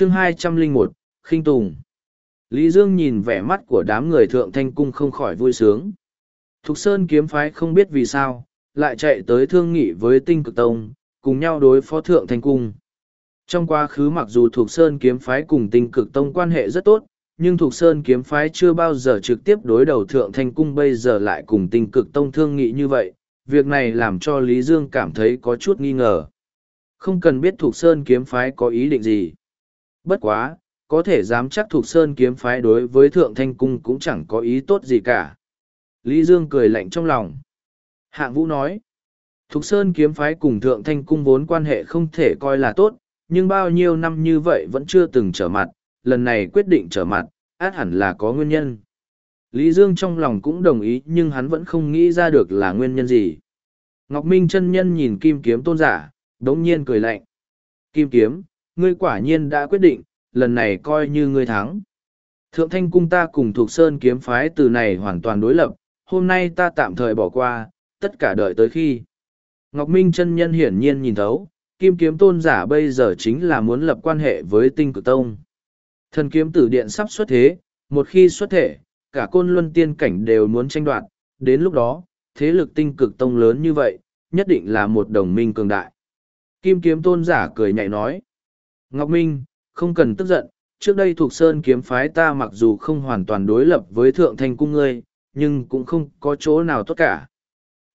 chương hai trăm linh một, khinh tùng. Lý dương nhìn vẻ mắt của đám người thượng thanh cung không khỏi vui sướng. Thục sơn kiếm phái không biết vì sao, lại chạy tới thương nghị với tinh cực tông, cùng nhau đối phó thượng thanh cung. Trong quá khứ mặc dù thuộc sơn kiếm phái cùng tinh cực tông quan hệ rất tốt, nhưng thuộc sơn kiếm phái chưa bao giờ trực tiếp đối đầu thượng thanh cung bây giờ lại cùng tinh cực tông thương nghị như vậy, việc này làm cho lý dương cảm thấy có chút nghi ngờ. Không cần biết thuộc sơn kiếm phái có ý định gì bất quá, có thể dám chắc thuộc sơn kiếm phái đối với thượng thanh cung cũng chẳng có ý tốt gì cả. Lý dương cười lạnh trong lòng. Hạng vũ nói, thục sơn kiếm phái cùng thượng thanh cung vốn quan hệ không thể coi là tốt, nhưng bao nhiêu năm như vậy vẫn chưa từng trở mặt, lần này quyết định trở mặt, át hẳn là có nguyên nhân. Lý dương trong lòng cũng đồng ý, nhưng hắn vẫn không nghĩ ra được là nguyên nhân gì. Ngọc minh chân nhân nhìn kim kiếm tôn giả, đống nhiên cười lạnh. Kim kiếm ngươi quả nhiên đã quyết định lần này coi như ngươi thắng thượng thanh cung ta cùng thuộc sơn kiếm phái từ này hoàn toàn đối lập hôm nay ta tạm thời bỏ qua tất cả đợi tới khi ngọc minh chân nhân hiển nhiên nhìn thấu kim kiếm tôn giả bây giờ chính là muốn lập quan hệ với tinh cực tông. Thần kiếm tử điện sắp xuất thế, một khi xuất thể, cả côn luân tiên cảnh đều muốn tranh đoạt, đến lúc đó, thế lực tinh cực tông lớn như vậy, nhất định là một đồng minh cường đại. Kim kiếm tôn giả cười nhạy nói. Ngọc Minh, không cần tức giận, trước đây thuộc sơn kiếm phái ta mặc dù không hoàn toàn đối lập với thượng thanh cung ngươi, nhưng cũng không có chỗ nào tốt cả.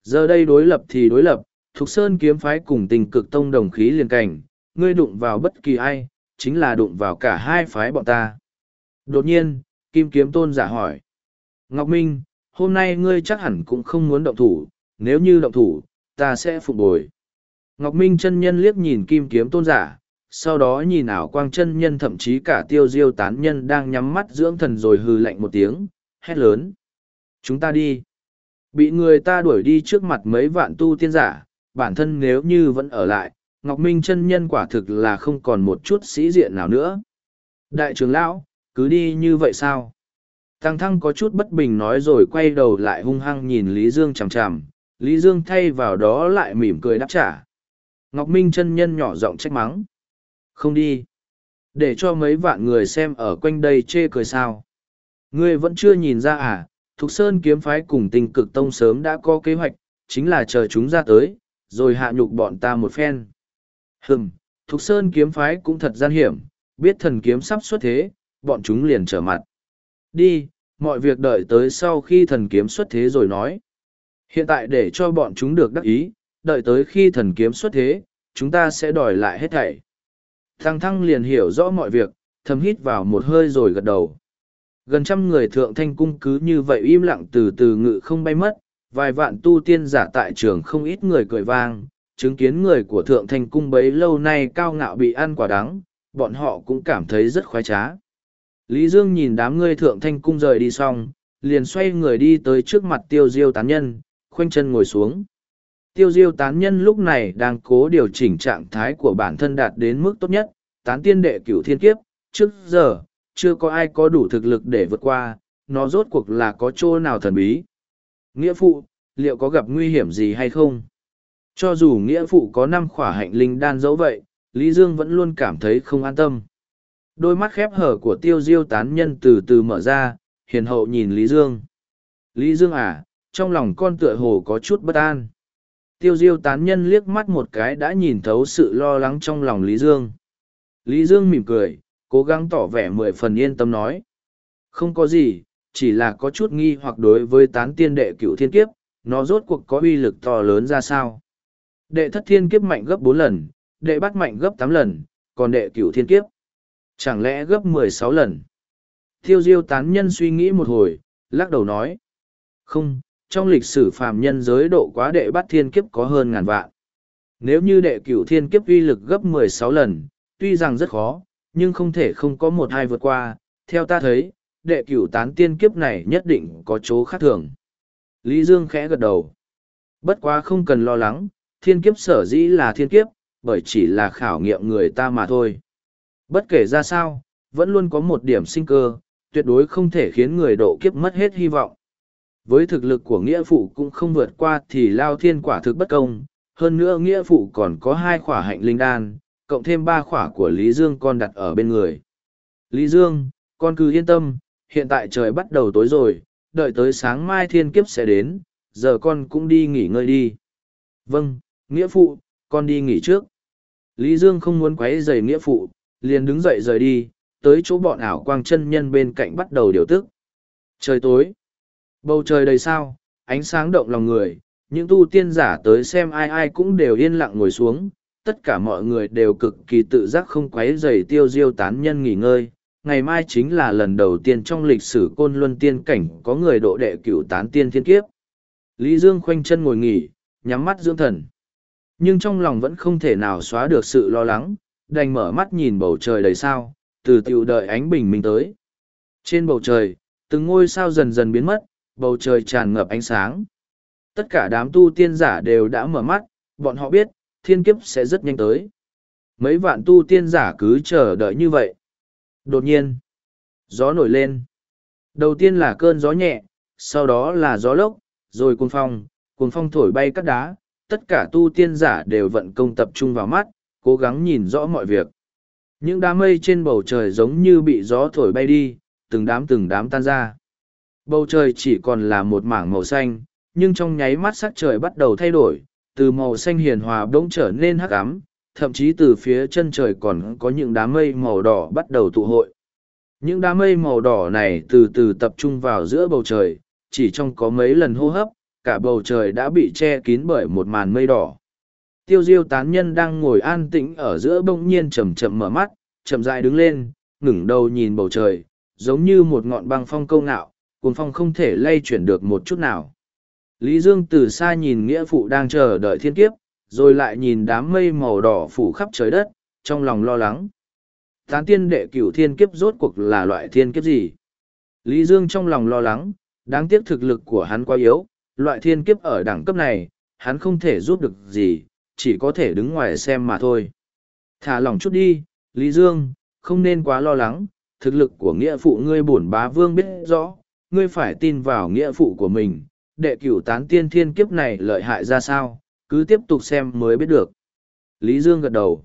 Giờ đây đối lập thì đối lập, thuộc Sơn kiếm phái cùng tình cực tông đồng khí liền cảnh, ngươi đụng vào bất kỳ ai, chính là đụng vào cả hai phái bọn ta. Đột nhiên, Kim Kiếm Tôn giả hỏi. Ngọc Minh, hôm nay ngươi chắc hẳn cũng không muốn động thủ, nếu như động thủ, ta sẽ phục bồi. Ngọc Minh chân nhân liếc nhìn Kim Kiếm Tôn giả, sau đó nhìn ảo quang chân nhân thậm chí cả tiêu diêu tán nhân đang nhắm mắt dưỡng thần rồi hừ lạnh một tiếng, hét lớn. Chúng ta đi. Bị người ta đuổi đi trước mặt mấy vạn tu tiên giả, bản thân nếu như vẫn ở lại, Ngọc Minh chân nhân quả thực là không còn một chút sĩ diện nào nữa. Đại trưởng lão, cứ đi như vậy sao? Tăng thăng có chút bất bình nói rồi quay đầu lại hung hăng nhìn Lý Dương chằm chằm, Lý Dương thay vào đó lại mỉm cười đáp trả. Ngọc Minh chân nhân nhỏ giọng trách mắng. Không đi. Để cho mấy vạn người xem ở quanh đây chê cười sao. Ngươi vẫn chưa nhìn ra à, Thục Sơn kiếm phái cùng tình cực tông sớm đã có kế hoạch, chính là chờ chúng ra tới, rồi hạ nhục bọn ta một phen. Hừm, Thục Sơn kiếm phái cũng thật gian hiểm, biết thần kiếm sắp xuất thế, bọn chúng liền trở mặt. Đi, mọi việc đợi tới sau khi thần kiếm xuất thế rồi nói. Hiện tại để cho bọn chúng được đắc ý, đợi tới khi thần kiếm xuất thế, chúng ta sẽ đòi lại hết thảy. Thăng thăng liền hiểu rõ mọi việc, thầm hít vào một hơi rồi gật đầu. Gần trăm người thượng thanh cung cứ như vậy im lặng từ từ ngự không bay mất, vài vạn tu tiên giả tại trường không ít người cười vang, chứng kiến người của thượng thanh cung bấy lâu nay cao ngạo bị ăn quả đắng, bọn họ cũng cảm thấy rất khoái trá. Lý Dương nhìn đám người thượng thanh cung rời đi xong, liền xoay người đi tới trước mặt tiêu diêu tán nhân, khoanh chân ngồi xuống. Tiêu diêu tán nhân lúc này đang cố điều chỉnh trạng thái của bản thân đạt đến mức tốt nhất, tán tiên đệ cửu thiên kiếp, trước giờ, chưa có ai có đủ thực lực để vượt qua, nó rốt cuộc là có chỗ nào thần bí. Nghĩa phụ, liệu có gặp nguy hiểm gì hay không? Cho dù nghĩa phụ có năm khỏa hạnh linh đan dẫu vậy, Lý Dương vẫn luôn cảm thấy không an tâm. Đôi mắt khép hở của tiêu diêu tán nhân từ từ mở ra, hiền hậu nhìn Lý Dương. Lý Dương à, trong lòng con tựa hồ có chút bất an. Tiêu diêu tán nhân liếc mắt một cái đã nhìn thấu sự lo lắng trong lòng Lý Dương. Lý Dương mỉm cười, cố gắng tỏ vẻ mười phần yên tâm nói. Không có gì, chỉ là có chút nghi hoặc đối với tán tiên đệ cựu thiên kiếp, nó rốt cuộc có uy lực to lớn ra sao. Đệ thất thiên kiếp mạnh gấp bốn lần, đệ bắt mạnh gấp tám lần, còn đệ cửu thiên kiếp. Chẳng lẽ gấp mười sáu lần? Tiêu diêu tán nhân suy nghĩ một hồi, lắc đầu nói. Không, trong lịch sử phàm nhân giới độ quá đệ bắt thiên kiếp có hơn ngàn vạn. Nếu như đệ cửu thiên kiếp uy lực gấp mười sáu lần, tuy rằng rất khó, nhưng không thể không có một hai vượt qua. Theo ta thấy, đệ cửu tán tiên kiếp này nhất định có chỗ khác thường. Lý Dương khẽ gật đầu. Bất quá không cần lo lắng, thiên kiếp sở dĩ là thiên kiếp, bởi chỉ là khảo nghiệm người ta mà thôi. Bất kể ra sao, vẫn luôn có một điểm sinh cơ, tuyệt đối không thể khiến người độ kiếp mất hết hy vọng. Với thực lực của nghĩa phụ cũng không vượt qua thì lao thiên quả thực bất công, hơn nữa nghĩa phụ còn có hai khỏa hạnh linh đan, cộng thêm ba khỏa của Lý Dương con đặt ở bên người. Lý Dương, con cứ yên tâm, hiện tại trời bắt đầu tối rồi, đợi tới sáng mai thiên kiếp sẽ đến, giờ con cũng đi nghỉ ngơi đi. Vâng, nghĩa phụ, con đi nghỉ trước. Lý Dương không muốn quấy rầy nghĩa phụ, liền đứng dậy rời đi, tới chỗ bọn ảo quang chân nhân bên cạnh bắt đầu điều tức. Trời tối. Bầu trời đầy sao, ánh sáng động lòng người, những tu tiên giả tới xem ai ai cũng đều yên lặng ngồi xuống, tất cả mọi người đều cực kỳ tự giác không quấy rầy tiêu diêu tán nhân nghỉ ngơi. Ngày mai chính là lần đầu tiên trong lịch sử côn luân tiên cảnh có người độ đệ cửu tán tiên thiên kiếp. Lý Dương khoanh chân ngồi nghỉ, nhắm mắt dưỡng thần. Nhưng trong lòng vẫn không thể nào xóa được sự lo lắng, đành mở mắt nhìn bầu trời đầy sao, từ tiểu đợi ánh bình minh tới. Trên bầu trời, từng ngôi sao dần dần biến mất, bầu trời tràn ngập ánh sáng. Tất cả đám tu tiên giả đều đã mở mắt, bọn họ biết, thiên kiếp sẽ rất nhanh tới. Mấy vạn tu tiên giả cứ chờ đợi như vậy. Đột nhiên, gió nổi lên. Đầu tiên là cơn gió nhẹ, sau đó là gió lốc, rồi cuồng phong, cuồng phong thổi bay các đá. Tất cả tu tiên giả đều vận công tập trung vào mắt, cố gắng nhìn rõ mọi việc. Những đám mây trên bầu trời giống như bị gió thổi bay đi, từng đám từng đám tan ra. Bầu trời chỉ còn là một mảng màu xanh, nhưng trong nháy mắt sắc trời bắt đầu thay đổi, từ màu xanh hiền hòa bỗng trở nên hắc ám, thậm chí từ phía chân trời còn có những đám mây màu đỏ bắt đầu tụ hội. Những đám mây màu đỏ này từ từ tập trung vào giữa bầu trời, chỉ trong có mấy lần hô hấp, cả bầu trời đã bị che kín bởi một màn mây đỏ. Tiêu diêu tán nhân đang ngồi an tĩnh ở giữa bỗng nhiên chậm chậm mở mắt, chậm rãi đứng lên, ngẩng đầu nhìn bầu trời, giống như một ngọn băng phong câu ngạo, cuồng phong không thể lay chuyển được một chút nào. Lý Dương từ xa nhìn nghĩa phụ đang chờ đợi thiên kiếp, rồi lại nhìn đám mây màu đỏ phủ khắp trời đất, trong lòng lo lắng. Tán tiên đệ cửu thiên kiếp rốt cuộc là loại thiên kiếp gì? Lý Dương trong lòng lo lắng, đáng tiếc thực lực của hắn quá yếu, loại thiên kiếp ở đẳng cấp này, hắn không thể giúp được gì, chỉ có thể đứng ngoài xem mà thôi. Thả lòng chút đi, Lý Dương, không nên quá lo lắng, thực lực của nghĩa phụ ngươi bổn bá vương biết rõ, ngươi phải tin vào nghĩa phụ của mình, đệ cửu tán tiên thiên kiếp này lợi hại ra sao, cứ tiếp tục xem mới biết được. Lý Dương gật đầu.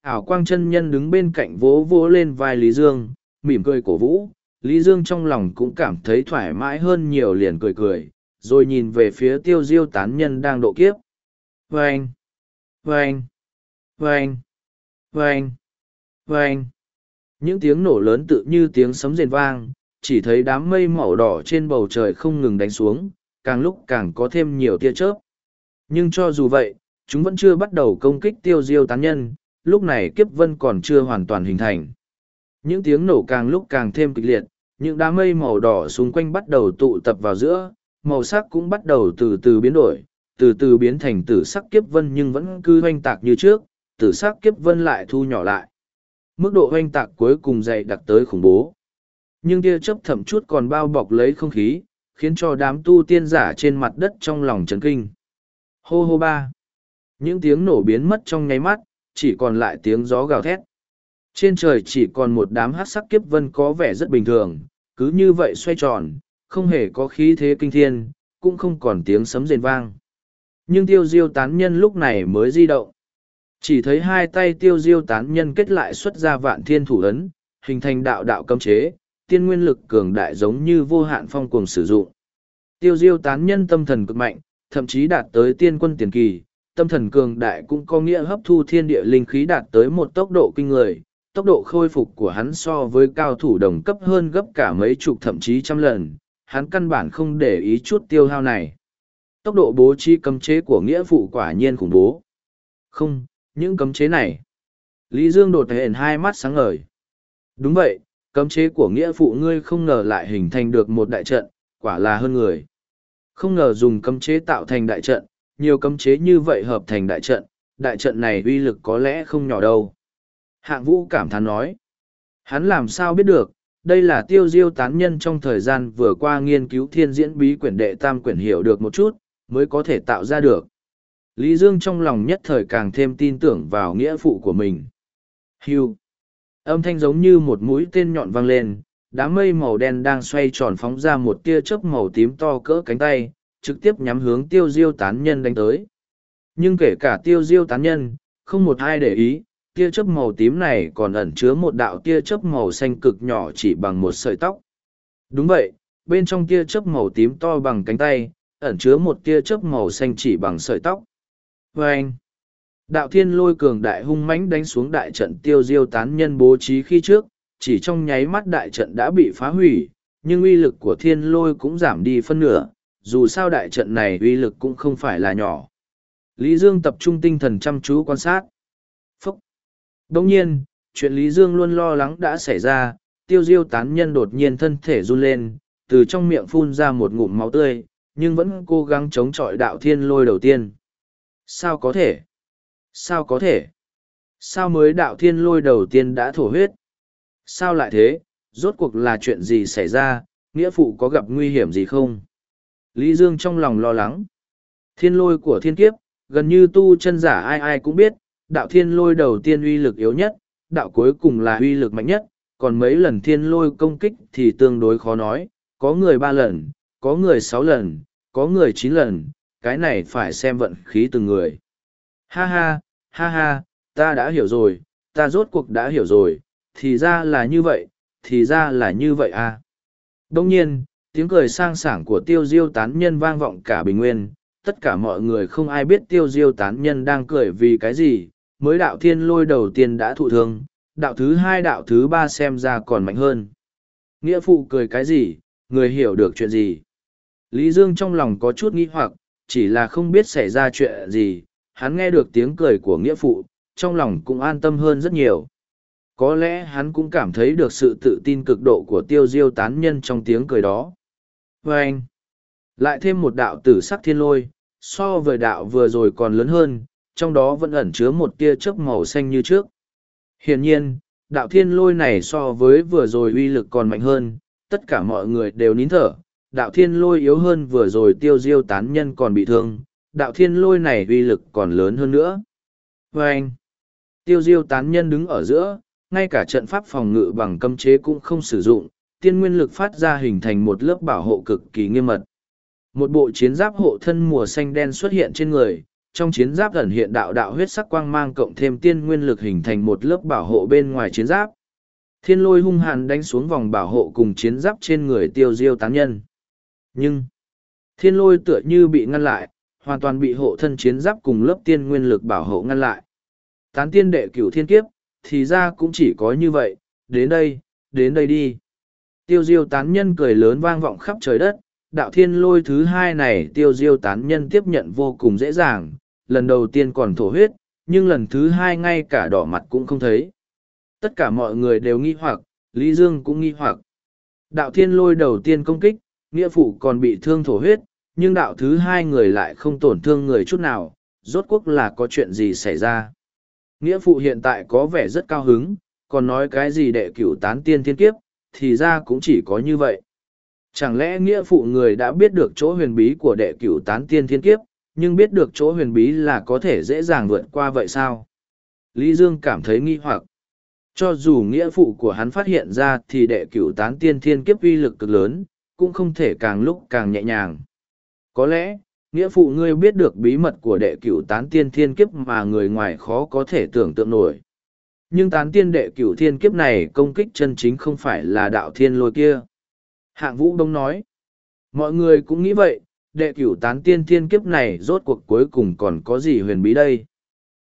Ảo quang chân nhân đứng bên cạnh vỗ vỗ lên vai Lý Dương, mỉm cười cổ vũ. Lý Dương trong lòng cũng cảm thấy thoải mái hơn nhiều liền cười cười, rồi nhìn về phía tiêu diêu tán nhân đang độ kiếp. Vâng! Vâng! Vâng! Vâng! Vâng! Những tiếng nổ lớn tự như tiếng sấm rền vang, chỉ thấy đám mây màu đỏ trên bầu trời không ngừng đánh xuống, càng lúc càng có thêm nhiều tia chớp. Nhưng cho dù vậy, chúng vẫn chưa bắt đầu công kích tiêu diêu tán nhân, lúc này kiếp vân còn chưa hoàn toàn hình thành. Những tiếng nổ càng lúc càng thêm kịch liệt, những đám mây màu đỏ xung quanh bắt đầu tụ tập vào giữa, màu sắc cũng bắt đầu từ từ biến đổi, từ từ biến thành tử sắc kiếp vân nhưng vẫn cứ hoanh tạc như trước, tử sắc kiếp vân lại thu nhỏ lại. Mức độ hoanh tạc cuối cùng dày đặc tới khủng bố. Nhưng tia chớp thậm chút còn bao bọc lấy không khí, khiến cho đám tu tiên giả trên mặt đất trong lòng chấn kinh. Hô hô ba. Những tiếng nổ biến mất trong nháy mắt, chỉ còn lại tiếng gió gào thét. Trên trời chỉ còn một đám hát sắc kiếp vân có vẻ rất bình thường, cứ như vậy xoay tròn, không hề có khí thế kinh thiên, cũng không còn tiếng sấm rền vang. Nhưng tiêu diêu tán nhân lúc này mới di động. Chỉ thấy hai tay tiêu diêu tán nhân kết lại xuất ra vạn thiên thủ ấn, hình thành đạo đạo cấm chế, tiên nguyên lực cường đại giống như vô hạn phong cuồng sử dụng. Tiêu diêu tán nhân tâm thần cực mạnh, thậm chí đạt tới tiên quân tiền kỳ, tâm thần cường đại cũng có nghĩa hấp thu thiên địa linh khí đạt tới một tốc độ kinh người. Tốc độ khôi phục của hắn so với cao thủ đồng cấp hơn gấp cả mấy chục thậm chí trăm lần, hắn căn bản không để ý chút tiêu hao này. Tốc độ bố trí cấm chế của nghĩa phụ quả nhiên khủng bố. Không, những cấm chế này. Lý Dương đột hiện hai mắt sáng ngời. Đúng vậy, cấm chế của nghĩa phụ ngươi không ngờ lại hình thành được một đại trận, quả là hơn người. Không ngờ dùng cấm chế tạo thành đại trận, nhiều cấm chế như vậy hợp thành đại trận, đại trận này uy lực có lẽ không nhỏ đâu. Hạng vũ cảm thán nói. Hắn làm sao biết được, đây là tiêu diêu tán nhân trong thời gian vừa qua nghiên cứu thiên diễn bí quyển đệ tam quyển hiểu được một chút, mới có thể tạo ra được. Lý Dương trong lòng nhất thời càng thêm tin tưởng vào nghĩa phụ của mình. Hugh! Âm thanh giống như một mũi tên nhọn vang lên, đám mây màu đen đang xoay tròn phóng ra một tia chớp màu tím to cỡ cánh tay, trực tiếp nhắm hướng tiêu diêu tán nhân đánh tới. Nhưng kể cả tiêu diêu tán nhân, không một ai để ý, tia chớp màu tím này còn ẩn chứa một đạo tia chớp màu xanh cực nhỏ chỉ bằng một sợi tóc. Đúng vậy, bên trong tia chớp màu tím to bằng cánh tay, ẩn chứa một tia chớp màu xanh chỉ bằng sợi tóc. Và anh, đạo thiên lôi cường đại hung mãnh đánh xuống đại trận tiêu diêu tán nhân bố trí khi trước, chỉ trong nháy mắt đại trận đã bị phá hủy, nhưng uy lực của thiên lôi cũng giảm đi phân nửa, dù sao đại trận này uy lực cũng không phải là nhỏ. Lý Dương tập trung tinh thần chăm chú quan sát. Phúc! Đồng nhiên, chuyện Lý Dương luôn lo lắng đã xảy ra, tiêu diêu tán nhân đột nhiên thân thể run lên, từ trong miệng phun ra một ngụm máu tươi, nhưng vẫn cố gắng chống chọi đạo thiên lôi đầu tiên. Sao có thể? Sao có thể? Sao mới đạo thiên lôi đầu tiên đã thổ huyết? Sao lại thế? Rốt cuộc là chuyện gì xảy ra? Nghĩa phụ có gặp nguy hiểm gì không? Lý Dương trong lòng lo lắng. Thiên lôi của thiên kiếp, gần như tu chân giả ai ai cũng biết, đạo thiên lôi đầu tiên uy lực yếu nhất, đạo cuối cùng là uy lực mạnh nhất, còn mấy lần thiên lôi công kích thì tương đối khó nói, có người ba lần, có người sáu lần, có người chín lần, cái này phải xem vận khí từng người. Ha ha, ha ha, ta đã hiểu rồi, ta rốt cuộc đã hiểu rồi, thì ra là như vậy, thì ra là như vậy à. Đông nhiên, tiếng cười sang sảng của tiêu diêu tán nhân vang vọng cả bình nguyên, tất cả mọi người không ai biết tiêu diêu tán nhân đang cười vì cái gì, mới đạo thiên lôi đầu tiên đã thụ thương, đạo thứ hai đạo thứ ba xem ra còn mạnh hơn. Nghĩa phụ cười cái gì, người hiểu được chuyện gì. Lý Dương trong lòng có chút nghi hoặc, chỉ là không biết xảy ra chuyện gì, hắn nghe được tiếng cười của nghĩa phụ, trong lòng cũng an tâm hơn rất nhiều. Có lẽ hắn cũng cảm thấy được sự tự tin cực độ của tiêu diêu tán nhân trong tiếng cười đó. Và anh, lại thêm một đạo tử sắc thiên lôi, so với đạo vừa rồi còn lớn hơn, trong đó vẫn ẩn chứa một tia chớp màu xanh như trước. Hiển nhiên, đạo thiên lôi này so với vừa rồi uy lực còn mạnh hơn, tất cả mọi người đều nín thở. Đạo thiên lôi yếu hơn vừa rồi tiêu diêu tán nhân còn bị thương, đạo thiên lôi này uy lực còn lớn hơn nữa. Và anh, tiêu diêu tán nhân đứng ở giữa, ngay cả trận pháp phòng ngự bằng cấm chế cũng không sử dụng, tiên nguyên lực phát ra hình thành một lớp bảo hộ cực kỳ nghiêm mật. Một bộ chiến giáp hộ thân mùa xanh đen xuất hiện trên người, trong chiến giáp ẩn hiện đạo đạo huyết sắc quang mang cộng thêm tiên nguyên lực hình thành một lớp bảo hộ bên ngoài chiến giáp. Thiên lôi hung hàn đánh xuống vòng bảo hộ cùng chiến giáp trên người tiêu diêu tán nhân. Nhưng, thiên lôi tựa như bị ngăn lại, hoàn toàn bị hộ thân chiến giáp cùng lớp tiên nguyên lực bảo hộ ngăn lại. Tán tiên đệ cửu thiên kiếp, thì ra cũng chỉ có như vậy, đến đây, đến đây đi. Tiêu diêu tán nhân cười lớn vang vọng khắp trời đất, đạo thiên lôi thứ hai này tiêu diêu tán nhân tiếp nhận vô cùng dễ dàng, lần đầu tiên còn thổ huyết, nhưng lần thứ hai ngay cả đỏ mặt cũng không thấy. Tất cả mọi người đều nghi hoặc, Lý Dương cũng nghi hoặc. Đạo thiên lôi đầu tiên công kích, nghĩa phụ còn bị thương thổ huyết, nhưng đạo thứ hai người lại không tổn thương người chút nào, rốt cuộc là có chuyện gì xảy ra. Nghĩa phụ hiện tại có vẻ rất cao hứng, còn nói cái gì đệ cửu tán tiên thiên kiếp, thì ra cũng chỉ có như vậy. Chẳng lẽ nghĩa phụ người đã biết được chỗ huyền bí của đệ cửu tán tiên thiên kiếp, nhưng biết được chỗ huyền bí là có thể dễ dàng vượt qua vậy sao? Lý Dương cảm thấy nghi hoặc. Cho dù nghĩa phụ của hắn phát hiện ra thì đệ cửu tán tiên thiên kiếp uy lực cực lớn, cũng không thể càng lúc càng nhẹ nhàng. Có lẽ, nghĩa phụ ngươi biết được bí mật của đệ cửu tán tiên thiên kiếp mà người ngoài khó có thể tưởng tượng nổi. Nhưng tán tiên đệ cửu thiên kiếp này công kích chân chính không phải là đạo thiên lôi kia. Hạng vũ đông nói. Mọi người cũng nghĩ vậy, đệ cửu tán tiên thiên kiếp này rốt cuộc cuối cùng còn có gì huyền bí đây.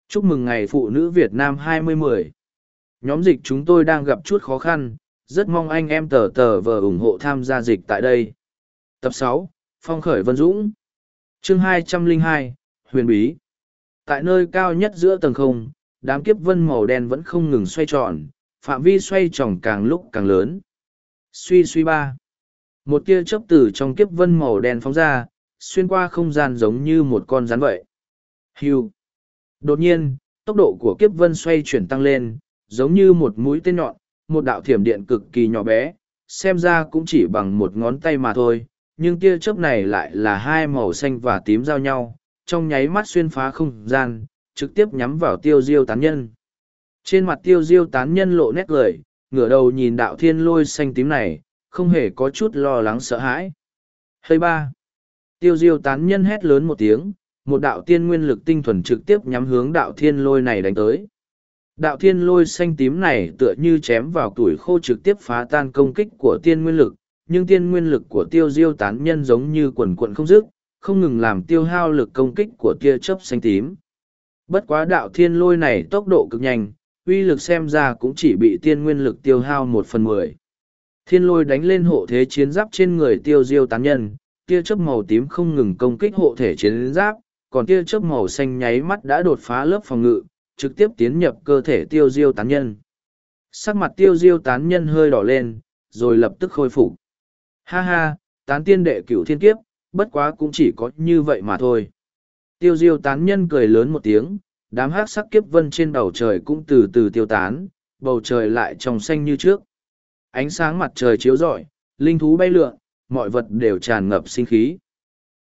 Chúc mừng ngày Phụ nữ Việt Nam 2010. Nhóm dịch chúng tôi đang gặp chút khó khăn, rất mong anh em tờ tờ vờ ủng hộ tham gia dịch tại đây. Tập 6 Phong khởi Vân Dũng. Chương hai trăm linh hai Huyền Bí. Tại nơi cao nhất giữa tầng không, đám kiếp vân màu đen vẫn không ngừng xoay tròn, phạm vi xoay tròn càng lúc càng lớn. Suy suy ba. Một tia chớp từ trong kiếp vân màu đen phóng ra xuyên qua không gian giống như một con rắn vậy. Hiu. Đột nhiên tốc độ của kiếp vân xoay chuyển tăng lên giống như một mũi tên nhọn một đạo thiểm điện cực kỳ nhỏ bé xem ra cũng chỉ bằng một ngón tay mà thôi nhưng tia chớp này lại là hai màu xanh và tím giao nhau trong nháy mắt xuyên phá không gian trực tiếp nhắm vào tiêu diêu tán nhân trên mặt tiêu diêu tán nhân lộ nét cười ngửa đầu nhìn đạo thiên lôi xanh tím này không hề có chút lo lắng sợ hãi. Hơi ba. Tiêu diêu tán nhân hét lớn một tiếng, một đạo tiên nguyên lực tinh thuần trực tiếp nhắm hướng đạo thiên lôi này đánh tới. Đạo thiên lôi xanh tím này tựa như chém vào tuổi khô trực tiếp phá tan công kích của tiên nguyên lực, nhưng tiên nguyên lực của tiêu diêu tán nhân giống như quần quận không dứt, không ngừng làm tiêu hao lực công kích của tia chớp xanh tím. Bất quá đạo thiên lôi này tốc độ cực nhanh, uy lực xem ra cũng chỉ bị tiên nguyên lực tiêu hao một phần mười. Thiên lôi đánh lên hộ thế chiến giáp trên người tiêu diêu tán nhân, tia chớp màu tím không ngừng công kích hộ thể chiến giáp, còn tia chớp màu xanh nháy mắt đã đột phá lớp phòng ngự, trực tiếp tiến nhập cơ thể tiêu diêu tán nhân. Sắc mặt tiêu diêu tán nhân hơi đỏ lên, rồi lập tức khôi phục. Ha ha, tán tiên đệ cửu thiên kiếp, bất quá cũng chỉ có như vậy mà thôi. Tiêu diêu tán nhân cười lớn một tiếng, đám hát sắc kiếp vân trên bầu trời cũng từ từ tiêu tán, bầu trời lại trong xanh như trước. Ánh sáng mặt trời chiếu rọi, linh thú bay lượn, mọi vật đều tràn ngập sinh khí.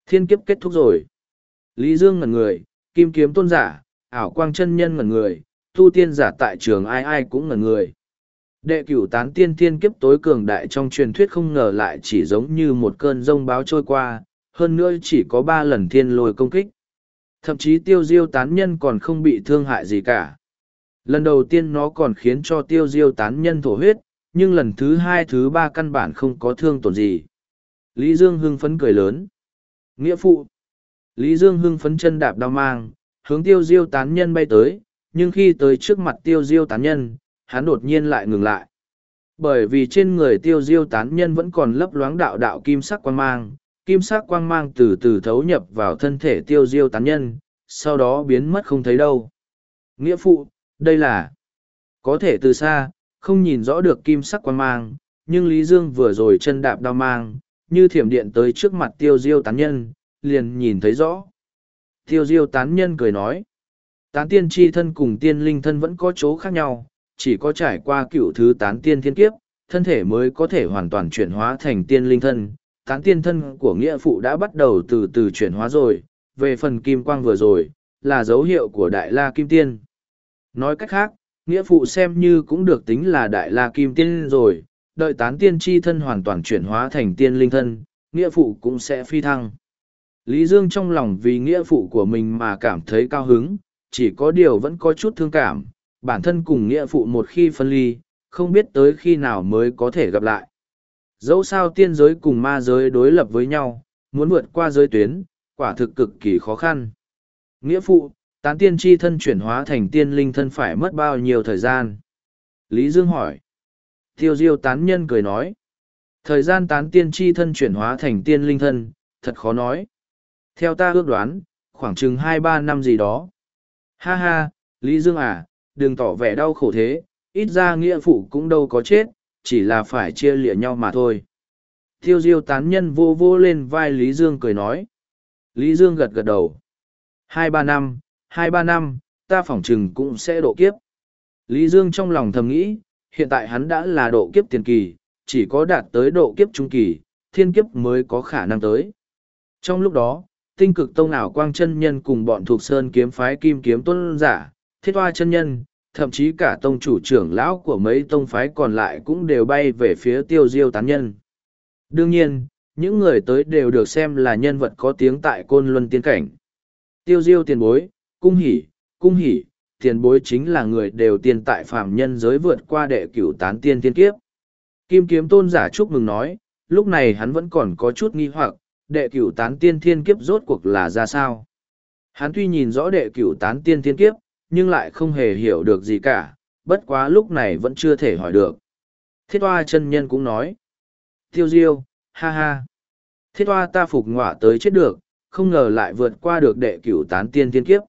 Thiên kiếp kết thúc rồi. Lý Dương ngẩn người, kim kiếm tôn giả, ảo quang chân nhân ngẩn người, tu tiên giả tại trường ai ai cũng ngẩn người. Đệ cửu tán tiên thiên kiếp tối cường đại trong truyền thuyết không ngờ lại chỉ giống như một cơn rông báo trôi qua, hơn nữa chỉ có ba lần thiên lôi công kích. Thậm chí tiêu diêu tán nhân còn không bị thương hại gì cả. Lần đầu tiên nó còn khiến cho tiêu diêu tán nhân thổ huyết, nhưng lần thứ hai thứ ba căn bản không có thương tổn gì. Lý Dương hưng phấn cười lớn. Nghĩa phụ. Lý Dương hưng phấn chân đạp đao mang, hướng tiêu diêu tán nhân bay tới, nhưng khi tới trước mặt tiêu diêu tán nhân, hắn đột nhiên lại ngừng lại. Bởi vì trên người tiêu diêu tán nhân vẫn còn lấp loáng đạo đạo kim sắc quang mang, kim sắc quang mang từ từ thấu nhập vào thân thể tiêu diêu tán nhân, sau đó biến mất không thấy đâu. Nghĩa phụ, đây là có thể từ xa, không nhìn rõ được kim sắc quang mang, nhưng Lý Dương vừa rồi chân đạp đao mang, như thiểm điện tới trước mặt tiêu diêu tán nhân, liền nhìn thấy rõ. Tiêu diêu tán nhân cười nói, tán tiên tri thân cùng tiên linh thân vẫn có chỗ khác nhau, chỉ có trải qua cựu thứ tán tiên thiên kiếp, thân thể mới có thể hoàn toàn chuyển hóa thành tiên linh thân. Tán tiên thân của nghĩa phụ đã bắt đầu từ từ chuyển hóa rồi, về phần kim quang vừa rồi, là dấu hiệu của đại la kim tiên. Nói cách khác, nghĩa phụ xem như cũng được tính là đại la kim tiên rồi, đợi tán tiên chi thân hoàn toàn chuyển hóa thành tiên linh thân, nghĩa phụ cũng sẽ phi thăng. Lý Dương trong lòng vì nghĩa phụ của mình mà cảm thấy cao hứng, chỉ có điều vẫn có chút thương cảm, bản thân cùng nghĩa phụ một khi phân ly, không biết tới khi nào mới có thể gặp lại. Dẫu sao tiên giới cùng ma giới đối lập với nhau, muốn vượt qua giới tuyến, quả thực cực kỳ khó khăn. Nghĩa phụ, tán tiên chi thân chuyển hóa thành tiên linh thân phải mất bao nhiêu thời gian? Lý Dương hỏi. Tiêu diêu tán nhân cười nói. Thời gian tán tiên chi thân chuyển hóa thành tiên linh thân, thật khó nói. Theo ta ước đoán, khoảng chừng hai ba năm gì đó. Ha ha, Lý Dương à, đừng tỏ vẻ đau khổ thế, ít ra nghĩa phụ cũng đâu có chết, chỉ là phải chia lịa nhau mà thôi. Tiêu diêu tán nhân vô vô lên vai Lý Dương cười nói. Lý Dương gật gật đầu. Hai ba năm, hai ba năm, ta phỏng chừng cũng sẽ độ kiếp. Lý Dương trong lòng thầm nghĩ, hiện tại hắn đã là độ kiếp tiền kỳ, chỉ có đạt tới độ kiếp trung kỳ, thiên kiếp mới có khả năng tới. Trong lúc đó, tinh cực tông ảo quang chân nhân cùng bọn thuộc sơn kiếm phái kim kiếm tuân giả, thiết toa chân nhân, thậm chí cả tông chủ trưởng lão của mấy tông phái còn lại cũng đều bay về phía tiêu diêu tán nhân. Đương nhiên, những người tới đều được xem là nhân vật có tiếng tại côn luân tiên cảnh. Tiêu diêu tiền bối, cung hỉ, cung hỉ, tiền bối chính là người đều tiền tại phàm nhân giới vượt qua đệ cửu tán tiên tiên kiếp. Kim kiếm tôn giả chúc mừng nói, lúc này hắn vẫn còn có chút nghi hoặc, đệ cửu tán tiên thiên kiếp rốt cuộc là ra sao. Hắn tuy nhìn rõ đệ cửu tán tiên thiên kiếp, nhưng lại không hề hiểu được gì cả, bất quá lúc này vẫn chưa thể hỏi được. Thiết hoa chân nhân cũng nói. Tiêu diêu, ha ha. Thiết hoa ta phục ngọa tới chết được, không ngờ lại vượt qua được đệ cửu tán tiên thiên kiếp.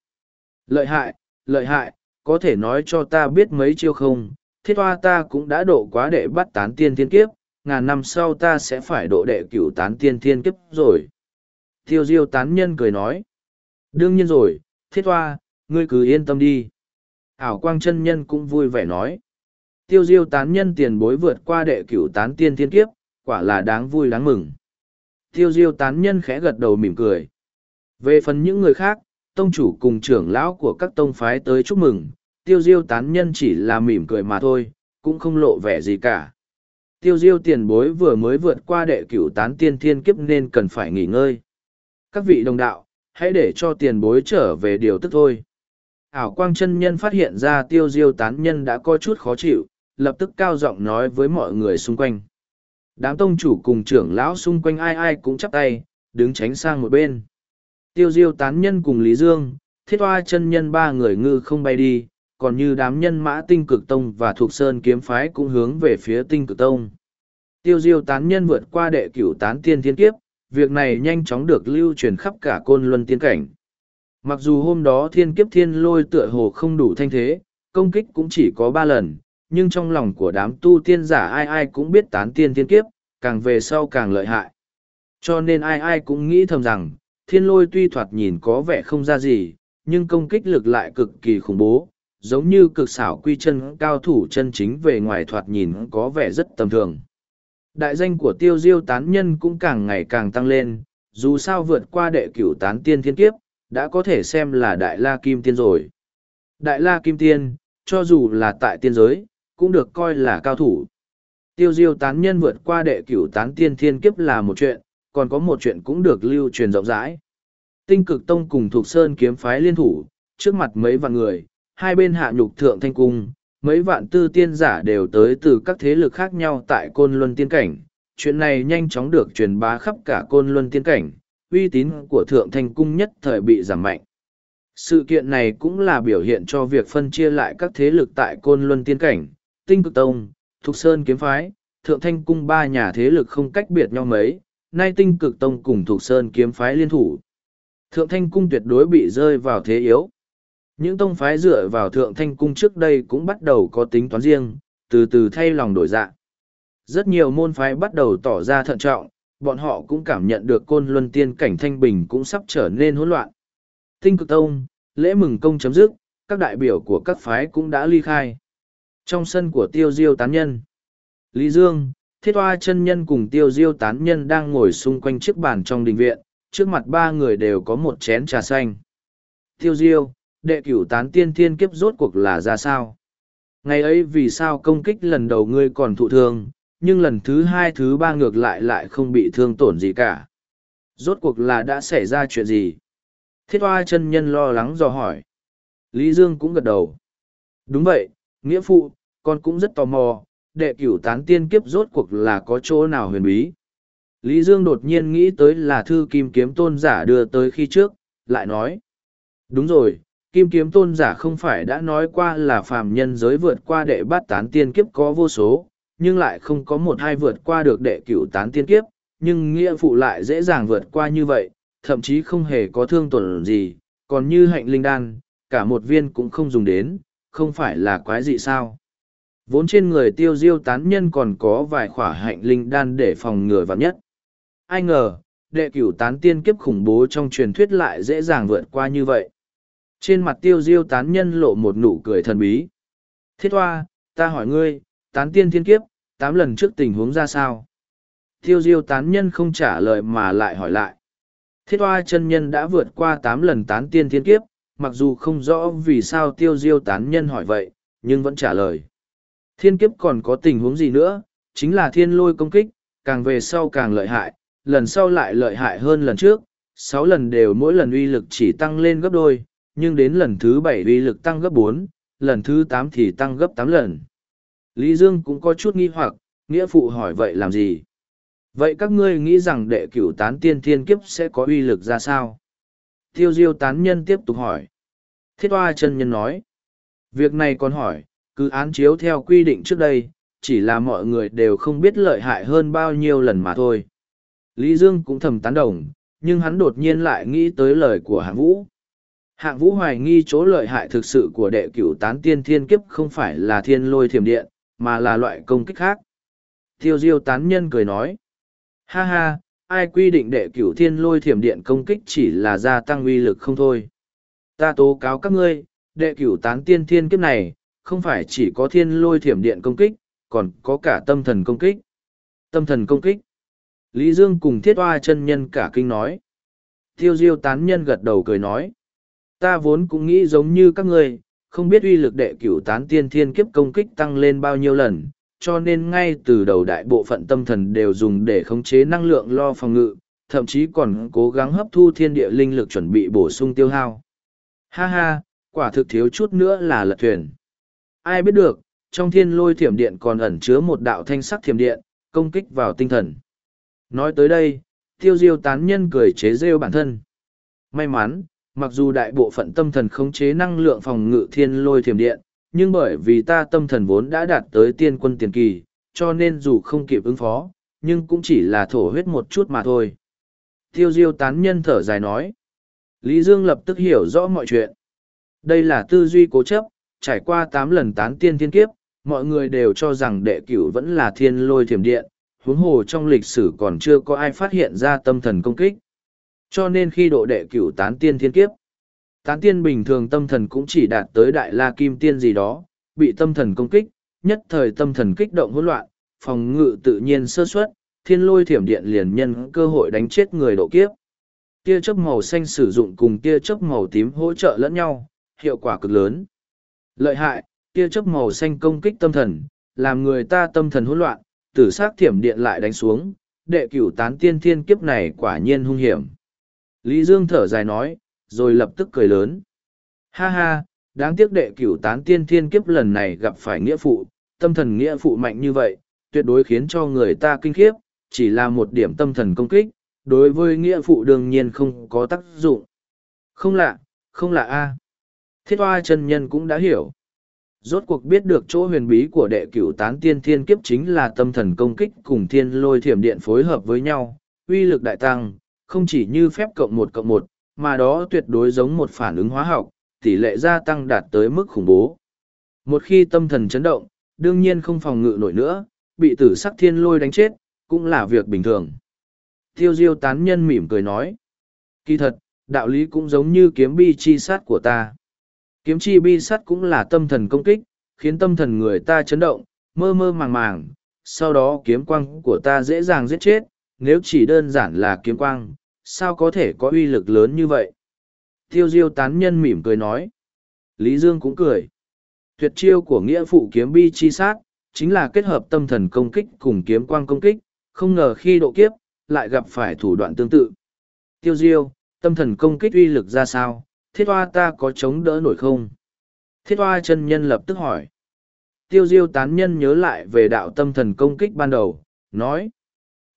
Lợi hại, lợi hại, có thể nói cho ta biết mấy chiêu không, thiết hoa ta cũng đã độ quá đệ bắt tán tiên thiên kiếp, ngàn năm sau ta sẽ phải độ đệ cửu tán tiên thiên kiếp rồi. Tiêu diêu tán nhân cười nói. Đương nhiên rồi, thiết hoa, ngươi cứ yên tâm đi. Ảo quang chân nhân cũng vui vẻ nói. Tiêu diêu tán nhân tiền bối vượt qua đệ cửu tán tiên thiên kiếp, quả là đáng vui đáng mừng. Tiêu diêu tán nhân khẽ gật đầu mỉm cười. Về phần những người khác, tông chủ cùng trưởng lão của các tông phái tới chúc mừng, tiêu diêu tán nhân chỉ là mỉm cười mà thôi, cũng không lộ vẻ gì cả. Tiêu diêu tiền bối vừa mới vượt qua đệ cửu tán tiên thiên kiếp nên cần phải nghỉ ngơi. Các vị đồng đạo, hãy để cho tiền bối trở về điều tức thôi ảo quang chân nhân phát hiện ra tiêu diêu tán nhân đã có chút khó chịu, lập tức cao giọng nói với mọi người xung quanh. Đám tông chủ cùng trưởng lão xung quanh ai ai cũng chắp tay, đứng tránh sang một bên. Tiêu diêu tán nhân cùng lý dương, thiết hoa chân nhân ba người ngư không bay đi, còn như đám nhân mã tinh cực tông và thuộc sơn kiếm phái cũng hướng về phía tinh cực tông. Tiêu diêu tán nhân vượt qua đệ cửu tán tiên thiên kiếp, việc này nhanh chóng được lưu truyền khắp cả côn luân tiên cảnh mặc dù hôm đó thiên kiếp thiên lôi tựa hồ không đủ thanh thế, công kích cũng chỉ có ba lần, nhưng trong lòng của đám tu tiên giả ai ai cũng biết tán tiên thiên kiếp, càng về sau càng lợi hại. Cho nên ai ai cũng nghĩ thầm rằng, thiên lôi tuy thoạt nhìn có vẻ không ra gì, nhưng công kích lực lại cực kỳ khủng bố, giống như cực xảo quy chân cao thủ chân chính về ngoài thoạt nhìn có vẻ rất tầm thường. Đại danh của tiêu diêu tán nhân cũng càng ngày càng tăng lên, dù sao vượt qua đệ cửu tán tiên thiên kiếp đã có thể xem là đại la kim tiên rồi. Đại la kim tiên, cho dù là tại tiên giới, cũng được coi là cao thủ. Tiêu diêu tán nhân vượt qua đệ cửu tán tiên thiên kiếp là một chuyện, còn có một chuyện cũng được lưu truyền rộng rãi. Tinh cực tông cùng thuộc sơn kiếm phái liên thủ, trước mặt mấy vạn người, hai bên hạ nhục thượng thanh cung, mấy vạn tư tiên giả đều tới từ các thế lực khác nhau tại côn luân tiên cảnh. Chuyện này nhanh chóng được truyền bá khắp cả côn luân tiên cảnh uy tín của thượng thanh cung nhất thời bị giảm mạnh. Sự kiện này cũng là biểu hiện cho việc phân chia lại các thế lực tại côn luân tiên cảnh tinh cực tông thục sơn kiếm phái thượng thanh cung ba nhà thế lực không cách biệt nhau mấy nay tinh cực tông cùng thục sơn kiếm phái liên thủ. Thượng thanh cung tuyệt đối bị rơi vào thế yếu. Những tông phái dựa vào thượng thanh cung trước đây cũng bắt đầu có tính toán riêng, từ từ thay lòng đổi dạ. Rất nhiều môn phái bắt đầu tỏ ra thận trọng, bọn họ cũng cảm nhận được côn luân tiên cảnh thanh bình cũng sắp trở nên hỗn loạn. Tinh cực tông, lễ mừng công chấm dứt, các đại biểu của các phái cũng đã ly khai. Trong sân của tiêu diêu tán nhân, Lý Dương, thiết hoa chân nhân cùng tiêu diêu tán nhân đang ngồi xung quanh chiếc bàn trong đình viện, trước mặt ba người đều có một chén trà xanh. Tiêu diêu, đệ cửu tán tiên thiên kiếp rốt cuộc là ra sao? Ngày ấy vì sao công kích lần đầu ngươi còn thụ thương, nhưng lần thứ hai thứ ba ngược lại lại không bị thương tổn gì cả. Rốt cuộc là đã xảy ra chuyện gì? Thiết hoa chân nhân lo lắng dò hỏi. Lý Dương cũng gật đầu. Đúng vậy, nghĩa phụ, con cũng rất tò mò, đệ cửu tán tiên kiếp rốt cuộc là có chỗ nào huyền bí. Lý Dương đột nhiên nghĩ tới là thư kim kiếm tôn giả đưa tới khi trước, lại nói. Đúng rồi, Kim kiếm tôn giả không phải đã nói qua là phàm nhân giới vượt qua đệ bát tán tiên kiếp có vô số, nhưng lại không có một hai vượt qua được đệ cửu tán tiên kiếp, nhưng nghĩa phụ lại dễ dàng vượt qua như vậy, thậm chí không hề có thương tổn gì, còn như hạnh linh đan, cả một viên cũng không dùng đến, không phải là quái dị sao. Vốn trên người tiêu diêu tán nhân còn có vài khỏa hạnh linh đan để phòng ngừa vặn nhất. Ai ngờ, đệ cửu tán tiên kiếp khủng bố trong truyền thuyết lại dễ dàng vượt qua như vậy. Trên mặt tiêu diêu tán nhân lộ một nụ cười thần bí. Thiết hoa, ta hỏi ngươi, tán tiên thiên kiếp, tám lần trước tình huống ra sao? Tiêu diêu tán nhân không trả lời mà lại hỏi lại. Thiết hoa chân nhân đã vượt qua tám lần tán tiên thiên kiếp, mặc dù không rõ vì sao tiêu diêu tán nhân hỏi vậy, nhưng vẫn trả lời. Thiên kiếp còn có tình huống gì nữa, chính là thiên lôi công kích, càng về sau càng lợi hại, lần sau lại lợi hại hơn lần trước, sáu lần đều mỗi lần uy lực chỉ tăng lên gấp đôi, nhưng đến lần thứ bảy uy lực tăng gấp bốn lần thứ tám thì tăng gấp tám lần lý dương cũng có chút nghi hoặc nghĩa phụ hỏi vậy làm gì? Vậy các ngươi nghĩ rằng đệ cửu tán tiên thiên kiếp sẽ có uy lực ra sao? Tiêu diêu tán nhân tiếp tục hỏi. Thiết hoa chân nhân nói. Việc này còn hỏi cứ án chiếu theo quy định trước đây chỉ là mọi người đều không biết lợi hại hơn bao nhiêu lần mà thôi. Lý dương cũng thầm tán đồng nhưng hắn đột nhiên lại nghĩ tới lời của hạng vũ. Hạng vũ hoài nghi chỗ lợi hại thực sự của đệ cửu tán tiên thiên kiếp không phải là thiên lôi thiểm điện, mà là loại công kích khác. Tiêu diêu tán nhân cười nói. Ha ha, ai quy định đệ cửu thiên lôi thiểm điện công kích chỉ là gia tăng uy lực không thôi. Ta tố cáo các ngươi, đệ cửu tán tiên thiên kiếp này, không phải chỉ có thiên lôi thiểm điện công kích, còn có cả tâm thần công kích. Tâm thần công kích. Lý Dương cùng thiết hoa chân nhân cả kinh nói. Tiêu diêu tán nhân gật đầu cười nói. Ta vốn cũng nghĩ giống như các ngươi, không biết uy lực đệ cửu tán tiên thiên kiếp công kích tăng lên bao nhiêu lần, cho nên ngay từ đầu đại bộ phận tâm thần đều dùng để khống chế năng lượng lo phòng ngự, thậm chí còn cố gắng hấp thu thiên địa linh lực chuẩn bị bổ sung tiêu hao. Ha ha, quả thực thiếu chút nữa là lật thuyền. Ai biết được, trong thiên lôi thiểm điện còn ẩn chứa một đạo thanh sắc thiểm điện, công kích vào tinh thần. Nói tới đây, tiêu diêu tán nhân cười chế rêu bản thân. May mắn, mặc dù đại bộ phận tâm thần khống chế năng lượng phòng ngự thiên lôi thiểm điện, nhưng bởi vì ta tâm thần vốn đã đạt tới tiên quân tiền kỳ, cho nên dù không kịp ứng phó, nhưng cũng chỉ là thổ huyết một chút mà thôi. Tiêu diêu tán nhân thở dài nói. Lý Dương lập tức hiểu rõ mọi chuyện. Đây là tư duy cố chấp, trải qua tám lần tán tiên thiên kiếp, mọi người đều cho rằng đệ cửu vẫn là thiên lôi thiểm điện, huống hồ trong lịch sử còn chưa có ai phát hiện ra tâm thần công kích. Cho nên khi độ đệ cửu tán tiên thiên kiếp, tán tiên bình thường tâm thần cũng chỉ đạt tới đại la kim tiên gì đó, bị tâm thần công kích, nhất thời tâm thần kích động hỗn loạn, phòng ngự tự nhiên sơ suất, thiên lôi thiểm điện liền nhân cơ hội đánh chết người độ kiếp. Tia chớp màu xanh sử dụng cùng tia chớp màu tím hỗ trợ lẫn nhau, hiệu quả cực lớn. Lợi hại, tia chớp màu xanh công kích tâm thần, làm người ta tâm thần hỗn loạn, tử sắc thiểm điện lại đánh xuống, đệ cửu tán tiên thiên kiếp này quả nhiên hung hiểm. Lý Dương thở dài nói, rồi lập tức cười lớn. Ha ha, đáng tiếc đệ cửu tán tiên thiên kiếp lần này gặp phải nghĩa phụ, tâm thần nghĩa phụ mạnh như vậy, tuyệt đối khiến cho người ta kinh khiếp, chỉ là một điểm tâm thần công kích, đối với nghĩa phụ đương nhiên không có tác dụng. Không lạ, không lạ a. Thiết hoa chân nhân cũng đã hiểu. Rốt cuộc biết được chỗ huyền bí của đệ cửu tán tiên thiên kiếp chính là tâm thần công kích cùng thiên lôi thiểm điện phối hợp với nhau, uy lực đại tăng, không chỉ như phép cộng một cộng một, mà đó tuyệt đối giống một phản ứng hóa học, tỷ lệ gia tăng đạt tới mức khủng bố. Một khi tâm thần chấn động, đương nhiên không phòng ngự nổi nữa, bị tử sắc thiên lôi đánh chết, cũng là việc bình thường. Tiêu diêu tán nhân mỉm cười nói. Kỳ thật, đạo lý cũng giống như kiếm bi chi sát của ta. Kiếm chi bi sát cũng là tâm thần công kích, khiến tâm thần người ta chấn động, mơ mơ màng màng, sau đó kiếm quang của ta dễ dàng giết chết, nếu chỉ đơn giản là kiếm quang, sao có thể có uy lực lớn như vậy? Tiêu diêu tán nhân mỉm cười nói. Lý Dương cũng cười. Tuyệt chiêu của nghĩa phụ kiếm bi chi sát, chính là kết hợp tâm thần công kích cùng kiếm quang công kích, không ngờ khi độ kiếp, lại gặp phải thủ đoạn tương tự. Tiêu diêu, tâm thần công kích uy lực ra sao, thiết hoa ta có chống đỡ nổi không? Thiết hoa chân nhân lập tức hỏi. Tiêu diêu tán nhân nhớ lại về đạo tâm thần công kích ban đầu, nói.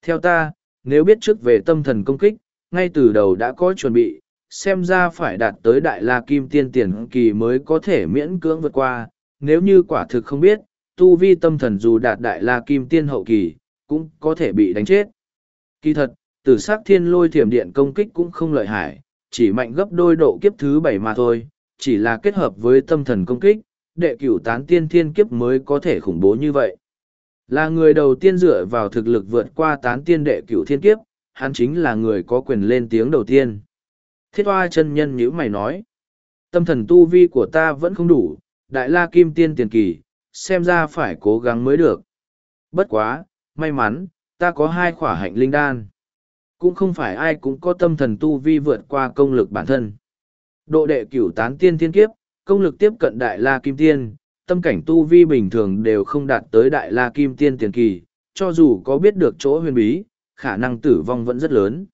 Theo ta, nếu biết trước về tâm thần công kích, ngay từ đầu đã có chuẩn bị, xem ra phải đạt tới đại la kim tiên tiền kỳ mới có thể miễn cưỡng vượt qua, nếu như quả thực không biết, tu vi tâm thần dù đạt đại la kim tiên hậu kỳ, cũng có thể bị đánh chết. Kỳ thật, tử sắc thiên lôi thiểm điện công kích cũng không lợi hại, chỉ mạnh gấp đôi độ kiếp thứ bảy mà thôi, chỉ là kết hợp với tâm thần công kích, đệ cửu tán tiên thiên kiếp mới có thể khủng bố như vậy. Là người đầu tiên dựa vào thực lực vượt qua tán tiên đệ cửu thiên kiếp, hắn chính là người có quyền lên tiếng đầu tiên. Thiết hoa chân nhân nhữ mày nói, tâm thần tu vi của ta vẫn không đủ, đại la kim tiên tiền kỳ, xem ra phải cố gắng mới được. Bất quá, may mắn, ta có hai khỏa hạnh linh đan. Cũng không phải ai cũng có tâm thần tu vi vượt qua công lực bản thân. Độ đệ cửu tán tiên thiên kiếp, công lực tiếp cận đại la kim tiên, tâm cảnh tu vi bình thường đều không đạt tới đại la kim tiên tiền kỳ, cho dù có biết được chỗ huyền bí, khả năng tử vong vẫn rất lớn.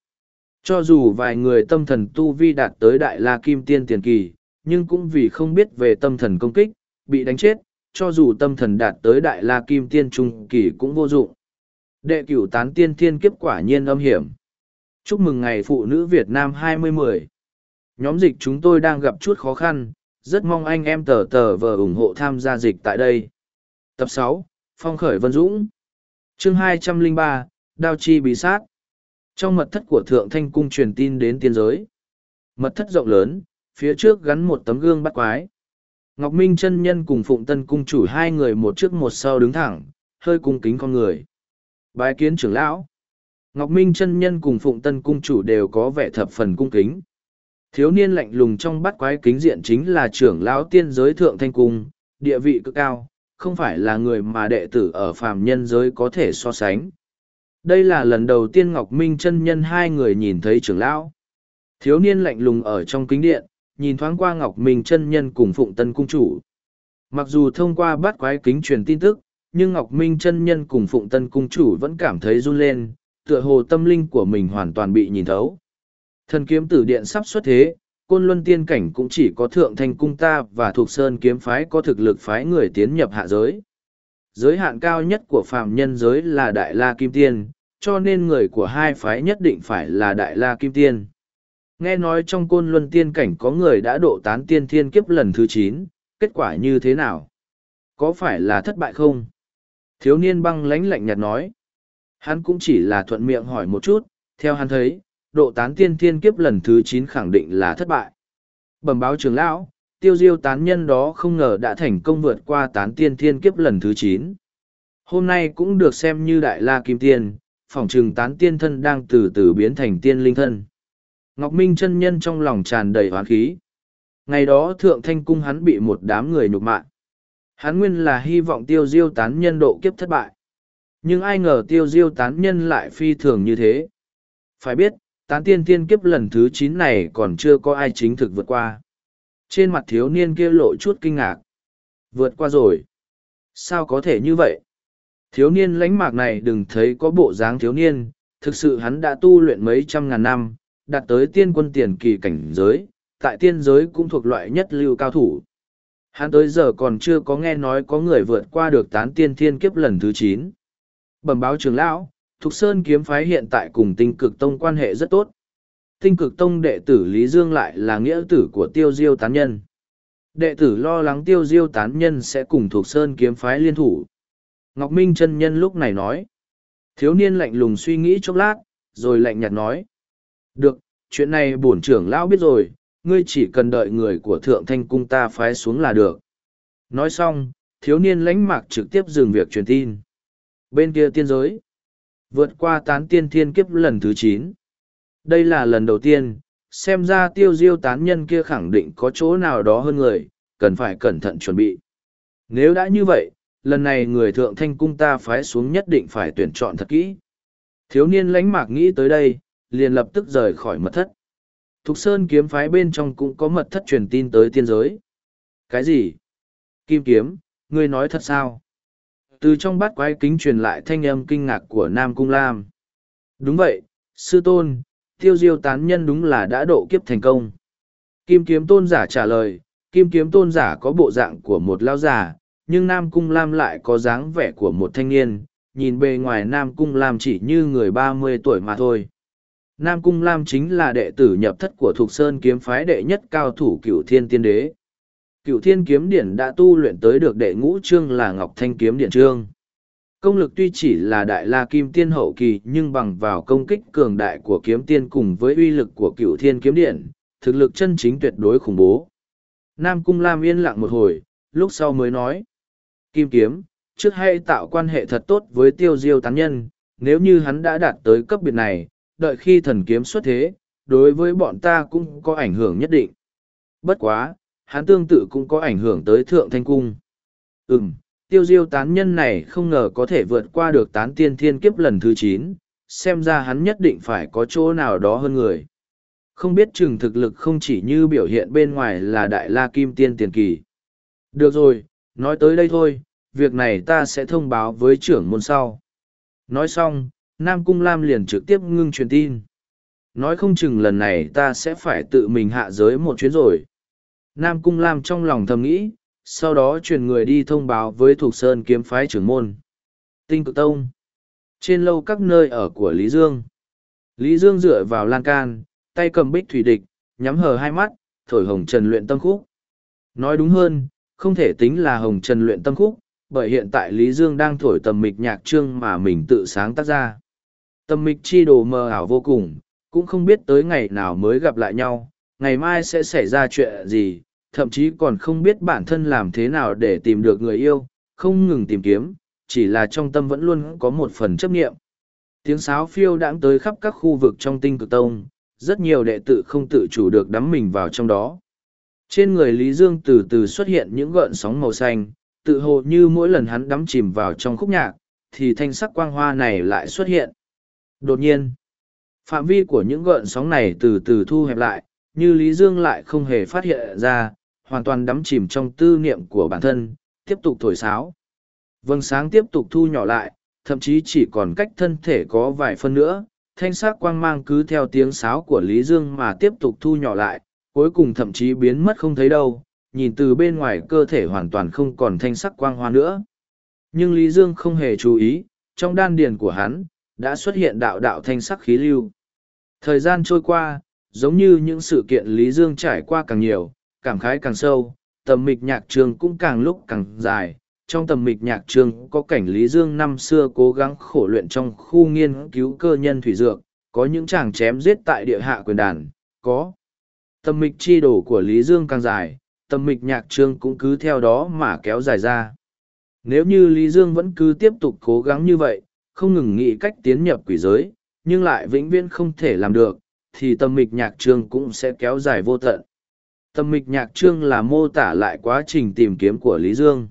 Cho dù vài người tâm thần tu vi đạt tới đại la kim tiên tiền kỳ, nhưng cũng vì không biết về tâm thần công kích, bị đánh chết, cho dù tâm thần đạt tới đại la kim tiên trung kỳ cũng vô dụng. Đệ cửu tán tiên thiên kiếp quả nhiên âm hiểm. Chúc mừng ngày phụ nữ Việt Nam 2010. Nhóm dịch chúng tôi đang gặp chút khó khăn, rất mong anh em tờ tờ vờ ủng hộ tham gia dịch tại đây. Tập sáu Phong khởi Vân Dũng Chương hai trăm linh ba Đao chi bí sát Trong mật thất của Thượng Thanh Cung truyền tin đến tiên giới. Mật thất rộng lớn, phía trước gắn một tấm gương bắt quái. Ngọc Minh chân nhân cùng Phụng Tân Cung chủ hai người một trước một sau đứng thẳng, hơi cung kính con người. Bái kiến trưởng lão. Ngọc Minh chân nhân cùng Phụng Tân Cung chủ đều có vẻ thập phần cung kính. Thiếu niên lạnh lùng trong bắt quái kính diện chính là trưởng lão tiên giới thượng thanh cung, địa vị cực cao, không phải là người mà đệ tử ở phàm nhân giới có thể so sánh. Đây là lần đầu tiên Ngọc Minh chân nhân hai người nhìn thấy trưởng lão. Thiếu niên lạnh lùng ở trong kính điện, nhìn thoáng qua Ngọc Minh chân nhân cùng Phụng Tân cung chủ. Mặc dù thông qua bắt quái kính truyền tin tức, nhưng Ngọc Minh chân nhân cùng Phụng Tân cung chủ vẫn cảm thấy run lên, tựa hồ tâm linh của mình hoàn toàn bị nhìn thấu. Thần kiếm tử điện sắp xuất thế, côn luân tiên cảnh cũng chỉ có thượng thanh cung ta và thuộc sơn kiếm phái có thực lực phái người tiến nhập hạ giới. Giới hạn cao nhất của phàm nhân giới là Đại La Kim Tiên, cho nên người của hai phái nhất định phải là Đại La Kim Tiên. Nghe nói trong côn luân tiên cảnh có người đã độ tán tiên thiên kiếp lần thứ chín, kết quả như thế nào? Có phải là thất bại không? Thiếu niên băng lánh lạnh nhạt nói. Hắn cũng chỉ là thuận miệng hỏi một chút, theo hắn thấy, độ tán tiên thiên kiếp lần thứ chín khẳng định là thất bại. Bẩm báo trưởng lão, tiêu diêu tán nhân đó không ngờ đã thành công vượt qua tán tiên thiên kiếp lần thứ chín. Hôm nay cũng được xem như đại la kim tiên, phỏng trừng tán tiên thân đang từ từ biến thành tiên linh thân. Ngọc Minh chân nhân trong lòng tràn đầy hoán khí. Ngày đó thượng thanh cung hắn bị một đám người nhục mạ. Hắn nguyên là hy vọng tiêu diêu tán nhân độ kiếp thất bại. Nhưng ai ngờ tiêu diêu tán nhân lại phi thường như thế. Phải biết, tán tiên tiên kiếp lần thứ chín này còn chưa có ai chính thực vượt qua. Trên mặt thiếu niên kia lộ chút kinh ngạc. Vượt qua rồi. Sao có thể như vậy? Thiếu niên lãnh mạc này đừng thấy có bộ dáng thiếu niên, thực sự hắn đã tu luyện mấy trăm ngàn năm, đạt tới tiên quân tiền kỳ cảnh giới, tại tiên giới cũng thuộc loại nhất lưu cao thủ. Hắn tới giờ còn chưa có nghe nói có người vượt qua được tán tiên thiên kiếp lần thứ chín. Bẩm báo trưởng lão, Thục Sơn kiếm phái hiện tại cùng tinh cực tông quan hệ rất tốt. Tinh cực tông đệ tử Lý Dương lại là nghĩa tử của tiêu diêu tán nhân. Đệ tử lo lắng tiêu diêu tán nhân sẽ cùng Thục Sơn kiếm phái liên thủ. Ngọc Minh chân nhân lúc này nói. Thiếu niên lạnh lùng suy nghĩ chốc lát, rồi lạnh nhạt nói. Được, chuyện này bổn trưởng lão biết rồi, ngươi chỉ cần đợi người của thượng thanh cung ta phái xuống là được. Nói xong, thiếu niên lãnh mạc trực tiếp dừng việc truyền tin. Bên kia tiên giới, vượt qua tán tiên thiên kiếp lần thứ chín. Đây là lần đầu tiên, xem ra tiêu diêu tán nhân kia khẳng định có chỗ nào đó hơn người, cần phải cẩn thận chuẩn bị. Nếu đã như vậy, lần này người thượng thanh cung ta phái xuống nhất định phải tuyển chọn thật kỹ. Thiếu niên lãnh mạc nghĩ tới đây, liền lập tức rời khỏi mật thất. Thục Sơn kiếm phái bên trong cũng có mật thất truyền tin tới tiên giới. Cái gì? Kim kiếm, ngươi nói thật sao? Từ trong bát quái kính truyền lại thanh âm kinh ngạc của Nam Cung Lam. Đúng vậy, sư tôn, tiêu diêu tán nhân đúng là đã độ kiếp thành công. Kim kiếm tôn giả trả lời, kim kiếm tôn giả có bộ dạng của một lao giả, nhưng Nam Cung Lam lại có dáng vẻ của một thanh niên, nhìn bề ngoài Nam Cung Lam chỉ như người ba mươi tuổi mà thôi. Nam Cung Lam chính là đệ tử nhập thất của Thục Sơn kiếm phái đệ nhất cao thủ cựu thiên tiên đế. Cựu thiên kiếm điển đã tu luyện tới được đệ ngũ trương là Ngọc Thanh kiếm điển trương. Công lực tuy chỉ là đại la kim tiên hậu kỳ nhưng bằng vào công kích cường đại của kiếm tiên cùng với uy lực của cựu thiên kiếm điện, thực lực chân chính tuyệt đối khủng bố. Nam Cung Lam yên lặng một hồi, lúc sau mới nói. Kim kiếm, trước hay tạo quan hệ thật tốt với tiêu diêu tán nhân, nếu như hắn đã đạt tới cấp biệt này, đợi khi thần kiếm xuất thế, đối với bọn ta cũng có ảnh hưởng nhất định. Bất quá, hắn tương tự cũng có ảnh hưởng tới thượng thanh cung. Ừm, tiêu diêu tán nhân này không ngờ có thể vượt qua được tán tiên thiên kiếp lần thứ chín, xem ra hắn nhất định phải có chỗ nào đó hơn người. Không biết chừng thực lực không chỉ như biểu hiện bên ngoài là đại la kim tiên tiền kỳ. Được rồi, nói tới đây thôi, việc này ta sẽ thông báo với trưởng môn sau. Nói xong, Nam Cung Lam liền trực tiếp ngưng truyền tin. Nói không chừng lần này ta sẽ phải tự mình hạ giới một chuyến rồi. Nam Cung Lam trong lòng thầm nghĩ, sau đó truyền người đi thông báo với Thục Sơn kiếm phái trưởng môn. Tinh cực tông. Trên lâu các nơi ở của Lý Dương. Lý Dương dựa vào lan can, tay cầm bích thủy địch, nhắm hờ hai mắt, thổi hồng trần luyện tâm khúc. Nói đúng hơn, không thể tính là hồng trần luyện tâm khúc, bởi hiện tại Lý Dương đang thổi tầm mịch nhạc trương mà mình tự sáng tác ra. Tâm mịch chi đồ mờ ảo vô cùng, cũng không biết tới ngày nào mới gặp lại nhau, ngày mai sẽ xảy ra chuyện gì, thậm chí còn không biết bản thân làm thế nào để tìm được người yêu, không ngừng tìm kiếm, chỉ là trong tâm vẫn luôn có một phần chấp nghiệm. Tiếng sáo phiêu đãng tới khắp các khu vực trong tinh cực tông, rất nhiều đệ tử không tự chủ được đắm mình vào trong đó. Trên người Lý Dương từ từ xuất hiện những gợn sóng màu xanh, tự hồ như mỗi lần hắn đắm chìm vào trong khúc nhạc, thì thanh sắc quang hoa này lại xuất hiện. Đột nhiên, phạm vi của những gợn sóng này từ từ thu hẹp lại, như Lý Dương lại không hề phát hiện ra, hoàn toàn đắm chìm trong tư niệm của bản thân, tiếp tục thổi sáo. Vâng sáng tiếp tục thu nhỏ lại, thậm chí chỉ còn cách thân thể có vài phân nữa, thanh sắc quang mang cứ theo tiếng sáo của Lý Dương mà tiếp tục thu nhỏ lại, cuối cùng thậm chí biến mất không thấy đâu, nhìn từ bên ngoài cơ thể hoàn toàn không còn thanh sắc quang hoa nữa. Nhưng Lý Dương không hề chú ý, trong đan điền của hắn, đã xuất hiện đạo đạo thanh sắc khí lưu. Thời gian trôi qua, giống như những sự kiện Lý Dương trải qua càng nhiều, cảm khái càng sâu, tầm mịch nhạc trường cũng càng lúc càng dài. Trong tầm mịch nhạc trường có cảnh Lý Dương năm xưa cố gắng khổ luyện trong khu nghiên cứu cơ nhân thủy dược, có những chàng chém giết tại địa hạ quyền đàn, có. Tầm mịch chi đổ của Lý Dương càng dài, tầm mịch nhạc trường cũng cứ theo đó mà kéo dài ra. Nếu như Lý Dương vẫn cứ tiếp tục cố gắng như vậy, không ngừng nghĩ cách tiến nhập quỷ giới, nhưng lại vĩnh viễn không thể làm được, thì tầm mịch nhạc trường cũng sẽ kéo dài vô tận tâm mịch nhạc trương là mô tả lại quá trình tìm kiếm của Lý Dương.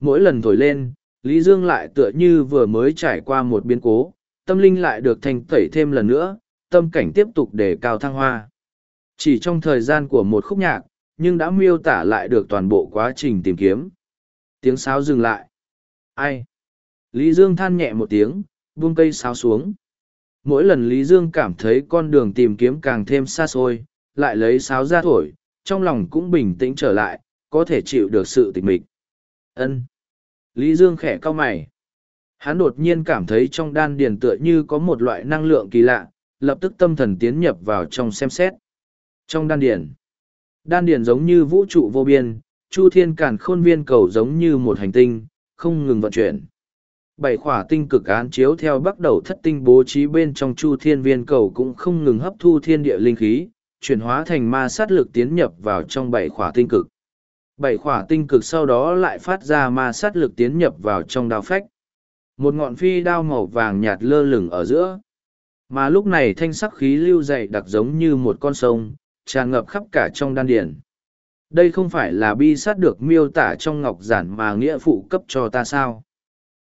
Mỗi lần thổi lên, Lý Dương lại tựa như vừa mới trải qua một biến cố, tâm linh lại được thành tẩy thêm lần nữa, tâm cảnh tiếp tục để cao thăng hoa. Chỉ trong thời gian của một khúc nhạc, nhưng đã miêu tả lại được toàn bộ quá trình tìm kiếm. Tiếng sáo dừng lại. Ai? Lý Dương than nhẹ một tiếng, buông cây sáo xuống mỗi lần Lý Dương cảm thấy con đường tìm kiếm càng thêm xa xôi, lại lấy sáo ra thổi, trong lòng cũng bình tĩnh trở lại, có thể chịu được sự tịch mịch. Ân. Lý Dương khẽ cau mày. Hắn đột nhiên cảm thấy trong đan điền tựa như có một loại năng lượng kỳ lạ, lập tức tâm thần tiến nhập vào trong xem xét. Trong đan điền, đan điền giống như vũ trụ vô biên, chu thiên càn khôn viên cầu giống như một hành tinh, không ngừng vận chuyển bảy khỏa tinh cực án chiếu theo bắt đầu thất tinh bố trí bên trong chu thiên viên cầu cũng không ngừng hấp thu thiên địa linh khí chuyển hóa thành ma sát lực tiến nhập vào trong bảy khỏa tinh cực. Bảy khỏa tinh cực sau đó lại phát ra ma sát lực tiến nhập vào trong đao phách. Một ngọn phi đao màu vàng nhạt lơ lửng ở giữa. Mà lúc này thanh sắc khí lưu dày đặc giống như một con sông tràn ngập khắp cả trong đan điển đây không phải là bi sát được miêu tả trong ngọc giản mà nghĩa phụ cấp cho ta sao?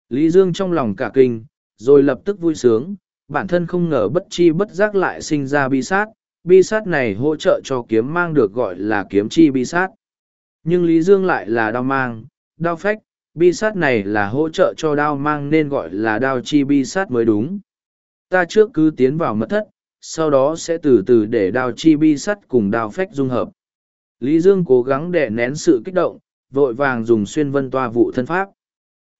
Lý Dương trong lòng cả kinh, rồi lập tức vui sướng, bản thân không ngờ bất chi bất giác lại sinh ra bi sát, bi sát này hỗ trợ cho kiếm mang được gọi là kiếm chi bi sát. Nhưng Lý Dương lại là đao mang, đao phách, bi sát này là hỗ trợ cho đao mang nên gọi là đao chi bi sát mới đúng. Ta trước cứ tiến vào mật thất, sau đó sẽ từ từ để đao chi bi sắt cùng đao phách dung hợp. Lý Dương cố gắng để nén sự kích động, vội vàng dùng xuyên vân toa vụ thân pháp.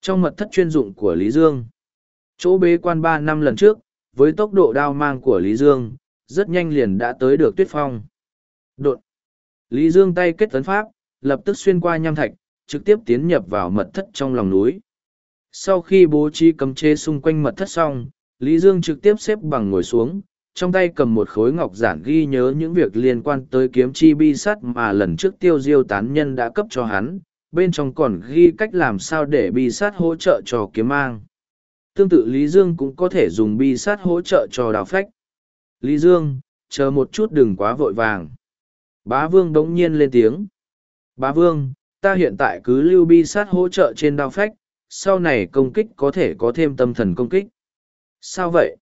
Trong mật thất chuyên dụng của Lý Dương, chỗ bế quan ba năm lần trước, với tốc độ đao mang của Lý Dương, rất nhanh liền đã tới được tuyết phong. Đột! Lý Dương tay kết tấn pháp, lập tức xuyên qua nham thạch, trực tiếp tiến nhập vào mật thất trong lòng núi. Sau khi bố trí cấm chế xung quanh mật thất xong, Lý Dương trực tiếp xếp bằng ngồi xuống, trong tay cầm một khối ngọc giản ghi nhớ những việc liên quan tới kiếm chi bi sắt mà lần trước tiêu diêu tán nhân đã cấp cho hắn, bên trong còn ghi cách làm sao để bi sát hỗ trợ cho kiếm mang. Tương tự Lý Dương cũng có thể dùng bi sát hỗ trợ cho đào phách. Lý Dương, chờ một chút đừng quá vội vàng. Bá Vương đống nhiên lên tiếng. Bá Vương, ta hiện tại cứ lưu bi sát hỗ trợ trên đao phách, sau này công kích có thể có thêm tâm thần công kích. Sao vậy?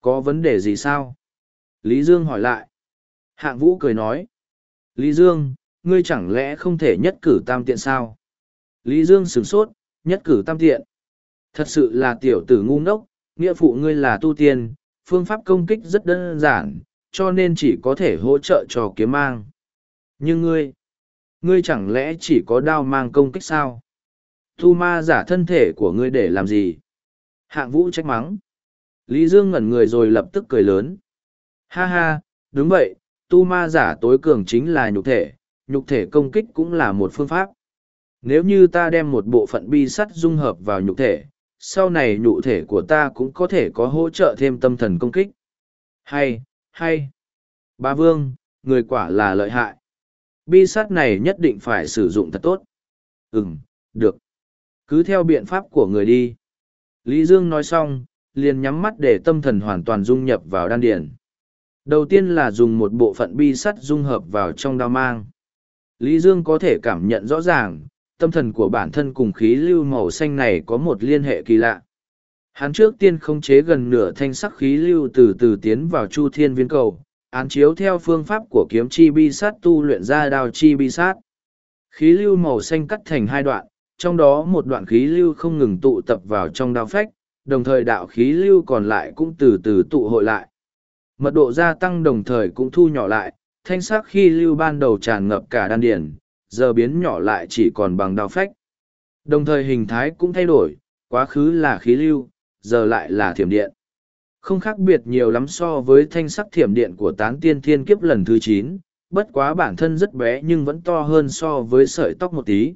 Có vấn đề gì sao? Lý Dương hỏi lại. Hạng Vũ cười nói. Lý Dương, ngươi chẳng lẽ không thể nhất cử tam tiện sao? Lý Dương sửng sốt, nhất cử tam tiện. Thật sự là tiểu tử ngu ngốc, nghĩa phụ ngươi là tu tiên, phương pháp công kích rất đơn giản, cho nên chỉ có thể hỗ trợ cho kiếm mang. Nhưng ngươi, ngươi chẳng lẽ chỉ có đao mang công kích sao? Tu ma giả thân thể của ngươi để làm gì? Hạng vũ trách mắng. Lý Dương ngẩn người rồi lập tức cười lớn. Ha ha, đúng vậy, tu ma giả tối cường chính là nhục thể, nhục thể công kích cũng là một phương pháp. Nếu như ta đem một bộ phận bi sắt dung hợp vào nhục thể, sau này nhụ thể của ta cũng có thể có hỗ trợ thêm tâm thần công kích. Hay, hay. Ba Vương, người quả là lợi hại. Bi sắt này nhất định phải sử dụng thật tốt. Ừm, được. Cứ theo biện pháp của người đi. Lý Dương nói xong, liền nhắm mắt để tâm thần hoàn toàn dung nhập vào đan điển. Đầu tiên là dùng một bộ phận bi sắt dung hợp vào trong đao mang. Lý Dương có thể cảm nhận rõ ràng, tâm thần của bản thân cùng khí lưu màu xanh này có một liên hệ kỳ lạ. Hắn trước tiên khống chế gần nửa thanh sắc khí lưu từ từ tiến vào chu thiên viên cầu, án chiếu theo phương pháp của kiếm chi bi sát tu luyện ra đao chi bi sát. Khí lưu màu xanh cắt thành hai đoạn, trong đó một đoạn khí lưu không ngừng tụ tập vào trong đao phách, đồng thời đạo khí lưu còn lại cũng từ từ tụ hội lại. Mật độ gia tăng đồng thời cũng thu nhỏ lại, thanh sắc khi lưu ban đầu tràn ngập cả đan điển, giờ biến nhỏ lại chỉ còn bằng đao phách. Đồng thời hình thái cũng thay đổi, quá khứ là khí lưu, giờ lại là thiểm điện. Không khác biệt nhiều lắm so với thanh sắc thiểm điện của tán tiên thiên kiếp lần thứ chín, bất quá bản thân rất bé nhưng vẫn to hơn so với sợi tóc một tí.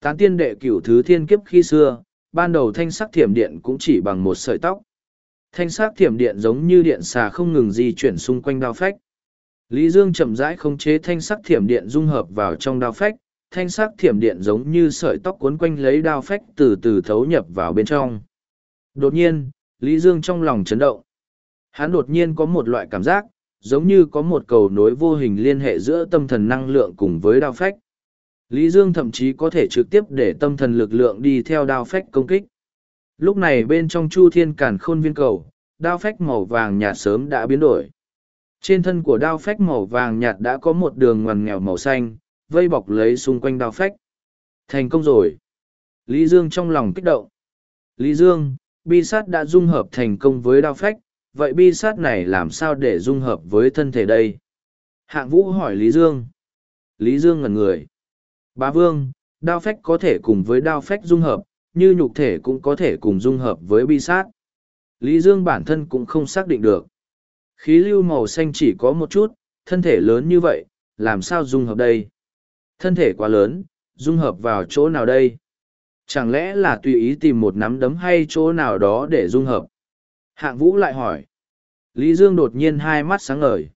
Tán tiên đệ cửu thứ thiên kiếp khi xưa, ban đầu thanh sắc thiểm điện cũng chỉ bằng một sợi tóc. Thanh sắc thiểm điện giống như điện xà không ngừng di chuyển xung quanh đao phách. Lý Dương chậm rãi khống chế thanh sắc thiểm điện dung hợp vào trong đao phách, thanh sắc thiểm điện giống như sợi tóc cuốn quanh lấy đao phách từ từ thấu nhập vào bên trong. Đột nhiên, Lý Dương trong lòng chấn động. Hắn đột nhiên có một loại cảm giác, giống như có một cầu nối vô hình liên hệ giữa tâm thần năng lượng cùng với đao phách. Lý Dương thậm chí có thể trực tiếp để tâm thần lực lượng đi theo đao phách công kích. Lúc này bên trong chu thiên cản khôn viên cầu, đao phách màu vàng nhà sớm đã biến đổi. Trên thân của đao phách màu vàng nhạt đã có một đường ngoằn nghèo màu xanh, vây bọc lấy xung quanh đao phách. Thành công rồi. Lý Dương trong lòng kích động. Lý Dương, bi sát đã dung hợp thành công với đao phách, vậy bi sát này làm sao để dung hợp với thân thể đây? Hạng vũ hỏi Lý Dương. Lý Dương ngẩn người. Bá vương, đao phách có thể cùng với đao phách dung hợp, như nhục thể cũng có thể cùng dung hợp với bi sát. Lý Dương bản thân cũng không xác định được. Khí lưu màu xanh chỉ có một chút, thân thể lớn như vậy, làm sao dung hợp đây? Thân thể quá lớn, dung hợp vào chỗ nào đây? Chẳng lẽ là tùy ý tìm một nắm đấm hay chỗ nào đó để dung hợp? Hạng vũ lại hỏi. Lý Dương đột nhiên hai mắt sáng ngời.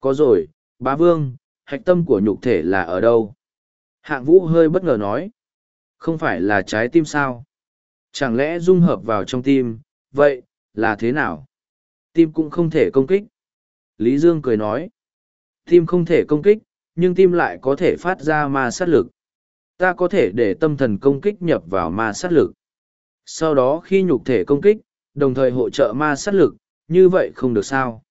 Có rồi, bá vương, hạch tâm của nhục thể là ở đâu? Hạng vũ hơi bất ngờ nói. Không phải là trái tim sao? Chẳng lẽ dung hợp vào trong tim, vậy, là thế nào? Tim cũng không thể công kích. Lý Dương cười nói. Tim không thể công kích, nhưng tim lại có thể phát ra ma sát lực. Ta có thể để tâm thần công kích nhập vào ma sát lực. Sau đó khi nhục thể công kích, đồng thời hỗ trợ ma sát lực, như vậy không được sao.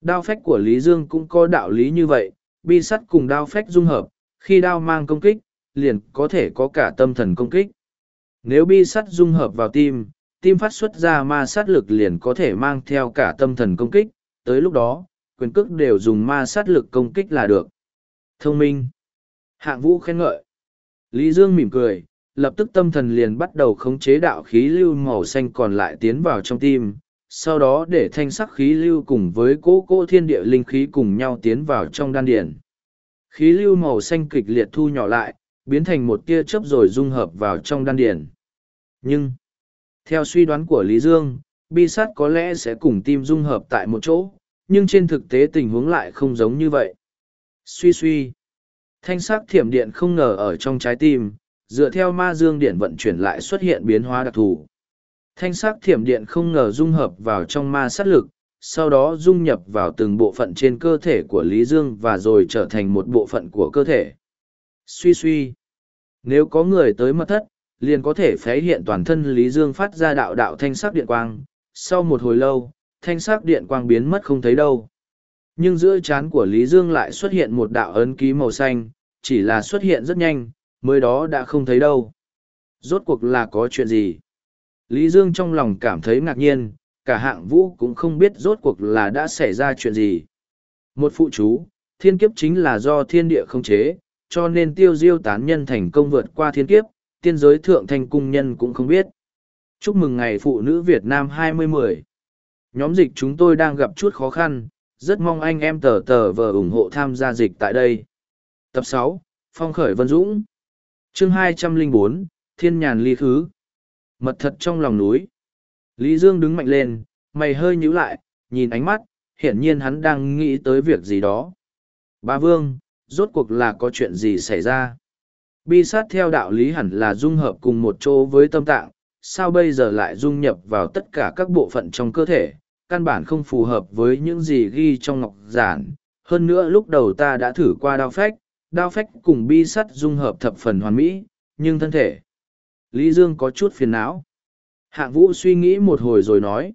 Đao phách của Lý Dương cũng có đạo lý như vậy, bi sắt cùng đao phách dung hợp, khi đao mang công kích, liền có thể có cả tâm thần công kích. Nếu bi sắt dung hợp vào tim, tim phát xuất ra ma sát lực liền có thể mang theo cả tâm thần công kích, tới lúc đó, quyền cước đều dùng ma sát lực công kích là được. Thông minh. Hạng vũ khen ngợi. Lý Dương mỉm cười, lập tức tâm thần liền bắt đầu khống chế đạo khí lưu màu xanh còn lại tiến vào trong tim, sau đó để thanh sắc khí lưu cùng với cỗ cỗ thiên địa linh khí cùng nhau tiến vào trong đan điển. Khí lưu màu xanh kịch liệt thu nhỏ lại, biến thành một tia chớp rồi dung hợp vào trong đan điển. Nhưng, theo suy đoán của Lý Dương, bi sắt có lẽ sẽ cùng tim dung hợp tại một chỗ, nhưng trên thực tế tình huống lại không giống như vậy. Suy suy, thanh sắc thiểm điện không ngờ ở trong trái tim, dựa theo ma dương điện vận chuyển lại xuất hiện biến hóa đặc thù. Thanh sắc thiểm điện không ngờ dung hợp vào trong ma sát lực, sau đó dung nhập vào từng bộ phận trên cơ thể của Lý Dương và rồi trở thành một bộ phận của cơ thể. Suy suy. Nếu có người tới mật thất, liền có thể phế hiện toàn thân Lý Dương phát ra đạo đạo thanh sắc điện quang. Sau một hồi lâu, thanh sắc điện quang biến mất không thấy đâu. Nhưng giữa chán của Lý Dương lại xuất hiện một đạo ấn ký màu xanh, chỉ là xuất hiện rất nhanh, mới đó đã không thấy đâu. Rốt cuộc là có chuyện gì? Lý Dương trong lòng cảm thấy ngạc nhiên, cả hạng vũ cũng không biết rốt cuộc là đã xảy ra chuyện gì. Một phụ chú, thiên kiếp chính là do thiên địa không chế, cho nên tiêu diêu tán nhân thành công vượt qua thiên kiếp, tiên giới thượng thanh cung nhân cũng không biết. Chúc mừng ngày phụ nữ Việt Nam 2010. Nhóm dịch chúng tôi đang gặp chút khó khăn, rất mong anh em tờ tờ vờ ủng hộ tham gia dịch tại đây. Tập 6, Phong khởi Vân Dũng chương 204, Thiên nhàn ly khứ. Mật thật trong lòng núi. Lý Dương đứng mạnh lên, mày hơi nhíu lại, nhìn ánh mắt, hiển nhiên hắn đang nghĩ tới việc gì đó. Ba Vương, rốt cuộc là có chuyện gì xảy ra? Bi sát theo đạo lý hẳn là dung hợp cùng một chỗ với tâm tạng, sao bây giờ lại dung nhập vào tất cả các bộ phận trong cơ thể, căn bản không phù hợp với những gì ghi trong ngọc giản. Hơn nữa lúc đầu ta đã thử qua đao phách, đao phách cùng bi sắt dung hợp thập phần hoàn mỹ, nhưng thân thể. Lý Dương có chút phiền não. Hạng vũ suy nghĩ một hồi rồi nói.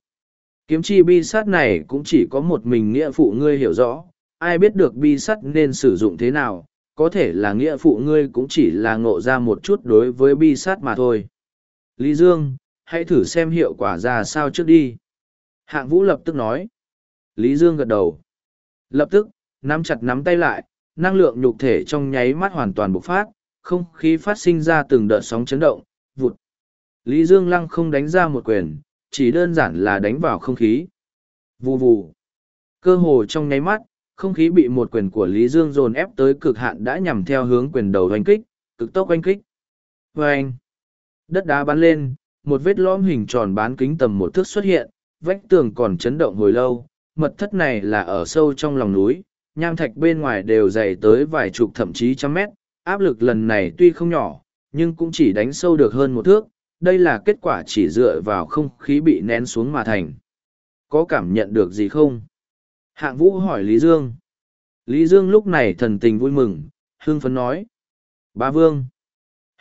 Kiếm chi bi sắt này cũng chỉ có một mình nghĩa phụ ngươi hiểu rõ, ai biết được bi sắt nên sử dụng thế nào, có thể là nghĩa phụ ngươi cũng chỉ là ngộ ra một chút đối với bi sát mà thôi. Lý Dương, hãy thử xem hiệu quả ra sao trước đi. Hạng vũ lập tức nói. Lý Dương gật đầu. Lập tức, nắm chặt nắm tay lại, năng lượng nhục thể trong nháy mắt hoàn toàn bộc phát, không khí phát sinh ra từng đợt sóng chấn động, vụt. Lý Dương Lăng không đánh ra một quyền, chỉ đơn giản là đánh vào không khí. Vù vù. Cơ hồ trong nháy mắt, không khí bị một quyền của Lý Dương dồn ép tới cực hạn đã nhằm theo hướng quyền đầu oanh kích, cực tốc oanh kích. Anh. Đất đá bắn lên, một vết lõm hình tròn bán kính tầm một thước xuất hiện, vách tường còn chấn động hồi lâu. Mật thất này là ở sâu trong lòng núi, nham thạch bên ngoài đều dày tới vài chục thậm chí trăm mét. Áp lực lần này tuy không nhỏ, nhưng cũng chỉ đánh sâu được hơn một thước. Đây là kết quả chỉ dựa vào không khí bị nén xuống mà thành. Có cảm nhận được gì không? Hạng vũ hỏi Lý Dương. Lý Dương lúc này thần tình vui mừng, hương phấn nói. Ba Vương,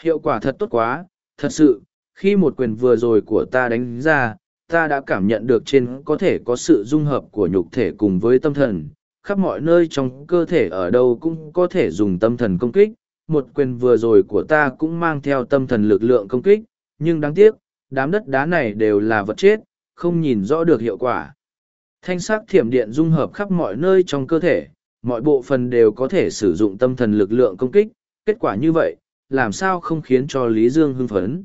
hiệu quả thật tốt quá, thật sự, khi một quyền vừa rồi của ta đánh ra, ta đã cảm nhận được trên có thể có sự dung hợp của nhục thể cùng với tâm thần, khắp mọi nơi trong cơ thể ở đâu cũng có thể dùng tâm thần công kích. Một quyền vừa rồi của ta cũng mang theo tâm thần lực lượng công kích, nhưng đáng tiếc, đám đất đá này đều là vật chết, không nhìn rõ được hiệu quả. Thanh sắc thiểm điện dung hợp khắp mọi nơi trong cơ thể, mọi bộ phận đều có thể sử dụng tâm thần lực lượng công kích, kết quả như vậy, làm sao không khiến cho Lý Dương hưng phấn.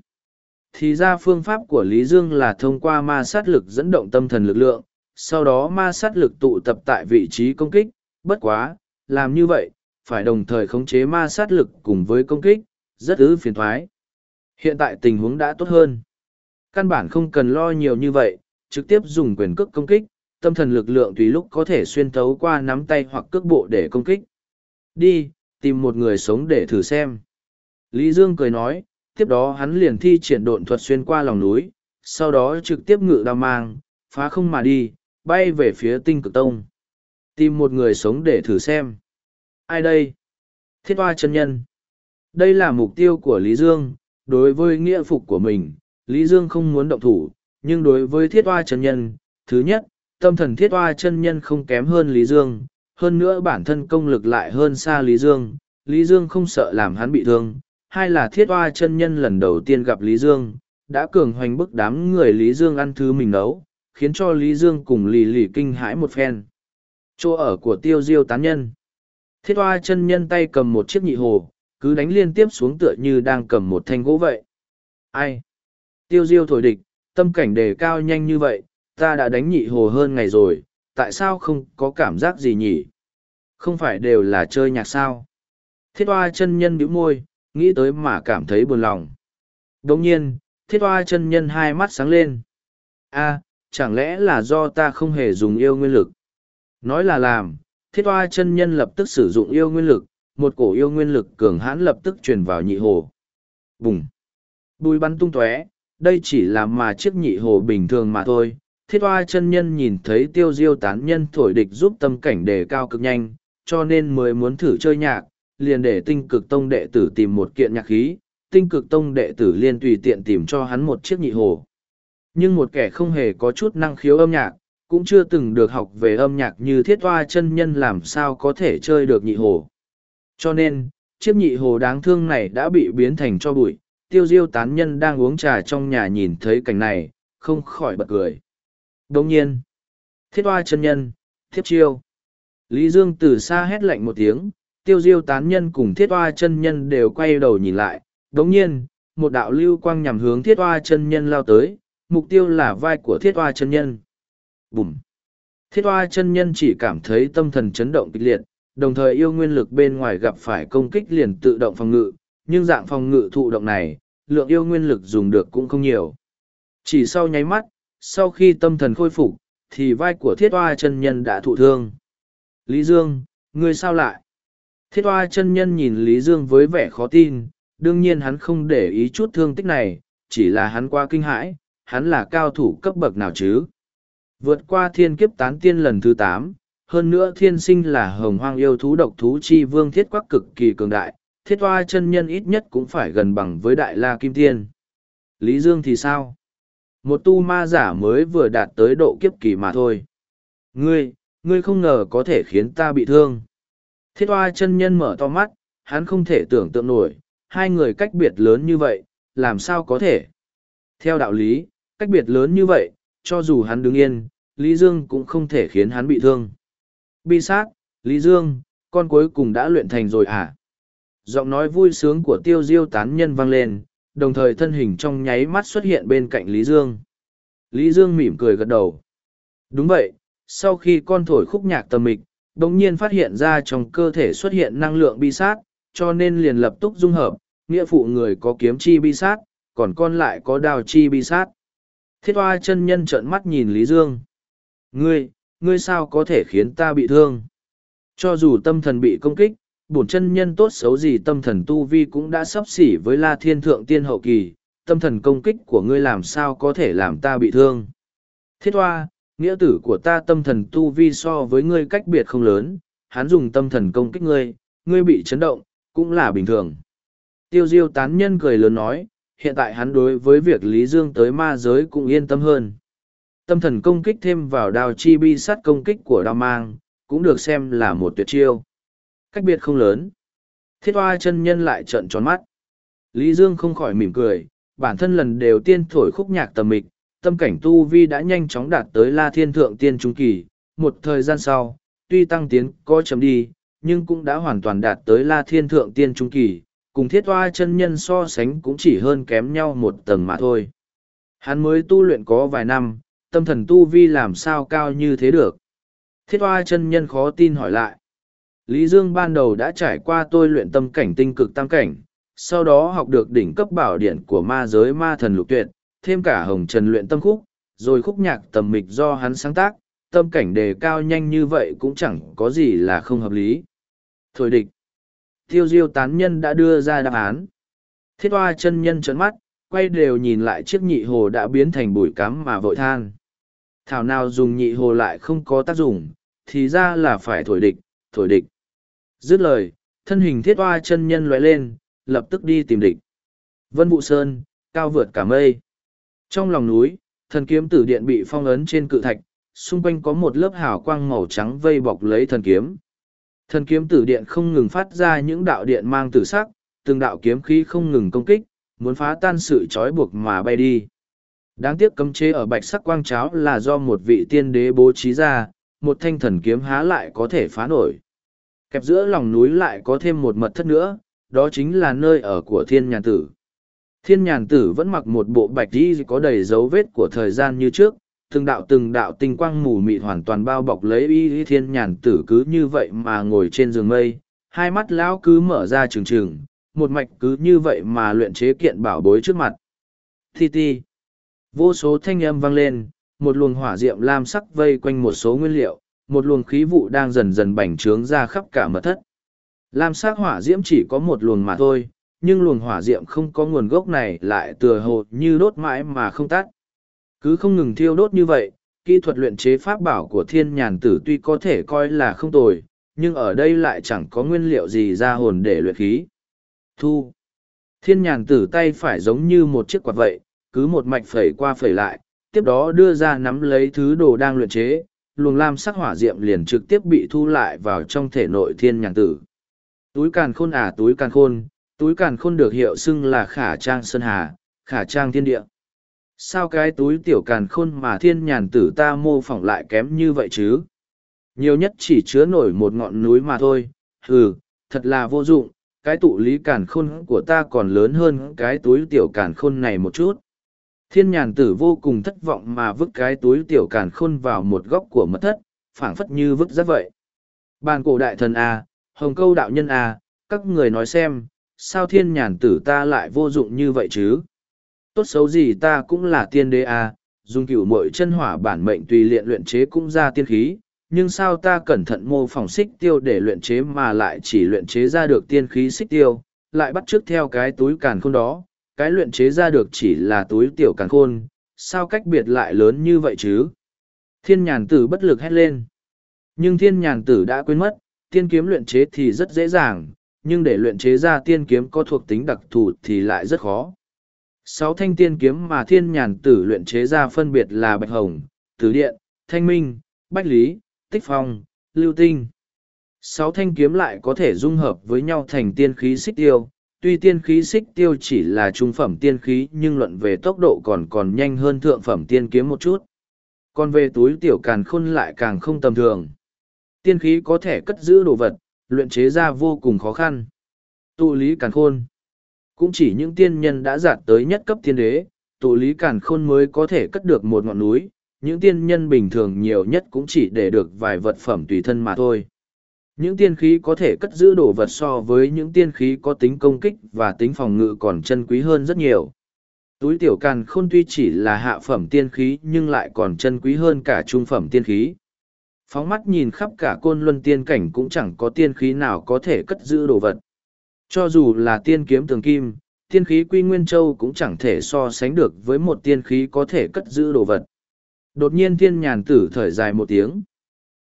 Thì ra phương pháp của Lý Dương là thông qua ma sát lực dẫn động tâm thần lực lượng, sau đó ma sát lực tụ tập tại vị trí công kích, bất quá, làm như vậy, phải đồng thời khống chế ma sát lực cùng với công kích, rất ư phiền thoái. Hiện tại tình huống đã tốt hơn. Căn bản không cần lo nhiều như vậy, trực tiếp dùng quyền cước công kích, tâm thần lực lượng tùy lúc có thể xuyên thấu qua nắm tay hoặc cước bộ để công kích. Đi, tìm một người sống để thử xem. Lý Dương cười nói, tiếp đó hắn liền thi triển độn thuật xuyên qua lòng núi, sau đó trực tiếp ngự đao mang, phá không mà đi, bay về phía tinh cực tông. Tìm một người sống để thử xem. Ai đây? Thiết hoa chân nhân. Đây là mục tiêu của Lý Dương, đối với nghĩa phục của mình, Lý Dương không muốn động thủ, nhưng đối với thiết hoa chân nhân, thứ nhất, tâm thần thiết Oa chân nhân không kém hơn Lý Dương, hơn nữa bản thân công lực lại hơn xa Lý Dương, Lý Dương không sợ làm hắn bị thương. Hai là thiết Oa chân nhân lần đầu tiên gặp Lý Dương, đã cường hoành bức đám người Lý Dương ăn thứ mình nấu, khiến cho Lý Dương cùng lì lì kinh hãi một phen. Chỗ ở của tiêu diêu tán nhân. Thiết Oa chân nhân tay cầm một chiếc nhị hồ, cứ đánh liên tiếp xuống tựa như đang cầm một thanh gỗ vậy. Ai? Tiêu diêu thổi địch, tâm cảnh đề cao nhanh như vậy, ta đã đánh nhị hồ hơn ngày rồi, tại sao không có cảm giác gì nhỉ? Không phải đều là chơi nhạc sao? Thiết hoa chân nhân bĩu môi, nghĩ tới mà cảm thấy buồn lòng. Đồng nhiên, thiết hoa chân nhân hai mắt sáng lên. a chẳng lẽ là do ta không hề dùng yêu nguyên lực? Nói là làm, thiết hoa chân nhân lập tức sử dụng yêu nguyên lực, một cổ yêu nguyên lực cường hãn lập tức truyền vào nhị hồ. Bùng! Bùi bắn tung tóe, đây chỉ là mà chiếc nhị hồ bình thường mà thôi, thiết hoa chân nhân nhìn thấy tiêu diêu tán nhân thổi địch giúp tâm cảnh đề cao cực nhanh, cho nên mới muốn thử chơi nhạc, liền để tinh cực tông đệ tử tìm một kiện nhạc khí, tinh cực tông đệ tử liền tùy tiện tìm cho hắn một chiếc nhị hồ. Nhưng một kẻ không hề có chút năng khiếu âm nhạc, cũng chưa từng được học về âm nhạc như thiết hoa chân nhân làm sao có thể chơi được nhị hồ. Cho nên, chiếc nhị hồ đáng thương này đã bị biến thành cho bụi, tiêu diêu tán nhân đang uống trà trong nhà nhìn thấy cảnh này, không khỏi bật cười. Đồng nhiên, thiết hoa chân nhân, thiết chiêu. Lý Dương từ xa hét lạnh một tiếng, tiêu diêu tán nhân cùng thiết hoa chân nhân đều quay đầu nhìn lại. Đồng nhiên, một đạo lưu quang nhằm hướng thiết hoa chân nhân lao tới, mục tiêu là vai của thiết hoa chân nhân. Bùm! Thiết hoa chân nhân chỉ cảm thấy tâm thần chấn động kịch liệt, đồng thời yêu nguyên lực bên ngoài gặp phải công kích liền tự động phòng ngự, nhưng dạng phòng ngự thụ động này, lượng yêu nguyên lực dùng được cũng không nhiều. Chỉ sau nháy mắt, sau khi tâm thần khôi phục, thì vai của thiết oa chân nhân đã thụ thương. Lý dương, ngươi sao lại? Thiết oa chân nhân nhìn lý dương với vẻ khó tin, đương nhiên hắn không để ý chút thương tích này, chỉ là hắn qua kinh hãi, hắn là cao thủ cấp bậc nào chứ? Vượt qua thiên kiếp tán tiên lần thứ tám, hơn nữa thiên sinh là hồng hoang yêu thú độc thú chi vương thiết quắc cực kỳ cường đại, thiết oa chân nhân ít nhất cũng phải gần bằng với đại la kim tiên. Lý dương thì sao? Một tu ma giả mới vừa đạt tới độ kiếp kỳ mà thôi. Ngươi, ngươi không ngờ có thể khiến ta bị thương. Thiết hoa chân nhân mở to mắt, hắn không thể tưởng tượng nổi, hai người cách biệt lớn như vậy, làm sao có thể. Theo đạo lý, cách biệt lớn như vậy, cho dù hắn đứng yên, Lý Dương cũng không thể khiến hắn bị thương. Bi sát, Lý Dương, con cuối cùng đã luyện thành rồi à? Giọng nói vui sướng của tiêu diêu tán nhân vang lên, đồng thời thân hình trong nháy mắt xuất hiện bên cạnh Lý Dương. Lý Dương mỉm cười gật đầu. Đúng vậy, sau khi con thổi khúc nhạc tầm mịch, đồng nhiên phát hiện ra trong cơ thể xuất hiện năng lượng bi sát, cho nên liền lập tức dung hợp, nghĩa phụ người có kiếm chi bi sát, còn con lại có đào chi bi sát. Thiết hoa chân nhân trợn mắt nhìn Lý Dương. Ngươi, ngươi sao có thể khiến ta bị thương? Cho dù tâm thần bị công kích, bổn chân nhân tốt xấu gì tâm thần tu vi cũng đã sắp xỉ với la thiên thượng tiên hậu kỳ, tâm thần công kích của ngươi làm sao có thể làm ta bị thương. Thiết hoa, nghĩa tử của ta tâm thần tu vi so với ngươi cách biệt không lớn, hắn dùng tâm thần công kích ngươi, ngươi bị chấn động, cũng là bình thường. Tiêu diêu tán nhân cười lớn nói, hiện tại hắn đối với việc Lý Dương tới ma giới cũng yên tâm hơn. Tâm thần công kích thêm vào đào chi bi sát công kích của đao mang, cũng được xem là một tuyệt chiêu. Cách biệt không lớn. Thiết hoa chân nhân lại trợn tròn mắt. Lý Dương không khỏi mỉm cười, bản thân lần đều tiên thổi khúc nhạc tầm mịch, tâm cảnh tu vi đã nhanh chóng đạt tới la thiên thượng tiên trung kỳ. Một thời gian sau, tuy tăng tiến có chấm đi, nhưng cũng đã hoàn toàn đạt tới la thiên thượng tiên trung kỳ, cùng thiết hoa chân nhân so sánh cũng chỉ hơn kém nhau một tầng mà thôi. Hắn mới tu luyện có vài năm, tâm thần tu vi làm sao cao như thế được. Thiết hoa chân nhân khó tin hỏi lại. Lý Dương ban đầu đã trải qua tôi luyện tâm cảnh tinh cực tam cảnh, sau đó học được đỉnh cấp bảo điển của ma giới ma thần lục tuyệt, thêm cả hồng trần luyện tâm khúc, rồi khúc nhạc tầm mịch do hắn sáng tác, tâm cảnh đề cao nhanh như vậy cũng chẳng có gì là không hợp lý. Thôi địch. Tiêu diêu tán nhân đã đưa ra đáp án. Thiết hoa chân nhân trấn mắt, quay đều nhìn lại chiếc nhị hồ đã biến thành bụi cắm mà vội than. Thảo nào dùng nhị hồ lại không có tác dụng, thì ra là phải thổi địch, thổi địch. Dứt lời, thân hình thiết hoa chân nhân lóe lên, lập tức đi tìm địch. Vân Vũ Sơn, cao vượt cả mây. Trong lòng núi, thần kiếm tử điện bị phong ấn trên cự thạch, xung quanh có một lớp hào quang màu trắng vây bọc lấy thần kiếm. Thần kiếm tử điện không ngừng phát ra những đạo điện mang tử sắc, từng đạo kiếm khí không ngừng công kích, muốn phá tan sự trói buộc mà bay đi. Đáng tiếc cấm chế ở bạch sắc quang cháo là do một vị tiên đế bố trí ra, một thanh thần kiếm há lại có thể phá nổi. Kẹp giữa lòng núi lại có thêm một mật thất nữa, đó chính là nơi ở của thiên nhàn tử. Thiên nhàn tử vẫn mặc một bộ bạch đi có đầy dấu vết của thời gian như trước, từng đạo từng đạo tinh quang mù mịt hoàn toàn bao bọc lấy y thiên nhàn tử cứ như vậy mà ngồi trên giường mây, hai mắt lão cứ mở ra trừng trừng, một mạch cứ như vậy mà luyện chế kiện bảo bối trước mặt. Thi ti. Vô số thanh âm vang lên, một luồng hỏa diệm lam sắc vây quanh một số nguyên liệu, một luồng khí vụ đang dần dần bành trướng ra khắp cả mật thất. Lam sắc hỏa diễm chỉ có một luồng mà thôi, nhưng luồng hỏa diễm không có nguồn gốc này lại tựa hồ như đốt mãi mà không tắt. Cứ không ngừng thiêu đốt như vậy, kỹ thuật luyện chế pháp bảo của thiên nhàn tử tuy có thể coi là không tồi, nhưng ở đây lại chẳng có nguyên liệu gì ra hồn để luyện khí. Thu. Thiên nhàn tử tay phải giống như một chiếc quạt vậy, cứ một mạch phẩy qua phẩy lại, tiếp đó đưa ra nắm lấy thứ đồ đang luyện chế, luồng lam sắc hỏa diệm liền trực tiếp bị thu lại vào trong thể nội thiên nhàn tử. Túi càn khôn à túi càn khôn, túi càn khôn được hiệu xưng là khả trang sơn hà, khả trang thiên địa. Sao cái túi tiểu càn khôn mà thiên nhàn tử ta mô phỏng lại kém như vậy chứ? Nhiều nhất chỉ chứa nổi một ngọn núi mà thôi, Hừ, thật là vô dụng, cái tụ lý càn khôn của ta còn lớn hơn cái túi tiểu càn khôn này một chút. Thiên nhàn tử vô cùng thất vọng mà vứt cái túi tiểu càn khôn vào một góc của mật thất, phảng phất như vứt rất vậy. Bàn cổ đại thần A, hồng câu đạo nhân A, các người nói xem, sao thiên nhàn tử ta lại vô dụng như vậy chứ? Tốt xấu gì ta cũng là tiên đế A, dùng cửu mội chân hỏa bản mệnh tùy luyện luyện chế cũng ra tiên khí, nhưng sao ta cẩn thận mô phỏng xích tiêu để luyện chế mà lại chỉ luyện chế ra được tiên khí xích tiêu, lại bắt trước theo cái túi càn khôn đó, cái luyện chế ra được chỉ là túi tiểu càn khôn, sao cách biệt lại lớn như vậy chứ? Thiên nhàn tử bất lực hét lên. Nhưng thiên nhàn tử đã quên mất, tiên kiếm luyện chế thì rất dễ dàng, nhưng để luyện chế ra tiên kiếm có thuộc tính đặc thù thì lại rất khó. Sáu thanh tiên kiếm mà thiên nhàn tử luyện chế ra phân biệt là Bạch Hồng, Tử Điện, Thanh Minh, Bách Lý, Tích Phong, Lưu Tinh. Sáu thanh kiếm lại có thể dung hợp với nhau thành tiên khí xích tiêu, tuy tiên khí xích tiêu chỉ là trung phẩm tiên khí nhưng luận về tốc độ còn còn nhanh hơn thượng phẩm tiên kiếm một chút. Còn về túi tiểu càn khôn lại càng không tầm thường. Tiên khí có thể cất giữ đồ vật, luyện chế ra vô cùng khó khăn. Tụ lý càn khôn. Cũng chỉ những tiên nhân đã đạt tới nhất cấp tiên đế, tụ lý càn khôn mới có thể cất được một ngọn núi, những tiên nhân bình thường nhiều nhất cũng chỉ để được vài vật phẩm tùy thân mà thôi. Những tiên khí có thể cất giữ đồ vật so với những tiên khí có tính công kích và tính phòng ngự còn chân quý hơn rất nhiều. Túi tiểu càn khôn tuy chỉ là hạ phẩm tiên khí nhưng lại còn chân quý hơn cả trung phẩm tiên khí. Phóng mắt nhìn khắp cả côn luân tiên cảnh cũng chẳng có tiên khí nào có thể cất giữ đồ vật. Cho dù là tiên kiếm tường kim, tiên khí quy nguyên châu cũng chẳng thể so sánh được với một tiên khí có thể cất giữ đồ vật. Đột nhiên thiên nhàn tử thở dài một tiếng.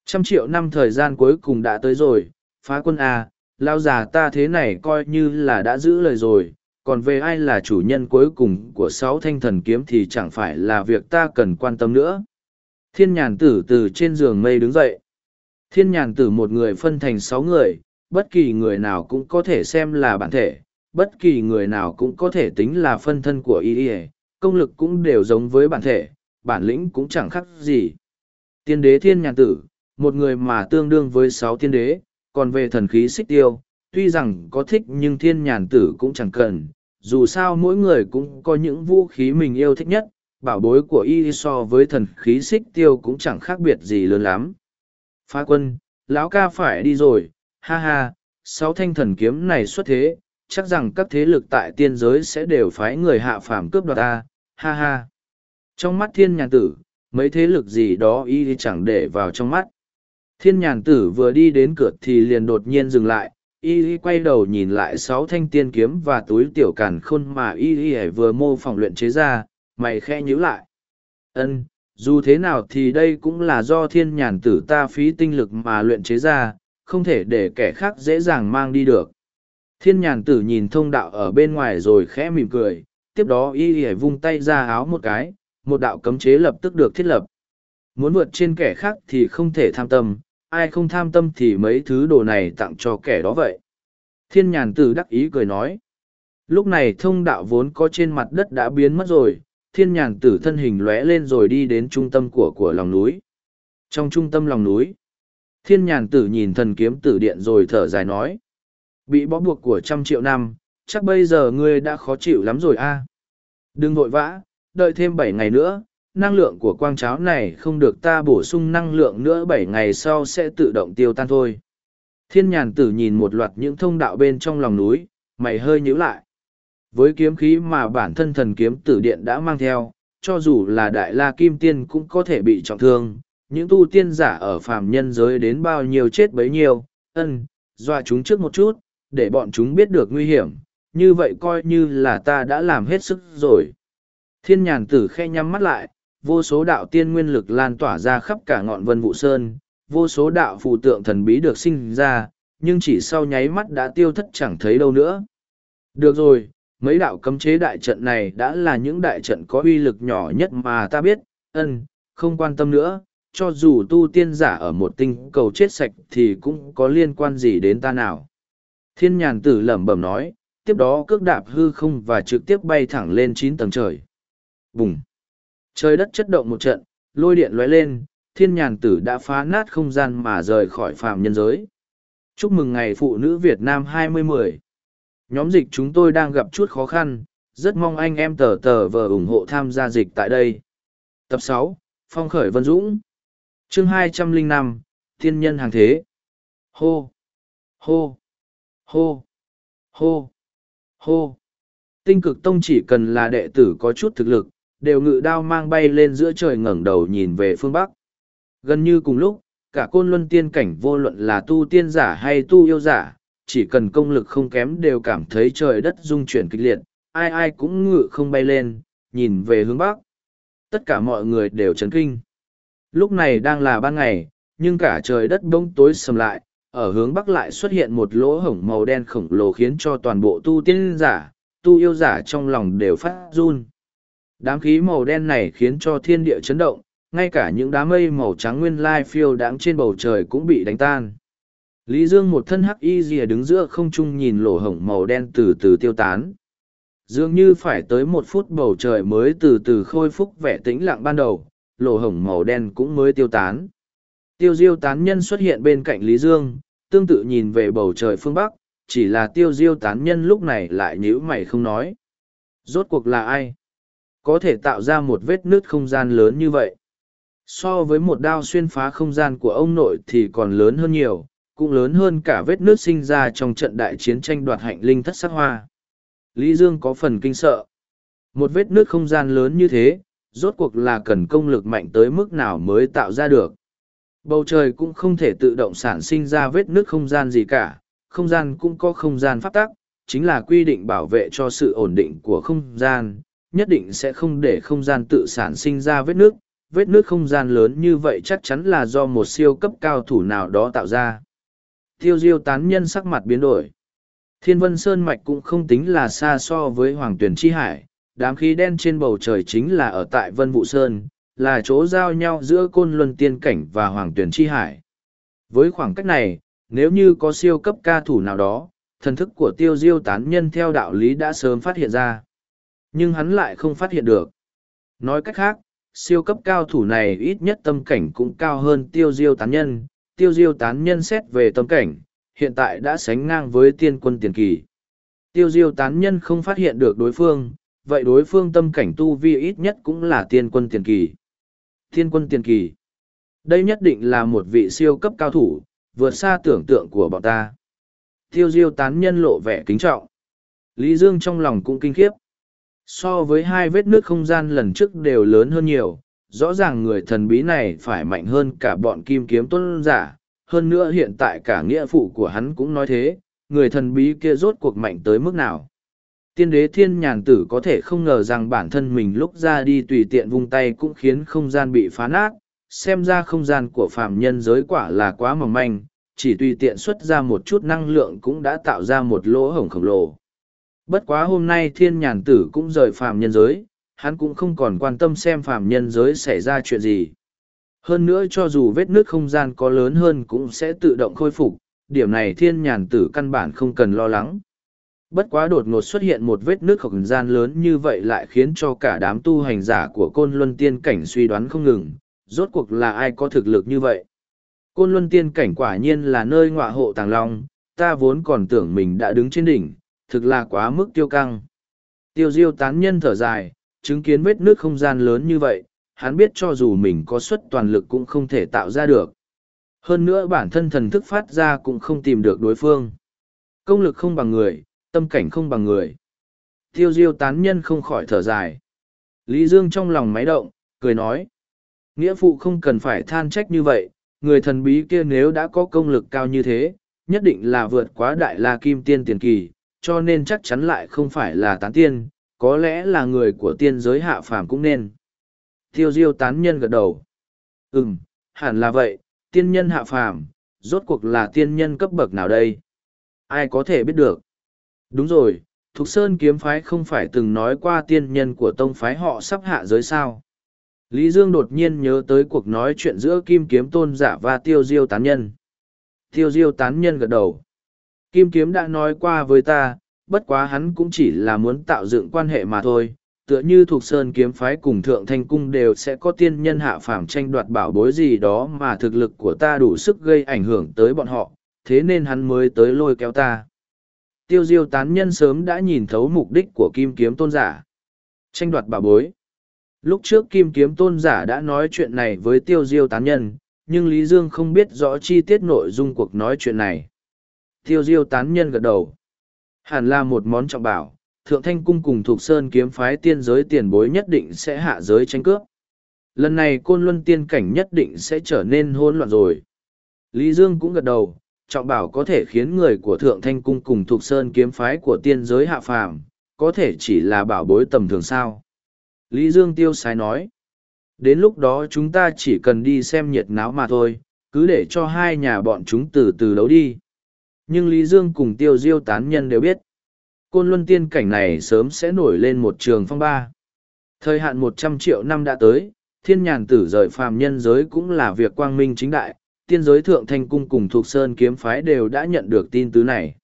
Trăm triệu năm thời gian cuối cùng đã tới rồi, phá quân A, lao già ta thế này coi như là đã giữ lời rồi, còn về ai là chủ nhân cuối cùng của sáu thanh thần kiếm thì chẳng phải là việc ta cần quan tâm nữa. Thiên nhàn tử từ trên giường mây đứng dậy. Thiên nhàn tử một người phân thành sáu người, bất kỳ người nào cũng có thể xem là bản thể, bất kỳ người nào cũng có thể tính là phân thân của y y công lực cũng đều giống với bản thể, bản lĩnh cũng chẳng khác gì. Tiên đế thiên nhàn tử, một người mà tương đương với sáu tiên đế, còn về thần khí xích tiêu, tuy rằng có thích nhưng thiên nhàn tử cũng chẳng cần, dù sao mỗi người cũng có những vũ khí mình yêu thích nhất, bảo bối của y so với thần khí xích tiêu cũng chẳng khác biệt gì lớn lắm. Phá quân, lão ca phải đi rồi, ha ha, sáu thanh thần kiếm này xuất thế, chắc rằng các thế lực tại tiên giới sẽ đều phái người hạ phàm cướp đoạt ta, ha ha. Trong mắt thiên nhàn tử, mấy thế lực gì đó y chẳng để vào trong mắt. Thiên nhàn tử vừa đi đến cửa thì liền đột nhiên dừng lại, y quay đầu nhìn lại sáu thanh tiên kiếm và túi tiểu càn khôn mà y y vừa mô phỏng luyện chế ra, mày khe nhíu lại. Ân, dù thế nào thì đây cũng là do thiên nhàn tử ta phí tinh lực mà luyện chế ra, không thể để kẻ khác dễ dàng mang đi được. Thiên nhàn tử nhìn thông đạo ở bên ngoài rồi khẽ mỉm cười, tiếp đó y y vung tay ra áo một cái, một đạo cấm chế lập tức được thiết lập. Muốn vượt trên kẻ khác thì không thể tham tâm, ai không tham tâm thì mấy thứ đồ này tặng cho kẻ đó vậy. Thiên nhàn tử đắc ý cười nói. Lúc này thông đạo vốn có trên mặt đất đã biến mất rồi, thiên nhàn tử thân hình lóe lên rồi đi đến trung tâm của của lòng núi. Trong trung tâm lòng núi, thiên nhàn tử nhìn thần kiếm tử điện rồi thở dài nói. Bị bó buộc của trăm triệu năm, chắc bây giờ ngươi đã khó chịu lắm rồi a. Đừng vội vã, đợi thêm bảy ngày nữa, năng lượng của quang cháo này không được ta bổ sung năng lượng nữa bảy ngày sau sẽ tự động tiêu tan thôi. Thiên nhàn tử nhìn một loạt những thông đạo bên trong lòng núi, mày hơi nhíu lại. Với kiếm khí mà bản thân thần kiếm tử điện đã mang theo, cho dù là đại la kim tiên cũng có thể bị trọng thương, những tu tiên giả ở phàm nhân giới đến bao nhiêu chết bấy nhiêu, ân, dọa chúng trước một chút, để bọn chúng biết được nguy hiểm, như vậy coi như là ta đã làm hết sức rồi. Thiên nhàn tử khe nhắm mắt lại, vô số đạo tiên nguyên lực lan tỏa ra khắp cả ngọn vân vụ sơn, vô số đạo phù tượng thần bí được sinh ra, nhưng chỉ sau nháy mắt đã tiêu thất chẳng thấy đâu nữa. Được rồi, mấy đạo cấm chế đại trận này đã là những đại trận có uy lực nhỏ nhất mà ta biết, ân, không quan tâm nữa, cho dù tu tiên giả ở một tinh cầu chết sạch thì cũng có liên quan gì đến ta nào. Thiên nhàn tử lẩm bẩm nói, tiếp đó cước đạp hư không và trực tiếp bay thẳng lên chín tầng trời. Bùng! Trời đất chất động một trận, lôi điện lóe lên, thiên nhàn tử đã phá nát không gian mà rời khỏi phàm nhân giới. Chúc mừng ngày Phụ nữ Việt Nam 2010. Nhóm dịch chúng tôi đang gặp chút khó khăn, rất mong anh em tờ tờ vờ ủng hộ tham gia dịch tại đây. Tập 6, Phong khởi Vân Dũng. Chương 205, Thiên nhân hàng thế. Hô! Hô! Hô! Hô! Hô! Tinh cực tông chỉ cần là đệ tử có chút thực lực, đều ngự đao mang bay lên giữa trời ngẩng đầu nhìn về phương Bắc. Gần như cùng lúc, cả côn luân tiên cảnh vô luận là tu tiên giả hay tu yêu giả, chỉ cần công lực không kém đều cảm thấy trời đất rung chuyển kịch liệt, ai ai cũng ngự không bay lên, nhìn về hướng Bắc. Tất cả mọi người đều chấn kinh. Lúc này đang là ban ngày, nhưng cả trời đất bỗng tối sầm lại, ở hướng Bắc lại xuất hiện một lỗ hổng màu đen khổng lồ khiến cho toàn bộ tu tiên giả, tu yêu giả trong lòng đều phát run. Đám khí màu đen này khiến cho thiên địa chấn động, ngay cả những đám mây màu trắng nguyên lai phiêu đáng trên bầu trời cũng bị đánh tan. Lý Dương một thân hắc y rìa đứng giữa không trung nhìn lỗ hổng màu đen từ từ tiêu tán. Dường như phải tới một phút bầu trời mới từ từ khôi phục vẻ tĩnh lặng ban đầu, lỗ hổng màu đen cũng mới tiêu tán. Tiêu diêu tán nhân xuất hiện bên cạnh Lý Dương, tương tự nhìn về bầu trời phương Bắc, chỉ là tiêu diêu tán nhân lúc này lại nhíu mày không nói. Rốt cuộc là ai? Có thể tạo ra một vết nứt không gian lớn như vậy. So với một đao xuyên phá không gian của ông nội thì còn lớn hơn nhiều, cũng lớn hơn cả vết nứt sinh ra trong trận đại chiến tranh đoạt hạnh linh thất sắc hoa. Lý Dương có phần kinh sợ. Một vết nứt không gian lớn như thế, rốt cuộc là cần công lực mạnh tới mức nào mới tạo ra được. Bầu trời cũng không thể tự động sản sinh ra vết nứt không gian gì cả, không gian cũng có không gian pháp tắc, chính là quy định bảo vệ cho sự ổn định của không gian, nhất định sẽ không để không gian tự sản sinh ra vết nước. Vết nước không gian lớn như vậy chắc chắn là do một siêu cấp cao thủ nào đó tạo ra. Tiêu diêu tán nhân sắc mặt biến đổi. Thiên vân sơn mạch cũng không tính là xa so với hoàng tuyển chi hải, đám khí đen trên bầu trời chính là ở tại vân vụ sơn, là chỗ giao nhau giữa côn luân tiên cảnh và hoàng tuyển chi hải. Với khoảng cách này, nếu như có siêu cấp ca thủ nào đó, thần thức của tiêu diêu tán nhân theo đạo lý đã sớm phát hiện ra. Nhưng hắn lại không phát hiện được. Nói cách khác, siêu cấp cao thủ này ít nhất tâm cảnh cũng cao hơn tiêu diêu tán nhân. Tiêu diêu tán nhân xét về tâm cảnh, hiện tại đã sánh ngang với tiên quân tiền kỳ. Tiêu diêu tán nhân không phát hiện được đối phương, vậy đối phương tâm cảnh tu vi ít nhất cũng là tiên quân tiền kỳ. Tiên quân tiền kỳ. Đây nhất định là một vị siêu cấp cao thủ, vượt xa tưởng tượng của bọn ta. Tiêu diêu tán nhân lộ vẻ kính trọng. Lý Dương trong lòng cũng kinh khiếp. So với hai vết nước không gian lần trước đều lớn hơn nhiều, rõ ràng người thần bí này phải mạnh hơn cả bọn kim kiếm tuân giả. Hơn nữa hiện tại cả nghĩa phụ của hắn cũng nói thế, người thần bí kia rốt cuộc mạnh tới mức nào. Tiên đế thiên nhàn tử có thể không ngờ rằng bản thân mình lúc ra đi tùy tiện vung tay cũng khiến không gian bị phá nát, xem ra không gian của phàm nhân giới quả là quá mỏng manh, chỉ tùy tiện xuất ra một chút năng lượng cũng đã tạo ra một lỗ hổng khổng lồ. Bất quá hôm nay thiên nhàn tử cũng rời phàm nhân giới, hắn cũng không còn quan tâm xem phàm nhân giới xảy ra chuyện gì. Hơn nữa cho dù vết nước không gian có lớn hơn cũng sẽ tự động khôi phục, điểm này thiên nhàn tử căn bản không cần lo lắng. Bất quá đột ngột xuất hiện một vết nước không gian lớn như vậy lại khiến cho cả đám tu hành giả của côn luân tiên cảnh suy đoán không ngừng, rốt cuộc là ai có thực lực như vậy. Côn luân tiên cảnh quả nhiên là nơi ngọa hộ tàng long, ta vốn còn tưởng mình đã đứng trên đỉnh, thực là quá mức tiêu căng. Tiêu diêu tán nhân thở dài, chứng kiến vết nước không gian lớn như vậy, hắn biết cho dù mình có suất toàn lực cũng không thể tạo ra được. Hơn nữa bản thân thần thức phát ra cũng không tìm được đối phương. Công lực không bằng người, tâm cảnh không bằng người. Tiêu diêu tán nhân không khỏi thở dài. Lý Dương trong lòng máy động, cười nói. Nghĩa phụ không cần phải than trách như vậy, người thần bí kia nếu đã có công lực cao như thế, nhất định là vượt quá đại la kim tiên tiền kỳ, cho nên chắc chắn lại không phải là tán tiên, có lẽ là người của tiên giới hạ phàm cũng nên. Tiêu diêu tán nhân gật đầu. Ừm, hẳn là vậy, tiên nhân hạ phàm, rốt cuộc là tiên nhân cấp bậc nào đây? Ai có thể biết được? Đúng rồi, Thục Sơn kiếm phái không phải từng nói qua tiên nhân của tông phái họ sắp hạ giới sao? Lý Dương đột nhiên nhớ tới cuộc nói chuyện giữa Kim Kiếm Tôn giả và Tiêu Diêu Tán Nhân. Tiêu Diêu Tán Nhân gật đầu. Kim Kiếm đã nói qua với ta, bất quá hắn cũng chỉ là muốn tạo dựng quan hệ mà thôi. Tựa như thuộc Sơn Kiếm Phái cùng Thượng Thanh Cung đều sẽ có tiên nhân hạ phàm tranh đoạt bảo bối gì đó mà thực lực của ta đủ sức gây ảnh hưởng tới bọn họ, thế nên hắn mới tới lôi kéo ta. Tiêu Diêu Tán Nhân sớm đã nhìn thấu mục đích của Kim Kiếm Tôn giả. Tranh đoạt bảo bối Lúc trước Kim Kiếm Tôn giả đã nói chuyện này với Tiêu Diêu tán nhân, nhưng Lý Dương không biết rõ chi tiết nội dung cuộc nói chuyện này. Tiêu Diêu tán nhân gật đầu. Hẳn là một món trọng bảo, Thượng Thanh Cung cùng Thục Sơn kiếm phái tiên giới tiền bối nhất định sẽ hạ giới tranh cướp. Lần này Côn Luân tiên cảnh nhất định sẽ trở nên hỗn loạn rồi. Lý Dương cũng gật đầu, trọng bảo có thể khiến người của Thượng Thanh Cung cùng Thục Sơn kiếm phái của tiên giới hạ phàm, có thể chỉ là bảo bối tầm thường sao. Lý Dương tiêu sái nói. Đến lúc đó chúng ta chỉ cần đi xem nhiệt náo mà thôi, cứ để cho hai nhà bọn chúng từ từ đấu đi. Nhưng Lý Dương cùng tiêu diêu tán nhân đều biết. Côn luân tiên cảnh này sớm sẽ nổi lên một trường phong ba. Thời hạn một trăm triệu năm đã tới, thiên nhàn tử rời phàm nhân giới cũng là việc quang minh chính đại, tiên giới thượng thanh cung cùng thuộc sơn kiếm phái đều đã nhận được tin tứ này.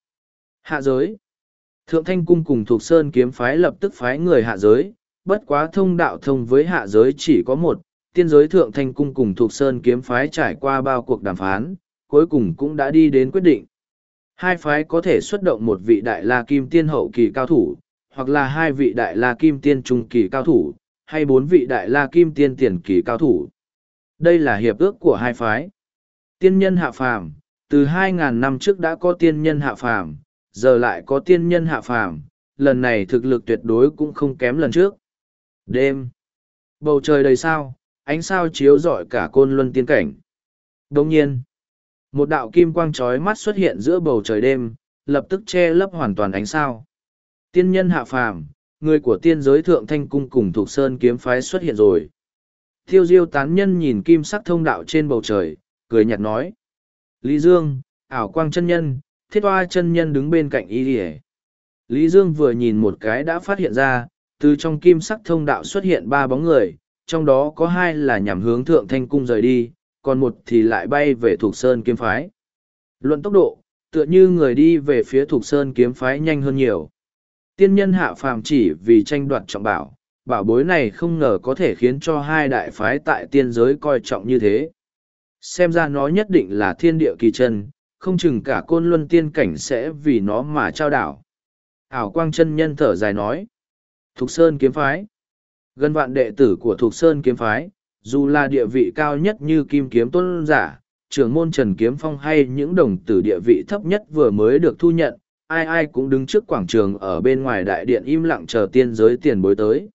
Hạ giới Thượng thanh cung cùng thuộc sơn kiếm phái lập tức phái người hạ giới, bất quá thông đạo thông với hạ giới chỉ có một, tiên giới thượng thanh cung cùng thuộc sơn kiếm phái trải qua bao cuộc đàm phán, cuối cùng cũng đã đi đến quyết định. Hai phái có thể xuất động một vị đại la kim tiên hậu kỳ cao thủ, hoặc là hai vị đại la kim tiên trung kỳ cao thủ, hay bốn vị đại la kim tiên tiền kỳ cao thủ. Đây là hiệp ước của hai phái. Tiên nhân hạ phàm, từ 2.000 năm trước đã có tiên nhân hạ phàm, giờ lại có tiên nhân hạ phàm, lần này thực lực tuyệt đối cũng không kém lần trước. Đêm. Bầu trời đầy sao, ánh sao chiếu rọi cả côn luân tiên cảnh. Đồng nhiên, một đạo kim quang trói mắt xuất hiện giữa bầu trời đêm, lập tức che lấp hoàn toàn ánh sao. Tiên nhân hạ phàm, người của tiên giới thượng thanh cung cùng thuộc sơn kiếm phái xuất hiện rồi. Thiêu diêu tán nhân nhìn kim sắc thông đạo trên bầu trời, cười nhạt nói. Lý Dương, ảo quang chân nhân, thiết Oa chân nhân đứng bên cạnh y lìa. Lý Dương vừa nhìn một cái đã phát hiện ra, từ trong kim sắc thông đạo xuất hiện ba bóng người, trong đó có hai là nhằm hướng thượng thanh cung rời đi, còn một thì lại bay về thuộc sơn kiếm phái. Luận tốc độ, tựa như người đi về phía thuộc sơn kiếm phái nhanh hơn nhiều. Tiên nhân hạ phàm chỉ vì tranh đoạt trọng bảo, bảo bối này không ngờ có thể khiến cho hai đại phái tại tiên giới coi trọng như thế. Xem ra nó nhất định là thiên địa kỳ chân, không chừng cả côn luân tiên cảnh sẽ vì nó mà trao đảo. Ảo quang chân nhân thở dài nói. Thục Sơn kiếm phái. Gần vạn đệ tử của Thục Sơn kiếm phái, dù là địa vị cao nhất như kim kiếm tôn giả, trưởng môn Trần Kiếm Phong hay những đồng tử địa vị thấp nhất vừa mới được thu nhận, ai ai cũng đứng trước quảng trường ở bên ngoài đại điện im lặng chờ tiên giới tiền bối tới.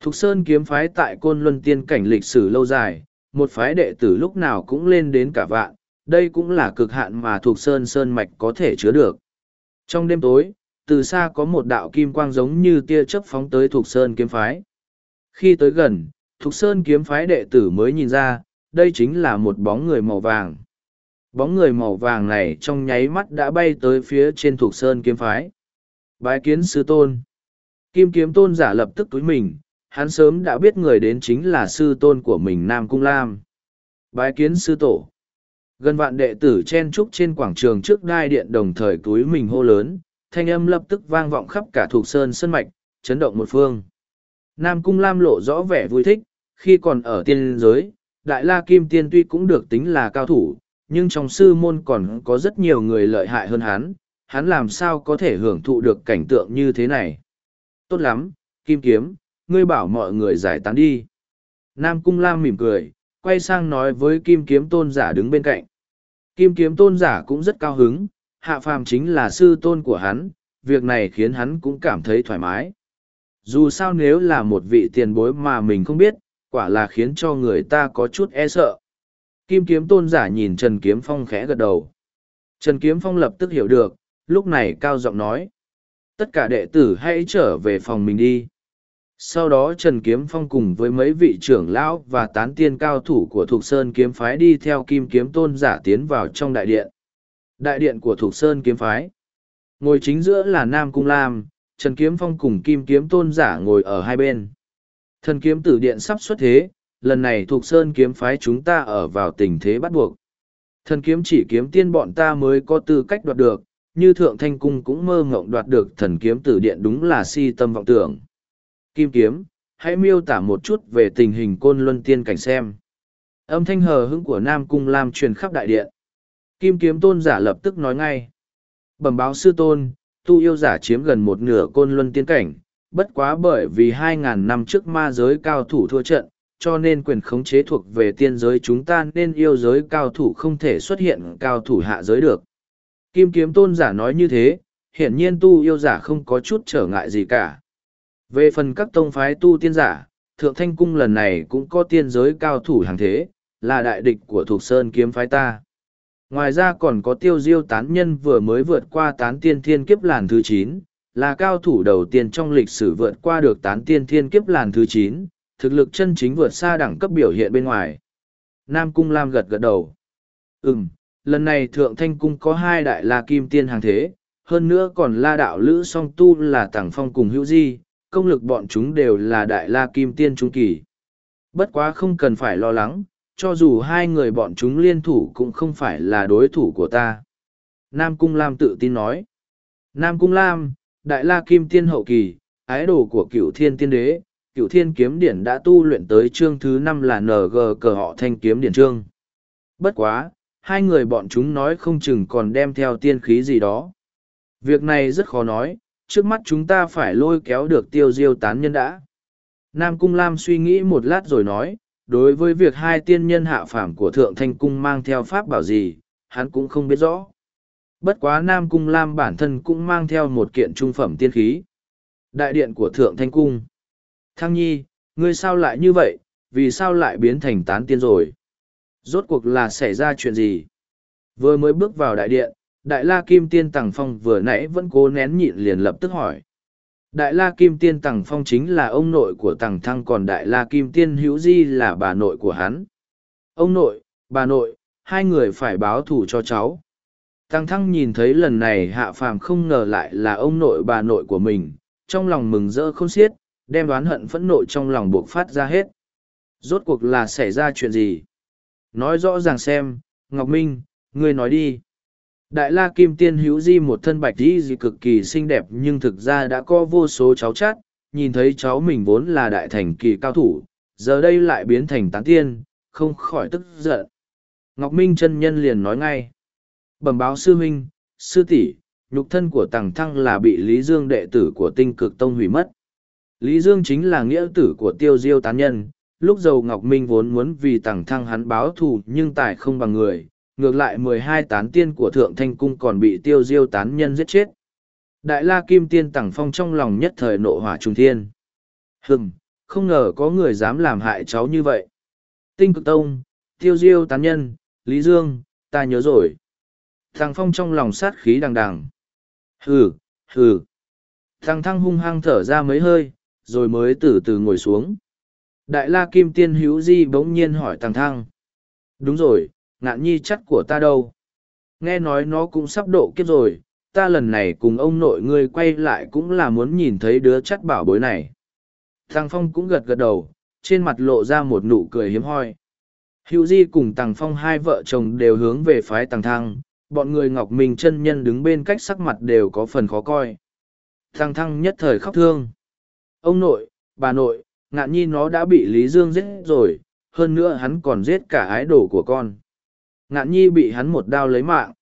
Thục Sơn kiếm phái tại Côn Luân tiên cảnh lịch sử lâu dài, một phái đệ tử lúc nào cũng lên đến cả vạn, đây cũng là cực hạn mà Thục Sơn Sơn Mạch có thể chứa được. Trong đêm tối, từ xa có một đạo kim quang giống như tia chớp phóng tới Thục Sơn kiếm phái. Khi tới gần, Thục Sơn kiếm phái đệ tử mới nhìn ra, đây chính là một bóng người màu vàng. Bóng người màu vàng này trong nháy mắt đã bay tới phía trên Thục Sơn kiếm phái. Bái kiến sư tôn. Kim kiếm tôn giả lập tức túi mình, hắn sớm đã biết người đến chính là sư tôn của mình Nam Cung Lam. Bái kiến sư tổ. Gần vạn đệ tử chen trúc trên quảng trường trước đai điện đồng thời túi mình hô lớn, thanh âm lập tức vang vọng khắp cả thuộc sơn sân mạch, chấn động một phương. Nam Cung Lam lộ rõ vẻ vui thích, khi còn ở tiên giới, Đại La Kim Tiên tuy cũng được tính là cao thủ, nhưng trong sư môn còn có rất nhiều người lợi hại hơn hắn, hắn làm sao có thể hưởng thụ được cảnh tượng như thế này. Tốt lắm, Kim Kiếm, ngươi bảo mọi người giải tán đi. Nam Cung Lam mỉm cười, quay sang nói với Kim Kiếm Tôn giả đứng bên cạnh. Kim Kiếm Tôn giả cũng rất cao hứng, hạ phàm chính là sư tôn của hắn, việc này khiến hắn cũng cảm thấy thoải mái. Dù sao nếu là một vị tiền bối mà mình không biết, quả là khiến cho người ta có chút e sợ. Kim kiếm tôn giả nhìn Trần Kiếm Phong khẽ gật đầu. Trần Kiếm Phong lập tức hiểu được, lúc này cao giọng nói. Tất cả đệ tử hãy trở về phòng mình đi. Sau đó Trần Kiếm Phong cùng với mấy vị trưởng lão và tán tiên cao thủ của Thục Sơn Kiếm Phái đi theo Kim Kiếm Tôn giả tiến vào trong đại điện. Đại điện của Thục Sơn Kiếm Phái. Ngồi chính giữa là Nam Cung Lam, Trần Kiếm Phong cùng Kim Kiếm Tôn giả ngồi ở hai bên. Thần kiếm tử điện sắp xuất thế, lần này thuộc Sơn Kiếm Phái chúng ta ở vào tình thế bắt buộc. Thần kiếm chỉ kiếm tiên bọn ta mới có tư cách đoạt được, như Thượng Thanh Cung cũng mơ ngộng đoạt được thần kiếm tử điện đúng là si tâm vọng tưởng. Kim Kiếm, hãy miêu tả một chút về tình hình côn luân tiên cảnh xem. Âm thanh hờ hững của Nam Cung Lam truyền khắp đại điện. Kim kiếm tôn giả lập tức nói ngay. Bẩm báo sư tôn, tu yêu giả chiếm gần một nửa côn luân tiên cảnh, bất quá bởi vì hai ngàn năm trước ma giới cao thủ thua trận, cho nên quyền khống chế thuộc về tiên giới chúng ta nên yêu giới cao thủ không thể xuất hiện cao thủ hạ giới được. Kim kiếm tôn giả nói như thế, hiển nhiên tu yêu giả không có chút trở ngại gì cả. Về phần các tông phái tu tiên giả, Thượng Thanh Cung lần này cũng có tiên giới cao thủ hàng thế, là đại địch của Thục Sơn kiếm phái ta. Ngoài ra còn có tiêu diêu tán nhân vừa mới vượt qua tán tiên thiên kiếp làn thứ chín, là cao thủ đầu tiên trong lịch sử vượt qua được tán tiên thiên kiếp làn thứ chín, thực lực chân chính vượt xa đẳng cấp biểu hiện bên ngoài. Nam Cung Lam gật gật đầu. Ừm, lần này Thượng Thanh Cung có hai đại la kim tiên hàng thế, hơn nữa còn la đạo lữ song tu là Tàng Phong cùng hữu di, công lực bọn chúng đều là đại la kim tiên trung kỳ. Bất quá không cần phải lo lắng, cho dù hai người bọn chúng liên thủ cũng không phải là đối thủ của ta. Nam Cung Lam tự tin nói. Nam Cung Lam, Đại La Kim Tiên Hậu Kỳ, ái đồ của cựu thiên tiên đế, cựu thiên kiếm điển đã tu luyện tới chương thứ năm là ng cờ họ thanh kiếm điển trương bất quá hai người bọn chúng nói không chừng còn đem theo tiên khí gì đó việc này rất khó nói trước mắt chúng ta phải lôi kéo được tiêu diêu tán nhân đã nam cung lam suy nghĩ một lát rồi nói đối với việc hai tiên nhân hạ phàm của thượng thanh cung mang theo pháp bảo gì, hắn cũng không biết rõ. Bất quá nam cung lam bản thân cũng mang theo một kiện trung phẩm tiên khí. Đại điện của thượng thanh cung. Thăng nhi, ngươi sao lại như vậy? Vì sao lại biến thành tán tiên rồi? Rốt cuộc là xảy ra chuyện gì? Vừa mới bước vào đại điện, đại la kim tiên tằng phong vừa nãy vẫn cố nén nhịn liền lập tức hỏi đại la kim tiên tằng phong chính là ông nội của tằng thăng còn đại la kim tiên hữu di là bà nội của hắn ông nội bà nội hai người phải báo thù cho cháu Tằng thăng nhìn thấy lần này hạ phàm không ngờ lại là ông nội bà nội của mình, trong lòng mừng rỡ không xiết, đem đoán hận phẫn nộ trong lòng buộc phát ra hết. Rốt cuộc là xảy ra chuyện gì? Nói rõ ràng xem, Ngọc Minh, ngươi nói đi. Đại la kim tiên hữu di một thân bạch di gì cực kỳ xinh đẹp nhưng thực ra đã có vô số cháu chát, nhìn thấy cháu mình vốn là đại thành kỳ cao thủ, giờ đây lại biến thành tán tiên, không khỏi tức giận. Ngọc Minh chân nhân liền nói ngay. Bẩm báo sư huynh, sư tỷ, nhục thân của Tằng Thăng là bị Lý Dương đệ tử của Tinh Cực Tông hủy mất. Lý Dương chính là nghĩa tử của Tiêu Diêu tán nhân, lúc dầu Ngọc Minh vốn muốn vì Tằng Thăng hắn báo thù nhưng tài không bằng người, ngược lại mười hai tán tiên của Thượng Thanh Cung còn bị Tiêu Diêu tán nhân giết chết. Đại La Kim Tiên tẳng Phong trong lòng nhất thời nộ hỏa trung thiên. Hừm, không ngờ có người dám làm hại cháu như vậy. Tinh Cực Tông, Tiêu Diêu tán nhân, Lý Dương, ta nhớ rồi. Thằng Phong trong lòng sát khí đằng đằng. Hừ, hừ. Thằng Thăng hung hăng thở ra mấy hơi, rồi mới từ từ ngồi xuống. Đại la kim tiên hữu di bỗng nhiên hỏi thằng Thăng. Đúng rồi, ngạn nhi chắt của ta đâu? Nghe nói nó cũng sắp độ kiếp rồi, ta lần này cùng ông nội ngươi quay lại cũng là muốn nhìn thấy đứa chắt bảo bối này. Thằng Phong cũng gật gật đầu, trên mặt lộ ra một nụ cười hiếm hoi. Hữu Di cùng Tằng Phong hai vợ chồng đều hướng về phái Tằng Thăng, bọn người ngọc minh chân nhân đứng bên cách sắc mặt đều có phần khó coi thăng thăng nhất thời khóc thương ông nội bà nội ngạn nhi nó đã bị lý dương giết rồi hơn nữa hắn còn giết cả ái đồ của con ngạn nhi bị hắn một đao lấy mạng.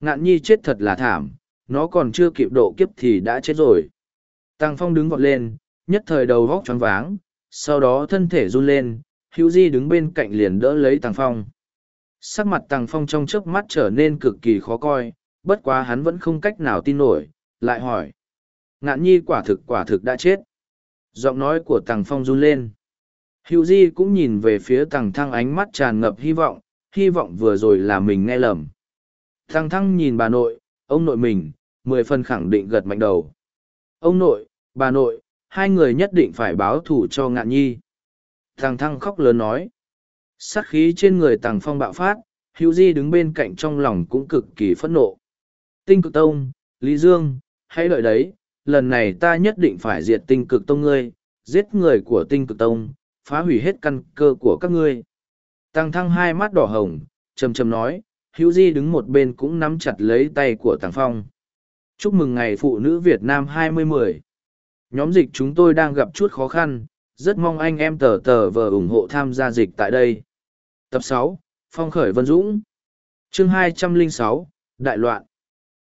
Ngạn nhi chết thật là thảm, nó còn chưa kịp độ kiếp thì đã chết rồi. Tăng phong đứng vọt lên, nhất thời đầu vóc choáng váng, sau đó thân thể run lên, hữu di đứng bên cạnh liền đỡ lấy tăng phong. Sắc mặt Tăng phong trong trước mắt trở nên cực kỳ khó coi, bất quá hắn vẫn không cách nào tin nổi, lại hỏi. Ngạn nhi quả thực quả thực đã chết. Giọng nói của Tăng phong run lên. Hữu di cũng nhìn về phía Tăng thăng ánh mắt tràn ngập hy vọng hy vọng vừa rồi là mình nghe lầm thăng thăng nhìn bà nội ông nội mình mười phần khẳng định gật mạnh đầu ông nội bà nội hai người nhất định phải báo thù cho ngạn nhi Thăng thăng khóc lớn nói Sát khí trên người tàng phong bạo phát, hữu di đứng bên cạnh trong lòng cũng cực kỳ phẫn nộ. Tinh cực tông, Lý Dương, hãy đợi đấy, lần này ta nhất định phải diệt tinh cực tông ngươi, giết người của tinh cực tông, phá hủy hết căn cơ của các ngươi. Tăng thăng hai mắt đỏ hồng, trầm trầm nói, hữu di đứng một bên cũng nắm chặt lấy tay của tàng phong. Chúc mừng ngày phụ nữ Việt Nam 2010. Nhóm dịch chúng tôi đang gặp chút khó khăn, rất mong anh em tờ tờ vờ ủng hộ tham gia dịch tại đây. Tập 6, Phong khởi Vân Dũng Chương hai trăm linh sáu Đại loạn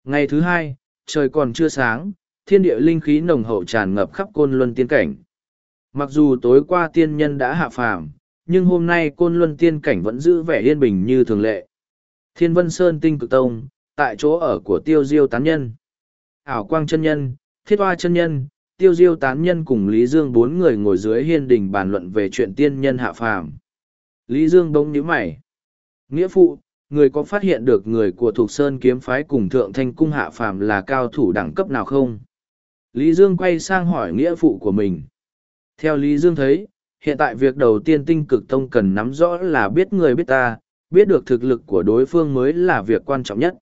Ngày thứ hai, trời còn chưa sáng, thiên địa linh khí nồng hậu tràn ngập khắp côn luân tiên cảnh. Mặc dù tối qua tiên nhân đã hạ phàm, nhưng hôm nay côn luân tiên cảnh vẫn giữ vẻ yên bình như thường lệ. Thiên Vân Sơn Tinh Cực Tông, tại chỗ ở của tiêu diêu tán nhân. Ảo Quang chân nhân, Thiết Hoa chân nhân, tiêu diêu tán nhân cùng Lý Dương bốn người ngồi dưới hiên đình bàn luận về chuyện tiên nhân hạ phàm. Lý Dương bỗng nhíu mày. Nghĩa phụ, người có phát hiện được người của Thục Sơn kiếm phái cùng Thượng Thanh Cung hạ phàm là cao thủ đẳng cấp nào không? Lý Dương quay sang hỏi nghĩa phụ của mình. Theo Lý Dương thấy, hiện tại việc đầu tiên tinh cực tông cần nắm rõ là biết người biết ta, biết được thực lực của đối phương mới là việc quan trọng nhất.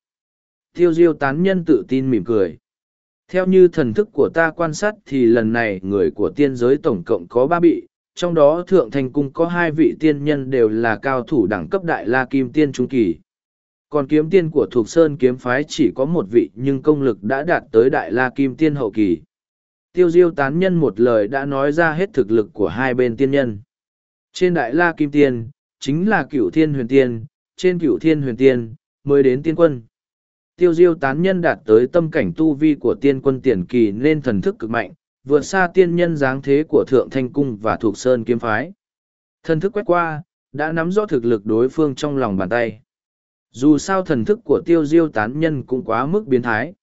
Tiêu diêu tán nhân tự tin mỉm cười. Theo như thần thức của ta quan sát thì lần này người của tiên giới tổng cộng có ba bị, trong đó thượng thành cung có hai vị tiên nhân đều là cao thủ đẳng cấp đại la kim tiên trung kỳ. Còn kiếm tiên của Thục Sơn kiếm phái chỉ có một vị nhưng công lực đã đạt tới đại la kim tiên hậu kỳ. Tiêu diêu tán nhân một lời đã nói ra hết thực lực của hai bên tiên nhân. Trên đại la kim tiên, chính là cửu thiên huyền tiên, trên cửu thiên huyền tiên, mới đến tiên quân. Tiêu diêu tán nhân đạt tới tâm cảnh tu vi của tiên quân tiền kỳ nên thần thức cực mạnh, vượt xa tiên nhân dáng thế của Thượng Thanh Cung và Thuộc Sơn Kiếm Phái. Thần thức quét qua, đã nắm rõ thực lực đối phương trong lòng bàn tay. Dù sao thần thức của tiêu diêu tán nhân cũng quá mức biến thái.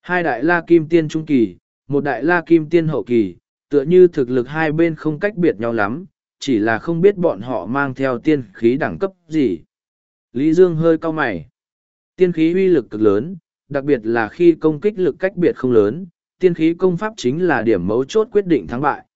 Hai đại la kim tiên trung kỳ, một đại la kim tiên hậu kỳ, tựa như thực lực hai bên không cách biệt nhau lắm, chỉ là không biết bọn họ mang theo tiên khí đẳng cấp gì. Lý Dương hơi cau mày. Tiên khí uy lực cực lớn, đặc biệt là khi công kích lực cách biệt không lớn, tiên khí công pháp chính là điểm mấu chốt quyết định thắng bại.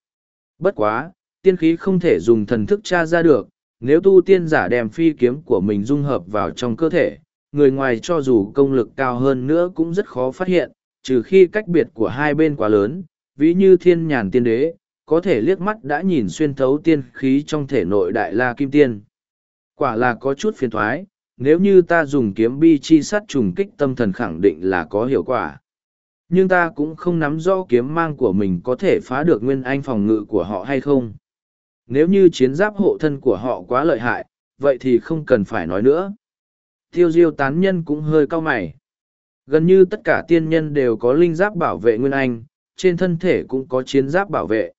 Bất quá, tiên khí không thể dùng thần thức tra ra được, nếu tu tiên giả đem phi kiếm của mình dung hợp vào trong cơ thể, người ngoài cho dù công lực cao hơn nữa cũng rất khó phát hiện, trừ khi cách biệt của hai bên quá lớn, ví như thiên nhàn tiên đế, có thể liếc mắt đã nhìn xuyên thấu tiên khí trong thể nội đại la kim tiên. Quả là có chút phiền thoái, nếu như ta dùng kiếm bi chi sắt trùng kích tâm thần khẳng định là có hiệu quả. Nhưng ta cũng không nắm rõ kiếm mang của mình có thể phá được nguyên anh phòng ngự của họ hay không. Nếu như chiến giáp hộ thân của họ quá lợi hại, vậy thì không cần phải nói nữa. Tiêu diêu tán nhân cũng hơi cao mày. Gần như tất cả tiên nhân đều có linh giáp bảo vệ nguyên anh, trên thân thể cũng có chiến giáp bảo vệ.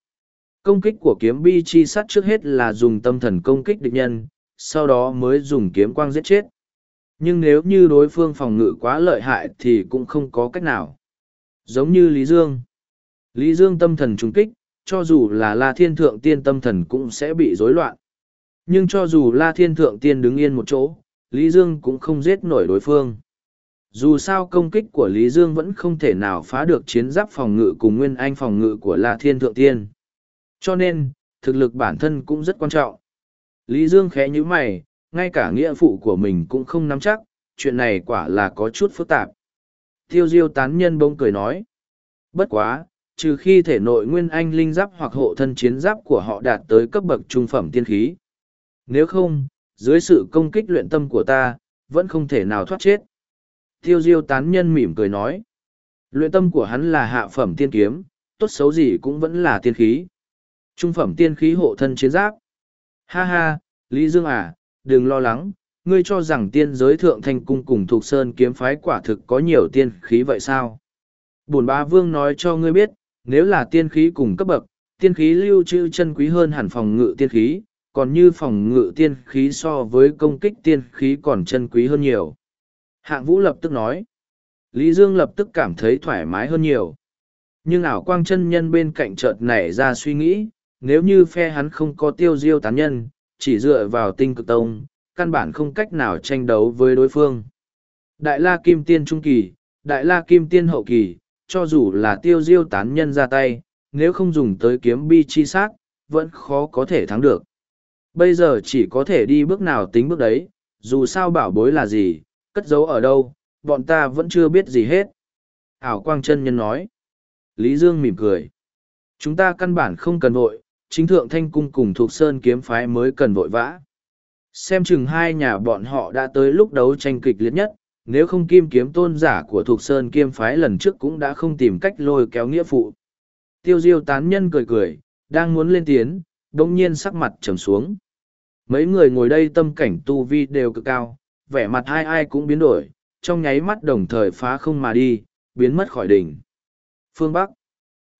Công kích của kiếm bi chi sắt trước hết là dùng tâm thần công kích địch nhân, sau đó mới dùng kiếm quang giết chết. Nhưng nếu như đối phương phòng ngự quá lợi hại thì cũng không có cách nào. Giống như Lý Dương. Lý Dương tâm thần trùng kích, cho dù là La Thiên Thượng Tiên tâm thần cũng sẽ bị rối loạn. Nhưng cho dù La Thiên Thượng Tiên đứng yên một chỗ, Lý Dương cũng không giết nổi đối phương. Dù sao công kích của Lý Dương vẫn không thể nào phá được chiến giáp phòng ngự cùng nguyên anh phòng ngự của La Thiên Thượng Tiên. Cho nên, thực lực bản thân cũng rất quan trọng. Lý Dương khẽ nhíu mày, ngay cả nghĩa phụ của mình cũng không nắm chắc, chuyện này quả là có chút phức tạp. Tiêu diêu tán nhân bỗng cười nói. Bất quá, trừ khi thể nội nguyên anh linh giáp hoặc hộ thân chiến giáp của họ đạt tới cấp bậc trung phẩm tiên khí. Nếu không, dưới sự công kích luyện tâm của ta, vẫn không thể nào thoát chết. Tiêu diêu tán nhân mỉm cười nói. Luyện tâm của hắn là hạ phẩm tiên kiếm, tốt xấu gì cũng vẫn là tiên khí. Trung phẩm tiên khí hộ thân chiến giáp. Ha ha, Lý Dương à, đừng lo lắng, ngươi cho rằng tiên giới thượng thanh cung cùng thuộc sơn kiếm phái quả thực có nhiều tiên khí vậy sao? Bổn ba vương nói cho ngươi biết, nếu là tiên khí cùng cấp bậc, tiên khí lưu trữ chân quý hơn hẳn phòng ngự tiên khí, còn như phòng ngự tiên khí so với công kích tiên khí còn chân quý hơn nhiều. Hạng vũ lập tức nói. Lý Dương lập tức cảm thấy thoải mái hơn nhiều. Nhưng ảo quang chân nhân bên cạnh chợt nảy ra suy nghĩ, nếu như phe hắn không có tiêu diêu tán nhân, chỉ dựa vào tinh cực tông, căn bản không cách nào tranh đấu với đối phương. Đại la kim tiên trung kỳ, đại la kim tiên hậu kỳ, cho dù là tiêu diêu tán nhân ra tay, nếu không dùng tới kiếm bi chi sát, vẫn khó có thể thắng được. Bây giờ chỉ có thể đi bước nào tính bước đấy, dù sao bảo bối là gì, cất giấu ở đâu, bọn ta vẫn chưa biết gì hết. Ảo Quang chân Nhân nói. Lý Dương mỉm cười. Chúng ta căn bản không cần vội, chính thượng thanh cung cùng thuộc sơn kiếm phái mới cần vội vã. Xem chừng hai nhà bọn họ đã tới lúc đấu tranh kịch liệt nhất, nếu không kim kiếm tôn giả của thuộc sơn kiếm phái lần trước cũng đã không tìm cách lôi kéo nghĩa phụ. Tiêu diêu tán nhân cười cười, đang muốn lên tiếng, đồng nhiên sắc mặt trầm xuống. Mấy người ngồi đây tâm cảnh tu vi đều cực cao, vẻ mặt hai ai cũng biến đổi, trong nháy mắt đồng thời phá không mà đi, biến mất khỏi đỉnh. Phương Bắc,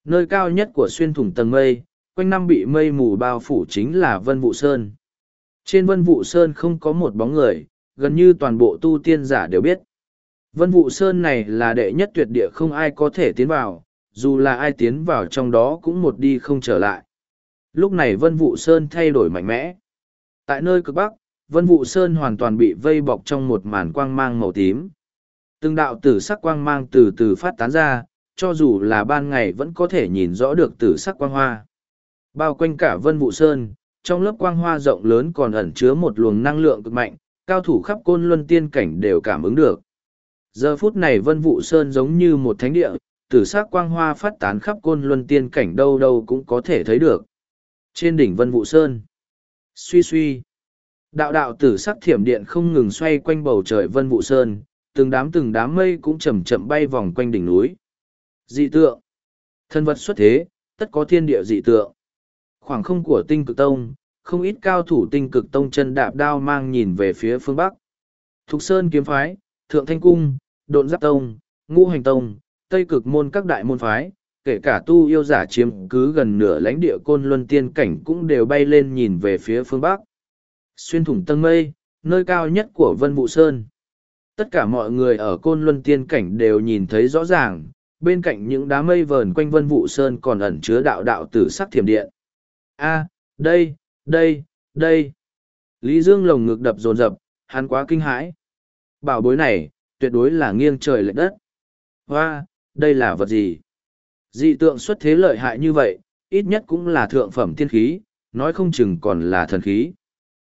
nơi cao nhất của xuyên thủng tầng mây, quanh năm bị mây mù bao phủ chính là Vân Vũ Sơn. Trên Vân Vũ Sơn không có một bóng người, gần như toàn bộ tu tiên giả đều biết. Vân Vũ Sơn này là đệ nhất tuyệt địa không ai có thể tiến vào, dù là ai tiến vào trong đó cũng một đi không trở lại. Lúc này Vân Vũ Sơn thay đổi mạnh mẽ. Tại nơi cực Bắc, Vân Vụ Sơn hoàn toàn bị vây bọc trong một màn quang mang màu tím. Từng đạo tử sắc quang mang từ từ phát tán ra, cho dù là ban ngày vẫn có thể nhìn rõ được tử sắc quang hoa. Bao quanh cả Vân Vụ Sơn, trong lớp quang hoa rộng lớn còn ẩn chứa một luồng năng lượng cực mạnh, cao thủ khắp côn luân tiên cảnh đều cảm ứng được. Giờ phút này Vân Vụ Sơn giống như một thánh địa, tử sắc quang hoa phát tán khắp côn luân tiên cảnh đâu đâu cũng có thể thấy được. Trên đỉnh Vân Vụ Sơn, suy suy, đạo đạo tử sắc thiểm điện không ngừng xoay quanh bầu trời Vân Vũ Sơn, từng đám từng đám mây cũng chậm chậm bay vòng quanh đỉnh núi. Dị tượng, Thân vật xuất thế, tất có thiên địa dị tượng. Khoảng không của tinh cực tông, không ít cao thủ tinh cực tông chân đạp đao mang nhìn về phía phương Bắc. Thục Sơn kiếm phái, Thượng Thanh Cung, Độn Giáp Tông, Ngũ Hành Tông, Tây cực môn các đại môn phái, kể cả tu yêu giả chiếm cứ gần nửa lãnh địa côn luân tiên cảnh cũng đều bay lên nhìn về phía phương Bắc. Xuyên thủng tầng mây, nơi cao nhất của Vân Vũ Sơn. Tất cả mọi người ở côn luân tiên cảnh đều nhìn thấy rõ ràng, bên cạnh những đám mây vờn quanh Vân Vũ Sơn còn ẩn chứa đạo đạo tử sắc thiểm điện. A, đây, đây, đây. Lý Dương lồng ngực đập dồn dập, hắn quá kinh hãi. Bảo bối này, tuyệt đối là nghiêng trời lệch đất. Hoa, đây là vật gì? Dị tượng xuất thế lợi hại như vậy, ít nhất cũng là thượng phẩm tiên khí, nói không chừng còn là thần khí.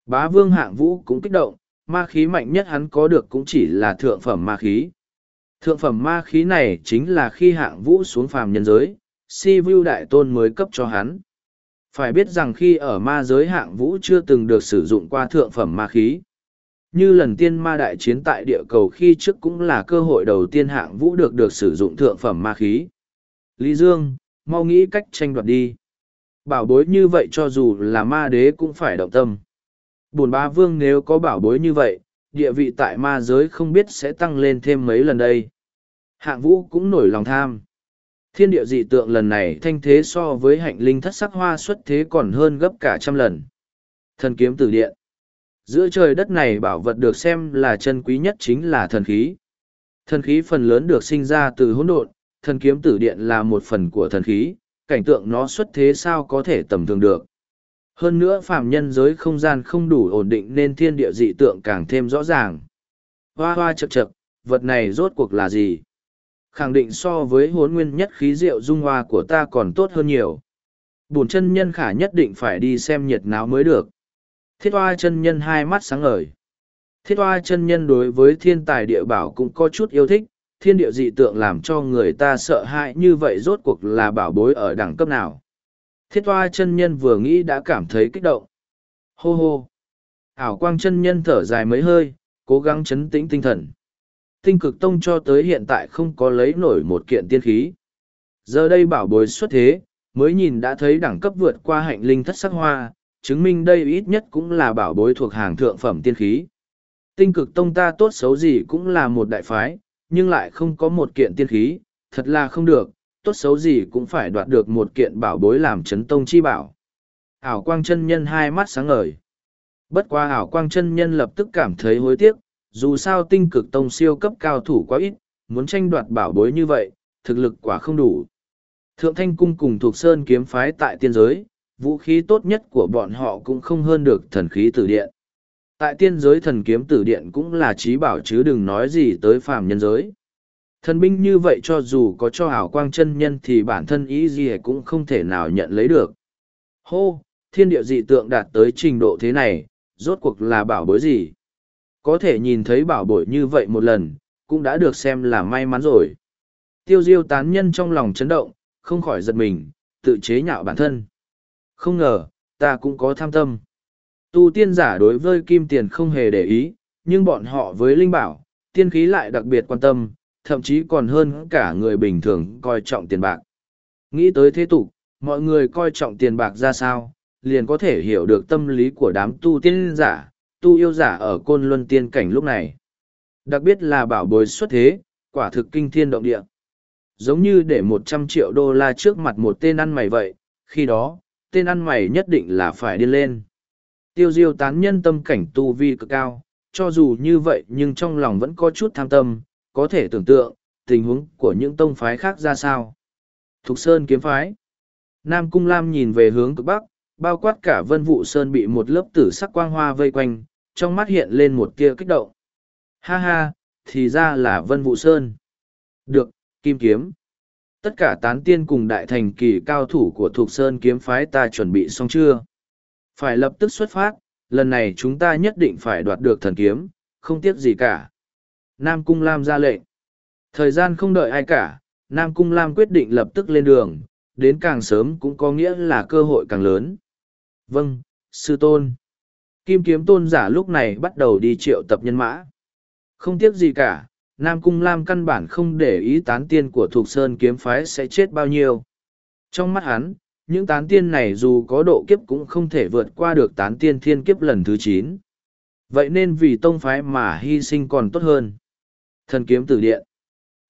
Bá vương hạng vũ cũng kích động, ma khí mạnh nhất hắn có được cũng chỉ là thượng phẩm ma khí. Thượng phẩm ma khí này chính là khi hạng vũ xuống phàm nhân giới, si vu đại tôn mới cấp cho hắn. Phải biết rằng khi ở ma giới hạng vũ chưa từng được sử dụng qua thượng phẩm ma khí. Như lần tiên ma đại chiến tại địa cầu khi trước cũng là cơ hội đầu tiên hạng vũ được được sử dụng thượng phẩm ma khí. Lý Dương, mau nghĩ cách tranh đoạt đi. Bảo bối như vậy cho dù là ma đế cũng phải động tâm. Bồn ba vương nếu có bảo bối như vậy, địa vị tại ma giới không biết sẽ tăng lên thêm mấy lần đây. Hạng vũ cũng nổi lòng tham. Thiên địa dị tượng lần này thanh thế so với hạnh linh thất sắc hoa xuất thế còn hơn gấp cả trăm lần. Thần kiếm tử điện. Giữa trời đất này bảo vật được xem là chân quý nhất chính là thần khí. Thần khí phần lớn được sinh ra từ hỗn độn, thần kiếm tử điện là một phần của thần khí, cảnh tượng nó xuất thế sao có thể tầm thường được. Hơn nữa phàm nhân giới không gian không đủ ổn định nên thiên địa dị tượng càng thêm rõ ràng. Hoa hoa chật chật, vật này rốt cuộc là gì? Khẳng định so với hốn nguyên nhất khí rượu dung hoa của ta còn tốt hơn nhiều. Bổn chân nhân khả nhất định phải đi xem nhiệt náo mới được. Thiết hoa chân nhân hai mắt sáng ngời. Thiết hoa chân nhân đối với thiên tài địa bảo cũng có chút yêu thích, thiên địa dị tượng làm cho người ta sợ hãi như vậy rốt cuộc là bảo bối ở đẳng cấp nào. Thiết Toa chân nhân vừa nghĩ đã cảm thấy kích động. Hô hô! Ảo quang chân nhân thở dài mấy hơi, cố gắng chấn tĩnh tinh thần. Tinh cực tông cho tới hiện tại không có lấy nổi một kiện tiên khí. Giờ đây bảo bối xuất thế, mới nhìn đã thấy đẳng cấp vượt qua hạnh linh thất sắc hoa, chứng minh đây ít nhất cũng là bảo bối thuộc hàng thượng phẩm tiên khí. Tinh cực tông ta tốt xấu gì cũng là một đại phái, nhưng lại không có một kiện tiên khí, thật là không được, tốt xấu gì cũng phải đoạt được một kiện bảo bối làm chấn tông chi bảo. Ảo quang chân nhân hai mắt sáng ngời. Bất qua ảo quang chân nhân lập tức cảm thấy hối tiếc, dù sao tinh cực tông siêu cấp cao thủ quá ít, muốn tranh đoạt bảo bối như vậy, thực lực quả không đủ. Thượng Thanh Cung cùng thuộc Sơn kiếm phái tại tiên giới, vũ khí tốt nhất của bọn họ cũng không hơn được thần khí tử điện. Tại tiên giới thần kiếm tử điện cũng là trí bảo chứ đừng nói gì tới phàm nhân giới. Thần binh như vậy cho dù có cho hảo quang chân nhân thì bản thân ý gì cũng không thể nào nhận lấy được. Hô, thiên địa dị tượng đạt tới trình độ thế này, rốt cuộc là bảo bối gì? Có thể nhìn thấy bảo bối như vậy một lần, cũng đã được xem là may mắn rồi. Tiêu diêu tán nhân trong lòng chấn động, không khỏi giật mình, tự chế nhạo bản thân. Không ngờ, ta cũng có tham tâm. Tu tiên giả đối với kim tiền không hề để ý, nhưng bọn họ với linh bảo, tiên khí lại đặc biệt quan tâm, thậm chí còn hơn cả người bình thường coi trọng tiền bạc. Nghĩ tới thế tục, mọi người coi trọng tiền bạc ra sao, liền có thể hiểu được tâm lý của đám tu tiên giả, tu yêu giả ở côn luân tiên cảnh lúc này. Đặc biệt là bảo bối xuất thế, quả thực kinh thiên động địa. Giống như để một trăm triệu đô la trước mặt một tên ăn mày vậy, khi đó, tên ăn mày nhất định là phải đi lên. Tiêu diêu tán nhân tâm cảnh tu vi cực cao, cho dù như vậy nhưng trong lòng vẫn có chút tham tâm, có thể tưởng tượng, tình huống của những tông phái khác ra sao. Thục Sơn kiếm phái. Nam Cung Lam nhìn về hướng cực bắc, bao quát cả vân vụ sơn bị một lớp tử sắc quang hoa vây quanh, trong mắt hiện lên một tia kích động. Ha ha, thì ra là vân vụ sơn. Được, kim kiếm. Tất cả tán tiên cùng đại thành kỳ cao thủ của Thục Sơn kiếm phái ta chuẩn bị xong chưa? Phải lập tức xuất phát, lần này chúng ta nhất định phải đoạt được thần kiếm, không tiếc gì cả. Nam Cung Lam ra lệnh. Thời gian không đợi ai cả, Nam Cung Lam quyết định lập tức lên đường, đến càng sớm cũng có nghĩa là cơ hội càng lớn. Vâng, sư tôn. Kim kiếm tôn giả lúc này bắt đầu đi triệu tập nhân mã. Không tiếc gì cả, Nam Cung Lam căn bản không để ý tán tiên của Thục Sơn kiếm phái sẽ chết bao nhiêu. Trong mắt hắn, những tán tiên này dù có độ kiếp cũng không thể vượt qua được tán tiên thiên kiếp lần thứ chín. Vậy nên vì tông phái mà hy sinh còn tốt hơn. Thần kiếm tử điện.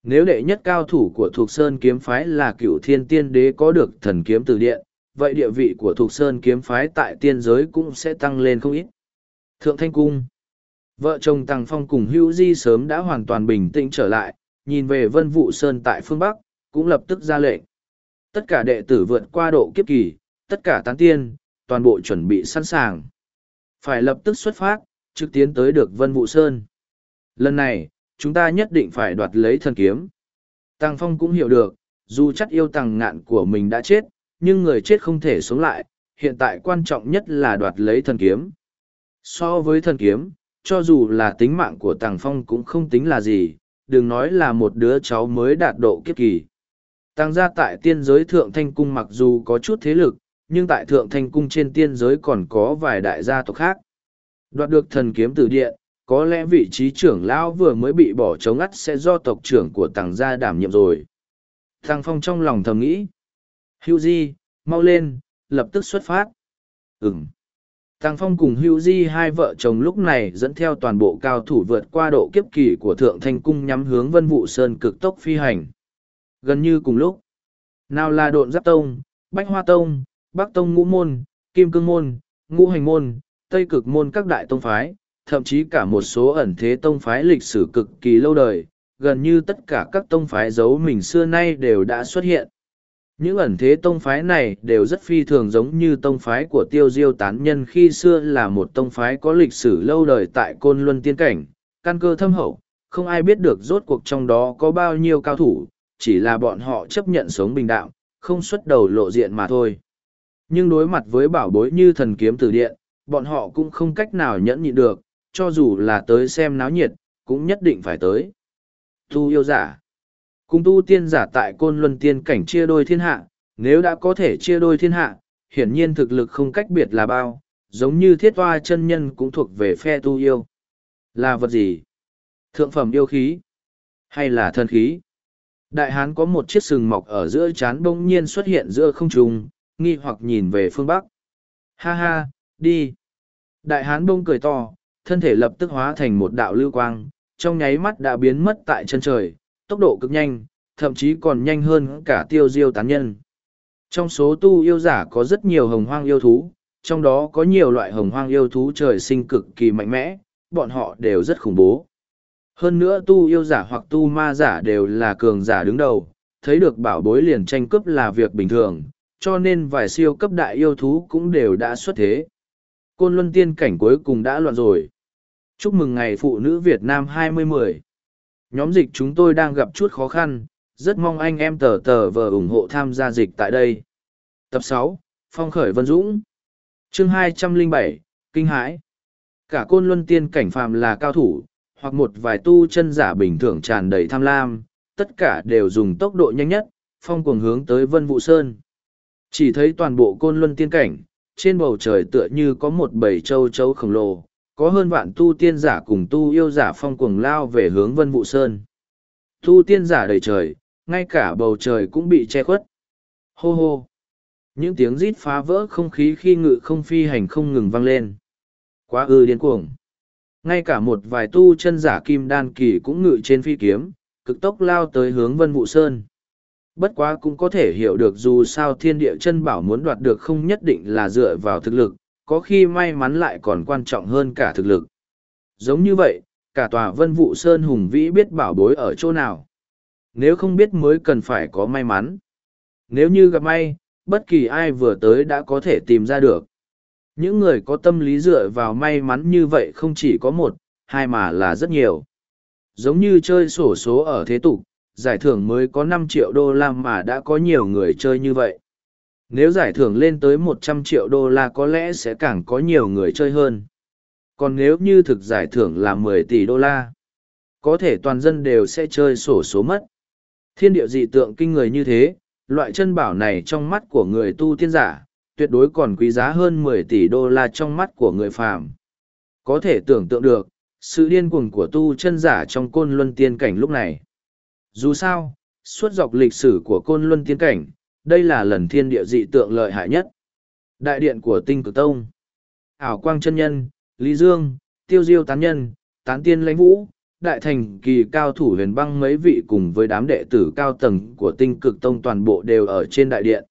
Nếu đệ nhất cao thủ của Thục Sơn kiếm phái là cựu thiên tiên đế có được thần kiếm tử điện, vậy địa vị của Thục Sơn kiếm phái tại tiên giới cũng sẽ tăng lên không ít. Thượng Thanh Cung Vợ chồng Tăng Phong cùng Hữu Di sớm đã hoàn toàn bình tĩnh trở lại, nhìn về Vân Vũ Sơn tại phương Bắc, cũng lập tức ra lệnh. Tất cả đệ tử vượt qua độ kiếp kỳ, tất cả tán tiên, toàn bộ chuẩn bị sẵn sàng. Phải lập tức xuất phát, trực tiến tới được Vân Vũ Sơn. Lần này, chúng ta nhất định phải đoạt lấy thần kiếm. Tăng Phong cũng hiểu được, dù chắc yêu tàng ngạn của mình đã chết, nhưng người chết không thể sống lại, hiện tại quan trọng nhất là đoạt lấy thần kiếm. So với thần kiếm, cho dù là tính mạng của Tàng Phong cũng không tính là gì, đừng nói là một đứa cháu mới đạt độ kiếp kỳ. Tăng gia tại tiên giới Thượng Thanh Cung mặc dù có chút thế lực, nhưng tại Thượng Thanh Cung trên tiên giới còn có vài đại gia tộc khác. Đoạt được thần kiếm từ điện, có lẽ vị trí trưởng lão vừa mới bị bỏ trống ắt sẽ do tộc trưởng của tàng gia đảm nhiệm rồi. thằng Phong trong lòng thầm nghĩ. Hữu Di, mau lên, lập tức xuất phát. Ừm. Tăng Phong cùng Hữu Di hai vợ chồng lúc này dẫn theo toàn bộ cao thủ vượt qua độ kiếp kỳ của Thượng Thanh Cung nhắm hướng Vân Vũ Sơn cực tốc phi hành. Gần như cùng lúc, nào là độn giáp tông, bách hoa tông, bắc tông ngũ môn, kim cương môn, ngũ hành môn, tây cực môn các đại tông phái, thậm chí cả một số ẩn thế tông phái lịch sử cực kỳ lâu đời, gần như tất cả các tông phái giấu mình xưa nay đều đã xuất hiện. Những ẩn thế tông phái này đều rất phi thường giống như tông phái của tiêu diêu tán nhân khi xưa là một tông phái có lịch sử lâu đời tại Côn Luân Tiên Cảnh, căn cơ thâm hậu, không ai biết được rốt cuộc trong đó có bao nhiêu cao thủ, chỉ là bọn họ chấp nhận sống bình đạo, không xuất đầu lộ diện mà thôi. Nhưng đối mặt với bảo bối như thần kiếm tử điện, bọn họ cũng không cách nào nhẫn nhịn được, cho dù là tới xem náo nhiệt, cũng nhất định phải tới. Tu yêu giả Cùng tu tiên giả tại côn luân tiên cảnh chia đôi thiên hạ, nếu đã có thể chia đôi thiên hạ, hiển nhiên thực lực không cách biệt là bao, giống như thiết toa chân nhân cũng thuộc về phe tu yêu. Là vật gì? Thượng phẩm yêu khí? Hay là thân khí? Đại hán có một chiếc sừng mọc ở giữa chán bỗng nhiên xuất hiện giữa không trung, nghi hoặc nhìn về phương Bắc. Ha ha, đi! Đại hán bông cười to, thân thể lập tức hóa thành một đạo lưu quang, trong nháy mắt đã biến mất tại chân trời, tốc độ cực nhanh, thậm chí còn nhanh hơn cả tiêu diêu tán nhân. Trong số tu yêu giả có rất nhiều hồng hoang yêu thú, trong đó có nhiều loại hồng hoang yêu thú trời sinh cực kỳ mạnh mẽ, bọn họ đều rất khủng bố. Hơn nữa tu yêu giả hoặc tu ma giả đều là cường giả đứng đầu, thấy được bảo bối liền tranh cướp là việc bình thường, cho nên vài siêu cấp đại yêu thú cũng đều đã xuất thế. Côn Luân Tiên cảnh cuối cùng đã loạn rồi. Chúc mừng ngày Phụ nữ Việt Nam 2010 nhóm dịch chúng tôi đang gặp chút khó khăn rất mong anh em tờ tờ vờ ủng hộ tham gia dịch tại đây. Tập 6, phong khởi vân dũng. Chương hai trăm lẻ bảy kinh hãi. Cả côn luân tiên cảnh phàm là cao thủ hoặc một vài tu chân giả bình thường tràn đầy tham lam tất cả đều dùng tốc độ nhanh nhất phong cuồng hướng tới vân vũ sơn. Chỉ thấy toàn bộ côn luân tiên cảnh trên bầu trời tựa như có một bầy châu chấu khổng lồ có hơn vạn tu tiên giả cùng tu yêu giả phong cuồng lao về hướng vân vụ sơn. Tu tiên giả đầy trời, ngay cả bầu trời cũng bị che khuất. Hô hô! Những tiếng rít phá vỡ không khí khi ngự không phi hành không ngừng vang lên. Quá ư điên cuồng! Ngay cả một vài tu chân giả kim đan kỳ cũng ngự trên phi kiếm, cực tốc lao tới hướng vân vụ sơn. Bất quá cũng có thể hiểu được dù sao thiên địa chân bảo muốn đoạt được không nhất định là dựa vào thực lực, có khi may mắn lại còn quan trọng hơn cả thực lực. Giống như vậy, cả tòa vân vụ sơn hùng vĩ biết bảo bối ở chỗ nào. Nếu không biết mới cần phải có may mắn. Nếu như gặp may, bất kỳ ai vừa tới đã có thể tìm ra được. Những người có tâm lý dựa vào may mắn như vậy không chỉ có một, hai mà là rất nhiều. Giống như chơi sổ số ở thế tục, giải thưởng mới có năm triệu đô la mà đã có nhiều người chơi như vậy. Nếu giải thưởng lên tới một trăm triệu đô la có lẽ sẽ càng có nhiều người chơi hơn. Còn nếu như thực giải thưởng là mười tỷ đô la, có thể toàn dân đều sẽ chơi sổ số mất. Thiên địa dị tượng kinh người như thế, loại chân bảo này trong mắt của người tu tiên giả, tuyệt đối còn quý giá hơn mười tỷ đô la trong mắt của người phàm. Có thể tưởng tượng được, sự điên cuồng của tu chân giả trong côn luân tiên cảnh lúc này. Dù sao, suốt dọc lịch sử của côn luân tiên cảnh, đây là lần thiên địa dị tượng lợi hại nhất. Đại điện của tinh cực tông. Ảo quang chân nhân, Lý Dương, tiêu diêu tán nhân, tán tiên lãnh vũ, đại thành kỳ cao thủ huyền băng mấy vị cùng với đám đệ tử cao tầng của tinh cực tông toàn bộ đều ở trên đại điện.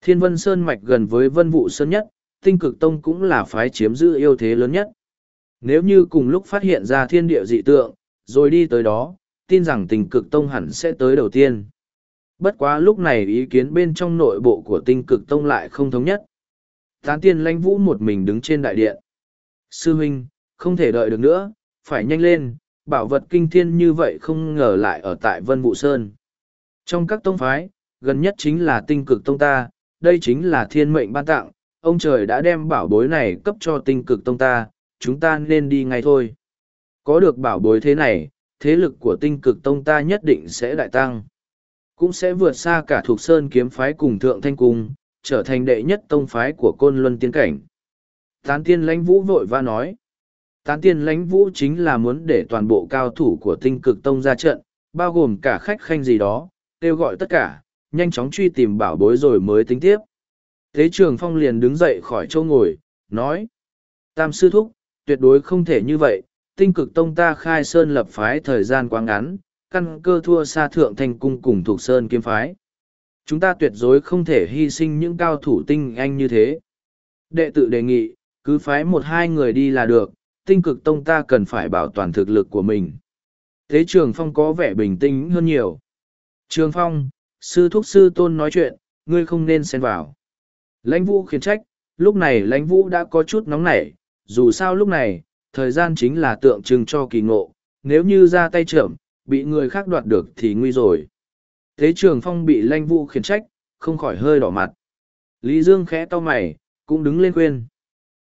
Thiên vân sơn mạch gần với vân vụ sơn nhất, tinh cực tông cũng là phái chiếm giữ yêu thế lớn nhất. Nếu như cùng lúc phát hiện ra thiên địa dị tượng, rồi đi tới đó, tin rằng tinh cực tông hẳn sẽ tới đầu tiên. Bất quá lúc này ý kiến bên trong nội bộ của tinh cực tông lại không thống nhất. Tán tiên lãnh vũ một mình đứng trên đại điện. Sư huynh, không thể đợi được nữa, phải nhanh lên, bảo vật kinh thiên như vậy không ngờ lại ở tại Vân Vũ Sơn. Trong các tông phái, gần nhất chính là tinh cực tông ta, đây chính là thiên mệnh ban tặng, ông trời đã đem bảo bối này cấp cho tinh cực tông ta, chúng ta nên đi ngay thôi. Có được bảo bối thế này, thế lực của tinh cực tông ta nhất định sẽ đại tăng. Cũng sẽ vượt xa cả thuộc sơn kiếm phái cùng thượng thanh cung, trở thành đệ nhất tông phái của côn luân tiến cảnh. Tán tiên lãnh vũ vội va nói. Tán tiên lãnh vũ chính là muốn để toàn bộ cao thủ của tinh cực tông ra trận, bao gồm cả khách khanh gì đó, kêu gọi tất cả, nhanh chóng truy tìm bảo bối rồi mới tính tiếp. Thế trường phong liền đứng dậy khỏi châu ngồi, nói. Tam sư thúc, tuyệt đối không thể như vậy, tinh cực tông ta khai sơn lập phái thời gian quá ngắn, căn cơ thua xa thượng thành cung cùng thuộc sơn kiếm phái. Chúng ta tuyệt đối không thể hy sinh những cao thủ tinh anh như thế. Đệ tử đề nghị, cứ phái một hai người đi là được, tinh cực tông ta cần phải bảo toàn thực lực của mình. Thế Trường Phong có vẻ bình tĩnh hơn nhiều. Trường Phong, sư thúc sư tôn nói chuyện, ngươi không nên xen vào. Lãnh vũ khiến trách, lúc này lãnh vũ đã có chút nóng nảy, dù sao lúc này, thời gian chính là tượng trưng cho kỳ ngộ, nếu như ra tay trưởng, bị người khác đoạt được thì nguy rồi. Thế Trường Phong bị lãnh vũ khiển trách, không khỏi hơi đỏ mặt. Lý Dương khẽ to mày, cũng đứng lên khuyên.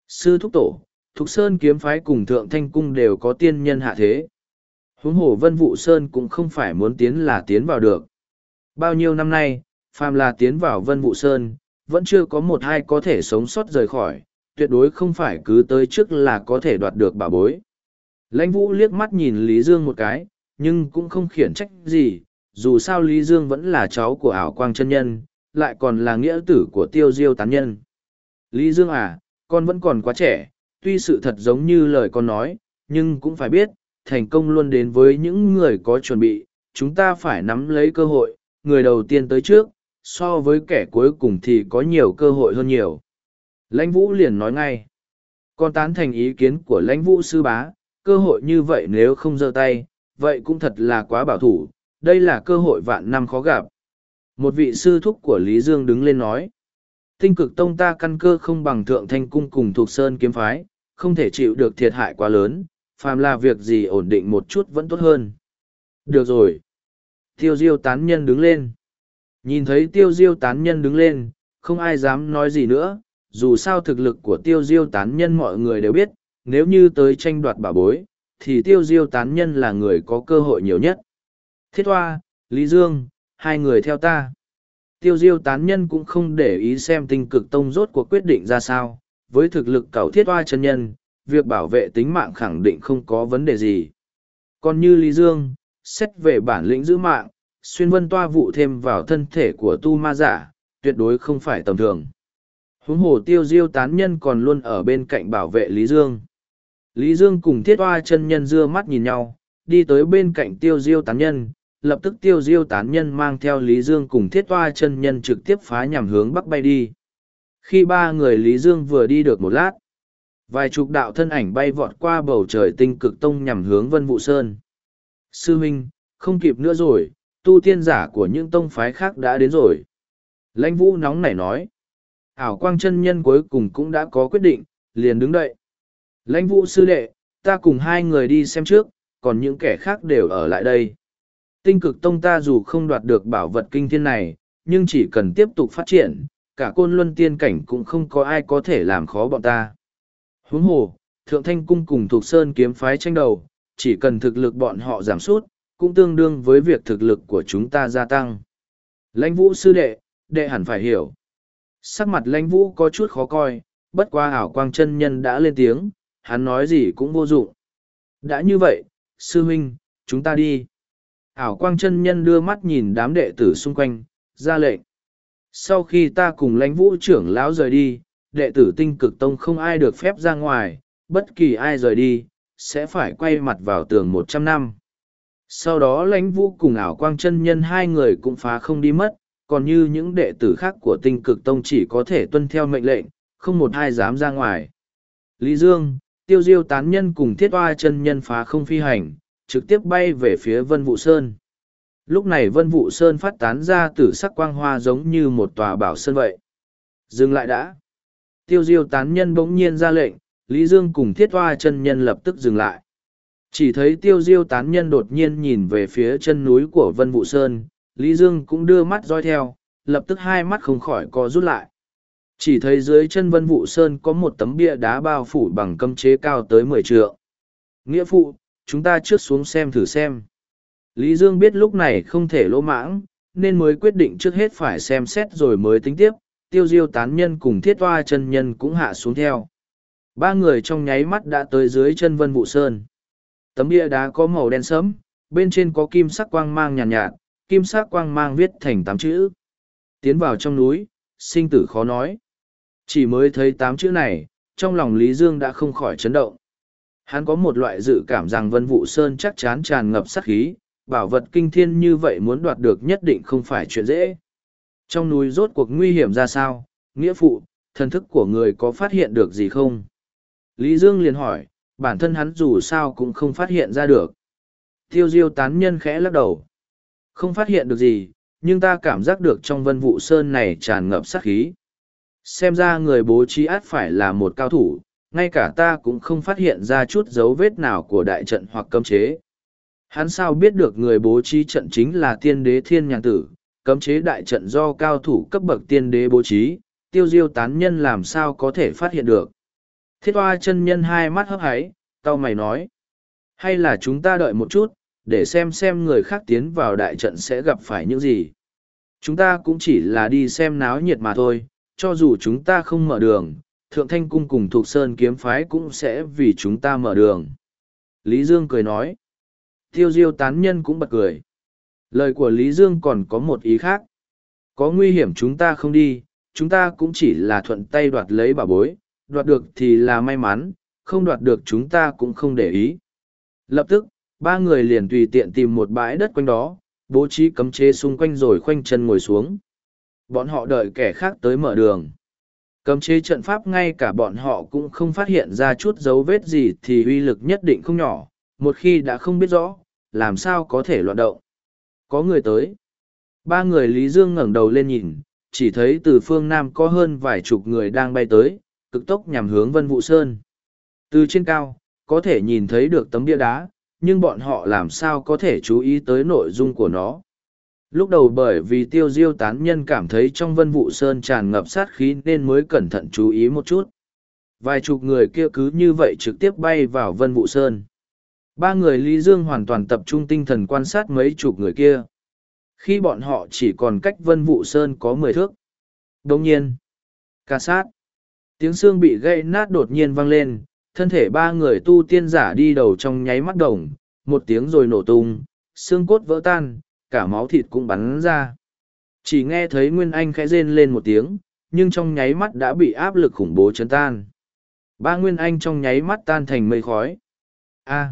Sư thúc tổ, Thục Sơn kiếm phái cùng Thượng Thanh Cung đều có tiên nhân hạ thế. Huống hồ Vân Vũ Sơn cũng không phải muốn tiến là tiến vào được. Bao nhiêu năm nay, phàm là tiến vào Vân Vũ Sơn, vẫn chưa có một hai có thể sống sót rời khỏi, tuyệt đối không phải cứ tới trước là có thể đoạt được bảo bối. Lãnh Vũ liếc mắt nhìn Lý Dương một cái, nhưng cũng không khiển trách gì, dù sao Lý Dương vẫn là cháu của ảo quang chân nhân, lại còn là nghĩa tử của tiêu diêu tán nhân. Lý Dương à, con vẫn còn quá trẻ, tuy sự thật giống như lời con nói, nhưng cũng phải biết, thành công luôn đến với những người có chuẩn bị, chúng ta phải nắm lấy cơ hội, người đầu tiên tới trước, so với kẻ cuối cùng thì có nhiều cơ hội hơn nhiều. Lãnh vũ liền nói ngay. Con tán thành ý kiến của lãnh vũ sư bá, cơ hội như vậy nếu không giơ tay, vậy cũng thật là quá bảo thủ, đây là cơ hội vạn năm khó gặp. Một vị sư thúc của Lý Dương đứng lên nói. Tinh cực tông ta căn cơ không bằng thượng thanh cung cùng thuộc sơn kiếm phái, không thể chịu được thiệt hại quá lớn, phàm là việc gì ổn định một chút vẫn tốt hơn. Được rồi. Tiêu diêu tán nhân đứng lên. Nhìn thấy tiêu diêu tán nhân đứng lên, không ai dám nói gì nữa, dù sao thực lực của tiêu diêu tán nhân mọi người đều biết, nếu như tới tranh đoạt bà bối, thì tiêu diêu tán nhân là người có cơ hội nhiều nhất. Thiết Hoa, Lý Dương, hai người theo ta. Tiêu diêu tán nhân cũng không để ý xem tinh cực tông rốt cuộc quyết định ra sao, với thực lực cầu thiết hoa chân nhân, việc bảo vệ tính mạng khẳng định không có vấn đề gì. Còn như Lý Dương, xét về bản lĩnh giữ mạng, xuyên vân toa vụ thêm vào thân thể của tu ma giả, tuyệt đối không phải tầm thường. Huống hồ tiêu diêu tán nhân còn luôn ở bên cạnh bảo vệ Lý Dương. Lý Dương cùng thiết hoa chân nhân dưa mắt nhìn nhau, đi tới bên cạnh tiêu diêu tán nhân, lập tức tiêu diêu tán nhân mang theo Lý Dương cùng thiết hoa chân nhân trực tiếp phá nhằm hướng bắc bay đi. Khi ba người Lý Dương vừa đi được một lát, vài chục đạo thân ảnh bay vọt qua bầu trời tinh cực tông nhằm hướng Vân Vũ Sơn. Sư Minh, không kịp nữa rồi, tu tiên giả của những tông phái khác đã đến rồi. Lãnh Vũ nóng nảy nói. Ảo quang chân nhân cuối cùng cũng đã có quyết định, liền đứng đậy. Lãnh Vũ sư đệ, ta cùng hai người đi xem trước, còn những kẻ khác đều ở lại đây. Tinh cực tông ta dù không đoạt được bảo vật kinh thiên này, nhưng chỉ cần tiếp tục phát triển, cả côn luân tiên cảnh cũng không có ai có thể làm khó bọn ta. Huống hồ, Thượng Thanh Cung cùng Thục Sơn kiếm phái tranh đầu, chỉ cần thực lực bọn họ giảm sút, cũng tương đương với việc thực lực của chúng ta gia tăng. Lãnh vũ sư đệ, đệ hẳn phải hiểu. Sắc mặt lãnh vũ có chút khó coi, bất qua ảo quang chân nhân đã lên tiếng, hắn nói gì cũng vô dụng. Đã như vậy, sư huynh, chúng ta đi. Ảo quang chân nhân đưa mắt nhìn đám đệ tử xung quanh, ra lệnh. Sau khi ta cùng lãnh vũ trưởng lão rời đi, đệ tử tinh cực tông không ai được phép ra ngoài, bất kỳ ai rời đi, sẽ phải quay mặt vào tường một trăm năm. Sau đó lãnh vũ cùng ảo quang chân nhân hai người cũng phá không đi mất, còn như những đệ tử khác của tinh cực tông chỉ có thể tuân theo mệnh lệnh, không một ai dám ra ngoài. Lý Dương, tiêu diêu tán nhân cùng thiết oa chân nhân phá không phi hành, trực tiếp bay về phía Vân Vũ Sơn. Lúc này Vân Vũ Sơn phát tán ra tử sắc quang hoa giống như một tòa bảo sơn vậy. Dừng lại đã. Tiêu diêu tán nhân bỗng nhiên ra lệnh, Lý Dương cùng thiết Oa chân nhân lập tức dừng lại. Chỉ thấy tiêu diêu tán nhân đột nhiên nhìn về phía chân núi của Vân Vũ Sơn, Lý Dương cũng đưa mắt dõi theo, lập tức hai mắt không khỏi co rút lại. Chỉ thấy dưới chân Vân Vũ Sơn có một tấm bia đá bao phủ bằng cấm chế cao tới mười trượng. Nghĩa phụ, chúng ta trước xuống xem thử xem. Lý Dương biết lúc này không thể lỗ mãng, nên mới quyết định trước hết phải xem xét rồi mới tính tiếp, tiêu diêu tán nhân cùng thiết toa chân nhân cũng hạ xuống theo. Ba người trong nháy mắt đã tới dưới chân Vân Vũ Sơn. Tấm bia đá có màu đen sẫm, bên trên có kim sắc quang mang nhàn nhạt, nhạt, kim sắc quang mang viết thành tám chữ. Tiến vào trong núi, sinh tử khó nói. Chỉ mới thấy tám chữ này, trong lòng Lý Dương đã không khỏi chấn động. Hắn có một loại dự cảm rằng Vân Vũ Sơn chắc chắn tràn ngập sát khí, bảo vật kinh thiên như vậy muốn đoạt được nhất định không phải chuyện dễ. Trong núi rốt cuộc nguy hiểm ra sao, nghĩa phụ, thần thức của người có phát hiện được gì không? Lý Dương liền hỏi, bản thân hắn dù sao cũng không phát hiện ra được. Tiêu diêu tán nhân khẽ lắc đầu. Không phát hiện được gì, nhưng ta cảm giác được trong vân vụ sơn này tràn ngập sát khí. Xem ra người bố trí át phải là một cao thủ, ngay cả ta cũng không phát hiện ra chút dấu vết nào của đại trận hoặc cấm chế. Hắn sao biết được người bố trí trận chính là tiên đế thiên nhàn tử, cấm chế đại trận do cao thủ cấp bậc tiên đế bố trí, tiêu diêu tán nhân làm sao có thể phát hiện được. Thiết hoa chân nhân hai mắt hấp háy, tao mày nói. Hay là chúng ta đợi một chút, để xem xem người khác tiến vào đại trận sẽ gặp phải những gì. Chúng ta cũng chỉ là đi xem náo nhiệt mà thôi, cho dù chúng ta không mở đường, Thượng Thanh Cung cùng Thục Sơn kiếm phái cũng sẽ vì chúng ta mở đường. Lý Dương cười nói. Tiêu diêu tán nhân cũng bật cười. Lời của Lý Dương còn có một ý khác. Có nguy hiểm chúng ta không đi, chúng ta cũng chỉ là thuận tay đoạt lấy bà bối, đoạt được thì là may mắn, không đoạt được chúng ta cũng không để ý. Lập tức, ba người liền tùy tiện tìm một bãi đất quanh đó, bố trí cấm chế xung quanh rồi khoanh chân ngồi xuống. Bọn họ đợi kẻ khác tới mở đường. Cấm chế trận pháp ngay cả bọn họ cũng không phát hiện ra chút dấu vết gì thì uy lực nhất định không nhỏ, một khi đã không biết rõ, làm sao có thể loạn động. Có người tới. Ba người Lý Dương ngẩng đầu lên nhìn, chỉ thấy từ phương Nam có hơn vài chục người đang bay tới, cực tốc nhằm hướng Vân Vũ Sơn. Từ trên cao, có thể nhìn thấy được tấm bia đá, nhưng bọn họ làm sao có thể chú ý tới nội dung của nó. Lúc đầu bởi vì tiêu diêu tán nhân cảm thấy trong vân vụ sơn tràn ngập sát khí nên mới cẩn thận chú ý một chút. Vài chục người kia cứ như vậy trực tiếp bay vào vân vụ sơn. Ba người Lý Dương hoàn toàn tập trung tinh thần quan sát mấy chục người kia. Khi bọn họ chỉ còn cách vân vụ sơn có mười thước. Đồng nhiên, ca sát, tiếng xương bị gây nát đột nhiên vang lên, thân thể ba người tu tiên giả đi đầu trong nháy mắt đồng, một tiếng rồi nổ tung, xương cốt vỡ tan, cả máu thịt cũng bắn ra. Chỉ nghe thấy Nguyên Anh khẽ rên lên một tiếng, nhưng trong nháy mắt đã bị áp lực khủng bố chấn tan. Ba Nguyên Anh trong nháy mắt tan thành mây khói. A.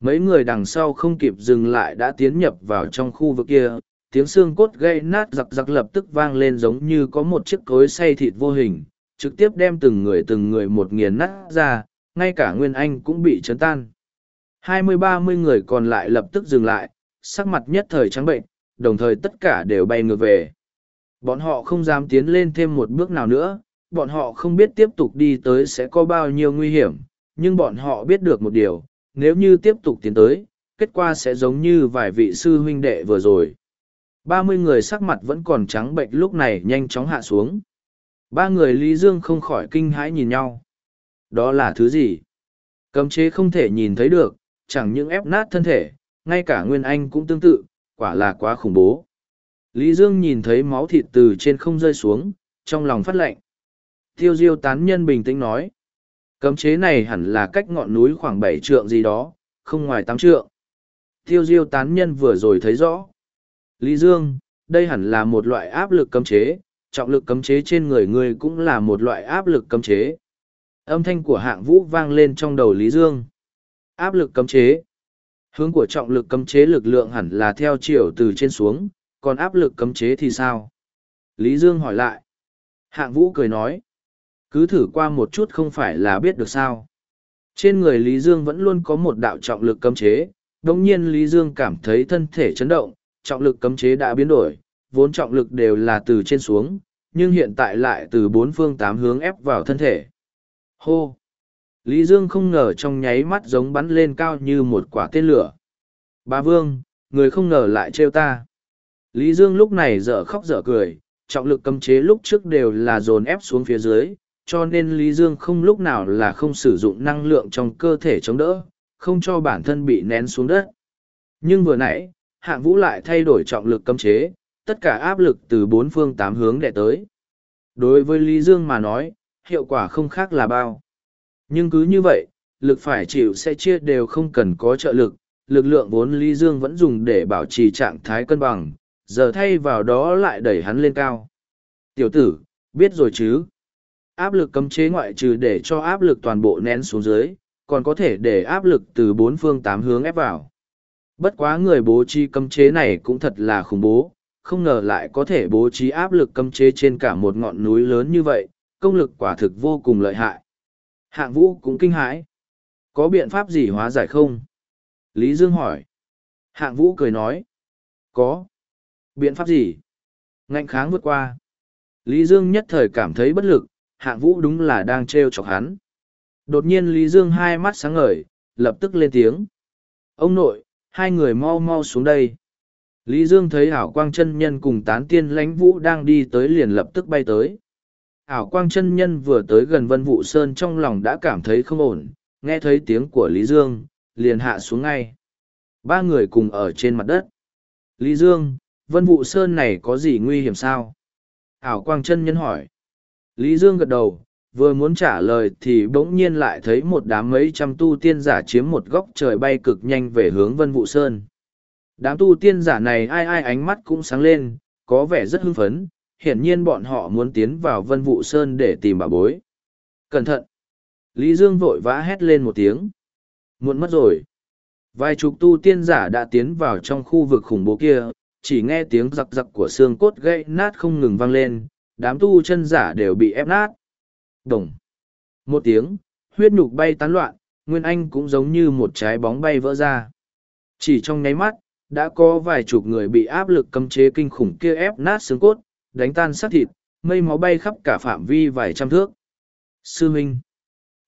mấy người đằng sau không kịp dừng lại đã tiến nhập vào trong khu vực kia, tiếng xương cốt gây nát giặc giặc lập tức vang lên giống như có một chiếc cối xay thịt vô hình, trực tiếp đem từng người từng người một nghiền nát ra, ngay cả Nguyên Anh cũng bị chấn tan. Hai mươi ba mươi người còn lại lập tức dừng lại, sắc mặt nhất thời trắng bệnh, đồng thời tất cả đều bay ngược về. Bọn họ không dám tiến lên thêm một bước nào nữa, bọn họ không biết tiếp tục đi tới sẽ có bao nhiêu nguy hiểm, nhưng bọn họ biết được một điều, nếu như tiếp tục tiến tới, kết quả sẽ giống như vài vị sư huynh đệ vừa rồi. Ba mươi người sắc mặt vẫn còn trắng bệnh lúc này nhanh chóng hạ xuống. Ba người Lý Dương không khỏi kinh hãi nhìn nhau. Đó là thứ gì? Cấm chế không thể nhìn thấy được, chẳng những ép nát thân thể, ngay cả Nguyên Anh cũng tương tự, quả là quá khủng bố. Lý Dương nhìn thấy máu thịt từ trên không rơi xuống, trong lòng phát lệnh. Tiêu diêu tán nhân bình tĩnh nói. Cấm chế này hẳn là cách ngọn núi khoảng bảy trượng gì đó, không ngoài tám trượng. Tiêu diêu tán nhân vừa rồi thấy rõ. Lý Dương, đây hẳn là một loại áp lực cấm chế, trọng lực cấm chế trên người ngươi cũng là một loại áp lực cấm chế. Âm thanh của hạng vũ vang lên trong đầu Lý Dương. Áp lực cấm chế. Hướng của trọng lực cấm chế lực lượng hẳn là theo chiều từ trên xuống, còn áp lực cấm chế thì sao? Lý Dương hỏi lại. Hạng vũ cười nói. Cứ thử qua một chút không phải là biết được sao. Trên người Lý Dương vẫn luôn có một đạo trọng lực cấm chế, đồng nhiên Lý Dương cảm thấy thân thể chấn động, trọng lực cấm chế đã biến đổi, vốn trọng lực đều là từ trên xuống, nhưng hiện tại lại từ bốn phương tám hướng ép vào thân thể. Hô! Lý Dương không ngờ trong nháy mắt giống bắn lên cao như một quả tên lửa. Ba Vương, người không ngờ lại trêu ta. Lý Dương lúc này dở khóc dở cười, trọng lực cấm chế lúc trước đều là dồn ép xuống phía dưới, cho nên Lý Dương không lúc nào là không sử dụng năng lượng trong cơ thể chống đỡ, không cho bản thân bị nén xuống đất. Nhưng vừa nãy, hạng vũ lại thay đổi trọng lực cấm chế, tất cả áp lực từ bốn phương tám hướng đẻ tới. Đối với Lý Dương mà nói, hiệu quả không khác là bao. Nhưng cứ như vậy, lực phải chịu sẽ chia đều không cần có trợ lực, lực lượng vốn Lý Dương vẫn dùng để bảo trì trạng thái cân bằng, giờ thay vào đó lại đẩy hắn lên cao. Tiểu tử, biết rồi chứ? Áp lực cấm chế ngoại trừ để cho áp lực toàn bộ nén xuống dưới, còn có thể để áp lực từ bốn phương tám hướng ép vào. Bất quá người bố trí cấm chế này cũng thật là khủng bố, không ngờ lại có thể bố trí áp lực cấm chế trên cả một ngọn núi lớn như vậy, công lực quả thực vô cùng lợi hại. Hạng vũ cũng kinh hãi. Có biện pháp gì hóa giải không? Lý Dương hỏi. Hạng vũ cười nói. Có. Biện pháp gì? Ngạnh kháng vượt qua. Lý Dương nhất thời cảm thấy bất lực, hạng vũ đúng là đang trêu chọc hắn. Đột nhiên Lý Dương hai mắt sáng ngời, lập tức lên tiếng. Ông nội, hai người mau mau xuống đây. Lý Dương thấy Hảo quang chân nhân cùng tán tiên lãnh vũ đang đi tới liền lập tức bay tới. Ảo quang chân nhân vừa tới gần vân vụ sơn trong lòng đã cảm thấy không ổn, nghe thấy tiếng của Lý Dương, liền hạ xuống ngay. Ba người cùng ở trên mặt đất. Lý Dương, vân vụ sơn này có gì nguy hiểm sao? Ảo quang chân nhân hỏi. Lý Dương gật đầu, vừa muốn trả lời thì bỗng nhiên lại thấy một đám mấy trăm tu tiên giả chiếm một góc trời bay cực nhanh về hướng vân vụ sơn. Đám tu tiên giả này ai ai ánh mắt cũng sáng lên, có vẻ rất hưng phấn, hiển nhiên bọn họ muốn tiến vào vân vụ sơn để tìm bà bối. Cẩn thận! Lý Dương vội vã hét lên một tiếng. Muộn mất rồi. Vài chục tu tiên giả đã tiến vào trong khu vực khủng bố kia, chỉ nghe tiếng giặc giặc của xương cốt gãy nát không ngừng vang lên, đám tu chân giả đều bị ép nát. Đồng. Một tiếng, huyết nhục bay tán loạn, Nguyên Anh cũng giống như một trái bóng bay vỡ ra. Chỉ trong nháy mắt, đã có vài chục người bị áp lực cấm chế kinh khủng kia ép nát xương cốt, đánh tan xác thịt, mây máu bay khắp cả phạm vi vài trăm thước. Sư Minh!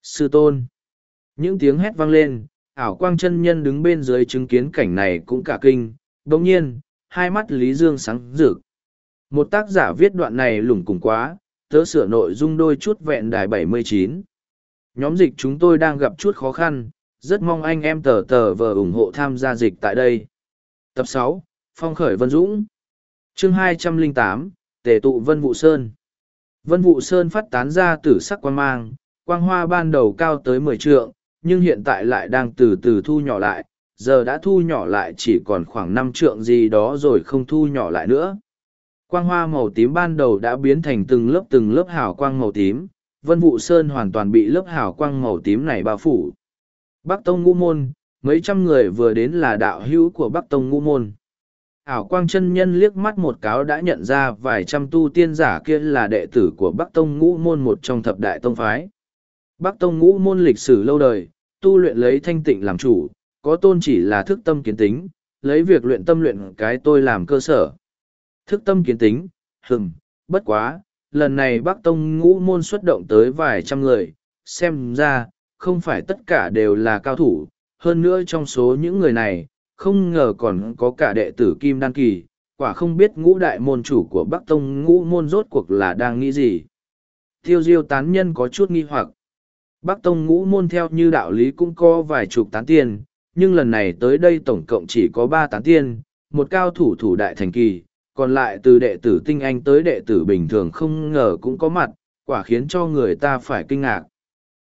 Sư Tôn! Những tiếng hét vang lên, ảo quang chân nhân đứng bên dưới chứng kiến cảnh này cũng cả kinh, đồng nhiên, hai mắt Lý Dương sáng rực. Một tác giả viết đoạn này lủng cùng quá, tớ sửa nội dung đôi chút vẹn đài 79. Nhóm dịch chúng tôi đang gặp chút khó khăn, rất mong anh em tờ tờ vờ ủng hộ tham gia dịch tại đây. Tập 6, Phong khởi Vân Dũng Chương 208, Tề tụ Vân Vụ Sơn Vân Vụ Sơn phát tán ra tử sắc quang mang, quang hoa ban đầu cao tới mười trượng, nhưng hiện tại lại đang từ từ thu nhỏ lại, giờ đã thu nhỏ lại chỉ còn khoảng năm trượng gì đó rồi không thu nhỏ lại nữa. Quang hoa màu tím ban đầu đã biến thành từng lớp từng lớp hào quang màu tím, vân vụ sơn hoàn toàn bị lớp hào quang màu tím này bao phủ. Bắc Tông Ngũ Môn, mấy trăm người vừa đến là đạo hữu của Bắc Tông Ngũ Môn. Ảo quang chân nhân liếc mắt một cáo đã nhận ra vài trăm tu tiên giả kia là đệ tử của Bắc Tông Ngũ Môn một trong thập đại tông phái. Bắc Tông Ngũ Môn lịch sử lâu đời, tu luyện lấy thanh tịnh làm chủ, có tôn chỉ là thức tâm kiến tính, lấy việc luyện tâm luyện cái tôi làm cơ sở thức tâm kiến tính, hừng, bất quá, lần này Bắc Tông ngũ môn xuất động tới vài trăm người, xem ra, không phải tất cả đều là cao thủ, hơn nữa trong số những người này, không ngờ còn có cả đệ tử Kim Đan Kỳ, quả không biết ngũ đại môn chủ của Bắc Tông ngũ môn rốt cuộc là đang nghĩ gì. Tiêu diêu tán nhân có chút nghi hoặc. Bắc Tông ngũ môn theo như đạo lý cũng có vài chục tán tiên, nhưng lần này tới đây tổng cộng chỉ có ba tán tiên, một cao thủ thủ đại thành kỳ, còn lại từ đệ tử tinh anh tới đệ tử bình thường không ngờ cũng có mặt, quả khiến cho người ta phải kinh ngạc.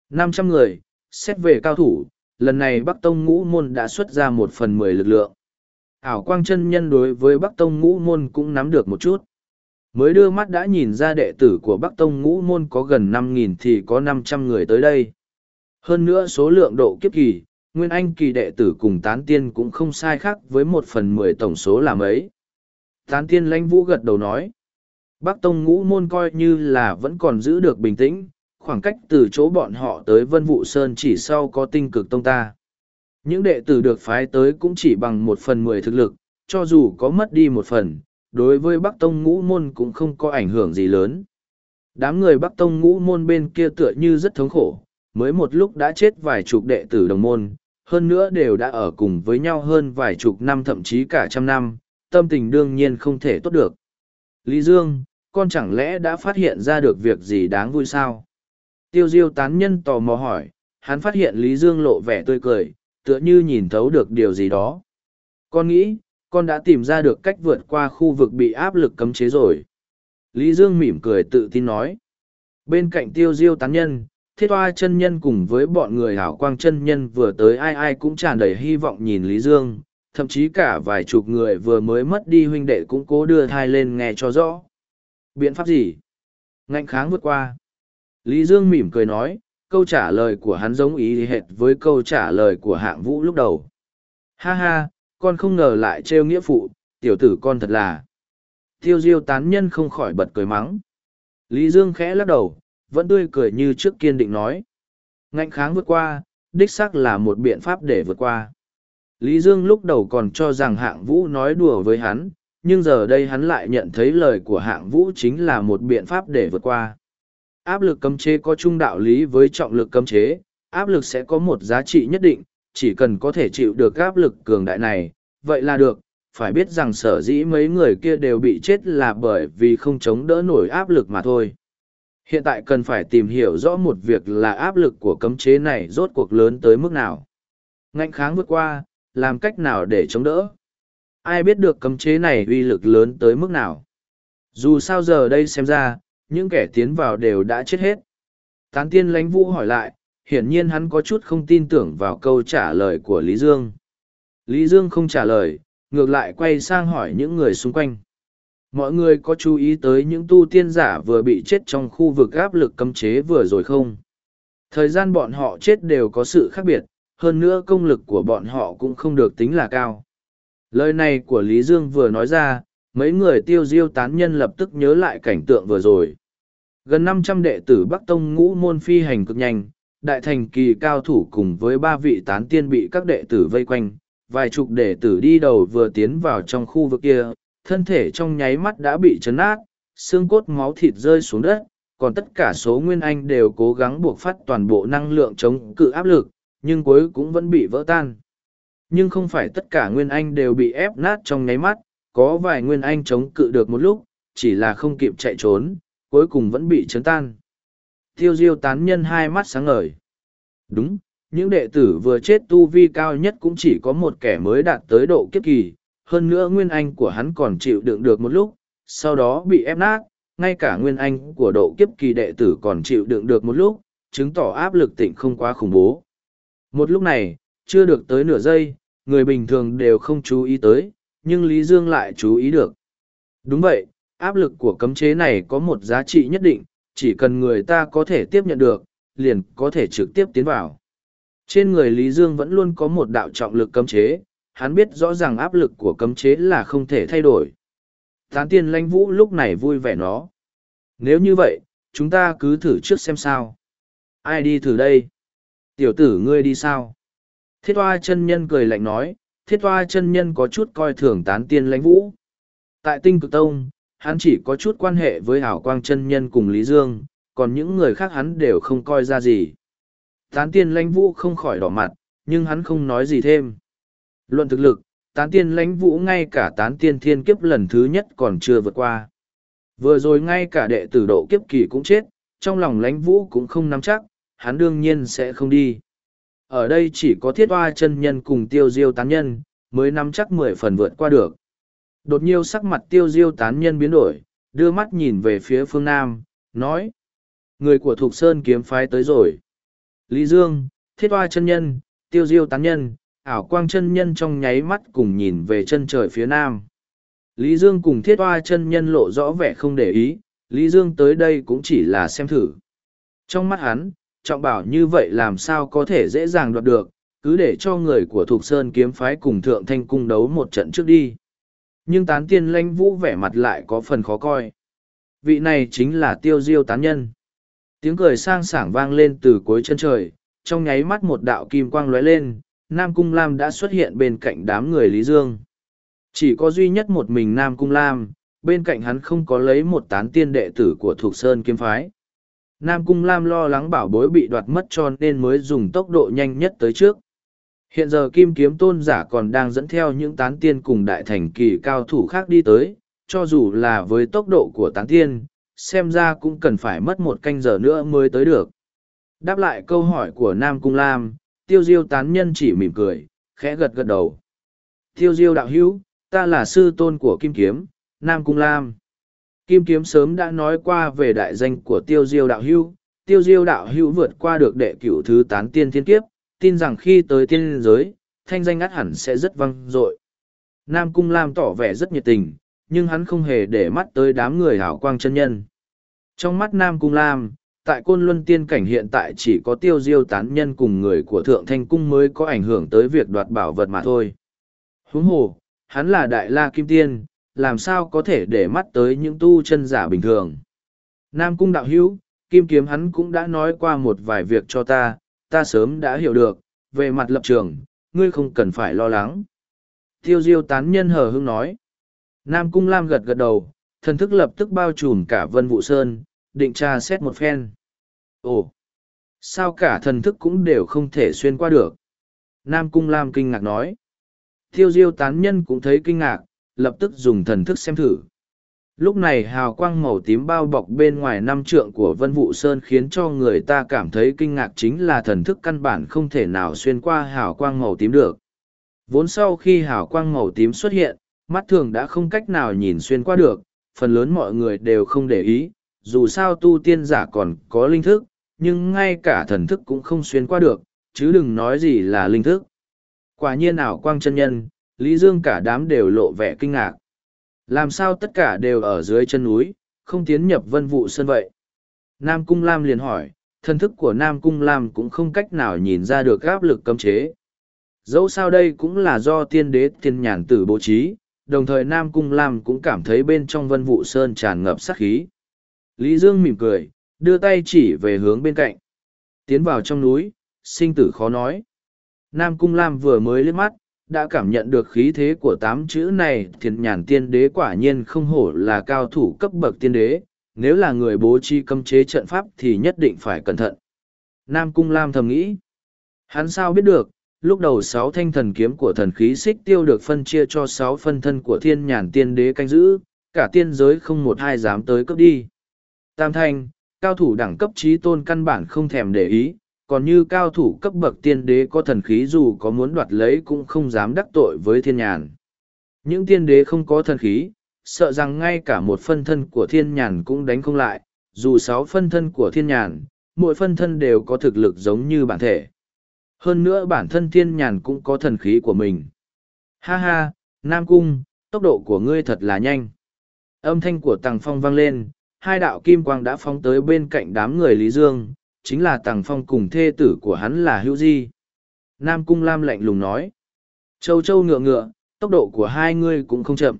năm trăm người, xét về cao thủ, lần này Bắc Tông Ngũ Môn đã xuất ra một phần mười lực lượng. Ảo Quang chân nhân đối với Bắc Tông Ngũ Môn cũng nắm được một chút. Mới đưa mắt đã nhìn ra đệ tử của Bắc Tông ngũ môn có gần năm nghìn thì có năm trăm người tới đây. Hơn nữa số lượng độ kiếp kỳ, Nguyên Anh kỳ đệ tử cùng tán tiên cũng không sai khác với một phần mười tổng số là mấy. Tán tiên lãnh vũ gật đầu nói. Bắc Tông ngũ môn coi như là vẫn còn giữ được bình tĩnh, khoảng cách từ chỗ bọn họ tới Vân Vũ Sơn chỉ sau có tinh cực tông ta. Những đệ tử được phái tới cũng chỉ bằng một phần mười thực lực, cho dù có mất đi một phần, đối với Bắc Tông ngũ môn cũng không có ảnh hưởng gì lớn. Đám người Bắc Tông ngũ môn bên kia tựa như rất thống khổ, mới một lúc đã chết vài chục đệ tử đồng môn, hơn nữa đều đã ở cùng với nhau hơn vài chục năm thậm chí cả trăm năm, tâm tình đương nhiên không thể tốt được. Lý Dương, con chẳng lẽ đã phát hiện ra được việc gì đáng vui sao? Tiêu diêu tán nhân tò mò hỏi, hắn phát hiện Lý Dương lộ vẻ tươi cười, tựa như nhìn thấu được điều gì đó. Con nghĩ, con đã tìm ra được cách vượt qua khu vực bị áp lực cấm chế rồi. Lý Dương mỉm cười tự tin nói. Bên cạnh tiêu diêu tán nhân, thiết hoa chân nhân cùng với bọn người hảo quang chân nhân vừa tới ai ai cũng tràn đầy hy vọng nhìn Lý Dương, thậm chí cả vài chục người vừa mới mất đi huynh đệ cũng cố đưa thai lên nghe cho rõ. Biện pháp gì? Ngạnh kháng vượt qua. Lý Dương mỉm cười nói, câu trả lời của hắn giống ý hệt với câu trả lời của hạng vũ lúc đầu. Ha ha, con không ngờ lại trêu nghĩa phụ, tiểu tử con thật là. Tiêu diêu tán nhân không khỏi bật cười mắng. Lý Dương khẽ lắc đầu, vẫn tươi cười như trước kiên định nói. Ngạnh kháng vượt qua, đích xác là một biện pháp để vượt qua. Lý Dương lúc đầu còn cho rằng hạng vũ nói đùa với hắn, nhưng giờ đây hắn lại nhận thấy lời của hạng vũ chính là một biện pháp để vượt qua. Áp lực cấm chế có chung đạo lý với trọng lực cấm chế, áp lực sẽ có một giá trị nhất định, chỉ cần có thể chịu được áp lực cường đại này, vậy là được, phải biết rằng sở dĩ mấy người kia đều bị chết là bởi vì không chống đỡ nổi áp lực mà thôi. Hiện tại cần phải tìm hiểu rõ một việc là áp lực của cấm chế này rốt cuộc lớn tới mức nào. Ngạnh kháng vượt qua, làm cách nào để chống đỡ. Ai biết được cấm chế này uy lực lớn tới mức nào. Dù sao giờ đây xem ra, những kẻ tiến vào đều đã chết hết. Tán tiên lánh vũ hỏi lại, hiển nhiên hắn có chút không tin tưởng vào câu trả lời của Lý Dương. Lý Dương không trả lời, ngược lại quay sang hỏi những người xung quanh. Mọi người có chú ý tới những tu tiên giả vừa bị chết trong khu vực áp lực cấm chế vừa rồi không? Thời gian bọn họ chết đều có sự khác biệt, hơn nữa công lực của bọn họ cũng không được tính là cao. Lời này của Lý Dương vừa nói ra, mấy người tiêu diêu tán nhân lập tức nhớ lại cảnh tượng vừa rồi. Gần năm trăm đệ tử Bắc Tông ngũ môn phi hành cực nhanh, đại thành kỳ cao thủ cùng với ba vị tán tiên bị các đệ tử vây quanh, vài chục đệ tử đi đầu vừa tiến vào trong khu vực kia, thân thể trong nháy mắt đã bị chấn nát, xương cốt máu thịt rơi xuống đất, còn tất cả số nguyên anh đều cố gắng buộc phát toàn bộ năng lượng chống cự áp lực, nhưng cuối cũng vẫn bị vỡ tan. Nhưng không phải tất cả nguyên anh đều bị ép nát trong nháy mắt, có vài nguyên anh chống cự được một lúc, chỉ là không kịp chạy trốn, cuối cùng vẫn bị chấn tan. Tiêu diêu tán nhân hai mắt sáng ngời. Đúng, những đệ tử vừa chết tu vi cao nhất cũng chỉ có một kẻ mới đạt tới độ kiếp kỳ, hơn nữa nguyên anh của hắn còn chịu đựng được một lúc, sau đó bị ép nát, ngay cả nguyên anh của độ kiếp kỳ đệ tử còn chịu đựng được một lúc, chứng tỏ áp lực tịnh không quá khủng bố. Một lúc này, chưa được tới nửa giây, người bình thường đều không chú ý tới, nhưng Lý Dương lại chú ý được. Đúng vậy, áp lực của cấm chế này có một giá trị nhất định, chỉ cần người ta có thể tiếp nhận được, liền có thể trực tiếp tiến vào. Trên người Lý Dương vẫn luôn có một đạo trọng lực cấm chế, hắn biết rõ ràng áp lực của cấm chế là không thể thay đổi. Tán tiên lãnh vũ lúc này vui vẻ nó. Nếu như vậy, chúng ta cứ thử trước xem sao. Ai đi thử đây? Tiểu tử ngươi đi sao? Thiết hoa chân nhân cười lạnh nói, thiết toa chân nhân có chút coi thường tán tiên lãnh vũ. Tại tinh cực tông, hắn chỉ có chút quan hệ với hảo quang chân nhân cùng Lý Dương, còn những người khác hắn đều không coi ra gì. Tán tiên lãnh vũ không khỏi đỏ mặt, nhưng hắn không nói gì thêm. Luận thực lực, tán tiên lãnh vũ ngay cả tán tiên thiên kiếp lần thứ nhất còn chưa vượt qua. Vừa rồi ngay cả đệ tử độ kiếp kỳ cũng chết, trong lòng lãnh vũ cũng không nắm chắc, hắn đương nhiên sẽ không đi. Ở đây chỉ có thiết hoa chân nhân cùng tiêu diêu tán nhân, mới nắm chắc mười phần vượt qua được. Đột nhiêu sắc mặt tiêu diêu tán nhân biến đổi, đưa mắt nhìn về phía phương Nam, nói. Người của Thục Sơn kiếm phái tới rồi. Lý Dương, thiết hoa chân nhân, tiêu diêu tán nhân, ảo quang chân nhân trong nháy mắt cùng nhìn về chân trời phía Nam. Lý Dương cùng thiết hoa chân nhân lộ rõ vẻ không để ý, Lý Dương tới đây cũng chỉ là xem thử. Trong mắt hắn, trọng bảo như vậy làm sao có thể dễ dàng đoạt được, cứ để cho người của Thục Sơn kiếm phái cùng Thượng Thanh cung đấu một trận trước đi. Nhưng tán tiên lanh vũ vẻ mặt lại có phần khó coi. Vị này chính là tiêu diêu tán nhân. Tiếng cười sang sảng vang lên từ cuối chân trời, trong nháy mắt một đạo kim quang lóe lên, Nam Cung Lam đã xuất hiện bên cạnh đám người Lý Dương. Chỉ có duy nhất một mình Nam Cung Lam, bên cạnh hắn không có lấy một tán tiên đệ tử của Thục Sơn Kiếm Phái. Nam Cung Lam lo lắng bảo bối bị đoạt mất cho nên mới dùng tốc độ nhanh nhất tới trước. Hiện giờ Kim Kiếm Tôn giả còn đang dẫn theo những tán tiên cùng đại thành kỳ cao thủ khác đi tới, cho dù là với tốc độ của tán tiên, xem ra cũng cần phải mất một canh giờ nữa mới tới được. Đáp lại câu hỏi của Nam Cung Lam, tiêu diêu tán nhân chỉ mỉm cười, khẽ gật gật đầu. Tiêu diêu đạo hữu, ta là sư tôn của Kim Kiếm, Nam Cung Lam. Kim Kiếm sớm đã nói qua về đại danh của tiêu diêu đạo hữu, tiêu diêu đạo hữu vượt qua được đệ cửu thứ tán tiên thiên kiếp, tin rằng khi tới tiên giới, thanh danh át hẳn sẽ rất vang dội. Nam Cung Lam tỏ vẻ rất nhiệt tình, nhưng hắn không hề để mắt tới đám người hảo quang chân nhân. Trong mắt Nam Cung Lam, tại Côn Luân Tiên Cảnh hiện tại chỉ có tiêu diêu tán nhân cùng người của Thượng Thanh Cung mới có ảnh hưởng tới việc đoạt bảo vật mà thôi. Huống hồ, hắn là Đại La Kim Tiên, làm sao có thể để mắt tới những tu chân giả bình thường. Nam Cung Đạo Hữu Kim Kiếm hắn cũng đã nói qua một vài việc cho ta, ta sớm đã hiểu được, về mặt lập trường, ngươi không cần phải lo lắng. Tiêu diêu tán nhân hờ hưng nói. Nam Cung Lam gật gật đầu, thần thức lập tức bao trùm cả vân vũ sơn, định tra xét một phen. Ồ! Sao cả thần thức cũng đều không thể xuyên qua được? Nam Cung Lam kinh ngạc nói. Tiêu diêu tán nhân cũng thấy kinh ngạc, lập tức dùng thần thức xem thử. Lúc này hào quang màu tím bao bọc bên ngoài năm trượng của Vân Vũ Sơn khiến cho người ta cảm thấy kinh ngạc chính là thần thức căn bản không thể nào xuyên qua hào quang màu tím được. Vốn sau khi hào quang màu tím xuất hiện, mắt thường đã không cách nào nhìn xuyên qua được, phần lớn mọi người đều không để ý, dù sao tu tiên giả còn có linh thức, nhưng ngay cả thần thức cũng không xuyên qua được, chứ đừng nói gì là linh thức. Quả nhiên ảo quang chân nhân, Lý Dương cả đám đều lộ vẻ kinh ngạc. Làm sao tất cả đều ở dưới chân núi, không tiến nhập vân vụ Sơn vậy? Nam Cung Lam liền hỏi, thân thức của Nam Cung Lam cũng không cách nào nhìn ra được áp lực cấm chế. Dẫu sao đây cũng là do tiên đế thiên nhàn tử bố trí, đồng thời Nam Cung Lam cũng cảm thấy bên trong vân vụ sơn tràn ngập sát khí. Lý Dương mỉm cười, đưa tay chỉ về hướng bên cạnh. Tiến vào trong núi, sinh tử khó nói. Nam Cung Lam vừa mới liếc mắt, đã cảm nhận được khí thế của tám chữ này, thiền nhàn tiên đế quả nhiên không hổ là cao thủ cấp bậc tiên đế, nếu là người bố trí cấm chế trận pháp thì nhất định phải cẩn thận. Nam cung lam thầm nghĩ, hắn sao biết được, lúc đầu sáu thanh thần kiếm của thần khí xích tiêu được phân chia cho sáu phân thân của thiên nhàn tiên đế canh giữ, cả tiên giới không một ai dám tới cướp đi. Tam thanh, cao thủ đẳng cấp trí tôn căn bản không thèm để ý còn như cao thủ cấp bậc tiên đế có thần khí dù có muốn đoạt lấy cũng không dám đắc tội với thiên nhàn. Những tiên đế không có thần khí, sợ rằng ngay cả một phân thân của thiên nhàn cũng đánh không lại, dù sáu phân thân của thiên nhàn, mỗi phân thân đều có thực lực giống như bản thể. Hơn nữa bản thân thiên nhàn cũng có thần khí của mình. Ha ha, Nam Cung, tốc độ của ngươi thật là nhanh. Âm thanh của tàng Phong vang lên, hai đạo kim quang đã phóng tới bên cạnh đám người Lý Dương, chính là Tàng Phong cùng thê tử của hắn là Hữu Di. Nam Cung Lam lạnh lùng nói. Châu Châu ngựa ngựa, tốc độ của hai ngươi cũng không chậm.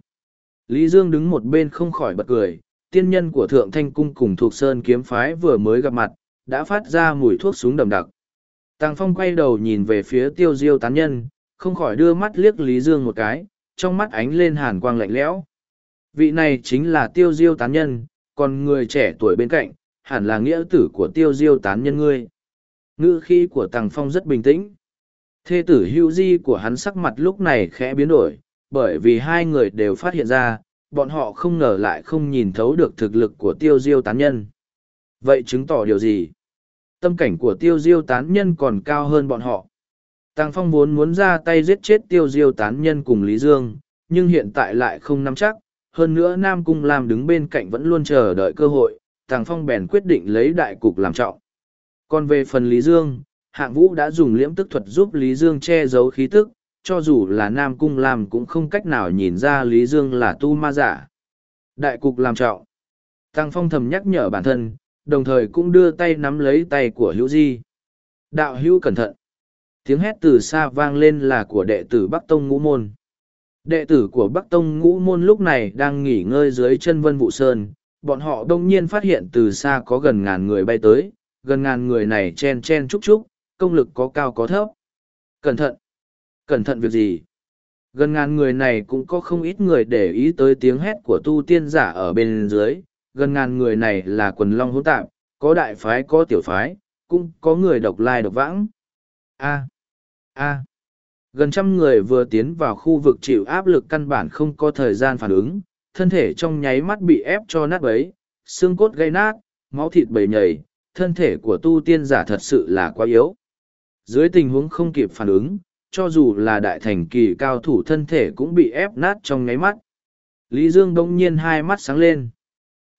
Lý Dương đứng một bên không khỏi bật cười, tiên nhân của Thượng Thanh Cung cùng thuộc Sơn kiếm phái vừa mới gặp mặt, đã phát ra mùi thuốc súng đầm đặc. Tàng Phong quay đầu nhìn về phía tiêu diêu tán nhân, không khỏi đưa mắt liếc Lý Dương một cái, trong mắt ánh lên hàn quang lạnh lẽo. Vị này chính là tiêu diêu tán nhân, còn người trẻ tuổi bên cạnh, hẳn là nghĩa tử của tiêu diêu tán nhân ngươi. Ngữ khí của Tàng Phong rất bình tĩnh. Thê tử Hưu di của hắn sắc mặt lúc này khẽ biến đổi, bởi vì hai người đều phát hiện ra, bọn họ không ngờ lại không nhìn thấu được thực lực của tiêu diêu tán nhân. Vậy chứng tỏ điều gì? Tâm cảnh của tiêu diêu tán nhân còn cao hơn bọn họ. Tàng Phong vốn muốn ra tay giết chết tiêu diêu tán nhân cùng Lý Dương, nhưng hiện tại lại không nắm chắc. Hơn nữa Nam Cung Lam đứng bên cạnh vẫn luôn chờ đợi cơ hội, Tàng Phong bèn quyết định lấy đại cục làm trọng. Còn về phần Lý Dương, hạng vũ đã dùng liễm tức thuật giúp Lý Dương che giấu khí tức, cho dù là Nam Cung làm cũng không cách nào nhìn ra Lý Dương là tu ma giả. Đại cục làm trọng. Tàng Phong thầm nhắc nhở bản thân, đồng thời cũng đưa tay nắm lấy tay của Hữu Di. Đạo Hữu cẩn thận. Tiếng hét từ xa vang lên là của đệ tử Bắc Tông Ngũ Môn. Đệ tử của Bắc Tông Ngũ Môn lúc này đang nghỉ ngơi dưới chân Vân Vũ Sơn. Bọn họ đông nhiên phát hiện từ xa có gần ngàn người bay tới, gần ngàn người này chen chen chúc chúc, công lực có cao có thấp. Cẩn thận! Cẩn thận việc gì? Gần ngàn người này cũng có không ít người để ý tới tiếng hét của tu tiên giả ở bên dưới. Gần ngàn người này là quần long hỗn tạp, có đại phái có tiểu phái, cũng có người độc lai độc vãng. A. A. Gần trăm người vừa tiến vào khu vực chịu áp lực căn bản không có thời gian phản ứng, thân thể trong nháy mắt bị ép cho nát bấy, xương cốt gây nát, máu thịt bầy nhầy, thân thể của tu tiên giả thật sự là quá yếu. Dưới tình huống không kịp phản ứng, cho dù là đại thành kỳ cao thủ thân thể cũng bị ép nát trong nháy mắt. Lý Dương đông nhiên hai mắt sáng lên.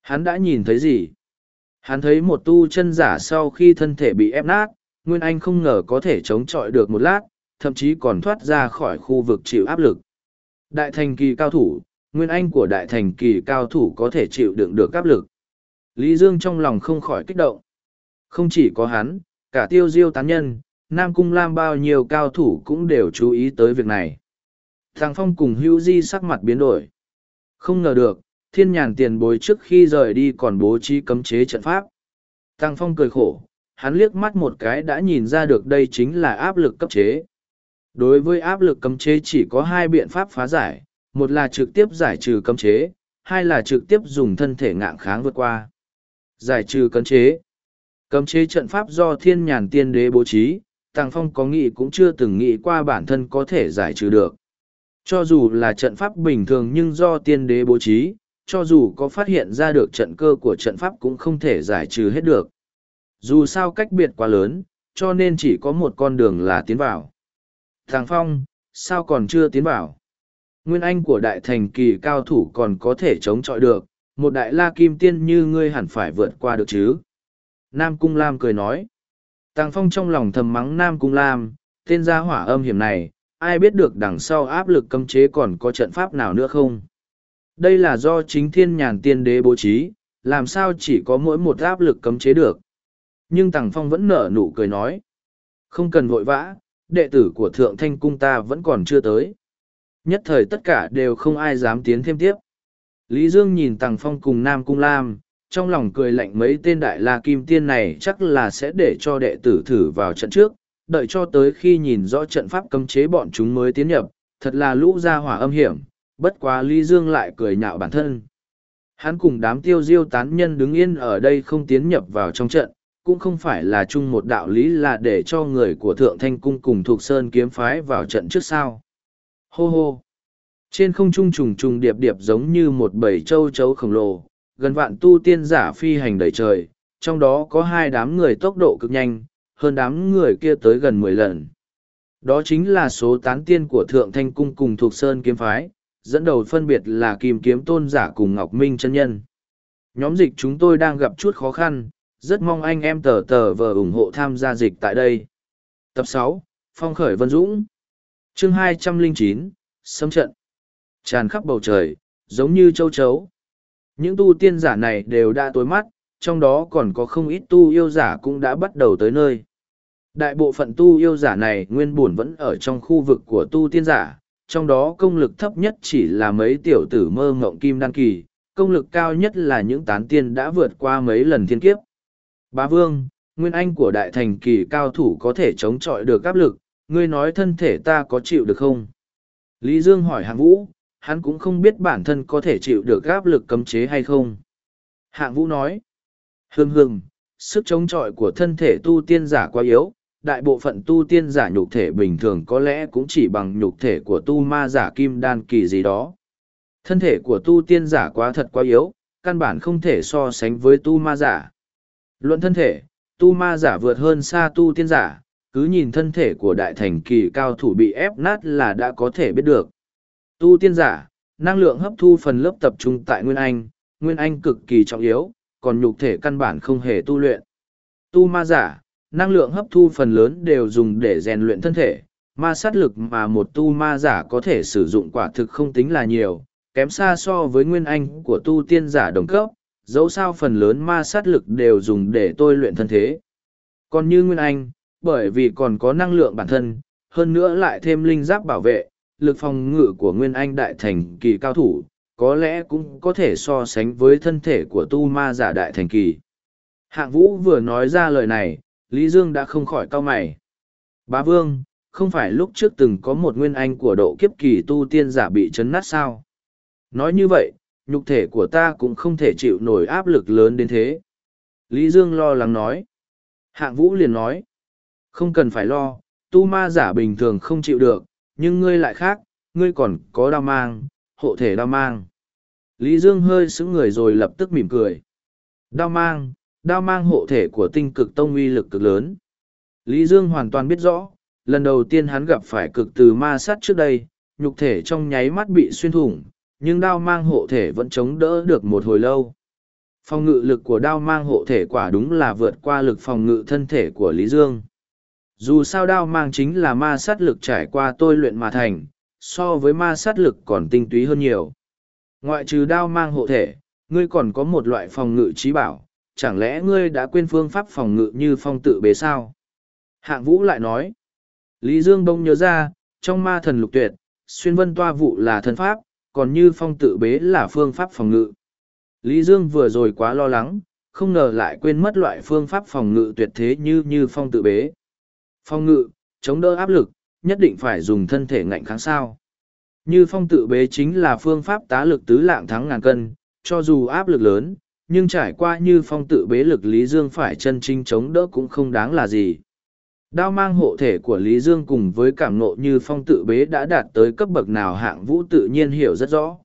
Hắn đã nhìn thấy gì? Hắn thấy một tu chân giả sau khi thân thể bị ép nát, Nguyên Anh không ngờ có thể chống chọi được một lát, thậm chí còn thoát ra khỏi khu vực chịu áp lực. Đại thành kỳ cao thủ, Nguyên Anh của đại thành kỳ cao thủ có thể chịu đựng được áp lực. Lý Dương trong lòng không khỏi kích động. Không chỉ có hắn, cả tiêu diêu tán nhân, Nam Cung Lam bao nhiêu cao thủ cũng đều chú ý tới việc này. Thằng Phong cùng hữu di sắc mặt biến đổi. Không ngờ được, thiên nhàn tiền bối trước khi rời đi còn bố trí cấm chế trận pháp. Thằng Phong cười khổ, hắn liếc mắt một cái đã nhìn ra được đây chính là áp lực cấp chế. Đối với áp lực cấm chế chỉ có hai biện pháp phá giải, một là trực tiếp giải trừ cấm chế, hai là trực tiếp dùng thân thể ngạng kháng vượt qua. Giải trừ cấm chế Cấm chế trận pháp do thiên nhàn tiên đế bố trí, Tàng Phong có nghĩ cũng chưa từng nghĩ qua bản thân có thể giải trừ được. Cho dù là trận pháp bình thường nhưng do tiên đế bố trí, cho dù có phát hiện ra được trận cơ của trận pháp cũng không thể giải trừ hết được. Dù sao cách biệt quá lớn, cho nên chỉ có một con đường là tiến vào. Tàng Phong, sao còn chưa tiến vào? Nguyên Anh của đại thành kỳ cao thủ còn có thể chống chọi được, một đại la kim tiên như ngươi hẳn phải vượt qua được chứ. Nam Cung Lam cười nói. Tàng Phong trong lòng thầm mắng Nam Cung Lam, tên gia hỏa âm hiểm này, ai biết được đằng sau áp lực cấm chế còn có trận pháp nào nữa không? Đây là do chính thiên nhàn tiên đế bố trí, làm sao chỉ có mỗi một áp lực cấm chế được. Nhưng Tàng Phong vẫn nở nụ cười nói. Không cần vội vã, đệ tử của Thượng Thanh Cung ta vẫn còn chưa tới. Nhất thời tất cả đều không ai dám tiến thêm tiếp. Lý Dương nhìn Tàng Phong cùng Nam Cung Lam, trong lòng cười lạnh mấy tên đại la kim tiên này chắc là sẽ để cho đệ tử thử vào trận trước, đợi cho tới khi nhìn rõ trận pháp cấm chế bọn chúng mới tiến nhập, thật là lũ ra hỏa âm hiểm, bất quá Lý Dương lại cười nhạo bản thân. Hắn cùng đám tiêu diêu tán nhân đứng yên ở đây không tiến nhập vào trong trận, cũng không phải là chung một đạo lý là để cho người của Thượng Thanh Cung cùng thuộc Sơn kiếm phái vào trận trước sao. Hô hô! Trên không trung trùng trùng điệp điệp giống như một bầy châu chấu khổng lồ, gần vạn tu tiên giả phi hành đầy trời, trong đó có hai đám người tốc độ cực nhanh, hơn đám người kia tới gần mười lần. Đó chính là số tán tiên của Thượng Thanh Cung cùng thuộc Sơn Kiếm Phái, dẫn đầu phân biệt là Kim Kiếm Tôn Giả cùng Ngọc Minh chân Nhân. Nhóm dịch chúng tôi đang gặp chút khó khăn, rất mong anh em tờ tờ vờ ủng hộ tham gia dịch tại đây. Tập sáu Phong khởi Vân Dũng Chương hai trăm linh chín xâm trận Tràn khắp bầu trời, giống như châu chấu, những tu tiên giả này đều đã tối mắt, trong đó còn có không ít tu yêu giả cũng đã bắt đầu tới nơi. Đại bộ phận tu yêu giả này nguyên bổn vẫn ở trong khu vực của tu tiên giả, trong đó công lực thấp nhất chỉ là mấy tiểu tử mơ ngộng kim đăng kỳ, công lực cao nhất là những tán tiên đã vượt qua mấy lần thiên kiếp. Bá Vương, nguyên anh của đại thành kỳ cao thủ có thể chống chọi được áp lực, ngươi nói thân thể ta có chịu được không? Lý Dương hỏi hạng vũ, hắn cũng không biết bản thân có thể chịu được áp lực cấm chế hay không. Hạng vũ nói, hương hương, sức chống chọi của thân thể tu tiên giả quá yếu, đại bộ phận tu tiên giả nhục thể bình thường có lẽ cũng chỉ bằng nhục thể của tu ma giả kim đan kỳ gì đó. Thân thể của tu tiên giả quá thật quá yếu, căn bản không thể so sánh với tu ma giả. Luận thân thể, tu ma giả vượt hơn xa tu tiên giả, cứ nhìn thân thể của đại thành kỳ cao thủ bị ép nát là đã có thể biết được. Tu tiên giả, năng lượng hấp thu phần lớp tập trung tại Nguyên Anh, Nguyên Anh cực kỳ trọng yếu, còn nhục thể căn bản không hề tu luyện. Tu ma giả, năng lượng hấp thu phần lớn đều dùng để rèn luyện thân thể, ma sát lực mà một tu ma giả có thể sử dụng quả thực không tính là nhiều, kém xa so với nguyên anh của tu tiên giả đồng cấp, dẫu sao phần lớn ma sát lực đều dùng để tôi luyện thân thế. Còn như nguyên anh, bởi vì còn có năng lượng bản thân, hơn nữa lại thêm linh giáp bảo vệ, lực phòng ngự của nguyên anh đại thành kỳ cao thủ, có lẽ cũng có thể so sánh với thân thể của tu ma giả đại thành kỳ. Hạng vũ vừa nói ra lời này, Lý Dương đã không khỏi cau mày. Bá Vương, không phải lúc trước từng có một nguyên anh của độ kiếp kỳ tu tiên giả bị chấn nát sao? Nói như vậy, nhục thể của ta cũng không thể chịu nổi áp lực lớn đến thế. Lý Dương lo lắng nói. Hạng Vũ liền nói. Không cần phải lo, tu ma giả bình thường không chịu được, nhưng ngươi lại khác, ngươi còn có đao mang, hộ thể đao mang. Lý Dương hơi sững người rồi lập tức mỉm cười. Đao mang, đao mang hộ thể của tinh cực tông uy lực cực lớn. Lý Dương hoàn toàn biết rõ, lần đầu tiên hắn gặp phải cực từ ma sát trước đây, nhục thể trong nháy mắt bị xuyên thủng, nhưng đao mang hộ thể vẫn chống đỡ được một hồi lâu. Phòng ngự lực của đao mang hộ thể quả đúng là vượt qua lực phòng ngự thân thể của Lý Dương. Dù sao đao mang chính là ma sát lực trải qua tôi luyện mà thành, so với ma sát lực còn tinh túy hơn nhiều. Ngoại trừ đao mang hộ thể, ngươi còn có một loại phòng ngự trí bảo, chẳng lẽ ngươi đã quên phương pháp phòng ngự như phong tự bế sao? Hạng vũ lại nói. Lý Dương Đông nhớ ra, trong ma thần lục tuyệt, xuyên vân toa vụ là thân pháp, còn như phong tự bế là phương pháp phòng ngự. Lý Dương vừa rồi quá lo lắng, không ngờ lại quên mất loại phương pháp phòng ngự tuyệt thế như như phong tự bế. Phong ngự, chống đỡ áp lực, nhất định phải dùng thân thể ngạnh kháng sao. Như phong tự bế chính là phương pháp tá lực tứ lạng thắng ngàn cân, cho dù áp lực lớn, nhưng trải qua như phong tự bế lực Lý Dương phải chân trinh chống đỡ cũng không đáng là gì. Đao mang hộ thể của Lý Dương cùng với cảm nộ như phong tự bế đã đạt tới cấp bậc nào hạng vũ tự nhiên hiểu rất rõ.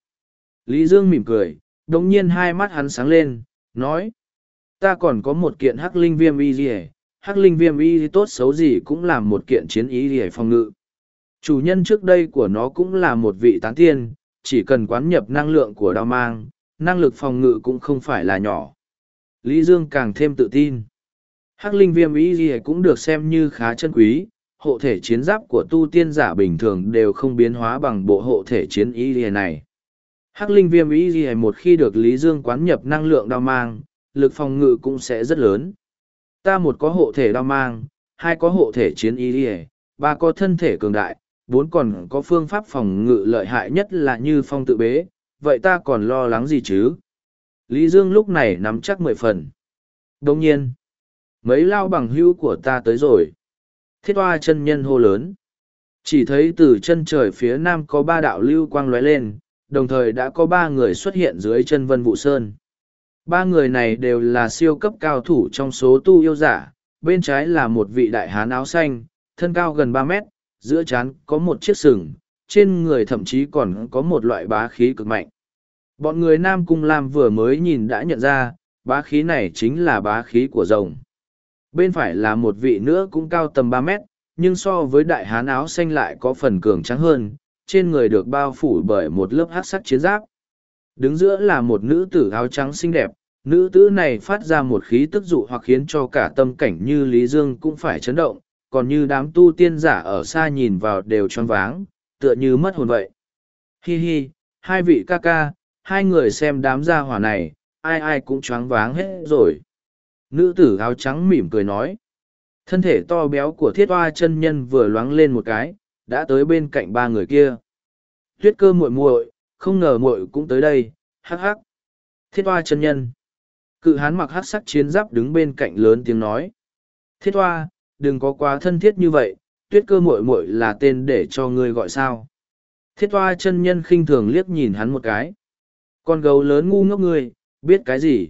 Lý Dương mỉm cười, đồng nhiên hai mắt hắn sáng lên, nói. Ta còn có một kiện hắc linh viêm y gì hắc linh viêm y tốt xấu gì cũng là một kiện chiến ý để phòng ngự. Chủ nhân trước đây của nó cũng là một vị tán tiên, chỉ cần quán nhập năng lượng của đao mang, năng lực phòng ngự cũng không phải là nhỏ. Lý Dương càng thêm tự tin. Hắc linh viêm y gì cũng được xem như khá chân quý, hộ thể chiến giáp của tu tiên giả bình thường đều không biến hóa bằng bộ hộ thể chiến y gì này. Hắc linh viêm y gì một khi được Lý Dương quán nhập năng lượng đao mang, lực phòng ngự cũng sẽ rất lớn. Ta một có hộ thể đao mang, hai có hộ thể chiến y gì, ba có thân thể cường đại, bốn còn có phương pháp phòng ngự lợi hại nhất là như phong tự bế, vậy ta còn lo lắng gì chứ? Lý Dương lúc này nắm chắc mười phần. Đồng nhiên, mấy lao bằng hữu của ta tới rồi. Thiết hoa chân nhân hô lớn. Chỉ thấy từ chân trời phía nam có ba đạo lưu quang lóe lên, đồng thời đã có ba người xuất hiện dưới chân vân vụ sơn. Ba người này đều là siêu cấp cao thủ trong số tu yêu giả, bên trái là một vị đại hán áo xanh, thân cao gần ba mét, giữa trán có một chiếc sừng, trên người thậm chí còn có một loại bá khí cực mạnh. Bọn người Nam Cung Lam vừa mới nhìn đã nhận ra, bá khí này chính là bá khí của rồng. Bên phải là một vị nữa cũng cao tầm ba mét, nhưng so với đại hán áo xanh lại có phần cường trắng hơn, trên người được bao phủ bởi một lớp hắc sắc chiến giáp. Đứng giữa là một nữ tử áo trắng xinh đẹp, nữ tử này phát ra một khí tức dụ hoặc khiến cho cả tâm cảnh như Lý Dương cũng phải chấn động, còn như đám tu tiên giả ở xa nhìn vào đều choáng váng, tựa như mất hồn vậy. Hi hi, hai vị ca ca, hai người xem đám gia hỏa này, ai ai cũng choáng váng hết rồi. Nữ tử áo trắng mỉm cười nói. Thân thể to béo của thiết hoa chân nhân vừa loáng lên một cái, đã tới bên cạnh ba người kia. Tuyết cơ muội muội, không ngờ muội cũng tới đây, hắc hắc. Thiết hoa chân nhân. Cự hán mặc hắc sắc chiến giáp đứng bên cạnh lớn tiếng nói. Thiết hoa, đừng có quá thân thiết như vậy, tuyết cơ muội muội là tên để cho ngươi gọi sao. Thiết hoa chân nhân khinh thường liếc nhìn hắn một cái. Con gấu lớn ngu ngốc ngươi, biết cái gì?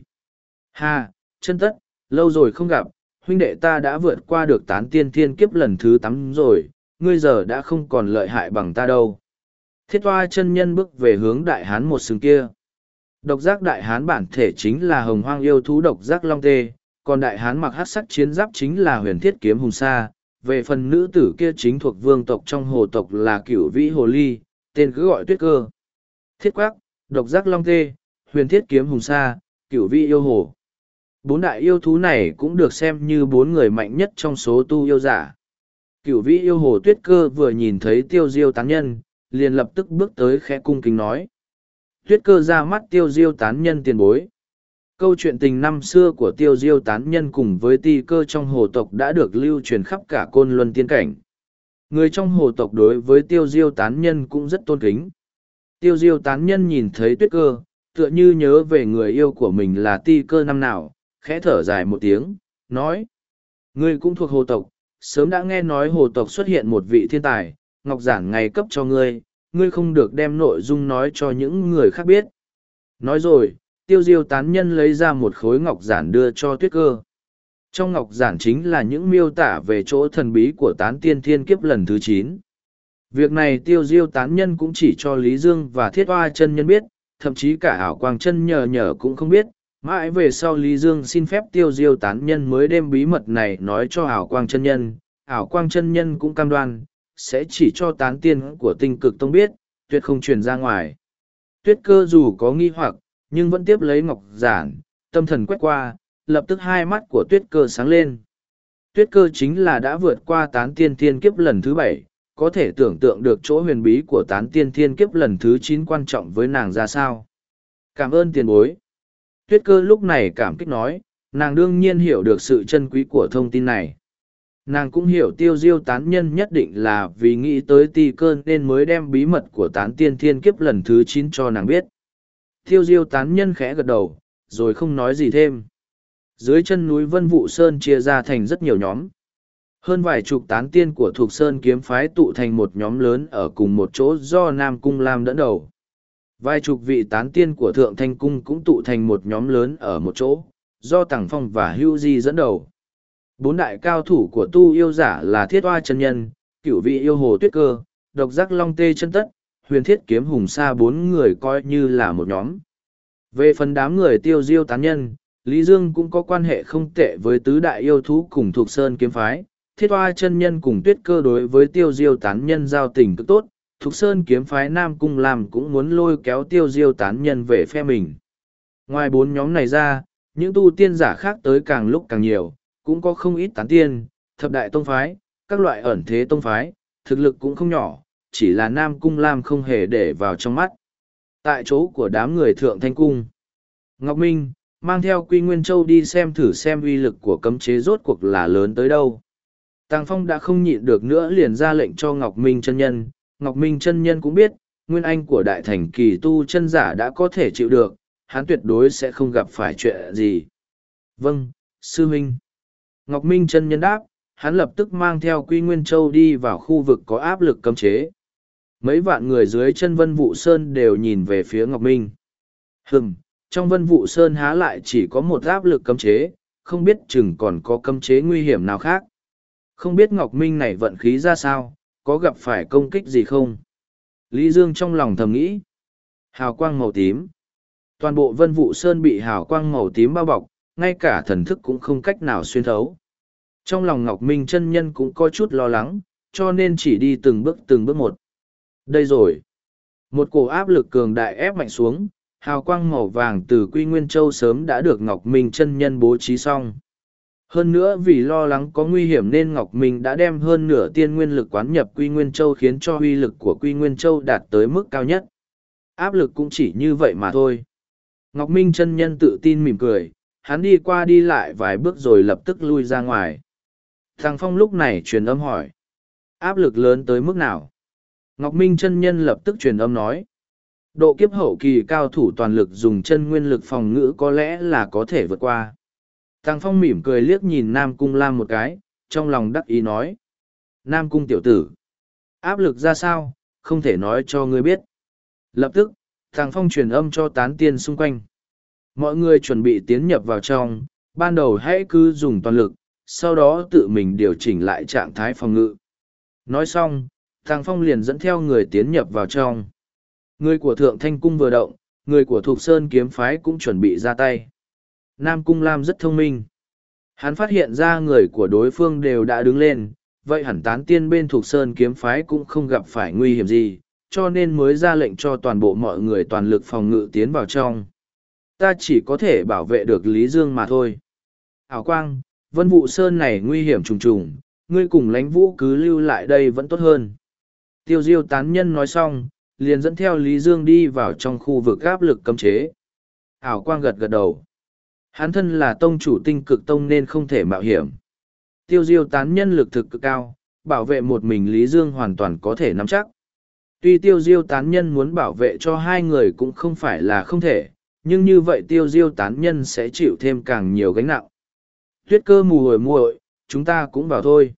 Ha, chân tất, lâu rồi không gặp, huynh đệ ta đã vượt qua được tán tiên thiên kiếp lần thứ tám rồi, ngươi giờ đã không còn lợi hại bằng ta đâu. Thiết hoa chân nhân bước về hướng đại hán một sừng kia. Độc giác đại hán bản thể chính là hồng hoang yêu thú độc giác long tê, còn đại hán mặc hát sắc chiến giáp chính là huyền thiết kiếm hùng sa. Về phần nữ tử kia chính thuộc vương tộc trong hồ tộc là cửu vĩ hồ ly, tên cứ gọi tuyết cơ. Thiết quắc, độc giác long tê, huyền thiết kiếm hùng sa, cửu vĩ yêu hồ. Bốn đại yêu thú này cũng được xem như bốn người mạnh nhất trong số tu yêu giả. Cửu vĩ yêu hồ tuyết cơ vừa nhìn thấy tiêu diêu tán nhân, liền lập tức bước tới khẽ cung kính nói. Tuyết cơ ra mắt tiêu diêu tán nhân tiền bối. Câu chuyện tình năm xưa của tiêu diêu tán nhân cùng với ti cơ trong hồ tộc đã được lưu truyền khắp cả côn luân tiên cảnh. Người trong hồ tộc đối với tiêu diêu tán nhân cũng rất tôn kính. Tiêu diêu tán nhân nhìn thấy tuyết cơ, tựa như nhớ về người yêu của mình là ti cơ năm nào, khẽ thở dài một tiếng, nói. Ngươi cũng thuộc hồ tộc, sớm đã nghe nói hồ tộc xuất hiện một vị thiên tài, ngọc giản ngày cấp cho ngươi, ngươi không được đem nội dung nói cho những người khác biết. Nói rồi, tiêu diêu tán nhân lấy ra một khối ngọc giản đưa cho tuyết cơ. Trong ngọc giản chính là những miêu tả về chỗ thần bí của tán tiên thiên kiếp lần thứ chín. Việc này tiêu diêu tán nhân cũng chỉ cho Lý Dương và thiết hoa chân nhân biết, thậm chí cả ảo quang chân nhờ nhờ cũng không biết. Mãi về sau Lý Dương xin phép tiêu diêu tán nhân mới đem bí mật này nói cho ảo quang chân nhân. Ảo quang chân nhân cũng cam đoan, sẽ chỉ cho tán tiên của tinh cực tông biết, tuyệt không truyền ra ngoài. Tuyết cơ dù có nghi hoặc, nhưng vẫn tiếp lấy ngọc giản, tâm thần quét qua, lập tức hai mắt của tuyết cơ sáng lên. Tuyết cơ chính là đã vượt qua tán tiên thiên kiếp lần thứ bảy, có thể tưởng tượng được chỗ huyền bí của tán tiên thiên kiếp lần thứ chín quan trọng với nàng ra sao. Cảm ơn tiền bối. Tuyết cơ lúc này cảm kích nói, nàng đương nhiên hiểu được sự chân quý của thông tin này. Nàng cũng hiểu tiêu diêu tán nhân nhất định là vì nghĩ tới ti Cơn nên mới đem bí mật của tán tiên thiên kiếp lần thứ chín cho nàng biết. Tiêu diêu tán nhân khẽ gật đầu, rồi không nói gì thêm. Dưới chân núi Vân Vũ Sơn chia ra thành rất nhiều nhóm. Hơn vài chục tán tiên của thuộc Sơn kiếm phái tụ thành một nhóm lớn ở cùng một chỗ do Nam Cung Lam dẫn đầu. Vài chục vị tán tiên của Thượng Thanh Cung cũng tụ thành một nhóm lớn ở một chỗ, do Tàng Phong và Hưu Di dẫn đầu. Bốn đại cao thủ của tu yêu giả là Thiết oa chân Nhân, Cửu Vị Yêu Hồ Tuyết Cơ, Độc Giác Long Tê Chân Tất, Huyền Thiết Kiếm Hùng Sa bốn người coi như là một nhóm. Về phần đám người tiêu diêu tán nhân, Lý Dương cũng có quan hệ không tệ với tứ đại yêu thú cùng thuộc Sơn Kiếm Phái, thiết oa chân nhân cùng tuyết cơ đối với tiêu diêu tán nhân giao tình cực tốt thuộc sơn kiếm phái nam cung làm cũng muốn lôi kéo tiêu diêu tán nhân về phe mình ngoài bốn nhóm này ra những tu tiên giả khác tới càng lúc càng nhiều cũng có không ít tán tiên thập đại tông phái các loại ẩn thế tông phái thực lực cũng không nhỏ chỉ là nam cung lam không hề để vào trong mắt tại chỗ của đám người thượng thanh cung ngọc minh mang theo quy nguyên châu đi xem thử xem uy lực của cấm chế rốt cuộc là lớn tới đâu Tàng Phong đã không nhịn được nữa liền ra lệnh cho Ngọc Minh chân nhân. Ngọc Minh chân nhân cũng biết, nguyên anh của đại thành kỳ tu chân giả đã có thể chịu được, hắn tuyệt đối sẽ không gặp phải chuyện gì. Vâng, sư minh. Ngọc Minh chân nhân đáp, hắn lập tức mang theo Quy Nguyên Châu đi vào khu vực có áp lực cấm chế. Mấy vạn người dưới chân Vân Vũ Sơn đều nhìn về phía Ngọc Minh. Hừm, trong Vân Vũ Sơn há lại chỉ có một áp lực cấm chế, không biết chừng còn có cấm chế nguy hiểm nào khác. Không biết Ngọc Minh này vận khí ra sao, có gặp phải công kích gì không? Lý Dương trong lòng thầm nghĩ. Hào quang màu tím. Toàn bộ vân vụ sơn bị hào quang màu tím bao bọc, ngay cả thần thức cũng không cách nào xuyên thấu. Trong lòng Ngọc Minh chân nhân cũng có chút lo lắng, cho nên chỉ đi từng bước từng bước một. Đây rồi. Một cổ áp lực cường đại ép mạnh xuống, hào quang màu vàng từ Quy Nguyên Châu sớm đã được Ngọc Minh chân nhân bố trí xong. Hơn nữa vì lo lắng có nguy hiểm nên Ngọc Minh đã đem hơn nửa tiên nguyên lực quán nhập Quy Nguyên Châu khiến cho uy lực của Quy Nguyên Châu đạt tới mức cao nhất. Áp lực cũng chỉ như vậy mà thôi. Ngọc Minh chân nhân tự tin mỉm cười, hắn đi qua đi lại vài bước rồi lập tức lui ra ngoài. Thằng Phong lúc này truyền âm hỏi. Áp lực lớn tới mức nào? Ngọc Minh chân nhân lập tức truyền âm nói. Độ kiếp hậu kỳ cao thủ toàn lực dùng chân nguyên lực phòng ngữ có lẽ là có thể vượt qua. thằng Phong mỉm cười liếc nhìn Nam Cung Lam một cái, trong lòng đắc ý nói. Nam Cung tiểu tử. Áp lực ra sao, không thể nói cho ngươi biết. Lập tức, thằng Phong truyền âm cho tán tiên xung quanh. Mọi người chuẩn bị tiến nhập vào trong, ban đầu hãy cứ dùng toàn lực, sau đó tự mình điều chỉnh lại trạng thái phòng ngự. Nói xong, thằng Phong liền dẫn theo người tiến nhập vào trong. Người của Thượng Thanh Cung vừa động, người của Thục Sơn Kiếm Phái cũng chuẩn bị ra tay. Nam Cung Lam rất thông minh. Hắn phát hiện ra người của đối phương đều đã đứng lên, vậy hẳn tán tiên bên thuộc sơn kiếm phái cũng không gặp phải nguy hiểm gì, cho nên mới ra lệnh cho toàn bộ mọi người toàn lực phòng ngự tiến vào trong. Ta chỉ có thể bảo vệ được Lý Dương mà thôi. Hảo Quang, vân vụ sơn này nguy hiểm trùng trùng, ngươi cùng lãnh vũ cứ lưu lại đây vẫn tốt hơn. Tiêu diêu tán nhân nói xong, liền dẫn theo Lý Dương đi vào trong khu vực áp lực cấm chế. Hảo quang gật gật đầu. Hắn thân là tông chủ tinh cực tông nên không thể mạo hiểm. Tiêu diêu tán nhân lực thực cực cao, bảo vệ một mình Lý Dương hoàn toàn có thể nắm chắc. Tuy tiêu diêu tán nhân muốn bảo vệ cho hai người cũng không phải là không thể, nhưng như vậy tiêu diêu tán nhân sẽ chịu thêm càng nhiều gánh nặng. Tuyết cơ mù hồi muội, chúng ta cũng vào thôi.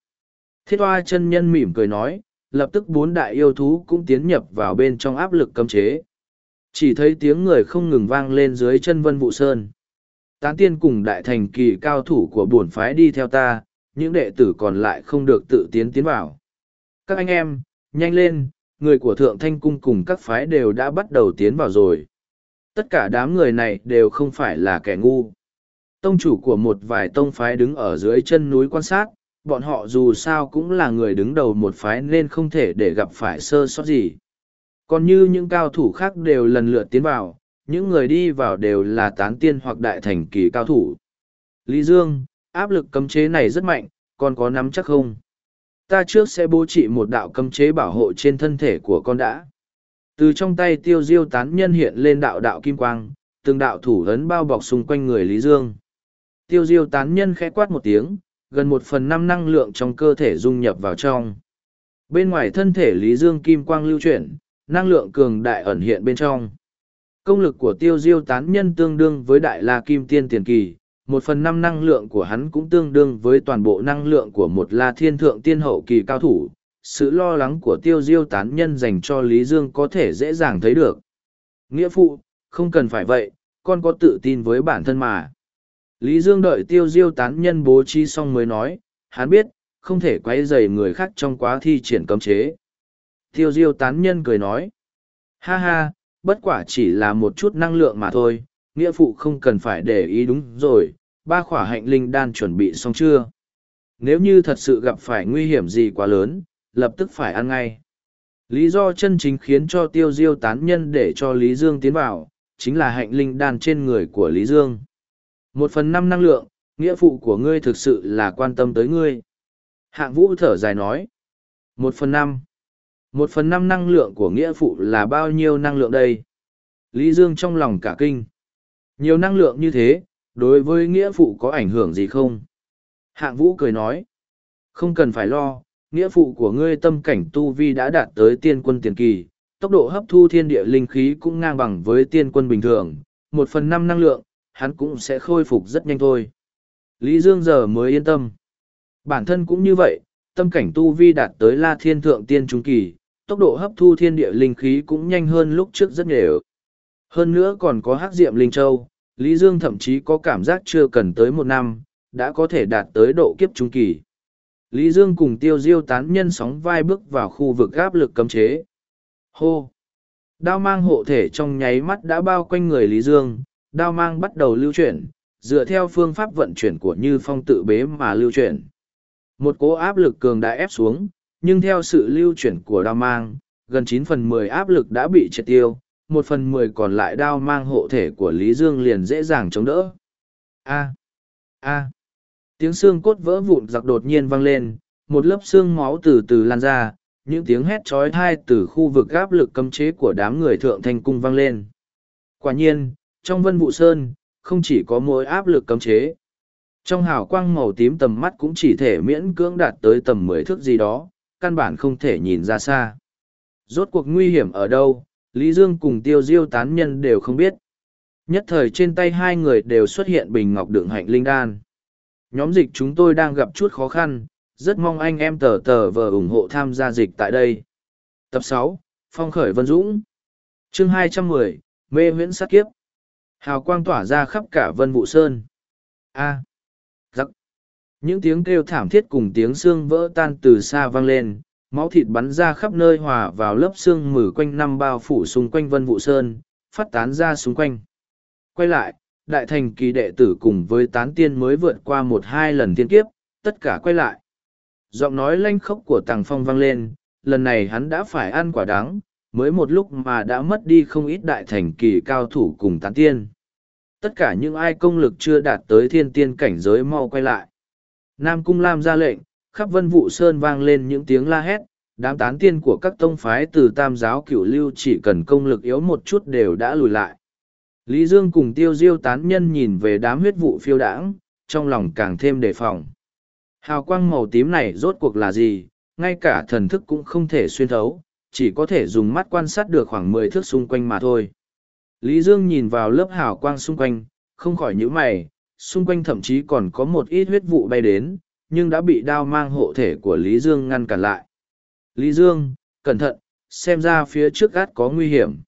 Thiết hoa chân nhân mỉm cười nói, lập tức bốn đại yêu thú cũng tiến nhập vào bên trong áp lực cấm chế. Chỉ thấy tiếng người không ngừng vang lên dưới chân vân vụ sơn. Tán tiên cùng đại thành kỳ cao thủ của bổn phái đi theo ta, những đệ tử còn lại không được tự tiến tiến vào. Các anh em, nhanh lên, người của Thượng Thanh Cung cùng các phái đều đã bắt đầu tiến vào rồi. Tất cả đám người này đều không phải là kẻ ngu. Tông chủ của một vài tông phái đứng ở dưới chân núi quan sát, bọn họ dù sao cũng là người đứng đầu một phái nên không thể để gặp phải sơ sót gì. Còn như những cao thủ khác đều lần lượt tiến vào, những người đi vào đều là tán tiên hoặc đại thành kỳ cao thủ. Lý Dương, áp lực cấm chế này rất mạnh, con có nắm chắc không? Ta trước sẽ bố trị một đạo cấm chế bảo hộ trên thân thể của con đã. Từ trong tay tiêu diêu tán nhân hiện lên đạo đạo kim quang, từng đạo thủ ấn bao bọc xung quanh người Lý Dương. Tiêu diêu tán nhân khẽ quát một tiếng, gần một phần năm năng lượng trong cơ thể dung nhập vào trong. Bên ngoài thân thể Lý Dương kim quang lưu chuyển, năng lượng cường đại ẩn hiện bên trong. Công lực của tiêu diêu tán nhân tương đương với đại la kim tiên tiền kỳ, một phần năm năng lượng của hắn cũng tương đương với toàn bộ năng lượng của một la thiên thượng tiên hậu kỳ cao thủ. Sự lo lắng của tiêu diêu tán nhân dành cho Lý Dương có thể dễ dàng thấy được. Nghĩa phụ, không cần phải vậy, con có tự tin với bản thân mà. Lý Dương đợi tiêu diêu tán nhân bố trí xong mới nói, hắn biết, không thể quấy rầy người khác trong quá thi triển cấm chế. Tiêu diêu tán nhân cười nói, ha ha, bất quả chỉ là một chút năng lượng mà thôi, nghĩa phụ không cần phải để ý đúng rồi, ba khỏa hạnh linh đan chuẩn bị xong chưa? Nếu như thật sự gặp phải nguy hiểm gì quá lớn, lập tức phải ăn ngay. Lý do chân chính khiến cho tiêu diêu tán nhân để cho Lý Dương tiến vào, chính là hạnh linh đan trên người của Lý Dương. Một phần năm năng lượng, nghĩa phụ của ngươi thực sự là quan tâm tới ngươi. Hạng vũ thở dài nói. Một phần năm. Một phần năm năng lượng của nghĩa phụ là bao nhiêu năng lượng đây? Lý Dương trong lòng cả kinh. Nhiều năng lượng như thế, đối với nghĩa phụ có ảnh hưởng gì không? Hạng vũ cười nói. Không cần phải lo, nghĩa phụ của ngươi tâm cảnh tu vi đã đạt tới tiên quân tiền kỳ, tốc độ hấp thu thiên địa linh khí cũng ngang bằng với tiên quân bình thường. Một phần năm năng lượng, hắn cũng sẽ khôi phục rất nhanh thôi. Lý Dương giờ mới yên tâm. Bản thân cũng như vậy, tâm cảnh tu vi đạt tới la thiên thượng tiên trung kỳ, tốc độ hấp thu thiên địa linh khí cũng nhanh hơn lúc trước rất nhiều. Hơn nữa còn có hắc diệm linh châu, Lý Dương thậm chí có cảm giác chưa cần tới một năm, đã có thể đạt tới độ kiếp trung kỳ. Lý Dương cùng tiêu diêu tán nhân sóng vai bước vào khu vực áp lực cấm chế. Hô! Đao mang hộ thể trong nháy mắt đã bao quanh người Lý Dương, đao mang bắt đầu lưu chuyển, dựa theo phương pháp vận chuyển của Như Phong tự bế mà lưu chuyển. Một cố áp lực cường đã ép xuống, nhưng theo sự lưu chuyển của đao mang, gần chín phần mười áp lực đã bị triệt tiêu, một phần mười còn lại đao mang hộ thể của Lý Dương liền dễ dàng chống đỡ. A. A. Tiếng xương cốt vỡ vụn giặc đột nhiên vang lên, một lớp xương máu từ từ lan ra, những tiếng hét trói thai từ khu vực áp lực cấm chế của đám người thượng thanh cung vang lên. Quả nhiên, trong vân vụ sơn, không chỉ có mỗi áp lực cấm chế. Trong hào quang màu tím tầm mắt cũng chỉ thể miễn cưỡng đạt tới tầm mười thước gì đó, căn bản không thể nhìn ra xa. Rốt cuộc nguy hiểm ở đâu, Lý Dương cùng tiêu diêu tán nhân đều không biết. Nhất thời trên tay hai người đều xuất hiện bình ngọc đựng hạnh linh đan. Nhóm dịch chúng tôi đang gặp chút khó khăn, rất mong anh em tờ tờ vờ ủng hộ tham gia dịch tại đây. Tập sáu Phong khởi Vân Dũng Chương hai trăm mười Mê huyễn sát kiếp Hào quang tỏa ra khắp cả vân vụ sơn. A. Giặc. Những tiếng kêu thảm thiết cùng tiếng xương vỡ tan từ xa vang lên, máu thịt bắn ra khắp nơi hòa vào lớp xương mử quanh năm bao phủ xung quanh vân vụ sơn, phát tán ra xung quanh. Quay lại, đại thành kỳ đệ tử cùng với tán tiên mới vượt qua một hai lần tiên kiếp, tất cả quay lại. Giọng nói lanh khốc của tàng phong vang lên, lần này hắn đã phải ăn quả đắng, mới một lúc mà đã mất đi không ít đại thành kỳ cao thủ cùng tán tiên. Tất cả những ai công lực chưa đạt tới thiên tiên cảnh giới mau quay lại. Nam Cung Lam ra lệnh, khắp vân vụ sơn vang lên những tiếng la hét, đám tán tiên của các tông phái từ tam giáo cửu lưu chỉ cần công lực yếu một chút đều đã lùi lại. Lý Dương cùng tiêu diêu tán nhân nhìn về đám huyết vụ phiêu đãng, trong lòng càng thêm đề phòng. Hào quang màu tím này rốt cuộc là gì, ngay cả thần thức cũng không thể xuyên thấu, chỉ có thể dùng mắt quan sát được khoảng mười thước xung quanh mà thôi. Lý Dương nhìn vào lớp hào quang xung quanh, không khỏi nhíu mày, xung quanh thậm chí còn có một ít huyết vụ bay đến, nhưng đã bị đao mang hộ thể của Lý Dương ngăn cản lại. Lý Dương, cẩn thận, xem ra phía trước gắt có nguy hiểm.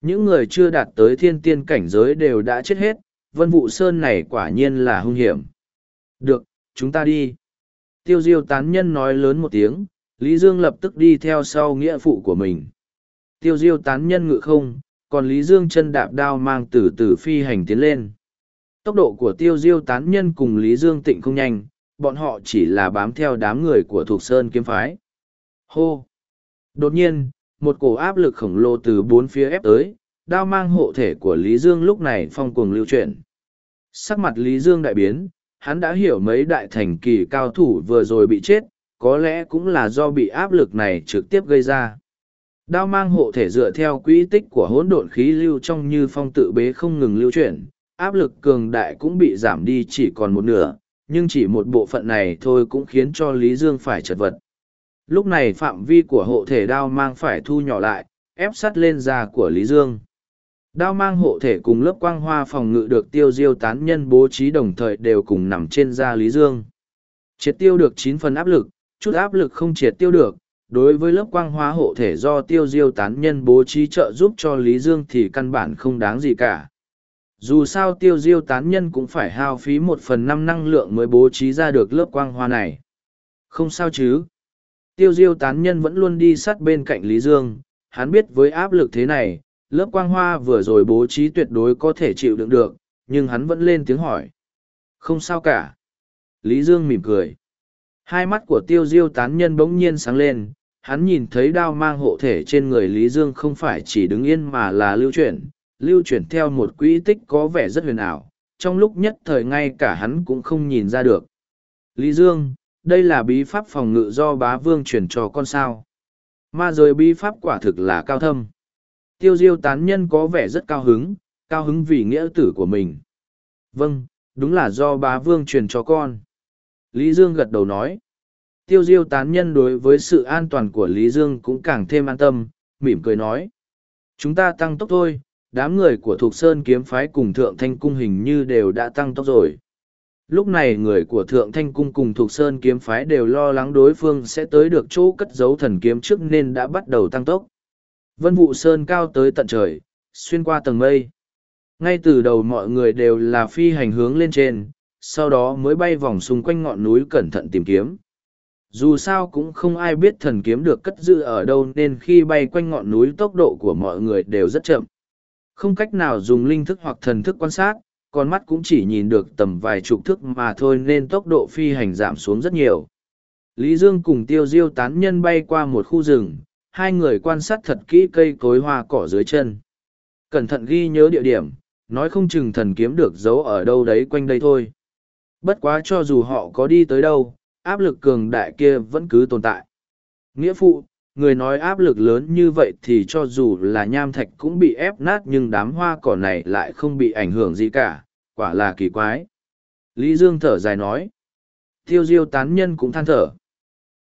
Những người chưa đạt tới thiên tiên cảnh giới đều đã chết hết, vân vụ sơn này quả nhiên là hung hiểm. Được, chúng ta đi. Tiêu diêu tán nhân nói lớn một tiếng, Lý Dương lập tức đi theo sau nghĩa phụ của mình. Tiêu diêu tán nhân ngự không, còn Lý Dương chân đạp đao mang từ từ phi hành tiến lên. Tốc độ của tiêu diêu tán nhân cùng Lý Dương tịnh không nhanh, bọn họ chỉ là bám theo đám người của thuộc Sơn kiếm phái. Hô! Đột nhiên, một cổ áp lực khổng lồ từ bốn phía ép tới, đao mang hộ thể của Lý Dương lúc này phong cuồng lưu chuyển. Sắc mặt Lý Dương đại biến, hắn đã hiểu mấy đại thành kỳ cao thủ vừa rồi bị chết, có lẽ cũng là do bị áp lực này trực tiếp gây ra. Đao mang hộ thể dựa theo quỹ tích của hỗn độn khí lưu trong như phong tự bế không ngừng lưu chuyển, áp lực cường đại cũng bị giảm đi chỉ còn một nửa, nhưng chỉ một bộ phận này thôi cũng khiến cho Lý Dương phải chật vật. Lúc này phạm vi của hộ thể đao mang phải thu nhỏ lại, ép sắt lên da của Lý Dương. Đao mang hộ thể cùng lớp quang hoa phòng ngự được tiêu diêu tán nhân bố trí đồng thời đều cùng nằm trên da Lý Dương. Triệt tiêu được chín phần áp lực, chút áp lực không triệt tiêu được. Đối với lớp quang hóa hộ thể do tiêu diêu tán nhân bố trí trợ giúp cho Lý Dương thì căn bản không đáng gì cả. Dù sao tiêu diêu tán nhân cũng phải hao phí một phần năm năng lượng mới bố trí ra được lớp quang hoa này. Không sao chứ. Tiêu diêu tán nhân vẫn luôn đi sát bên cạnh Lý Dương, hắn biết với áp lực thế này, lớp quang hoa vừa rồi bố trí tuyệt đối có thể chịu đựng được, nhưng hắn vẫn lên tiếng hỏi. Không sao cả. Lý Dương mỉm cười. Hai mắt của tiêu diêu tán nhân bỗng nhiên sáng lên, hắn nhìn thấy đao mang hộ thể trên người Lý Dương không phải chỉ đứng yên mà là lưu chuyển, lưu chuyển theo một quỹ tích có vẻ rất huyền ảo, trong lúc nhất thời ngay cả hắn cũng không nhìn ra được. Lý Dương, đây là bí pháp phòng ngự do bá vương truyền cho con sao. Ma giới bí pháp quả thực là cao thâm. Tiêu diêu tán nhân có vẻ rất cao hứng, cao hứng vì nghĩa tử của mình. Vâng, đúng là do bá vương truyền cho con. Lý Dương gật đầu nói. Tiêu diêu tán nhân đối với sự an toàn của Lý Dương cũng càng thêm an tâm, mỉm cười nói. Chúng ta tăng tốc thôi, đám người của Thục Sơn kiếm phái cùng Thượng Thanh Cung hình như đều đã tăng tốc rồi. Lúc này người của Thượng Thanh Cung cùng Thục Sơn kiếm phái đều lo lắng đối phương sẽ tới được chỗ cất giấu thần kiếm trước nên đã bắt đầu tăng tốc. Vân vụ Sơn cao tới tận trời, xuyên qua tầng mây. Ngay từ đầu mọi người đều là phi hành hướng lên trên, sau đó mới bay vòng xung quanh ngọn núi cẩn thận tìm kiếm. Dù sao cũng không ai biết thần kiếm được cất giữ ở đâu nên khi bay quanh ngọn núi tốc độ của mọi người đều rất chậm. Không cách nào dùng linh thức hoặc thần thức quan sát, con mắt cũng chỉ nhìn được tầm vài chục thức mà thôi nên tốc độ phi hành giảm xuống rất nhiều. Lý Dương cùng tiêu diêu tán nhân bay qua một khu rừng, hai người quan sát thật kỹ cây cối hoa cỏ dưới chân. Cẩn thận ghi nhớ địa điểm, nói không chừng thần kiếm được giấu ở đâu đấy quanh đây thôi. Bất quá cho dù họ có đi tới đâu, áp lực cường đại kia vẫn cứ tồn tại. Nghĩa phụ, người nói áp lực lớn như vậy thì cho dù là nham thạch cũng bị ép nát nhưng đám hoa cỏ này lại không bị ảnh hưởng gì cả, quả là kỳ quái. Lý Dương thở dài nói. Tiêu diêu tán nhân cũng than thở.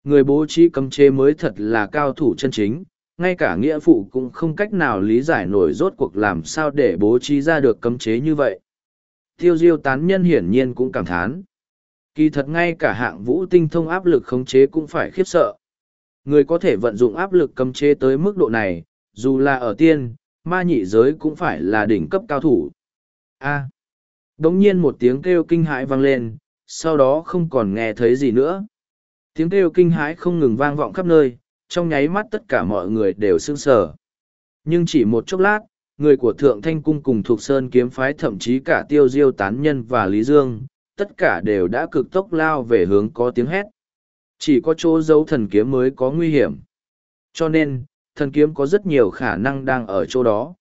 Người bố trí cấm chế mới thật là cao thủ chân chính, ngay cả nghĩa phụ cũng không cách nào lý giải nổi rốt cuộc làm sao để bố trí ra được cấm chế như vậy. Tiêu diêu tán nhân hiển nhiên cũng cảm thán. Kỳ thật ngay cả hạng vũ tinh thông áp lực khống chế cũng phải khiếp sợ. Người có thể vận dụng áp lực cấm chế tới mức độ này, dù là ở tiên, ma nhị giới cũng phải là đỉnh cấp cao thủ. A. À. Đống nhiên một tiếng kêu kinh hãi vang lên, sau đó không còn nghe thấy gì nữa. Tiếng kêu kinh hãi không ngừng vang vọng khắp nơi, trong nháy mắt tất cả mọi người đều sững sờ. Nhưng chỉ một chốc lát, người của Thượng Thanh Cung cùng Thục Sơn kiếm phái thậm chí cả Tiêu Diêu Tán Nhân và Lý Dương, tất cả đều đã cực tốc lao về hướng có tiếng hét. Chỉ có chỗ giấu thần kiếm mới có nguy hiểm. Cho nên, thần kiếm có rất nhiều khả năng đang ở chỗ đó.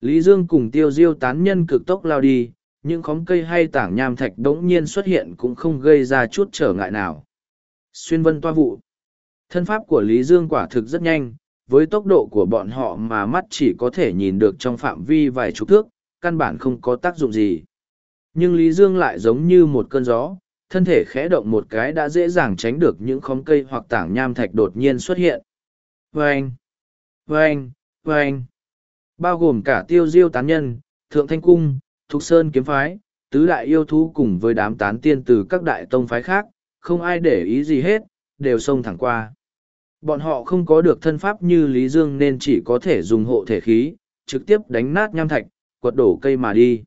Lý Dương cùng Tiêu Diêu Tán Nhân cực tốc lao đi, những khóm cây hay tảng nham thạch đống nhiên xuất hiện cũng không gây ra chút trở ngại nào. Xuyên vân toa vụ. Thân pháp của Lý Dương quả thực rất nhanh, với tốc độ của bọn họ mà mắt chỉ có thể nhìn được trong phạm vi vài chục thước, căn bản không có tác dụng gì. Nhưng Lý Dương lại giống như một cơn gió, thân thể khẽ động một cái đã dễ dàng tránh được những khóm cây hoặc tảng nham thạch đột nhiên xuất hiện. Vâng! Vâng! Vâng! Bao gồm cả tiêu diêu tán nhân, thượng thanh cung, thục sơn kiếm phái, tứ đại yêu thú cùng với đám tán tiên từ các đại tông phái khác, không ai để ý gì hết, đều xông thẳng qua. Bọn họ không có được thân pháp như Lý Dương nên chỉ có thể dùng hộ thể khí, trực tiếp đánh nát nham thạch, quật đổ cây mà đi.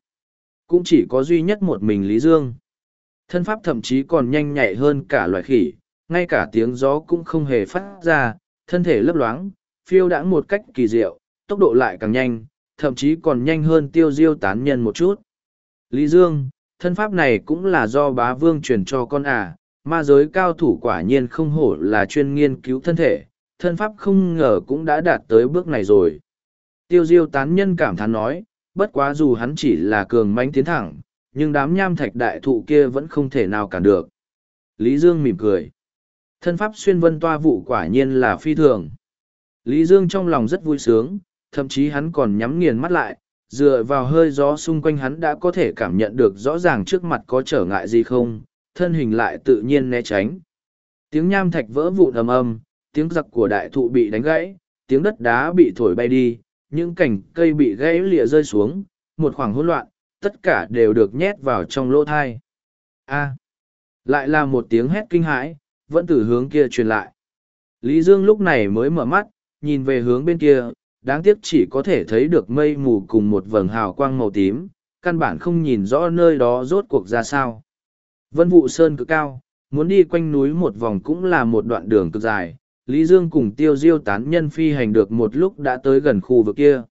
Cũng chỉ có duy nhất một mình Lý Dương. Thân pháp thậm chí còn nhanh nhạy hơn cả loài khỉ, ngay cả tiếng gió cũng không hề phát ra, thân thể lấp loáng, phiêu đãng một cách kỳ diệu, tốc độ lại càng nhanh, thậm chí còn nhanh hơn tiêu diêu tán nhân một chút. Lý Dương, thân pháp này cũng là do bá vương truyền cho con à, ma giới cao thủ quả nhiên không hổ là chuyên nghiên cứu thân thể, thân pháp không ngờ cũng đã đạt tới bước này rồi. Tiêu diêu tán nhân cảm thán nói, bất quá dù hắn chỉ là cường mãnh tiến thẳng, nhưng đám nham thạch đại thụ kia vẫn không thể nào cản được. Lý Dương mỉm cười. Thân pháp xuyên vân toa vụ quả nhiên là phi thường. Lý Dương trong lòng rất vui sướng, thậm chí hắn còn nhắm nghiền mắt lại, dựa vào hơi gió xung quanh hắn đã có thể cảm nhận được rõ ràng trước mặt có trở ngại gì không, thân hình lại tự nhiên né tránh. Tiếng nham thạch vỡ vụn ầm ầm, tiếng giặc của đại thụ bị đánh gãy, tiếng đất đá bị thổi bay đi, những cành cây bị gãy lịa rơi xuống, một khoảng hỗn loạn, tất cả đều được nhét vào trong lỗ thai. A. lại là một tiếng hét kinh hãi, vẫn từ hướng kia truyền lại. Lý Dương lúc này mới mở mắt, nhìn về hướng bên kia, đáng tiếc chỉ có thể thấy được mây mù cùng một vầng hào quang màu tím, căn bản không nhìn rõ nơi đó rốt cuộc ra sao. Vân vụ sơn cực cao, muốn đi quanh núi một vòng cũng là một đoạn đường cực dài, Lý Dương cùng tiêu diêu tán nhân phi hành được một lúc đã tới gần khu vực kia.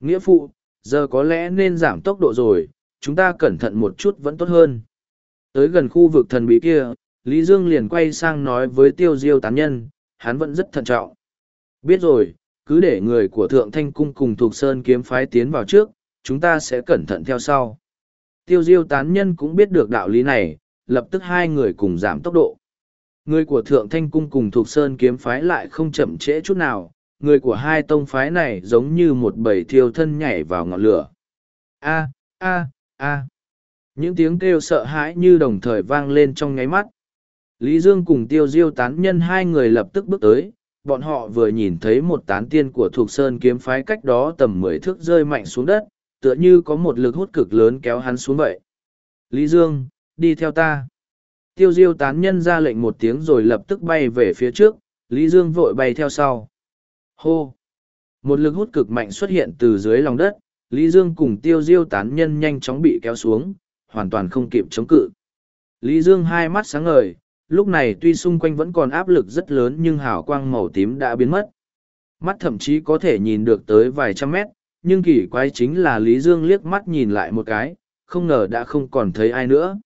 Nghĩa phụ, giờ có lẽ nên giảm tốc độ rồi, chúng ta cẩn thận một chút vẫn tốt hơn. Tới gần khu vực thần bí kia, Lý Dương liền quay sang nói với tiêu diêu tán nhân, hắn vẫn rất thận trọng. Biết rồi, cứ để người của Thượng Thanh Cung cùng thuộc Sơn kiếm phái tiến vào trước, chúng ta sẽ cẩn thận theo sau. Tiêu diêu tán nhân cũng biết được đạo lý này, lập tức hai người cùng giảm tốc độ. Người của Thượng Thanh Cung cùng thuộc Sơn kiếm phái lại không chậm trễ chút nào, người của hai tông phái này giống như một bầy thiêu thân nhảy vào ngọn lửa. A, a, a. Những tiếng kêu sợ hãi như đồng thời vang lên trong ngáy mắt. Lý Dương cùng Tiêu Diêu tán nhân hai người lập tức bước tới, bọn họ vừa nhìn thấy một tán tiên của thuộc sơn kiếm phái cách đó tầm mười thước rơi mạnh xuống đất, tựa như có một lực hút cực lớn kéo hắn xuống vậy. Lý Dương, đi theo ta. Tiêu diêu tán nhân ra lệnh một tiếng rồi lập tức bay về phía trước, Lý Dương vội bay theo sau. Hô! Một lực hút cực mạnh xuất hiện từ dưới lòng đất, Lý Dương cùng tiêu diêu tán nhân nhanh chóng bị kéo xuống, hoàn toàn không kịp chống cự. Lý Dương hai mắt sáng ngời, lúc này tuy xung quanh vẫn còn áp lực rất lớn nhưng hào quang màu tím đã biến mất. Mắt thậm chí có thể nhìn được tới vài trăm mét, nhưng kỳ quái chính là Lý Dương liếc mắt nhìn lại một cái, không ngờ đã không còn thấy ai nữa.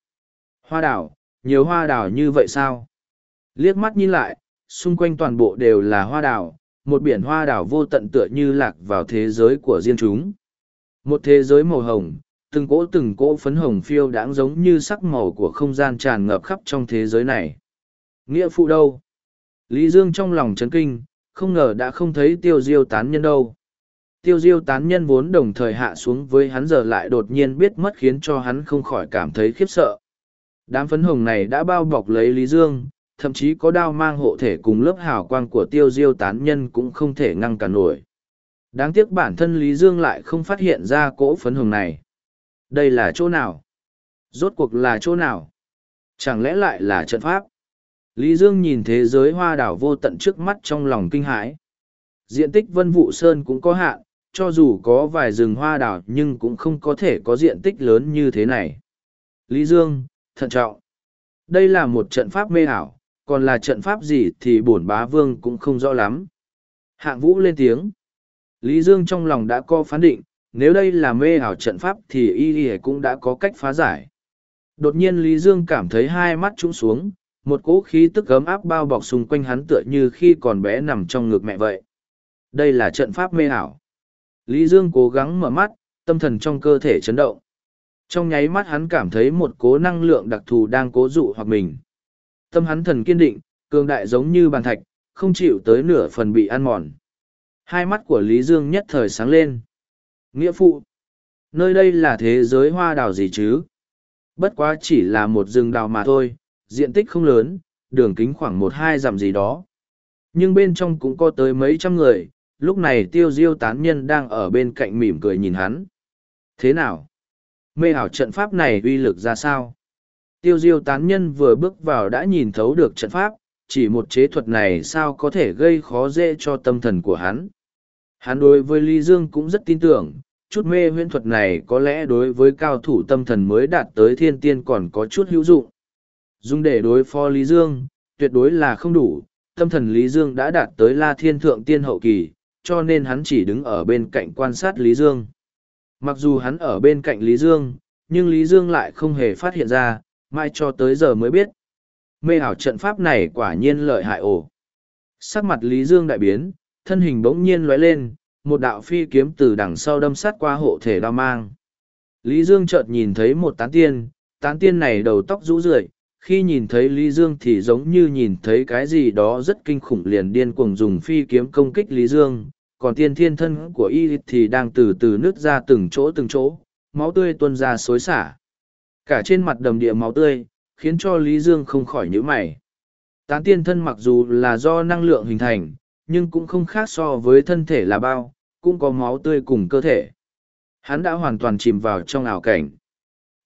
Hoa đảo, nhiều hoa đảo như vậy sao? Liếc mắt nhìn lại, xung quanh toàn bộ đều là hoa đảo, một biển hoa đảo vô tận tựa như lạc vào thế giới của riêng chúng. Một thế giới màu hồng, từng cỗ từng cỗ phấn hồng phiêu đáng giống như sắc màu của không gian tràn ngập khắp trong thế giới này. Nghĩa phụ đâu? Lý Dương trong lòng chấn kinh, không ngờ đã không thấy tiêu diêu tán nhân đâu. Tiêu diêu tán nhân vốn đồng thời hạ xuống với hắn giờ lại đột nhiên biết mất khiến cho hắn không khỏi cảm thấy khiếp sợ. Đám phấn hồng này đã bao bọc lấy Lý Dương, thậm chí có đao mang hộ thể cùng lớp hào quang của tiêu diêu tán nhân cũng không thể ngăn cản nổi. Đáng tiếc bản thân Lý Dương lại không phát hiện ra cỗ phấn hồng này. Đây là chỗ nào? Rốt cuộc là chỗ nào? Chẳng lẽ lại là trận pháp? Lý Dương nhìn thế giới hoa đảo vô tận trước mắt trong lòng kinh hãi. Diện tích vân vụ sơn cũng có hạn, cho dù có vài rừng hoa đảo nhưng cũng không có thể có diện tích lớn như thế này. Lý Dương, thận trọng. Đây là một trận pháp mê ảo, còn là trận pháp gì thì bổn bá vương cũng không rõ lắm. Hạng vũ lên tiếng. Lý Dương trong lòng đã có phán định, nếu đây là mê ảo trận pháp thì y y cũng đã có cách phá giải. Đột nhiên Lý Dương cảm thấy hai mắt trũng xuống, một cỗ khí tức gấm áp bao bọc xung quanh hắn tựa như khi còn bé nằm trong ngực mẹ vậy. Đây là trận pháp mê ảo. Lý Dương cố gắng mở mắt, tâm thần trong cơ thể chấn động. Trong nháy mắt hắn cảm thấy một cố năng lượng đặc thù đang cố dụ hoặc mình. Tâm hắn thần kiên định, cường đại giống như bàn thạch, không chịu tới nửa phần bị ăn mòn. Hai mắt của Lý Dương nhất thời sáng lên. Nghĩa phụ, nơi đây là thế giới hoa đào gì chứ? Bất quá chỉ là một rừng đào mà thôi, diện tích không lớn, đường kính khoảng một hai dặm gì đó. Nhưng bên trong cũng có tới mấy trăm người, lúc này tiêu diêu tán nhân đang ở bên cạnh mỉm cười nhìn hắn. Thế nào? Mê ảo trận pháp này uy lực ra sao? Tiêu diêu tán nhân vừa bước vào đã nhìn thấu được trận pháp, chỉ một chế thuật này sao có thể gây khó dễ cho tâm thần của hắn. Hắn đối với Lý Dương cũng rất tin tưởng, chút mê huyễn thuật này có lẽ đối với cao thủ tâm thần mới đạt tới thiên tiên còn có chút hữu dụng. Dùng để đối phó Lý Dương, tuyệt đối là không đủ, tâm thần Lý Dương đã đạt tới la thiên thượng tiên hậu kỳ, cho nên hắn chỉ đứng ở bên cạnh quan sát Lý Dương. Mặc dù hắn ở bên cạnh Lý Dương, nhưng Lý Dương lại không hề phát hiện ra, mai cho tới giờ mới biết. Mê ảo trận pháp này quả nhiên lợi hại ổ. Sắc mặt Lý Dương đại biến, thân hình bỗng nhiên lóe lên, một đạo phi kiếm từ đằng sau đâm sát qua hộ thể đao mang. Lý Dương chợt nhìn thấy một tán tiên, tán tiên này đầu tóc rũ rượi, khi nhìn thấy Lý Dương thì giống như nhìn thấy cái gì đó rất kinh khủng liền điên cuồng dùng phi kiếm công kích Lý Dương, còn tiên thiên thân của y thì đang từ từ nứt ra từng chỗ từng chỗ, máu tươi tuôn ra xối xả. Cả trên mặt đầm địa máu tươi, khiến cho Lý Dương không khỏi nhíu mày. Tán tiên thân mặc dù là do năng lượng hình thành, nhưng cũng không khác so với thân thể là bao, cũng có máu tươi cùng cơ thể. Hắn đã hoàn toàn chìm vào trong ảo cảnh.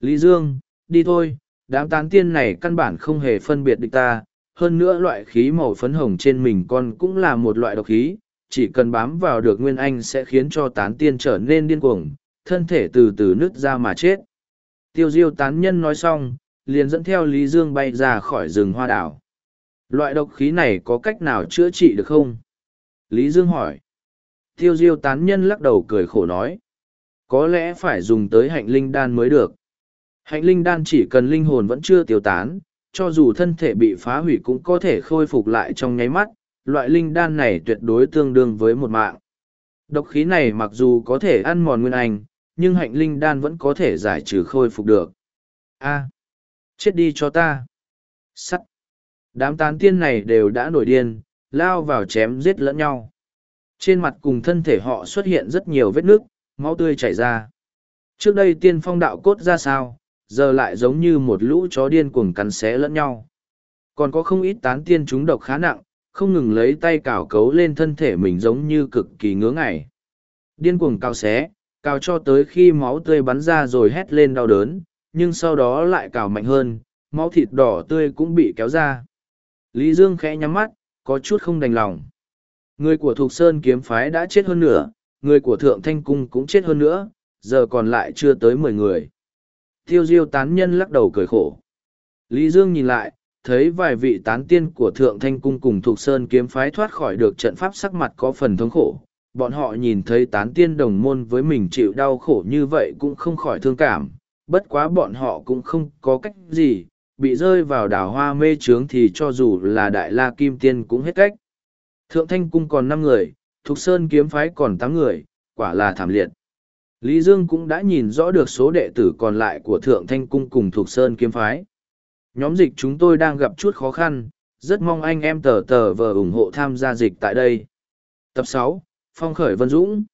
Lý Dương, đi thôi, đám tán tiên này căn bản không hề phân biệt địch ta, hơn nữa loại khí màu phấn hồng trên mình con cũng là một loại độc khí, chỉ cần bám vào được nguyên anh sẽ khiến cho tán tiên trở nên điên cuồng, thân thể từ từ nứt ra mà chết. Tiêu diêu tán nhân nói xong, liền dẫn theo Lý Dương bay ra khỏi rừng hoa đảo. Loại độc khí này có cách nào chữa trị được không? Lý Dương hỏi. Tiêu diêu tán nhân lắc đầu cười khổ nói. Có lẽ phải dùng tới hạnh linh đan mới được. Hạnh linh đan chỉ cần linh hồn vẫn chưa tiêu tán, cho dù thân thể bị phá hủy cũng có thể khôi phục lại trong nháy mắt, loại linh đan này tuyệt đối tương đương với một mạng. Độc khí này mặc dù có thể ăn mòn nguyên anh, nhưng hạnh linh đan vẫn có thể giải trừ khôi phục được. A, chết đi cho ta. Sắt. Đám tán tiên này đều đã nổi điên, lao vào chém giết lẫn nhau. Trên mặt cùng thân thể họ xuất hiện rất nhiều vết nước, máu tươi chảy ra. Trước đây tiên phong đạo cốt ra sao, giờ lại giống như một lũ chó điên cuồng cắn xé lẫn nhau. Còn có không ít tán tiên chúng độc khá nặng, không ngừng lấy tay cào cấu lên thân thể mình giống như cực kỳ ngứa ngải. Điên cuồng cào xé, cào cho tới khi máu tươi bắn ra rồi hét lên đau đớn, nhưng sau đó lại cào mạnh hơn, máu thịt đỏ tươi cũng bị kéo ra. Lý Dương khẽ nhắm mắt, có chút không đành lòng. Người của Thục Sơn kiếm phái đã chết hơn nữa, người của Thượng Thanh Cung cũng chết hơn nữa, giờ còn lại chưa tới mười người. Tiêu diêu tán nhân lắc đầu cười khổ. Lý Dương nhìn lại, thấy vài vị tán tiên của Thượng Thanh Cung cùng Thục Sơn kiếm phái thoát khỏi được trận pháp sắc mặt có phần thống khổ. Bọn họ nhìn thấy tán tiên đồng môn với mình chịu đau khổ như vậy cũng không khỏi thương cảm, bất quá bọn họ cũng không có cách gì, bị rơi vào đảo hoa mê trướng thì cho dù là đại la kim tiên cũng hết cách. Thượng Thanh Cung còn năm người, Thục Sơn kiếm phái còn tám người, quả là thảm liệt. Lý Dương cũng đã nhìn rõ được số đệ tử còn lại của Thượng Thanh Cung cùng Thục Sơn kiếm phái. Nhóm dịch chúng tôi đang gặp chút khó khăn, rất mong anh em tờ tờ vờ ủng hộ tham gia dịch tại đây. Tập sáu Phong khởi Vân Dũng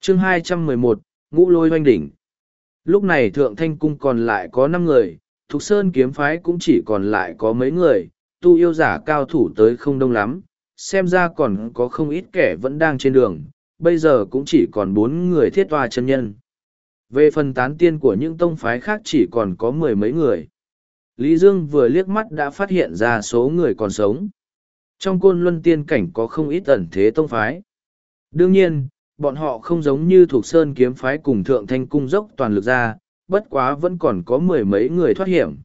Chương hai trăm mười một Ngũ lôi oanh đỉnh Lúc này Thượng Thanh Cung còn lại có năm người, Thục Sơn kiếm phái cũng chỉ còn lại có mấy người, tu yêu giả cao thủ tới không đông lắm, xem ra còn có không ít kẻ vẫn đang trên đường, bây giờ cũng chỉ còn bốn người thiết toa chân nhân. Về phần tán tiên của những tông phái khác chỉ còn có mười mấy người. Lý Dương vừa liếc mắt đã phát hiện ra số người còn sống. Trong côn luân tiên cảnh có không ít ẩn thế tông phái. Đương nhiên, bọn họ không giống như thuộc sơn kiếm phái cùng thượng thanh cung dốc toàn lực ra, bất quá vẫn còn có mười mấy người thoát hiểm.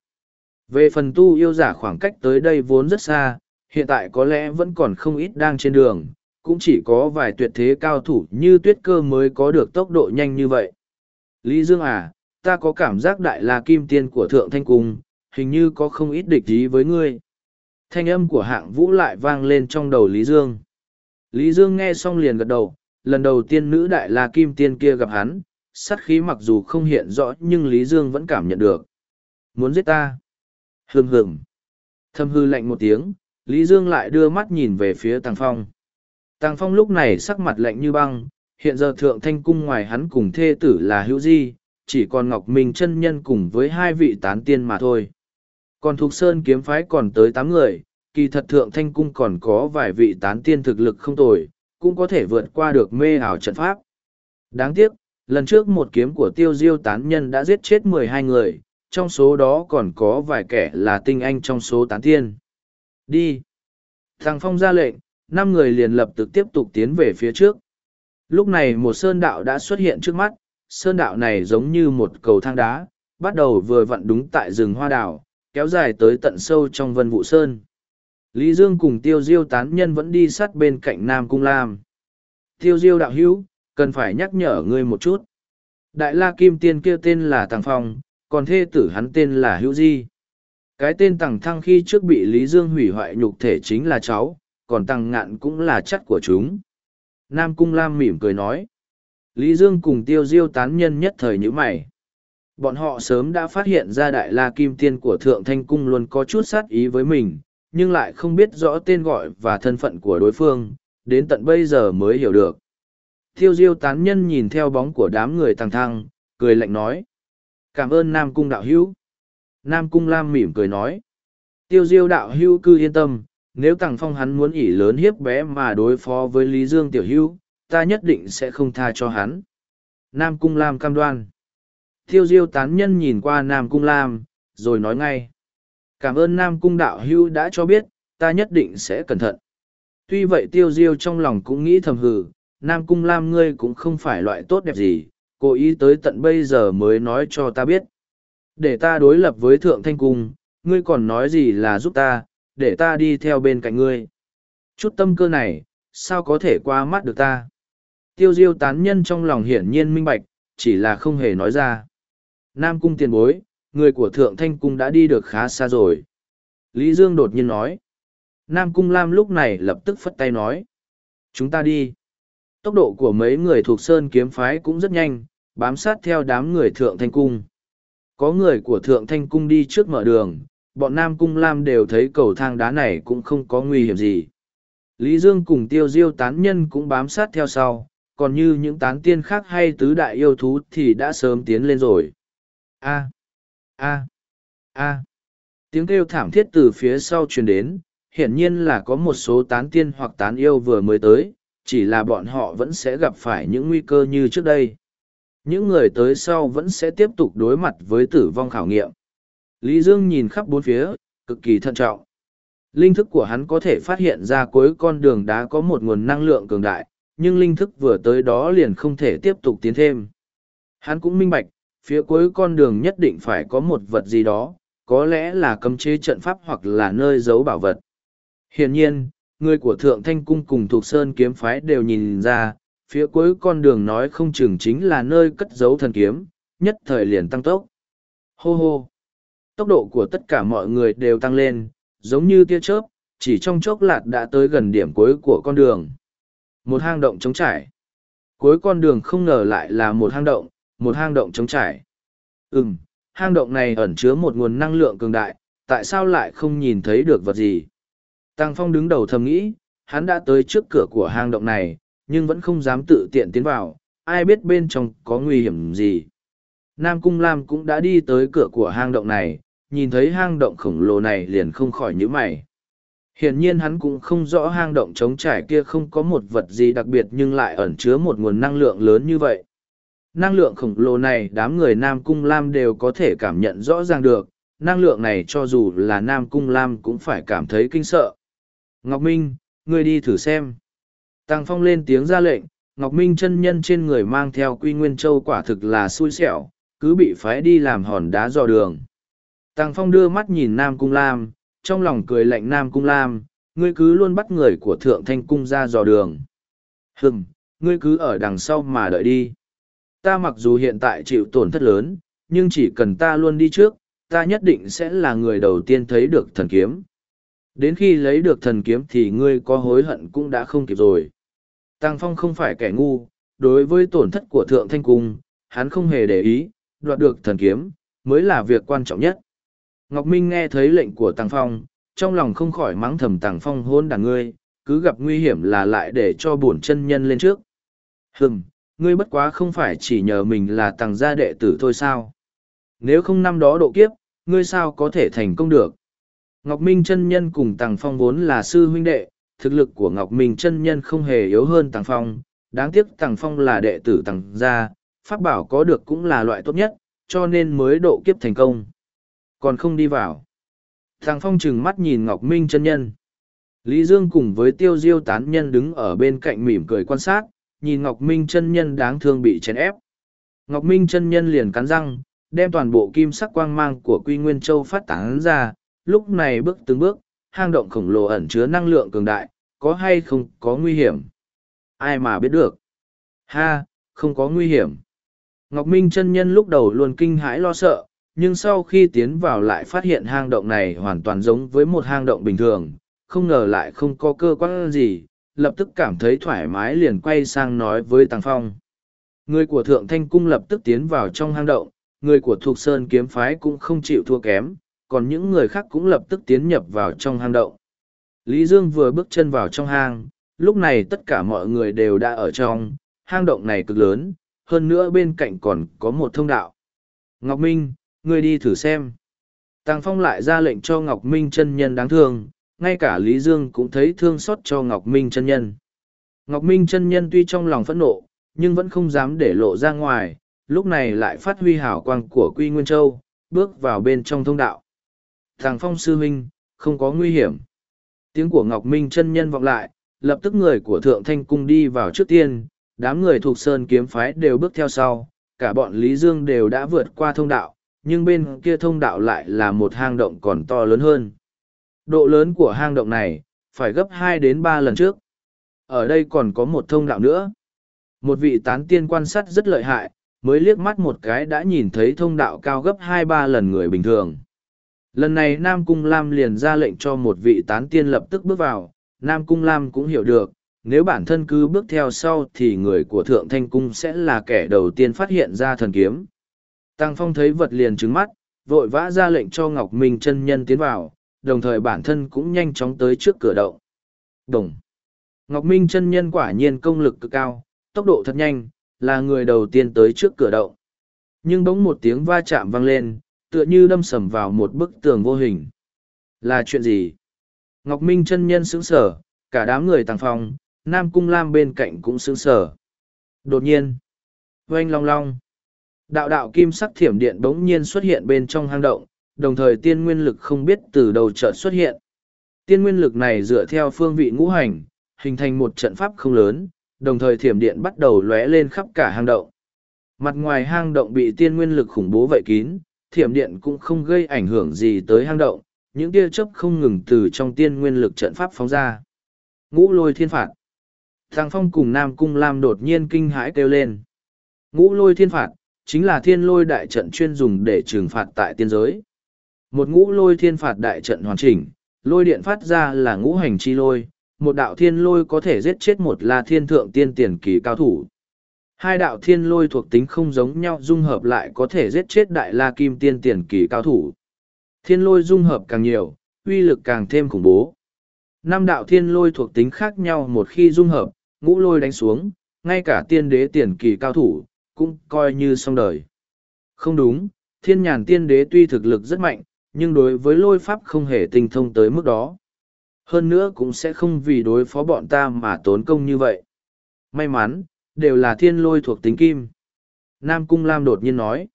Về phần tu yêu giả khoảng cách tới đây vốn rất xa, hiện tại có lẽ vẫn còn không ít đang trên đường, cũng chỉ có vài tuyệt thế cao thủ như tuyết cơ mới có được tốc độ nhanh như vậy. Lý Dương à, ta có cảm giác đại la kim tiên của Thượng Thanh Cung, hình như có không ít địch ý với ngươi. Thanh âm của hạng vũ lại vang lên trong đầu Lý Dương. Lý Dương nghe xong liền gật đầu, lần đầu tiên nữ đại la kim tiên kia gặp hắn, sát khí mặc dù không hiện rõ nhưng Lý Dương vẫn cảm nhận được. Muốn giết ta? Hừng hừng. Thâm hư lạnh một tiếng, Lý Dương lại đưa mắt nhìn về phía Tàng Phong. Tàng Phong lúc này sắc mặt lạnh như băng, hiện giờ thượng thanh cung ngoài hắn cùng thê tử là hữu di, chỉ còn Ngọc Minh chân nhân cùng với hai vị tán tiên mà thôi. Còn Thục Sơn kiếm phái còn tới tám người, kỳ thật thượng thanh cung còn có vài vị tán tiên thực lực không tồi, cũng có thể vượt qua được mê ảo trận pháp. Đáng tiếc, lần trước một kiếm của tiêu diêu tán nhân đã giết chết mười hai người, trong số đó còn có vài kẻ là tinh anh trong số tán tiên. Đi! Thằng Phong ra lệnh, năm người liền lập tức tiếp tục tiến về phía trước. Lúc này một sơn đạo đã xuất hiện trước mắt, sơn đạo này giống như một cầu thang đá, bắt đầu vừa vặn đúng tại rừng hoa đào, kéo dài tới tận sâu trong vân vụ sơn. Lý Dương cùng tiêu diêu tán nhân vẫn đi sát bên cạnh Nam Cung Lam. Tiêu diêu đạo hữu, cần phải nhắc nhở ngươi một chút. Đại la kim tiên kia tên là Tàng Phong, còn thê tử hắn tên là Hữu Di. Cái tên Tàng Thăng khi trước bị Lý Dương hủy hoại nhục thể chính là cháu, còn Tàng Ngạn cũng là chất của chúng. Nam Cung Lam mỉm cười nói. Lý Dương cùng tiêu diêu tán nhân nhất thời như mày. Bọn họ sớm đã phát hiện ra đại la kim tiên của Thượng Thanh Cung luôn có chút sát ý với mình, nhưng lại không biết rõ tên gọi và thân phận của đối phương, đến tận bây giờ mới hiểu được. Tiêu diêu tán nhân nhìn theo bóng của đám người thằng thăng, cười lạnh nói. Cảm ơn Nam Cung đạo hữu. Nam Cung Lam mỉm cười nói. Tiêu diêu đạo hữu cư yên tâm, nếu Tàng Phong hắn muốn ỉ lớn hiếp bé mà đối phó với Lý Dương tiểu hữu, ta nhất định sẽ không tha cho hắn. Nam Cung Lam cam đoan. Tiêu diêu tán nhân nhìn qua Nam Cung Lam, rồi nói ngay. Cảm ơn Nam Cung đạo Hưu đã cho biết, ta nhất định sẽ cẩn thận. Tuy vậy tiêu diêu trong lòng cũng nghĩ thầm hừ, Nam Cung Lam ngươi cũng không phải loại tốt đẹp gì, cố ý tới tận bây giờ mới nói cho ta biết. Để ta đối lập với Thượng Thanh Cung, ngươi còn nói gì là giúp ta, để ta đi theo bên cạnh ngươi. Chút tâm cơ này, sao có thể qua mắt được ta? Tiêu diêu tán nhân trong lòng hiển nhiên minh bạch, chỉ là không hề nói ra. Nam Cung tiền bối, người của Thượng Thanh Cung đã đi được khá xa rồi. Lý Dương đột nhiên nói. Nam Cung Lam lúc này lập tức phất tay nói. Chúng ta đi. Tốc độ của mấy người thuộc Sơn kiếm phái cũng rất nhanh, bám sát theo đám người Thượng Thanh Cung. Có người của Thượng Thanh Cung đi trước mở đường, bọn Nam Cung Lam đều thấy cầu thang đá này cũng không có nguy hiểm gì. Lý Dương cùng tiêu diêu tán nhân cũng bám sát theo sau, còn như những tán tiên khác hay tứ đại yêu thú thì đã sớm tiến lên rồi. A. A. A. Tiếng kêu thảm thiết từ phía sau truyền đến, hiển nhiên là có một số tán tiên hoặc tán yêu vừa mới tới, chỉ là bọn họ vẫn sẽ gặp phải những nguy cơ như trước đây. Những người tới sau vẫn sẽ tiếp tục đối mặt với tử vong khảo nghiệm. Lý Dương nhìn khắp bốn phía, cực kỳ thận trọng. Linh thức của hắn có thể phát hiện ra cuối con đường đá có một nguồn năng lượng cường đại, nhưng linh thức vừa tới đó liền không thể tiếp tục tiến thêm. Hắn cũng minh bạch, phía cuối con đường nhất định phải có một vật gì đó, có lẽ là cấm chế trận pháp hoặc là nơi giấu bảo vật. Hiển nhiên, người của Thượng Thanh Cung cùng Thục Sơn kiếm phái đều nhìn ra, phía cuối con đường nói không chừng chính là nơi cất giấu thần kiếm, nhất thời liền tăng tốc. Hô hô! Tốc độ của tất cả mọi người đều tăng lên, giống như tia chớp, chỉ trong chốc lát đã tới gần điểm cuối của con đường. Một hang động trống trải. Cuối con đường không ngờ lại là một hang động, một hang động trống trải. Ừm, hang động này ẩn chứa một nguồn năng lượng cường đại, tại sao lại không nhìn thấy được vật gì? Tăng Phong đứng đầu thầm nghĩ, hắn đã tới trước cửa của hang động này, nhưng vẫn không dám tự tiện tiến vào, ai biết bên trong có nguy hiểm gì. Nam Cung Lam cũng đã đi tới cửa của hang động này, nhìn thấy hang động khổng lồ này liền không khỏi nhíu mày. Hiển nhiên hắn cũng không rõ hang động trống trải kia không có một vật gì đặc biệt nhưng lại ẩn chứa một nguồn năng lượng lớn như vậy. Năng lượng khổng lồ này đám người Nam Cung Lam đều có thể cảm nhận rõ ràng được, năng lượng này cho dù là Nam Cung Lam cũng phải cảm thấy kinh sợ. Ngọc Minh, ngươi đi thử xem. Tăng Phong lên tiếng ra lệnh, Ngọc Minh chân nhân trên người mang theo Quy Nguyên Châu quả thực là xui xẻo, cứ bị phái đi làm hòn đá dò đường. Tăng Phong đưa mắt nhìn Nam Cung Lam, trong lòng cười lạnh Nam Cung Lam, ngươi cứ luôn bắt người của Thượng Thanh Cung ra dò đường. Hừm, ngươi cứ ở đằng sau mà đợi đi. Ta mặc dù hiện tại chịu tổn thất lớn, nhưng chỉ cần ta luôn đi trước, ta nhất định sẽ là người đầu tiên thấy được thần kiếm. Đến khi lấy được thần kiếm thì ngươi có hối hận cũng đã không kịp rồi. Tăng Phong không phải kẻ ngu, đối với tổn thất của Thượng Thanh Cung, hắn không hề để ý, đoạt được thần kiếm, mới là việc quan trọng nhất. Ngọc Minh nghe thấy lệnh của Tăng Phong, trong lòng không khỏi mắng thầm tăng phong hôn đàn ngươi, cứ gặp nguy hiểm là lại để cho bổn chân nhân lên trước. Hừm, ngươi bất quá không phải chỉ nhờ mình là tàng gia đệ tử thôi sao. Nếu không năm đó độ kiếp, ngươi sao có thể thành công được. Ngọc Minh chân nhân cùng tàng phong vốn là sư huynh đệ, thực lực của Ngọc Minh chân nhân không hề yếu hơn tàng phong, đáng tiếc tàng phong là đệ tử tàng gia, pháp bảo có được cũng là loại tốt nhất, cho nên mới độ kiếp thành công. Còn không đi vào. Tàng phong trừng mắt nhìn Ngọc Minh chân nhân. Lý Dương cùng với tiêu diêu tán nhân đứng ở bên cạnh mỉm cười quan sát, nhìn Ngọc Minh chân nhân đáng thương bị chèn ép. Ngọc Minh chân nhân liền cắn răng, đem toàn bộ kim sắc quang mang của Quy Nguyên Châu phát tán ra, lúc này bước từng bước, hang động khổng lồ ẩn chứa năng lượng cường đại, có hay không có nguy hiểm. Ai mà biết được. Ha, không có nguy hiểm. Ngọc Minh chân nhân lúc đầu luôn kinh hãi lo sợ, nhưng sau khi tiến vào lại phát hiện hang động này hoàn toàn giống với một hang động bình thường, không ngờ lại không có cơ quan gì, lập tức cảm thấy thoải mái liền quay sang nói với Tàng Phong. Người của Thượng Thanh Cung lập tức tiến vào trong hang động, người của Thục Sơn kiếm phái cũng không chịu thua kém, còn những người khác cũng lập tức tiến nhập vào trong hang động. Lý Dương vừa bước chân vào trong hang, lúc này tất cả mọi người đều đã ở trong, hang động này cực lớn, hơn nữa bên cạnh còn có một thông đạo. Ngọc Minh, ngươi đi thử xem. Tàng Phong lại ra lệnh cho Ngọc Minh chân nhân đáng thương, ngay cả Lý Dương cũng thấy thương xót cho Ngọc Minh chân nhân. Ngọc Minh chân nhân tuy trong lòng phẫn nộ, nhưng vẫn không dám để lộ ra ngoài, lúc này lại phát huy hào quang của Quy Nguyên Châu, bước vào bên trong thông đạo. Thằng Phong sư Minh không có nguy hiểm. Tiếng của Ngọc Minh chân nhân vọng lại, lập tức người của Thượng Thanh Cung đi vào trước tiên, đám người thuộc Sơn kiếm phái đều bước theo sau, cả bọn Lý Dương đều đã vượt qua thông đạo, nhưng bên kia thông đạo lại là một hang động còn to lớn hơn. Độ lớn của hang động này, phải gấp hai đến ba lần trước. Ở đây còn có một thông đạo nữa. Một vị tán tiên quan sát rất lợi hại, mới liếc mắt một cái đã nhìn thấy thông đạo cao gấp hai ba lần người bình thường. Lần này Nam Cung Lam liền ra lệnh cho một vị tán tiên lập tức bước vào, Nam Cung Lam cũng hiểu được, nếu bản thân cứ bước theo sau thì người của Thượng Thanh Cung sẽ là kẻ đầu tiên phát hiện ra thần kiếm. Tăng Phong thấy vật liền trứng mắt, vội vã ra lệnh cho Ngọc Minh chân nhân tiến vào, đồng thời bản thân cũng nhanh chóng tới trước cửa động. Đồng. Ngọc Minh chân nhân quả nhiên công lực cực cao, tốc độ thật nhanh, là người đầu tiên tới trước cửa động. Nhưng bỗng một tiếng va chạm vang lên, tựa như đâm sầm vào một bức tường vô hình. Là chuyện gì? Ngọc Minh chân nhân sững sở, cả đám người tàng phòng, Nam Cung Lam bên cạnh cũng sững sở. Đột nhiên, oanh long long, đạo đạo kim sắc thiểm điện bỗng nhiên xuất hiện bên trong hang động, đồng thời tiên nguyên lực không biết từ đầu chợt xuất hiện. Tiên nguyên lực này dựa theo phương vị ngũ hành, hình thành một trận pháp không lớn, đồng thời thiểm điện bắt đầu lóe lên khắp cả hang động. Mặt ngoài hang động bị tiên nguyên lực khủng bố vậy kín, thiểm điện cũng không gây ảnh hưởng gì tới hang động, những tia chớp không ngừng từ trong tiên nguyên lực trận pháp phóng ra. Ngũ lôi thiên phạt. Thằng Phong cùng Nam Cung Lam đột nhiên kinh hãi kêu lên. Ngũ lôi thiên phạt, chính là thiên lôi đại trận chuyên dùng để trừng phạt tại tiên giới. Một ngũ lôi thiên phạt đại trận hoàn chỉnh, lôi điện phát ra là ngũ hành chi lôi, một đạo thiên lôi có thể giết chết một là thiên thượng tiên tiền kỳ cao thủ. Hai đạo thiên lôi thuộc tính không giống nhau dung hợp lại có thể giết chết đại la kim tiên tiền kỳ cao thủ. Thiên lôi dung hợp càng nhiều, uy lực càng thêm khủng bố. Năm đạo thiên lôi thuộc tính khác nhau một khi dung hợp, ngũ lôi đánh xuống, ngay cả tiên đế tiền kỳ cao thủ, cũng coi như xong đời. Không đúng, thiên nhàn tiên đế tuy thực lực rất mạnh, nhưng đối với lôi pháp không hề tinh thông tới mức đó. Hơn nữa cũng sẽ không vì đối phó bọn ta mà tốn công như vậy. May mắn, đều là thiên lôi thuộc tính kim. Nam Cung Lam đột nhiên nói.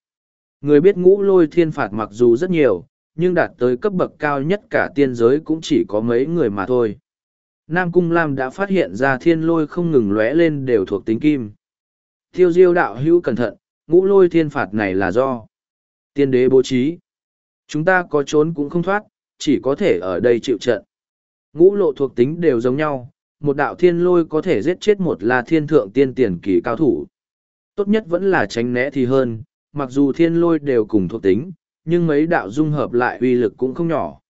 Người biết ngũ lôi thiên phạt mặc dù rất nhiều, nhưng đạt tới cấp bậc cao nhất cả tiên giới cũng chỉ có mấy người mà thôi. Nam Cung Lam đã phát hiện ra thiên lôi không ngừng lóe lên đều thuộc tính kim. Tiêu diêu đạo hữu cẩn thận, ngũ lôi thiên phạt này là do tiên đế bố trí. Chúng ta có trốn cũng không thoát, chỉ có thể ở đây chịu trận. Ngũ lộ thuộc tính đều giống nhau, một đạo thiên lôi có thể giết chết một là thiên thượng tiên tiền kỳ cao thủ. Tốt nhất vẫn là tránh né thì hơn, mặc dù thiên lôi đều cùng thuộc tính, nhưng mấy đạo dung hợp lại uy lực cũng không nhỏ.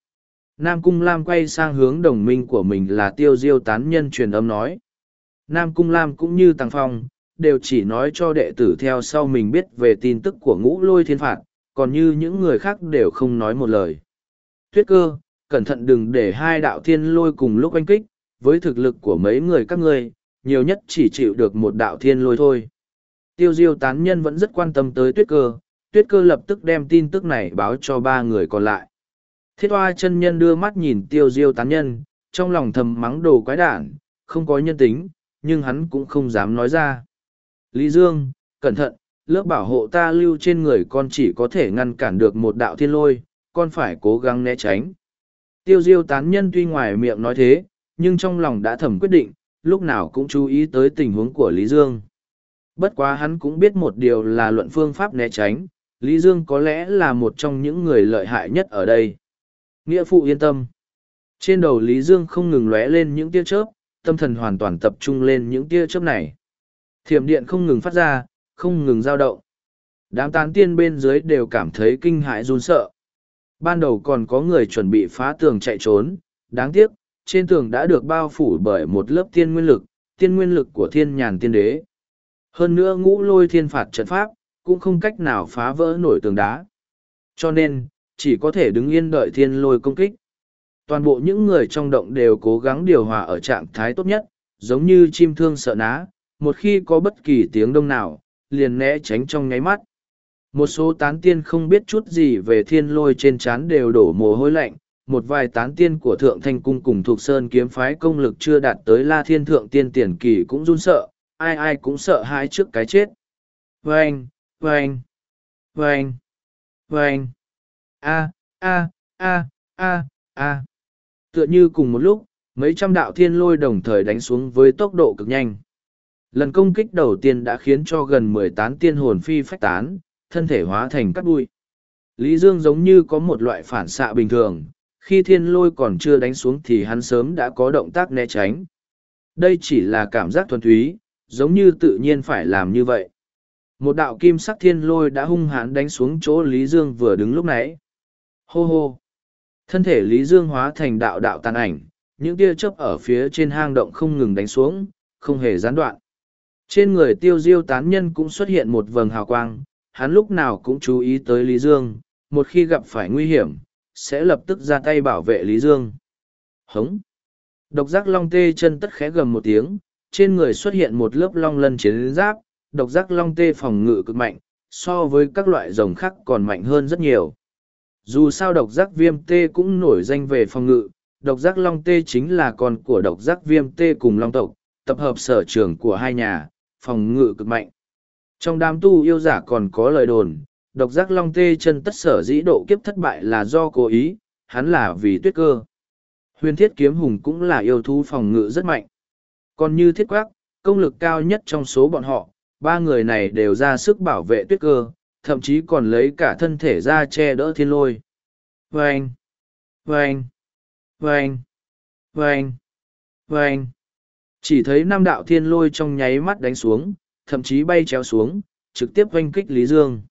Nam Cung Lam quay sang hướng đồng minh của mình là tiêu diêu tán nhân truyền âm nói. Nam Cung Lam cũng như Tăng Phong, đều chỉ nói cho đệ tử theo sau mình biết về tin tức của ngũ lôi thiên phạt, còn như những người khác đều không nói một lời. Tuyết cơ, cẩn thận đừng để hai đạo thiên lôi cùng lúc oanh kích, với thực lực của mấy người các ngươi, nhiều nhất chỉ chịu được một đạo thiên lôi thôi. Tiêu diêu tán nhân vẫn rất quan tâm tới tuyết cơ, tuyết cơ lập tức đem tin tức này báo cho ba người còn lại. Thiết hoa chân nhân đưa mắt nhìn tiêu diêu tán nhân, trong lòng thầm mắng đồ quái đản, không có nhân tính, nhưng hắn cũng không dám nói ra. Lý Dương, cẩn thận, lớp bảo hộ ta lưu trên người con chỉ có thể ngăn cản được một đạo thiên lôi, con phải cố gắng né tránh. Tiêu diêu tán nhân tuy ngoài miệng nói thế, nhưng trong lòng đã thầm quyết định, lúc nào cũng chú ý tới tình huống của Lý Dương. Bất quá hắn cũng biết một điều là luận phương pháp né tránh, Lý Dương có lẽ là một trong những người lợi hại nhất ở đây. Nghĩa phụ yên tâm. Trên đầu Lý Dương không ngừng lóe lên những tia chớp, tâm thần hoàn toàn tập trung lên những tia chớp này. Thiểm điện không ngừng phát ra, không ngừng dao động. Đám tán tiên bên dưới đều cảm thấy kinh hãi run sợ. Ban đầu còn có người chuẩn bị phá tường chạy trốn, đáng tiếc, trên tường đã được bao phủ bởi một lớp tiên nguyên lực, tiên nguyên lực của thiên nhàn tiên đế. Hơn nữa ngũ lôi thiên phạt trận pháp, cũng không cách nào phá vỡ nổi tường đá. Cho nên, chỉ có thể đứng yên đợi thiên lôi công kích. Toàn bộ những người trong động đều cố gắng điều hòa ở trạng thái tốt nhất, giống như chim thương sợ ná, một khi có bất kỳ tiếng đông nào, liền né tránh trong nháy mắt. Một số tán tiên không biết chút gì về thiên lôi trên trán đều đổ mồ hôi lạnh, một vài tán tiên của Thượng Thanh Cung cùng thuộc Sơn kiếm phái công lực chưa đạt tới La Thiên Thượng Tiên Tiền Kỳ cũng run sợ, ai ai cũng sợ hãi trước cái chết. Vâng, vâng, vâng, vâng, a, a, a, a, a. Tựa như cùng một lúc, mấy trăm đạo thiên lôi đồng thời đánh xuống với tốc độ cực nhanh. Lần công kích đầu tiên đã khiến cho gần mười tán tiên hồn phi phách tán, thân thể hóa thành cát bụi. Lý Dương giống như có một loại phản xạ bình thường, khi thiên lôi còn chưa đánh xuống thì hắn sớm đã có động tác né tránh. Đây chỉ là cảm giác thuần túy, giống như tự nhiên phải làm như vậy. Một đạo kim sắc thiên lôi đã hung hãn đánh xuống chỗ Lý Dương vừa đứng lúc nãy. Hô hô! Thân thể Lý Dương hóa thành đạo đạo tàn ảnh, những tia chớp ở phía trên hang động không ngừng đánh xuống, không hề gián đoạn. Trên người tiêu diêu tán nhân cũng xuất hiện một vầng hào quang, hắn lúc nào cũng chú ý tới Lý Dương, một khi gặp phải nguy hiểm, sẽ lập tức ra tay bảo vệ Lý Dương. Hống! Độc giác long tê chân tất khẽ gầm một tiếng, trên người xuất hiện một lớp long lân chiến giáp, độc giác long tê phòng ngự cực mạnh, so với các loại rồng khác còn mạnh hơn rất nhiều. Dù sao độc giác viêm tê cũng nổi danh về phòng ngự, độc giác long tê chính là con của độc giác viêm tê cùng long tộc, tập hợp sở trường của hai nhà, phòng ngự cực mạnh. Trong đám tu yêu giả còn có lời đồn, độc giác long tê chân tất sở dĩ độ kiếp thất bại là do cố ý, hắn là vì tuyết cơ. Huyền thiết kiếm hùng cũng là yêu thú phòng ngự rất mạnh. Còn như thiết quắc, công lực cao nhất trong số bọn họ, ba người này đều ra sức bảo vệ tuyết cơ, thậm chí còn lấy cả thân thể ra che đỡ thiên lôi. Vâng! Vâng! Vâng! Vâng! Vâng! Chỉ thấy năm đạo thiên lôi trong nháy mắt đánh xuống, thậm chí bay treo xuống, trực tiếp oanh kích Lý Dương.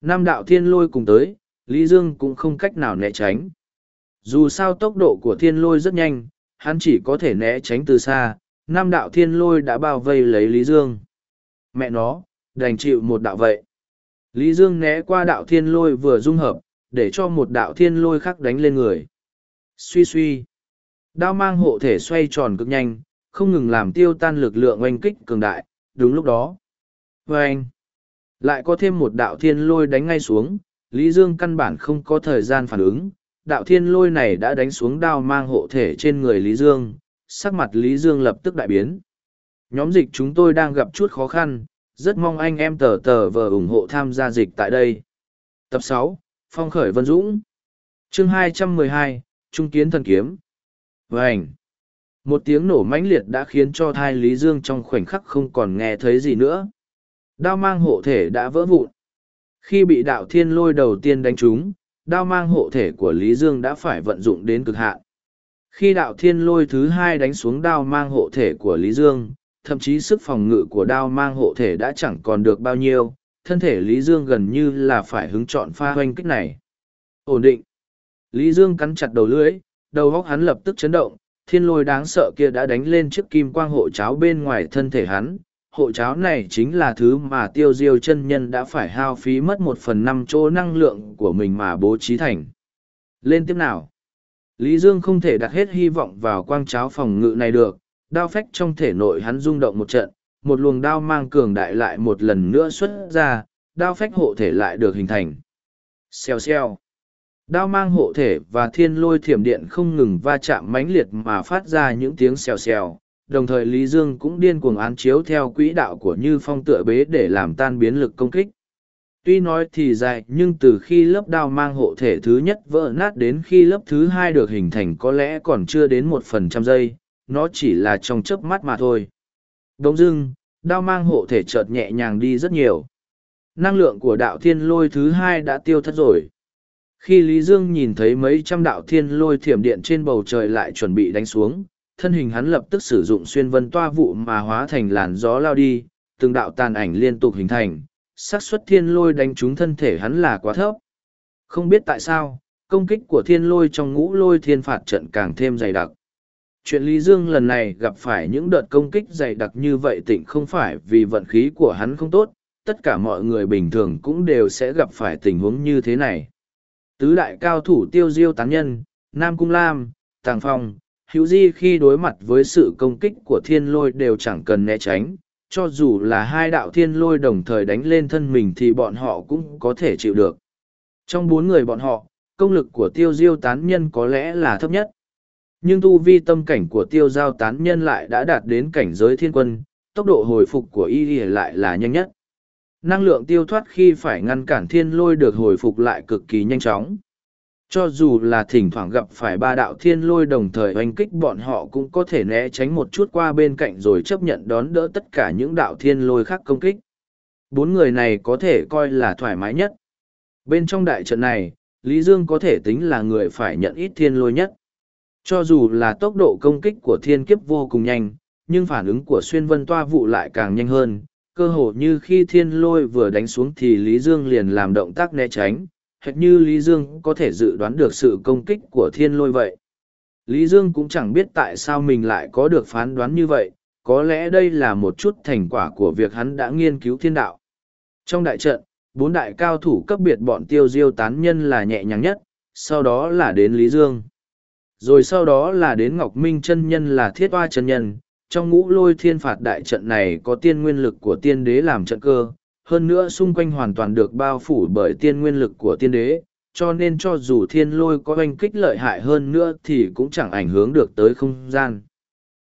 Năm đạo thiên lôi cùng tới, Lý Dương cũng không cách nào né tránh. Dù sao tốc độ của thiên lôi rất nhanh, hắn chỉ có thể né tránh từ xa, năm đạo thiên lôi đã bao vây lấy Lý Dương. Mẹ nó, đành chịu một đạo vậy. Lý Dương né qua đạo thiên lôi vừa dung hợp, để cho một đạo thiên lôi khác đánh lên người. Suy suy. Đao mang hộ thể xoay tròn cực nhanh, không ngừng làm tiêu tan lực lượng oanh kích cường đại, đúng lúc đó. Và anh, lại có thêm một đạo thiên lôi đánh ngay xuống, Lý Dương căn bản không có thời gian phản ứng, đạo thiên lôi này đã đánh xuống đao mang hộ thể trên người Lý Dương, sắc mặt Lý Dương lập tức đại biến. Nhóm dịch chúng tôi đang gặp chút khó khăn, rất mong anh em tờ tờ vờ ủng hộ tham gia dịch tại đây. Tập sáu Phong khởi Vân Dũng chương 212, Trung kiến thần kiếm. Vânh! Một tiếng nổ mãnh liệt đã khiến cho thai Lý Dương trong khoảnh khắc không còn nghe thấy gì nữa. Đao mang hộ thể đã vỡ vụn. Khi bị đạo thiên lôi đầu tiên đánh trúng, đao mang hộ thể của Lý Dương đã phải vận dụng đến cực hạn. Khi đạo thiên lôi thứ hai đánh xuống đao mang hộ thể của Lý Dương, thậm chí sức phòng ngự của đao mang hộ thể đã chẳng còn được bao nhiêu, thân thể Lý Dương gần như là phải hứng chọn pha oanh kích này. Ổn định. Lý Dương cắn chặt đầu lưỡi, đầu góc hắn lập tức chấn động, thiên lôi đáng sợ kia đã đánh lên chiếc kim quang hộ cháo bên ngoài thân thể hắn. Hộ cháo này chính là thứ mà tiêu diêu chân nhân đã phải hao phí mất một phần năm chỗ năng lượng của mình mà bố trí thành. Lên tiếp nào. Lý Dương không thể đặt hết hy vọng vào quang cháo phòng ngự này được, đao phách trong thể nội hắn rung động một trận, một luồng đao mang cường đại lại một lần nữa xuất ra, đao phách hộ thể lại được hình thành. Xèo xèo. Đao mang hộ thể và thiên lôi thiểm điện không ngừng va chạm mãnh liệt mà phát ra những tiếng xèo xèo, đồng thời Lý Dương cũng điên cuồng án chiếu theo quỹ đạo của Như Phong tựa bế để làm tan biến lực công kích. Tuy nói thì dài nhưng từ khi lớp đao mang hộ thể thứ nhất vỡ nát đến khi lớp thứ hai được hình thành có lẽ còn chưa đến một phần trăm giây, nó chỉ là trong chớp mắt mà thôi. Đông dưng, đao mang hộ thể chợt nhẹ nhàng đi rất nhiều. Năng lượng của đạo thiên lôi thứ hai đã tiêu thất rồi. Khi Lý Dương nhìn thấy mấy trăm đạo thiên lôi thiểm điện trên bầu trời lại chuẩn bị đánh xuống, thân hình hắn lập tức sử dụng xuyên vân toa vụ mà hóa thành làn gió lao đi, từng đạo tàn ảnh liên tục hình thành, xác suất thiên lôi đánh trúng thân thể hắn là quá thấp. Không biết tại sao, công kích của thiên lôi trong ngũ lôi thiên phạt trận càng thêm dày đặc. Chuyện Lý Dương lần này gặp phải những đợt công kích dày đặc như vậy tịnh không phải vì vận khí của hắn không tốt, tất cả mọi người bình thường cũng đều sẽ gặp phải tình huống như thế này. Tứ đại cao thủ tiêu diêu tán nhân, Nam Cung Lam, Tàng Phong, Hữu Di khi đối mặt với sự công kích của thiên lôi đều chẳng cần né tránh, cho dù là hai đạo thiên lôi đồng thời đánh lên thân mình thì bọn họ cũng có thể chịu được. Trong bốn người bọn họ, công lực của tiêu diêu tán nhân có lẽ là thấp nhất. Nhưng tu vi tâm cảnh của tiêu giao tán nhân lại đã đạt đến cảnh giới thiên quân, tốc độ hồi phục của y lại là nhanh nhất. Năng lượng tiêu thoát khi phải ngăn cản thiên lôi được hồi phục lại cực kỳ nhanh chóng. Cho dù là thỉnh thoảng gặp phải ba đạo thiên lôi đồng thời oanh kích bọn họ cũng có thể né tránh một chút qua bên cạnh rồi chấp nhận đón đỡ tất cả những đạo thiên lôi khác công kích. Bốn người này có thể coi là thoải mái nhất. Bên trong đại trận này, Lý Dương có thể tính là người phải nhận ít thiên lôi nhất. Cho dù là tốc độ công kích của thiên kiếp vô cùng nhanh, nhưng phản ứng của xuyên vân toa vụ lại càng nhanh hơn. Cơ hồ như khi thiên lôi vừa đánh xuống thì Lý Dương liền làm động tác né tránh, hệt như Lý Dương có thể dự đoán được sự công kích của thiên lôi vậy. Lý Dương cũng chẳng biết tại sao mình lại có được phán đoán như vậy, có lẽ đây là một chút thành quả của việc hắn đã nghiên cứu thiên đạo. Trong đại trận, bốn đại cao thủ cấp biệt bọn tiêu diêu tán nhân là nhẹ nhàng nhất, sau đó là đến Lý Dương. Rồi sau đó là đến Ngọc Minh chân nhân là thiết oa chân nhân, trong ngũ lôi thiên phạt đại trận này có tiên nguyên lực của tiên đế làm trận cơ, hơn nữa xung quanh hoàn toàn được bao phủ bởi tiên nguyên lực của tiên đế, cho nên cho dù thiên lôi có oanh kích lợi hại hơn nữa thì cũng chẳng ảnh hưởng được tới không gian.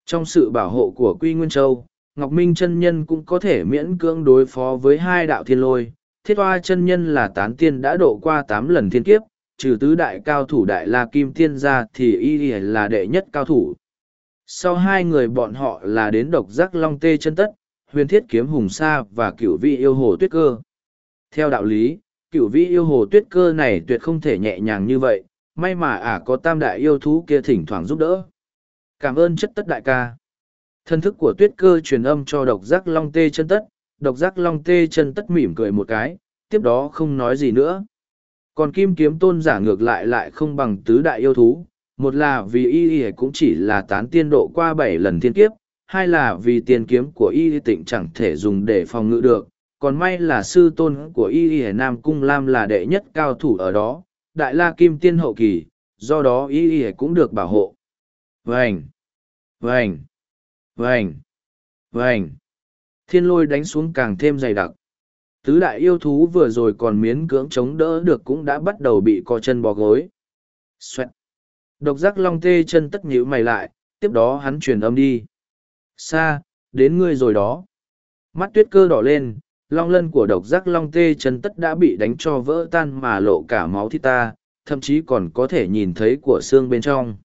Trong sự bảo hộ của Quy Nguyên Châu, Ngọc Minh chân nhân cũng có thể miễn cưỡng đối phó với hai đạo thiên lôi. Thiết hoa chân nhân là tán tiên đã độ qua tám lần thiên kiếp, trừ tứ đại cao thủ đại la kim tiên ra thì y là đệ nhất cao thủ. Sau hai người bọn họ là đến độc giác long tê chân tất, huyền thiết kiếm hùng sa và cựu vị yêu hồ tuyết cơ. Theo đạo lý, cựu vị yêu hồ tuyết cơ này tuyệt không thể nhẹ nhàng như vậy, may mà ả có tam đại yêu thú kia thỉnh thoảng giúp đỡ. Cảm ơn chất tất đại ca. Thân thức của tuyết cơ truyền âm cho độc giác long tê chân tất, độc giác long tê chân tất mỉm cười một cái, tiếp đó không nói gì nữa. Còn kim kiếm tôn giả ngược lại lại không bằng tứ đại yêu thú, một là vì y y cũng chỉ là tán tiên độ qua bảy lần thiên kiếp, hai là vì tiền kiếm của y tịnh chẳng thể dùng để phòng ngự được, còn may là sư tôn của y y Nam Cung Lam là đệ nhất cao thủ ở đó, đại la kim tiên hậu kỳ, do đó y y cũng được bảo hộ. Vành, Vành, Vành, Vành, Thiên lôi đánh xuống càng thêm dày đặc. Tứ đại yêu thú vừa rồi còn miến cưỡng chống đỡ được cũng đã bắt đầu bị co chân bò gối. Xoẹt! Độc giác long tê chân tất nhữ mày lại, tiếp đó hắn truyền âm đi. Xa, đến ngươi rồi đó. Mắt tuyết cơ đỏ lên, long lân của độc giác long tê chân tất đã bị đánh cho vỡ tan mà lộ cả máu thịt ta, thậm chí còn có thể nhìn thấy của xương bên trong.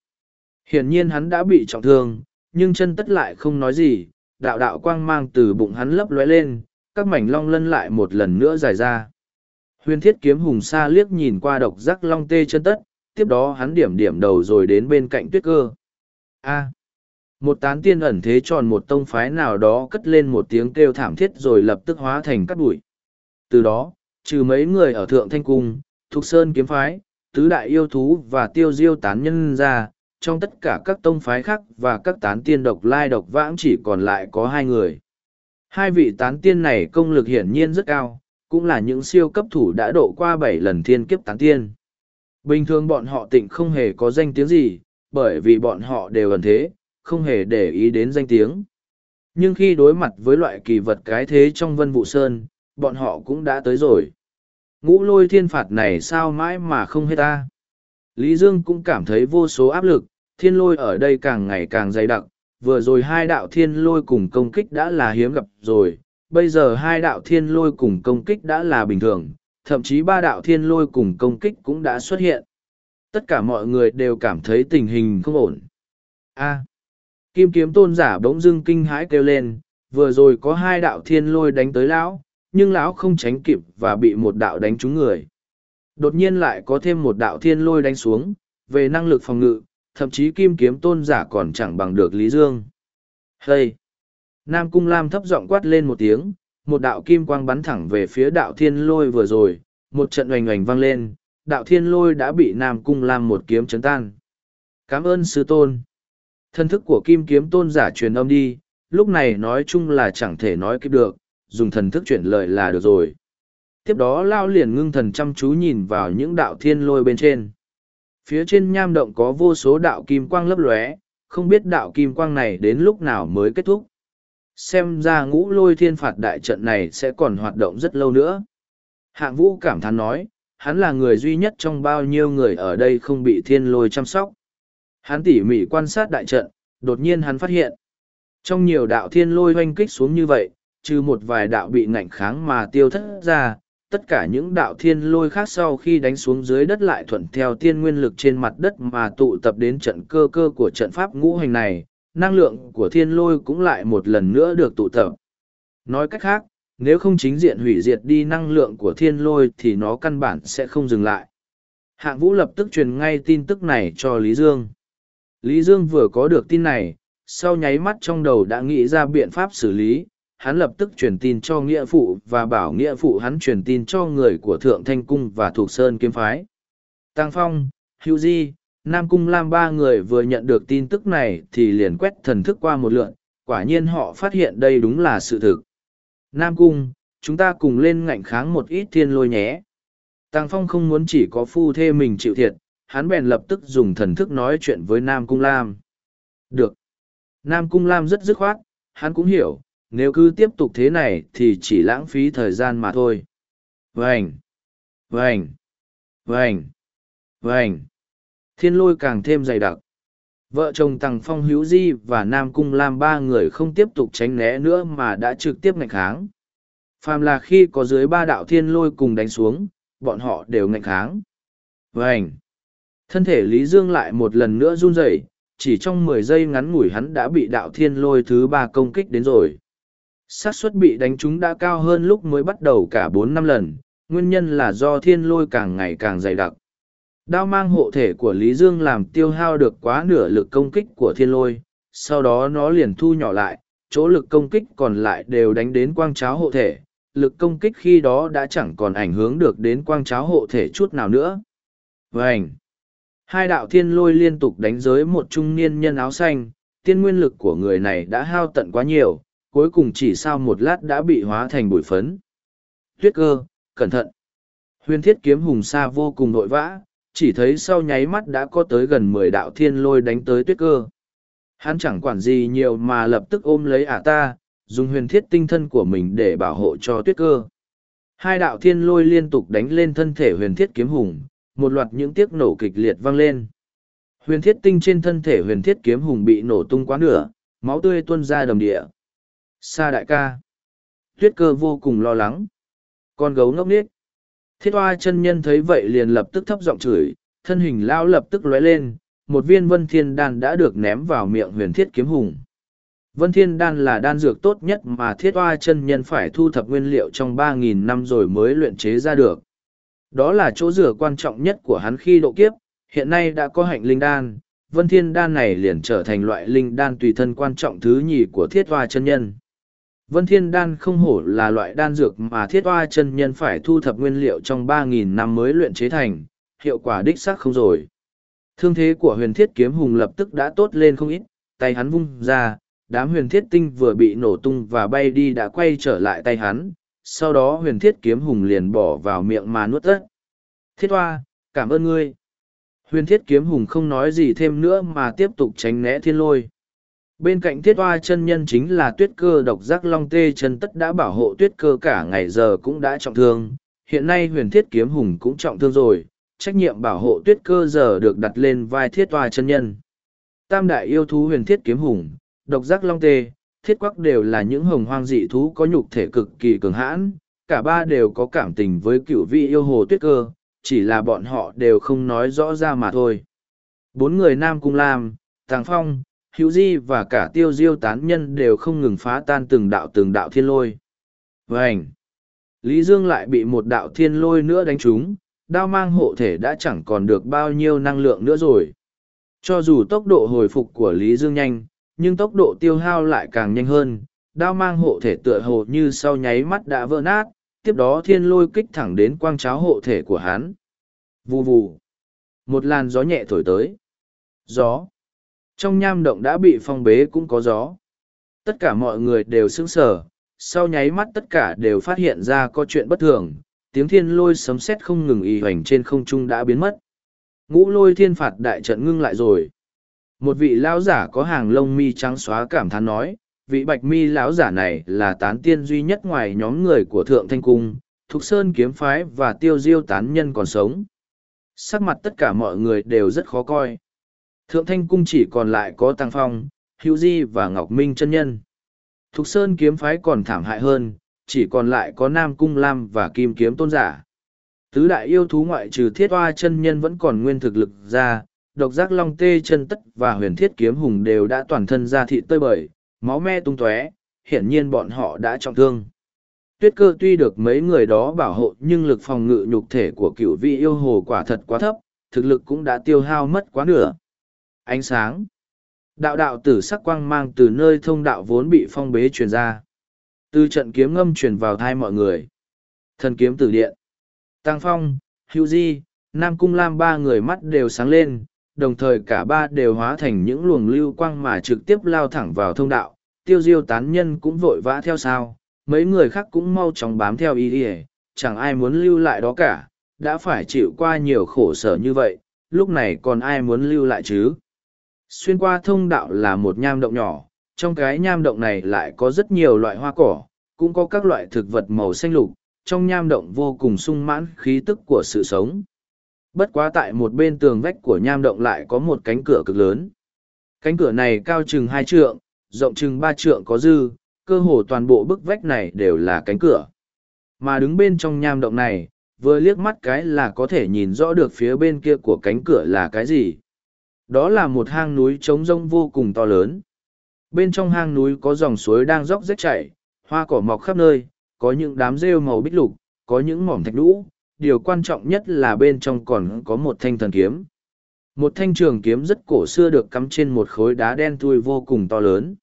Hiển nhiên hắn đã bị trọng thương, nhưng chân tất lại không nói gì, đạo đạo quang mang từ bụng hắn lấp lóe lên, các mảnh long lân lại một lần nữa dài ra. Huyền thiết kiếm hùng sa liếc nhìn qua độc giác long tê chân tất, tiếp đó hắn điểm điểm đầu rồi đến bên cạnh tuyết cơ. A. Một tán tiên ẩn thế tròn một tông phái nào đó cất lên một tiếng kêu thảm thiết rồi lập tức hóa thành cát bụi. Từ đó, trừ mấy người ở Thượng Thanh Cung, Thục Sơn Kiếm Phái, Tứ Đại Yêu Thú và Tiêu Diêu Tán Nhân ra, trong tất cả các tông phái khác và các tán tiên độc lai độc vãng chỉ còn lại có hai người. Hai vị tán tiên này công lực hiển nhiên rất cao, cũng là những siêu cấp thủ đã độ qua bảy lần thiên kiếp tán tiên. Bình thường bọn họ tịnh không hề có danh tiếng gì, bởi vì bọn họ đều ẩn thế, không hề để ý đến danh tiếng. Nhưng khi đối mặt với loại kỳ vật cái thế trong vân vụ sơn, bọn họ cũng đã tới rồi. Ngũ lôi thiên phạt này sao mãi mà không hết ta. Lý Dương cũng cảm thấy vô số áp lực, thiên lôi ở đây càng ngày càng dày đặc, vừa rồi hai đạo thiên lôi cùng công kích đã là hiếm gặp rồi, bây giờ hai đạo thiên lôi cùng công kích đã là bình thường, thậm chí ba đạo thiên lôi cùng công kích cũng đã xuất hiện. Tất cả mọi người đều cảm thấy tình hình không ổn. A. kim kiếm tôn giả bỗng dưng kinh hãi kêu lên, vừa rồi có hai đạo thiên lôi đánh tới lão, nhưng lão không tránh kịp và bị một đạo đánh trúng người. Đột nhiên lại có thêm một đạo thiên lôi đánh xuống, về năng lực phòng ngự, thậm chí kim kiếm tôn giả còn chẳng bằng được Lý Dương. Hây! Nam Cung Lam thấp giọng quát lên một tiếng, một đạo kim quang bắn thẳng về phía đạo thiên lôi vừa rồi, một trận oành oành vang lên, đạo thiên lôi đã bị Nam Cung Lam một kiếm chấn tan. Cảm ơn sư tôn. Thân thức của kim kiếm tôn giả truyền âm đi, lúc này nói chung là chẳng thể nói kịp được, dùng thần thức chuyển lời là được rồi. Tiếp đó Lao liền ngưng thần chăm chú nhìn vào những đạo thiên lôi bên trên. Phía trên nham động có vô số đạo kim quang lấp lóe, không biết đạo kim quang này đến lúc nào mới kết thúc. Xem ra ngũ lôi thiên phạt đại trận này sẽ còn hoạt động rất lâu nữa. Hạng vũ cảm thán nói, hắn là người duy nhất trong bao nhiêu người ở đây không bị thiên lôi chăm sóc. Hắn tỉ mỉ quan sát đại trận, đột nhiên hắn phát hiện. Trong nhiều đạo thiên lôi oanh kích xuống như vậy, trừ một vài đạo bị ngạnh kháng mà tiêu thất ra, tất cả những đạo thiên lôi khác sau khi đánh xuống dưới đất lại thuận theo tiên nguyên lực trên mặt đất mà tụ tập đến trận cơ cơ của trận pháp ngũ hành này, năng lượng của thiên lôi cũng lại một lần nữa được tụ tập. Nói cách khác, nếu không chính diện hủy diệt đi năng lượng của thiên lôi thì nó căn bản sẽ không dừng lại. Hạng vũ lập tức truyền ngay tin tức này cho Lý Dương. Lý Dương vừa có được tin này, sau nháy mắt trong đầu đã nghĩ ra biện pháp xử lý, hắn lập tức truyền tin cho nghĩa phụ và bảo nghĩa phụ hắn truyền tin cho người của Thượng Thanh Cung và Thuộc Sơn Kiếm Phái. Tăng Phong, Hữu Di, Nam Cung Lam ba người vừa nhận được tin tức này thì liền quét thần thức qua một lượn, quả nhiên họ phát hiện đây đúng là sự thực. Nam Cung, chúng ta cùng lên ngạnh kháng một ít thiên lôi nhé. Tàng Phong không muốn chỉ có phu thê mình chịu thiệt, hắn bèn lập tức dùng thần thức nói chuyện với Nam Cung Lam. Được. Nam Cung Lam rất dứt khoát, hắn cũng hiểu, nếu cứ tiếp tục thế này thì chỉ lãng phí thời gian mà thôi. Vành! Vành! Vành! Vành! Thiên lôi càng thêm dày đặc. Vợ chồng Tằng Phong Hữu Di và Nam Cung Lam ba người không tiếp tục tránh né nữa mà đã trực tiếp ngạnh kháng. Phàm là khi có dưới ba đạo thiên lôi cùng đánh xuống, bọn họ đều ngạnh kháng. Vành! Thân thể Lý Dương lại một lần nữa run rẩy, chỉ trong mười giây ngắn ngủi hắn đã bị đạo thiên lôi thứ ba công kích đến rồi xác suất bị đánh trúng đã cao hơn lúc mới bắt đầu cả bốn năm lần nguyên nhân là do thiên lôi càng ngày càng dày đặc đao mang hộ thể của lý dương làm tiêu hao được quá nửa lực công kích của thiên lôi sau đó nó liền thu nhỏ lại chỗ lực công kích còn lại đều đánh đến quang cháo hộ thể lực công kích khi đó đã chẳng còn ảnh hưởng được đến quang cháo hộ thể chút nào nữa vảnh hai đạo thiên lôi liên tục đánh giới một trung niên nhân áo xanh tiên nguyên lực của người này đã hao tận quá nhiều cuối cùng chỉ sau một lát đã bị hóa thành bụi phấn. Tuyết cơ, cẩn thận. Huyền thiết kiếm hùng Sa vô cùng nội vã, chỉ thấy sau nháy mắt đã có tới gần mười đạo thiên lôi đánh tới tuyết cơ. Hắn chẳng quản gì nhiều mà lập tức ôm lấy ả ta, dùng huyền thiết tinh thân của mình để bảo hộ cho tuyết cơ. Hai đạo thiên lôi liên tục đánh lên thân thể huyền thiết kiếm hùng, một loạt những tiếc nổ kịch liệt vang lên. Huyền thiết tinh trên thân thể huyền thiết kiếm hùng bị nổ tung quá nửa, máu tươi tuôn ra đầm địa. xa đại ca. Tuyết cơ vô cùng lo lắng. Con gấu ngốc nết. Thiết hoa chân nhân thấy vậy liền lập tức thấp giọng chửi, thân hình lao lập tức lóe lên, một viên vân thiên đan đã được ném vào miệng huyền thiết kiếm hùng. Vân thiên đan là đan dược tốt nhất mà thiết hoa chân nhân phải thu thập nguyên liệu trong ba nghìn năm rồi mới luyện chế ra được. Đó là chỗ rửa quan trọng nhất của hắn khi độ kiếp, hiện nay đã có hạnh linh đan, vân thiên đan này liền trở thành loại linh đan tùy thân quan trọng thứ nhì của thiết hoa chân nhân. Vân Thiên Đan không hổ là loại đan dược mà thiết Oa chân nhân phải thu thập nguyên liệu trong 3.000 năm mới luyện chế thành, hiệu quả đích xác không rồi. Thương thế của huyền thiết kiếm hùng lập tức đã tốt lên không ít, tay hắn vung ra, đám huyền thiết tinh vừa bị nổ tung và bay đi đã quay trở lại tay hắn, sau đó huyền thiết kiếm hùng liền bỏ vào miệng mà nuốt tất. Thiết Oa, cảm ơn ngươi. Huyền thiết kiếm hùng không nói gì thêm nữa mà tiếp tục tránh né thiên lôi. Bên cạnh thiết hoa chân nhân chính là tuyết cơ độc giác long tê chân tất đã bảo hộ tuyết cơ cả ngày giờ cũng đã trọng thương. Hiện nay huyền thiết kiếm hùng cũng trọng thương rồi, trách nhiệm bảo hộ tuyết cơ giờ được đặt lên vai thiết hoa chân nhân. Tam đại yêu thú huyền thiết kiếm hùng, độc giác long tê, thiết quắc đều là những hồng hoang dị thú có nhục thể cực kỳ cường hãn, cả ba đều có cảm tình với cựu vị yêu hồ tuyết cơ, chỉ là bọn họ đều không nói rõ ra mà thôi. Bốn người Nam Cung Lam, Tàng Phong, Hữu Di và cả tiêu diêu tán nhân đều không ngừng phá tan từng đạo từng đạo thiên lôi. vảnh Lý Dương lại bị một đạo thiên lôi nữa đánh trúng, đao mang hộ thể đã chẳng còn được bao nhiêu năng lượng nữa rồi. Cho dù tốc độ hồi phục của Lý Dương nhanh, nhưng tốc độ tiêu hao lại càng nhanh hơn, đao mang hộ thể tựa hồ như sau nháy mắt đã vỡ nát, tiếp đó thiên lôi kích thẳng đến quang cháo hộ thể của hắn. Vù vù. Một làn gió nhẹ thổi tới. Gió. Trong nham động đã bị phong bế cũng có gió. Tất cả mọi người đều sững sờ, sau nháy mắt tất cả đều phát hiện ra có chuyện bất thường, tiếng thiên lôi sấm sét không ngừng y hoành trên không trung đã biến mất. Ngũ lôi thiên phạt đại trận ngưng lại rồi. Một vị lão giả có hàng lông mi trắng xóa cảm thán nói, vị bạch mi lão giả này là tán tiên duy nhất ngoài nhóm người của thượng thanh cung thục sơn kiếm phái và tiêu diêu tán nhân còn sống sắc mặt tất cả mọi người đều rất khó coi thượng thanh cung chỉ còn lại có tăng phong, hữu di và ngọc minh chân nhân. Thục sơn kiếm phái còn thảm hại hơn, chỉ còn lại có nam cung lam và kim kiếm tôn giả. Tứ đại yêu thú ngoại trừ thiết oa chân nhân vẫn còn nguyên thực lực ra, độc giác long tê chân tất và huyền thiết kiếm hùng đều đã toàn thân ra thị tơi bời, máu me tung tóe, hiển nhiên bọn họ đã trọng thương. Tuyết cơ tuy được mấy người đó bảo hộ nhưng lực phòng ngự nhục thể của cựu vị yêu hồ quả thật quá thấp, thực lực cũng đã tiêu hao mất quá nửa ánh sáng. Đạo đạo tử sắc quang mang từ nơi thông đạo vốn bị phong bế truyền ra. Từ trận kiếm ngâm truyền vào thai mọi người. Thần kiếm tử điện. Tăng phong hữu di nam cung lam ba người mắt đều sáng lên đồng thời cả ba đều hóa thành những luồng lưu quang mà trực tiếp lao thẳng vào thông đạo, tiêu diêu tán nhân cũng vội vã theo sau, mấy người khác cũng mau chóng bám theo ý ỉa chẳng ai muốn lưu lại đó cả đã phải chịu qua nhiều khổ sở như vậy lúc này còn ai muốn lưu lại chứ? Xuyên qua thông đạo là một nham động nhỏ trong cái nham động này lại có rất nhiều loại hoa cỏ cũng có các loại thực vật màu xanh lục trong nham động vô cùng sung mãn khí tức của sự sống Bất quá tại một bên tường vách của nham động lại có một cánh cửa cực lớn. Cánh cửa này cao chừng hai trượng, rộng chừng ba trượng có dư, cơ hồ toàn bộ bức vách này đều là cánh cửa. Mà đứng bên trong nham động này, vừa liếc mắt cái là có thể nhìn rõ được phía bên kia của cánh cửa là cái gì. Đó là một hang núi trống rông vô cùng to lớn. Bên trong hang núi có dòng suối đang róc rách chảy, hoa cỏ mọc khắp nơi, có những đám rêu màu bích lục, có những mỏm thạch đũ, điều quan trọng nhất là bên trong còn có một thanh thần kiếm. Một thanh trường kiếm rất cổ xưa được cắm trên một khối đá đen thui vô cùng to lớn.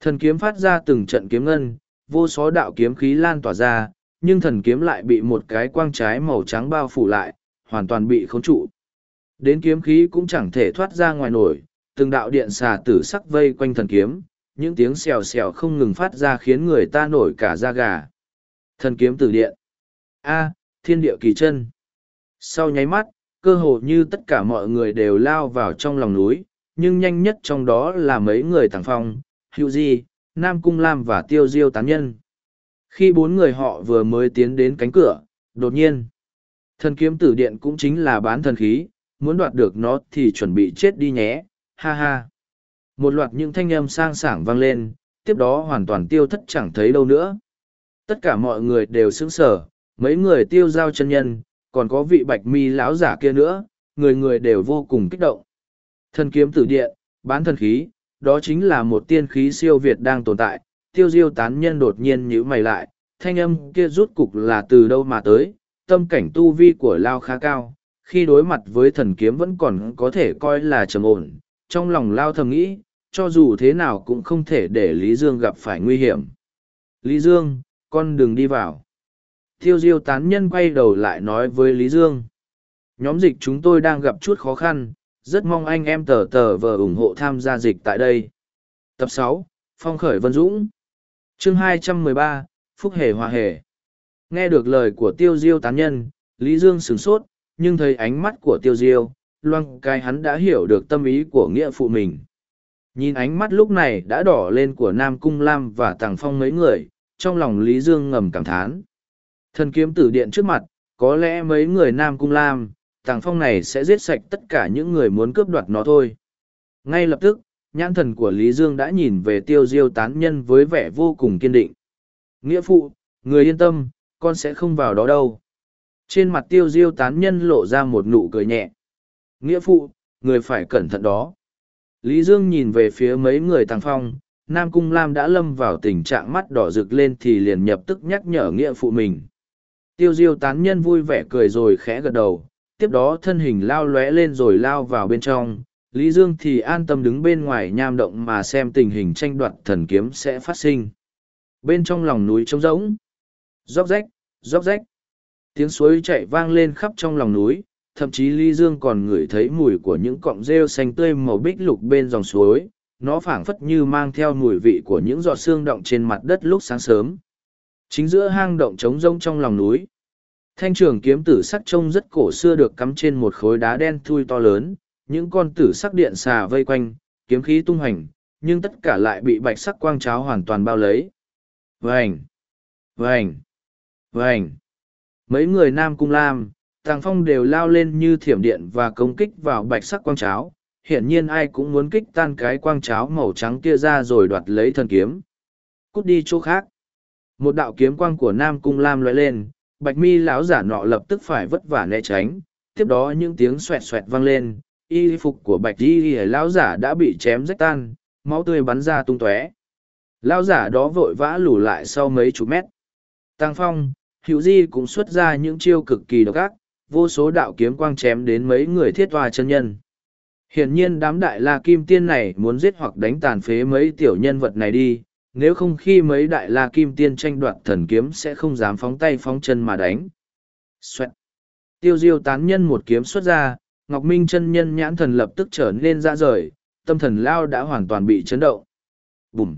Thần kiếm phát ra từng trận kiếm ngân, vô số đạo kiếm khí lan tỏa ra, nhưng thần kiếm lại bị một cái quang trái màu trắng bao phủ lại, hoàn toàn bị khống trụ. Đến kiếm khí cũng chẳng thể thoát ra ngoài nổi, từng đạo điện xà tử sắc vây quanh thần kiếm, những tiếng xèo xèo không ngừng phát ra khiến người ta nổi cả da gà. Thần kiếm tử điện. A, thiên địa kỳ chân. Sau nháy mắt, cơ hồ như tất cả mọi người đều lao vào trong lòng núi, nhưng nhanh nhất trong đó là mấy người thẳng phong, hữu di, Nam Cung Lam và Tiêu Diêu tán nhân. Khi bốn người họ vừa mới tiến đến cánh cửa, đột nhiên, thần kiếm tử điện cũng chính là bán thần khí, muốn đoạt được nó thì chuẩn bị chết đi nhé, ha ha. Một loạt những thanh âm sang sảng vang lên, tiếp đó hoàn toàn tiêu thất chẳng thấy đâu nữa. Tất cả mọi người đều sững sờ, mấy người tiêu giao chân nhân, còn có vị bạch mi lão giả kia nữa, người người đều vô cùng kích động. Thần kiếm tử điện, bán thần khí, đó chính là một tiên khí siêu việt đang tồn tại, tiêu diêu tán nhân đột nhiên nhíu mày lại, thanh âm kia rút cục là từ đâu mà tới, tâm cảnh tu vi của Lao khá cao, khi đối mặt với thần kiếm vẫn còn có thể coi là trầm ổn, trong lòng Lao thầm nghĩ, cho dù thế nào cũng không thể để Lý Dương gặp phải nguy hiểm. Lý Dương, con đừng đi vào. Tiêu diêu tán nhân quay đầu lại nói với Lý Dương. Nhóm dịch chúng tôi đang gặp chút khó khăn, rất mong anh em tờ tờ vờ ủng hộ tham gia dịch tại đây. Tập sáu Phong khởi Vân Dũng chương hai trăm mười ba Phúc Hề Hòa Hề Nghe được lời của tiêu diêu tán nhân, Lý Dương sửng sốt, nhưng thấy ánh mắt của tiêu diêu, loang cái hắn đã hiểu được tâm ý của nghĩa phụ mình. Nhìn ánh mắt lúc này đã đỏ lên của Nam Cung Lam và Tàng Phong mấy người, trong lòng Lý Dương ngầm cảm thán. Thần kiếm tử điện trước mặt, có lẽ mấy người Nam Cung Lam, Tàng Phong này sẽ giết sạch tất cả những người muốn cướp đoạt nó thôi. Ngay lập tức, nhãn thần của Lý Dương đã nhìn về tiêu diêu tán nhân với vẻ vô cùng kiên định. Nghĩa phụ, người yên tâm, con sẽ không vào đó đâu. Trên mặt tiêu diêu tán nhân lộ ra một nụ cười nhẹ. Nghĩa phụ, người phải cẩn thận đó. Lý Dương nhìn về phía mấy người tàng phong, Nam Cung Lam đã lâm vào tình trạng mắt đỏ rực lên thì liền nhập tức nhắc nhở nghĩa phụ mình. Tiêu diêu tán nhân vui vẻ cười rồi khẽ gật đầu, tiếp đó thân hình lao lóe lên rồi lao vào bên trong. Lý Dương thì an tâm đứng bên ngoài nham động mà xem tình hình tranh đoạt thần kiếm sẽ phát sinh. Bên trong lòng núi trống rỗng, róc rách, róc rách. Tiếng suối chạy vang lên khắp trong lòng núi, thậm chí Lý Dương còn ngửi thấy mùi của những cọng rêu xanh tươi màu bích lục bên dòng suối. Nó phảng phất như mang theo mùi vị của những giọt xương động trên mặt đất lúc sáng sớm. Chính giữa hang động trống rông trong lòng núi, Thanh trường kiếm tử sắc trông rất cổ xưa được cắm trên một khối đá đen thui to lớn, những con tử sắc điện xà vây quanh, kiếm khí tung hoành, nhưng tất cả lại bị bạch sắc quang cháo hoàn toàn bao lấy. Vành! Vành! Vành! Mấy người nam cung lam, tàng phong đều lao lên như thiểm điện và công kích vào bạch sắc quang cháo. Hiển nhiên ai cũng muốn kích tan cái quang cháo màu trắng kia ra rồi đoạt lấy thần kiếm. Cút đi chỗ khác. Một đạo kiếm quang của nam cung lam loại lên, bạch mi lão giả nọ lập tức phải vất vả né tránh tiếp đó những tiếng xoẹt xoẹt vang lên y phục của bạch di lão giả đã bị chém rách tan máu tươi bắn ra tung tóe lão giả đó vội vã lù lại sau mấy chục mét Tàng phong hữu di cũng xuất ra những chiêu cực kỳ độc ác vô số đạo kiếm quang chém đến mấy người thiết toa chân nhân hiển nhiên đám đại la kim tiên này muốn giết hoặc đánh tàn phế mấy tiểu nhân vật này đi nếu không khi mấy đại la kim tiên tranh đoạt thần kiếm sẽ không dám phóng tay phóng chân mà đánh. Xoẹt. Tiêu diêu tán nhân một kiếm xuất ra, Ngọc Minh chân nhân nhãn thần lập tức trở nên ra rời, tâm thần lao đã hoàn toàn bị chấn động. Bùm.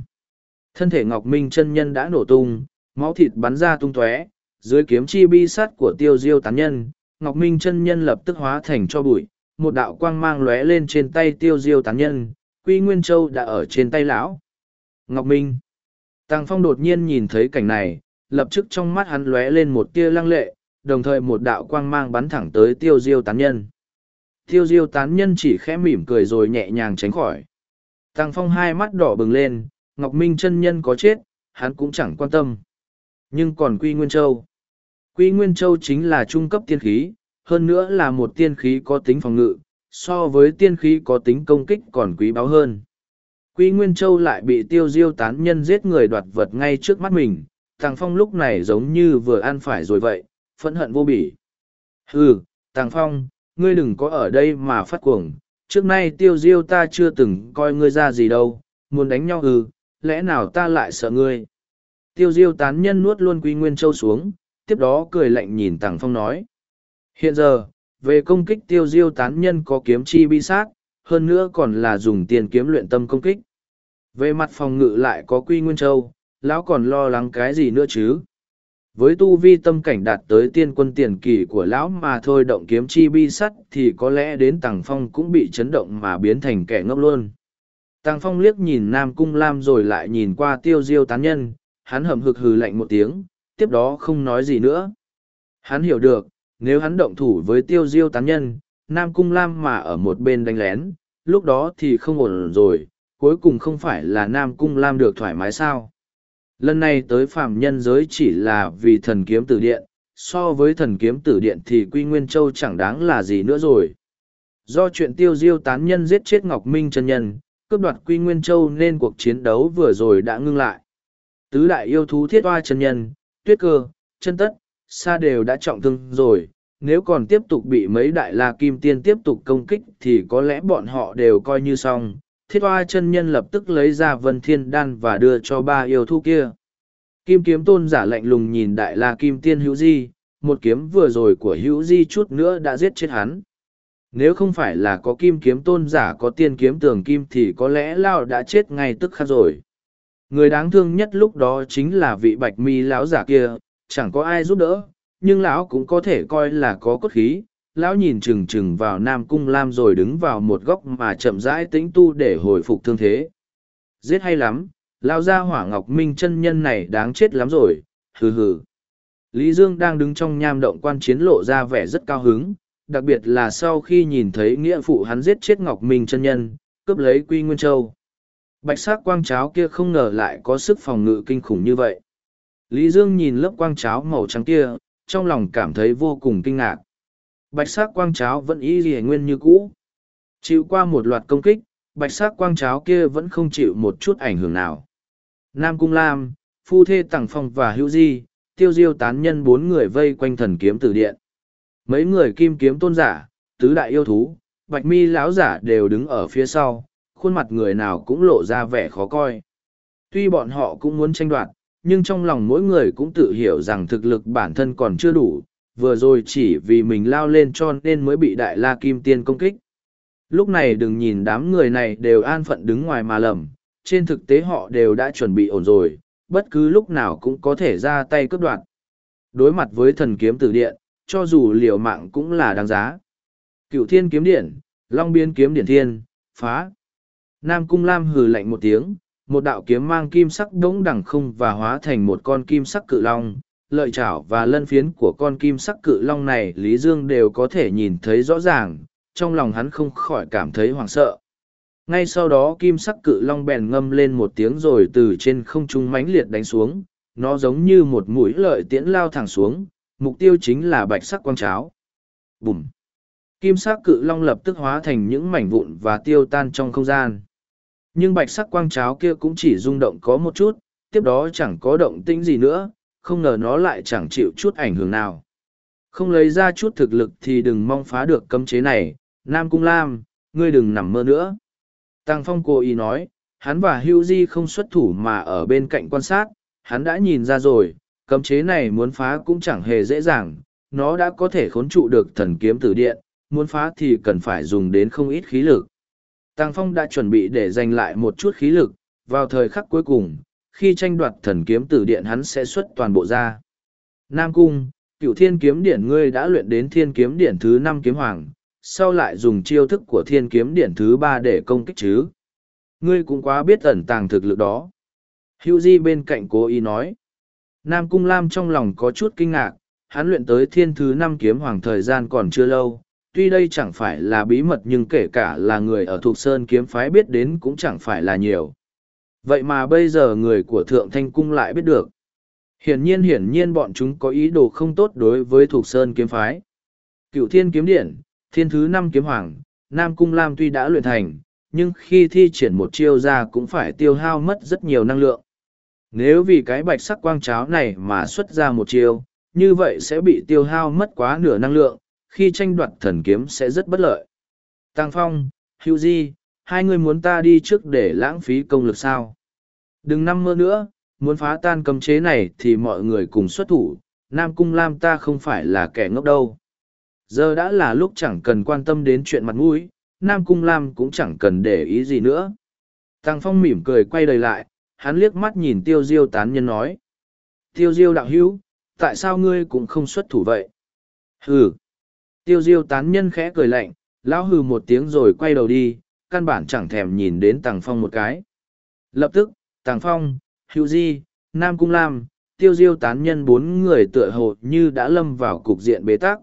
Thân thể Ngọc Minh chân nhân đã nổ tung, máu thịt bắn ra tung tóe, dưới kiếm chi bi sắt của tiêu diêu tán nhân, Ngọc Minh chân nhân lập tức hóa thành cho bụi, một đạo quang mang lóe lên trên tay tiêu diêu tán nhân, Quy Nguyên Châu đã ở trên tay lão. Ngọc Minh. Tàng Phong đột nhiên nhìn thấy cảnh này, lập tức trong mắt hắn lóe lên một tia lăng lệ, đồng thời một đạo quang mang bắn thẳng tới tiêu diêu tán nhân. Tiêu diêu tán nhân chỉ khẽ mỉm cười rồi nhẹ nhàng tránh khỏi. Tàng Phong hai mắt đỏ bừng lên, Ngọc Minh chân nhân có chết, hắn cũng chẳng quan tâm. Nhưng còn Quy Nguyên Châu. Quy Nguyên Châu chính là trung cấp tiên khí, hơn nữa là một tiên khí có tính phòng ngự, so với tiên khí có tính công kích còn quý báu hơn. Quy Nguyên Châu lại bị tiêu diêu tán nhân giết người đoạt vật ngay trước mắt mình, Tàng Phong lúc này giống như vừa ăn phải rồi vậy, phẫn hận vô bỉ. Hừ, Tàng Phong, ngươi đừng có ở đây mà phát cuồng, trước nay tiêu diêu ta chưa từng coi ngươi ra gì đâu, muốn đánh nhau hừ, lẽ nào ta lại sợ ngươi. Tiêu diêu tán nhân nuốt luôn Quy Nguyên Châu xuống, tiếp đó cười lạnh nhìn Tàng Phong nói. Hiện giờ, về công kích tiêu diêu tán nhân có kiếm chi bi sát, hơn nữa còn là dùng tiền kiếm luyện tâm công kích. Về mặt phòng ngự lại có Quy Nguyên Châu, lão còn lo lắng cái gì nữa chứ? Với tu vi tâm cảnh đạt tới tiên quân tiền kỳ của lão mà thôi động kiếm chi bi sắt thì có lẽ đến Tàng Phong cũng bị chấn động mà biến thành kẻ ngốc luôn. Tàng Phong liếc nhìn Nam Cung Lam rồi lại nhìn qua tiêu diêu tán nhân, hắn hầm hực hừ lạnh một tiếng, tiếp đó không nói gì nữa. Hắn hiểu được, nếu hắn động thủ với tiêu diêu tán nhân, Nam Cung Lam mà ở một bên đánh lén, lúc đó thì không ổn rồi, cuối cùng không phải là Nam Cung Lam được thoải mái sao. Lần này tới phạm nhân giới chỉ là vì thần kiếm tử điện, so với thần kiếm tử điện thì Quy Nguyên Châu chẳng đáng là gì nữa rồi. Do chuyện tiêu diêu tán nhân giết chết Ngọc Minh chân nhân, cướp đoạt Quy Nguyên Châu nên cuộc chiến đấu vừa rồi đã ngưng lại. Tứ đại yêu thú thiết hoa chân nhân, tuyết cơ, chân tất, xa đều đã trọng thương rồi, nếu còn tiếp tục bị mấy đại la kim tiên tiếp tục công kích thì có lẽ bọn họ đều coi như xong. Thiết hoa chân nhân lập tức lấy ra vân thiên đan và đưa cho ba yêu thú kia. Kim kiếm tôn giả lạnh lùng nhìn đại la kim tiên hữu di, một kiếm vừa rồi của hữu di chút nữa đã giết chết hắn. Nếu không phải là có kim kiếm tôn giả có tiên kiếm tường kim thì có lẽ Lao đã chết ngay tức khắc rồi. Người đáng thương nhất lúc đó chính là vị bạch mi lão giả kia, chẳng có ai giúp đỡ, nhưng lão cũng có thể coi là có cốt khí. Lão nhìn trừng trừng vào nam cung lam rồi đứng vào một góc mà chậm rãi tĩnh tu để hồi phục thương thế. Giết hay lắm lão gia hỏa ngọc minh chân nhân này đáng chết lắm rồi hừ hừ. Lý dương đang đứng trong nham động quan chiến lộ ra vẻ rất cao hứng đặc biệt là sau khi nhìn thấy nghĩa phụ hắn giết chết ngọc minh chân nhân cướp lấy quy nguyên châu bạch s á c quang cháo kia không ngờ lại có sức phòng ngự kinh khủng như vậy. Lý dương nhìn lớp quang cháo màu trắng kia, trong lòng cảm thấy vô cùng kinh ngạc. Bạch s á c quang cháo vẫn y gì nguyên như cũ. Chịu qua một loạt công kích, bạch s á c quang cháo kia vẫn không chịu một chút ảnh hưởng nào. Nam cung lam, phu thê tằng phong và hữu di, tiêu diêu tán nhân bốn người vây quanh thần kiếm tử điện. Mấy người kim kiếm tôn giả, tứ đại yêu thú, bạch mi lão giả đều đứng ở phía sau khuôn mặt người nào cũng lộ ra vẻ khó coi. Tuy bọn họ cũng muốn tranh đoạt, nhưng trong lòng mỗi người cũng tự hiểu rằng thực lực bản thân còn chưa đủ, vừa rồi chỉ vì mình lao lên cho nên mới bị đại la kim tiên công kích. Lúc này đừng nhìn đám người này đều an phận đứng ngoài mà lầm, trên thực tế họ đều đã chuẩn bị ổn rồi, bất cứ lúc nào cũng có thể ra tay cướp đoạt. Đối mặt với thần kiếm tử điện, cho dù liều mạng cũng là đáng giá. Cựu thiên kiếm điện, long biên kiếm điện thiên, phá nam cung lam hừ lạnh một tiếng, một đạo kiếm mang kim sắc đống đằng không và hóa thành một con kim sắc cự long. Lợi chảo và lân phiến của con kim sắc cự long này lý dương đều có thể nhìn thấy rõ ràng, trong lòng hắn không khỏi cảm thấy hoảng sợ. Ngay sau đó kim sắc cự long bèn ngâm lên một tiếng rồi từ trên không trung mãnh liệt đánh xuống. Nó giống như một mũi lợi tiễn lao thẳng xuống, mục tiêu chính là bạch sắc quang cháo. Bùm! Kim sắc cự long lập tức hóa thành những mảnh vụn và tiêu tan trong không gian nhưng bạch sắc quang cháo kia cũng chỉ rung động có một chút, tiếp đó chẳng có động tĩnh gì nữa, không ngờ nó lại chẳng chịu chút ảnh hưởng nào. Không lấy ra chút thực lực thì đừng mong phá được cấm chế này, nam cung lam, ngươi đừng nằm mơ nữa. Tăng phong cố ý nói, hắn và hữu di không xuất thủ mà ở bên cạnh quan sát, hắn đã nhìn ra rồi, cấm chế này muốn phá cũng chẳng hề dễ dàng, nó đã có thể khốn trụ được thần kiếm tử điện, muốn phá thì cần phải dùng đến không ít khí lực. Tàng Phong đã chuẩn bị để giành lại một chút khí lực, vào thời khắc cuối cùng, khi tranh đoạt thần kiếm tử điện hắn sẽ xuất toàn bộ ra. Nam Cung, cựu thiên kiếm điển ngươi đã luyện đến thiên kiếm điển thứ năm kiếm hoàng, sau lại dùng chiêu thức của thiên kiếm điển thứ ba để công kích chứ. Ngươi cũng quá biết ẩn tàng thực lực đó. Hữu Di bên cạnh cố ý nói. Nam Cung Lam trong lòng có chút kinh ngạc, hắn luyện tới thiên thứ năm kiếm hoàng thời gian còn chưa lâu, tuy đây chẳng phải là bí mật nhưng kể cả là người ở Thục Sơn kiếm phái biết đến cũng chẳng phải là nhiều. Vậy mà bây giờ người của Thượng Thanh Cung lại biết được. Hiển nhiên hiển nhiên bọn chúng có ý đồ không tốt đối với Thục Sơn kiếm phái. Cựu Thiên Kiếm Điện, Thiên Thứ năm Kiếm Hoàng, Nam Cung Lam tuy đã luyện thành, nhưng khi thi triển một chiêu ra cũng phải tiêu hao mất rất nhiều năng lượng. Nếu vì cái bạch sắc quang cháo này mà xuất ra một chiêu, như vậy sẽ bị tiêu hao mất quá nửa năng lượng, khi tranh đoạt thần kiếm sẽ rất bất lợi. Tăng Phong, Hữu Di, hai người muốn ta đi trước để lãng phí công lực sao? Đừng năm mơ nữa, muốn phá tan cấm chế này thì mọi người cùng xuất thủ, Nam Cung Lam ta không phải là kẻ ngốc đâu. Giờ đã là lúc chẳng cần quan tâm đến chuyện mặt mũi, Nam Cung Lam cũng chẳng cần để ý gì nữa. Tăng Phong mỉm cười quay đầy lại, hắn liếc mắt nhìn Tiêu Diêu tán nhân nói. Tiêu Diêu đạo hữu, tại sao ngươi cũng không xuất thủ vậy? Hừ, Tiêu diêu tán nhân khẽ cười lạnh, lão hừ một tiếng rồi quay đầu đi, căn bản chẳng thèm nhìn đến Tàng Phong một cái. Lập tức, Tàng Phong, Hữu Di, Nam Cung Lam, tiêu diêu tán nhân bốn người tựa hồ như đã lâm vào cục diện bế tắc.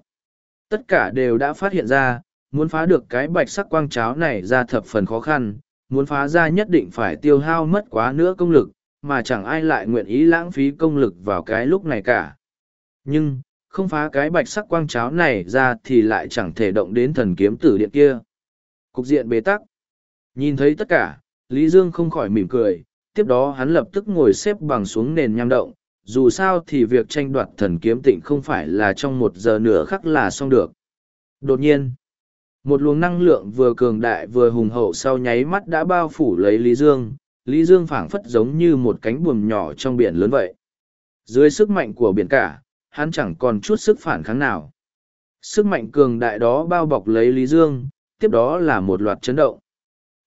Tất cả đều đã phát hiện ra, muốn phá được cái bạch sắc quang cháo này ra thập phần khó khăn, muốn phá ra nhất định phải tiêu hao mất quá nữa công lực, mà chẳng ai lại nguyện ý lãng phí công lực vào cái lúc này cả. Nhưng, không phá cái bạch sắc quang cháo này ra thì lại chẳng thể động đến thần kiếm tử điện kia. Cục diện bế tắc. Nhìn thấy tất cả, Lý Dương không khỏi mỉm cười, tiếp đó hắn lập tức ngồi xếp bằng xuống nền nham động. Dù sao thì việc tranh đoạt thần kiếm tịnh không phải là trong một giờ nửa khắc là xong được. Đột nhiên, một luồng năng lượng vừa cường đại vừa hùng hậu sau nháy mắt đã bao phủ lấy Lý Dương. Lý Dương phảng phất giống như một cánh buồm nhỏ trong biển lớn vậy. Dưới sức mạnh của biển cả, hắn chẳng còn chút sức phản kháng nào. Sức mạnh cường đại đó bao bọc lấy Lý Dương, tiếp đó là một loạt chấn động.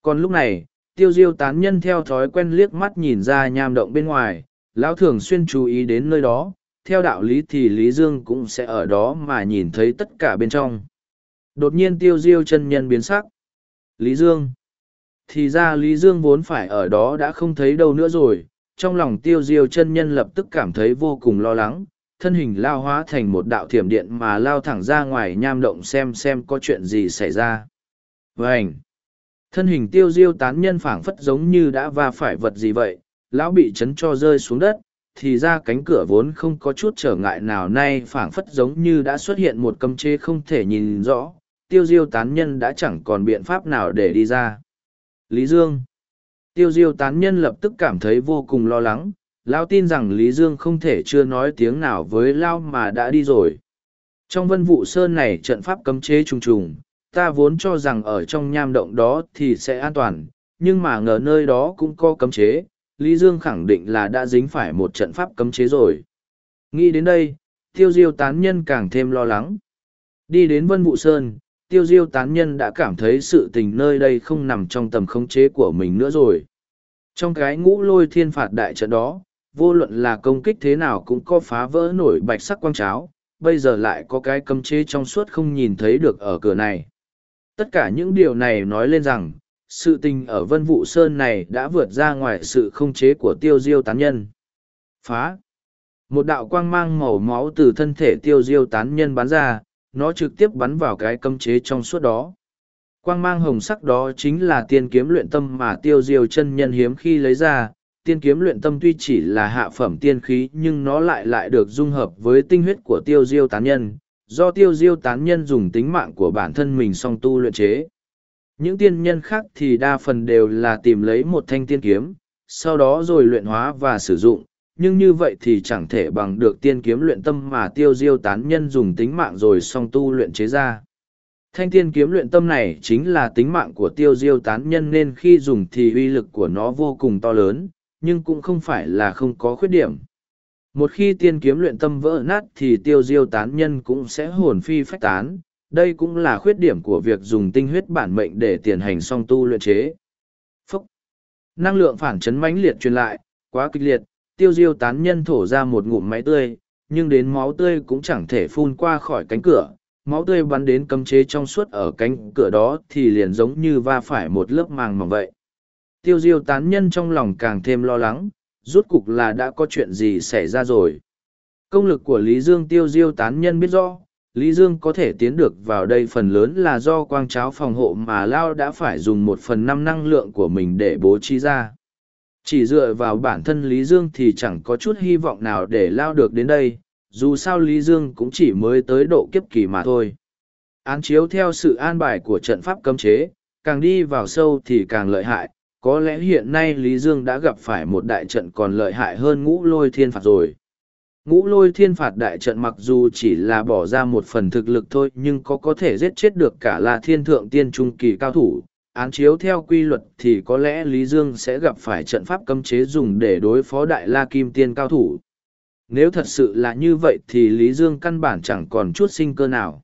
Còn lúc này, tiêu diêu tán nhân theo thói quen liếc mắt nhìn ra nham động bên ngoài, lão thường xuyên chú ý đến nơi đó, theo đạo lý thì Lý Dương cũng sẽ ở đó mà nhìn thấy tất cả bên trong. Đột nhiên tiêu diêu chân nhân biến sắc. Lý Dương. Thì ra Lý Dương vốn phải ở đó đã không thấy đâu nữa rồi. Trong lòng tiêu diêu chân nhân lập tức cảm thấy vô cùng lo lắng. Thân hình lao hóa thành một đạo thiểm điện mà lao thẳng ra ngoài nham động xem xem có chuyện gì xảy ra. Vânh! Thân hình tiêu diêu tán nhân phảng phất giống như đã va phải vật gì vậy. Lão bị chấn cho rơi xuống đất, thì ra cánh cửa vốn không có chút trở ngại nào nay phảng phất giống như đã xuất hiện một cấm chế không thể nhìn rõ tiêu diêu tán nhân đã chẳng còn biện pháp nào để đi ra lý dương tiêu diêu tán nhân lập tức cảm thấy vô cùng lo lắng lao tin rằng lý dương không thể chưa nói tiếng nào với lao mà đã đi rồi trong vân vụ sơn này trận pháp cấm chế trùng trùng ta vốn cho rằng ở trong nham động đó thì sẽ an toàn nhưng mà ngờ nơi đó cũng có cấm chế Lý Dương khẳng định là đã dính phải một trận pháp cấm chế rồi. Nghĩ đến đây, tiêu diêu tán nhân càng thêm lo lắng. Đi đến Vân Vụ Sơn, tiêu diêu tán nhân đã cảm thấy sự tình nơi đây không nằm trong tầm khống chế của mình nữa rồi. Trong cái ngũ lôi thiên phạt đại trận đó, vô luận là công kích thế nào cũng có phá vỡ nổi bạch sắc quang cháo, bây giờ lại có cái cấm chế trong suốt không nhìn thấy được ở cửa này. Tất cả những điều này nói lên rằng, sự tình ở vân vụ sơn này đã vượt ra ngoài sự không chế của tiêu diêu tán nhân. Phá! Một đạo quang mang màu máu từ thân thể tiêu diêu tán nhân bắn ra nó trực tiếp bắn vào cái cấm chế trong suốt đó. Quang mang hồng sắc đó chính là tiên kiếm luyện tâm mà tiêu diêu chân nhân hiếm khi lấy ra tiên kiếm luyện tâm tuy chỉ là hạ phẩm tiên khí nhưng nó lại lại được dung hợp với tinh huyết của tiêu diêu tán nhân. Do tiêu diêu tán nhân dùng tính mạng của bản thân mình song tu luyện chế. Những tiên nhân khác thì đa phần đều là tìm lấy một thanh tiên kiếm, sau đó rồi luyện hóa và sử dụng, nhưng như vậy thì chẳng thể bằng được tiên kiếm luyện tâm mà tiêu diêu tán nhân dùng tính mạng rồi song tu luyện chế ra. Thanh tiên kiếm luyện tâm này chính là tính mạng của tiêu diêu tán nhân nên khi dùng thì uy lực của nó vô cùng to lớn, nhưng cũng không phải là không có khuyết điểm. Một khi tiên kiếm luyện tâm vỡ nát thì tiêu diêu tán nhân cũng sẽ hồn phi phách tán, đây cũng là khuyết điểm của việc dùng tinh huyết bản mệnh để tiền hành song tu luyện chế. Phúc! Năng lượng phản chấn mãnh liệt truyền lại, quá kịch liệt, tiêu diêu tán nhân thổ ra một ngụm máy tươi, nhưng đến máu tươi cũng chẳng thể phun qua khỏi cánh cửa. Máu tươi bắn đến cấm chế trong suốt ở cánh cửa đó thì liền giống như va phải một lớp màng mỏng vậy. Tiêu diêu tán nhân trong lòng càng thêm lo lắng, rút cục là đã có chuyện gì xảy ra rồi. Công lực của Lý Dương tiêu diêu tán nhân biết rõ, Lý Dương có thể tiến được vào đây phần lớn là do quang cháo phòng hộ mà Lao đã phải dùng một phần năm năng lượng của mình để bố trí ra. Chỉ dựa vào bản thân Lý Dương thì chẳng có chút hy vọng nào để Lao được đến đây, dù sao Lý Dương cũng chỉ mới tới độ kiếp kỳ mà thôi. Án chiếu theo sự an bài của trận pháp cấm chế, càng đi vào sâu thì càng lợi hại, có lẽ hiện nay Lý Dương đã gặp phải một đại trận còn lợi hại hơn ngũ lôi thiên phạt rồi. Ngũ lôi thiên phạt đại trận mặc dù chỉ là bỏ ra một phần thực lực thôi, nhưng có có thể giết chết được cả là thiên thượng tiên trung kỳ cao thủ. Án chiếu theo quy luật thì có lẽ lý dương sẽ gặp phải trận pháp cấm chế dùng để đối phó đại la kim tiên cao thủ. Nếu thật sự là như vậy thì lý dương căn bản chẳng còn chút sinh cơ nào.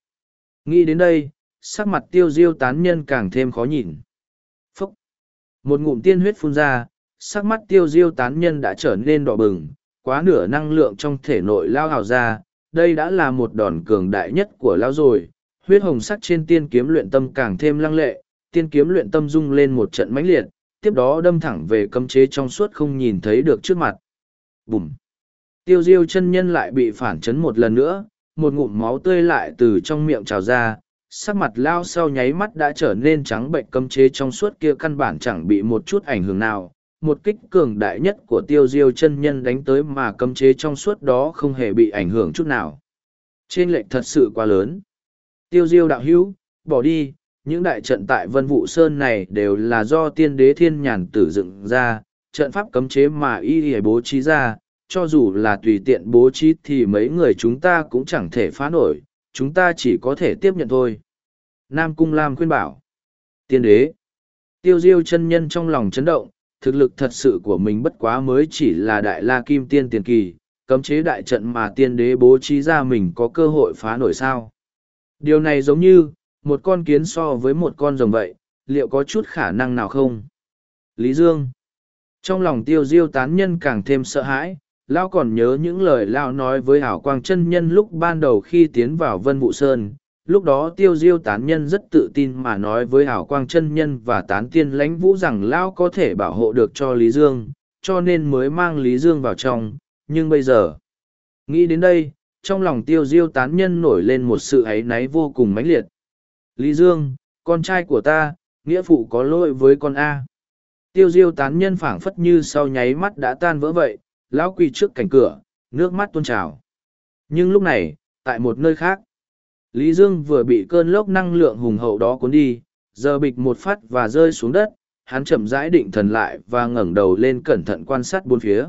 Nghĩ đến đây, sắc mặt tiêu diêu tán nhân càng thêm khó nhìn một ngụm tiên huyết phun ra sắc mắt tiêu diêu tán nhân đã trở nên đỏ bừng quá nửa năng lượng trong thể nội lao hào ra, đây đã là một đòn cường đại nhất của lao rồi. Huyết hồng sắc trên tiên kiếm luyện tâm càng thêm lăng lệ, tiên kiếm luyện tâm rung lên một trận mãnh liệt, tiếp đó đâm thẳng về cấm chế trong suốt không nhìn thấy được trước mặt. Bùm! Tiêu diêu chân nhân lại bị phản chấn một lần nữa, một ngụm máu tươi lại từ trong miệng trào ra, sắc mặt lao sau nháy mắt đã trở nên trắng bệnh cấm chế trong suốt kia căn bản chẳng bị một chút ảnh hưởng nào, một kích cường đại nhất của tiêu diêu chân nhân đánh tới mà cấm chế trong suốt đó không hề bị ảnh hưởng chút nào. Trên lệnh thật sự quá lớn. Tiêu diêu đạo hữu, bỏ đi, những đại trận tại vân vụ sơn này đều là do tiên đế thiên nhàn tử dựng ra, trận pháp cấm chế mà y hề bố trí ra, cho dù là tùy tiện bố trí thì mấy người chúng ta cũng chẳng thể phá nổi, chúng ta chỉ có thể tiếp nhận thôi. Nam Cung Lam khuyên bảo. Tiên đế. Tiêu diêu chân nhân trong lòng chấn động, thực lực thật sự của mình bất quá mới chỉ là đại la kim tiên tiền kỳ, cấm chế đại trận mà tiên đế bố trí ra mình có cơ hội phá nổi sao. Điều này giống như, một con kiến so với một con rồng vậy, liệu có chút khả năng nào không? Lý Dương Trong lòng tiêu diêu tán nhân càng thêm sợ hãi, Lão còn nhớ những lời Lão nói với hảo quang chân nhân lúc ban đầu khi tiến vào Vân vụ Sơn, lúc đó tiêu diêu tán nhân rất tự tin mà nói với hảo quang chân nhân và tán tiên lãnh vũ rằng lão có thể bảo hộ được cho lý dương cho nên mới mang lý dương vào trong. Nhưng bây giờ nghĩ đến đây trong lòng tiêu diêu tán nhân nổi lên một sự áy náy vô cùng mãnh liệt. Lý dương con trai của ta nghĩa phụ có lỗi với con a. Tiêu diêu tán nhân phảng phất như sau nháy mắt đã tan vỡ vậy lão quỳ trước cảnh cửa nước mắt tuôn trào nhưng lúc này tại một nơi khác Lý Dương vừa bị cơn lốc năng lượng hùng hậu đó cuốn đi, giờ bịch một phát và rơi xuống đất, hắn chậm rãi định thần lại và ngẩng đầu lên cẩn thận quan sát bốn phía.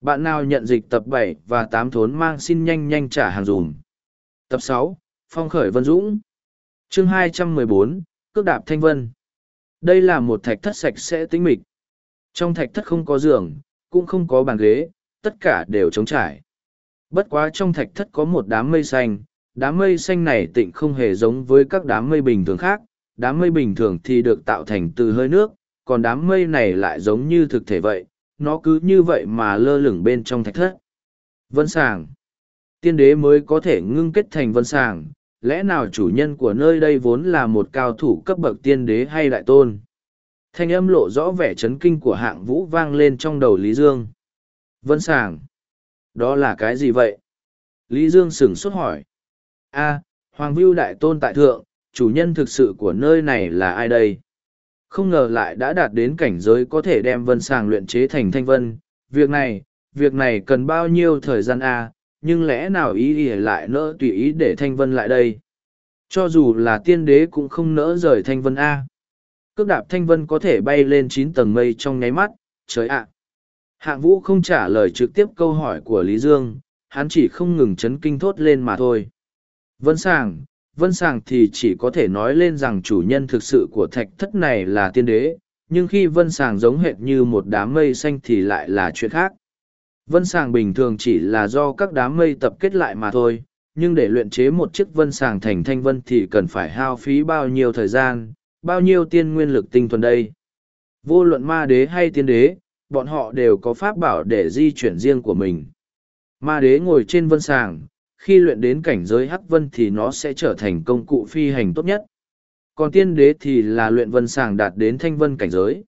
Bạn nào nhận dịch tập bảy và tám thốn mang xin nhanh nhanh trả hàng dùm. Tập sáu Phong khởi Vân Dũng Chương hai trăm mười bốn Cước đạp Thanh Vân Đây là một thạch thất sạch sẽ tĩnh mịch. Trong thạch thất không có giường, cũng không có bàn ghế, tất cả đều trống trải. Bất quá trong thạch thất có một đám mây xanh, đám mây xanh này tịnh không hề giống với các đám mây bình thường khác đám mây bình thường thì được tạo thành từ hơi nước còn đám mây này lại giống như thực thể vậy nó cứ như vậy mà lơ lửng bên trong thạch thất. Vân sàng. Tiên đế mới có thể ngưng kết thành vân sàng lẽ nào chủ nhân của nơi đây vốn là một cao thủ cấp bậc tiên đế hay đại tôn? Thanh âm lộ rõ vẻ chấn kinh của hạng vũ vang lên trong đầu lý dương vân sàng đó là cái gì vậy lý dương sửng sốt hỏi a Hoàng Vưu Đại Tôn tại thượng, chủ nhân thực sự của nơi này là ai đây? Không ngờ lại đã đạt đến cảnh giới có thể đem vân sàng luyện chế thành thanh vân. Việc này, việc này cần bao nhiêu thời gian a nhưng lẽ nào ý ý lại nỡ tùy ý để thanh vân lại đây? Cho dù là tiên đế cũng không nỡ rời thanh vân a Cước đạp thanh vân có thể bay lên chín tầng mây trong nháy mắt, trời ạ! Hạng vũ không trả lời trực tiếp câu hỏi của Lý Dương, hắn chỉ không ngừng chấn kinh thốt lên mà thôi. Vân Sàng, Vân Sàng thì chỉ có thể nói lên rằng chủ nhân thực sự của thạch thất này là tiên đế, nhưng khi Vân Sàng giống hệt như một đám mây xanh thì lại là chuyện khác. Vân Sàng bình thường chỉ là do các đám mây tập kết lại mà thôi, nhưng để luyện chế một chiếc Vân Sàng thành thanh vân thì cần phải hao phí bao nhiêu thời gian, bao nhiêu tiên nguyên lực tinh thuần đây. Vô luận ma đế hay tiên đế, bọn họ đều có pháp bảo để di chuyển riêng của mình. Ma đế ngồi trên vân sàng, khi luyện đến cảnh giới hắc vân thì nó sẽ trở thành công cụ phi hành tốt nhất. Còn tiên đế thì là luyện vân sàng đạt đến thanh vân cảnh giới.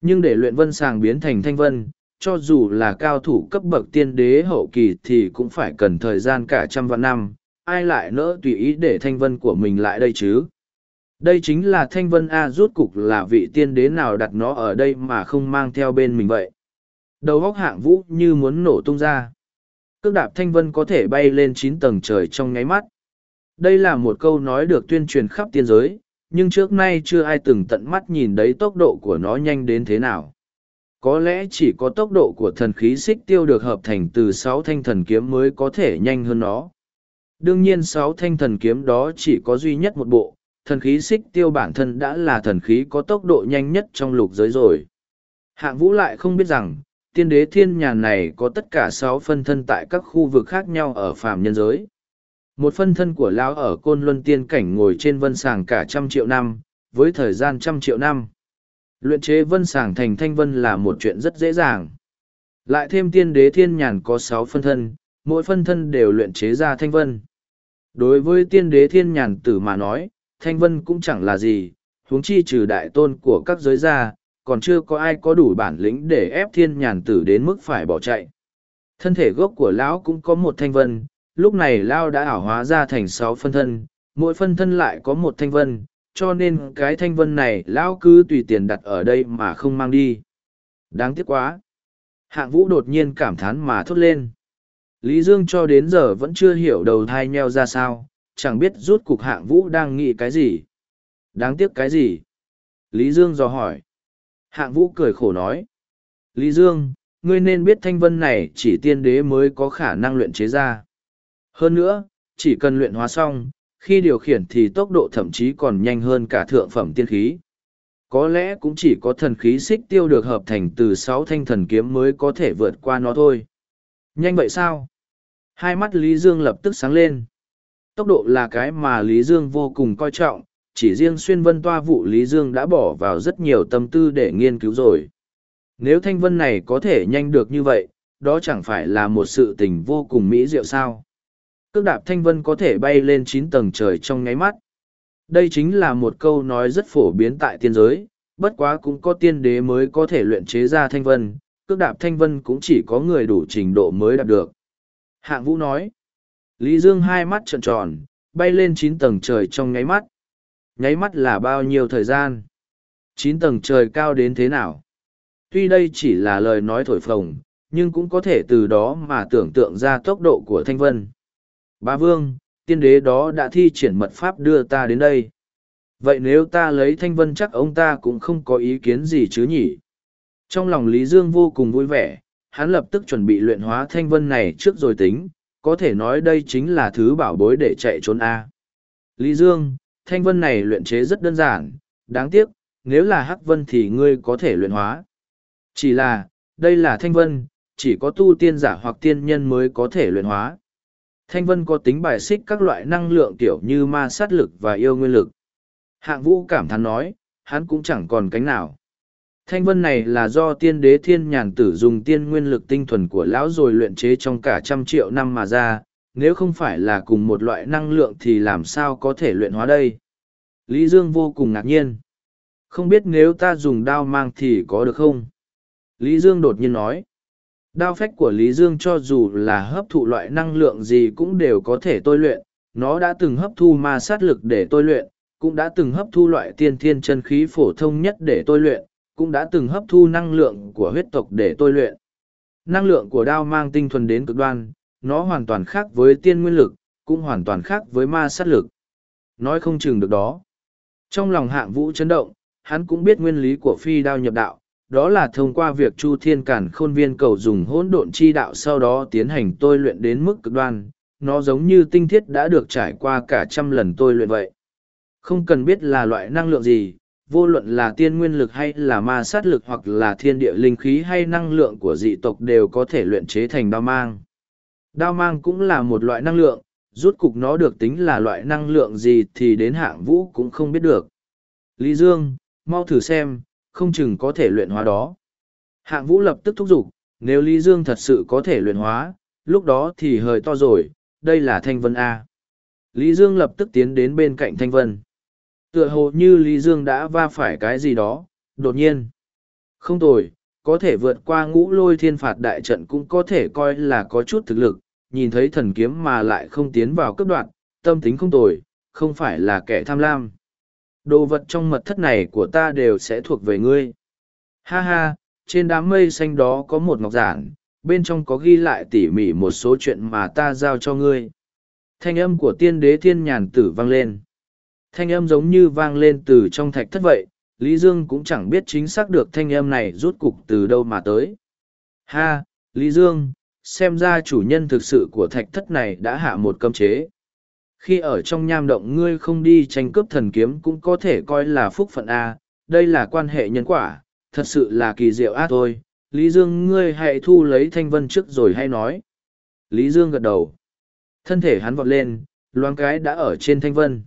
Nhưng để luyện vân sàng biến thành thanh vân, cho dù là cao thủ cấp bậc tiên đế hậu kỳ thì cũng phải cần thời gian cả trăm vạn năm, ai lại nỡ tùy ý để thanh vân của mình lại đây chứ. Đây chính là thanh vân A rút cục là vị tiên đế nào đặt nó ở đây mà không mang theo bên mình vậy. Đầu góc hạng vũ như muốn nổ tung ra. Cước đạp thanh vân có thể bay lên chín tầng trời trong nháy mắt. Đây là một câu nói được tuyên truyền khắp tiên giới, nhưng trước nay chưa ai từng tận mắt nhìn thấy tốc độ của nó nhanh đến thế nào. Có lẽ chỉ có tốc độ của thần khí xích tiêu được hợp thành từ sáu thanh thần kiếm mới có thể nhanh hơn nó. Đương nhiên sáu thanh thần kiếm đó chỉ có duy nhất một bộ, thần khí xích tiêu bản thân đã là thần khí có tốc độ nhanh nhất trong lục giới rồi. Hạng vũ lại không biết rằng, tiên đế thiên nhàn này có tất cả sáu phân thân tại các khu vực khác nhau ở phàm nhân giới. Một phân thân của lão ở côn luân tiên cảnh ngồi trên vân sàng cả trăm triệu năm, với thời gian trăm triệu năm. Luyện chế vân sàng thành thanh vân là một chuyện rất dễ dàng. Lại thêm tiên đế thiên nhàn có sáu phân thân, mỗi phân thân đều luyện chế ra thanh vân. Đối với tiên đế thiên nhàn tử mà nói, thanh vân cũng chẳng là gì, huống chi trừ đại tôn của các giới gia, còn chưa có ai có đủ bản lĩnh để ép thiên nhàn tử đến mức phải bỏ chạy. Thân thể gốc của lão cũng có một thanh vân, lúc này lão đã ảo hóa ra thành sáu phân thân, mỗi phân thân lại có một thanh vân, cho nên cái thanh vân này lão cứ tùy tiền đặt ở đây mà không mang đi. Đáng tiếc quá. Hạng vũ đột nhiên cảm thán mà thốt lên. Lý Dương cho đến giờ vẫn chưa hiểu đầu thai nheo ra sao, chẳng biết rút cục hạng vũ đang nghĩ cái gì. Đáng tiếc cái gì? Lý Dương dò hỏi. Hạng vũ cười khổ nói. Lý Dương, ngươi nên biết thanh vân này chỉ tiên đế mới có khả năng luyện chế ra. Hơn nữa, chỉ cần luyện hóa xong, khi điều khiển thì tốc độ thậm chí còn nhanh hơn cả thượng phẩm tiên khí. Có lẽ cũng chỉ có thần khí xích tiêu được hợp thành từ sáu thanh thần kiếm mới có thể vượt qua nó thôi. Nhanh vậy sao? Hai mắt Lý Dương lập tức sáng lên. Tốc độ là cái mà Lý Dương vô cùng coi trọng, chỉ riêng xuyên vân toa vụ Lý Dương đã bỏ vào rất nhiều tâm tư để nghiên cứu rồi. Nếu thanh vân này có thể nhanh được như vậy, đó chẳng phải là một sự tình vô cùng mỹ diệu sao. Cước đạp thanh vân có thể bay lên chín tầng trời trong nháy mắt. Đây chính là một câu nói rất phổ biến tại tiên giới, bất quá cũng có tiên đế mới có thể luyện chế ra thanh vân, cước đạp thanh vân cũng chỉ có người đủ trình độ mới đạt được. Hạng vũ nói, Lý Dương hai mắt trợn tròn, bay lên chín tầng trời trong nháy mắt. Nháy mắt là bao nhiêu thời gian? Chín tầng trời cao đến thế nào? Tuy đây chỉ là lời nói thổi phồng, nhưng cũng có thể từ đó mà tưởng tượng ra tốc độ của Thanh Vân. Ba Vương, tiên đế đó đã thi triển mật pháp đưa ta đến đây. Vậy nếu ta lấy Thanh Vân chắc ông ta cũng không có ý kiến gì chứ nhỉ? Trong lòng Lý Dương vô cùng vui vẻ, hắn lập tức chuẩn bị luyện hóa Thanh Vân này trước rồi tính, có thể nói đây chính là thứ bảo bối để chạy trốn A. Lý Dương, Thanh Vân này luyện chế rất đơn giản, đáng tiếc, nếu là Hắc Vân thì ngươi có thể luyện hóa. Chỉ là, đây là Thanh Vân, chỉ có tu tiên giả hoặc tiên nhân mới có thể luyện hóa. Thanh vân có tính bài xích các loại năng lượng kiểu như ma sát lực và yêu nguyên lực. Hạng vũ cảm thán nói, hắn cũng chẳng còn cánh nào. Thanh vân này là do tiên đế thiên nhàn tử dùng tiên nguyên lực tinh thuần của lão rồi luyện chế trong cả trăm triệu năm mà ra, nếu không phải là cùng một loại năng lượng thì làm sao có thể luyện hóa đây. Lý Dương vô cùng ngạc nhiên. Không biết nếu ta dùng đao mang thì có được không? Lý Dương đột nhiên nói. Đao phách của Lý Dương cho dù là hấp thụ loại năng lượng gì cũng đều có thể tôi luyện, nó đã từng hấp thu ma sát lực để tôi luyện, cũng đã từng hấp thu loại tiên thiên chân khí phổ thông nhất để tôi luyện, cũng đã từng hấp thu năng lượng của huyết tộc để tôi luyện. Năng lượng của đao mang tinh thuần đến cực đoan, nó hoàn toàn khác với tiên nguyên lực, cũng hoàn toàn khác với ma sát lực. Nói không chừng được đó. Trong lòng hạng vũ chấn động, hắn cũng biết nguyên lý của phi đao nhập đạo, đó là thông qua việc Chu Thiên Cản Khôn Viên cầu dùng hỗn độn chi đạo sau đó tiến hành tôi luyện đến mức cực đoan, nó giống như tinh thiết đã được trải qua cả trăm lần tôi luyện vậy. Không cần biết là loại năng lượng gì, vô luận là tiên nguyên lực hay là ma sát lực hoặc là thiên địa linh khí hay năng lượng của dị tộc đều có thể luyện chế thành đao mang. Đao mang cũng là một loại năng lượng, rút cục nó được tính là loại năng lượng gì thì đến hạng vũ cũng không biết được. Lý Dương, mau thử xem, không chừng có thể luyện hóa đó. Hạng vũ lập tức thúc giục, nếu Lý Dương thật sự có thể luyện hóa, lúc đó thì hơi to rồi, đây là Thanh Vân A. Lý Dương lập tức tiến đến bên cạnh Thanh Vân. Tựa hồ như Lý Dương đã va phải cái gì đó, đột nhiên. Không tồi, có thể vượt qua ngũ lôi thiên phạt đại trận cũng có thể coi là có chút thực lực, nhìn thấy thần kiếm mà lại không tiến vào cấp đoạn, tâm tính không tồi, không phải là kẻ tham lam. Đồ vật trong mật thất này của ta đều sẽ thuộc về ngươi. Ha ha trên đám mây xanh đó có một ngọc giản bên trong có ghi lại tỉ mỉ một số chuyện mà ta giao cho ngươi. Thanh âm của tiên đế thiên nhàn tử vang lên thanh âm giống như vang lên từ trong thạch thất vậy, lý dương cũng chẳng biết chính xác được thanh âm này rút cục từ đâu mà tới. Ha, lý dương, xem ra chủ nhân thực sự của thạch thất này đã hạ một cấm chế. Khi ở trong nham động ngươi không đi tranh cướp thần kiếm cũng có thể coi là phúc phận a, đây là quan hệ nhân quả, thật sự là kỳ diệu a thôi. Lý dương, ngươi hãy thu lấy thanh vân trước rồi hay nói. Lý dương gật đầu. Thân thể hắn vọt lên, loáng cái đã ở trên thanh vân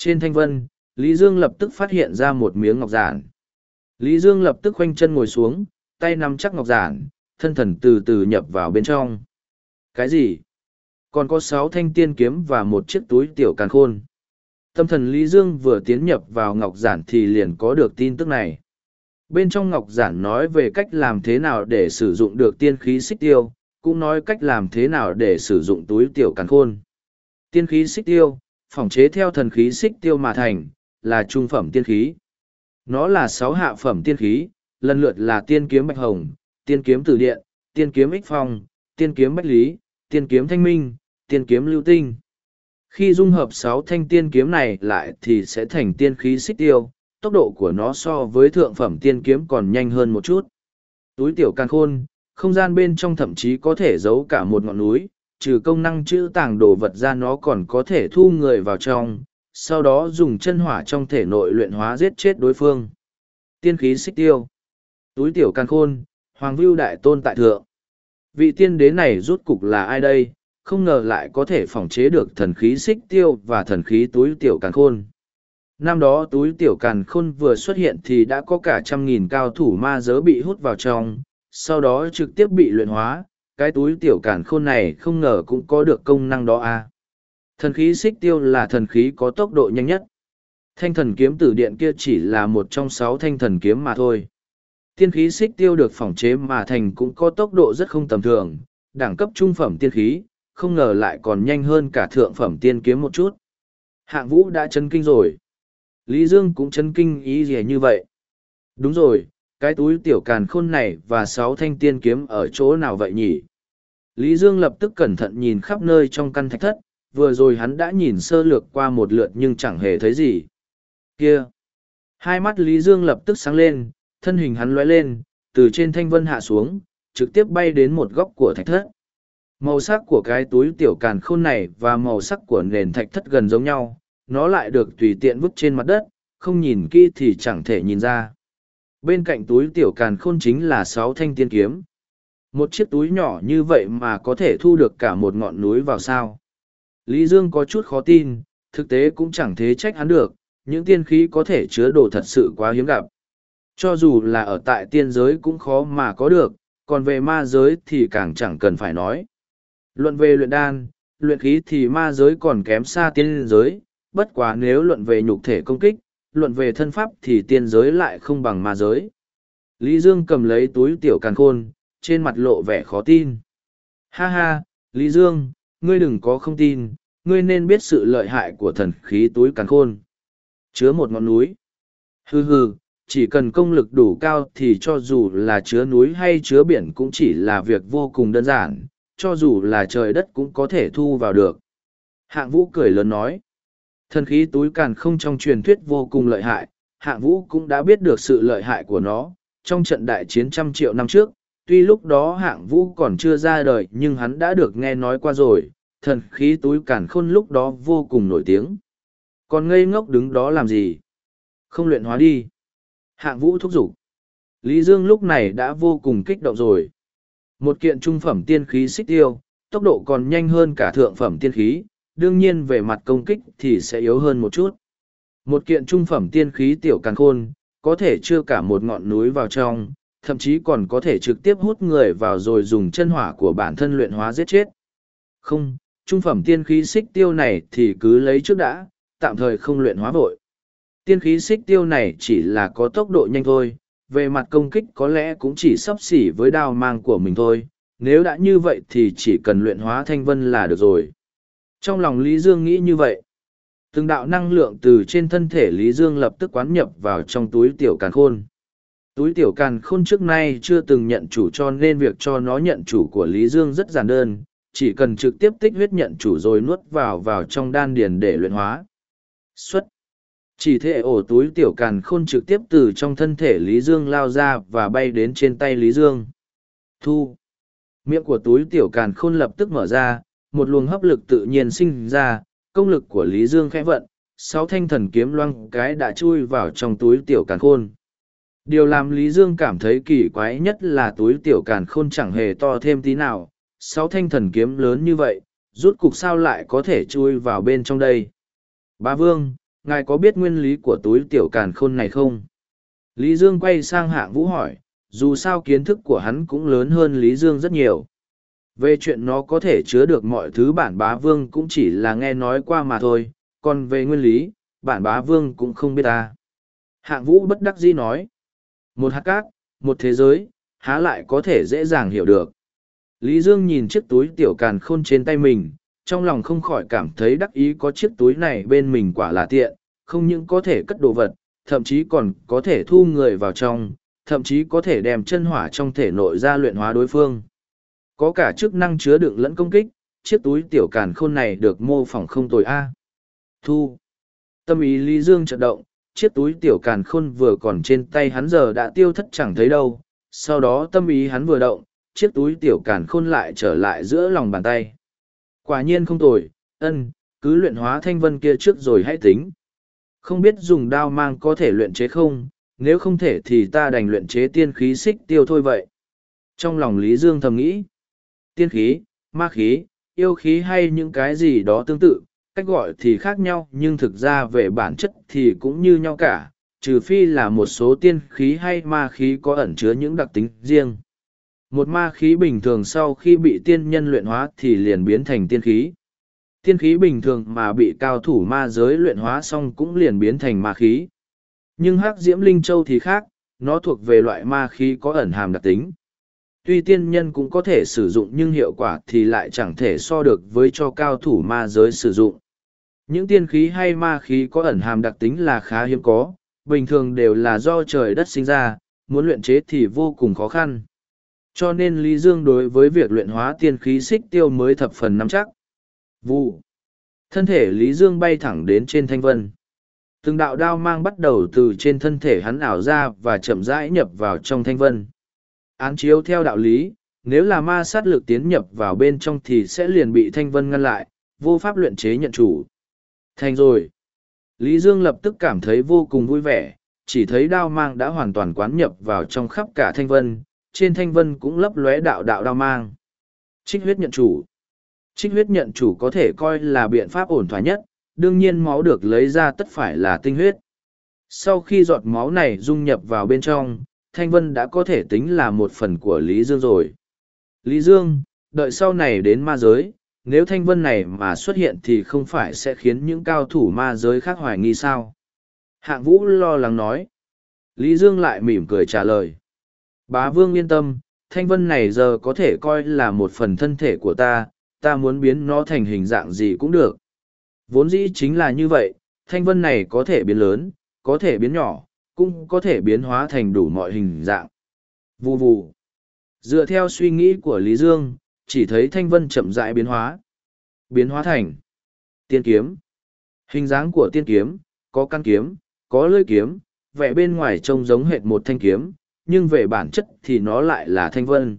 trên thanh vân lý dương lập tức phát hiện ra một miếng ngọc giản lý dương lập tức khoanh chân ngồi xuống tay nắm chắc ngọc giản thân thần từ từ nhập vào bên trong cái gì còn có sáu thanh tiên kiếm và một chiếc túi tiểu càn khôn. Tâm thần Lý Dương vừa tiến nhập vào Ngọc Giản thì liền có được tin tức này. Bên trong Ngọc Giản nói về cách làm thế nào để sử dụng được tiên khí xích tiêu, cũng nói cách làm thế nào để sử dụng túi tiểu càn khôn. Tiên khí xích tiêu, phỏng chế theo thần khí xích tiêu mà thành, là trung phẩm tiên khí. Nó là sáu hạ phẩm tiên khí, lần lượt là tiên kiếm bạch hồng, tiên kiếm tử điện, tiên kiếm ích phong, tiên kiếm bách lý, tiên kiếm thanh minh, tiên kiếm lưu tinh. Khi dung hợp sáu thanh tiên kiếm này lại thì sẽ thành tiên khí xích tiêu, tốc độ của nó so với thượng phẩm tiên kiếm còn nhanh hơn một chút. Túi tiểu càng khôn, không gian bên trong thậm chí có thể giấu cả một ngọn núi, trừ công năng chữ tàng đồ vật ra nó còn có thể thu người vào trong, sau đó dùng chân hỏa trong thể nội luyện hóa giết chết đối phương. Tiên khí xích tiêu. Túi tiểu can khôn, Hoàng Vưu Đại Tôn tại thượng. Vị tiên đế này rút cục là ai đây, không ngờ lại có thể phòng chế được thần khí xích tiêu và thần khí túi tiểu càng khôn. Năm đó túi tiểu càn khôn vừa xuất hiện thì đã có cả trăm nghìn cao thủ ma giới bị hút vào trong, sau đó trực tiếp bị luyện hóa, cái túi tiểu cản khôn này không ngờ cũng có được công năng đó à. Thần khí xích tiêu là thần khí có tốc độ nhanh nhất. Thanh thần kiếm tử điện kia chỉ là một trong sáu thanh thần kiếm mà thôi. Tiên khí xích tiêu được phỏng chế mà thành cũng có tốc độ rất không tầm thường, đẳng cấp trung phẩm tiên khí, không ngờ lại còn nhanh hơn cả thượng phẩm tiên kiếm một chút. Hạng vũ đã chấn kinh rồi. Lý Dương cũng chấn kinh ý gì như vậy. Đúng rồi, cái túi tiểu càn khôn này và sáu thanh tiên kiếm ở chỗ nào vậy nhỉ? Lý Dương lập tức cẩn thận nhìn khắp nơi trong căn thạch thất, vừa rồi hắn đã nhìn sơ lược qua một lượt nhưng chẳng hề thấy gì. Kia! Hai mắt Lý Dương lập tức sáng lên, thân hình hắn lóe lên, từ trên thanh vân hạ xuống, trực tiếp bay đến một góc của thạch thất. Màu sắc của cái túi tiểu càn khôn này và màu sắc của nền thạch thất gần giống nhau, nó lại được tùy tiện vứt trên mặt đất, không nhìn kỹ thì chẳng thể nhìn ra. Bên cạnh túi tiểu càn khôn chính là sáu thanh tiên kiếm. Một chiếc túi nhỏ như vậy mà có thể thu được cả một ngọn núi vào sao. Lý Dương có chút khó tin, thực tế cũng chẳng thế trách hắn được, những tiên khí có thể chứa đồ thật sự quá hiếm gặp. Cho dù là ở tại tiên giới cũng khó mà có được, còn về ma giới thì càng chẳng cần phải nói. Luận về luyện đan, luyện khí thì ma giới còn kém xa tiên giới, bất quá nếu luận về nhục thể công kích, luận về thân pháp thì tiên giới lại không bằng ma giới. Lý Dương cầm lấy túi tiểu càn khôn, trên mặt lộ vẻ khó tin. Ha ha, Lý Dương, ngươi đừng có không tin, ngươi nên biết sự lợi hại của thần khí túi càn khôn. Chứa một ngọn núi. Hừ hừ, chỉ cần công lực đủ cao thì cho dù là chứa núi hay chứa biển cũng chỉ là việc vô cùng đơn giản, cho dù là trời đất cũng có thể thu vào được. Hạng vũ cười lớn nói. Thần khí túi càn không trong truyền thuyết vô cùng lợi hại, hạng vũ cũng đã biết được sự lợi hại của nó. Trong trận đại chiến trăm triệu năm trước, tuy lúc đó hạng vũ còn chưa ra đời nhưng hắn đã được nghe nói qua rồi, thần khí túi càn khôn lúc đó vô cùng nổi tiếng. Còn ngây ngốc đứng đó làm gì? Không luyện hóa đi. Hạng vũ thúc giục. Lý Dương lúc này đã vô cùng kích động rồi. Một kiện trung phẩm tiên khí xích tiêu, tốc độ còn nhanh hơn cả thượng phẩm tiên khí, đương nhiên về mặt công kích thì sẽ yếu hơn một chút. Một kiện trung phẩm tiên khí tiểu càn khôn, có thể chưa cả một ngọn núi vào trong, thậm chí còn có thể trực tiếp hút người vào rồi dùng chân hỏa của bản thân luyện hóa giết chết. Không, trung phẩm tiên khí xích tiêu này thì cứ lấy trước đã, tạm thời không luyện hóa vội. Tiên khí xích tiêu này chỉ là có tốc độ nhanh thôi, về mặt công kích có lẽ cũng chỉ sắp xỉ với đao mang của mình thôi, nếu đã như vậy thì chỉ cần luyện hóa thanh vân là được rồi. Trong lòng Lý Dương nghĩ như vậy. Từng đạo năng lượng từ trên thân thể Lý Dương lập tức quán nhập vào trong túi tiểu càn khôn. Túi tiểu càn khôn trước nay chưa từng nhận chủ cho nên việc cho nó nhận chủ của Lý Dương rất giản đơn, chỉ cần trực tiếp tích huyết nhận chủ rồi nuốt vào vào trong đan điền để luyện hóa. Xuất. Chỉ thể ổ túi tiểu càn khôn trực tiếp từ trong thân thể Lý Dương lao ra và bay đến trên tay Lý Dương. Thu. Miệng của túi tiểu càn khôn lập tức mở ra, một luồng hấp lực tự nhiên sinh ra, công lực của Lý Dương khẽ vận, sáu thanh thần kiếm loang cái đã chui vào trong túi tiểu càn khôn. Điều làm Lý Dương cảm thấy kỳ quái nhất là túi tiểu càn khôn chẳng hề to thêm tí nào, sáu thanh thần kiếm lớn như vậy, rút cục sao lại có thể chui vào bên trong đây. Bá Vương, ngài có biết nguyên lý của túi tiểu càn khôn này không? Lý Dương quay sang hạng vũ hỏi, dù sao kiến thức của hắn cũng lớn hơn Lý Dương rất nhiều. Về chuyện nó có thể chứa được mọi thứ bản bá vương cũng chỉ là nghe nói qua mà thôi, còn về nguyên lý, bản bá vương cũng không biết ta. Hạng vũ bất đắc dĩ nói, một hạt cát, một thế giới, há lại có thể dễ dàng hiểu được. Lý Dương nhìn chiếc túi tiểu càn khôn trên tay mình, trong lòng không khỏi cảm thấy đắc ý có chiếc túi này bên mình quả là tiện, không những có thể cất đồ vật, thậm chí còn có thể thu người vào trong, thậm chí có thể đem chân hỏa trong thể nội ra luyện hóa đối phương. Có cả chức năng chứa đựng lẫn công kích, chiếc túi tiểu càn khôn này được mô phỏng không tồi A. Thu. Tâm ý Lý Dương chợt động, chiếc túi tiểu càn khôn vừa còn trên tay hắn giờ đã tiêu thất chẳng thấy đâu. Sau đó tâm ý hắn vừa động, chiếc túi tiểu càn khôn lại trở lại giữa lòng bàn tay. Quả nhiên không tồi, ân, cứ luyện hóa thanh vân kia trước rồi hãy tính. Không biết dùng đao mang có thể luyện chế không, nếu không thể thì ta đành luyện chế tiên khí xích tiêu thôi vậy. Trong lòng Lý Dương thầm nghĩ, tiên khí, ma khí, yêu khí hay những cái gì đó tương tự, cách gọi thì khác nhau nhưng thực ra về bản chất thì cũng như nhau cả, trừ phi là một số tiên khí hay ma khí có ẩn chứa những đặc tính riêng. Một ma khí bình thường sau khi bị tiên nhân luyện hóa thì liền biến thành tiên khí. Tiên khí bình thường mà bị cao thủ ma giới luyện hóa xong cũng liền biến thành ma khí. Nhưng hắc diễm linh châu thì khác, nó thuộc về loại ma khí có ẩn hàm đặc tính. Tuy tiên nhân cũng có thể sử dụng nhưng hiệu quả thì lại chẳng thể so được với cho cao thủ ma giới sử dụng. Những tiên khí hay ma khí có ẩn hàm đặc tính là khá hiếm có, bình thường đều là do trời đất sinh ra, muốn luyện chế thì vô cùng khó khăn. Cho nên Lý Dương đối với việc luyện hóa tiên khí xích tiêu mới thập phần nắm chắc. Vụ. Thân thể Lý Dương bay thẳng đến trên thanh vân. Từng đạo đao mang bắt đầu từ trên thân thể hắn ảo ra và chậm rãi nhập vào trong thanh vân. Án chiếu theo đạo lý, nếu là ma sát lực tiến nhập vào bên trong thì sẽ liền bị thanh vân ngăn lại, vô pháp luyện chế nhận chủ. Thành rồi. Lý Dương lập tức cảm thấy vô cùng vui vẻ, chỉ thấy đao mang đã hoàn toàn quán nhập vào trong khắp cả thanh vân, trên thanh vân cũng lấp lóe đạo đạo đao mang. Trích huyết nhận chủ. Trích huyết nhận chủ có thể coi là biện pháp ổn thỏa nhất, đương nhiên máu được lấy ra tất phải là tinh huyết. Sau khi giọt máu này dung nhập vào bên trong, Thanh Vân đã có thể tính là một phần của Lý Dương rồi. Lý Dương, đợi sau này đến ma giới, nếu Thanh Vân này mà xuất hiện thì không phải sẽ khiến những cao thủ ma giới khác hoài nghi sao? Hạng Vũ lo lắng nói. Lý Dương lại mỉm cười trả lời. Bá Vương yên tâm, Thanh Vân này giờ có thể coi là một phần thân thể của ta, ta muốn biến nó thành hình dạng gì cũng được. Vốn dĩ chính là như vậy, thanh vân này có thể biến lớn, có thể biến nhỏ, cũng có thể biến hóa thành đủ mọi hình dạng. Vù vù. Dựa theo suy nghĩ của Lý Dương, chỉ thấy thanh vân chậm rãi biến hóa. Biến hóa thành tiên kiếm. Hình dáng của tiên kiếm, có căn kiếm, có lưỡi kiếm, vẻ bên ngoài trông giống hệt một thanh kiếm, nhưng về bản chất thì nó lại là thanh vân.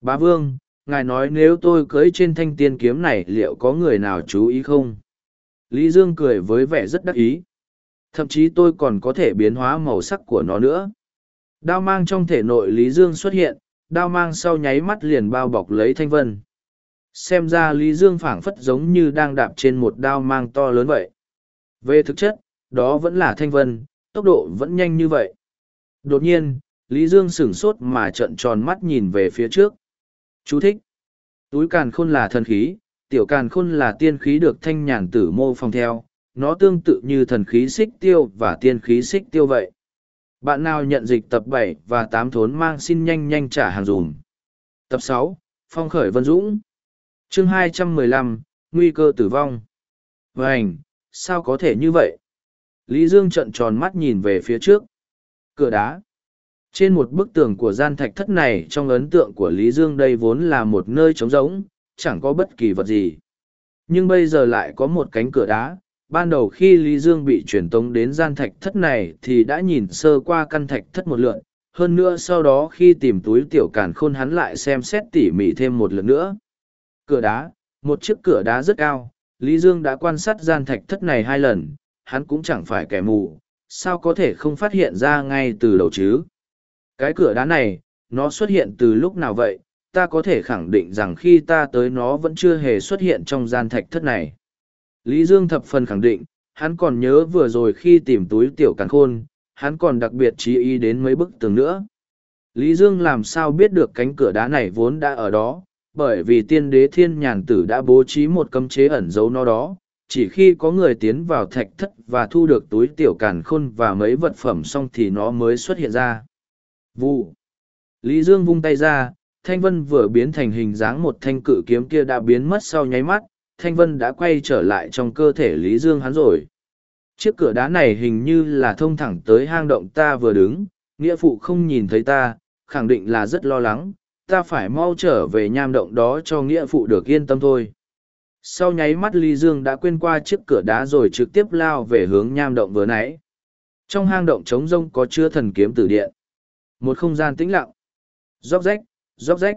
Bá Vương, ngài nói nếu tôi cưới trên thanh tiên kiếm này liệu có người nào chú ý không? Lý Dương cười với vẻ rất đắc ý. Thậm chí tôi còn có thể biến hóa màu sắc của nó nữa. Đao mang trong thể nội Lý Dương xuất hiện, đao mang sau nháy mắt liền bao bọc lấy thanh vân. Xem ra Lý Dương phảng phất giống như đang đạp trên một đao mang to lớn vậy. Về thực chất, đó vẫn là thanh vân, tốc độ vẫn nhanh như vậy. Đột nhiên, Lý Dương sửng sốt mà trợn tròn mắt nhìn về phía trước. Chú thích. Túi càn khôn là thần khí, tiểu càn khôn là tiên khí được thanh nhàn tử mô phong theo, nó tương tự như thần khí xích tiêu và tiên khí xích tiêu vậy. Bạn nào nhận dịch tập bảy và tám thốn mang xin nhanh nhanh trả hàng dùm. Tập sáu Phong khởi Vân Dũng Chương hai trăm mười lăm Nguy cơ tử vong vảnh sao có thể như vậy? Lý Dương trợn tròn mắt nhìn về phía trước. Cửa đá. Trên một bức tường của gian thạch thất này trong ấn tượng của Lý Dương đây vốn là một nơi trống rỗng, chẳng có bất kỳ vật gì. Nhưng bây giờ lại có một cánh cửa đá. Ban đầu khi Lý Dương bị truyền tống đến gian thạch thất này thì đã nhìn sơ qua căn thạch thất một lượn. Hơn nữa sau đó khi tìm túi tiểu càn khôn hắn lại xem xét tỉ mỉ thêm một lượt nữa. Cửa đá, một chiếc cửa đá rất cao. Lý Dương đã quan sát gian thạch thất này hai lần, hắn cũng chẳng phải kẻ mù, sao có thể không phát hiện ra ngay từ đầu chứ. Cái cửa đá này, nó xuất hiện từ lúc nào vậy, ta có thể khẳng định rằng khi ta tới nó vẫn chưa hề xuất hiện trong gian thạch thất này. Lý Dương thập phần khẳng định, hắn còn nhớ vừa rồi khi tìm túi tiểu càn khôn, hắn còn đặc biệt chú ý đến mấy bức tường nữa. Lý Dương làm sao biết được cánh cửa đá này vốn đã ở đó, bởi vì tiên đế thiên nhàn tử đã bố trí một cấm chế ẩn giấu nó đó. Chỉ khi có người tiến vào thạch thất và thu được túi tiểu càn khôn và mấy vật phẩm xong thì nó mới xuất hiện ra. Vụ. Lý Dương vung tay ra, Thanh Vân vừa biến thành hình dáng một thanh cự kiếm kia đã biến mất sau nháy mắt, Thanh Vân đã quay trở lại trong cơ thể Lý Dương hắn rồi. Chiếc cửa đá này hình như là thông thẳng tới hang động ta vừa đứng, nghĩa phụ không nhìn thấy ta, khẳng định là rất lo lắng, ta phải mau trở về nham động đó cho nghĩa phụ được yên tâm thôi. Sau nháy mắt Lý Dương đã quên qua chiếc cửa đá rồi trực tiếp lao về hướng nham động vừa nãy. Trong hang động trống rông có chứa thần kiếm tử điện. Một không gian tĩnh lặng. Róc rách, róc rách.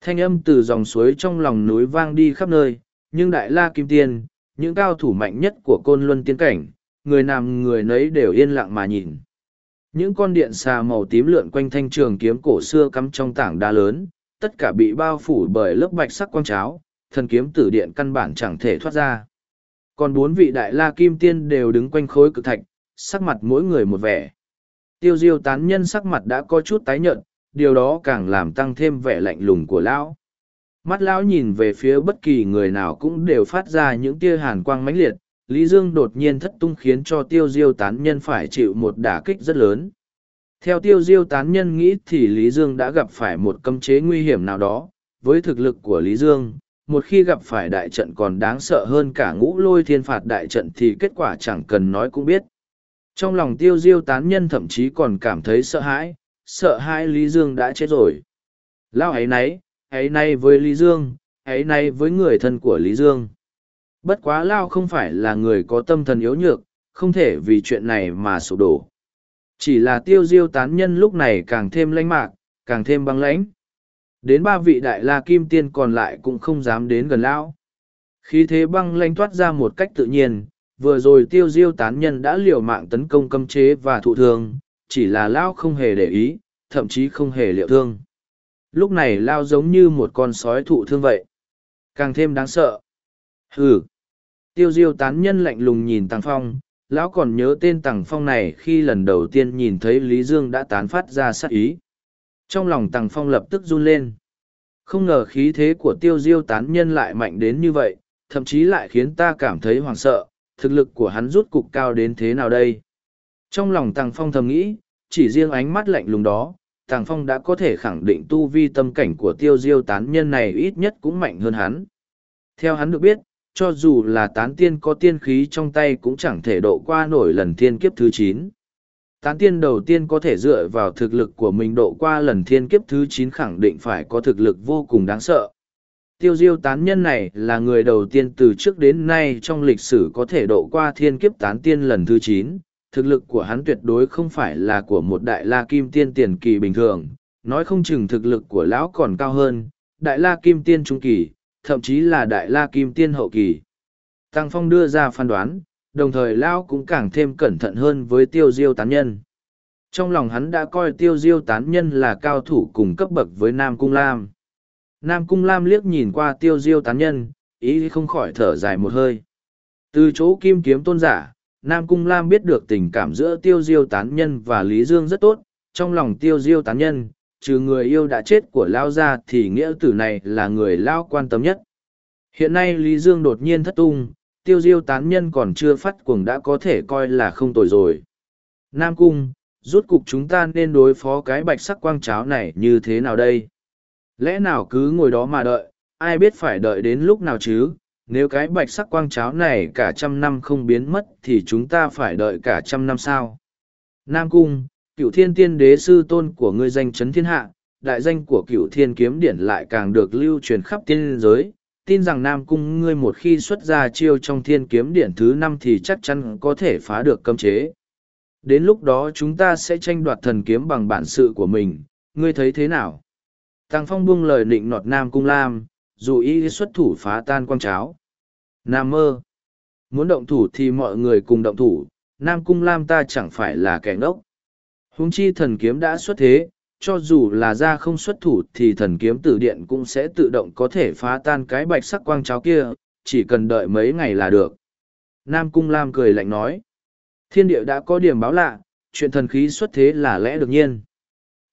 Thanh âm từ dòng suối trong lòng núi vang đi khắp nơi, nhưng Đại La Kim Tiên, những cao thủ mạnh nhất của côn luân tiên cảnh, người nằm người nấy đều yên lặng mà nhìn. Những con điện xà màu tím lượn quanh thanh trường kiếm cổ xưa cắm trong tảng đá lớn, tất cả bị bao phủ bởi lớp bạch sắc quang cháo, thần kiếm tử điện căn bản chẳng thể thoát ra. Còn bốn vị đại la kim tiên đều đứng quanh khối cực thạch, sắc mặt mỗi người một vẻ. Tiêu diêu tán nhân sắc mặt đã có chút tái nhợt, điều đó càng làm tăng thêm vẻ lạnh lùng của lão mắt lão nhìn về phía bất kỳ người nào cũng đều phát ra những tia hàn quang mãnh liệt, lý dương đột nhiên thất tung khiến cho tiêu diêu tán nhân phải chịu một đả kích rất lớn. Theo tiêu diêu tán nhân nghĩ thì lý dương đã gặp phải một cấm chế nguy hiểm nào đó, với thực lực của lý dương, một khi gặp phải đại trận còn đáng sợ hơn cả ngũ lôi thiên phạt đại trận thì kết quả chẳng cần nói cũng biết. Trong lòng tiêu diêu tán nhân thậm chí còn cảm thấy sợ hãi sợ hãi lý dương đã chết rồi. Lão ấy nấy ấy nay với lý dương ấy nay với người thân của lý dương. Bất quá lao không phải là người có tâm thần yếu nhược, không thể vì chuyện này mà sụp đổ. Chỉ là tiêu diêu tán nhân lúc này càng thêm lãnh mạc, càng thêm băng lãnh. Đến ba vị đại la kim tiên còn lại cũng không dám đến gần lão khi thế băng lãnh toát ra một cách tự nhiên, vừa rồi tiêu diêu tán nhân đã liều mạng tấn công cấm chế và thụ thương, chỉ là lão không hề để ý, thậm chí không hề liệu thương lúc này lao giống như một con sói thụ thương vậy. Càng thêm đáng sợ. Hừ. Tiêu diêu tán nhân lạnh lùng nhìn tàng phong, lão còn nhớ tên tàng phong này khi lần đầu tiên nhìn thấy lý dương đã tán phát ra sát ý. Trong lòng tàng phong lập tức run lên. Không ngờ khí thế của tiêu diêu tán nhân lại mạnh đến như vậy, thậm chí lại khiến ta cảm thấy hoảng sợ, thực lực của hắn rút cục cao đến thế nào đây? Trong lòng tàng phong thầm nghĩ, chỉ riêng ánh mắt lạnh lùng đó tàng phong đã có thể khẳng định tu vi tâm cảnh của tiêu diêu tán nhân này ít nhất cũng mạnh hơn hắn. Theo hắn được biết, cho dù là tán tiên có tiên khí trong tay cũng chẳng thể độ qua nổi lần thiên kiếp thứ chín. Tán tiên đầu tiên có thể dựa vào thực lực của mình độ qua lần thiên kiếp thứ chín khẳng định phải có thực lực vô cùng đáng sợ. Tiêu diêu tán nhân này là người đầu tiên từ trước đến nay trong lịch sử có thể độ qua thiên kiếp tán tiên lần thứ chín thực lực của hắn tuyệt đối không phải là của một đại la kim tiên tiền kỳ bình thường nói không chừng thực lực của lão còn cao hơn đại la kim tiên trung kỳ thậm chí là đại la kim tiên hậu kỳ. Tăng Phong đưa ra phán đoán, đồng thời lão cũng càng thêm cẩn thận hơn với tiêu diêu tán nhân. Trong lòng hắn đã coi tiêu diêu tán nhân là cao thủ cùng cấp bậc với Nam Cung Lam. Nam Cung Lam liếc nhìn qua tiêu diêu tán nhân, ý không khỏi thở dài một hơi. Từ chỗ kim kiếm tôn giả, Nam Cung Lam biết được tình cảm giữa tiêu diêu tán nhân và Lý Dương rất tốt, trong lòng tiêu diêu tán nhân, trừ người yêu đã chết của lao ra thì nghĩa tử này là người lao quan tâm nhất. Hiện nay lý dương đột nhiên thất tung tiêu diêu tán nhân còn chưa phát cuồng đã có thể coi là không tồi rồi. Nam cung rút cục chúng ta nên đối phó cái bạch sắc quang cháo này như thế nào đây? Lẽ nào cứ ngồi đó mà đợi ai biết phải đợi đến lúc nào chứ? Nếu cái bạch sắc quang cháo này cả trăm năm không biến mất thì chúng ta phải đợi cả trăm năm sao nam cung cựu thiên tiên đế sư tôn của ngươi danh chấn thiên hạ, đại danh của cựu thiên kiếm điển lại càng được lưu truyền khắp tiên giới. Tin rằng Nam Cung ngươi một khi xuất ra chiêu trong thiên kiếm điển thứ năm thì chắc chắn có thể phá được cấm chế. Đến lúc đó chúng ta sẽ tranh đoạt thần kiếm bằng bản sự của mình, ngươi thấy thế nào? tàng Phong buông lời định nọt Nam Cung Lam, dù ý xuất thủ phá tan quang cháo. Nam mơ. Muốn động thủ thì mọi người cùng động thủ, Nam Cung Lam ta chẳng phải là kẻ ngốc. Húng chi thần kiếm đã xuất thế, cho dù là ra không xuất thủ thì thần kiếm tử điện cũng sẽ tự động có thể phá tan cái bạch sắc quang cháo kia, chỉ cần đợi mấy ngày là được. Nam Cung Lam cười lạnh nói. Thiên địa đã có điểm báo lạ, chuyện thần khí xuất thế là lẽ đương nhiên.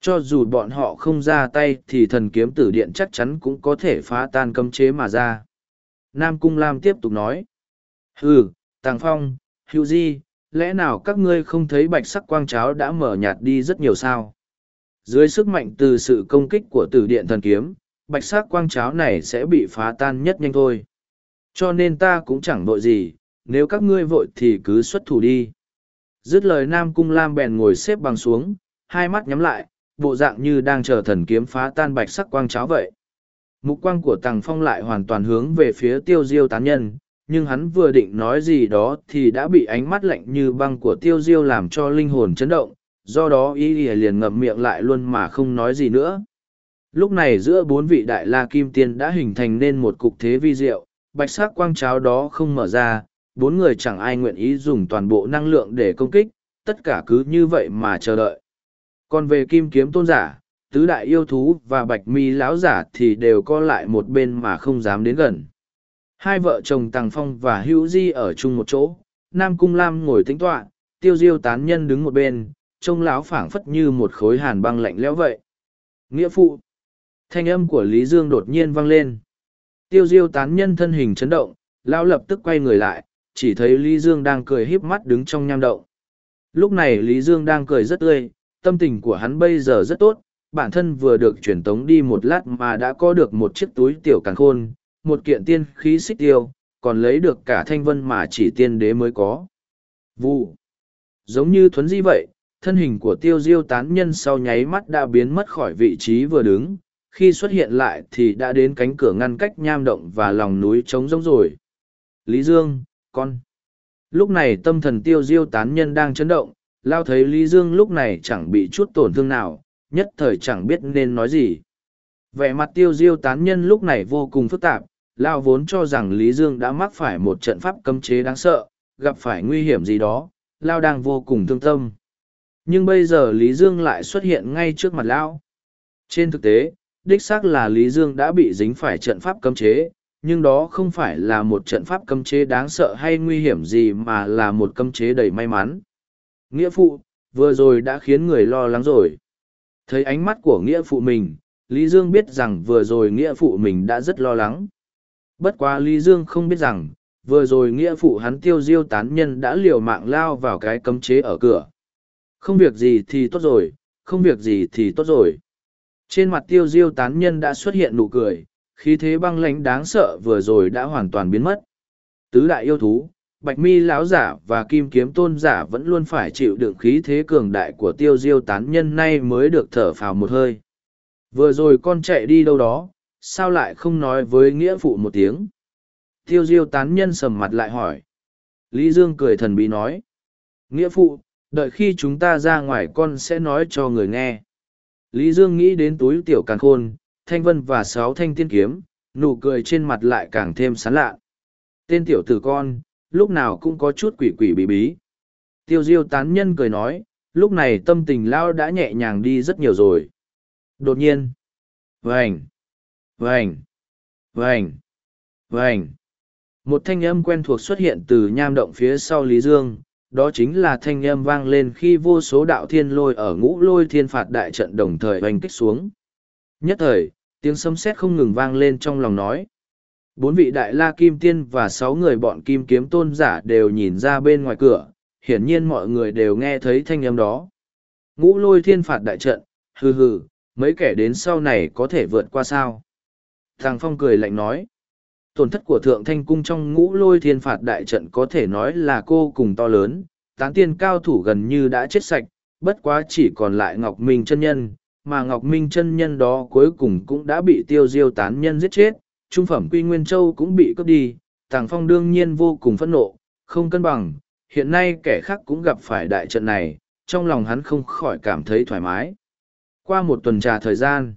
Cho dù bọn họ không ra tay thì thần kiếm tử điện chắc chắn cũng có thể phá tan cấm chế mà ra. Nam Cung Lam tiếp tục nói. Hừ, Tàng Phong, Hữu Di, lẽ nào các ngươi không thấy bạch sắc quang cháo đã mở nhạt đi rất nhiều sao dưới sức mạnh từ sự công kích của tử điện thần kiếm bạch sắc quang cháo này sẽ bị phá tan nhất nhanh thôi cho nên ta cũng chẳng vội gì nếu các ngươi vội thì cứ xuất thủ đi dứt lời nam cung lam bèn ngồi xếp bằng xuống hai mắt nhắm lại bộ dạng như đang chờ thần kiếm phá tan bạch sắc quang cháo vậy. Mục quang của tàng phong lại hoàn toàn hướng về phía tiêu diêu tán nhân, nhưng hắn vừa định nói gì đó thì đã bị ánh mắt lạnh như băng của tiêu diêu làm cho linh hồn chấn động, do đó y liền ngậm miệng lại luôn mà không nói gì nữa. Lúc này giữa bốn vị đại la kim tiên đã hình thành nên một cục thế vi diệu, bạch sắc quang cháo đó không mở ra, bốn người chẳng ai nguyện ý dùng toàn bộ năng lượng để công kích, tất cả cứ như vậy mà chờ đợi còn về kim kiếm tôn giả tứ đại yêu thú và bạch mi lão giả thì đều co lại một bên mà không dám đến gần Hai vợ chồng Tàng Phong và Hữu Di ở chung một chỗ, Nam Cung Lam ngồi tĩnh toạ tiêu diêu tán nhân đứng một bên, trông láo phảng phất như một khối hàn băng lạnh lẽo vậy. Nghĩa phụ. Thanh âm của Lý Dương đột nhiên vang lên. Tiêu diêu tán nhân thân hình chấn động, lao lập tức quay người lại, chỉ thấy Lý Dương đang cười híp mắt đứng trong nham động. Lúc này Lý Dương đang cười rất tươi, tâm tình của hắn bây giờ rất tốt, bản thân vừa được truyền tống đi một lát mà đã có được một chiếc túi tiểu càng khôn, một kiện tiên khí xích tiêu, còn lấy được cả thanh vân mà chỉ tiên đế mới có. Vụ. Giống như thuấn di vậy, thân hình của tiêu diêu tán nhân sau nháy mắt đã biến mất khỏi vị trí vừa đứng, khi xuất hiện lại thì đã đến cánh cửa ngăn cách nham động và lòng núi trống rỗng rồi. Lý Dương, con. Lúc này tâm thần tiêu diêu tán nhân đang chấn động, lao thấy Lý Dương lúc này chẳng bị chút tổn thương nào, nhất thời chẳng biết nên nói gì. Vẻ mặt tiêu diêu tán nhân lúc này vô cùng phức tạp, lao vốn cho rằng Lý Dương đã mắc phải một trận pháp cấm chế đáng sợ, gặp phải nguy hiểm gì đó, lao đang vô cùng thương tâm. Nhưng bây giờ Lý Dương lại xuất hiện ngay trước mặt lao. Trên thực tế, đích xác là Lý Dương đã bị dính phải trận pháp cấm chế, nhưng đó không phải là một trận pháp cấm chế đáng sợ hay nguy hiểm gì mà là một cấm chế đầy may mắn. Nghĩa phụ, vừa rồi đã khiến người lo lắng rồi. Thấy ánh mắt của nghĩa phụ mình, Lý Dương biết rằng vừa rồi nghĩa phụ mình đã rất lo lắng. Bất quá Lý Dương không biết rằng, vừa rồi nghĩa phụ hắn tiêu diêu tán nhân đã liều mạng lao vào cái cấm chế ở cửa. Không việc gì thì tốt rồi, không việc gì thì tốt rồi. Trên mặt tiêu diêu tán nhân đã xuất hiện nụ cười, khí thế băng lãnh đáng sợ vừa rồi đã hoàn toàn biến mất. Tứ đại yêu thú, bạch mi lão giả và kim kiếm tôn giả vẫn luôn phải chịu đựng khí thế cường đại của tiêu diêu tán nhân nay mới được thở phào một hơi. Vừa rồi con chạy đi đâu đó, sao lại không nói với nghĩa phụ một tiếng? Tiêu diêu tán nhân sầm mặt lại hỏi. Lý Dương cười thần bí nói. Nghĩa phụ, đợi khi chúng ta ra ngoài con sẽ nói cho người nghe. Lý Dương nghĩ đến túi tiểu càn khôn, thanh vân và sáu thanh tiên kiếm, nụ cười trên mặt lại càng thêm sán lạ. Tên tiểu tử con, lúc nào cũng có chút quỷ quỷ bí bí. Tiêu diêu tán nhân cười nói, lúc này tâm tình lao đã nhẹ nhàng đi rất nhiều rồi. Đột nhiên, vành, vành, vành, vành. Một thanh âm quen thuộc xuất hiện từ nham động phía sau Lý Dương, đó chính là thanh âm vang lên khi vô số đạo thiên lôi ở ngũ lôi thiên phạt đại trận đồng thời oanh kích xuống. Nhất thời, tiếng sấm sét không ngừng vang lên trong lòng nói. Bốn vị đại la kim tiên và sáu người bọn kim kiếm tôn giả đều nhìn ra bên ngoài cửa, hiển nhiên mọi người đều nghe thấy thanh âm đó. Ngũ lôi thiên phạt đại trận, hừ hừ, mấy kẻ đến sau này có thể vượt qua sao? Thằng Phong cười lạnh nói. Tổn thất của Thượng Thanh Cung trong ngũ lôi thiên phạt đại trận có thể nói là cô cùng to lớn, tán tiên cao thủ gần như đã chết sạch, bất quá chỉ còn lại Ngọc Minh chân nhân, mà Ngọc Minh chân nhân đó cuối cùng cũng đã bị tiêu diêu tán nhân giết chết, trung phẩm Quy Nguyên Châu cũng bị cướp đi, Tàng Phong đương nhiên vô cùng phẫn nộ, không cân bằng, hiện nay kẻ khác cũng gặp phải đại trận này, trong lòng hắn không khỏi cảm thấy thoải mái. Qua một tuần trà thời gian,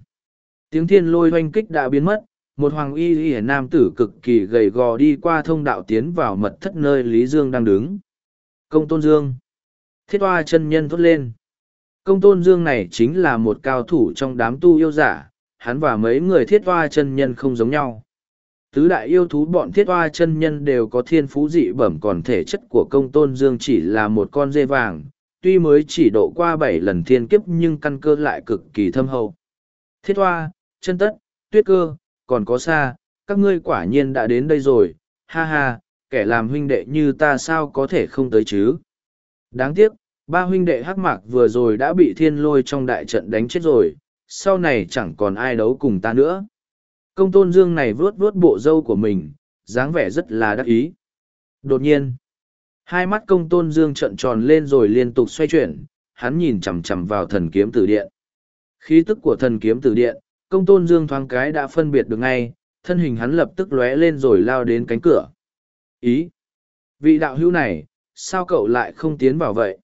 tiếng thiên lôi hoanh kích đã biến mất, một hoàng y y nam tử cực kỳ gầy gò đi qua thông đạo tiến vào mật thất nơi Lý Dương đang đứng. Công Tôn Dương. Thiết hoa chân nhân thốt lên. Công Tôn Dương này chính là một cao thủ trong đám tu yêu giả, hắn và mấy người thiết hoa chân nhân không giống nhau. Tứ đại yêu thú bọn thiết hoa chân nhân đều có thiên phú dị bẩm còn thể chất của công tôn dương chỉ là một con dê vàng, tuy mới chỉ độ qua bảy lần thiên kiếp nhưng căn cơ lại cực kỳ thâm hậu. Thiết hoa, chân tất, tuyết cơ, còn có xa, các ngươi quả nhiên đã đến đây rồi, ha ha, kẻ làm huynh đệ như ta sao có thể không tới chứ. Đáng tiếc, ba huynh đệ hắc mạc vừa rồi đã bị thiên lôi trong đại trận đánh chết rồi, sau này chẳng còn ai đấu cùng ta nữa. Công tôn dương này vuốt vuốt bộ râu của mình, dáng vẻ rất là đắc ý. Đột nhiên, hai mắt công tôn dương trợn tròn lên rồi liên tục xoay chuyển, hắn nhìn chằm chằm vào thần kiếm tử điện. Khí tức của thần kiếm tử điện, công tôn dương thoáng cái đã phân biệt được ngay, thân hình hắn lập tức lóe lên rồi lao đến cánh cửa. Ý! Vị đạo hữu này, sao cậu lại không tiến vào vậy?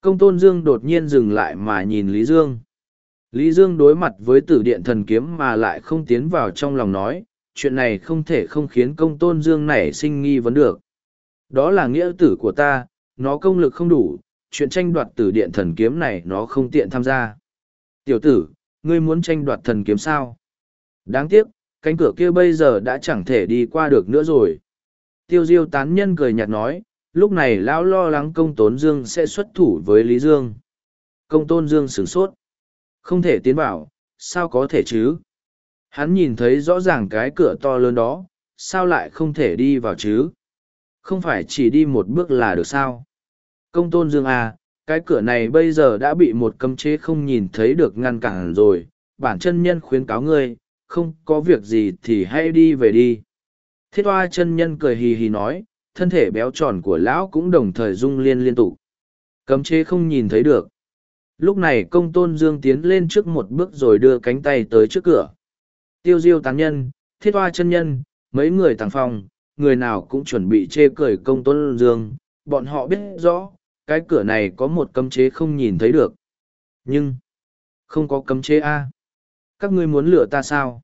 Công tôn dương đột nhiên dừng lại mà nhìn Lý Dương. Lý Dương đối mặt với tử điện thần kiếm mà lại không tiến vào trong lòng nói, chuyện này không thể không khiến công tôn Dương nảy sinh nghi vấn được. Đó là nghĩa tử của ta, nó công lực không đủ, chuyện tranh đoạt tử điện thần kiếm này nó không tiện tham gia. Tiểu tử, ngươi muốn tranh đoạt thần kiếm sao? Đáng tiếc, cánh cửa kia bây giờ đã chẳng thể đi qua được nữa rồi. Tiêu diêu tán nhân cười nhạt nói, lúc này lão lo lắng công tôn dương sẽ xuất thủ với Lý Dương. Công tôn dương sửng sốt. Không thể tiến vào, sao có thể chứ? Hắn nhìn thấy rõ ràng cái cửa to lớn đó, sao lại không thể đi vào chứ? Không phải chỉ đi một bước là được sao? Công tôn dương à, cái cửa này bây giờ đã bị một cấm chế không nhìn thấy được ngăn cản rồi, bản chân nhân khuyến cáo ngươi, không có việc gì thì hãy đi về đi. Thiết hoa chân nhân cười hì hì nói, thân thể béo tròn của lão cũng đồng thời rung liên liên tục. Cấm chế không nhìn thấy được. Lúc này công tôn dương tiến lên trước một bước rồi đưa cánh tay tới trước cửa. Tiêu diêu tán nhân, thiết hoa chân nhân, mấy người tàng phong, người nào cũng chuẩn bị chê cười công tôn dương. Bọn họ biết rõ, cái cửa này có một cấm chế không nhìn thấy được. Nhưng, không có cấm chế A. Các ngươi muốn lừa ta sao?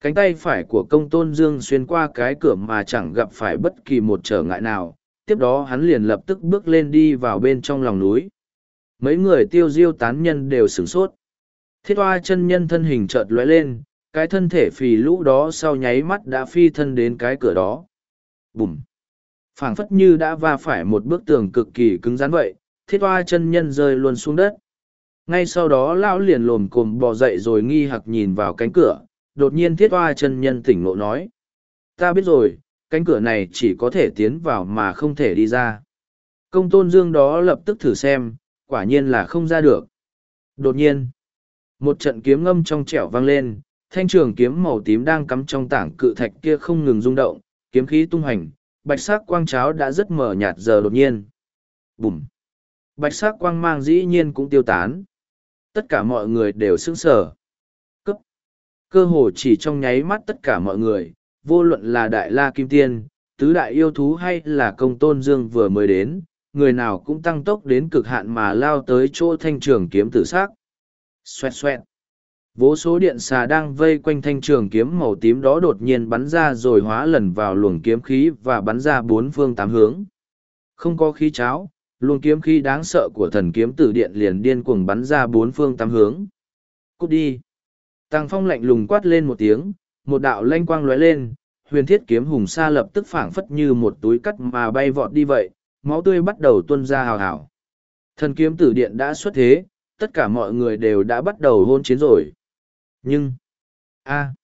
Cánh tay phải của công tôn dương xuyên qua cái cửa mà chẳng gặp phải bất kỳ một trở ngại nào. Tiếp đó hắn liền lập tức bước lên đi vào bên trong lòng núi. Mấy người tiêu diêu tán nhân đều sửng sốt. Thiết hoa chân nhân thân hình chợt lóe lên, cái thân thể phì lũ đó sau nháy mắt đã phi thân đến cái cửa đó. Bùm! phảng phất như đã va phải một bức tường cực kỳ cứng rắn vậy, thiết hoa chân nhân rơi luôn xuống đất. Ngay sau đó lão liền lồm cồm bò dậy rồi nghi hoặc nhìn vào cánh cửa, đột nhiên thiết hoa chân nhân tỉnh ngộ nói. Ta biết rồi, cánh cửa này chỉ có thể tiến vào mà không thể đi ra. Công tôn dương đó lập tức thử xem, quả nhiên là không ra được. Đột nhiên, một trận kiếm ngâm trong trẻo vang lên, thanh trường kiếm màu tím đang cắm trong tảng cự thạch kia không ngừng rung động, kiếm khí tung hành, bạch sắc quang cháo đã rất mở nhạt giờ đột nhiên. Bùm! Bạch sắc quang mang dĩ nhiên cũng tiêu tán. Tất cả mọi người đều sững sờ. Cấp! Cơ hồ chỉ trong nháy mắt tất cả mọi người, vô luận là Đại La Kim Tiên, Tứ Đại Yêu Thú hay là Công Tôn Dương vừa mới đến, người nào cũng tăng tốc đến cực hạn mà lao tới chỗ thanh trường kiếm tử sắc. Xoẹt xoẹt. Vô số điện xà đang vây quanh thanh trường kiếm màu tím đó đột nhiên bắn ra rồi hóa lần vào luồng kiếm khí và bắn ra bốn phương tám hướng. Không có khí cháo, luồng kiếm khí đáng sợ của thần kiếm tử điện liền điên cuồng bắn ra bốn phương tám hướng. Cút đi! Tàng phong lạnh lùng quát lên một tiếng, một đạo lanh quang lóe lên, huyền thiết kiếm hùng sa lập tức phảng phất như một túi cắt mà bay vọt đi vậy, máu tươi bắt đầu tuôn ra hào hào. Thần kiếm tử điện đã xuất thế, tất cả mọi người đều đã bắt đầu hôn chiến rồi. Nhưng, a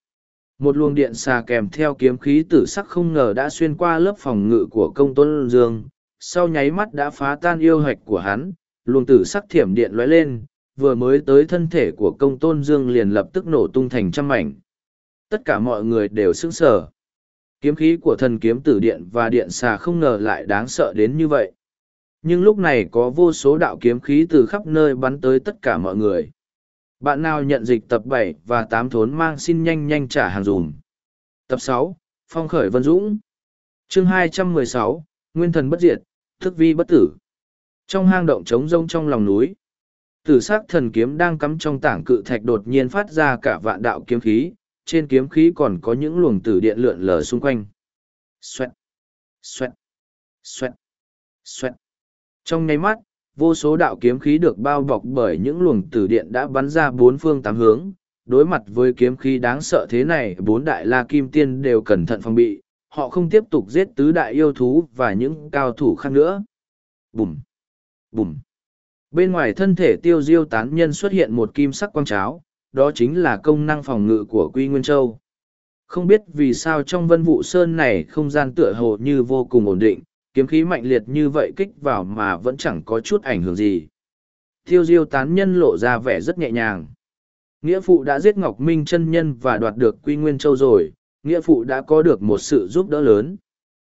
một luồng điện xà kèm theo kiếm khí tử sắc không ngờ đã xuyên qua lớp phòng ngự của công tôn dương, sau nháy mắt đã phá tan yêu hạch của hắn, luồng tử sắc thiểm điện lóe lên, vừa mới tới thân thể của công tôn dương liền lập tức nổ tung thành trăm mảnh. Tất cả mọi người đều sững sờ. Kiếm khí của thần kiếm tử điện và điện xà không ngờ lại đáng sợ đến như vậy. Nhưng lúc này có vô số đạo kiếm khí từ khắp nơi bắn tới tất cả mọi người. Bạn nào nhận dịch tập bảy và tám thốn mang xin nhanh nhanh trả hàng dùm. Tập sáu Phong khởi Vân Dũng. Chương hai trăm mười sáu Nguyên thần bất diệt, thức vi bất tử. Trong hang động trống rông trong lòng núi, tử sắc thần kiếm đang cắm trong tảng cự thạch đột nhiên phát ra cả vạn đạo kiếm khí, trên kiếm khí còn có những luồng tử điện lượn lờ xung quanh. Xoẹt, xoẹt, xoẹt, xoẹt. Trong nháy mắt, vô số đạo kiếm khí được bao bọc bởi những luồng tử điện đã bắn ra bốn phương tám hướng. Đối mặt với kiếm khí đáng sợ thế này, bốn đại la kim tiên đều cẩn thận phòng bị, họ không tiếp tục giết tứ đại yêu thú và những cao thủ khác nữa. Bùm! Bùm! Bên ngoài thân thể tiêu diêu tán nhân xuất hiện một kim sắc quang cháo, đó chính là công năng phòng ngự của Quy Nguyên Châu. Không biết vì sao trong vân vụ sơn này không gian tựa hồ như vô cùng ổn định, kiếm khí mạnh liệt như vậy kích vào mà vẫn chẳng có chút ảnh hưởng gì. Tiêu diêu tán nhân lộ ra vẻ rất nhẹ nhàng. Nghĩa phụ đã giết Ngọc Minh chân nhân và đoạt được Quy Nguyên Châu rồi, nghĩa phụ đã có được một sự giúp đỡ lớn.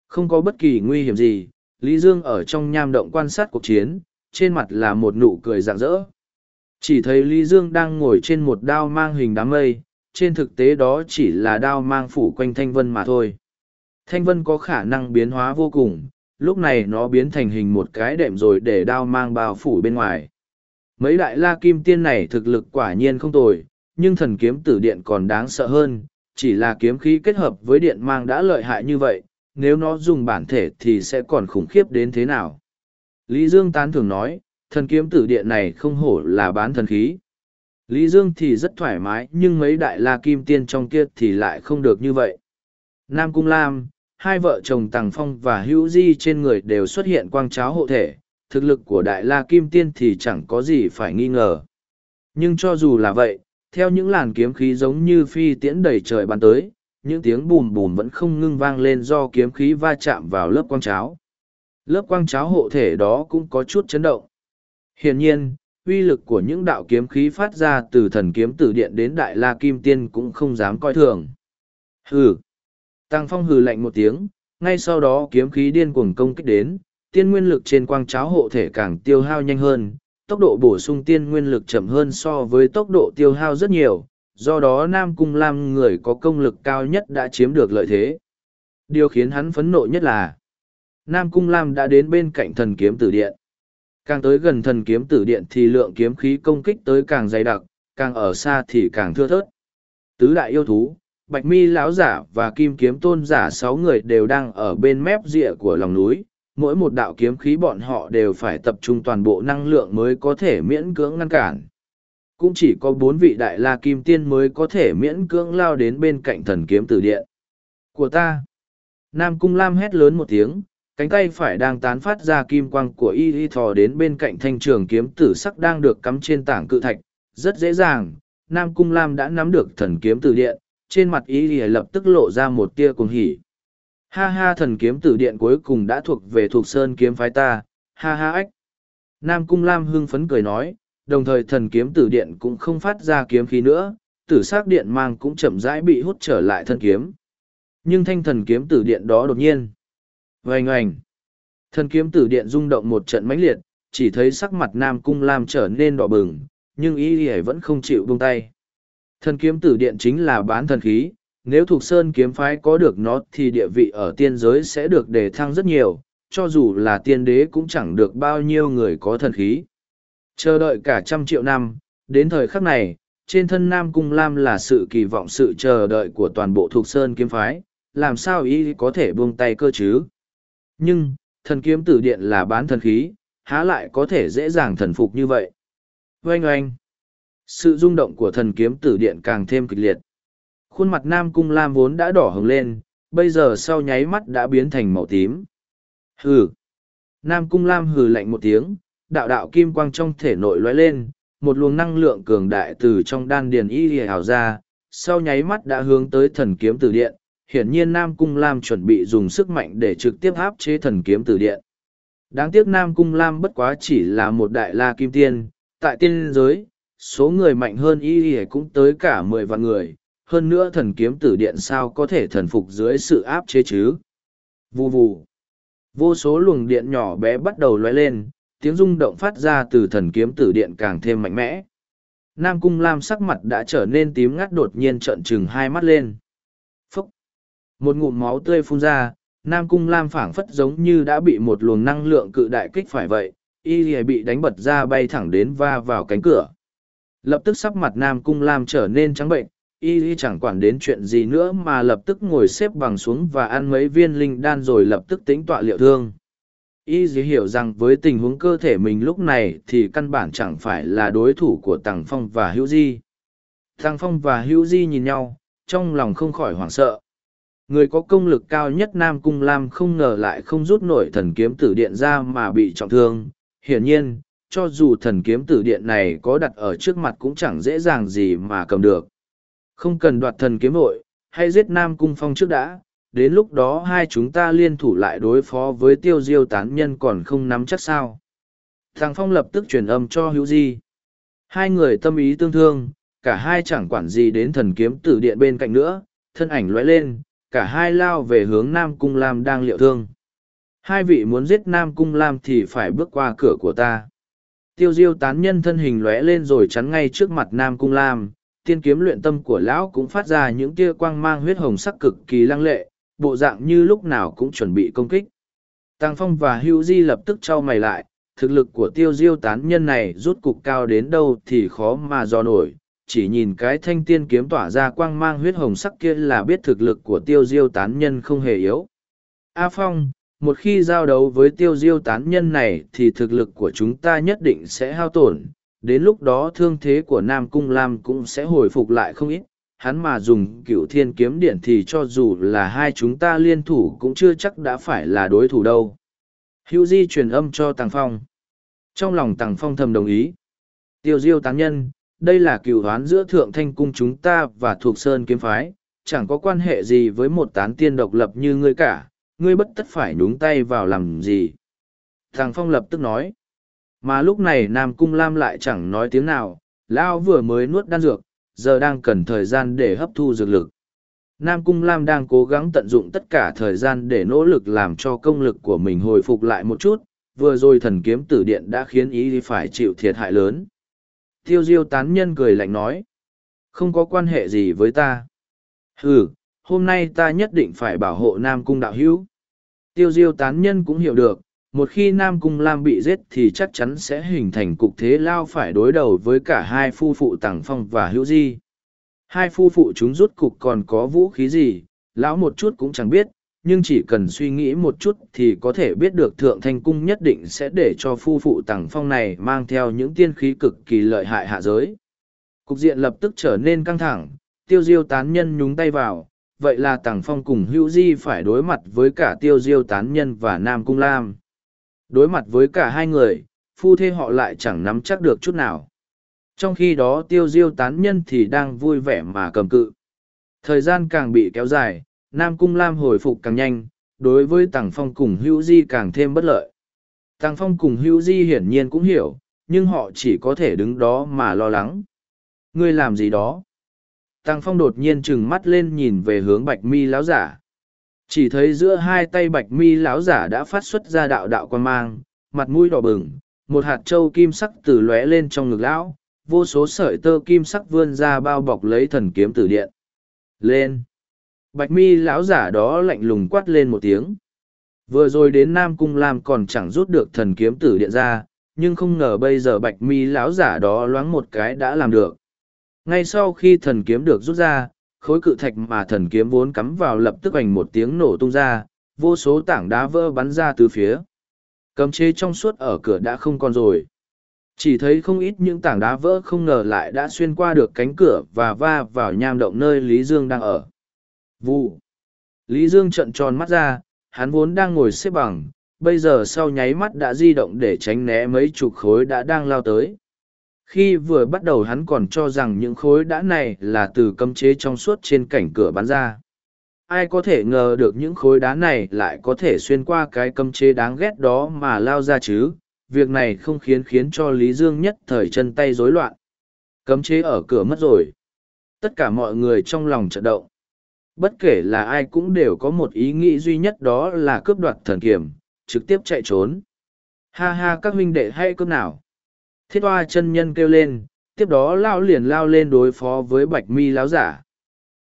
Không có bất kỳ nguy hiểm gì, Lý Dương ở trong nham động quan sát cuộc chiến, trên mặt là một nụ cười rạng rỡ. Chỉ thấy Lý Dương đang ngồi trên một đao mang hình đám mây, trên thực tế đó chỉ là đao mang phủ quanh Thanh Vân mà thôi. Thanh Vân có khả năng biến hóa vô cùng, lúc này nó biến thành hình một cái đệm rồi để đao mang bao phủ bên ngoài. Mấy đại la kim tiên này thực lực quả nhiên không tồi, nhưng thần kiếm tử điện còn đáng sợ hơn, chỉ là kiếm khí kết hợp với điện mang đã lợi hại như vậy, nếu nó dùng bản thể thì sẽ còn khủng khiếp đến thế nào. Lý Dương tán thường nói, thần kiếm tử điện này không hổ là bán thần khí. Lý Dương thì rất thoải mái nhưng mấy đại la kim tiên trong kia thì lại không được như vậy. Nam Cung Lam, hai vợ chồng Tàng Phong và Hữu Di trên người đều xuất hiện quang cháo hộ thể, thực lực của đại la kim tiên thì chẳng có gì phải nghi ngờ. Nhưng cho dù là vậy, theo những làn kiếm khí giống như phi tiễn đầy trời bắn tới, những tiếng bùm bùm vẫn không ngưng vang lên do kiếm khí va chạm vào lớp quang cháo. Lớp quang cháo hộ thể đó cũng có chút chấn động. Hiển nhiên, uy lực của những đạo kiếm khí phát ra từ thần kiếm tử điện đến đại la kim tiên cũng không dám coi thường. Hừ! Tăng phong hừ lạnh một tiếng, ngay sau đó kiếm khí điên cuồng công kích đến, tiên nguyên lực trên quang cháo hộ thể càng tiêu hao nhanh hơn, tốc độ bổ sung tiên nguyên lực chậm hơn so với tốc độ tiêu hao rất nhiều, do đó Nam Cung Lam người có công lực cao nhất đã chiếm được lợi thế. Điều khiến hắn phấn nộ nhất là Nam Cung Lam đã đến bên cạnh thần kiếm tử điện. Càng tới gần thần kiếm tử điện thì lượng kiếm khí công kích tới càng dày đặc, càng ở xa thì càng thưa thớt. Tứ đại yêu thú, Bạch Mi lão giả và Kim kiếm tôn giả sáu người đều đang ở bên mép rìa của lòng núi, mỗi một đạo kiếm khí bọn họ đều phải tập trung toàn bộ năng lượng mới có thể miễn cưỡng ngăn cản. Cũng chỉ có bốn vị đại la kim tiên mới có thể miễn cưỡng lao đến bên cạnh thần kiếm tử điện. Của ta! Nam Cung Lam hét lớn một tiếng, cánh tay phải đang tán phát ra kim quang của y y thò đến bên cạnh thanh trường kiếm tử sắc đang được cắm trên tảng cự thạch. Rất dễ dàng, Nam Cung Lam đã nắm được thần kiếm tử điện, trên mặt y y lập tức lộ ra một tia cuồng hỉ. Ha ha thần kiếm tử điện cuối cùng đã thuộc về thuộc sơn kiếm phái ta, ha ha ách. Nam Cung Lam hưng phấn cười nói, đồng thời thần kiếm tử điện cũng không phát ra kiếm khí nữa, tử sắc điện mang cũng chậm rãi bị hút trở lại thân kiếm. Nhưng thanh thần kiếm tử điện đó đột nhiên. Oanh oanh. Thần kiếm tử điện rung động một trận mãnh liệt, chỉ thấy sắc mặt Nam Cung Lam trở nên đỏ bừng, nhưng ý ý vẫn không chịu buông tay. Thần kiếm tử điện chính là bán thần khí, nếu thuộc sơn kiếm phái có được nó thì địa vị ở tiên giới sẽ được đề thăng rất nhiều, cho dù là tiên đế cũng chẳng được bao nhiêu người có thần khí. Chờ đợi cả trăm triệu năm, đến thời khắc này, trên thân Nam Cung Lam là sự kỳ vọng sự chờ đợi của toàn bộ thuộc sơn kiếm phái, làm sao ý có thể buông tay cơ chứ? Nhưng, thần kiếm tử điện là bán thần khí, há lại có thể dễ dàng thần phục như vậy? Oanh oanh! Sự rung động của thần kiếm tử điện càng thêm kịch liệt. Khuôn mặt Nam Cung Lam vốn đã đỏ hứng lên, bây giờ sau nháy mắt đã biến thành màu tím. Hừ! Nam Cung Lam hừ lạnh một tiếng, đạo đạo kim quang trong thể nội lóe lên, một luồng năng lượng cường đại từ trong đan điền y lìa hào ra, sau nháy mắt đã hướng tới thần kiếm tử điện. Hiển nhiên Nam Cung Lam chuẩn bị dùng sức mạnh để trực tiếp áp chế thần kiếm tử điện. Đáng tiếc Nam Cung Lam bất quá chỉ là một đại la kim tiên, tại tiên giới, số người mạnh hơn y y cũng tới cả mười vạn người, hơn nữa thần kiếm tử điện sao có thể thần phục dưới sự áp chế chứ. Vù vù. Vô số luồng điện nhỏ bé bắt đầu lóe lên, tiếng rung động phát ra từ thần kiếm tử điện càng thêm mạnh mẽ. Nam Cung Lam sắc mặt đã trở nên tím ngắt đột nhiên trợn trừng hai mắt lên. Một ngụm máu tươi phun ra, Nam Cung Lam phảng phất giống như đã bị một luồng năng lượng cự đại kích phải vậy, y bị đánh bật ra bay thẳng đến va vào cánh cửa. Lập tức sắc mặt Nam Cung Lam trở nên trắng bệnh, y chẳng quản đến chuyện gì nữa mà lập tức ngồi xếp bằng xuống và ăn mấy viên linh đan rồi lập tức tính tọa liệu thương. Y dì hiểu rằng với tình huống cơ thể mình lúc này thì căn bản chẳng phải là đối thủ của tằng phong và hữu di. Tằng phong và hữu di nhìn nhau trong lòng không khỏi hoảng sợ người có công lực cao nhất nam cung lam không ngờ lại không rút nổi thần kiếm tử điện ra mà bị trọng thương hiển nhiên cho dù thần kiếm tử điện này có đặt ở trước mặt cũng chẳng dễ dàng gì mà cầm được không cần đoạt thần kiếm hội hay giết nam cung phong trước đã đến lúc đó hai chúng ta liên thủ lại đối phó với tiêu diêu tán nhân còn không nắm chắc sao. Thằng Phong lập tức truyền âm cho hữu di. Hai người tâm ý tương thương, cả hai chẳng quản gì đến thần kiếm tử điện bên cạnh nữa, thân ảnh lóe lên, cả hai lao về hướng Nam Cung Lam đang liệu thương. Hai vị muốn giết Nam Cung Lam thì phải bước qua cửa của ta. Tiêu diêu tán nhân thân hình lóe lên rồi chắn ngay trước mặt Nam Cung Lam, tiên kiếm luyện tâm của lão cũng phát ra những tia quang mang huyết hồng sắc cực kỳ lăng lệ, bộ dạng như lúc nào cũng chuẩn bị công kích. Tàng Phong và Hữu Di lập tức trao mày lại, thực lực của tiêu diêu tán nhân này rút cục cao đến đâu thì khó mà dò nổi, chỉ nhìn cái thanh tiên kiếm tỏa ra quang mang huyết hồng sắc kia là biết thực lực của tiêu diêu tán nhân không hề yếu. A Phong, một khi giao đấu với tiêu diêu tán nhân này thì thực lực của chúng ta nhất định sẽ hao tổn, đến lúc đó thương thế của Nam Cung Lam cũng sẽ hồi phục lại không ít, hắn mà dùng cựu thiên kiếm điện thì cho dù là hai chúng ta liên thủ cũng chưa chắc đã phải là đối thủ đâu. Hữu Di truyền âm cho Tàng Phong. Trong lòng Tàng Phong thầm đồng ý. Tiêu diêu tán nhân, đây là cựu hoán giữa thượng thanh cung chúng ta và thuộc sơn kiếm phái, chẳng có quan hệ gì với một tán tiên độc lập như ngươi cả, ngươi bất tất phải nhúng tay vào làm gì. Thằng Phong lập tức nói, mà lúc này Nam Cung Lam lại chẳng nói tiếng nào, lão vừa mới nuốt đan dược, giờ đang cần thời gian để hấp thu dược lực. Nam Cung Lam đang cố gắng tận dụng tất cả thời gian để nỗ lực làm cho công lực của mình hồi phục lại một chút, vừa rồi thần kiếm tử điện đã khiến ý phải chịu thiệt hại lớn. Tiêu diêu tán nhân cười lạnh nói, không có quan hệ gì với ta. Ừ, hôm nay ta nhất định phải bảo hộ Nam Cung đạo hữu. Tiêu diêu tán nhân cũng hiểu được, một khi Nam Cung Lam bị giết thì chắc chắn sẽ hình thành cục thế lao phải đối đầu với cả hai phu phụ Tằng Phong và Hữu Di. Hai phu phụ chúng rút cục còn có vũ khí gì, lão một chút cũng chẳng biết, nhưng chỉ cần suy nghĩ một chút thì có thể biết được Thượng Thanh Cung nhất định sẽ để cho phu phụ Tằng Phong này mang theo những tiên khí cực kỳ lợi hại hạ giới. Cục diện lập tức trở nên căng thẳng, tiêu diêu tán nhân nhúng tay vào, vậy là Tằng Phong cùng Hữu Di phải đối mặt với cả tiêu diêu tán nhân và Nam Cung Lam. Đối mặt với cả hai người, phu thê họ lại chẳng nắm chắc được chút nào. Trong khi đó tiêu diêu tán nhân thì đang vui vẻ mà cầm cự. Thời gian càng bị kéo dài, Nam Cung Lam hồi phục càng nhanh, đối với Tàng Phong cùng Hữu Di càng thêm bất lợi. Tàng Phong cùng Hữu Di hiển nhiên cũng hiểu, nhưng họ chỉ có thể đứng đó mà lo lắng. Ngươi làm gì đó? Tàng Phong đột nhiên trừng mắt lên nhìn về hướng Bạch Mi lão giả. Chỉ thấy giữa hai tay Bạch Mi lão giả đã phát xuất ra đạo đạo quan mang, mặt mũi đỏ bừng, một hạt châu kim sắc từ lóe lên trong ngực lão, vô số sợi tơ kim sắc vươn ra bao bọc lấy thần kiếm tử điện. Lên! Bạch mi lão giả đó lạnh lùng quát lên một tiếng. Vừa rồi đến Nam Cung Lam còn chẳng rút được thần kiếm tử điện ra, nhưng không ngờ bây giờ bạch mi lão giả đó loáng một cái đã làm được. Ngay sau khi thần kiếm được rút ra, khối cự thạch mà thần kiếm vốn cắm vào lập tức ảnh một tiếng nổ tung ra, vô số tảng đá vỡ bắn ra từ phía. Cấm chế trong suốt ở cửa đã không còn rồi. Chỉ thấy không ít những tảng đá vỡ không ngờ lại đã xuyên qua được cánh cửa và va vào nham động nơi Lý Dương đang ở. Vụ. Lý Dương trận tròn mắt ra, hắn vốn đang ngồi xếp bằng, bây giờ sau nháy mắt đã di động để tránh né mấy chục khối đã đang lao tới. Khi vừa bắt đầu hắn còn cho rằng những khối đá này là từ cấm chế trong suốt trên cảnh cửa bắn ra. Ai có thể ngờ được những khối đá này lại có thể xuyên qua cái cấm chế đáng ghét đó mà lao ra chứ, việc này không khiến khiến cho Lý Dương nhất thời chân tay rối loạn. Cấm chế ở cửa mất rồi. Tất cả mọi người trong lòng trận động. Bất kể là ai cũng đều có một ý nghĩ duy nhất đó là cướp đoạt thần kiểm, trực tiếp chạy trốn. Ha ha các huynh đệ hay cướp nào. Thiết hoa chân nhân kêu lên, tiếp đó lao liền lao lên đối phó với bạch mi láo giả.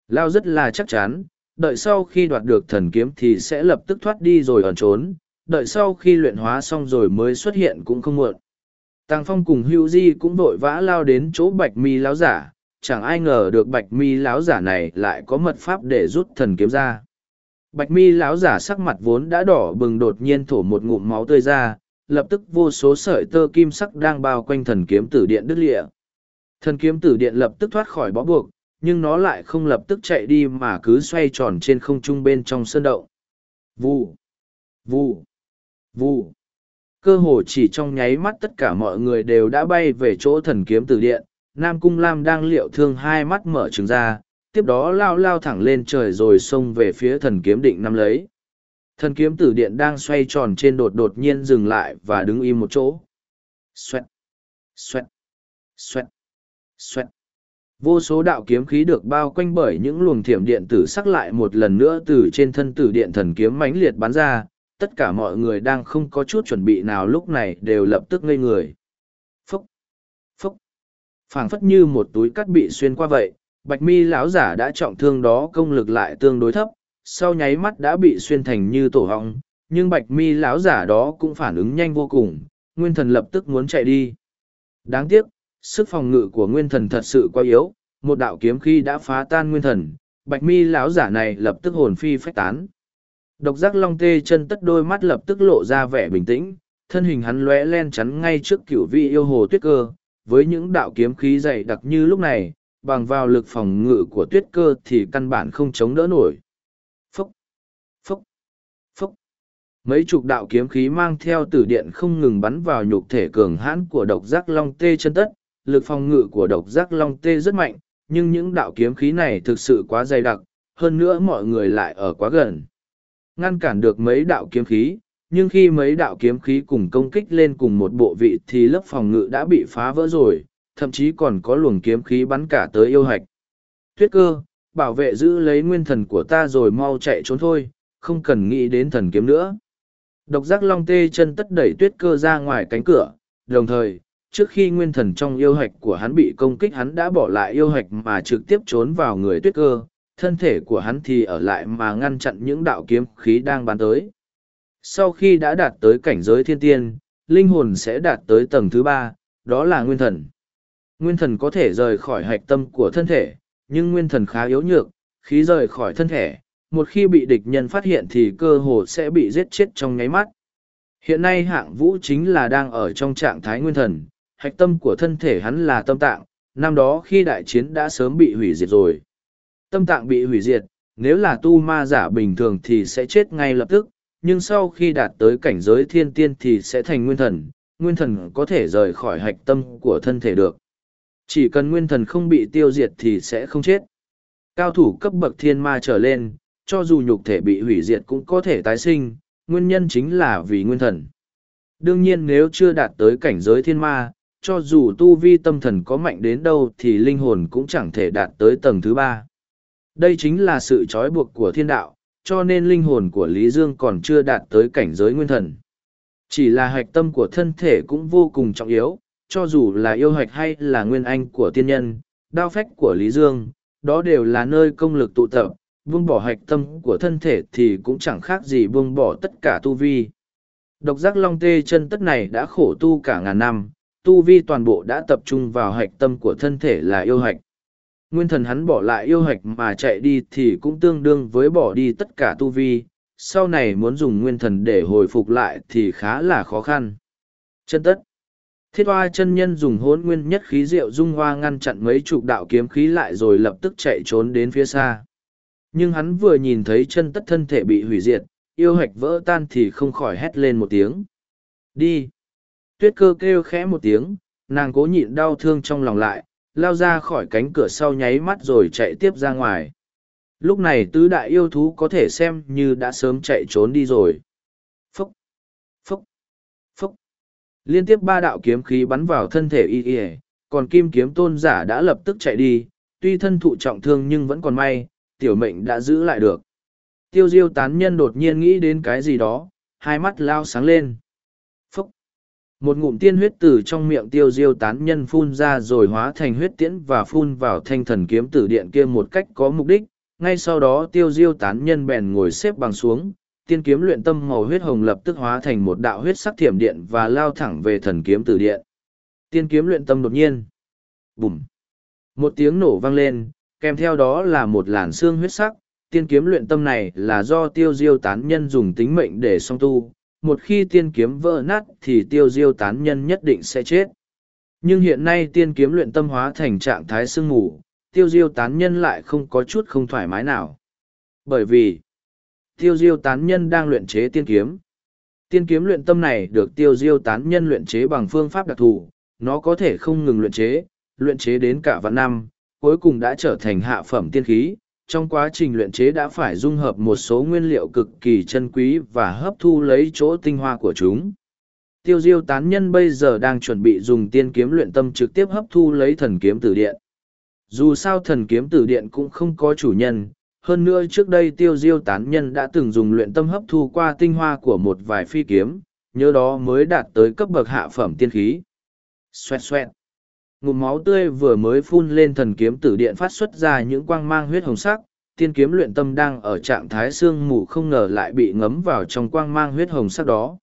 Lao rất là chắc chắn, đợi sau khi đoạt được thần kiếm thì sẽ lập tức thoát đi rồi ẩn trốn, đợi sau khi luyện hóa xong rồi mới xuất hiện cũng không muộn. Tàng Phong cùng Hưu Di cũng vội vã lao đến chỗ Bạch Mi láo giả, chẳng ai ngờ được Bạch Mi láo giả này lại có mật pháp để rút thần kiếm ra. Bạch Mi láo giả sắc mặt vốn đã đỏ bừng đột nhiên thổ một ngụm máu tươi ra, lập tức vô số sợi tơ kim sắc đang bao quanh thần kiếm tử điện đứt lịa. Thần kiếm tử điện lập tức thoát khỏi bó buộc, nhưng nó lại không lập tức chạy đi mà cứ xoay tròn trên không trung bên trong sơn động. vu, vu, vu, Cơ hồ chỉ trong nháy mắt tất cả mọi người đều đã bay về chỗ thần kiếm tử điện, Nam Cung Lam đang liệu thương hai mắt mở trừng ra, tiếp đó lao lao thẳng lên trời rồi xông về phía thần kiếm định nắm lấy. Thần kiếm tử điện đang xoay tròn trên đột đột nhiên dừng lại và đứng im một chỗ. Xoẹt, xoẹt, xoẹt, xoẹt. Vô số đạo kiếm khí được bao quanh bởi những luồng thiểm điện tử sắc lại một lần nữa từ trên thân tử điện thần kiếm mãnh liệt bắn ra, tất cả mọi người đang không có chút chuẩn bị nào lúc này đều lập tức ngây người. Phảng phất như một túi cắt bị xuyên qua vậy, bạch mi lão giả đã trọng thương đó công lực lại tương đối thấp, sau nháy mắt đã bị xuyên thành như tổ họng nhưng bạch mi lão giả đó cũng phản ứng nhanh vô cùng nguyên thần lập tức muốn chạy đi. Đáng tiếc sức phòng ngự của nguyên thần thật sự quá yếu một đạo kiếm khi đã phá tan nguyên thần bạch mi lão giả này lập tức hồn phi phách tán. Độc giác long tê chân tất đôi mắt lập tức lộ ra vẻ bình tĩnh thân hình hắn lóe len chắn ngay trước cựu vị yêu hồ tuyết cơ với những đạo kiếm khí dày đặc như lúc này bằng vào lực phòng ngự của tuyết cơ thì căn bản không chống đỡ nổi. Mấy chục đạo kiếm khí mang theo tử điện không ngừng bắn vào nhục thể cường hãn của độc giác long tê chân tất. Lực phòng ngự của độc giác long tê rất mạnh, nhưng những đạo kiếm khí này thực sự quá dày đặc, hơn nữa mọi người lại ở quá gần. Ngăn cản được mấy đạo kiếm khí, nhưng khi mấy đạo kiếm khí cùng công kích lên cùng một bộ vị thì lớp phòng ngự đã bị phá vỡ rồi, thậm chí còn có luồng kiếm khí bắn cả tới yêu hạch. Tuyết cơ, bảo vệ giữ lấy nguyên thần của ta rồi mau chạy trốn thôi, không cần nghĩ đến thần kiếm nữa. Độc giác long tê chân tất đẩy tuyết cơ ra ngoài cánh cửa, đồng thời, trước khi nguyên thần trong yêu hạch của hắn bị công kích hắn đã bỏ lại yêu hạch mà trực tiếp trốn vào người tuyết cơ, thân thể của hắn thì ở lại mà ngăn chặn những đạo kiếm khí đang bắn tới. Sau khi đã đạt tới cảnh giới thiên tiên, linh hồn sẽ đạt tới tầng thứ ba, đó là nguyên thần. Nguyên thần có thể rời khỏi hạch tâm của thân thể, nhưng nguyên thần khá yếu nhược, khí rời khỏi thân thể, một khi bị địch nhân phát hiện thì cơ hồ sẽ bị giết chết trong nháy mắt. Hiện nay hạng vũ chính là đang ở trong trạng thái nguyên thần, hạch tâm của thân thể hắn là tâm tạng, năm đó khi đại chiến đã sớm bị hủy diệt rồi. Tâm tạng bị hủy diệt, nếu là tu ma giả bình thường thì sẽ chết ngay lập tức, nhưng sau khi đạt tới cảnh giới thiên tiên thì sẽ thành nguyên thần, nguyên thần có thể rời khỏi hạch tâm của thân thể được. Chỉ cần nguyên thần không bị tiêu diệt thì sẽ không chết. Cao thủ cấp bậc thiên ma trở lên, cho dù nhục thể bị hủy diệt cũng có thể tái sinh, nguyên nhân chính là vì nguyên thần. Đương nhiên nếu chưa đạt tới cảnh giới thiên ma, cho dù tu vi tâm thần có mạnh đến đâu thì linh hồn cũng chẳng thể đạt tới tầng thứ ba. Đây chính là sự trói buộc của thiên đạo, cho nên linh hồn của Lý Dương còn chưa đạt tới cảnh giới nguyên thần. Chỉ là hạch tâm của thân thể cũng vô cùng trọng yếu, cho dù là yêu hạch hay là nguyên anh của tiên nhân, đao phách của Lý Dương, đó đều là nơi công lực tụ tập, buông bỏ hạch tâm của thân thể thì cũng chẳng khác gì buông bỏ tất cả tu vi. Độc giác long tê chân tất này đã khổ tu cả ngàn năm, tu vi toàn bộ đã tập trung vào hạch tâm của thân thể là yêu hạch. Nguyên thần hắn bỏ lại yêu hạch mà chạy đi thì cũng tương đương với bỏ đi tất cả tu vi, sau này muốn dùng nguyên thần để hồi phục lại thì khá là khó khăn. Chân tất Thiết hoa chân nhân dùng hôn nguyên nhất khí rượu dung hoa ngăn chặn mấy chục đạo kiếm khí lại rồi lập tức chạy trốn đến phía xa. Nhưng hắn vừa nhìn thấy chân tất thân thể bị hủy diệt, yêu hạch vỡ tan thì không khỏi hét lên một tiếng. Đi! Tuyết cơ kêu khẽ một tiếng, nàng cố nhịn đau thương trong lòng lại, lao ra khỏi cánh cửa sau nháy mắt rồi chạy tiếp ra ngoài. Lúc này tứ đại yêu thú có thể xem như đã sớm chạy trốn đi rồi. Phúc! Phúc! Phúc! Liên tiếp ba đạo kiếm khí bắn vào thân thể y y, còn kim kiếm tôn giả đã lập tức chạy đi, tuy thân thụ trọng thương nhưng vẫn còn may, tiểu mệnh đã giữ lại được. Tiêu diêu tán nhân đột nhiên nghĩ đến cái gì đó, hai mắt lao sáng lên. Một ngụm tiên huyết từ trong miệng tiêu diêu tán nhân phun ra rồi hóa thành huyết tiễn và phun vào thanh thần kiếm tử điện kia một cách có mục đích. Ngay sau đó tiêu diêu tán nhân bèn ngồi xếp bằng xuống, tiên kiếm luyện tâm màu huyết hồng lập tức hóa thành một đạo huyết sắc thiểm điện và lao thẳng về thần kiếm tử điện. Tiên kiếm luyện tâm đột nhiên. Bùm! Một tiếng nổ vang lên, kèm theo đó là một làn xương huyết sắc. Tiên kiếm luyện tâm này là do tiêu diêu tán nhân dùng tính mệnh để song tu, một khi tiên kiếm vỡ nát thì tiêu diêu tán nhân nhất định sẽ chết. Nhưng hiện nay tiên kiếm luyện tâm hóa thành trạng thái sương mù, tiêu diêu tán nhân lại không có chút không thoải mái nào. Bởi vì, tiêu diêu tán nhân đang luyện chế tiên kiếm. Tiên kiếm luyện tâm này được tiêu diêu tán nhân luyện chế bằng phương pháp đặc thù, nó có thể không ngừng luyện chế, luyện chế đến cả vạn năm, cuối cùng đã trở thành hạ phẩm tiên khí, trong quá trình luyện chế đã phải dung hợp một số nguyên liệu cực kỳ chân quý và hấp thu lấy chỗ tinh hoa của chúng. Tiêu diêu tán nhân bây giờ đang chuẩn bị dùng tiên kiếm luyện tâm trực tiếp hấp thu lấy thần kiếm tử điện. Dù sao thần kiếm tử điện cũng không có chủ nhân, hơn nữa trước đây tiêu diêu tán nhân đã từng dùng luyện tâm hấp thu qua tinh hoa của một vài phi kiếm, nhớ đó mới đạt tới cấp bậc hạ phẩm tiên khí. Xoẹt xoẹt ngụm máu tươi vừa mới phun lên thần kiếm tử điện phát xuất ra những quang mang huyết hồng sắc, tiên kiếm luyện tâm đang ở trạng thái sương mù không ngờ lại bị ngấm vào trong quang mang huyết hồng sắc đó.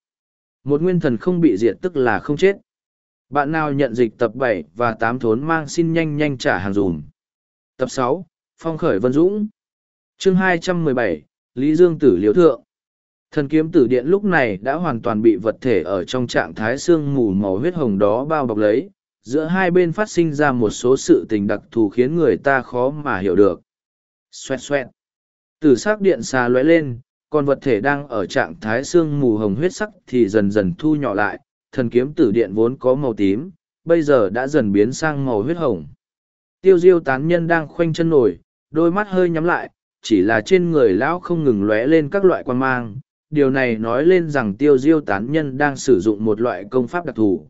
Một nguyên thần không bị diệt tức là không chết. Bạn nào nhận dịch tập bảy và tám thốn mang xin nhanh nhanh trả hàng dùm. Tập sáu, phong khởi vân dũng. Chương hai trăm mười bảy, lý dương tử Liễu thượng. Thần kiếm tử điện lúc này đã hoàn toàn bị vật thể ở trong trạng thái sương mù màu huyết hồng đó bao bọc lấy giữa hai bên phát sinh ra một số sự tình đặc thù khiến người ta khó mà hiểu được. Xoẹt xoẹt. Từ sắc điện xà lóe lên, còn vật thể đang ở trạng thái xương mù hồng huyết sắc thì dần dần thu nhỏ lại, thần kiếm tử điện vốn có màu tím, bây giờ đã dần biến sang màu huyết hồng. Tiêu diêu tán nhân đang khoanh chân nổi, đôi mắt hơi nhắm lại, chỉ là trên người lão không ngừng lóe lên các loại quan mang. Điều này nói lên rằng tiêu diêu tán nhân đang sử dụng một loại công pháp đặc thù.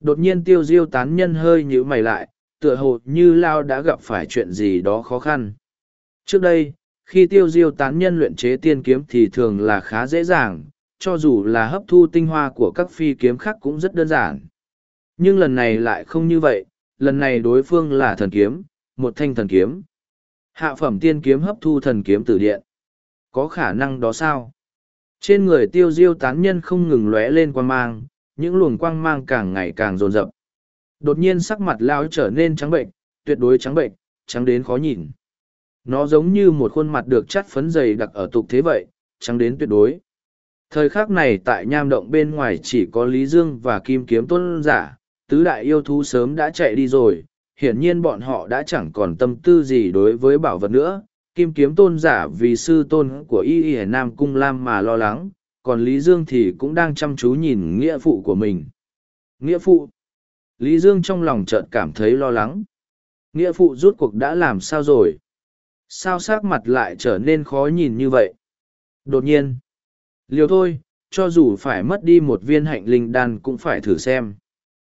Đột nhiên tiêu diêu tán nhân hơi nhữ mày lại, tựa hồ như Lao đã gặp phải chuyện gì đó khó khăn. Trước đây, khi tiêu diêu tán nhân luyện chế tiên kiếm thì thường là khá dễ dàng, cho dù là hấp thu tinh hoa của các phi kiếm khác cũng rất đơn giản. Nhưng lần này lại không như vậy, lần này đối phương là thần kiếm, một thanh thần kiếm. Hạ phẩm tiên kiếm hấp thu thần kiếm từ điện. Có khả năng đó sao? Trên người tiêu diêu tán nhân không ngừng lóe lên quang mang, những luồng quang mang càng ngày càng rồn rập. Đột nhiên sắc mặt lao trở nên trắng bệnh, tuyệt đối trắng bệnh, trắng đến khó nhìn. Nó giống như một khuôn mặt được chắt phấn dày đặc ở tục thế vậy, trắng đến tuyệt đối. Thời khắc này tại nham động bên ngoài chỉ có Lý Dương và Kim Kiếm Tôn giả, tứ đại yêu thú sớm đã chạy đi rồi, hiển nhiên bọn họ đã chẳng còn tâm tư gì đối với bảo vật nữa. Kim Kiếm Tôn giả vì sư tôn của Y Y Nam Cung Lam mà lo lắng, còn Lý Dương thì cũng đang chăm chú nhìn nghĩa phụ của mình. Nghĩa phụ. Lý Dương trong lòng chợt cảm thấy lo lắng. Nghĩa phụ rút cuộc đã làm sao rồi? Sao sắc mặt lại trở nên khó nhìn như vậy? Đột nhiên. Liều thôi, cho dù phải mất đi một viên hạnh linh đan cũng phải thử xem.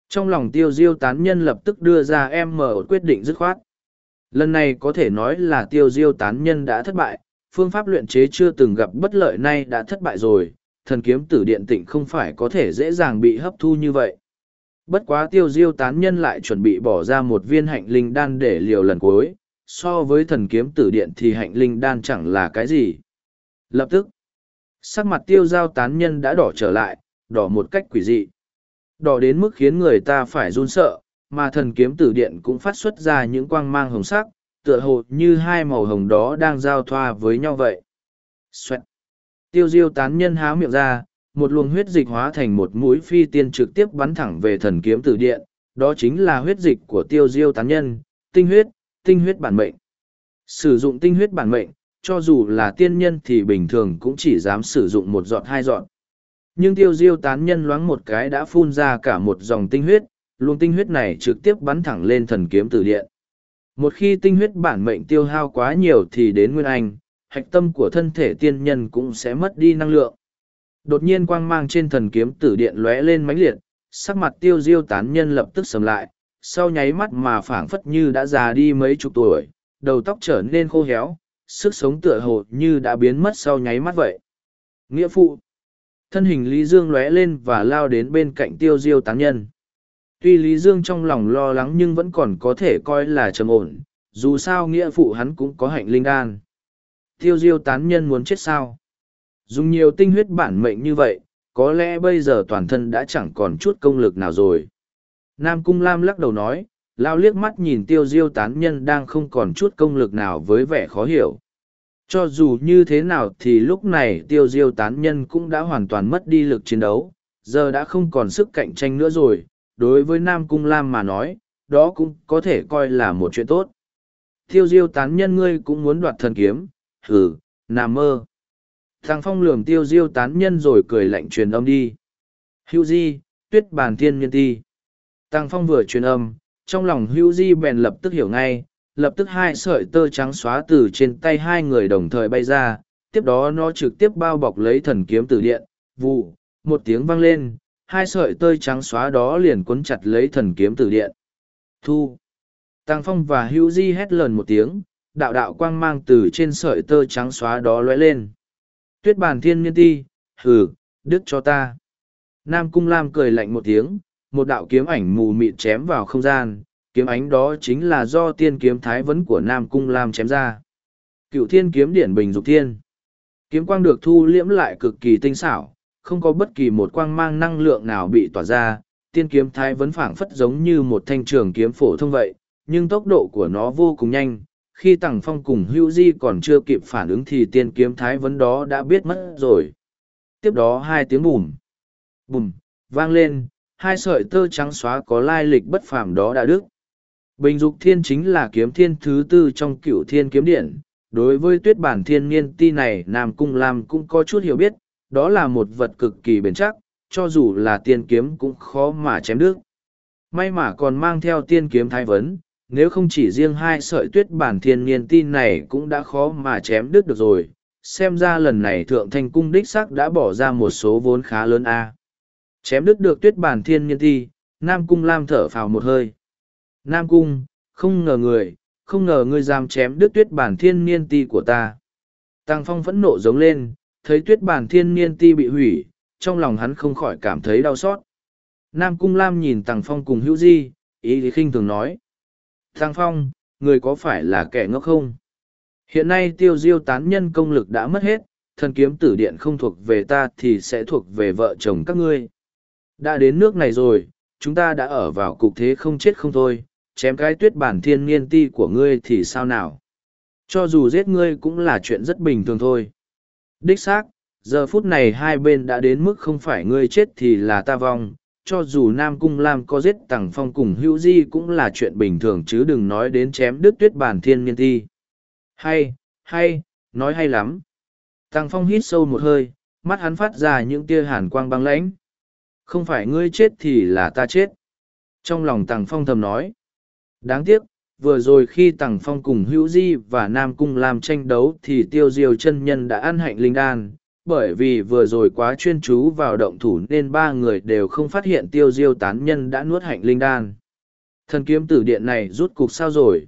Trong lòng tiêu diêu tán nhân lập tức đưa ra em mở quyết định dứt khoát. Lần này có thể nói là tiêu diêu tán nhân đã thất bại, phương pháp luyện chế chưa từng gặp bất lợi nay đã thất bại rồi, thần kiếm tử điện tịnh không phải có thể dễ dàng bị hấp thu như vậy. Bất quá tiêu diêu tán nhân lại chuẩn bị bỏ ra một viên hạnh linh đan để liều lần cuối, so với thần kiếm tử điện thì hạnh linh đan chẳng là cái gì. Lập tức, sắc mặt tiêu giao tán nhân đã đỏ trở lại, đỏ một cách quỷ dị. Đỏ đến mức khiến người ta phải run sợ, mà thần kiếm tử điện cũng phát xuất ra những quang mang hồng sắc, tựa hồ như hai màu hồng đó đang giao thoa với nhau vậy. Xoẹt. Tiêu diêu tán nhân há miệng ra, một luồng huyết dịch hóa thành một mũi phi tiên trực tiếp bắn thẳng về thần kiếm tử điện, đó chính là huyết dịch của tiêu diêu tán nhân, tinh huyết, tinh huyết bản mệnh. Sử dụng tinh huyết bản mệnh, cho dù là tiên nhân thì bình thường cũng chỉ dám sử dụng một giọt hai giọt. Nhưng tiêu diêu tán nhân loáng một cái đã phun ra cả một dòng tinh huyết, luồng tinh huyết này trực tiếp bắn thẳng lên thần kiếm tử điện. Một khi tinh huyết bản mệnh tiêu hao quá nhiều thì đến nguyên anh, hạch tâm của thân thể tiên nhân cũng sẽ mất đi năng lượng. Đột nhiên quang mang trên thần kiếm tử điện lóe lên mãnh liệt, sắc mặt tiêu diêu tán nhân lập tức sầm lại, sau nháy mắt mà phảng phất như đã già đi mấy chục tuổi, đầu tóc trở nên khô héo, sức sống tựa hồ như đã biến mất sau nháy mắt vậy. Nghĩa phụ. Thân hình Lý Dương lóe lên và lao đến bên cạnh tiêu diêu tán nhân. Tuy Lý Dương trong lòng lo lắng nhưng vẫn còn có thể coi là trầm ổn, dù sao nghĩa phụ hắn cũng có hạnh linh đan. Tiêu diêu tán nhân muốn chết sao? Dùng nhiều tinh huyết bản mệnh như vậy, có lẽ bây giờ toàn thân đã chẳng còn chút công lực nào rồi. Nam Cung Lam lắc đầu nói, lao liếc mắt nhìn tiêu diêu tán nhân đang không còn chút công lực nào với vẻ khó hiểu. Cho dù như thế nào thì lúc này tiêu diêu tán nhân cũng đã hoàn toàn mất đi lực chiến đấu, giờ đã không còn sức cạnh tranh nữa rồi, đối với Nam Cung Lam mà nói, đó cũng có thể coi là một chuyện tốt. Tiêu diêu tán nhân ngươi cũng muốn đoạt thần kiếm, hừ, nằm mơ. Thằng Phong lườm tiêu diêu tán nhân rồi cười lạnh truyền âm đi. Hữu di, tuyết bàn thiên nhân ti. Tăng Phong vừa truyền âm, trong lòng hữu di bèn lập tức hiểu ngay, lập tức hai sợi tơ trắng xóa từ trên tay hai người đồng thời bay ra, tiếp đó nó trực tiếp bao bọc lấy thần kiếm từ điện, vụ, một tiếng vang lên, hai sợi tơ trắng xóa đó liền cuốn chặt lấy thần kiếm từ điện. Thu. Tăng Phong và hữu di hét lớn một tiếng, đạo đạo quang mang từ trên sợi tơ trắng xóa đó lóe lên. Tuyết bàn thiên niên ti, hừ, đức cho ta. Nam Cung Lam cười lạnh một tiếng, một đạo kiếm ảnh mù mịt chém vào không gian, kiếm ánh đó chính là do tiên kiếm thái vấn của Nam Cung Lam chém ra. Cựu thiên kiếm điển bình dục thiên. Kiếm quang được thu liễm lại cực kỳ tinh xảo, không có bất kỳ một quang mang năng lượng nào bị tỏa ra, tiên kiếm thái vấn phảng phất giống như một thanh trường kiếm phổ thông vậy, nhưng tốc độ của nó vô cùng nhanh. Khi Tằng Phong cùng Hữu Di còn chưa kịp phản ứng thì tiên kiếm thái vấn đó đã biết mất rồi. Tiếp đó hai tiếng bùm, bùm, vang lên, hai sợi tơ trắng xóa có lai lịch bất phàm đó đã đứt. Bình Dục Thiên chính là kiếm thiên thứ tư trong Cựu thiên kiếm điện. Đối với tuyết bản thiên niên ti này Nam Cung Lam cũng có chút hiểu biết, đó là một vật cực kỳ bền chắc, cho dù là tiên kiếm cũng khó mà chém đứt. may mà còn mang theo tiên kiếm thái vấn, nếu không chỉ riêng hai sợi tuyết bản thiên niên tin này cũng đã khó mà chém đứt được rồi. Xem ra lần này thượng thanh cung đích sắc đã bỏ ra một số vốn khá lớn a. Chém đứt được tuyết bản thiên niên ti, Nam Cung Lam thở phào một hơi. Nam Cung, không ngờ người, không ngờ ngươi dám chém đứt tuyết bản thiên niên ti của ta. Tăng Phong phẫn nộ giống lên, thấy tuyết bản thiên niên ti bị hủy, trong lòng hắn không khỏi cảm thấy đau xót. Nam Cung Lam nhìn Tăng Phong cùng hữu di, ý thì khinh thường nói. Thang Phong, người có phải là kẻ ngốc không? Hiện nay tiêu diêu tán nhân công lực đã mất hết, thần kiếm tử điện không thuộc về ta thì sẽ thuộc về vợ chồng các ngươi. Đã đến nước này rồi, chúng ta đã ở vào cục thế không chết không thôi, chém cái tuyết bản thiên niên ti của ngươi thì sao nào? Cho dù giết ngươi cũng là chuyện rất bình thường thôi. Đích xác, giờ phút này hai bên đã đến mức không phải ngươi chết thì là ta vong, cho dù Nam Cung Lam có giết Tằng Phong cùng Hữu Di cũng là chuyện bình thường chứ đừng nói đến chém đứt tuyết bản thiên niên Thi. Hay, hay, nói hay lắm. Tằng Phong hít sâu một hơi, mắt hắn phát ra những tia hàn quang băng lãnh. Không phải ngươi chết thì là ta chết. Trong lòng Tằng Phong thầm nói. Đáng tiếc, vừa rồi khi Tằng Phong cùng Hữu Di và Nam Cung Lam tranh đấu thì tiêu diêu chân nhân đã ăn hạnh linh đan, bởi vì vừa rồi quá chuyên chú vào động thủ nên ba người đều không phát hiện tiêu diêu tán nhân đã nuốt hạnh linh đan. Thần kiếm tử điện này rút cục sao rồi?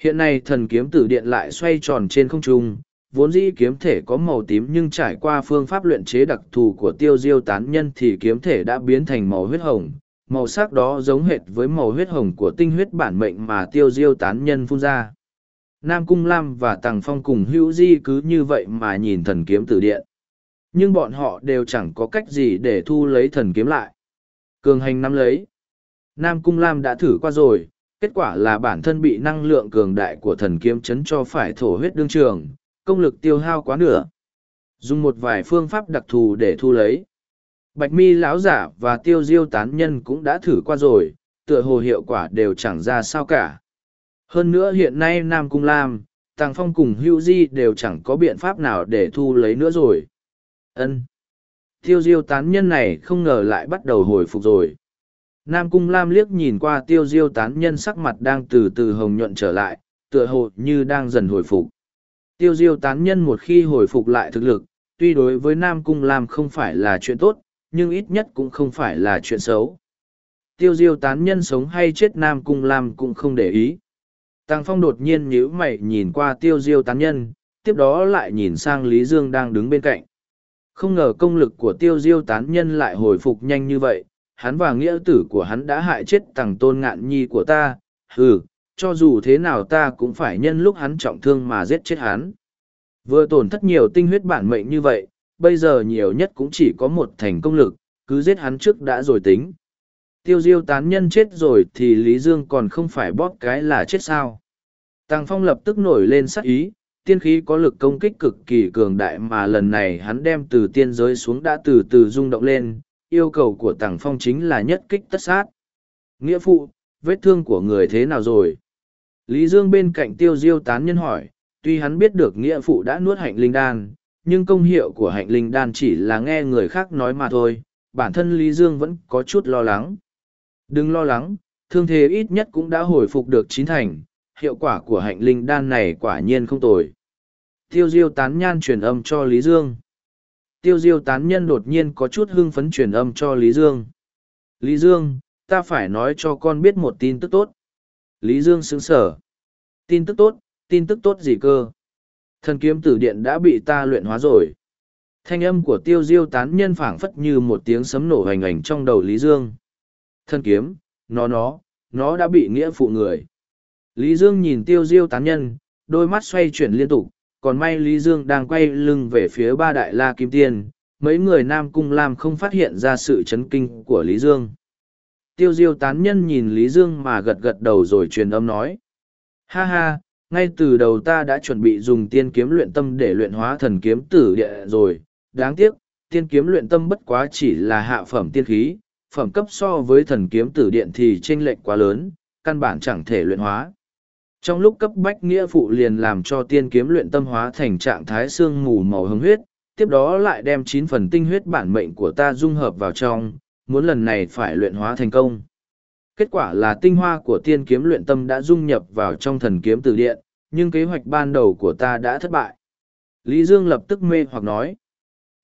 Hiện nay thần kiếm tử điện lại xoay tròn trên không trung, vốn dĩ kiếm thể có màu tím nhưng trải qua phương pháp luyện chế đặc thù của tiêu diêu tán nhân thì kiếm thể đã biến thành màu huyết hồng. Màu sắc đó giống hệt với màu huyết hồng của tinh huyết bản mệnh mà tiêu diêu tán nhân phun ra. Nam Cung Lam và Tàng Phong cùng hữu di cứ như vậy mà nhìn thần kiếm tử điện. Nhưng bọn họ đều chẳng có cách gì để thu lấy thần kiếm lại. Cường hành nắm lấy. Nam Cung Lam đã thử qua rồi, kết quả là bản thân bị năng lượng cường đại của thần kiếm chấn cho phải thổ huyết đương trường, công lực tiêu hao quá nửa. Dùng một vài phương pháp đặc thù để thu lấy. Bạch mi lão giả và tiêu diêu tán nhân cũng đã thử qua rồi, tựa hồ hiệu quả đều chẳng ra sao cả. Hơn nữa hiện nay Nam Cung Lam, Tàng Phong cùng Hưu Di đều chẳng có biện pháp nào để thu lấy nữa rồi ân Tiêu diêu tán nhân này không ngờ lại bắt đầu hồi phục rồi. Nam Cung Lam liếc nhìn qua tiêu diêu tán nhân sắc mặt đang từ từ hồng nhuận trở lại, tựa hồ như đang dần hồi phục. Tiêu diêu tán nhân một khi hồi phục lại thực lực, tuy đối với Nam Cung Lam không phải là chuyện tốt, nhưng ít nhất cũng không phải là chuyện xấu. Tiêu diêu tán nhân sống hay chết Nam Cung Lam cũng không để ý. Tàng Phong đột nhiên nhíu mày nhìn qua tiêu diêu tán nhân, tiếp đó lại nhìn sang Lý Dương đang đứng bên cạnh. Không ngờ công lực của tiêu diêu tán nhân lại hồi phục nhanh như vậy, hắn và nghĩa tử của hắn đã hại chết tàng tôn ngạn nhi của ta, ừ, cho dù thế nào ta cũng phải nhân lúc hắn trọng thương mà giết chết hắn. Vừa tổn thất nhiều tinh huyết bản mệnh như vậy, bây giờ nhiều nhất cũng chỉ có một thành công lực, cứ giết hắn trước đã rồi tính. Tiêu diêu tán nhân chết rồi thì Lý Dương còn không phải bóp cái là chết sao. Tàng Phong lập tức nổi lên sắc ý, tiên khí có lực công kích cực kỳ cường đại mà lần này hắn đem từ tiên giới xuống đã từ từ rung động lên, yêu cầu của Tàng Phong chính là nhất kích tất sát. Nghĩa phụ, vết thương của người thế nào rồi? Lý Dương bên cạnh tiêu diêu tán nhân hỏi, tuy hắn biết được nghĩa phụ đã nuốt hạnh linh đan, nhưng công hiệu của hạnh linh đan chỉ là nghe người khác nói mà thôi, bản thân Lý Dương vẫn có chút lo lắng. Đừng lo lắng, thương thế ít nhất cũng đã hồi phục được chín thành, hiệu quả của hạnh linh đan này quả nhiên không tồi. Tiêu diêu tán nhan truyền âm cho Lý Dương. Tiêu diêu tán nhân đột nhiên có chút hưng phấn truyền âm cho Lý Dương. Lý Dương, ta phải nói cho con biết một tin tức tốt. Lý Dương sững sở. Tin tức tốt, tin tức tốt gì cơ? Thần kiếm tử điện đã bị ta luyện hóa rồi. Thanh âm của tiêu diêu tán nhân phảng phất như một tiếng sấm nổ hoành ảnh trong đầu Lý Dương. Thần kiếm, nó nó, nó đã bị nghĩa phụ người. Lý Dương nhìn tiêu diêu tán nhân, đôi mắt xoay chuyển liên tục, còn may Lý Dương đang quay lưng về phía ba đại la kim tiên, mấy người Nam Cung Lam không phát hiện ra sự chấn kinh của Lý Dương. Tiêu diêu tán nhân nhìn Lý Dương mà gật gật đầu rồi truyền âm nói. Ha ha, ngay từ đầu ta đã chuẩn bị dùng tiên kiếm luyện tâm để luyện hóa thần kiếm tử địa rồi, đáng tiếc, tiên kiếm luyện tâm bất quá chỉ là hạ phẩm tiên khí, phẩm cấp so với thần kiếm tử điện thì chênh lệch quá lớn, căn bản chẳng thể luyện hóa. Trong lúc cấp bách nghĩa phụ liền làm cho tiên kiếm luyện tâm hóa thành trạng thái xương mù màu hứng huyết, tiếp đó lại đem chín phần tinh huyết bản mệnh của ta dung hợp vào trong, muốn lần này phải luyện hóa thành công. Kết quả là tinh hoa của tiên kiếm luyện tâm đã dung nhập vào trong thần kiếm tử điện, nhưng kế hoạch ban đầu của ta đã thất bại. Lý Dương lập tức mê hoặc nói.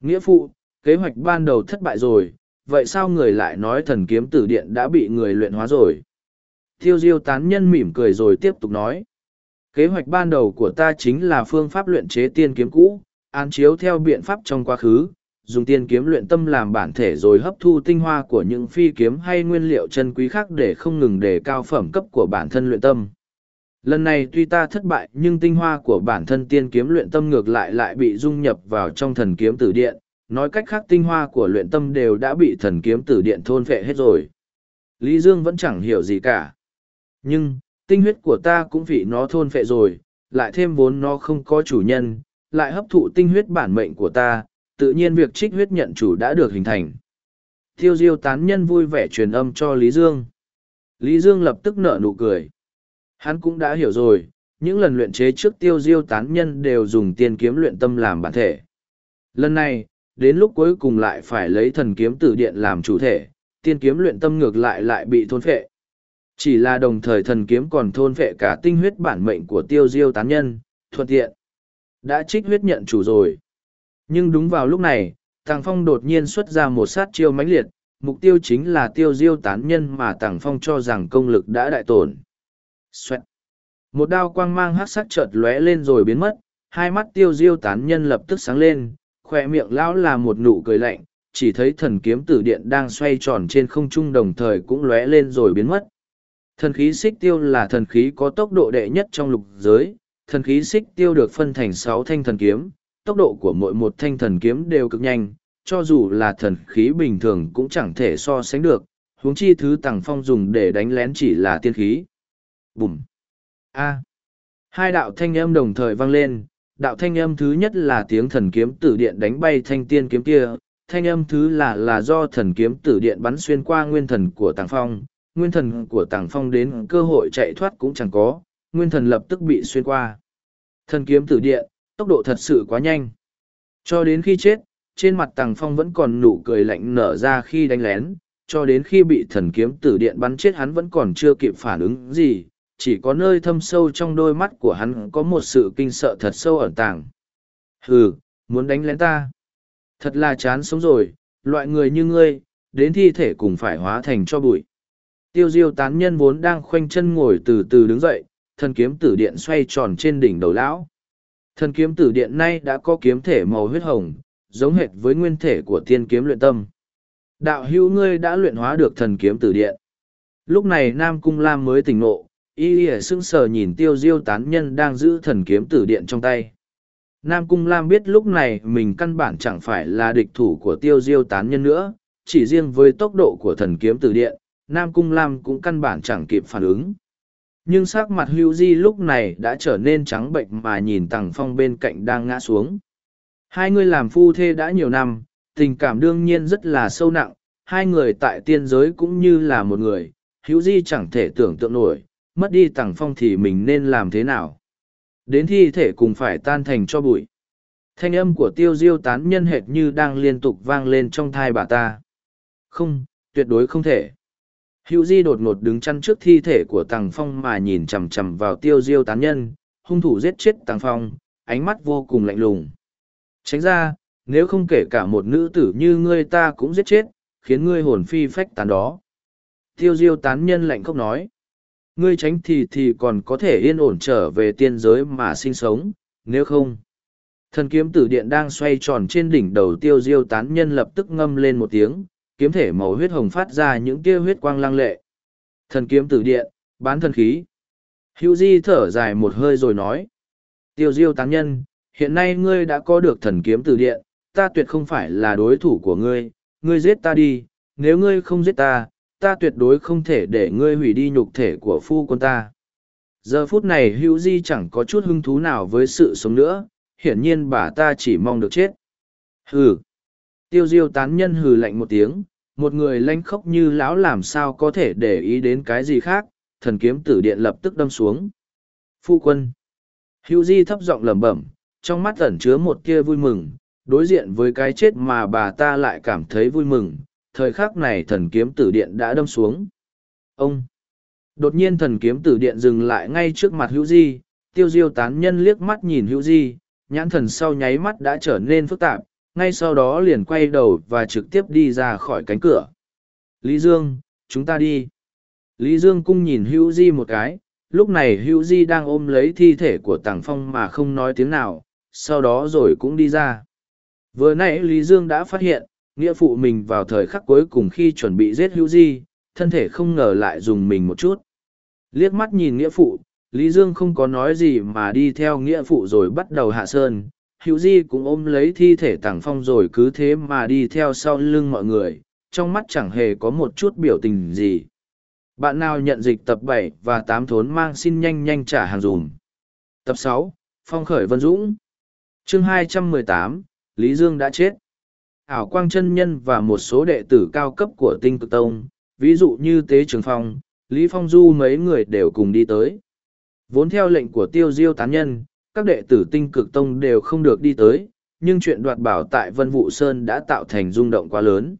Nghĩa phụ, kế hoạch ban đầu thất bại rồi, vậy sao người lại nói thần kiếm tử điện đã bị người luyện hóa rồi? Tiêu diêu tán nhân mỉm cười rồi tiếp tục nói. Kế hoạch ban đầu của ta chính là phương pháp luyện chế tiên kiếm cũ, án chiếu theo biện pháp trong quá khứ, dùng tiên kiếm luyện tâm làm bản thể rồi hấp thu tinh hoa của những phi kiếm hay nguyên liệu chân quý khác để không ngừng đề cao phẩm cấp của bản thân luyện tâm. Lần này tuy ta thất bại nhưng tinh hoa của bản thân tiên kiếm luyện tâm ngược lại lại bị dung nhập vào trong thần kiếm tử điện, nói cách khác tinh hoa của luyện tâm đều đã bị thần kiếm tử điện thôn phệ hết rồi. Lý Dương vẫn chẳng hiểu gì cả. Nhưng, tinh huyết của ta cũng vì nó thôn phệ rồi, lại thêm vốn nó không có chủ nhân, lại hấp thụ tinh huyết bản mệnh của ta, tự nhiên việc trích huyết nhận chủ đã được hình thành. Tiêu diêu tán nhân vui vẻ truyền âm cho Lý Dương. Lý Dương lập tức nở nụ cười. Hắn cũng đã hiểu rồi, những lần luyện chế trước tiêu diêu tán nhân đều dùng tiên kiếm luyện tâm làm bản thể. Lần này, đến lúc cuối cùng lại phải lấy thần kiếm tử điện làm chủ thể, tiên kiếm luyện tâm ngược lại lại bị thôn phệ. Chỉ là đồng thời thần kiếm còn thôn vệ cả tinh huyết bản mệnh của tiêu diêu tán nhân, thuận tiện. Đã trích huyết nhận chủ rồi. Nhưng đúng vào lúc này, Tàng Phong đột nhiên xuất ra một sát chiêu mãnh liệt, mục tiêu chính là tiêu diêu tán nhân mà Tàng Phong cho rằng công lực đã đại tổn. Xoẹt. Một đao quang mang hát sắc chợt lóe lên rồi biến mất, hai mắt tiêu diêu tán nhân lập tức sáng lên, khoe miệng lão là một nụ cười lạnh, chỉ thấy thần kiếm tử điện đang xoay tròn trên không trung đồng thời cũng lóe lên rồi biến mất. Thần khí xích tiêu là thần khí có tốc độ đệ nhất trong lục giới, thần khí xích tiêu được phân thành sáu thanh thần kiếm, tốc độ của mỗi một thanh thần kiếm đều cực nhanh, cho dù là thần khí bình thường cũng chẳng thể so sánh được, huống chi thứ tàng phong dùng để đánh lén chỉ là tiên khí. Bùm! A! Hai đạo thanh âm đồng thời vang lên, đạo thanh âm thứ nhất là tiếng thần kiếm tử điện đánh bay thanh tiên kiếm kia, thanh âm thứ là là do thần kiếm tử điện bắn xuyên qua nguyên thần của tàng phong, nguyên thần của tàng phong đến cơ hội chạy thoát cũng chẳng có, nguyên thần lập tức bị xuyên qua. Thần kiếm tử điện, tốc độ thật sự quá nhanh. Cho đến khi chết, trên mặt tàng phong vẫn còn nụ cười lạnh nở ra khi đánh lén, cho đến khi bị thần kiếm tử điện bắn chết hắn vẫn còn chưa kịp phản ứng gì, chỉ có nơi thâm sâu trong đôi mắt của hắn có một sự kinh sợ thật sâu ẩn tàng. Hừ, muốn đánh lén ta. Thật là chán sống rồi, loại người như ngươi, đến thi thể cùng phải hóa thành cho bụi. Tiêu diêu tán nhân vốn đang khoanh chân ngồi từ từ đứng dậy, thần kiếm tử điện xoay tròn trên đỉnh đầu lão. Thần kiếm tử điện nay đã có kiếm thể màu huyết hồng, giống hệt với nguyên thể của tiên kiếm luyện tâm. Đạo hữu ngươi đã luyện hóa được thần kiếm tử điện. Lúc này Nam Cung Lam mới tỉnh ngộ, y y sững sờ nhìn tiêu diêu tán nhân đang giữ thần kiếm tử điện trong tay. Nam Cung Lam biết lúc này mình căn bản chẳng phải là địch thủ của tiêu diêu tán nhân nữa, chỉ riêng với tốc độ của thần kiếm tử điện, Nam Cung Lam cũng căn bản chẳng kịp phản ứng. Nhưng sắc mặt hữu di lúc này đã trở nên trắng bệnh mà nhìn tằng phong bên cạnh đang ngã xuống. Hai người làm phu thê đã nhiều năm, tình cảm đương nhiên rất là sâu nặng, hai người tại tiên giới cũng như là một người, hữu di chẳng thể tưởng tượng nổi, mất đi tằng phong thì mình nên làm thế nào. Đến thi thể cùng phải tan thành cho bụi. Thanh âm của tiêu diêu tán nhân hệt như đang liên tục vang lên trong thai bà ta. Không, tuyệt đối không thể. Hữu Di đột ngột đứng chăn trước thi thể của Tàng Phong mà nhìn chằm chằm vào tiêu diêu tán nhân, hung thủ giết chết Tàng Phong, ánh mắt vô cùng lạnh lùng. Tránh ra, nếu không kể cả một nữ tử như ngươi ta cũng giết chết, khiến ngươi hồn phi phách tán đó. Tiêu diêu tán nhân lạnh khóc nói. Ngươi tránh thì thì còn có thể yên ổn trở về tiên giới mà sinh sống, nếu không. Thần kiếm tử điện đang xoay tròn trên đỉnh đầu tiêu diêu tán nhân lập tức ngâm lên một tiếng, kiếm thể màu huyết hồng phát ra những tia huyết quang lăng lệ. Thần kiếm tử điện, bán thần khí. Hữu Di thở dài một hơi rồi nói. Tiêu diêu tán nhân, hiện nay ngươi đã có được thần kiếm tử điện, ta tuyệt không phải là đối thủ của ngươi, ngươi giết ta đi, nếu ngươi không giết ta, ta tuyệt đối không thể để ngươi hủy đi nhục thể của phu quân ta. Giờ phút này hữu di chẳng có chút hứng thú nào với sự sống nữa, hiển nhiên bà ta chỉ mong được chết. Hừ! Tiêu diêu tán nhân hừ lạnh một tiếng, một người lanh khóc như lão làm sao có thể để ý đến cái gì khác, thần kiếm tử điện lập tức đâm xuống. Phu quân! Hữu di thấp giọng lẩm bẩm, trong mắt ẩn chứa một tia vui mừng, đối diện với cái chết mà bà ta lại cảm thấy vui mừng, thời khắc này thần kiếm tử điện đã đâm xuống. Ông! Đột nhiên thần kiếm tử điện dừng lại ngay trước mặt hữu di, tiêu diêu tán nhân liếc mắt nhìn hữu di, nhãn thần sau nháy mắt đã trở nên phức tạp, ngay sau đó liền quay đầu và trực tiếp đi ra khỏi cánh cửa. Lý Dương, chúng ta đi. Lý Dương cung nhìn hữu di một cái, lúc này hữu di đang ôm lấy thi thể của tàng phong mà không nói tiếng nào, sau đó rồi cũng đi ra. Vừa nãy Lý Dương đã phát hiện, nghĩa phụ mình vào thời khắc cuối cùng khi chuẩn bị giết hữu di, thân thể không ngờ lại dùng mình một chút. Liếc mắt nhìn nghĩa phụ, Lý Dương không có nói gì mà đi theo nghĩa phụ rồi bắt đầu hạ sơn. Hữu Di cũng ôm lấy thi thể tàng phong rồi cứ thế mà đi theo sau lưng mọi người, trong mắt chẳng hề có một chút biểu tình gì. Bạn nào nhận dịch tập bảy và tám thốn mang xin nhanh nhanh trả hàng dùm. Tập sáu Phong khởi Vân Dũng Chương hai trăm mười tám Lý Dương đã chết. Ảo Quang chân Nhân và một số đệ tử cao cấp của tinh cực tông, ví dụ như Tế Trường Phong, Lý Phong Du mấy người đều cùng đi tới. Vốn theo lệnh của tiêu diêu tán nhân, các đệ tử tinh cực tông đều không được đi tới, nhưng chuyện đoạt bảo tại Vân Vũ Sơn đã tạo thành rung động quá lớn.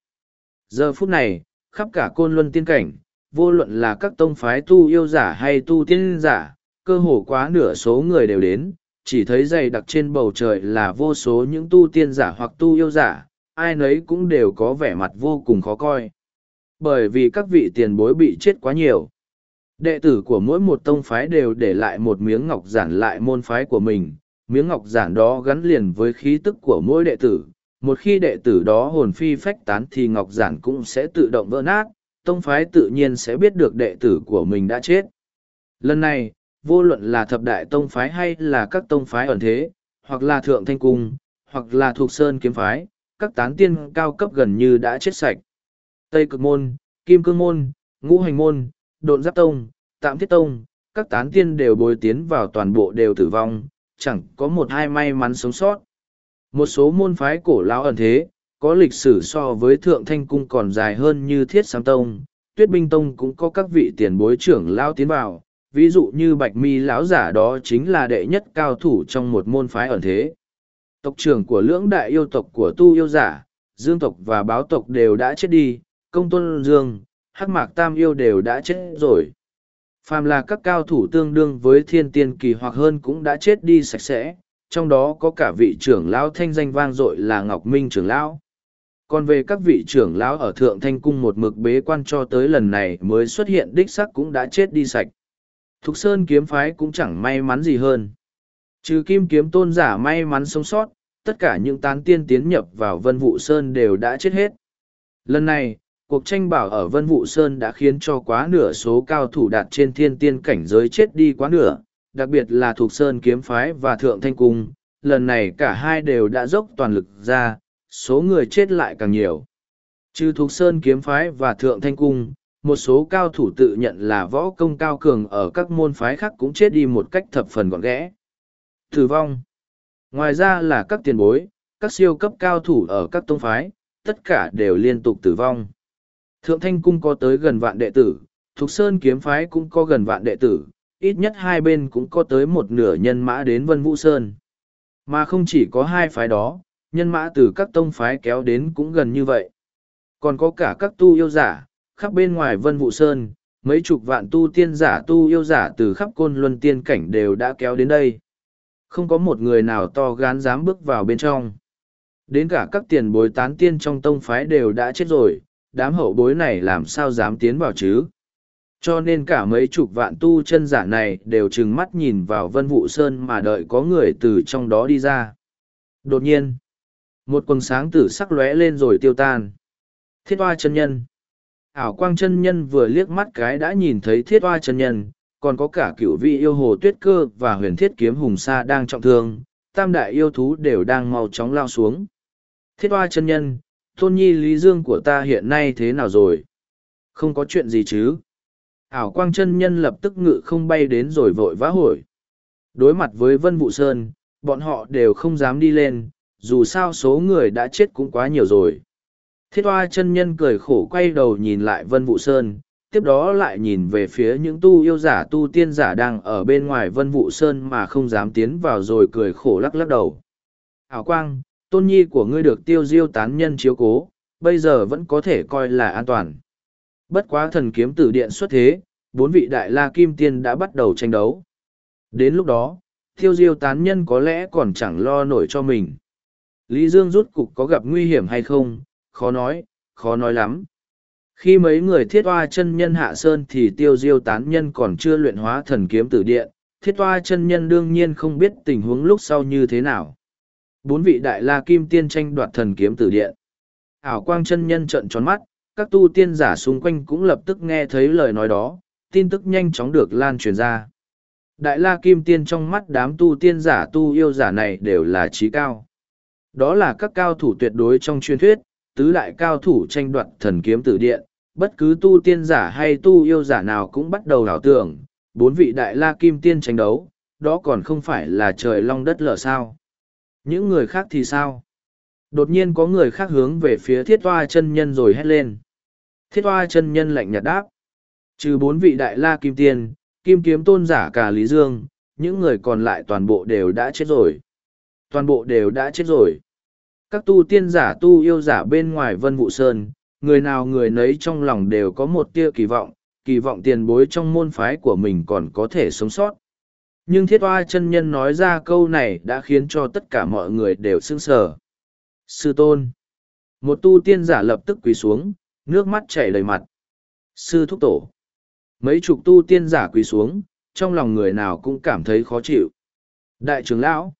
Giờ phút này, khắp cả côn luân tiên cảnh, vô luận là các tông phái tu yêu giả hay tu tiên giả, cơ hồ quá nửa số người đều đến, chỉ thấy dày đặc trên bầu trời là vô số những tu tiên giả hoặc tu yêu giả, ai nấy cũng đều có vẻ mặt vô cùng khó coi. Bởi vì các vị tiền bối bị chết quá nhiều. Đệ tử của mỗi một tông phái đều để lại một miếng ngọc giản lại môn phái của mình, miếng ngọc giản đó gắn liền với khí tức của mỗi đệ tử. Một khi đệ tử đó hồn phi phách tán thì ngọc giản cũng sẽ tự động vỡ nát, tông phái tự nhiên sẽ biết được đệ tử của mình đã chết. Lần này, vô luận là thập đại tông phái hay là các tông phái ẩn thế, hoặc là thượng thanh cung, hoặc là thuộc sơn kiếm phái, các tán tiên cao cấp gần như đã chết sạch. Tây cực môn, kim cương môn, ngũ hành môn, độn giáp tông, tạm thiết tông, các tán tiên đều bồi tiến vào toàn bộ đều tử vong, chẳng có một hai may mắn sống sót. Một số môn phái cổ lão ẩn thế, có lịch sử so với thượng thanh cung còn dài hơn như thiết sáng tông, tuyết binh tông cũng có các vị tiền bối trưởng lão tiến vào, ví dụ như bạch mi lão giả đó chính là đệ nhất cao thủ trong một môn phái ẩn thế. Tộc trưởng của lưỡng đại yêu tộc của tu yêu giả, dương tộc và báo tộc đều đã chết đi, công tôn dương, hắc mạc tam yêu đều đã chết rồi. Phàm là các cao thủ tương đương với thiên tiên kỳ hoặc hơn cũng đã chết đi sạch sẽ, trong đó có cả vị trưởng lão thanh danh vang dội là Ngọc Minh trưởng lão. Còn về các vị trưởng lão ở Thượng Thanh Cung một mực bế quan cho tới lần này mới xuất hiện đích sắc cũng đã chết đi sạch. Thục Sơn kiếm phái cũng chẳng may mắn gì hơn. Trừ kim kiếm tôn giả may mắn sống sót, tất cả những tán tiên tiến nhập vào Vân Vũ Sơn đều đã chết hết. Lần này, cuộc tranh bảo ở Vân Vũ Sơn đã khiến cho quá nửa số cao thủ đạt trên thiên tiên cảnh giới chết đi quá nửa, đặc biệt là thuộc Sơn Kiếm Phái và Thượng Thanh Cung, lần này cả hai đều đã dốc toàn lực ra, số người chết lại càng nhiều. Trừ thuộc Sơn Kiếm Phái và Thượng Thanh Cung, một số cao thủ tự nhận là võ công cao cường ở các môn phái khác cũng chết đi một cách thập phần gọn ghẽ. Tử vong Ngoài ra là các tiền bối, các siêu cấp cao thủ ở các tông phái, tất cả đều liên tục tử vong. Thượng Thanh Cung có tới gần vạn đệ tử, Thục Sơn Kiếm Phái cũng có gần vạn đệ tử, ít nhất hai bên cũng có tới một nửa nhân mã đến Vân Vũ Sơn. Mà không chỉ có hai phái đó, nhân mã từ các tông phái kéo đến cũng gần như vậy. Còn có cả các tu yêu giả, khắp bên ngoài Vân Vũ Sơn, mấy chục vạn tu tiên giả tu yêu giả từ khắp côn luân tiên cảnh đều đã kéo đến đây. Không có một người nào to gán dám bước vào bên trong. Đến cả các tiền bối tán tiên trong tông phái đều đã chết rồi, đám hậu bối này làm sao dám tiến vào chứ? Cho nên cả mấy chục vạn tu chân giả này đều trừng mắt nhìn vào vân vụ sơn mà đợi có người từ trong đó đi ra. Đột nhiên, một quần sáng tử sắc lóe lên rồi tiêu tan. Thiết oa chân nhân. Ảo quang chân nhân vừa liếc mắt cái đã nhìn thấy thiết oa chân nhân, còn có cả cựu vị yêu hồ tuyết cơ và huyền thiết kiếm hùng sa đang trọng thương, tam đại yêu thú đều đang mau chóng lao xuống. Thiết oa chân nhân tôn nhi lý dương của ta hiện nay thế nào rồi? Không có chuyện gì chứ? Ảo quang chân nhân lập tức ngự không bay đến rồi vội vã hồi đối mặt với vân vụ sơn, bọn họ đều không dám đi lên, dù sao số người đã chết cũng quá nhiều rồi. Thiết oa chân nhân cười khổ quay đầu nhìn lại vân vụ sơn, tiếp đó lại nhìn về phía những tu yêu giả tu tiên giả đang ở bên ngoài vân vụ sơn mà không dám tiến vào rồi cười khổ lắc lắc đầu. Ảo quang tôn nhi của ngươi được tiêu diêu tán nhân chiếu cố, bây giờ vẫn có thể coi là an toàn. Bất quá thần kiếm tử điện xuất thế, bốn vị đại la kim tiên đã bắt đầu tranh đấu. Đến lúc đó, Tiêu diêu tán nhân có lẽ còn chẳng lo nổi cho mình. Lý Dương rút cục có gặp nguy hiểm hay không, khó nói, khó nói lắm. Khi mấy người thiết hoa chân nhân hạ sơn thì tiêu diêu tán nhân còn chưa luyện hóa thần kiếm tử điện, thiết hoa chân nhân đương nhiên không biết tình huống lúc sau như thế nào. Bốn vị đại la kim tiên tranh đoạt thần kiếm tử điện. Ảo quang chân nhân trợn tròn mắt, các tu tiên giả xung quanh cũng lập tức nghe thấy lời nói đó, tin tức nhanh chóng được lan truyền ra. Đại la kim tiên trong mắt đám tu tiên giả tu yêu giả này đều là trí cao. Đó là các cao thủ tuyệt đối trong truyền thuyết, tứ đại cao thủ tranh đoạt thần kiếm tử điện, bất cứ tu tiên giả hay tu yêu giả nào cũng bắt đầu đảo tưởng, bốn vị đại la kim tiên tranh đấu, đó còn không phải là trời long đất lở sao. Những người khác thì sao? Đột nhiên có người khác hướng về phía thiết toa chân nhân rồi hét lên. Thiết toa chân nhân lạnh nhạt đáp. Trừ bốn vị đại la kim tiên, kim kiếm tôn giả cả Lý Dương, những người còn lại toàn bộ đều đã chết rồi. Toàn bộ đều đã chết rồi. Các tu tiên giả tu yêu giả bên ngoài vân vụ sơn, người nào người nấy trong lòng đều có một tia kỳ vọng, kỳ vọng tiền bối trong môn phái của mình còn có thể sống sót. Nhưng thiết oa chân nhân nói ra câu này đã khiến cho tất cả mọi người đều sững sờ. Sư tôn. Một tu tiên giả lập tức quỳ xuống, nước mắt chảy đầy mặt. Sư thúc tổ. Mấy chục tu tiên giả quỳ xuống, trong lòng người nào cũng cảm thấy khó chịu. Đại trưởng lão.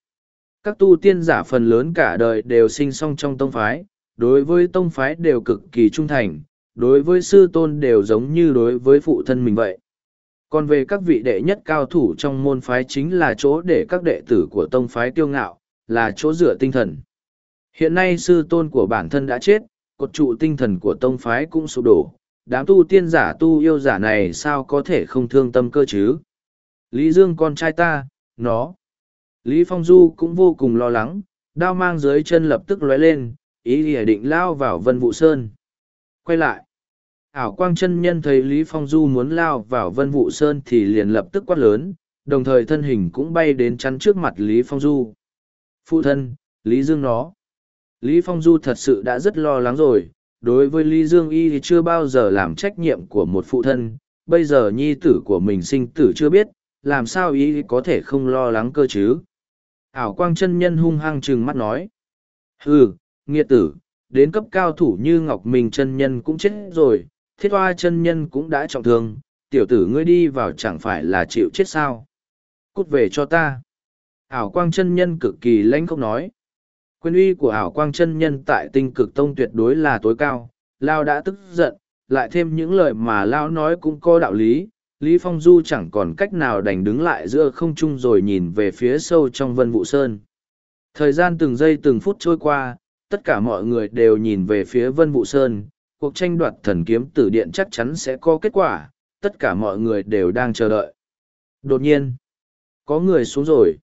Các tu tiên giả phần lớn cả đời đều sinh song trong tông phái, đối với tông phái đều cực kỳ trung thành, đối với sư tôn đều giống như đối với phụ thân mình vậy. Còn về các vị đệ nhất cao thủ trong môn phái chính là chỗ để các đệ tử của tông phái tiêu ngạo, là chỗ dựa tinh thần. Hiện nay sư tôn của bản thân đã chết, cột trụ tinh thần của tông phái cũng sụp đổ, đám tu tiên giả tu yêu giả này sao có thể không thương tâm cơ chứ? Lý Dương con trai ta, nó. Lý Phong Du cũng vô cùng lo lắng, đao mang dưới chân lập tức lóe lên, ý nghĩa định lao vào vân vụ sơn. Quay lại. Ảo quang chân nhân thấy Lý Phong Du muốn lao vào vân vụ sơn thì liền lập tức quát lớn, đồng thời thân hình cũng bay đến chắn trước mặt Lý Phong Du. Phụ thân, Lý Dương nó. Lý Phong Du thật sự đã rất lo lắng rồi, đối với Lý Dương Y thì chưa bao giờ làm trách nhiệm của một phụ thân, bây giờ nhi tử của mình sinh tử chưa biết, làm sao Y có thể không lo lắng cơ chứ. Ảo quang chân nhân hung hăng trừng mắt nói. Hừ, nghiệt tử, đến cấp cao thủ như Ngọc Minh chân nhân cũng chết rồi, thiết hoa chân nhân cũng đã trọng thương, tiểu tử ngươi đi vào chẳng phải là chịu chết sao. Cút về cho ta. Ảo quang chân nhân cực kỳ lãnh không nói. Quyền uy của ảo quang chân nhân tại tinh cực tông tuyệt đối là tối cao, Lao đã tức giận, lại thêm những lời mà Lao nói cũng có đạo lý, Lý Phong Du chẳng còn cách nào đành đứng lại giữa không trung rồi nhìn về phía sâu trong vân vụ sơn. Thời gian từng giây từng phút trôi qua, tất cả mọi người đều nhìn về phía vân vụ sơn, cuộc tranh đoạt thần kiếm tử điện chắc chắn sẽ có kết quả, tất cả mọi người đều đang chờ đợi. Đột nhiên, có người xuống rồi.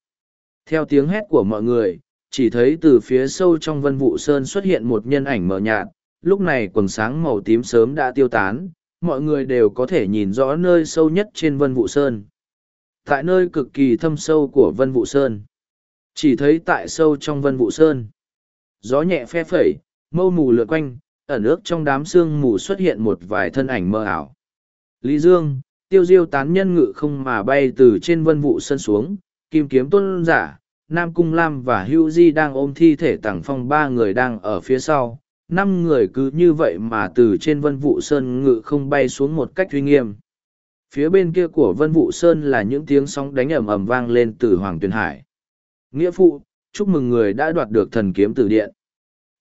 Theo tiếng hét của mọi người, chỉ thấy từ phía sâu trong vân vụ sơn xuất hiện một nhân ảnh mờ nhạt, lúc này quần sáng màu tím sớm đã tiêu tán, mọi người đều có thể nhìn rõ nơi sâu nhất trên vân vụ sơn. Tại nơi cực kỳ thâm sâu của vân vụ sơn, chỉ thấy tại sâu trong vân vụ sơn, gió nhẹ phe phẩy, mâu mù lượn quanh, ẩn ước trong đám sương mù xuất hiện một vài thân ảnh mơ ảo. Lý Dương, tiêu diêu tán nhân ngự không mà bay từ trên vân vụ sân xuống, kim kiếm tôn giả, Nam Cung Lam và Hữu Di đang ôm thi thể tàng phong ba người đang ở phía sau. Năm người cứ như vậy mà từ trên vân vụ sơn ngự không bay xuống một cách uy nghiêm. Phía bên kia của vân vụ sơn là những tiếng sóng đánh ầm ầm vang lên từ Hoàng Tuyền Hải. Nghĩa phụ, chúc mừng người đã đoạt được thần kiếm tử điện.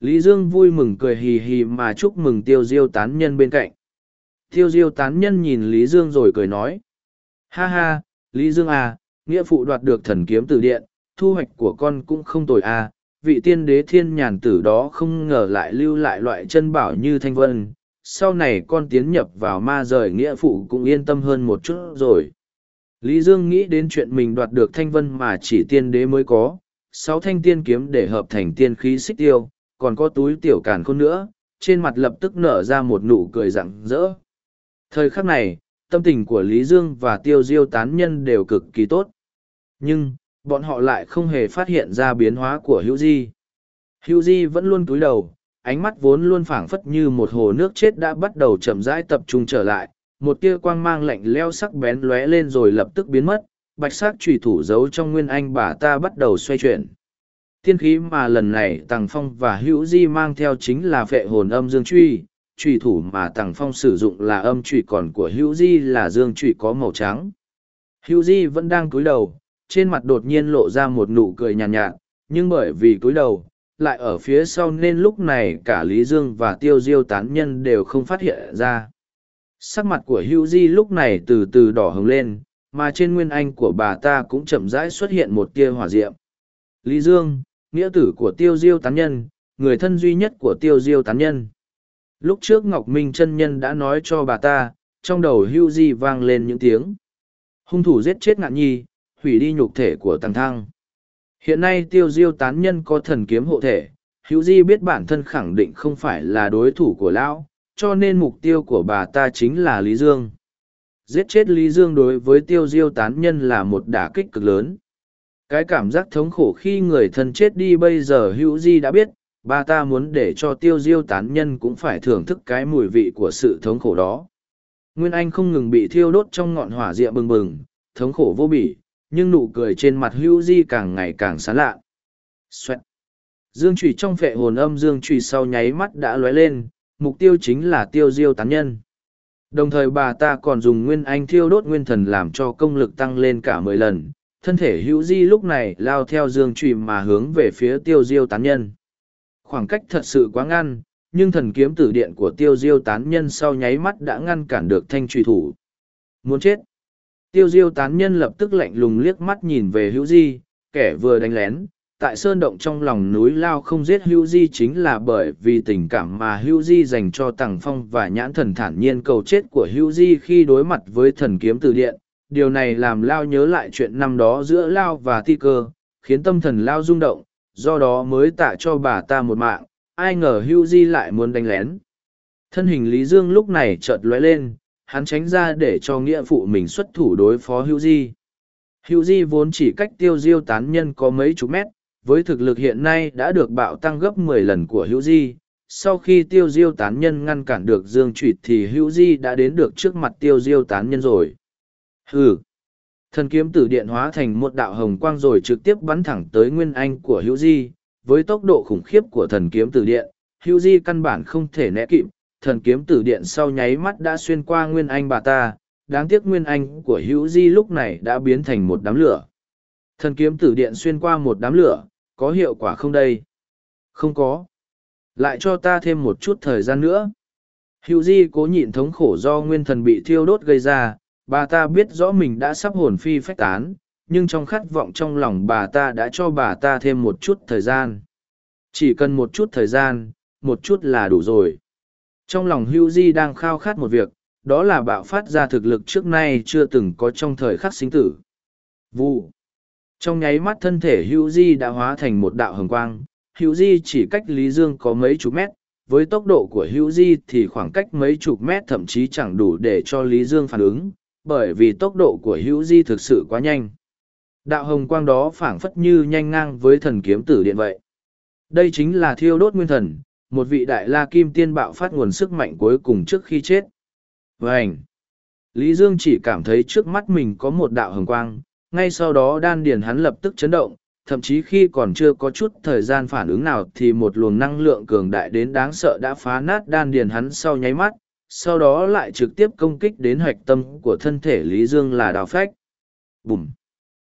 Lý Dương vui mừng cười hì hì mà chúc mừng tiêu diêu tán nhân bên cạnh. Tiêu diêu tán nhân nhìn Lý Dương rồi cười nói. Ha ha, Lý Dương à, nghĩa phụ đoạt được thần kiếm tử điện, thu hoạch của con cũng không tồi à. Vị tiên đế thiên nhàn tử đó không ngờ lại lưu lại loại chân bảo như thanh vân. Sau này con tiến nhập vào ma rời nghĩa phụ cũng yên tâm hơn một chút rồi. Lý Dương nghĩ đến chuyện mình đoạt được thanh vân mà chỉ tiên đế mới có, sáu thanh tiên kiếm để hợp thành tiên khí xích tiêu, còn có túi tiểu càn khôn nữa, trên mặt lập tức nở ra một nụ cười rạng rỡ. Thời khắc này, tâm tình của Lý Dương và Tiêu Diêu tán nhân đều cực kỳ tốt. Nhưng, bọn họ lại không hề phát hiện ra biến hóa của Hữu Di. Hữu Di vẫn luôn túi đầu, ánh mắt vốn luôn phảng phất như một hồ nước chết đã bắt đầu chậm rãi tập trung trở lại, một tia quang mang lạnh leo sắc bén lóe lên rồi lập tức biến mất, bạch sắc trùy thủ giấu trong nguyên anh bà ta bắt đầu xoay chuyển. Tiên khí mà lần này Tàng Phong và Hữu Di mang theo chính là vệ hồn âm dương truy, truy thủ mà Tàng Phong sử dụng là âm truy còn của Hữu Di là dương truy có màu trắng. Hữu Di vẫn đang cúi đầu, trên mặt đột nhiên lộ ra một nụ cười nhàn nhạt, nhạt, nhưng bởi vì cúi đầu, lại ở phía sau nên lúc này cả Lý Dương và Tiêu Diêu tán nhân đều không phát hiện ra. Sắc mặt của Hữu Di lúc này từ từ đỏ hứng lên, mà trên nguyên anh của bà ta cũng chậm rãi xuất hiện một tia hỏa diệm. Lý Dương, nghĩa tử của Tiêu Diêu tán nhân, người thân duy nhất của Tiêu Diêu tán nhân. Lúc trước Ngọc Minh chân nhân đã nói cho bà ta, trong đầu Hưu Di vang lên những tiếng. Hung thủ giết chết ngạn nhi, hủy đi nhục thể của tàng Thăng. Hiện nay tiêu diêu tán nhân có thần kiếm hộ thể, hữu di biết bản thân khẳng định không phải là đối thủ của lão, cho nên mục tiêu của bà ta chính là Lý Dương. Giết chết Lý Dương đối với tiêu diêu tán nhân là một đả kích cực lớn. Cái cảm giác thống khổ khi người thân chết đi bây giờ hữu di đã biết, bà ta muốn để cho tiêu diêu tán nhân cũng phải thưởng thức cái mùi vị của sự thống khổ đó. Nguyên Anh không ngừng bị thiêu đốt trong ngọn hỏa diệm bừng bừng, thống khổ vô bỉ, nhưng nụ cười trên mặt hữu di càng ngày càng sán lạ. Xoẹt. Dương trùy trong phệ hồn âm dương trùy sau nháy mắt đã lóe lên, mục tiêu chính là tiêu diêu tán nhân. Đồng thời bà ta còn dùng nguyên anh thiêu đốt nguyên thần làm cho công lực tăng lên cả mười lần. Thân thể hữu di lúc này lao theo dương trùy mà hướng về phía tiêu diêu tán nhân. Khoảng cách thật sự quá ngăn, nhưng thần kiếm tử điện của tiêu diêu tán nhân sau nháy mắt đã ngăn cản được thanh trùy thủ. Muốn chết. Tiêu diêu tán nhân lập tức lạnh lùng liếc mắt nhìn về hữu di, kẻ vừa đánh lén. Tại sơn động trong lòng núi lao không giết hữu di chính là bởi vì tình cảm mà hữu di dành cho tằng phong và nhãn thần thản nhiên cầu chết của hữu di khi đối mặt với thần kiếm từ điện. Điều này làm lao nhớ lại chuyện năm đó giữa lao và ti cơ, khiến tâm thần lao rung động, do đó mới tạ cho bà ta một mạng, ai ngờ hưu di lại muốn đánh lén. Thân hình Lý Dương lúc này chợt lóe lên, hắn tránh ra để cho nghĩa phụ mình xuất thủ đối phó hưu di. Hưu di vốn chỉ cách tiêu diêu tán nhân có mấy chục mét với thực lực hiện nay đã được bạo tăng gấp mười lần của hữu di. Sau khi tiêu diêu tán nhân ngăn cản được dương trụy thì hữu di đã đến được trước mặt tiêu diêu tán nhân rồi hừ thần kiếm tử điện hóa thành một đạo hồng quang rồi trực tiếp bắn thẳng tới nguyên anh của hữu di với tốc độ khủng khiếp của thần kiếm tử điện hữu di căn bản không thể né kịp thần kiếm tử điện sau nháy mắt đã xuyên qua nguyên anh bà ta, đáng tiếc nguyên anh của hữu di lúc này đã biến thành một đám lửa. Thần kiếm tử điện xuyên qua một đám lửa, có hiệu quả không đây? Không có. Lại cho ta thêm một chút thời gian nữa. Hữu di cố nhịn thống khổ do nguyên thần bị thiêu đốt gây ra, bà ta biết rõ mình đã sắp hồn phi phách tán, nhưng trong khát vọng trong lòng bà ta đã cho bà ta thêm một chút thời gian. Chỉ cần một chút thời gian, một chút là đủ rồi. Trong lòng hưu di đang khao khát một việc, đó là bạo phát ra thực lực trước nay chưa từng có trong thời khắc sinh tử. Vụ. Trong nháy mắt thân thể hưu di đã hóa thành một đạo hồng quang, hưu di chỉ cách Lý Dương có mấy chục mét, với tốc độ của hưu di thì khoảng cách mấy chục mét thậm chí chẳng đủ để cho Lý Dương phản ứng, bởi vì tốc độ của hưu di thực sự quá nhanh. Đạo hồng quang đó phảng phất như nhanh ngang với thần kiếm tử điện vậy. Đây chính là thiêu đốt nguyên thần, một vị đại la kim tiên bạo phát nguồn sức mạnh cuối cùng trước khi chết. vảnh Lý Dương chỉ cảm thấy trước mắt mình có một đạo hồng quang, ngay sau đó đan điền hắn lập tức chấn động, thậm chí khi còn chưa có chút thời gian phản ứng nào thì một luồng năng lượng cường đại đến đáng sợ đã phá nát đan điền hắn sau nháy mắt, sau đó lại trực tiếp công kích đến hạch tâm của thân thể Lý Dương là đào phách. Bùm!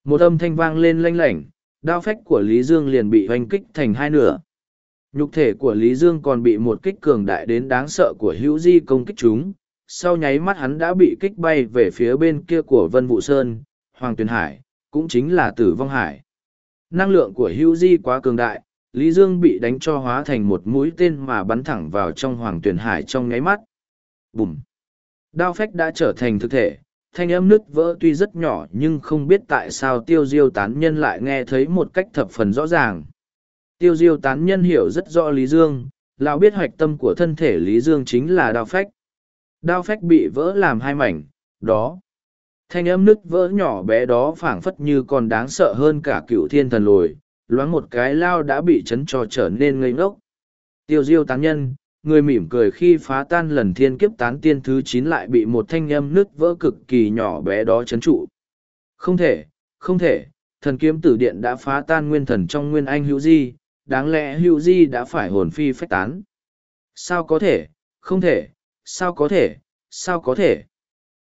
Một âm thanh vang lên lanh lảnh, đao phách của Lý Dương liền bị hoành kích thành hai nửa. Nhục thể của Lý Dương còn bị một kích cường đại đến đáng sợ của hữu di công kích chúng, sau nháy mắt hắn đã bị kích bay về phía bên kia của Vân Vũ Sơn, Hoàng Tuyền Hải, cũng chính là Tử Vong Hải. Năng lượng của hữu di quá cường đại, Lý Dương bị đánh cho hóa thành một mũi tên mà bắn thẳng vào trong Hoàng Tuyền Hải trong nháy mắt. Bùm! Đao phách đã trở thành thực thể, thanh âm nứt vỡ tuy rất nhỏ nhưng không biết tại sao tiêu diêu tán nhân lại nghe thấy một cách thập phần rõ ràng Tiêu diêu tán nhân hiểu rất rõ Lý Dương, lão biết hoạch tâm của thân thể Lý Dương chính là đao phách. Đao phách bị vỡ làm hai mảnh, đó. Thanh âm nứt vỡ nhỏ bé đó phảng phất như còn đáng sợ hơn cả cựu thiên thần lồi, loáng một cái lao đã bị chấn cho trở nên ngây ngốc. Tiêu diêu tán nhân, người mỉm cười khi phá tan lần thiên kiếp tán tiên thứ chín lại bị một thanh âm nứt vỡ cực kỳ nhỏ bé đó chấn trụ. Không thể, không thể, thần kiếm tử điện đã phá tan nguyên thần trong nguyên anh hữu di, đáng lẽ hữu di đã phải hồn phi phách tán. Sao có thể, không thể, sao có thể, sao có thể.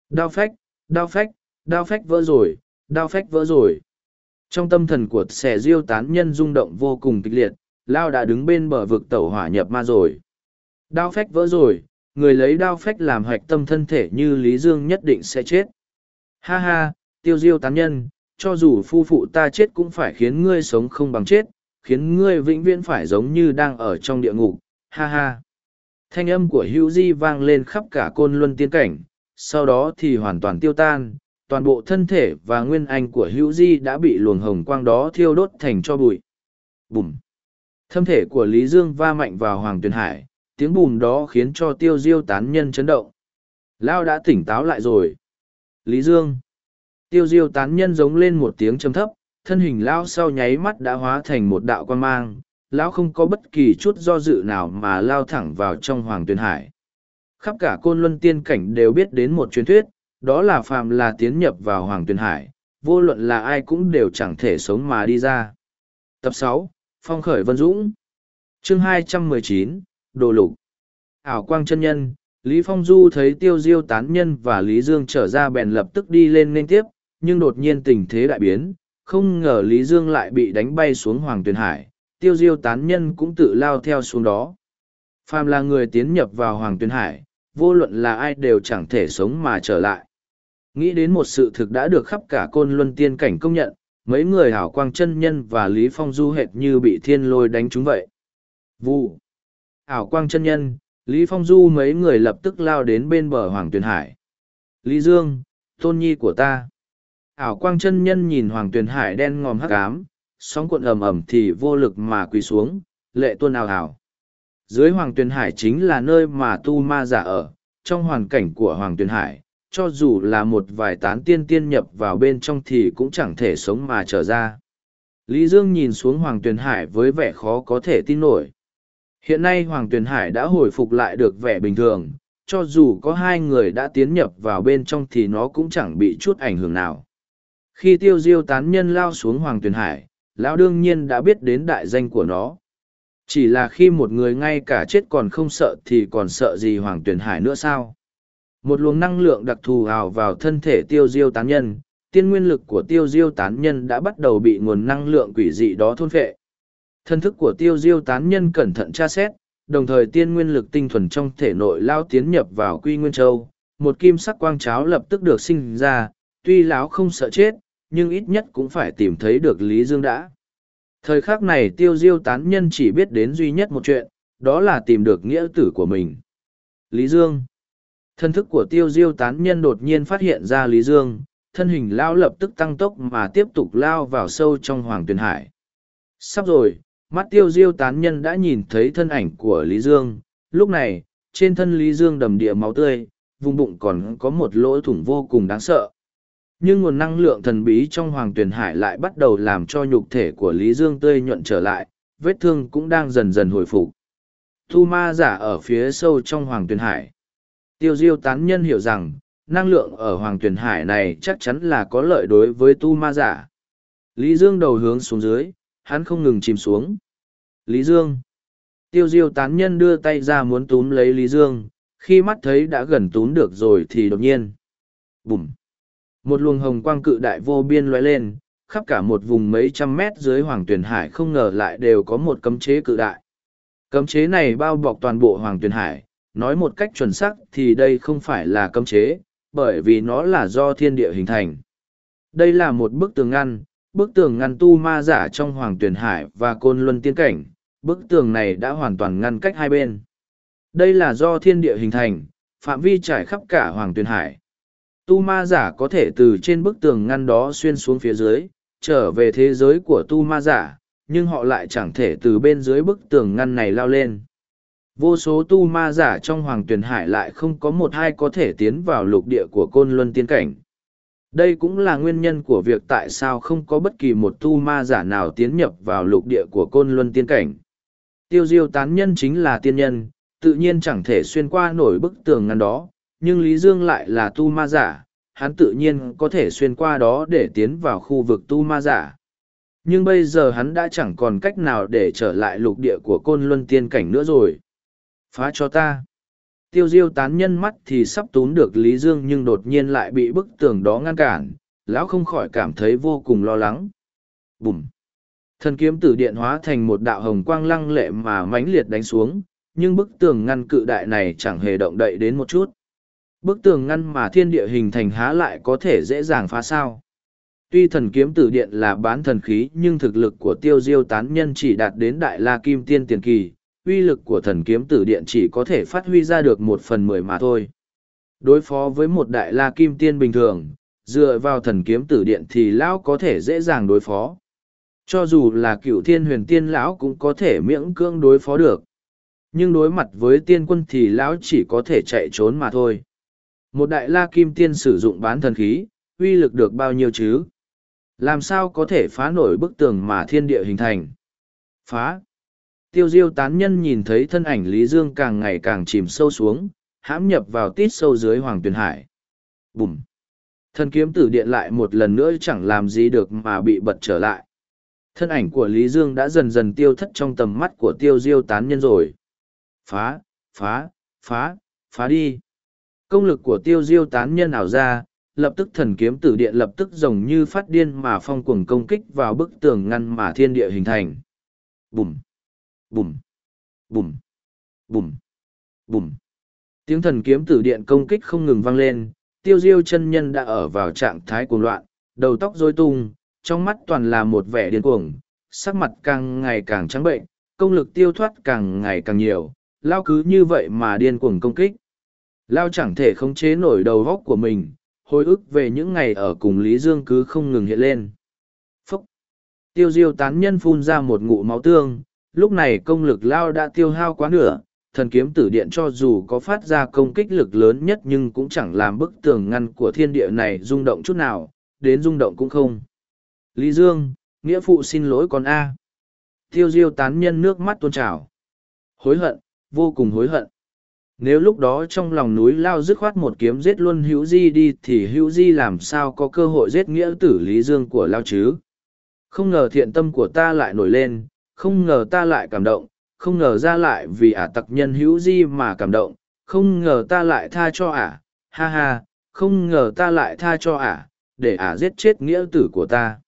Đao phách, đao phách, đao phách vỡ rồi, đao phách vỡ rồi. Trong tâm thần của Sẻ diêu tán nhân rung động vô cùng kịch liệt, Lao đã đứng bên bờ vực tẩu hỏa nhập ma rồi. Đao phách vỡ rồi, người lấy đao phách làm hoạch tâm thân thể như Lý Dương nhất định sẽ chết. Ha ha, tiêu diêu tán nhân, cho dù phu phụ ta chết cũng phải khiến ngươi sống không bằng chết, khiến ngươi vĩnh viễn phải giống như đang ở trong địa ngục, ha ha. Thanh âm của hữu di vang lên khắp cả côn luân tiên cảnh, sau đó thì hoàn toàn tiêu tan, toàn bộ thân thể và nguyên anh của hữu di đã bị luồng hồng quang đó thiêu đốt thành cho bụi. Bùm! Thân thể của Lý Dương va mạnh vào Hoàng Tuyền Hải, tiếng bùm đó khiến cho tiêu diêu tán nhân chấn động. Lao đã tỉnh táo lại rồi. Lý Dương! Tiêu diêu tán nhân giống lên một tiếng trầm thấp, thân hình Lao sau nháy mắt đã hóa thành một đạo quan mang. Lão không có bất kỳ chút do dự nào mà lao thẳng vào trong Hoàng Tuyền Hải. Khắp cả côn luân tiên cảnh đều biết đến một truyền thuyết, đó là phàm là tiến nhập vào Hoàng Tuyền Hải, vô luận là ai cũng đều chẳng thể sống mà đi ra. Tập sáu Phong khởi Vân Dũng Chương hai trăm mười chín Đồ Lục Ảo Quang chân Nhân Lý Phong Du thấy Tiêu Diêu tán nhân và Lý Dương trở ra bèn lập tức đi lên nên tiếp, nhưng đột nhiên tình thế đại biến, không ngờ Lý Dương lại bị đánh bay xuống Hoàng Tuyền Hải, Tiêu Diêu tán nhân cũng tự lao theo xuống đó. Phàm là người tiến nhập vào Hoàng Tuyền Hải, vô luận là ai đều chẳng thể sống mà trở lại. Nghĩ đến một sự thực đã được khắp cả côn luân tiên cảnh công nhận, mấy người hảo quang chân nhân và Lý Phong du hệt như bị thiên lôi đánh chúng vậy. Vụ. Ảo quang chân nhân, Lý Phong du mấy người lập tức lao đến bên bờ Hoàng Tuyền Hải. Lý Dương, tôn nhi của ta. Ảo quang chân nhân nhìn Hoàng Tuyền Hải đen ngòm hắc ám, sóng cuộn ầm ầm thì vô lực mà quỳ xuống, lệ tuôn ào ào. Dưới Hoàng Tuyền Hải chính là nơi mà tu ma giả ở, trong hoàn cảnh của Hoàng Tuyền Hải, cho dù là một vài tán tiên tiên nhập vào bên trong thì cũng chẳng thể sống mà trở ra. Lý Dương nhìn xuống Hoàng Tuyền Hải với vẻ khó có thể tin nổi. Hiện nay Hoàng Tuyền Hải đã hồi phục lại được vẻ bình thường, cho dù có hai người đã tiến nhập vào bên trong thì nó cũng chẳng bị chút ảnh hưởng nào. Khi tiêu diêu tán nhân lao xuống Hoàng Tuyền Hải, lão đương nhiên đã biết đến đại danh của nó. Chỉ là khi một người ngay cả chết còn không sợ thì còn sợ gì Hoàng Tuyền Hải nữa sao? một luồng năng lượng đặc thù hào vào thân thể tiêu diêu tán nhân tiên nguyên lực của tiêu diêu tán nhân đã bắt đầu bị nguồn năng lượng quỷ dị đó thôn phệ thân thức của tiêu diêu tán nhân cẩn thận tra xét đồng thời tiên nguyên lực tinh thuần trong thể nội lao tiến nhập vào quy nguyên châu. Một kim sắc quang cháo lập tức được sinh ra tuy lão không sợ chết nhưng ít nhất cũng phải tìm thấy được lý dương đã. Thời khắc này tiêu diêu tán nhân chỉ biết đến duy nhất một chuyện đó là tìm được nghĩa tử của mình. Lý dương. Thân thức của tiêu diêu tán nhân đột nhiên phát hiện ra Lý Dương, thân hình lao lập tức tăng tốc mà tiếp tục lao vào sâu trong hoàng tuyền hải. Sắp rồi, mắt tiêu diêu tán nhân đã nhìn thấy thân ảnh của Lý Dương, lúc này, trên thân Lý Dương đầm địa máu tươi, vùng bụng còn có một lỗ thủng vô cùng đáng sợ. Nhưng nguồn năng lượng thần bí trong hoàng tuyền hải lại bắt đầu làm cho nhục thể của Lý Dương tươi nhuận trở lại, vết thương cũng đang dần dần hồi phục. Thu ma giả ở phía sâu trong hoàng tuyền hải Tiêu diêu tán nhân hiểu rằng, năng lượng ở Hoàng Tuyền Hải này chắc chắn là có lợi đối với tu ma giả. Lý Dương đầu hướng xuống dưới, hắn không ngừng chìm xuống. Lý Dương. Tiêu diêu tán nhân đưa tay ra muốn túm lấy Lý Dương, khi mắt thấy đã gần túm được rồi thì đột nhiên. Bùm. Một luồng hồng quang cự đại vô biên lóe lên, khắp cả một vùng mấy trăm mét dưới Hoàng Tuyền Hải không ngờ lại đều có một cấm chế cự đại. Cấm chế này bao bọc toàn bộ Hoàng Tuyền Hải, nói một cách chuẩn xác thì đây không phải là cấm chế, bởi vì nó là do thiên địa hình thành. Đây là một bức tường ngăn, bức tường ngăn tu ma giả trong Hoàng Tuyền Hải và Côn Luân Tiên Cảnh, bức tường này đã hoàn toàn ngăn cách hai bên. Đây là do thiên địa hình thành, phạm vi trải khắp cả Hoàng Tuyền Hải. Tu ma giả có thể từ trên bức tường ngăn đó xuyên xuống phía dưới, trở về thế giới của tu ma giả, nhưng họ lại chẳng thể từ bên dưới bức tường ngăn này lao lên. Vô số tu ma giả trong hoàng Tuyền hải lại không có một hai có thể tiến vào lục địa của côn luân tiên cảnh. Đây cũng là nguyên nhân của việc tại sao không có bất kỳ một tu ma giả nào tiến nhập vào lục địa của côn luân tiên cảnh. Tiêu diêu tán nhân chính là tiên nhân, tự nhiên chẳng thể xuyên qua nổi bức tường ngăn đó, nhưng Lý Dương lại là tu ma giả, hắn tự nhiên có thể xuyên qua đó để tiến vào khu vực tu ma giả. Nhưng bây giờ hắn đã chẳng còn cách nào để trở lại lục địa của côn luân tiên cảnh nữa rồi. Phá cho ta. Tiêu diêu tán nhân mắt thì sắp tún được Lý Dương nhưng đột nhiên lại bị bức tường đó ngăn cản, lão không khỏi cảm thấy vô cùng lo lắng. Bùm! Thần kiếm tử điện hóa thành một đạo hồng quang lăng lệ mà mãnh liệt đánh xuống, nhưng bức tường ngăn cự đại này chẳng hề động đậy đến một chút. Bức tường ngăn mà thiên địa hình thành há lại có thể dễ dàng phá sao. Tuy thần kiếm tử điện là bán thần khí nhưng thực lực của tiêu diêu tán nhân chỉ đạt đến đại la kim tiên tiền kỳ, uy lực của thần kiếm tử điện chỉ có thể phát huy ra được một phần mười mà thôi. Đối phó với một đại la kim tiên bình thường, dựa vào thần kiếm tử điện thì lão có thể dễ dàng đối phó. Cho dù là cựu thiên huyền tiên lão cũng có thể miễn cưỡng đối phó được. Nhưng đối mặt với tiên quân thì lão chỉ có thể chạy trốn mà thôi. Một đại la kim tiên sử dụng bán thần khí, uy lực được bao nhiêu chứ? Làm sao có thể phá nổi bức tường mà thiên địa hình thành? Phá! Tiêu diêu tán nhân nhìn thấy thân ảnh Lý Dương càng ngày càng chìm sâu xuống, hãm nhập vào tít sâu dưới hoàng tuyền hải. Bùm! Thân kiếm tử điện lại một lần nữa chẳng làm gì được mà bị bật trở lại. Thân ảnh của Lý Dương đã dần dần tiêu thất trong tầm mắt của tiêu diêu tán nhân rồi. Phá, phá, phá, phá đi. Công lực của tiêu diêu tán nhân ảo ra, lập tức thần kiếm tử điện lập tức rồng như phát điên mà phong cuồng công kích vào bức tường ngăn mà thiên địa hình thành. Bùm, bùm, bùm, bùm, bùm. Tiếng thần kiếm tử điện công kích không ngừng vang lên, tiêu diêu chân nhân đã ở vào trạng thái cuồng loạn, đầu tóc rối tung, trong mắt toàn là một vẻ điên cuồng, sắc mặt càng ngày càng trắng bệnh, công lực tiêu thoát càng ngày càng nhiều, lao cứ như vậy mà điên cuồng công kích. Lao chẳng thể khống chế nổi đầu góc của mình, hồi ức về những ngày ở cùng Lý Dương cứ không ngừng hiện lên. Phúc! Tiêu diêu tán nhân phun ra một ngụ máu tương, lúc này công lực Lao đã tiêu hao quá nửa, thần kiếm tử điện cho dù có phát ra công kích lực lớn nhất nhưng cũng chẳng làm bức tường ngăn của thiên địa này rung động chút nào, đến rung động cũng không. Lý Dương, nghĩa phụ xin lỗi con A. Tiêu diêu tán nhân nước mắt tuôn trào. Hối hận, vô cùng hối hận. Nếu lúc đó trong lòng núi lao dứt khoát một kiếm giết luôn hữu di đi thì hữu di làm sao có cơ hội giết nghĩa tử Lý Dương của lao chứ. Không ngờ thiện tâm của ta lại nổi lên, không ngờ ta lại cảm động, không ngờ ra lại vì ả tặc nhân hữu di mà cảm động, không ngờ ta lại tha cho ả, ha ha, không ngờ ta lại tha cho ả, để ả giết chết nghĩa tử của ta.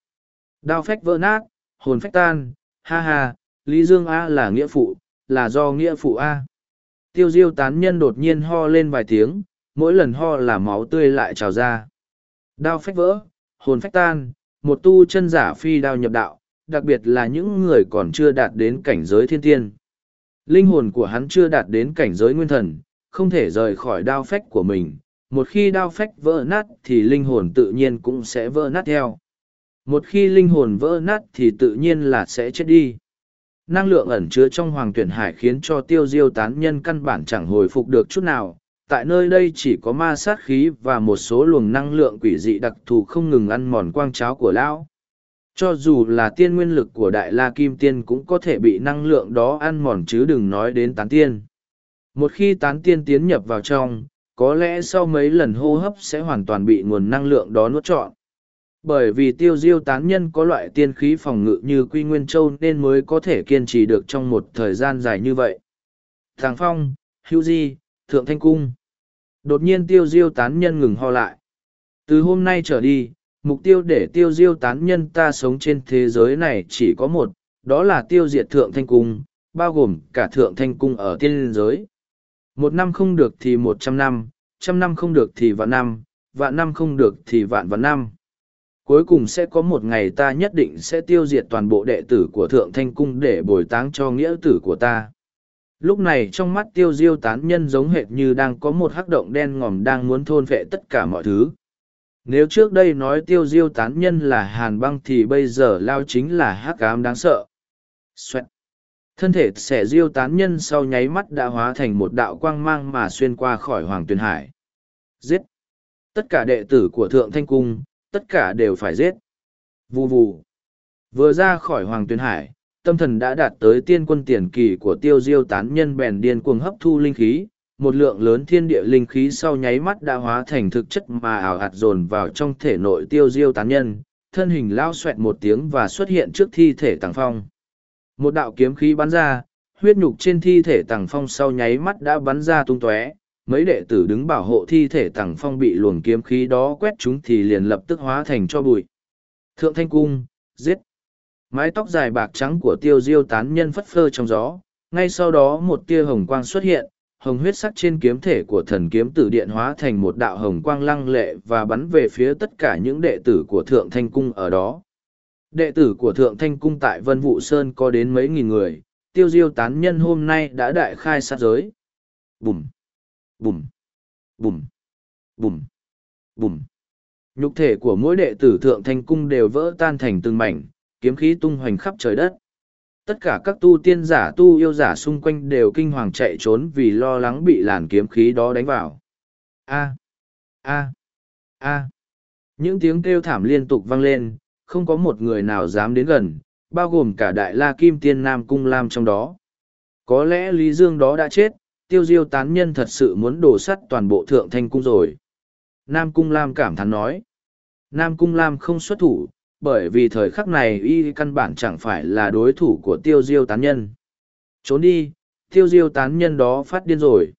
Đao phách vỡ nát, hồn phách tan, ha ha, Lý Dương A là nghĩa phụ, là do nghĩa phụ A. Tiêu diêu tán nhân đột nhiên ho lên vài tiếng, mỗi lần ho là máu tươi lại trào ra. Đao phách vỡ, hồn phách tan, một tu chân giả phi đao nhập đạo, đặc biệt là những người còn chưa đạt đến cảnh giới thiên tiên. Linh hồn của hắn chưa đạt đến cảnh giới nguyên thần, không thể rời khỏi đao phách của mình. Một khi đao phách vỡ nát thì linh hồn tự nhiên cũng sẽ vỡ nát theo một khi linh hồn vỡ nát thì tự nhiên là sẽ chết đi năng lượng ẩn chứa trong hoàng tuyển hải khiến cho tiêu diêu tán nhân căn bản chẳng hồi phục được chút nào tại nơi đây chỉ có ma sát khí và một số luồng năng lượng quỷ dị đặc thù không ngừng ăn mòn quang cháo của lão cho dù là tiên nguyên lực của đại la kim tiên cũng có thể bị năng lượng đó ăn mòn chứ đừng nói đến tán tiên. Một khi tán tiên tiến nhập vào trong, có lẽ sau mấy lần hô hấp sẽ hoàn toàn bị nguồn năng lượng đó nuốt trọn. Bởi vì tiêu diêu tán nhân có loại tiên khí phòng ngự như quy nguyên châu nên mới có thể kiên trì được trong một thời gian dài như vậy. Thàng phong, hữu di, thượng thanh cung. Đột nhiên tiêu diêu tán nhân ngừng ho lại. Từ hôm nay trở đi mục tiêu để tiêu diêu tán nhân ta sống trên thế giới này chỉ có một, đó là tiêu diệt thượng thanh cung, bao gồm cả thượng thanh cung ở tiên liên giới. Một năm không được thì một trăm năm trăm năm không được thì vạn năm vạn năm không được thì vạn vạn năm. Cuối cùng sẽ có một ngày ta nhất định sẽ tiêu diệt toàn bộ đệ tử của thượng thanh cung để bồi táng cho nghĩa tử của ta. Lúc này trong mắt tiêu diêu tán nhân giống hệt như đang có một hắc động đen ngòm đang muốn thôn vệ tất cả mọi thứ nếu trước đây nói tiêu diêu tán nhân là hàn băng thì bây giờ lao chính là hắc cám đáng sợ Xoẹt. thân thể xẻ diêu tán nhân sau nháy mắt đã hóa thành một đạo quang mang mà xuyên qua khỏi hoàng tuyền hải giết tất cả đệ tử của thượng thanh cung tất cả đều phải giết. Vù vù. Vừa ra khỏi Hoàng Tuyền Hải, tâm thần đã đạt tới tiên quân tiền kỳ của tiêu diêu tán nhân bèn điên cuồng hấp thu linh khí, một lượng lớn thiên địa linh khí sau nháy mắt đã hóa thành thực chất mà ảo hạt dồn vào trong thể nội tiêu diêu tán nhân, thân hình lao xoẹt một tiếng và xuất hiện trước thi thể tàng phong. Một đạo kiếm khí bắn ra, huyết nhục trên thi thể tàng phong sau nháy mắt đã bắn ra tung tóe mấy đệ tử đứng bảo hộ thi thể tàng phong bị luồng kiếm khí đó quét chúng thì liền lập tức hóa thành cho bụi. Thượng Thanh Cung, giết! Mái tóc dài bạc trắng của tiêu diêu tán nhân phất phơ trong gió, ngay sau đó một tia hồng quang xuất hiện, hồng huyết sắc trên kiếm thể của thần kiếm tử điện hóa thành một đạo hồng quang lăng lệ và bắn về phía tất cả những đệ tử của Thượng Thanh Cung ở đó. Đệ tử của Thượng Thanh Cung tại Vân Vũ Sơn có đến mấy nghìn người, tiêu diêu tán nhân hôm nay đã đại khai sát giới. Bùm! Bùm! Bùm! Bùm! Bùm! Nhục thể của mỗi đệ tử Thượng Thanh Cung đều vỡ tan thành từng mảnh, kiếm khí tung hoành khắp trời đất. Tất cả các tu tiên giả tu yêu giả xung quanh đều kinh hoàng chạy trốn vì lo lắng bị làn kiếm khí đó đánh vào. A! A! A! Những tiếng kêu thảm liên tục vang lên, không có một người nào dám đến gần, bao gồm cả đại la kim tiên nam cung lam trong đó. Có lẽ Lý Dương đó đã chết, tiêu diêu tán nhân thật sự muốn đổ sắt toàn bộ thượng thanh cung rồi. Nam cung lam cảm thán nói. Nam cung lam không xuất thủ, bởi vì thời khắc này y căn bản chẳng phải là đối thủ của tiêu diêu tán nhân. Trốn đi, tiêu diêu tán nhân đó phát điên rồi.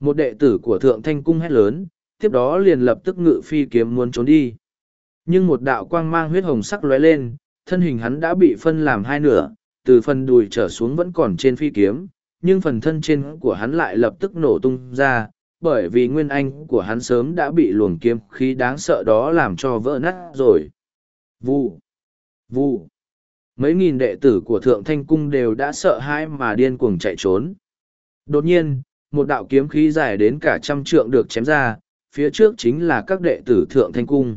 Một đệ tử của thượng thanh cung hét lớn, tiếp đó liền lập tức ngự phi kiếm muốn trốn đi. Nhưng một đạo quang mang huyết hồng sắc lóe lên, thân hình hắn đã bị phân làm hai nửa, từ phần đùi trở xuống vẫn còn trên phi kiếm, nhưng phần thân trên của hắn lại lập tức nổ tung ra, bởi vì nguyên anh của hắn sớm đã bị luồng kiếm khí đáng sợ đó làm cho vỡ nát rồi. Vu! Vu! Mấy nghìn đệ tử của Thượng Thanh Cung đều đã sợ hãi mà điên cuồng chạy trốn. Đột nhiên, một đạo kiếm khí dài đến cả trăm trượng được chém ra, phía trước chính là các đệ tử Thượng Thanh Cung.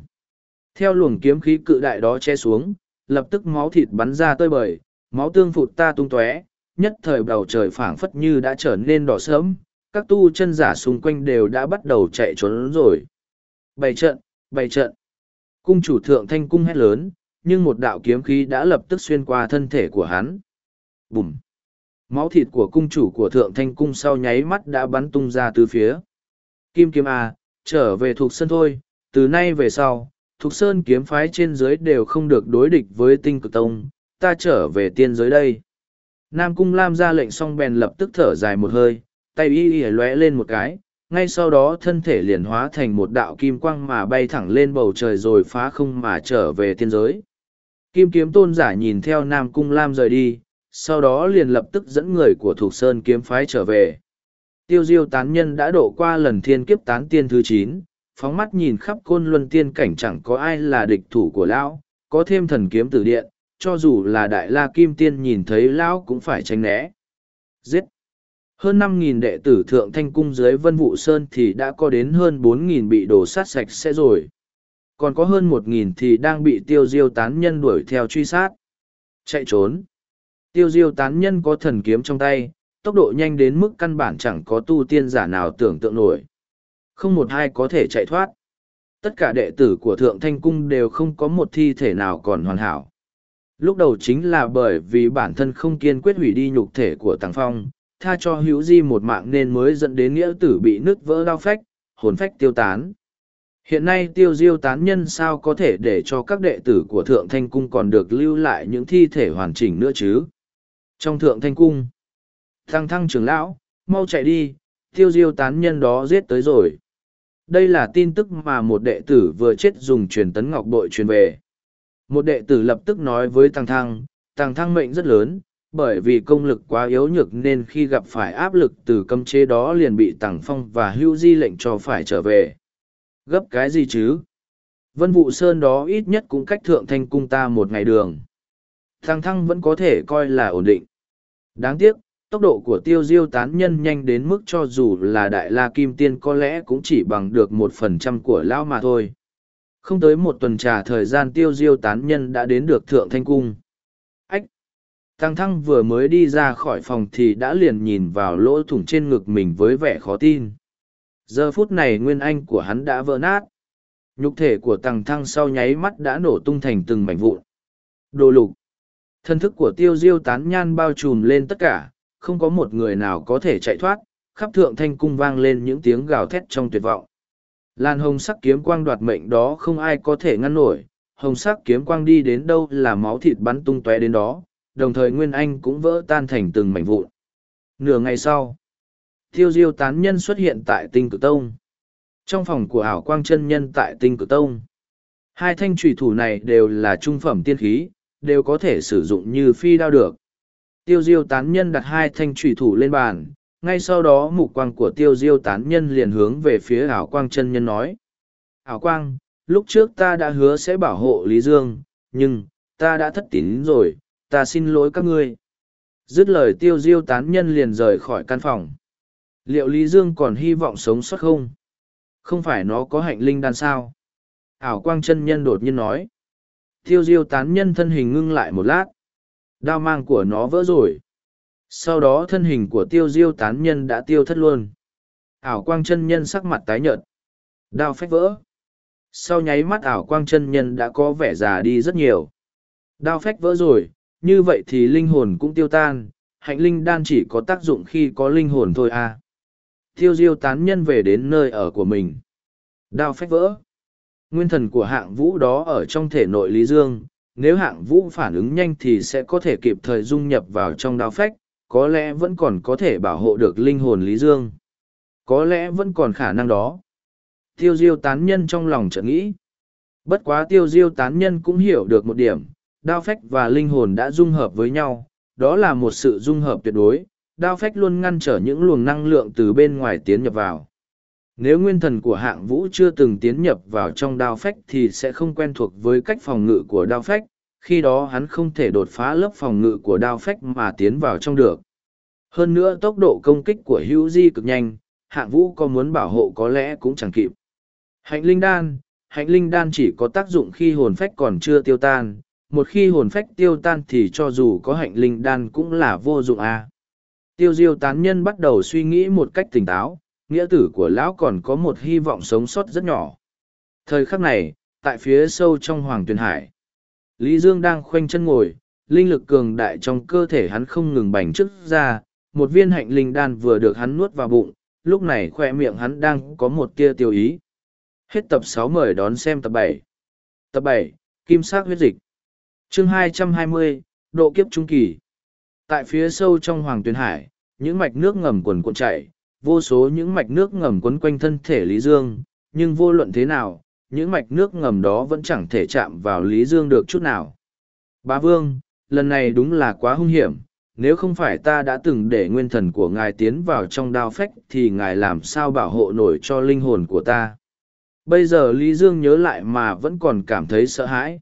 Theo luồng kiếm khí cự đại đó che xuống, lập tức máu thịt bắn ra tơi bời, máu tương phụt ta tung tóe, nhất thời bầu trời phảng phất như đã trở nên đỏ sớm, các tu chân giả xung quanh đều đã bắt đầu chạy trốn rồi. Bày trận, bày trận. Cung chủ thượng thanh cung hét lớn, nhưng một đạo kiếm khí đã lập tức xuyên qua thân thể của hắn. Bùm! Máu thịt của cung chủ của thượng thanh cung sau nháy mắt đã bắn tung ra từ phía. Kim kiếm à, trở về thuộc sơn thôi, từ nay về sau, thuộc sơn kiếm phái trên dưới đều không được đối địch với tinh cực tông, ta trở về tiên giới đây. Nam cung lam ra lệnh xong bèn lập tức thở dài một hơi, tay y y lóe lên một cái, ngay sau đó thân thể liền hóa thành một đạo kim quang mà bay thẳng lên bầu trời rồi phá không mà trở về tiên giới. Kim kiếm tôn giả nhìn theo Nam Cung Lam rời đi, sau đó liền lập tức dẫn người của Thục Sơn kiếm phái trở về. Tiêu diêu tán nhân đã độ qua lần thiên kiếp tán tiên thứ chín, phóng mắt nhìn khắp côn luân tiên cảnh chẳng có ai là địch thủ của lão, có thêm thần kiếm tử điện, cho dù là đại la kim tiên nhìn thấy lão cũng phải tránh né. Giết! Hơn năm nghìn đệ tử Thượng Thanh Cung dưới Vân Vũ Sơn thì đã có đến hơn bốn nghìn bị đổ sát sạch sẽ rồi. Còn có hơn một nghìn thì đang bị tiêu diêu tán nhân đuổi theo truy sát. Chạy trốn. Tiêu diêu tán nhân có thần kiếm trong tay, tốc độ nhanh đến mức căn bản chẳng có tu tiên giả nào tưởng tượng nổi. Không một ai có thể chạy thoát. Tất cả đệ tử của Thượng Thanh Cung đều không có một thi thể nào còn hoàn hảo. Lúc đầu chính là bởi vì bản thân không kiên quyết hủy đi nhục thể của Tàng Phong, tha cho hữu di một mạng nên mới dẫn đến nghĩa tử bị nứt vỡ đau phách, hồn phách tiêu tán. Hiện nay tiêu diêu tán nhân sao có thể để cho các đệ tử của Thượng Thanh Cung còn được lưu lại những thi thể hoàn chỉnh nữa chứ? Trong Thượng Thanh Cung, thăng thăng trưởng lão, mau chạy đi, tiêu diêu tán nhân đó giết tới rồi. Đây là tin tức mà một đệ tử vừa chết dùng truyền tấn ngọc bội truyền về. Một đệ tử lập tức nói với Tăng Thăng, Tăng Thăng mệnh rất lớn, bởi vì công lực quá yếu nhược nên khi gặp phải áp lực từ cấm chế đó liền bị Tằng Phong và Hưu Di lệnh cho phải trở về. Gấp cái gì chứ? Vân Vụ Sơn đó ít nhất cũng cách thượng thanh cung ta một ngày đường. Thăng Thăng vẫn có thể coi là ổn định. Đáng tiếc, tốc độ của tiêu diêu tán nhân nhanh đến mức cho dù là đại la kim tiên có lẽ cũng chỉ bằng được một phần trăm của lão mà thôi không tới một tuần trà thời gian tiêu diêu tán nhân đã đến được thượng thanh cung tăng thăng vừa mới đi ra khỏi phòng thì đã liền nhìn vào lỗ thủng trên ngực mình với vẻ khó tin. Giờ phút này nguyên anh của hắn đã vỡ nát. Nhục thể của tăng thăng sau nháy mắt đã nổ tung thành từng mảnh vụn. Đồ lục. Thân thức của tiêu diêu tán nhan bao trùm lên tất cả, không có một người nào có thể chạy thoát, khắp thượng thanh cung vang lên những tiếng gào thét trong tuyệt vọng. Lan hồng sắc kiếm quang đoạt mệnh đó không ai có thể ngăn nổi, hồng sắc kiếm quang đi đến đâu là máu thịt bắn tung tóe đến đó, đồng thời Nguyên Anh cũng vỡ tan thành từng mảnh vụn. Nửa ngày sau, tiêu diêu tán nhân xuất hiện tại tinh cử tông. Trong phòng của ảo quang chân nhân tại tinh cử tông, hai thanh trùy thủ này đều là trung phẩm tiên khí, đều có thể sử dụng như phi đao được. Tiêu diêu tán nhân đặt hai thanh trùy thủ lên bàn, ngay sau đó mục quang của tiêu diêu tán nhân liền hướng về phía ảo quang chân nhân nói. Ảo quang, lúc trước ta đã hứa sẽ bảo hộ Lý Dương, nhưng, ta đã thất tín rồi, ta xin lỗi các ngươi. Dứt lời tiêu diêu tán nhân liền rời khỏi căn phòng. Liệu Lý Dương còn hy vọng sống sót không? Không phải nó có hạnh linh đan sao? Ảo quang chân nhân đột nhiên nói. Tiêu diêu tán nhân thân hình ngưng lại một lát. Đao mang của nó vỡ rồi. Sau đó thân hình của tiêu diêu tán nhân đã tiêu thất luôn. Ảo quang chân nhân sắc mặt tái nhợt. Đao phách vỡ. Sau nháy mắt ảo quang chân nhân đã có vẻ già đi rất nhiều. Đao phách vỡ rồi, như vậy thì linh hồn cũng tiêu tan, hạnh linh đan chỉ có tác dụng khi có linh hồn thôi à. Tiêu diêu tán nhân về đến nơi ở của mình. Đao phách vỡ. Nguyên thần của hạng vũ đó ở trong thể nội Lý Dương, nếu hạng vũ phản ứng nhanh thì sẽ có thể kịp thời dung nhập vào trong đao phách, có lẽ vẫn còn có thể bảo hộ được linh hồn Lý Dương. Có lẽ vẫn còn khả năng đó. Tiêu diêu tán nhân trong lòng chợt nghĩ. Bất quá tiêu diêu tán nhân cũng hiểu được một điểm, đao phách và linh hồn đã dung hợp với nhau, đó là một sự dung hợp tuyệt đối, đao phách luôn ngăn trở những luồng năng lượng từ bên ngoài tiến nhập vào. Nếu nguyên thần của hạng vũ chưa từng tiến nhập vào trong đao phách thì sẽ không quen thuộc với cách phòng ngự của đao phách, khi đó hắn không thể đột phá lớp phòng ngự của đao phách mà tiến vào trong được. Hơn nữa tốc độ công kích của hữu di cực nhanh, hạng vũ có muốn bảo hộ có lẽ cũng chẳng kịp. Hạnh linh đan, hạnh linh đan chỉ có tác dụng khi hồn phách còn chưa tiêu tan, một khi hồn phách tiêu tan thì cho dù có hạnh linh đan cũng là vô dụng a. Tiêu diêu tán nhân bắt đầu suy nghĩ một cách tỉnh táo, nghĩa tử của lão còn có một hy vọng sống sót rất nhỏ. Thời khắc này, tại phía sâu trong Hoàng Tuyền Hải, Lý Dương đang khoanh chân ngồi, linh lực cường đại trong cơ thể hắn không ngừng bành trước ra, một viên hạnh linh đan vừa được hắn nuốt vào bụng, lúc này khoe miệng hắn đang có một tia tiêu ý. Hết tập sáu mời đón xem tập bảy. Tập bảy, Kim sắc huyết dịch. Chương hai trăm hai mươi, độ kiếp trung kỳ. Tại phía sâu trong Hoàng Tuyền Hải, những mạch nước ngầm quần cuộn chảy, vô số những mạch nước ngầm quấn quanh thân thể Lý Dương, nhưng vô luận thế nào, những mạch nước ngầm đó vẫn chẳng thể chạm vào Lý Dương được chút nào. Bá Vương, lần này đúng là quá hung hiểm, nếu không phải ta đã từng để nguyên thần của ngài tiến vào trong đao phách thì ngài làm sao bảo hộ nổi cho linh hồn của ta. Bây giờ Lý Dương nhớ lại mà vẫn còn cảm thấy sợ hãi.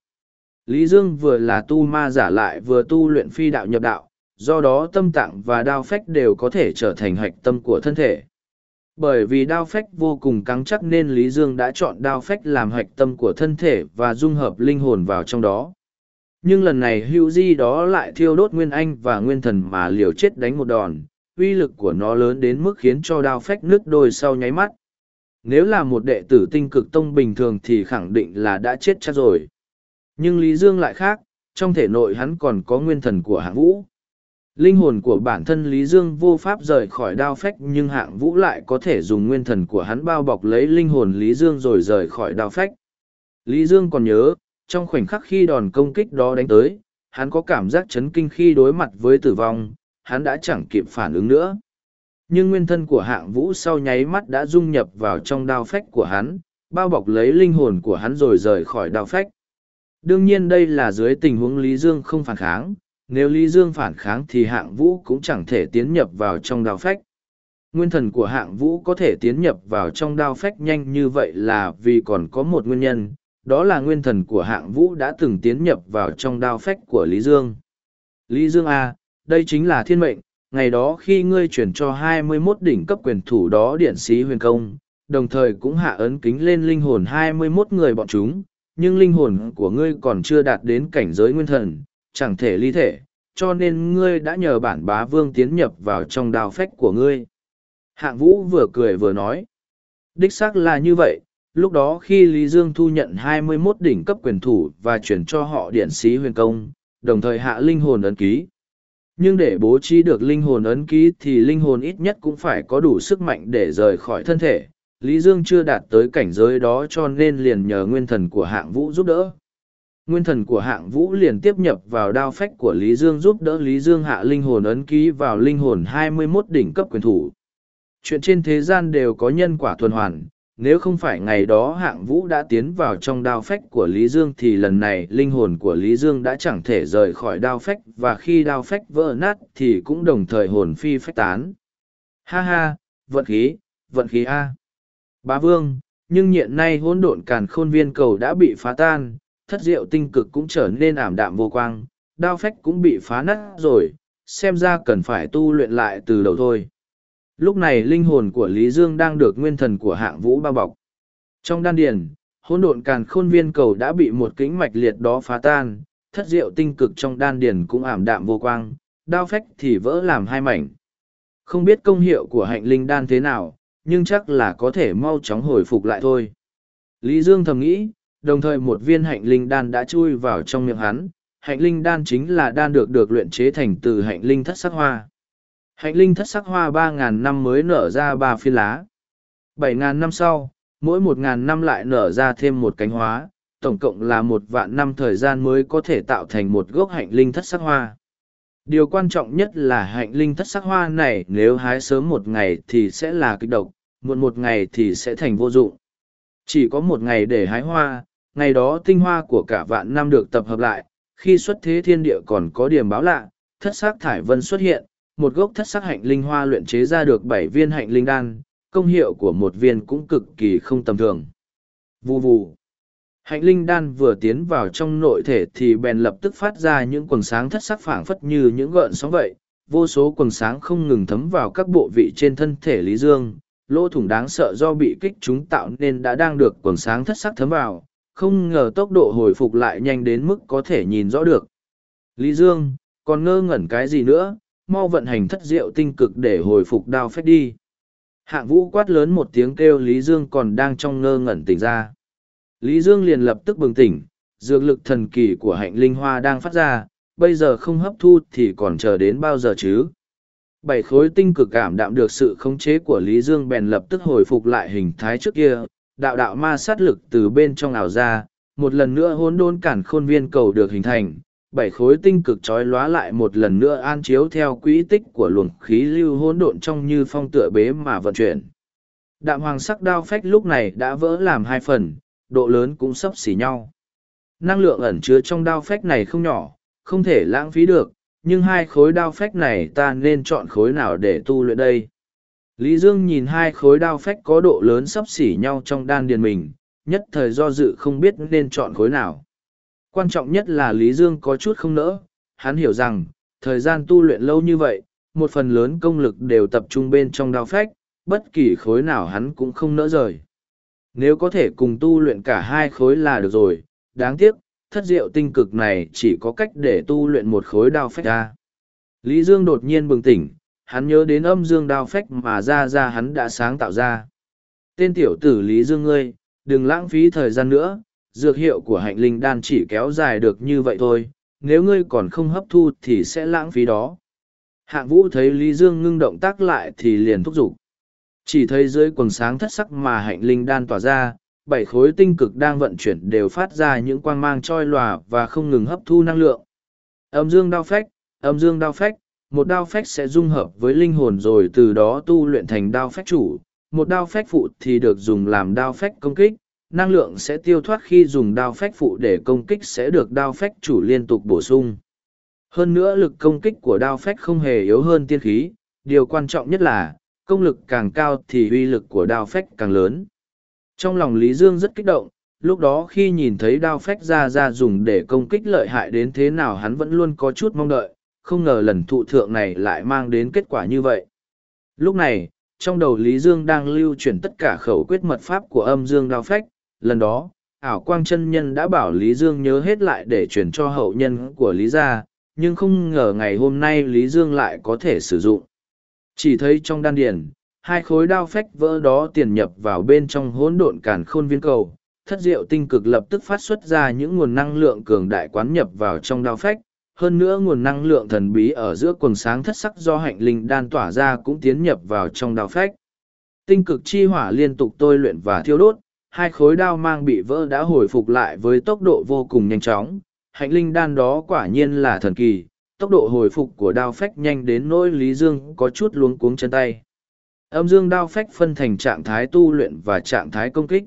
Lý Dương vừa là tu ma giả lại vừa tu luyện phi đạo nhập đạo, do đó tâm tạng và đao phách đều có thể trở thành hạch tâm của thân thể. Bởi vì đao phách vô cùng căng chắc nên Lý Dương đã chọn đao phách làm hạch tâm của thân thể và dung hợp linh hồn vào trong đó. Nhưng lần này hữu di đó lại thiêu đốt nguyên anh và nguyên thần mà liều chết đánh một đòn, uy lực của nó lớn đến mức khiến cho đao phách nứt đôi sau nháy mắt. Nếu là một đệ tử tinh cực tông bình thường thì khẳng định là đã chết chắc rồi. Nhưng Lý Dương lại khác, trong thể nội hắn còn có nguyên thần của hạng vũ. Linh hồn của bản thân Lý Dương vô pháp rời khỏi đao phách nhưng hạng vũ lại có thể dùng nguyên thần của hắn bao bọc lấy linh hồn Lý Dương rồi rời khỏi đao phách. Lý Dương còn nhớ, trong khoảnh khắc khi đòn công kích đó đánh tới, hắn có cảm giác chấn kinh khi đối mặt với tử vong, hắn đã chẳng kịp phản ứng nữa. Nhưng nguyên thân của hạng vũ sau nháy mắt đã dung nhập vào trong đao phách của hắn, bao bọc lấy linh hồn của hắn rồi rời khỏi đao phách. Đương nhiên đây là dưới tình huống Lý Dương không phản kháng, nếu Lý Dương phản kháng thì hạng vũ cũng chẳng thể tiến nhập vào trong đao phách. Nguyên thần của hạng vũ có thể tiến nhập vào trong đao phách nhanh như vậy là vì còn có một nguyên nhân, đó là nguyên thần của hạng vũ đã từng tiến nhập vào trong đao phách của Lý Dương. Lý Dương A, à, đây chính là thiên mệnh, ngày đó khi ngươi chuyển cho 21 đỉnh cấp quyền thủ đó điện sĩ huyền công, đồng thời cũng hạ ấn kính lên linh hồn 21 người bọn chúng, nhưng linh hồn của ngươi còn chưa đạt đến cảnh giới nguyên thần, chẳng thể ly thể, cho nên ngươi đã nhờ bản bá vương tiến nhập vào trong đào phách của ngươi. Hạng vũ vừa cười vừa nói. Đích xác là như vậy, lúc đó khi Lý Dương thu nhận 21 đỉnh cấp quyền thủ và chuyển cho họ điện sĩ huyền công, đồng thời hạ linh hồn ấn ký. Nhưng để bố trí được linh hồn ấn ký thì linh hồn ít nhất cũng phải có đủ sức mạnh để rời khỏi thân thể. Lý Dương chưa đạt tới cảnh giới đó cho nên liền nhờ nguyên thần của hạng vũ giúp đỡ. Nguyên thần của hạng vũ liền tiếp nhập vào đao phách của Lý Dương giúp đỡ Lý Dương hạ linh hồn ấn ký vào linh hồn 21 đỉnh cấp quyền thủ. Chuyện trên thế gian đều có nhân quả tuần hoàn, nếu không phải ngày đó hạng vũ đã tiến vào trong đao phách của Lý Dương thì lần này linh hồn của Lý Dương đã chẳng thể rời khỏi đao phách và khi đao phách vỡ nát thì cũng đồng thời hồn phi phách tán. Ha ha, vận khí, vận khí A. Bá Vương, nhưng hiện nay hỗn độn càn khôn viên cầu đã bị phá tan, thất diệu tinh cực cũng trở nên ảm đạm vô quang, đao phách cũng bị phá nát rồi, xem ra cần phải tu luyện lại từ đầu thôi. Lúc này linh hồn của Lý Dương đang được nguyên thần của hạng vũ bao bọc. Trong đan điền, hỗn độn càn khôn viên cầu đã bị một kính mạch liệt đó phá tan, thất diệu tinh cực trong đan điền cũng ảm đạm vô quang, đao phách thì vỡ làm hai mảnh. Không biết công hiệu của hạnh linh đan thế nào, nhưng chắc là có thể mau chóng hồi phục lại thôi. Lý Dương thầm nghĩ, đồng thời một viên hạnh linh đan đã chui vào trong miệng hắn. Hạnh linh đan chính là đan được được luyện chế thành từ hạnh linh thất sắc hoa. Hạnh linh thất sắc hoa ba ngàn năm mới nở ra ba phi lá. Bảy ngàn năm sau, mỗi một ngàn năm lại nở ra thêm một cánh hóa, tổng cộng là một vạn năm thời gian mới có thể tạo thành một gốc hạnh linh thất sắc hoa. Điều quan trọng nhất là hạnh linh thất sắc hoa này nếu hái sớm một ngày thì sẽ là kịch độc, muộn một ngày thì sẽ thành vô dụng. Chỉ có một ngày để hái hoa, ngày đó tinh hoa của cả vạn năm được tập hợp lại, khi xuất thế thiên địa còn có điểm báo lạ, thất sắc thải vân xuất hiện, một gốc thất sắc hạnh linh hoa luyện chế ra được bảy viên hạnh linh đan, công hiệu của một viên cũng cực kỳ không tầm thường. Vù vù. Hạnh linh đan vừa tiến vào trong nội thể thì bèn lập tức phát ra những quần sáng thất sắc phảng phất như những gợn sóng vậy, vô số quần sáng không ngừng thấm vào các bộ vị trên thân thể Lý Dương. Lỗ thủng đáng sợ do bị kích chúng tạo nên đã đang được quần sáng thất sắc thấm vào, không ngờ tốc độ hồi phục lại nhanh đến mức có thể nhìn rõ được. Lý Dương, còn ngơ ngẩn cái gì nữa, mau vận hành thất diệu tinh cực để hồi phục đao phách đi. Hạng vũ quát lớn một tiếng kêu Lý Dương còn đang trong ngơ ngẩn tỉnh ra. Lý Dương liền lập tức bừng tỉnh, dược lực thần kỳ của hạnh linh hoa đang phát ra, bây giờ không hấp thu thì còn chờ đến bao giờ chứ. Bảy khối tinh cực cảm đạm được sự khống chế của Lý Dương bèn lập tức hồi phục lại hình thái trước kia, đạo đạo ma sát lực từ bên trong ảo ra, một lần nữa hỗn đôn cản khôn viên cầu được hình thành, bảy khối tinh cực trói lóa lại một lần nữa an chiếu theo quỹ tích của luồng khí lưu hỗn độn trong như phong tựa bế mà vận chuyển. Đạm hoàng sắc đao phách lúc này đã vỡ làm hai phần, độ lớn cũng sấp xỉ nhau. Năng lượng ẩn chứa trong đao phách này không nhỏ, không thể lãng phí được, nhưng hai khối đao phách này ta nên chọn khối nào để tu luyện đây. Lý Dương nhìn hai khối đao phách có độ lớn sấp xỉ nhau trong đan điền mình, nhất thời do dự không biết nên chọn khối nào. Quan trọng nhất là Lý Dương có chút không nỡ, hắn hiểu rằng, thời gian tu luyện lâu như vậy, một phần lớn công lực đều tập trung bên trong đao phách, bất kỳ khối nào hắn cũng không nỡ rời. Nếu có thể cùng tu luyện cả hai khối là được rồi, đáng tiếc, thất diệu tinh cực này chỉ có cách để tu luyện một khối đao phách ra. Lý Dương đột nhiên bừng tỉnh, hắn nhớ đến âm dương đao phách mà ra ra hắn đã sáng tạo ra. Tên tiểu tử Lý Dương ngươi, đừng lãng phí thời gian nữa, dược hiệu của hạnh linh đan chỉ kéo dài được như vậy thôi, nếu ngươi còn không hấp thu thì sẽ lãng phí đó. Hạng vũ thấy Lý Dương ngưng động tác lại thì liền thúc giục. Chỉ thấy dưới quần sáng thất sắc mà hạnh linh đan tỏa ra, bảy khối tinh cực đang vận chuyển đều phát ra những quang mang trôi lòa và không ngừng hấp thu năng lượng. Âm dương đao phách, âm dương đao phách, một đao phách sẽ dung hợp với linh hồn rồi từ đó tu luyện thành đao phách chủ, một đao phách phụ thì được dùng làm đao phách công kích, năng lượng sẽ tiêu thoát khi dùng đao phách phụ để công kích sẽ được đao phách chủ liên tục bổ sung. Hơn nữa lực công kích của đao phách không hề yếu hơn tiên khí, điều quan trọng nhất là, công lực càng cao thì uy lực của đao phách càng lớn. Trong lòng Lý Dương rất kích động, lúc đó khi nhìn thấy đao phách ra ra dùng để công kích lợi hại đến thế nào hắn vẫn luôn có chút mong đợi, không ngờ lần thụ thượng này lại mang đến kết quả như vậy. Lúc này, trong đầu Lý Dương đang lưu chuyển tất cả khẩu quyết mật pháp của âm dương đao phách, lần đó, ảo quang chân nhân đã bảo Lý Dương nhớ hết lại để chuyển cho hậu nhân của Lý gia, nhưng không ngờ ngày hôm nay Lý Dương lại có thể sử dụng. Chỉ thấy trong đan điển, hai khối đao phách vỡ đó tiền nhập vào bên trong hỗn độn càn khôn viên cầu, thất diệu tinh cực lập tức phát xuất ra những nguồn năng lượng cường đại quán nhập vào trong đao phách, hơn nữa nguồn năng lượng thần bí ở giữa quần sáng thất sắc do hạnh linh đan tỏa ra cũng tiến nhập vào trong đao phách. Tinh cực chi hỏa liên tục tôi luyện và thiêu đốt, hai khối đao mang bị vỡ đã hồi phục lại với tốc độ vô cùng nhanh chóng. Hạnh linh đan đó quả nhiên là thần kỳ, tốc độ hồi phục của đao phách nhanh đến nỗi Lý Dương có chút luống cuống chân tay. Âm dương đao phách phân thành trạng thái tu luyện và trạng thái công kích.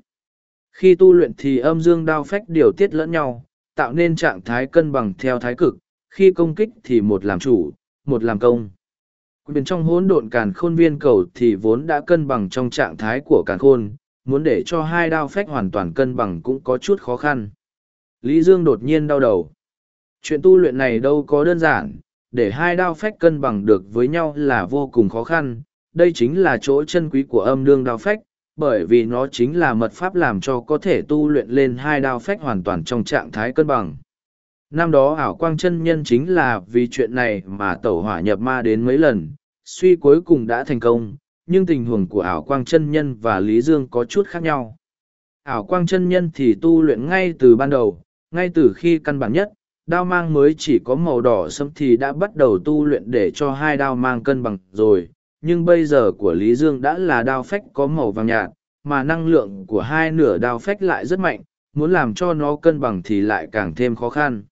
Khi tu luyện thì âm dương đao phách điều tiết lẫn nhau, tạo nên trạng thái cân bằng theo thái cực, khi công kích thì một làm chủ, một làm công. Bên trong hỗn độn càn khôn viên cầu thì vốn đã cân bằng trong trạng thái của càn khôn, muốn để cho hai đao phách hoàn toàn cân bằng cũng có chút khó khăn. Lý Dương đột nhiên đau đầu. Chuyện tu luyện này đâu có đơn giản, để hai đao phách cân bằng được với nhau là vô cùng khó khăn. Đây chính là chỗ chân quý của âm đương đao phách, bởi vì nó chính là mật pháp làm cho có thể tu luyện lên hai đao phách hoàn toàn trong trạng thái cân bằng. Năm đó ảo quang chân nhân chính là vì chuyện này mà tẩu hỏa nhập ma đến mấy lần, suy cuối cùng đã thành công, nhưng tình huống của ảo quang chân nhân và Lý Dương có chút khác nhau. Ảo quang chân nhân thì tu luyện ngay từ ban đầu, ngay từ khi căn bản nhất, đao mang mới chỉ có màu đỏ sẫm thì đã bắt đầu tu luyện để cho hai đao mang cân bằng rồi, nhưng bây giờ của Lý Dương đã là đao phách có màu vàng nhạt, mà năng lượng của hai nửa đao phách lại rất mạnh, muốn làm cho nó cân bằng thì lại càng thêm khó khăn.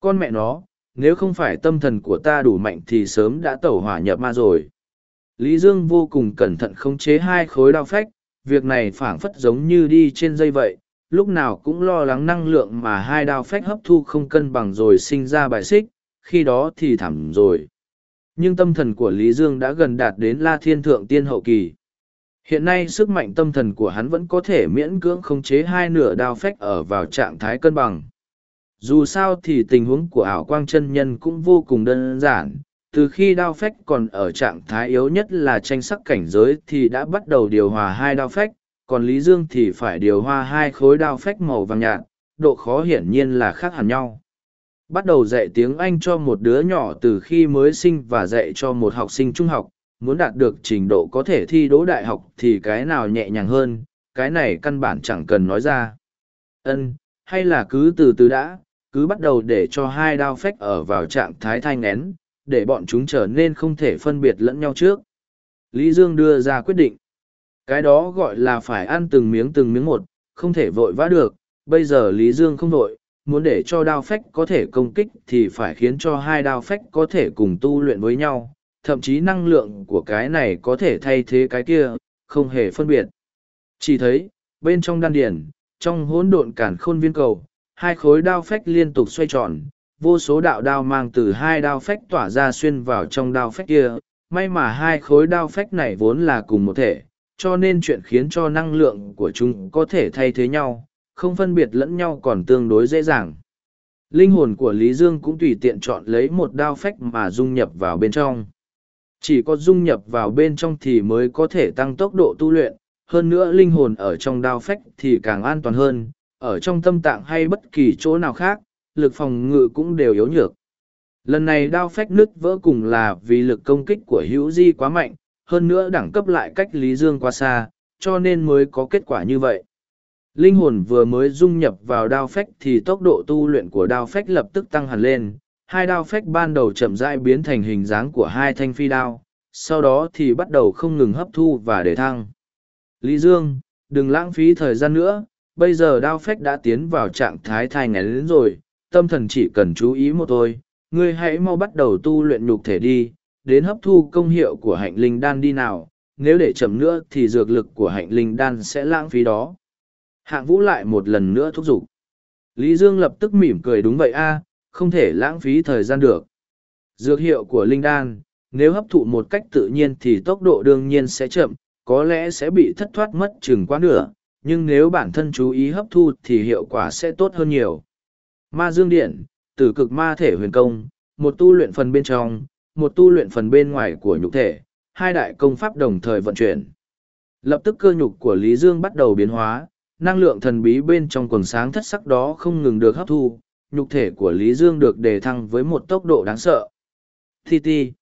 Con mẹ nó, nếu không phải tâm thần của ta đủ mạnh thì sớm đã tẩu hỏa nhập ma rồi. Lý Dương vô cùng cẩn thận khống chế hai khối đao phách, việc này phảng phất giống như đi trên dây vậy, lúc nào cũng lo lắng năng lượng mà hai đao phách hấp thu không cân bằng rồi sinh ra bài xích, khi đó thì thẳm rồi. Nhưng tâm thần của Lý Dương đã gần đạt đến La Thiên Thượng Tiên Hậu Kỳ. Hiện nay sức mạnh tâm thần của hắn vẫn có thể miễn cưỡng khống chế hai nửa đao phách ở vào trạng thái cân bằng. Dù sao thì tình huống của ảo quang chân nhân cũng vô cùng đơn giản, từ khi đao phách còn ở trạng thái yếu nhất là tranh sắc cảnh giới thì đã bắt đầu điều hòa hai đao phách, còn Lý Dương thì phải điều hòa hai khối đao phách màu vàng nhạt, độ khó hiển nhiên là khác hẳn nhau. Bắt đầu dạy tiếng Anh cho một đứa nhỏ từ khi mới sinh và dạy cho một học sinh trung học, muốn đạt được trình độ có thể thi đỗ đại học thì cái nào nhẹ nhàng hơn, cái này căn bản chẳng cần nói ra. Ân, hay là cứ từ từ đã, cứ bắt đầu để cho hai đao phách ở vào trạng thái thai ngén, để bọn chúng trở nên không thể phân biệt lẫn nhau trước. Lý Dương đưa ra quyết định. Cái đó gọi là phải ăn từng miếng từng miếng một, không thể vội vã được. Bây giờ Lý Dương không vội, muốn để cho đao phách có thể công kích thì phải khiến cho hai đao phách có thể cùng tu luyện với nhau. Thậm chí năng lượng của cái này có thể thay thế cái kia, không hề phân biệt. Chỉ thấy, bên trong đan điển, trong hỗn độn cản khôn viên cầu, hai khối đao phách liên tục xoay tròn, vô số đạo đao mang từ hai đao phách tỏa ra xuyên vào trong đao phách kia. May mà hai khối đao phách này vốn là cùng một thể, cho nên chuyện khiến cho năng lượng của chúng có thể thay thế nhau, không phân biệt lẫn nhau còn tương đối dễ dàng. Linh hồn của Lý Dương cũng tùy tiện chọn lấy một đao phách mà dung nhập vào bên trong. Chỉ có dung nhập vào bên trong thì mới có thể tăng tốc độ tu luyện, hơn nữa linh hồn ở trong đao phách thì càng an toàn hơn, ở trong tâm tạng hay bất kỳ chỗ nào khác, lực phòng ngự cũng đều yếu nhược. Lần này đao phách nứt vỡ cùng là vì lực công kích của hữu di quá mạnh, hơn nữa đẳng cấp lại cách Lý Dương quá xa, cho nên mới có kết quả như vậy. Linh hồn vừa mới dung nhập vào đao phách thì tốc độ tu luyện của đao phách lập tức tăng hẳn lên, hai đao phách ban đầu chậm rãi biến thành hình dáng của hai thanh phi đao, sau đó thì bắt đầu không ngừng hấp thu và để thăng. Lý Dương, đừng lãng phí thời gian nữa, bây giờ đao phách đã tiến vào trạng thái thai ngén đến rồi, tâm thần chỉ cần chú ý một thôi, ngươi hãy mau bắt đầu tu luyện nhục thể đi, đến hấp thu công hiệu của hạnh linh đan đi nào, nếu để chậm nữa thì dược lực của hạnh linh đan sẽ lãng phí đó. Hạng vũ lại một lần nữa thúc giục. Lý Dương lập tức mỉm cười đúng vậy a không thể lãng phí thời gian được. Dược hiệu của linh đan, nếu hấp thụ một cách tự nhiên thì tốc độ đương nhiên sẽ chậm, có lẽ sẽ bị thất thoát mất chừng quá nửa, nhưng nếu bản thân chú ý hấp thu thì hiệu quả sẽ tốt hơn nhiều. Ma Dương Điện, tử cực ma thể huyền công, một tu luyện phần bên trong, một tu luyện phần bên ngoài của nhục thể, hai đại công pháp đồng thời vận chuyển. Lập tức cơ nhục của Lý Dương bắt đầu biến hóa, năng lượng thần bí bên trong quần sáng thất sắc đó không ngừng được hấp thu, nhục thể của Lý Dương được đề thăng với một tốc độ đáng sợ. Thi ti.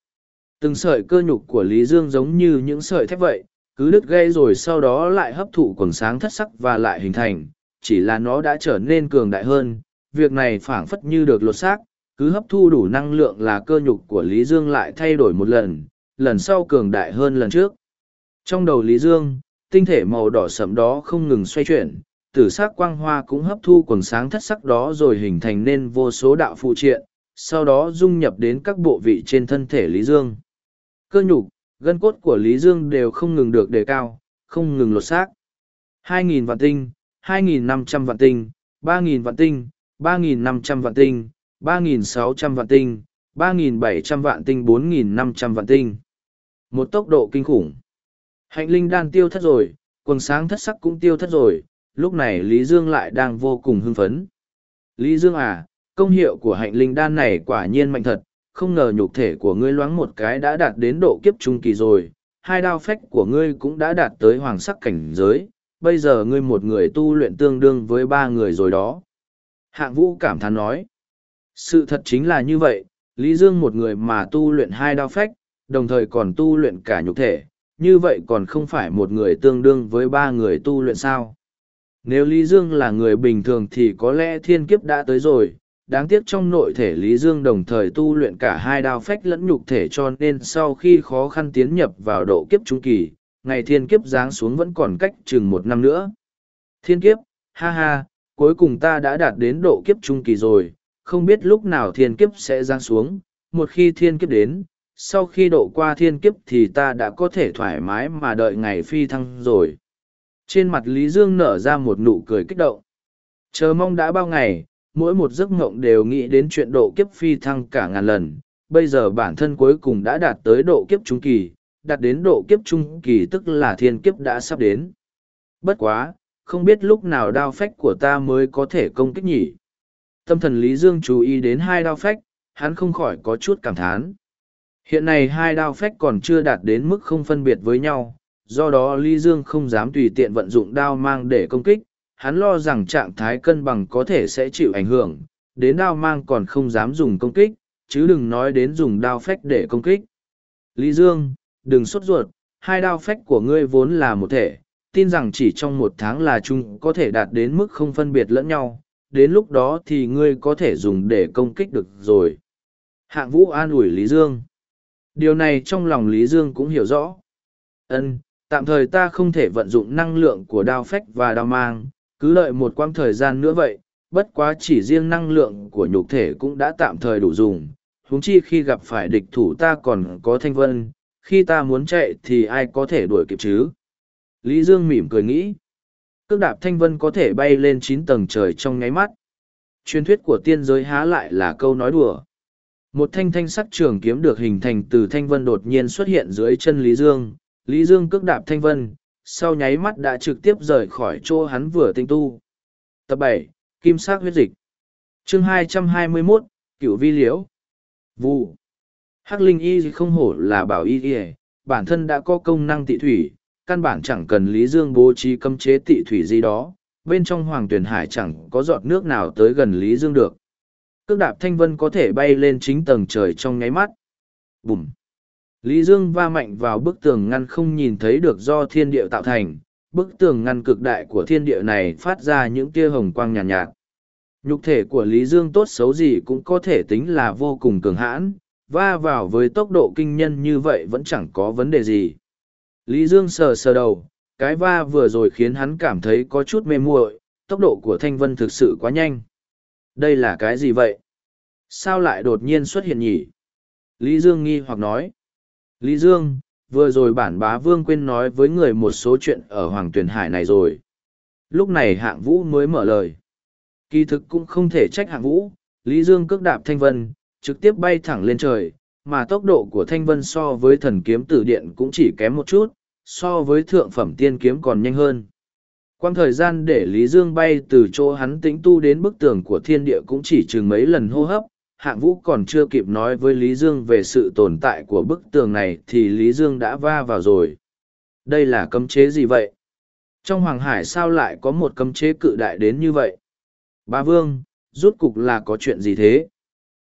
Từng sợi cơ nhục của Lý Dương giống như những sợi thép vậy, cứ đứt gây rồi sau đó lại hấp thụ quần sáng thất sắc và lại hình thành, chỉ là nó đã trở nên cường đại hơn, việc này phảng phất như được lột xác, cứ hấp thu đủ năng lượng là cơ nhục của Lý Dương lại thay đổi một lần, lần sau cường đại hơn lần trước. Trong đầu Lý Dương, tinh thể màu đỏ sẫm đó không ngừng xoay chuyển, tử sắc quang hoa cũng hấp thu quần sáng thất sắc đó rồi hình thành nên vô số đạo phụ triện, sau đó dung nhập đến các bộ vị trên thân thể Lý Dương. Cơ nhục, gân cốt của Lý Dương đều không ngừng được đề cao, không ngừng lột xác. 2.000 vạn tinh, 2.500 vạn tinh, 3.000 vạn tinh, 3.500 vạn tinh, 3.600 vạn tinh, 3.700 vạn tinh 4.500 vạn tinh. Một tốc độ kinh khủng. Hạnh linh đan tiêu thất rồi, quần sáng thất sắc cũng tiêu thất rồi, lúc này Lý Dương lại đang vô cùng hưng phấn. Lý Dương à, công hiệu của hạnh linh đan này quả nhiên mạnh thật, không ngờ nhục thể của ngươi loáng một cái đã đạt đến độ kiếp trung kỳ rồi, hai đao phách của ngươi cũng đã đạt tới hoàng sắc cảnh giới, bây giờ ngươi một người tu luyện tương đương với ba người rồi đó. Hạng vũ cảm thán nói, sự thật chính là như vậy, Lý Dương một người mà tu luyện hai đao phách, đồng thời còn tu luyện cả nhục thể, như vậy còn không phải một người tương đương với ba người tu luyện sao. Nếu Lý Dương là người bình thường thì có lẽ thiên kiếp đã tới rồi, đáng tiếc trong nội thể Lý Dương đồng thời tu luyện cả hai đao phách lẫn nhục thể cho nên sau khi khó khăn tiến nhập vào độ kiếp trung kỳ, ngày thiên kiếp giáng xuống vẫn còn cách chừng một năm nữa. Thiên kiếp, ha ha, cuối cùng ta đã đạt đến độ kiếp trung kỳ rồi, không biết lúc nào thiên kiếp sẽ giáng xuống, một khi thiên kiếp đến, sau khi độ qua thiên kiếp thì ta đã có thể thoải mái mà đợi ngày phi thăng rồi. Trên mặt Lý Dương nở ra một nụ cười kích động. Chờ mong đã bao ngày, mỗi một giấc mộng đều nghĩ đến chuyện độ kiếp phi thăng cả ngàn lần. Bây giờ bản thân cuối cùng đã đạt tới độ kiếp trung kỳ, đạt đến độ kiếp trung kỳ tức là thiên kiếp đã sắp đến. Bất quá, không biết lúc nào đao phách của ta mới có thể công kích nhỉ. Tâm thần Lý Dương chú ý đến hai đao phách, hắn không khỏi có chút cảm thán. Hiện nay hai đao phách còn chưa đạt đến mức không phân biệt với nhau, do đó Lý Dương không dám tùy tiện vận dụng đao mang để công kích, hắn lo rằng trạng thái cân bằng có thể sẽ chịu ảnh hưởng, đến đao mang còn không dám dùng công kích, chứ đừng nói đến dùng đao phách để công kích. Lý Dương, đừng sốt ruột, hai đao phách của ngươi vốn là một thể, tin rằng chỉ trong một tháng là chúng có thể đạt đến mức không phân biệt lẫn nhau, đến lúc đó thì ngươi có thể dùng để công kích được rồi. Hạng vũ an ủi Lý Dương. Điều này trong lòng Lý Dương cũng hiểu rõ. Ân, tạm thời ta không thể vận dụng năng lượng của đao phách và đao mang, cứ đợi một quãng thời gian nữa vậy, bất quá chỉ riêng năng lượng của nhục thể cũng đã tạm thời đủ dùng. Húng chi khi gặp phải địch thủ ta còn có thanh vân, khi ta muốn chạy thì ai có thể đuổi kịp chứ? Lý Dương mỉm cười nghĩ. Cước đạp thanh vân có thể bay lên chín tầng trời trong nháy mắt. Truyền thuyết của tiên giới há lại là câu nói đùa. Một thanh thanh sắc trường kiếm được hình thành từ thanh vân đột nhiên xuất hiện dưới chân Lý Dương. Lý Dương cước đạp thanh vân, sau nháy mắt đã trực tiếp rời khỏi chỗ hắn vừa tinh tu. Tập bảy Kim sắc huyết dịch chương hai trăm hai mươi mốt Cựu Vi Liễu Vu Hắc Linh Y không hổ là bảo y y, bản thân đã có công năng tị thủy, căn bản chẳng cần Lý Dương bố trí cấm chế tị thủy gì đó, bên trong Hoàng Tuyền Hải chẳng có giọt nước nào tới gần Lý Dương được. Cước đạp thanh vân có thể bay lên chính tầng trời trong nháy mắt. Bùm! Lý Dương va mạnh vào bức tường ngăn không nhìn thấy được do thiên địa tạo thành, bức tường ngăn cực đại của thiên địa này phát ra những tia hồng quang nhàn nhạt, nhạt. Nhục thể của Lý Dương tốt xấu gì cũng có thể tính là vô cùng cường hãn, va vào với tốc độ kinh nhân như vậy vẫn chẳng có vấn đề gì. Lý Dương sờ sờ đầu, cái va vừa rồi khiến hắn cảm thấy có chút mê muội, tốc độ của Thanh Vân thực sự quá nhanh. Đây là cái gì vậy? Sao lại đột nhiên xuất hiện nhỉ? Lý Dương nghi hoặc nói. Lý Dương, vừa rồi bản bá vương quên nói với người một số chuyện ở Hoàng Tuyền Hải này rồi. Lúc này hạng vũ mới mở lời. Kỳ thực cũng không thể trách hạng vũ, Lý Dương cước đạp Thanh Vân, trực tiếp bay thẳng lên trời, mà tốc độ của Thanh Vân so với thần kiếm tử điện cũng chỉ kém một chút, so với thượng phẩm tiên kiếm còn nhanh hơn. Quang thời gian để Lý Dương bay từ chỗ hắn tĩnh tu đến bức tường của thiên địa cũng chỉ chừng mấy lần hô hấp, hạng vũ còn chưa kịp nói với Lý Dương về sự tồn tại của bức tường này thì Lý Dương đã va vào rồi. Đây là cấm chế gì vậy? Trong Hoàng Hải sao lại có một cấm chế cự đại đến như vậy? Ba Vương, rút cục là có chuyện gì thế?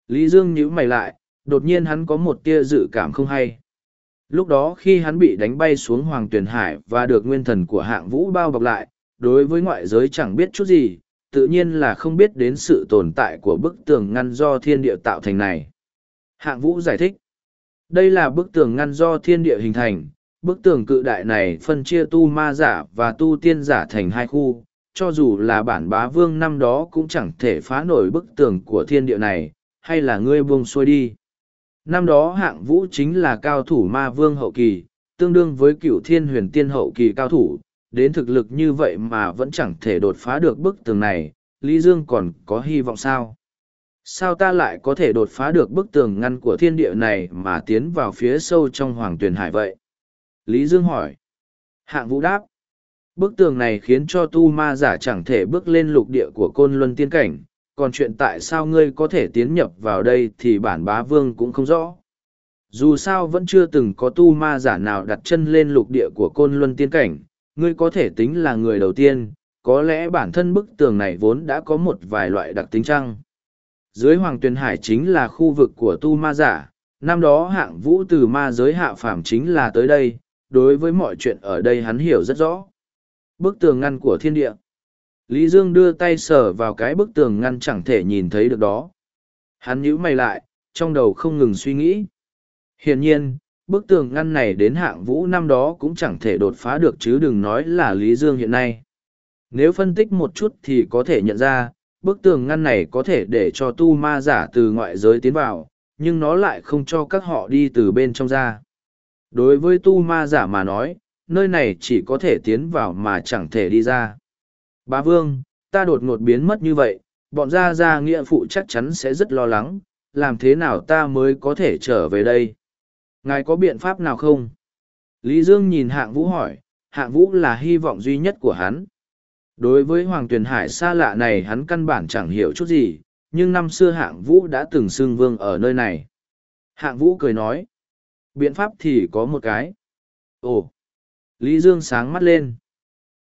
Lý Dương nhíu mày lại, đột nhiên hắn có một tia dự cảm không hay. Lúc đó khi hắn bị đánh bay xuống Hoàng Tuyền Hải và được nguyên thần của hạng vũ bao bọc lại, đối với ngoại giới chẳng biết chút gì, tự nhiên là không biết đến sự tồn tại của bức tường ngăn do thiên địa tạo thành này. Hạng vũ giải thích, đây là bức tường ngăn do thiên địa hình thành, bức tường cự đại này phân chia tu ma giả và tu tiên giả thành hai khu, cho dù là bản bá vương năm đó cũng chẳng thể phá nổi bức tường của thiên địa này, hay là ngươi buông xuôi đi. Năm đó hạng vũ chính là cao thủ ma vương hậu kỳ, tương đương với cựu thiên huyền tiên hậu kỳ cao thủ, đến thực lực như vậy mà vẫn chẳng thể đột phá được bức tường này, Lý Dương còn có hy vọng sao? Sao ta lại có thể đột phá được bức tường ngăn của thiên địa này mà tiến vào phía sâu trong hoàng tuyền hải vậy? Lý Dương hỏi. Hạng vũ đáp. Bức tường này khiến cho tu ma giả chẳng thể bước lên lục địa của côn luân tiên cảnh, còn chuyện tại sao ngươi có thể tiến nhập vào đây thì bản bá vương cũng không rõ. Dù sao vẫn chưa từng có tu ma giả nào đặt chân lên lục địa của côn luân tiên cảnh, ngươi có thể tính là người đầu tiên, có lẽ bản thân bức tường này vốn đã có một vài loại đặc tính trăng. Dưới Hoàng Tuyền Hải chính là khu vực của tu ma giả, năm đó hạng vũ từ ma giới hạ phàm chính là tới đây, đối với mọi chuyện ở đây hắn hiểu rất rõ. Bức tường ngăn của thiên địa. Lý Dương đưa tay sờ vào cái bức tường ngăn chẳng thể nhìn thấy được đó. Hắn nhíu mày lại, trong đầu không ngừng suy nghĩ. Hiển nhiên, bức tường ngăn này đến hạng vũ năm đó cũng chẳng thể đột phá được chứ đừng nói là Lý Dương hiện nay. Nếu phân tích một chút thì có thể nhận ra, bức tường ngăn này có thể để cho tu ma giả từ ngoại giới tiến vào, nhưng nó lại không cho các họ đi từ bên trong ra. Đối với tu ma giả mà nói, nơi này chỉ có thể tiến vào mà chẳng thể đi ra. Bá Vương, ta đột ngột biến mất như vậy, bọn gia gia nghĩa phụ chắc chắn sẽ rất lo lắng, làm thế nào ta mới có thể trở về đây? Ngài có biện pháp nào không? Lý Dương nhìn hạng vũ hỏi, hạng vũ là hy vọng duy nhất của hắn. Đối với Hoàng Tuyền Hải xa lạ này hắn căn bản chẳng hiểu chút gì, nhưng năm xưa hạng vũ đã từng xưng vương ở nơi này. Hạng vũ cười nói, biện pháp thì có một cái. Ồ! Lý Dương sáng mắt lên.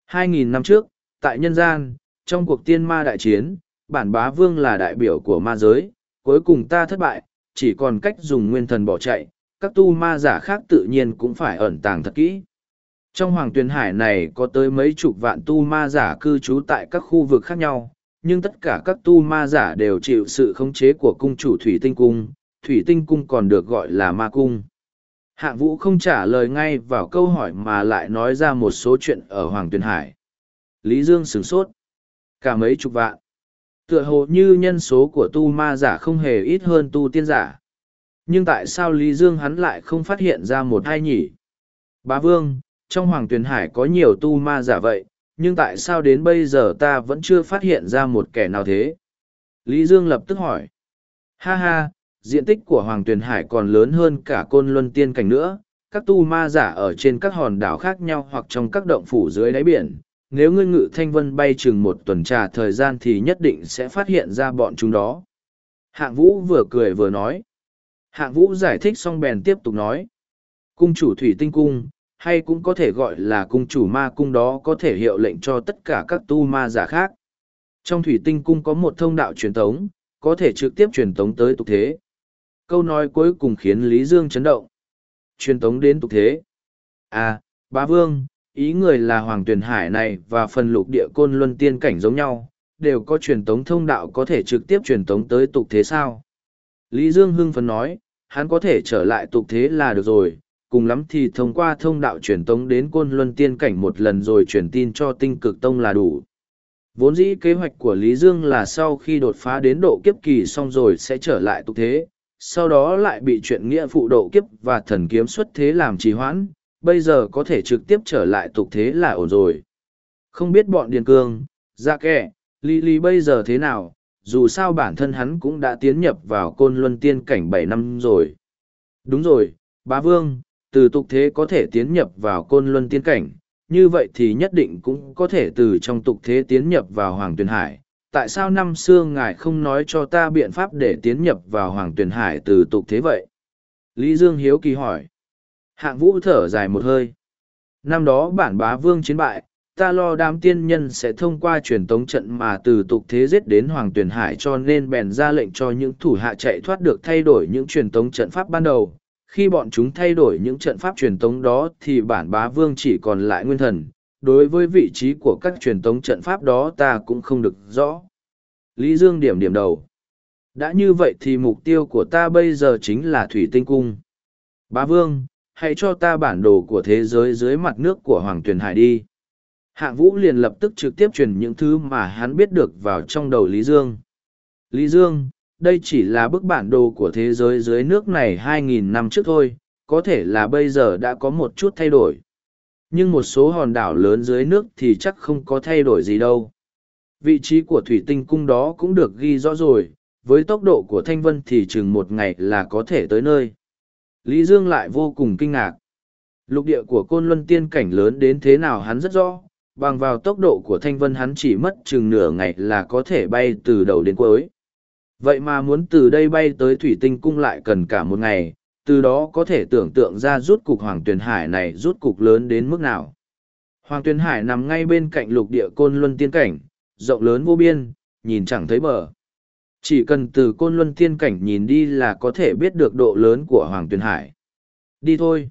Hai nghìn năm trước, tại nhân gian, trong cuộc tiên ma đại chiến, bản bá vương là đại biểu của ma giới, cuối cùng ta thất bại, chỉ còn cách dùng nguyên thần bỏ chạy, các tu ma giả khác tự nhiên cũng phải ẩn tàng thật kỹ. Trong hoàng tuyền hải này có tới mấy chục vạn tu ma giả cư trú tại các khu vực khác nhau, nhưng tất cả các tu ma giả đều chịu sự khống chế của cung chủ Thủy Tinh Cung, Thủy Tinh Cung còn được gọi là ma cung. Hạng vũ không trả lời ngay vào câu hỏi mà lại nói ra một số chuyện ở Hoàng Tuyền Hải. Lý Dương sửng sốt. Cả mấy chục vạn. Tựa hồ như nhân số của tu ma giả không hề ít hơn tu tiên giả. Nhưng tại sao Lý Dương hắn lại không phát hiện ra một hai nhỉ? Bá Vương, trong Hoàng Tuyền Hải có nhiều tu ma giả vậy, nhưng tại sao đến bây giờ ta vẫn chưa phát hiện ra một kẻ nào thế? Lý Dương lập tức hỏi. Ha ha, diện tích của Hoàng Tuyền Hải còn lớn hơn cả côn luân tiên cảnh nữa, các tu ma giả ở trên các hòn đảo khác nhau hoặc trong các động phủ dưới đáy biển. Nếu ngươi ngự thanh vân bay chừng một tuần trà thời gian thì nhất định sẽ phát hiện ra bọn chúng đó. Hạng vũ vừa cười vừa nói. Hạng vũ giải thích xong bèn tiếp tục nói. Cung chủ thủy tinh cung, hay cũng có thể gọi là cung chủ ma cung đó có thể hiệu lệnh cho tất cả các tu ma giả khác. Trong thủy tinh cung có một thông đạo truyền tống, có thể trực tiếp truyền tống tới tục thế. Câu nói cuối cùng khiến Lý Dương chấn động. Truyền tống đến tục thế. À, bá vương, ý người là Hoàng Tuyền Hải này và phần lục địa côn luân tiên cảnh giống nhau, đều có truyền tống thông đạo có thể trực tiếp truyền tống tới tục thế sao? Lý Dương hưng phấn nói, hắn có thể trở lại tục thế là được rồi, cùng lắm thì thông qua thông đạo truyền tống đến côn luân tiên cảnh một lần rồi truyền tin cho tinh cực tông là đủ. Vốn dĩ kế hoạch của Lý Dương là sau khi đột phá đến độ kiếp kỳ xong rồi sẽ trở lại tục thế, sau đó lại bị chuyện nghĩa phụ độ kiếp và thần kiếm xuất thế làm trì hoãn, bây giờ có thể trực tiếp trở lại tục thế là ổn rồi. Không biết bọn Điền Cương, Dạ Kẻ, Lý Lý bây giờ thế nào, dù sao bản thân hắn cũng đã tiến nhập vào côn luân tiên cảnh bảy năm rồi. Đúng rồi, bá vương, từ tục thế có thể tiến nhập vào côn luân tiên cảnh, như vậy thì nhất định cũng có thể từ trong tục thế tiến nhập vào hoàng tuyền hải. Tại sao năm xưa ngài không nói cho ta biện pháp để tiến nhập vào hoàng tuyền hải từ tục thế vậy? Lý Dương Hiếu kỳ hỏi. Hạng vũ thở dài một hơi. Năm đó bản bá vương chiến bại, ta lo đám tiên nhân sẽ thông qua truyền tống trận mà từ tục thế giết đến hoàng tuyền hải cho nên bèn ra lệnh cho những thủ hạ chạy thoát được thay đổi những truyền tống trận pháp ban đầu khi bọn chúng thay đổi những trận pháp truyền tống đó thì bản bá vương chỉ còn lại nguyên thần đối với vị trí của các truyền tống trận pháp đó ta cũng không được rõ. Lý Dương điểm điểm đầu. Đã như vậy thì mục tiêu của ta bây giờ chính là Thủy Tinh Cung. Bá Vương, hãy cho ta bản đồ của thế giới dưới mặt nước của Hoàng Tuyền Hải đi. Hạng Vũ liền lập tức trực tiếp truyền những thứ mà hắn biết được vào trong đầu Lý Dương. Lý Dương, đây chỉ là bức bản đồ của thế giới dưới nước này 2.000 năm trước thôi, có thể là bây giờ đã có một chút thay đổi. Nhưng một số hòn đảo lớn dưới nước thì chắc không có thay đổi gì đâu. Vị trí của thủy tinh cung đó cũng được ghi rõ rồi, với tốc độ của Thanh Vân thì chừng một ngày là có thể tới nơi. Lý Dương lại vô cùng kinh ngạc. Lục địa của Côn Luân tiên cảnh lớn đến thế nào hắn rất rõ, bằng vào tốc độ của Thanh Vân hắn chỉ mất chừng nửa ngày là có thể bay từ đầu đến cuối. Vậy mà muốn từ đây bay tới Thủy Tinh Cung lại cần cả một ngày, từ đó có thể tưởng tượng ra rút cục Hoàng Tuyền Hải này rút cục lớn đến mức nào. Hoàng Tuyền Hải nằm ngay bên cạnh lục địa Côn Luân tiên cảnh, rộng lớn vô biên, nhìn chẳng thấy bờ. Chỉ cần từ Côn Luân tiên cảnh nhìn đi là có thể biết được độ lớn của Hoàng Tuyền Hải. Đi thôi.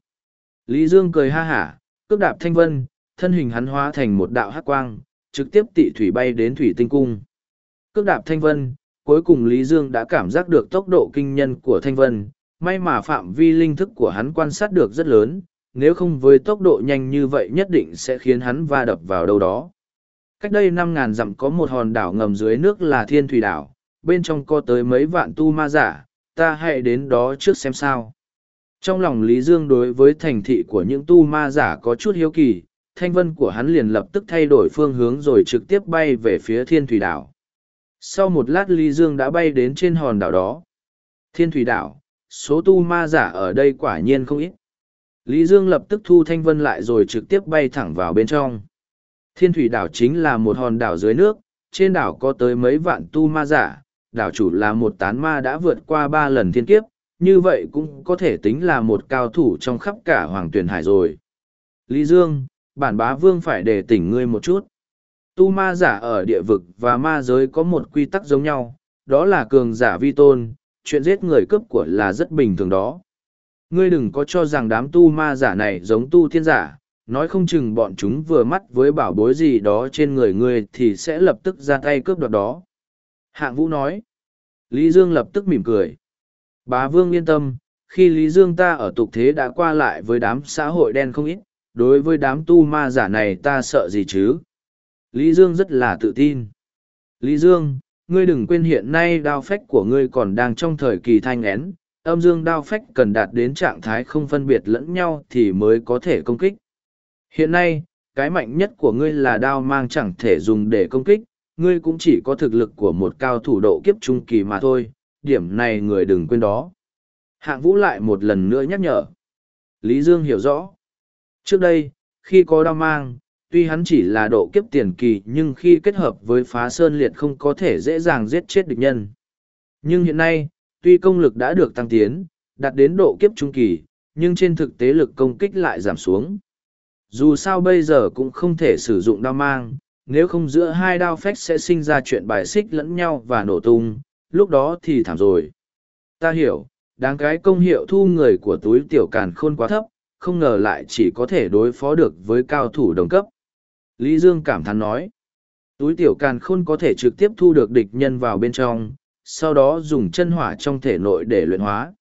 Lý Dương cười ha hả, cước đạp thanh vân, thân hình hắn hóa thành một đạo hắc quang, trực tiếp tị thủy bay đến thủy tinh cung. Cước đạp thanh vân, cuối cùng Lý Dương đã cảm giác được tốc độ kinh nhân của thanh vân, may mà phạm vi linh thức của hắn quan sát được rất lớn, nếu không với tốc độ nhanh như vậy nhất định sẽ khiến hắn va đập vào đâu đó. Cách đây năm ngàn dặm có một hòn đảo ngầm dưới nước là Thiên Thủy Đảo, bên trong có tới mấy vạn tu ma giả, ta hãy đến đó trước xem sao. Trong lòng Lý Dương đối với thành thị của những tu ma giả có chút hiếu kỳ, thanh vân của hắn liền lập tức thay đổi phương hướng rồi trực tiếp bay về phía Thiên Thủy Đảo. Sau một lát Lý Dương đã bay đến trên hòn đảo đó. Thiên Thủy Đảo, số tu ma giả ở đây quả nhiên không ít. Lý Dương lập tức thu thanh vân lại rồi trực tiếp bay thẳng vào bên trong. Thiên Thủy Đảo chính là một hòn đảo dưới nước, trên đảo có tới mấy vạn tu ma giả, đảo chủ là một tán ma đã vượt qua ba lần thiên kiếp, như vậy cũng có thể tính là một cao thủ trong khắp cả Hoàng Tuyền Hải rồi. Lý Dương, bản bá vương phải để tỉnh ngươi một chút. Tu ma giả ở địa vực và ma giới có một quy tắc giống nhau, đó là cường giả vi tôn, chuyện giết người cướp của là rất bình thường đó. Ngươi đừng có cho rằng đám tu ma giả này giống tu thiên giả, nói không chừng bọn chúng vừa mắt với bảo bối gì đó trên người ngươi thì sẽ lập tức ra tay cướp đoạt đó. Hạng Vũ nói. Lý Dương lập tức mỉm cười. Bá Vương yên tâm, khi Lý Dương ta ở tục thế đã qua lại với đám xã hội đen không ít, đối với đám tu ma giả này ta sợ gì chứ? Lý Dương rất là tự tin. Lý Dương, ngươi đừng quên hiện nay đao phách của ngươi còn đang trong thời kỳ thanh én, âm dương đao phách cần đạt đến trạng thái không phân biệt lẫn nhau thì mới có thể công kích. Hiện nay, cái mạnh nhất của ngươi là đao mang chẳng thể dùng để công kích, ngươi cũng chỉ có thực lực của một cao thủ độ kiếp trung kỳ mà thôi, điểm này người đừng quên đó. Hạng vũ lại một lần nữa nhắc nhở. Lý Dương hiểu rõ. Trước đây, khi có đao mang, tuy hắn chỉ là độ kiếp tiền kỳ nhưng khi kết hợp với phá sơn liệt không có thể dễ dàng giết chết địch nhân. Nhưng hiện nay, tuy công lực đã được tăng tiến, đạt đến độ kiếp trung kỳ, nhưng trên thực tế lực công kích lại giảm xuống. Dù sao bây giờ cũng không thể sử dụng đao mang, nếu không giữa hai đao phách sẽ sinh ra chuyện bài xích lẫn nhau và nổ tung, lúc đó thì thảm rồi. Ta hiểu, đáng cái công hiệu thu người của túi tiểu càn khôn quá thấp, không ngờ lại chỉ có thể đối phó được với cao thủ đồng cấp. Lý Dương cảm thán nói, túi tiểu càn khôn có thể trực tiếp thu được địch nhân vào bên trong, sau đó dùng chân hỏa trong thể nội để luyện hóa.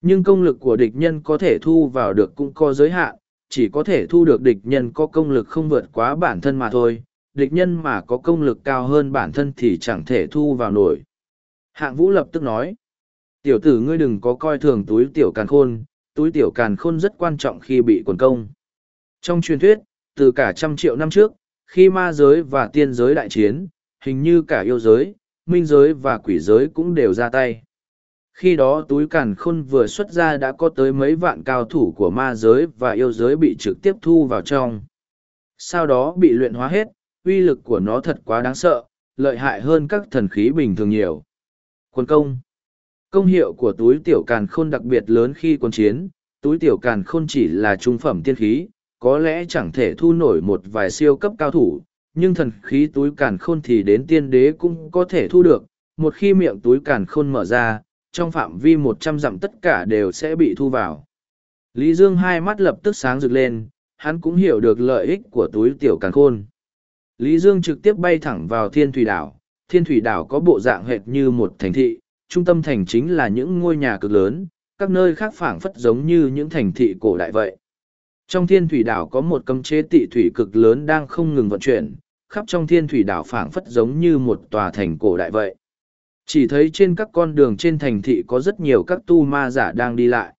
Nhưng công lực của địch nhân có thể thu vào được cũng có giới hạn, chỉ có thể thu được địch nhân có công lực không vượt quá bản thân mà thôi, địch nhân mà có công lực cao hơn bản thân thì chẳng thể thu vào nổi. Hạng vũ lập tức nói, tiểu tử ngươi đừng có coi thường túi tiểu càn khôn, túi tiểu càn khôn rất quan trọng khi bị quần công. Trong truyền thuyết, từ cả trăm triệu năm trước, khi ma giới và tiên giới đại chiến, hình như cả yêu giới, minh giới và quỷ giới cũng đều ra tay. Khi đó túi càn khôn vừa xuất ra đã có tới mấy vạn cao thủ của ma giới và yêu giới bị trực tiếp thu vào trong. Sau đó bị luyện hóa hết, uy lực của nó thật quá đáng sợ, lợi hại hơn các thần khí bình thường nhiều. Quân công Công hiệu của túi tiểu càn khôn đặc biệt lớn khi quân chiến, túi tiểu càn khôn chỉ là trung phẩm tiên khí, có lẽ chẳng thể thu nổi một vài siêu cấp cao thủ, nhưng thần khí túi càn khôn thì đến tiên đế cũng có thể thu được. Một khi miệng túi càn khôn mở ra, trong phạm vi một trăm dặm tất cả đều sẽ bị thu vào. Lý Dương hai mắt lập tức sáng rực lên, hắn cũng hiểu được lợi ích của túi tiểu càn khôn. Lý Dương trực tiếp bay thẳng vào thiên thủy đảo. Thiên thủy đảo có bộ dạng hệt như một thành thị, trung tâm thành chính là những ngôi nhà cực lớn, các nơi khác phảng phất giống như những thành thị cổ đại vậy. Trong thiên thủy đảo có một cấm chế tị thủy cực lớn đang không ngừng vận chuyển, khắp trong thiên thủy đảo phảng phất giống như một tòa thành cổ đại vậy. Chỉ thấy trên các con đường trên thành thị có rất nhiều các tu ma giả đang đi lại.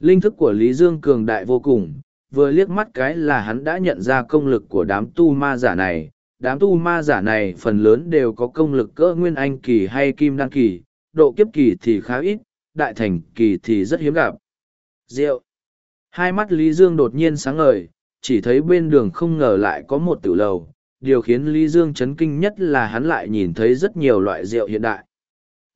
Linh thức của Lý Dương cường đại vô cùng, vừa liếc mắt cái là hắn đã nhận ra công lực của đám tu ma giả này. Đám tu ma giả này phần lớn đều có công lực cỡ nguyên anh kỳ hay kim đan kỳ, độ kiếp kỳ thì khá ít, đại thành kỳ thì rất hiếm gặp. Rượu. Hai mắt Lý Dương đột nhiên sáng ngời, chỉ thấy bên đường không ngờ lại có một tử lầu. Điều khiến Lý Dương chấn kinh nhất là hắn lại nhìn thấy rất nhiều loại rượu hiện đại.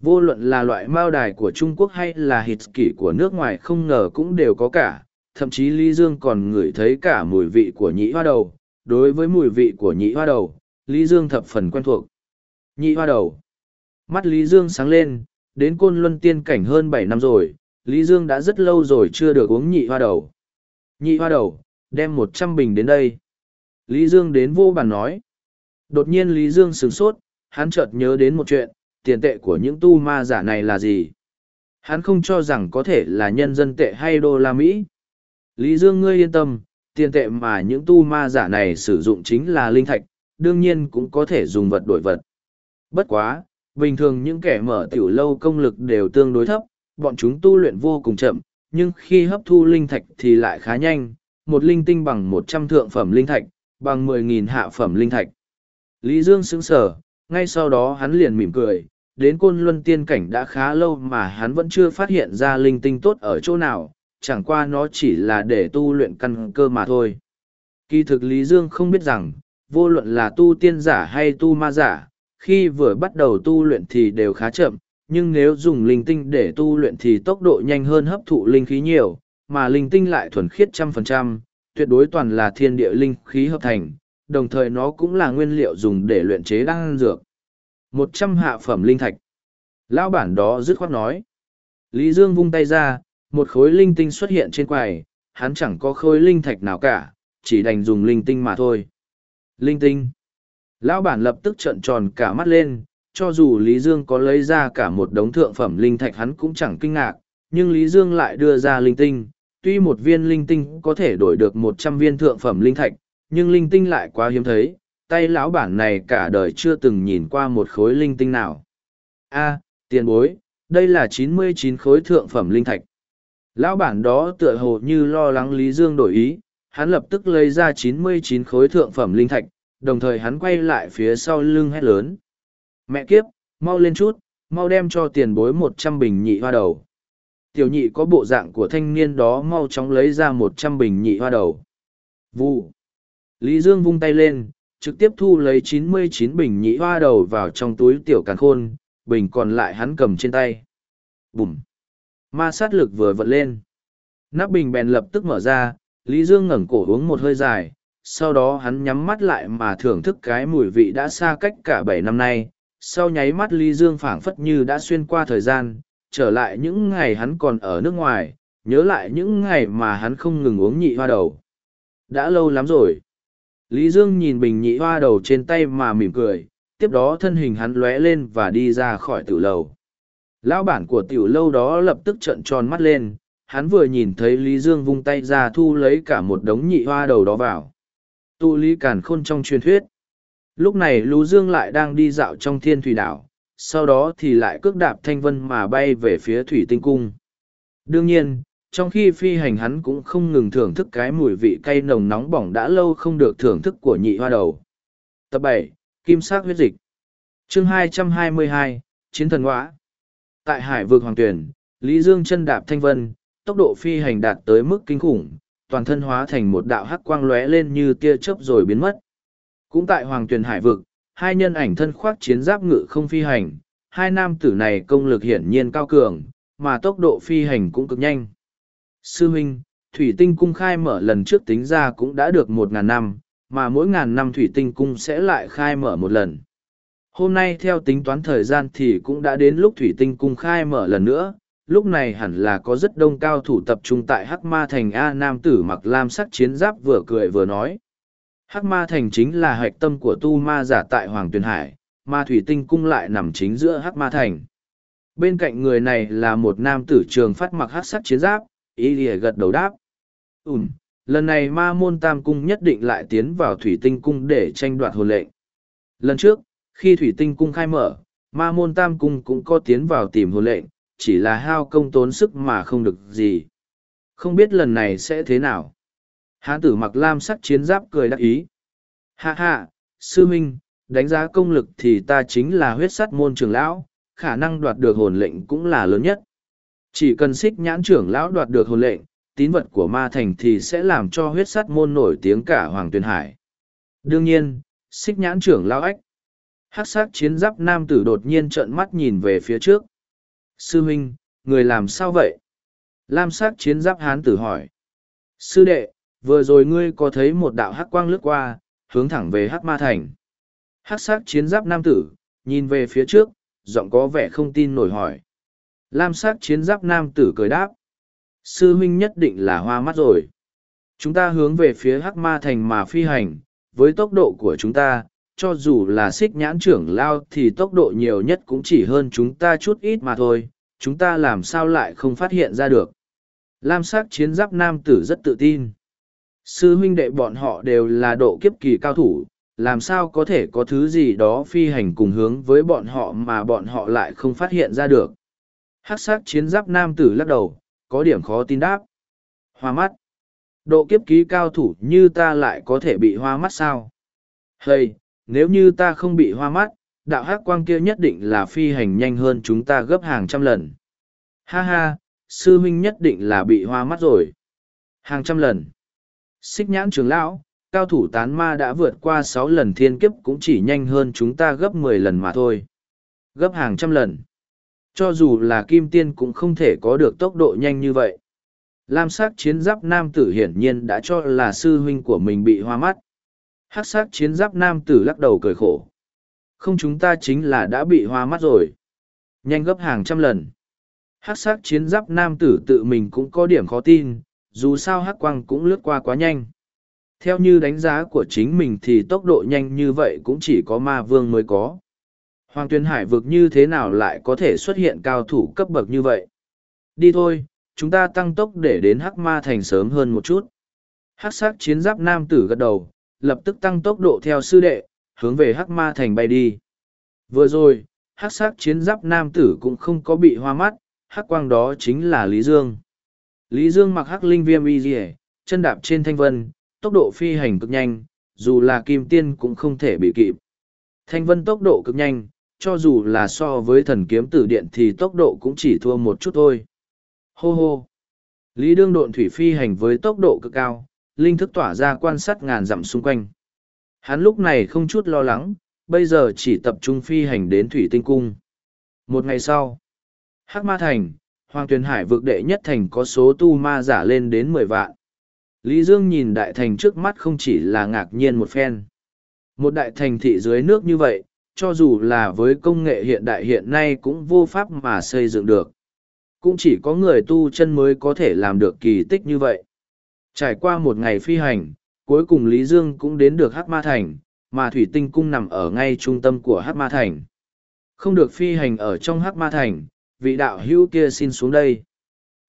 Vô luận là loại mao đài của Trung Quốc hay là hịt kỷ của nước ngoài không ngờ cũng đều có cả, thậm chí Lý Dương còn ngửi thấy cả mùi vị của nhị hoa đầu. Đối với mùi vị của nhị hoa đầu, Lý Dương thập phần quen thuộc. Nhị hoa đầu. Mắt Lý Dương sáng lên, đến côn luân tiên cảnh hơn bảy năm rồi, Lý Dương đã rất lâu rồi chưa được uống nhị hoa đầu. Nhị hoa đầu, đem một trăm bình đến đây. Lý Dương đến vô bàn nói. Đột nhiên Lý Dương sửng sốt, hắn chợt nhớ đến một chuyện, tiền tệ của những tu ma giả này là gì? Hắn không cho rằng có thể là nhân dân tệ hay đô la Mỹ. Lý Dương ngươi yên tâm, tiền tệ mà những tu ma giả này sử dụng chính là linh thạch, đương nhiên cũng có thể dùng vật đổi vật. Bất quá, bình thường những kẻ mở tiểu lâu công lực đều tương đối thấp, bọn chúng tu luyện vô cùng chậm, nhưng khi hấp thu linh thạch thì lại khá nhanh, một linh tinh bằng một trăm thượng phẩm linh thạch, bằng mười nghìn hạ phẩm linh thạch. Lý Dương sững sờ, ngay sau đó hắn liền mỉm cười, đến côn luân tiên cảnh đã khá lâu mà hắn vẫn chưa phát hiện ra linh tinh tốt ở chỗ nào, chẳng qua nó chỉ là để tu luyện căn cơ mà thôi. Kỳ thực Lý Dương không biết rằng, vô luận là tu tiên giả hay tu ma giả, khi vừa bắt đầu tu luyện thì đều khá chậm, nhưng nếu dùng linh tinh để tu luyện thì tốc độ nhanh hơn hấp thụ linh khí nhiều, mà linh tinh lại thuần khiết trăm phần trăm, tuyệt đối toàn là thiên địa linh khí hợp thành, đồng thời nó cũng là nguyên liệu dùng để luyện chế đan dược. Một trăm hạ phẩm linh thạch. Lão bản đó dứt khoát nói. Lý Dương vung tay ra, một khối linh tinh xuất hiện trên quầy, hắn chẳng có khối linh thạch nào cả, chỉ đành dùng linh tinh mà thôi. Linh tinh. Lão bản lập tức trợn tròn cả mắt lên, cho dù Lý Dương có lấy ra cả một đống thượng phẩm linh thạch hắn cũng chẳng kinh ngạc, nhưng Lý Dương lại đưa ra linh tinh. Tuy một viên linh tinh có thể đổi được một trăm viên thượng phẩm linh thạch, nhưng linh tinh lại quá hiếm thấy, tay lão bản này cả đời chưa từng nhìn qua một khối linh tinh nào. A, tiền bối, đây là chín mươi chín khối thượng phẩm linh thạch. Lão bản đó tựa hồ như lo lắng Lý Dương đổi ý, hắn lập tức lấy ra chín mươi chín khối thượng phẩm linh thạch, đồng thời hắn quay lại phía sau lưng hét lớn. Mẹ kiếp, mau lên chút, mau đem cho tiền bối một trăm bình nhị hoa đầu. Tiểu nhị có bộ dạng của thanh niên đó mau chóng lấy ra một trăm bình nhị hoa đầu. Vụ. Lý Dương vung tay lên, trực tiếp thu lấy chín mươi chín bình nhị hoa đầu vào trong túi tiểu càn khôn, bình còn lại hắn cầm trên tay. Bùm! Ma sát lực vừa vận lên. Nắp bình bèn lập tức mở ra, Lý Dương ngẩng cổ uống một hơi dài, sau đó hắn nhắm mắt lại mà thưởng thức cái mùi vị đã xa cách cả bảy năm nay. Sau nháy mắt Lý Dương phảng phất như đã xuyên qua thời gian, trở lại những ngày hắn còn ở nước ngoài, nhớ lại những ngày mà hắn không ngừng uống nhị hoa đầu. Đã lâu lắm rồi. Lý Dương nhìn bình nhị hoa đầu trên tay mà mỉm cười, tiếp đó thân hình hắn lóe lên và đi ra khỏi tử lầu. Lão bản của tiểu lâu đó lập tức trợn tròn mắt lên, hắn vừa nhìn thấy Lý Dương vung tay ra thu lấy cả một đống nhị hoa đầu đó vào. Tụ lý càn khôn trong truyền thuyết. Lúc này Lú Dương lại đang đi dạo trong thiên thủy đảo, sau đó thì lại cước đạp thanh vân mà bay về phía thủy tinh cung. Đương nhiên, trong khi phi hành hắn cũng không ngừng thưởng thức cái mùi vị cay nồng nóng bỏng đã lâu không được thưởng thức của nhị hoa đầu. Tập bảy Kim sắc huyết dịch chương hai trăm hai mươi hai Chiến thần hóa Tại hải vực hoàng tuyển, Lý Dương chân đạp thanh vân, tốc độ phi hành đạt tới mức kinh khủng, toàn thân hóa thành một đạo hắc quang lóe lên như tia chớp rồi biến mất. Cũng tại hoàng tuyển hải vực, hai nhân ảnh thân khoác chiến giáp ngự không phi hành, hai nam tử này công lực hiển nhiên cao cường, mà tốc độ phi hành cũng cực nhanh. Sư Minh, Thủy Tinh Cung khai mở lần trước tính ra cũng đã được một ngàn năm, mà mỗi ngàn năm Thủy Tinh Cung sẽ lại khai mở một lần. Hôm nay theo tính toán thời gian thì cũng đã đến lúc Thủy Tinh Cung khai mở lần nữa, lúc này hẳn là có rất đông cao thủ tập trung tại Hắc Ma Thành A Nam tử mặc lam sắc chiến giáp vừa cười vừa nói. Hắc Ma Thành chính là hạch tâm của tu ma giả tại Hoàng Tuyền Hải, ma thủy tinh cung lại nằm chính giữa Hắc Ma Thành. Bên cạnh người này là một nam tử trường phát mặc hắc sắc chiến giáp, ý lìa gật đầu đáp. Ừm, lần này ma môn tam cung nhất định lại tiến vào thủy tinh cung để tranh đoạt hồn lệnh. Lần trước, khi thủy tinh cung khai mở, ma môn tam cung cũng có tiến vào tìm hồn lệnh, chỉ là hao công tốn sức mà không được gì. Không biết lần này sẽ thế nào. Hán tử mặc lam sắc chiến giáp cười đắc ý. Ha ha, sư minh, đánh giá công lực thì ta chính là huyết sắt môn trưởng lão, khả năng đoạt được hồn lệnh cũng là lớn nhất. Chỉ cần xích nhãn trưởng lão đoạt được hồn lệnh, tín vật của ma thành thì sẽ làm cho huyết sắt môn nổi tiếng cả Hoàng Tuyền Hải. Đương nhiên, xích nhãn trưởng lão ách. Hắc sắc chiến giáp nam tử đột nhiên trợn mắt nhìn về phía trước. Sư huynh, người làm sao vậy? Lam sắc chiến giáp hán tử hỏi. Sư đệ, vừa rồi ngươi có thấy một đạo hắc quang lướt qua, hướng thẳng về hắc ma thành. Hắc sắc chiến giáp nam tử, nhìn về phía trước, giọng có vẻ không tin nổi hỏi. Lam sắc chiến giáp nam tử cười đáp. Sư huynh nhất định là hoa mắt rồi. Chúng ta hướng về phía hắc ma thành mà phi hành, với tốc độ của chúng ta, cho dù là xích nhãn trưởng lao thì tốc độ nhiều nhất cũng chỉ hơn chúng ta chút ít mà thôi, chúng ta làm sao lại không phát hiện ra được. Lam sắc chiến giáp nam tử rất tự tin. Sư huynh đệ bọn họ đều là độ kiếp kỳ cao thủ, làm sao có thể có thứ gì đó phi hành cùng hướng với bọn họ mà bọn họ lại không phát hiện ra được. Hắc sắc chiến giáp nam tử lắc đầu, có điểm khó tin đáp. Hoa mắt. Độ kiếp ký cao thủ như ta lại có thể bị hoa mắt sao? Hây, nếu như ta không bị hoa mắt, đạo hắc quang kia nhất định là phi hành nhanh hơn chúng ta gấp hàng trăm lần. Ha ha, sư huynh nhất định là bị hoa mắt rồi. Hàng trăm lần. Xích nhãn trưởng lão, cao thủ tán ma đã vượt qua sáu lần thiên kiếp cũng chỉ nhanh hơn chúng ta gấp mười lần mà thôi. Gấp hàng trăm lần. Cho dù là kim tiên cũng không thể có được tốc độ nhanh như vậy. Lam sắc chiến giáp nam tử hiển nhiên đã cho là sư huynh của mình bị hoa mắt. Hắc sắc chiến giáp nam tử lắc đầu cười khổ. Không chúng ta chính là đã bị hoa mắt rồi. Nhanh gấp hàng trăm lần. Hắc sắc chiến giáp nam tử tự mình cũng có điểm khó tin, dù sao hắc quang cũng lướt qua quá nhanh. Theo như đánh giá của chính mình thì tốc độ nhanh như vậy cũng chỉ có ma vương mới có. Hoàng tuyên hải vực như thế nào lại có thể xuất hiện cao thủ cấp bậc như vậy? Đi thôi, chúng ta tăng tốc để đến hắc ma thành sớm hơn một chút. Hắc sắc chiến giáp nam tử gật đầu, lập tức tăng tốc độ theo sư đệ, hướng về hắc ma thành bay đi. Vừa rồi, hắc sắc chiến giáp nam tử cũng không có bị hoa mắt, hắc quang đó chính là Lý Dương. Lý Dương mặc hắc linh viêm y dì chân đạp trên thanh vân, tốc độ phi hành cực nhanh, dù là kim tiên cũng không thể bị kịp. Thanh vân tốc độ cực nhanh, cho dù là so với thần kiếm tử điện thì tốc độ cũng chỉ thua một chút thôi. Hô hô! Lý đương độn thủy phi hành với tốc độ cực cao, linh thức tỏa ra quan sát ngàn dặm xung quanh. Hắn lúc này không chút lo lắng, bây giờ chỉ tập trung phi hành đến thủy tinh cung. Một ngày sau, Hắc Ma Thành, Hoàng Tuyền Hải vực đệ nhất thành có số tu ma giả lên đến mười vạn. Lý Dương nhìn đại thành trước mắt không chỉ là ngạc nhiên một phen. Một đại thành thị dưới nước như vậy, cho dù là với công nghệ hiện đại hiện nay cũng vô pháp mà xây dựng được. Cũng chỉ có người tu chân mới có thể làm được kỳ tích như vậy. Trải qua một ngày phi hành, cuối cùng Lý Dương cũng đến được Hắc Ma Thành, mà Thủy Tinh Cung nằm ở ngay trung tâm của Hắc Ma Thành. Không được phi hành ở trong Hắc Ma Thành, vị đạo hữu kia xin xuống đây.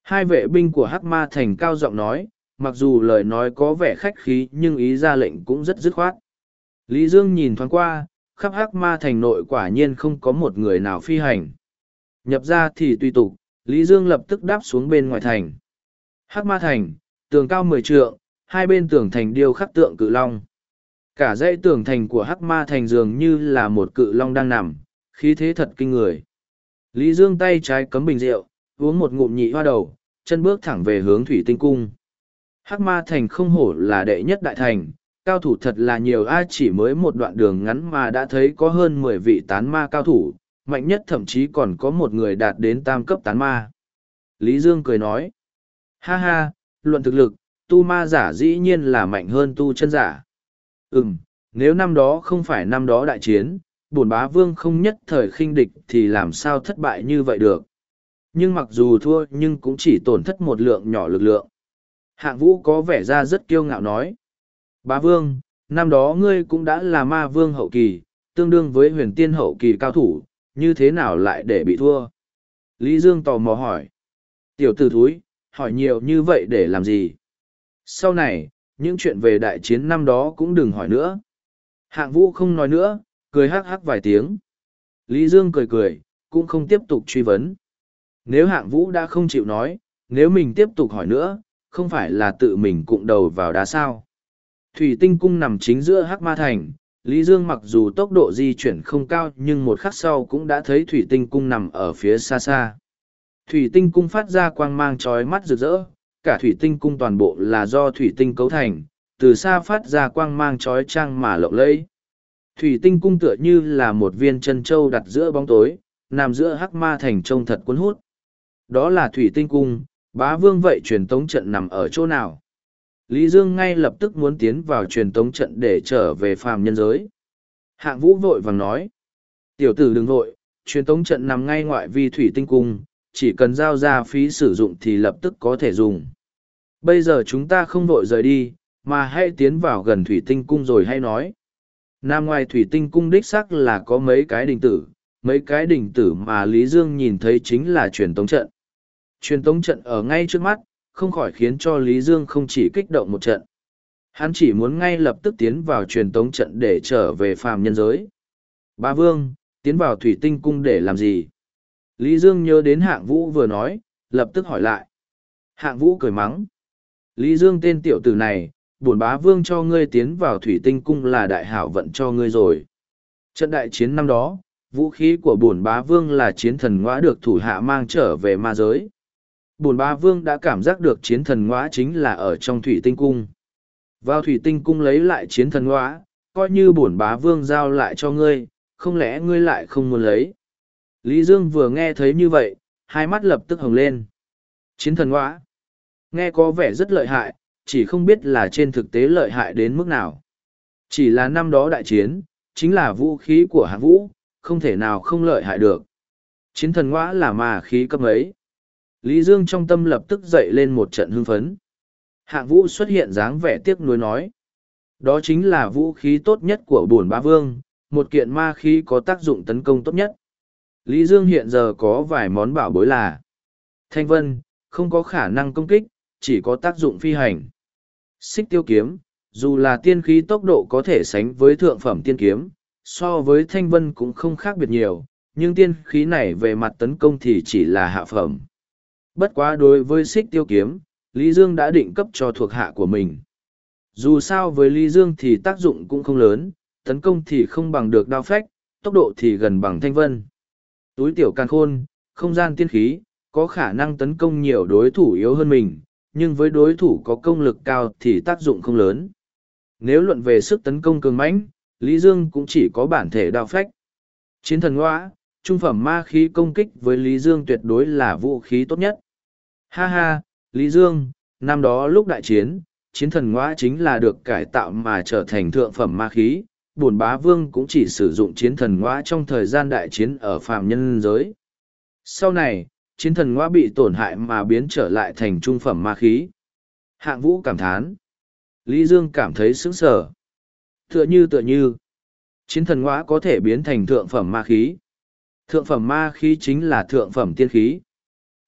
Hai vệ binh của Hắc Ma Thành cao giọng nói, mặc dù lời nói có vẻ khách khí nhưng ý ra lệnh cũng rất dứt khoát. Lý Dương nhìn thoáng qua, khắp Hắc Ma Thành nội quả nhiên không có một người nào phi hành. Nhập ra thì tùy tục, Lý Dương lập tức đáp xuống bên ngoài thành. Hắc Ma Thành, tường cao mười trượng, hai bên tường thành điêu khắc tượng cự long. Cả dãy tường thành của Hắc Ma Thành dường như là một cự long đang nằm, khí thế thật kinh người. Lý Dương tay trái cấm bình rượu, uống một ngụm nhị hoa đầu, chân bước thẳng về hướng thủy tinh cung. Hắc Ma Thành không hổ là đệ nhất đại thành, cao thủ thật là nhiều ai chỉ mới một đoạn đường ngắn mà đã thấy có hơn mười vị tán ma cao thủ, mạnh nhất thậm chí còn có một người đạt đến tam cấp tán ma. Lý Dương cười nói, ha ha, luận thực lực, tu ma giả dĩ nhiên là mạnh hơn tu chân giả. Ừm, nếu năm đó không phải năm đó đại chiến, bổn bá vương không nhất thời khinh địch thì làm sao thất bại như vậy được. Nhưng mặc dù thua nhưng cũng chỉ tổn thất một lượng nhỏ lực lượng. Hạng vũ có vẻ ra rất kiêu ngạo nói. Bá vương, năm đó ngươi cũng đã là ma vương hậu kỳ, tương đương với huyền tiên hậu kỳ cao thủ, như thế nào lại để bị thua? Lý Dương tò mò hỏi. Tiểu tử thúi, hỏi nhiều như vậy để làm gì? Sau này, những chuyện về đại chiến năm đó cũng đừng hỏi nữa. Hạng vũ không nói nữa, cười hắc hắc vài tiếng. Lý Dương cười cười, cũng không tiếp tục truy vấn. Nếu hạng vũ đã không chịu nói, nếu mình tiếp tục hỏi nữa, không phải là tự mình cụng đầu vào đá sao. Thủy tinh cung nằm chính giữa hắc ma thành, Lý Dương mặc dù tốc độ di chuyển không cao nhưng một khắc sau cũng đã thấy thủy tinh cung nằm ở phía xa xa. Thủy tinh cung phát ra quang mang trói mắt rực rỡ, cả thủy tinh cung toàn bộ là do thủy tinh cấu thành, từ xa phát ra quang mang trói trang mà lộng lẫy. Thủy tinh cung tựa như là một viên chân châu đặt giữa bóng tối, nằm giữa hắc ma thành trông thật cuốn hút. Đó là thủy tinh cung, bá vương vậy truyền tống trận nằm ở chỗ nào? Lý Dương ngay lập tức muốn tiến vào truyền tống trận để trở về phàm nhân giới. Hạng vũ vội vàng nói. Tiểu tử đừng vội, truyền tống trận nằm ngay ngoại vi thủy tinh cung, chỉ cần giao ra phí sử dụng thì lập tức có thể dùng. Bây giờ chúng ta không vội rời đi, mà hãy tiến vào gần thủy tinh cung rồi hay nói. Nam ngoài thủy tinh cung đích sắc là có mấy cái đình tử, mấy cái đình tử mà Lý Dương nhìn thấy chính là truyền tống trận. Truyền tống trận ở ngay trước mắt, không khỏi khiến cho Lý Dương không chỉ kích động một trận. Hắn chỉ muốn ngay lập tức tiến vào truyền tống trận để trở về phàm nhân giới. Ba Vương, tiến vào thủy tinh cung để làm gì? Lý Dương nhớ đến hạng vũ vừa nói, lập tức hỏi lại. Hạng vũ cười mắng. Lý Dương tên tiểu tử này, bổn bá vương cho ngươi tiến vào thủy tinh cung là đại hảo vận cho ngươi rồi. Trận đại chiến năm đó, vũ khí của bổn bá vương là chiến thần ngõa được thủ hạ mang trở về ma giới. Bổn bá vương đã cảm giác được chiến thần ngõa chính là ở trong thủy tinh cung. Vào thủy tinh cung lấy lại chiến thần ngõa, coi như bổn bá vương giao lại cho ngươi, không lẽ ngươi lại không muốn lấy. Lý Dương vừa nghe thấy như vậy, hai mắt lập tức hồng lên. Chiến thần ngõa. Nghe có vẻ rất lợi hại, chỉ không biết là trên thực tế lợi hại đến mức nào. Chỉ là năm đó đại chiến, chính là vũ khí của hạng vũ, không thể nào không lợi hại được. Chiến thần ngõa là mà khí cấp ấy. Lý Dương trong tâm lập tức dậy lên một trận hưng phấn. Hạng vũ xuất hiện dáng vẻ tiếc nuối nói. Đó chính là vũ khí tốt nhất của bổn Ba vương, một kiện ma khí có tác dụng tấn công tốt nhất. Lý Dương hiện giờ có vài món bảo bối là Thanh Vân, không có khả năng công kích, chỉ có tác dụng phi hành. Xích tiêu kiếm, dù là tiên khí tốc độ có thể sánh với thượng phẩm tiên kiếm, so với Thanh Vân cũng không khác biệt nhiều, nhưng tiên khí này về mặt tấn công thì chỉ là hạ phẩm. Bất quá đối với xích tiêu kiếm, Lý Dương đã định cấp cho thuộc hạ của mình. Dù sao với Lý Dương thì tác dụng cũng không lớn, tấn công thì không bằng được đao phách, tốc độ thì gần bằng thanh vân. Túi tiểu can khôn, không gian tiên khí, có khả năng tấn công nhiều đối thủ yếu hơn mình, nhưng với đối thủ có công lực cao thì tác dụng không lớn. Nếu luận về sức tấn công cường mãnh, Lý Dương cũng chỉ có bản thể đao phách. Chiến thần ngoã, trung phẩm ma khí công kích với Lý Dương tuyệt đối là vũ khí tốt nhất. Ha ha, Lý Dương, năm đó lúc đại chiến, chiến thần ngoã chính là được cải tạo mà trở thành thượng phẩm ma khí, bổn bá vương cũng chỉ sử dụng chiến thần ngoa trong thời gian đại chiến ở phạm nhân giới. Sau này, chiến thần ngoa bị tổn hại mà biến trở lại thành trung phẩm ma khí. Hạng vũ cảm thán. Lý Dương cảm thấy sững sở. Tựa như tựa như, chiến thần ngoa có thể biến thành thượng phẩm ma khí. Thượng phẩm ma khí chính là thượng phẩm tiên khí.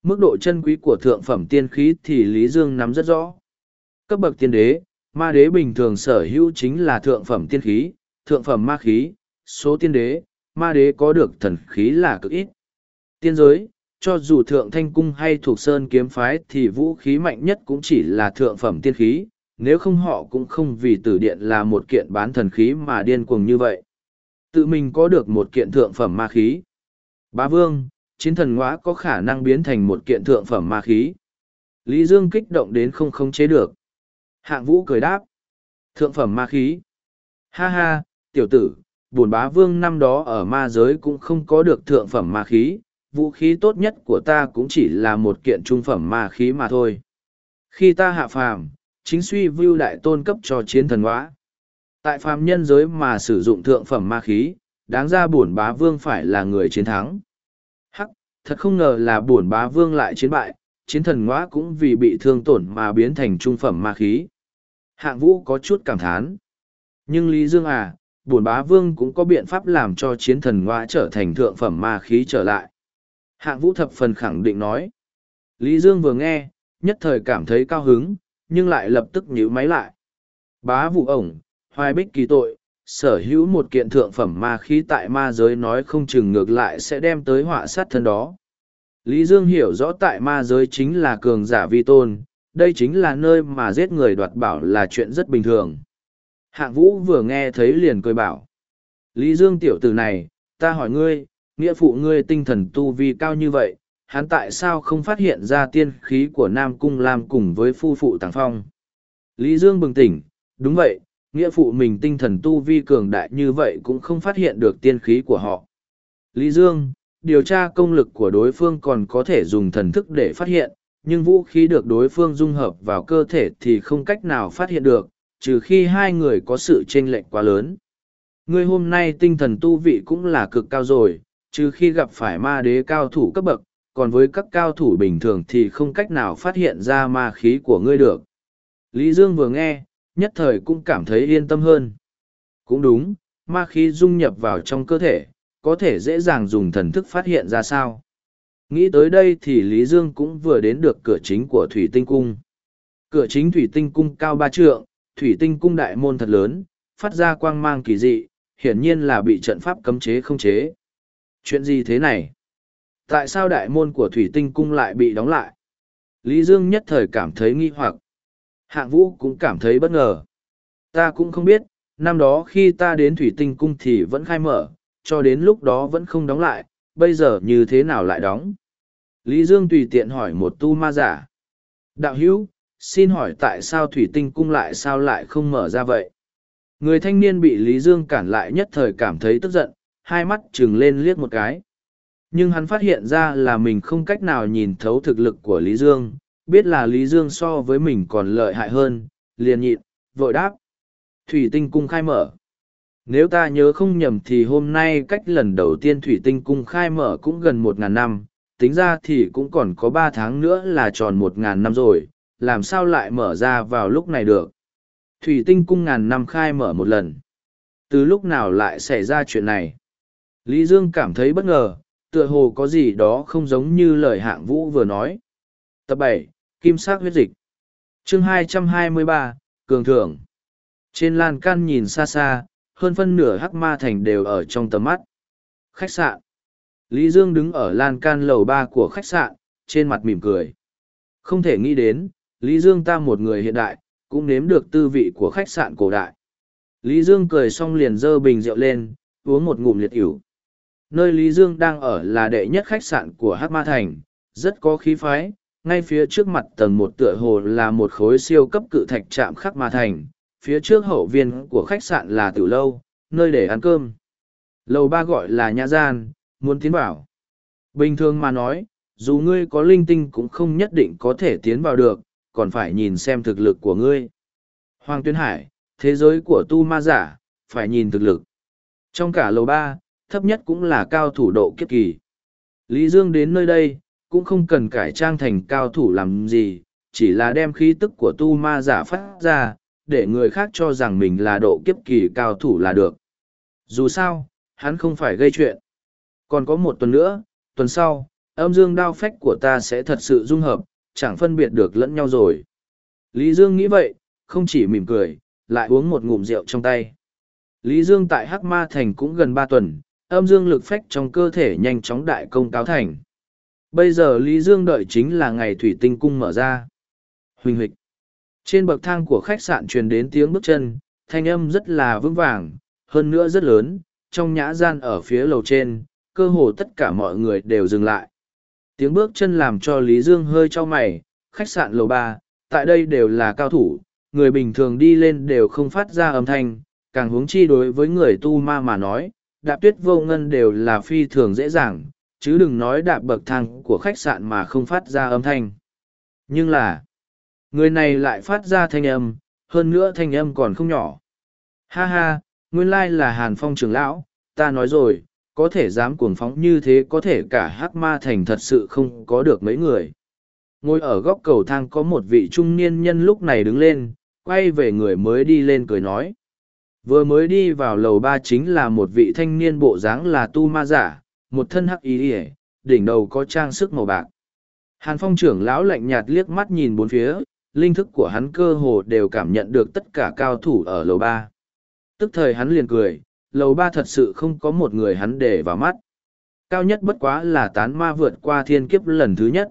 Mức độ chân quý của thượng phẩm tiên khí thì Lý Dương nắm rất rõ. Cấp bậc tiên đế, ma đế bình thường sở hữu chính là thượng phẩm tiên khí, thượng phẩm ma khí, số tiên đế, ma đế có được thần khí là cực ít. Tiên giới, cho dù thượng thanh cung hay thuộc sơn kiếm phái thì vũ khí mạnh nhất cũng chỉ là thượng phẩm tiên khí, nếu không họ cũng không vì tử điện là một kiện bán thần khí mà điên cuồng như vậy. Tự mình có được một kiện thượng phẩm ma khí. Bá vương, chiến thần ngõa có khả năng biến thành một kiện thượng phẩm ma khí. Lý Dương kích động đến không khống chế được. Hạng vũ cười đáp. Thượng phẩm ma khí. Ha ha, tiểu tử, bổn bá vương năm đó ở ma giới cũng không có được thượng phẩm ma khí, vũ khí tốt nhất của ta cũng chỉ là một kiện trung phẩm ma khí mà thôi. Khi ta hạ phàm, chính suy vưu đại tôn cấp cho chiến thần hóa. Tại phàm nhân giới mà sử dụng thượng phẩm ma khí, đáng ra bổn bá vương phải là người chiến thắng. Hắc, thật không ngờ là bổn bá vương lại chiến bại, chiến thần ngõa cũng vì bị thương tổn mà biến thành trung phẩm ma khí. Hạng vũ có chút cảm thán. Nhưng Lý Dương à, bổn bá vương cũng có biện pháp làm cho chiến thần ngoa trở thành thượng phẩm ma khí trở lại. Hạng vũ thập phần khẳng định nói. Lý Dương vừa nghe, nhất thời cảm thấy cao hứng, nhưng lại lập tức nhíu máy lại. Bá vụ ổng, hoài bích kỳ tội, sở hữu một kiện thượng phẩm ma khí tại ma giới nói không chừng ngược lại sẽ đem tới họa sát thân đó. Lý Dương hiểu rõ tại ma giới chính là cường giả vi tôn, đây chính là nơi mà giết người đoạt bảo là chuyện rất bình thường. Hạng vũ vừa nghe thấy liền cười bảo. Lý Dương tiểu tử này, ta hỏi ngươi, nghĩa phụ ngươi tinh thần tu vi cao như vậy, hắn tại sao không phát hiện ra tiên khí của Nam Cung Lam cùng với phu phụ Tàng Phong? Lý Dương bừng tỉnh, đúng vậy, nghĩa phụ mình tinh thần tu vi cường đại như vậy cũng không phát hiện được tiên khí của họ. Lý Dương, điều tra công lực của đối phương còn có thể dùng thần thức để phát hiện, nhưng vũ khí được đối phương dung hợp vào cơ thể thì không cách nào phát hiện được, trừ khi hai người có sự chênh lệch quá lớn. Người hôm nay tinh thần tu vị cũng là cực cao rồi, trừ khi gặp phải ma đế cao thủ cấp bậc, còn với các cao thủ bình thường thì không cách nào phát hiện ra ma khí của ngươi được. Lý Dương vừa nghe, nhất thời cũng cảm thấy yên tâm hơn. Cũng đúng, ma khí dung nhập vào trong cơ thể, có thể dễ dàng dùng thần thức phát hiện ra sao. Nghĩ tới đây thì Lý Dương cũng vừa đến được cửa chính của Thủy Tinh Cung. Cửa chính Thủy Tinh Cung cao ba trượng, Thủy Tinh Cung đại môn thật lớn, phát ra quang mang kỳ dị, hiển nhiên là bị trận pháp cấm chế không chế. Chuyện gì thế này? Tại sao đại môn của Thủy Tinh Cung lại bị đóng lại? Lý Dương nhất thời cảm thấy nghi hoặc. Hạng Vũ cũng cảm thấy bất ngờ. Ta cũng không biết, năm đó khi ta đến Thủy Tinh Cung thì vẫn khai mở, cho đến lúc đó vẫn không đóng lại, bây giờ như thế nào lại đóng? Lý Dương tùy tiện hỏi một tu ma giả. Đạo hữu, xin hỏi tại sao Thủy Tinh Cung lại sao lại không mở ra vậy? Người thanh niên bị Lý Dương cản lại nhất thời cảm thấy tức giận, hai mắt chừng lên liếc một cái. Nhưng hắn phát hiện ra là mình không cách nào nhìn thấu thực lực của Lý Dương, biết là Lý Dương so với mình còn lợi hại hơn, liền nhịn, vội đáp. Thủy tinh cung khai mở. Nếu ta nhớ không nhầm thì hôm nay cách lần đầu tiên thủy tinh cung khai mở cũng gần một ngàn năm, tính ra thì cũng còn có ba tháng nữa là tròn một ngàn năm rồi, làm sao lại mở ra vào lúc này được. Thủy tinh cung ngàn năm khai mở một lần. Từ lúc nào lại xảy ra chuyện này? Lý Dương cảm thấy bất ngờ, tựa hồ có gì đó không giống như lời hạng vũ vừa nói. Tập bảy Kim sắc huyết dịch chương 223, Cường Thưởng Trên lan can nhìn xa xa, hơn phân nửa hắc ma thành đều ở trong tầm mắt. Khách sạn Lý Dương đứng ở lan can lầu ba của khách sạn, trên mặt mỉm cười. Không thể nghĩ đến, Lý Dương ta một người hiện đại, cũng nếm được tư vị của khách sạn cổ đại. Lý Dương cười xong liền dơ bình rượu lên, uống một ngụm liệt ỉu. Nơi Lý Dương đang ở là đệ nhất khách sạn của Hát Ma Thành, rất có khí phái, ngay phía trước mặt tầng một tựa hồ là một khối siêu cấp cự thạch trạm Khắc Ma Thành, phía trước hậu viên của khách sạn là tử lâu, nơi để ăn cơm. Lầu ba gọi là nhã gian, muốn tiến vào. Bình thường mà nói, dù ngươi có linh tinh cũng không nhất định có thể tiến vào được, còn phải nhìn xem thực lực của ngươi. Hoàng Tuyên Hải, thế giới của tu ma giả, phải nhìn thực lực. Trong cả lầu ba, thấp nhất cũng là cao thủ độ kiếp kỳ. Lý Dương đến nơi đây, cũng không cần cải trang thành cao thủ làm gì, chỉ là đem khí tức của tu ma giả phát ra, để người khác cho rằng mình là độ kiếp kỳ cao thủ là được. Dù sao, hắn không phải gây chuyện. Còn có một tuần nữa, tuần sau, âm dương đao phách của ta sẽ thật sự dung hợp, chẳng phân biệt được lẫn nhau rồi. Lý Dương nghĩ vậy, không chỉ mỉm cười, lại uống một ngụm rượu trong tay. Lý Dương tại Hắc Ma Thành cũng gần ba tuần, âm dương lực phách trong cơ thể nhanh chóng đại công cáo thành. Bây giờ Lý Dương đợi chính là ngày thủy tinh cung mở ra. Huỳnh huỵch. Trên bậc thang của khách sạn truyền đến tiếng bước chân, thanh âm rất là vững vàng, hơn nữa rất lớn, trong nhã gian ở phía lầu trên, cơ hồ tất cả mọi người đều dừng lại. Tiếng bước chân làm cho Lý Dương hơi cho mày, khách sạn lầu ba, tại đây đều là cao thủ, người bình thường đi lên đều không phát ra âm thanh, càng huống chi đối với người tu ma mà nói, đạp tuyết vô ngân đều là phi thường dễ dàng, chứ đừng nói đạp bậc thang của khách sạn mà không phát ra âm thanh. Nhưng là, người này lại phát ra thanh âm, hơn nữa thanh âm còn không nhỏ. Ha ha, nguyên lai là Hàn Phong trưởng lão, ta nói rồi, có thể dám cuồng phóng như thế có thể cả hắc ma thành thật sự không có được mấy người. Ngồi ở góc cầu thang có một vị trung niên nhân lúc này đứng lên, quay về người mới đi lên cười nói. Vừa mới đi vào lầu ba chính là một vị thanh niên bộ dáng là tu ma giả, một thân hắc ý ỉa đỉnh đầu có trang sức màu bạc. Hàn phong trưởng lão lạnh nhạt liếc mắt nhìn bốn phía, linh thức của hắn cơ hồ đều cảm nhận được tất cả cao thủ ở lầu ba. Tức thời hắn liền cười, lầu ba thật sự không có một người hắn để vào mắt. Cao nhất bất quá là tán ma vượt qua thiên kiếp lần thứ nhất.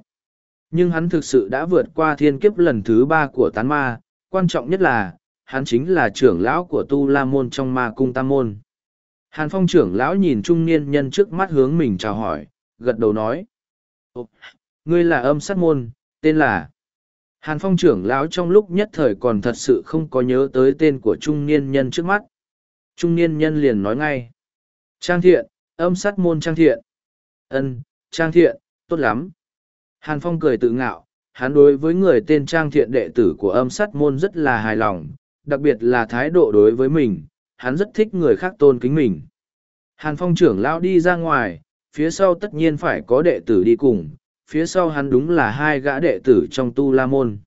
Nhưng hắn thực sự đã vượt qua thiên kiếp lần thứ ba của tán ma, quan trọng nhất là, hắn chính là trưởng lão của tu la môn trong ma cung tam môn. Hàn phong trưởng lão nhìn trung niên nhân trước mắt hướng mình chào hỏi, gật đầu nói. Ngươi là âm sát môn, tên là... Hàn phong trưởng lão trong lúc nhất thời còn thật sự không có nhớ tới tên của trung niên nhân trước mắt. Trung niên nhân liền nói ngay. Trang thiện, âm sát môn trang thiện. ân trang thiện, tốt lắm. Hàn phong cười tự ngạo, hắn đối với người tên trang thiện đệ tử của âm sát môn rất là hài lòng, đặc biệt là thái độ đối với mình, hắn rất thích người khác tôn kính mình. Hàn phong trưởng lão đi ra ngoài, phía sau tất nhiên phải có đệ tử đi cùng, phía sau hắn đúng là hai gã đệ tử trong tu la môn.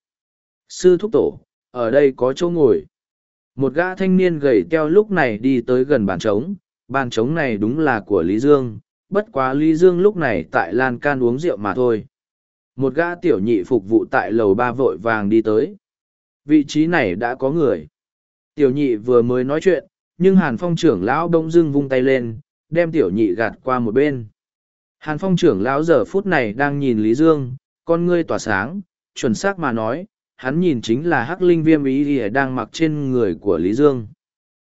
Sư thúc tổ, ở đây có chỗ ngồi. Một gã thanh niên gầy teo lúc này đi tới gần bàn trống, bàn trống này đúng là của Lý Dương, bất quá Lý Dương lúc này tại lan can uống rượu mà thôi. Một gã tiểu nhị phục vụ tại lầu ba vội vàng đi tới. Vị trí này đã có người. Tiểu nhị vừa mới nói chuyện, nhưng Hàn Phong trưởng lão đông dưng vung tay lên, đem tiểu nhị gạt qua một bên. Hàn Phong trưởng lão giờ phút này đang nhìn Lý Dương, con ngươi tỏa sáng, chuẩn xác mà nói, hắn nhìn chính là Hắc Linh Viêm Y ỉa đang mặc trên người của Lý Dương.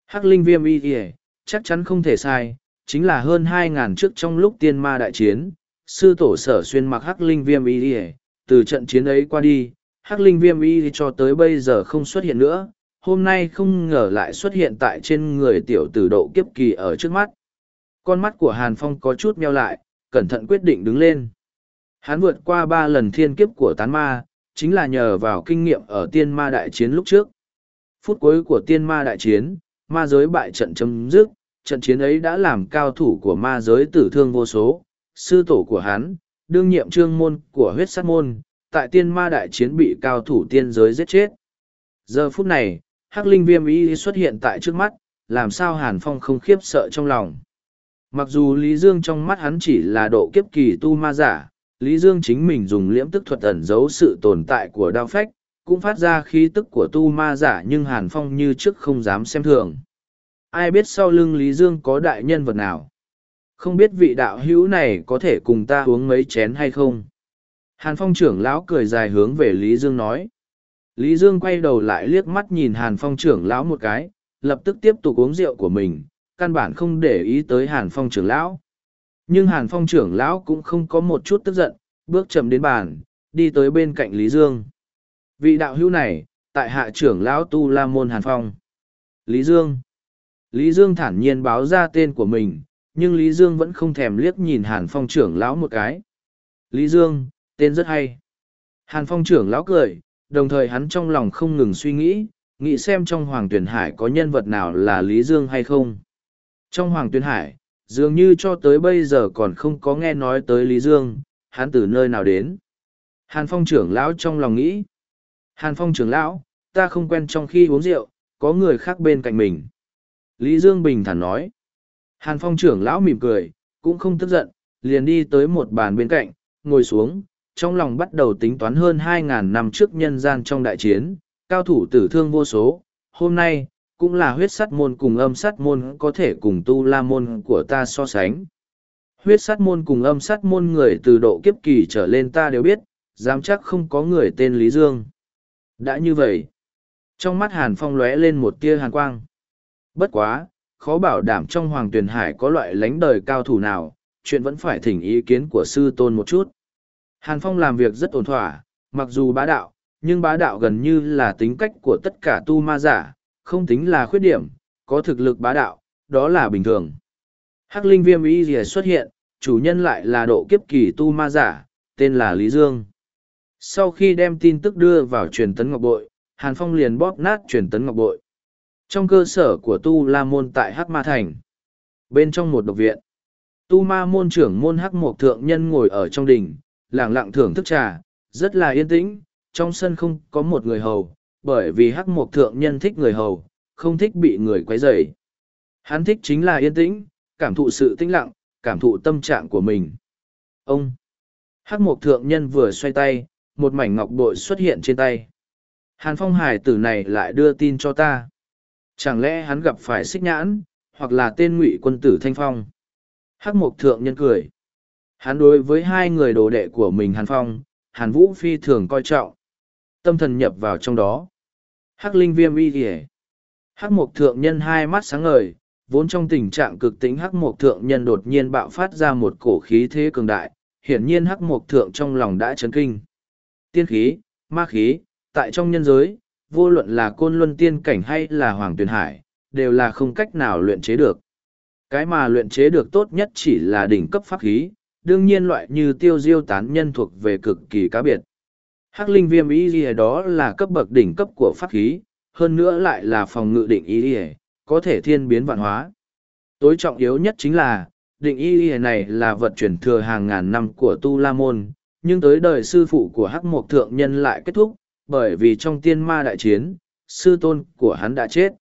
Hắc Linh Viêm Y ỉa chắc chắn không thể sai, chính là hơn hai ngàn trước trong lúc tiên ma đại chiến, sư tổ sở xuyên mặc Hắc Linh Viêm Y ỉa từ trận chiến ấy qua đi, Hắc Linh Viêm Y cho tới bây giờ không xuất hiện nữa, hôm nay không ngờ lại xuất hiện tại trên người tiểu tử độ kiếp kỳ ở trước mắt. Con mắt của Hàn Phong có chút meo lại, cẩn thận quyết định đứng lên. Hắn vượt qua ba lần thiên kiếp của tán ma, chính là nhờ vào kinh nghiệm ở tiên ma đại chiến lúc trước. Phút cuối của tiên ma đại chiến, ma giới bại trận chấm dứt, trận chiến ấy đã làm cao thủ của ma giới tử thương vô số, sư tổ của hắn, đương nhiệm trương môn của huyết sát môn, tại tiên ma đại chiến bị cao thủ tiên giới giết chết. Giờ phút này, hắc linh viêm y xuất hiện tại trước mắt, làm sao Hàn Phong không khiếp sợ trong lòng. Mặc dù Lý Dương trong mắt hắn chỉ là độ kiếp kỳ tu ma giả, Lý Dương chính mình dùng liễm tức thuật ẩn giấu sự tồn tại của đao phách, cũng phát ra khí tức của tu ma giả nhưng Hàn Phong như trước không dám xem thường. Ai biết sau lưng Lý Dương có đại nhân vật nào? Không biết vị đạo hữu này có thể cùng ta uống mấy chén hay không? Hàn Phong trưởng lão cười dài hướng về Lý Dương nói. Lý Dương quay đầu lại liếc mắt nhìn Hàn Phong trưởng lão một cái, lập tức tiếp tục uống rượu của mình, căn bản không để ý tới Hàn Phong trưởng lão. Nhưng Hàn Phong trưởng lão cũng không có một chút tức giận, bước chậm đến bàn, đi tới bên cạnh Lý Dương. Vị đạo hữu này, tại hạ trưởng lão Tu La Môn Hàn Phong. Lý Dương. Lý Dương thản nhiên báo ra tên của mình, nhưng Lý Dương vẫn không thèm liếc nhìn Hàn Phong trưởng lão một cái. Lý Dương, tên rất hay. Hàn Phong trưởng lão cười, đồng thời hắn trong lòng không ngừng suy nghĩ, nghĩ xem trong Hoàng tuyền Hải có nhân vật nào là Lý Dương hay không. Trong Hoàng tuyền Hải, dường như cho tới bây giờ còn không có nghe nói tới Lý Dương, hắn từ nơi nào đến. Hàn Phong trưởng lão trong lòng nghĩ. Hàn Phong trưởng lão, ta không quen trong khi uống rượu, có người khác bên cạnh mình. Lý Dương bình thản nói. Hàn Phong trưởng lão mỉm cười, cũng không tức giận, liền đi tới một bàn bên cạnh, ngồi xuống, trong lòng bắt đầu tính toán hơn 2.000 năm trước nhân gian trong đại chiến, cao thủ tử thương vô số. Hôm nay, cũng là huyết sắt môn cùng âm sắt môn có thể cùng tu la môn của ta so sánh. Huyết sắt môn cùng âm sắt môn người từ độ kiếp kỳ trở lên ta đều biết, dám chắc không có người tên Lý Dương. Đã như vậy, trong mắt Hàn Phong lóe lên một tia hàn quang. Bất quá, khó bảo đảm trong Hoàng Tuyền Hải có loại lánh đời cao thủ nào, chuyện vẫn phải thỉnh ý kiến của sư tôn một chút. Hàn Phong làm việc rất ổn thỏa, mặc dù bá đạo, nhưng bá đạo gần như là tính cách của tất cả tu ma giả, không tính là khuyết điểm, có thực lực bá đạo, đó là bình thường. Hắc linh viêm y gì xuất hiện, chủ nhân lại là độ kiếp kỳ tu ma giả, tên là Lý Dương. Sau khi đem tin tức đưa vào truyền tấn ngọc bội, Hàn Phong liền bóp nát truyền tấn ngọc bội. Trong cơ sở của tu la môn tại Hắc Ma Thành, bên trong một độc viện, Tu ma môn trưởng môn hắc mộc thượng nhân ngồi ở trong đình, lẳng lặng thưởng thức trà, rất là yên tĩnh, trong sân không có một người hầu, bởi vì hắc mộc thượng nhân thích người hầu, không thích bị người quấy rầy. Hắn thích chính là yên tĩnh, cảm thụ sự tĩnh lặng, cảm thụ tâm trạng của mình. Ông! Hắc mộc thượng nhân vừa xoay tay, một mảnh ngọc bội xuất hiện trên tay. Hàn phong hải tử này lại đưa tin cho ta. Chẳng lẽ hắn gặp phải xích nhãn, hoặc là tên ngụy quân tử thanh phong? Hắc mộc thượng nhân cười. Hắn đối với hai người đồ đệ của mình Hàn Phong, Hàn Vũ phi thường coi trọng. Tâm thần nhập vào trong đó. Hắc linh viêm y kìa. Hắc mộc thượng nhân hai mắt sáng ngời, vốn trong tình trạng cực tính hắc mộc thượng nhân đột nhiên bạo phát ra một cổ khí thế cường đại, hiển nhiên hắc mộc thượng trong lòng đã chấn kinh. Tiên khí, ma khí, tại trong nhân giới, vô luận là côn luân tiên cảnh hay là hoàng tuyền hải, đều là không cách nào luyện chế được. Cái mà luyện chế được tốt nhất chỉ là đỉnh cấp pháp khí, đương nhiên loại như tiêu diêu tán nhân thuộc về cực kỳ cá biệt. Hắc linh viêm ý gì đó là cấp bậc đỉnh cấp của pháp khí, hơn nữa lại là phòng ngự định ý gì có thể thiên biến vạn hóa. Tối trọng yếu nhất chính là, định ý gì này là vật chuyển thừa hàng ngàn năm của Tu La Môn, nhưng tới đời sư phụ của Hắc Mộc Thượng Nhân lại kết thúc, bởi vì trong tiên ma đại chiến, sư tôn của hắn đã chết.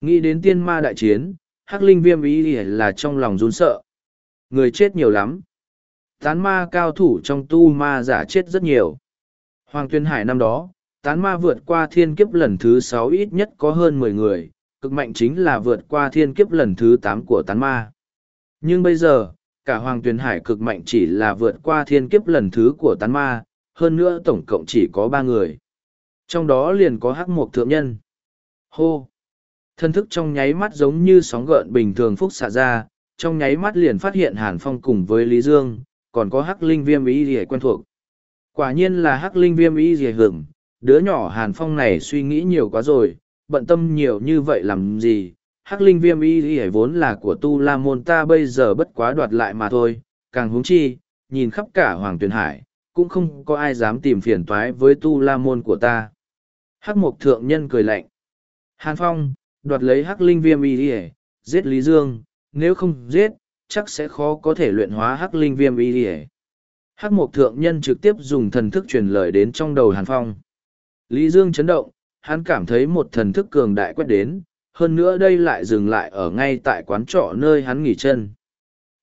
Nghĩ đến tiên ma đại chiến, Hắc Linh viêm ý gì là trong lòng run sợ. Người chết nhiều lắm. Tán ma cao thủ trong tu ma giả chết rất nhiều. Hoàng Tuyên Hải năm đó, tán ma vượt qua thiên kiếp lần thứ sáu ít nhất có hơn mười người, cực mạnh chính là vượt qua thiên kiếp lần thứ tám của tán ma. Nhưng bây giờ, cả Hoàng Tuyên Hải cực mạnh chỉ là vượt qua thiên kiếp lần thứ của tán ma, hơn nữa tổng cộng chỉ có ba người. Trong đó liền có hắc mục thượng nhân. Hô! Thân thức trong nháy mắt giống như sóng gợn bình thường phúc xạ ra, trong nháy mắt liền phát hiện Hàn Phong cùng với Lý Dương, còn có hắc linh viêm ý gì quen thuộc. Quả nhiên là hắc linh viêm y dì hưởng, đứa nhỏ Hàn Phong này suy nghĩ nhiều quá rồi, bận tâm nhiều như vậy làm gì. Hắc linh viêm y y vốn là của tu la môn ta bây giờ bất quá đoạt lại mà thôi, càng huống chi, nhìn khắp cả Hoàng Tuyền Hải, cũng không có ai dám tìm phiền toái với tu la môn của ta. Hắc mục thượng nhân cười lạnh. Hàn Phong, đoạt lấy hắc linh viêm y dì giết Lý Dương, nếu không giết, chắc sẽ khó có thể luyện hóa hắc linh viêm y dì Hắc mục thượng nhân trực tiếp dùng thần thức truyền lời đến trong đầu Hàn Phong. Lý Dương chấn động, hắn cảm thấy một thần thức cường đại quét đến, hơn nữa đây lại dừng lại ở ngay tại quán trọ nơi hắn nghỉ chân.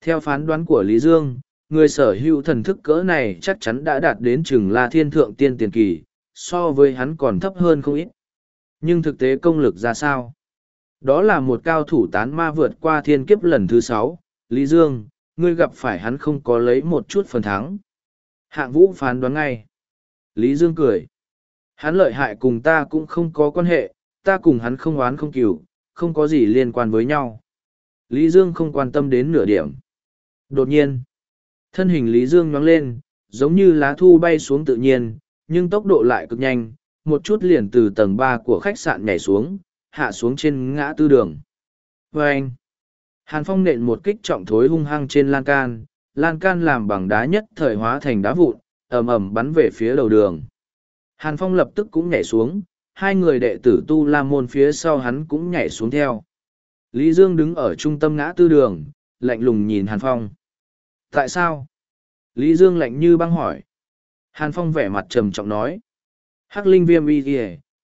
Theo phán đoán của Lý Dương, người sở hữu thần thức cỡ này chắc chắn đã đạt đến chừng La thiên thượng tiên tiền kỳ, so với hắn còn thấp hơn không ít. Nhưng thực tế công lực ra sao? Đó là một cao thủ tán ma vượt qua thiên kiếp lần thứ sáu. Lý Dương, ngươi gặp phải hắn không có lấy một chút phần thắng. Hạng vũ phán đoán ngay. Lý Dương cười. Hắn lợi hại cùng ta cũng không có quan hệ, ta cùng hắn không oán không cửu, không có gì liên quan với nhau. Lý Dương không quan tâm đến nửa điểm. Đột nhiên, thân hình Lý Dương nhoáng lên, giống như lá thu bay xuống tự nhiên, nhưng tốc độ lại cực nhanh, một chút liền từ tầng ba của khách sạn nhảy xuống, hạ xuống trên ngã tư đường. Và anh, Hàn Phong nện một kích trọng thối hung hăng trên lan can, lan can làm bằng đá nhất thời hóa thành đá vụn, ầm ầm bắn về phía đầu đường. Hàn Phong lập tức cũng nhảy xuống, hai người đệ tử tu la môn phía sau hắn cũng nhảy xuống theo. Lý Dương đứng ở trung tâm ngã tư đường, lạnh lùng nhìn Hàn Phong. Tại sao? Lý Dương lạnh như băng hỏi. Hàn Phong vẻ mặt trầm trọng nói. Hắc linh viêm y Y,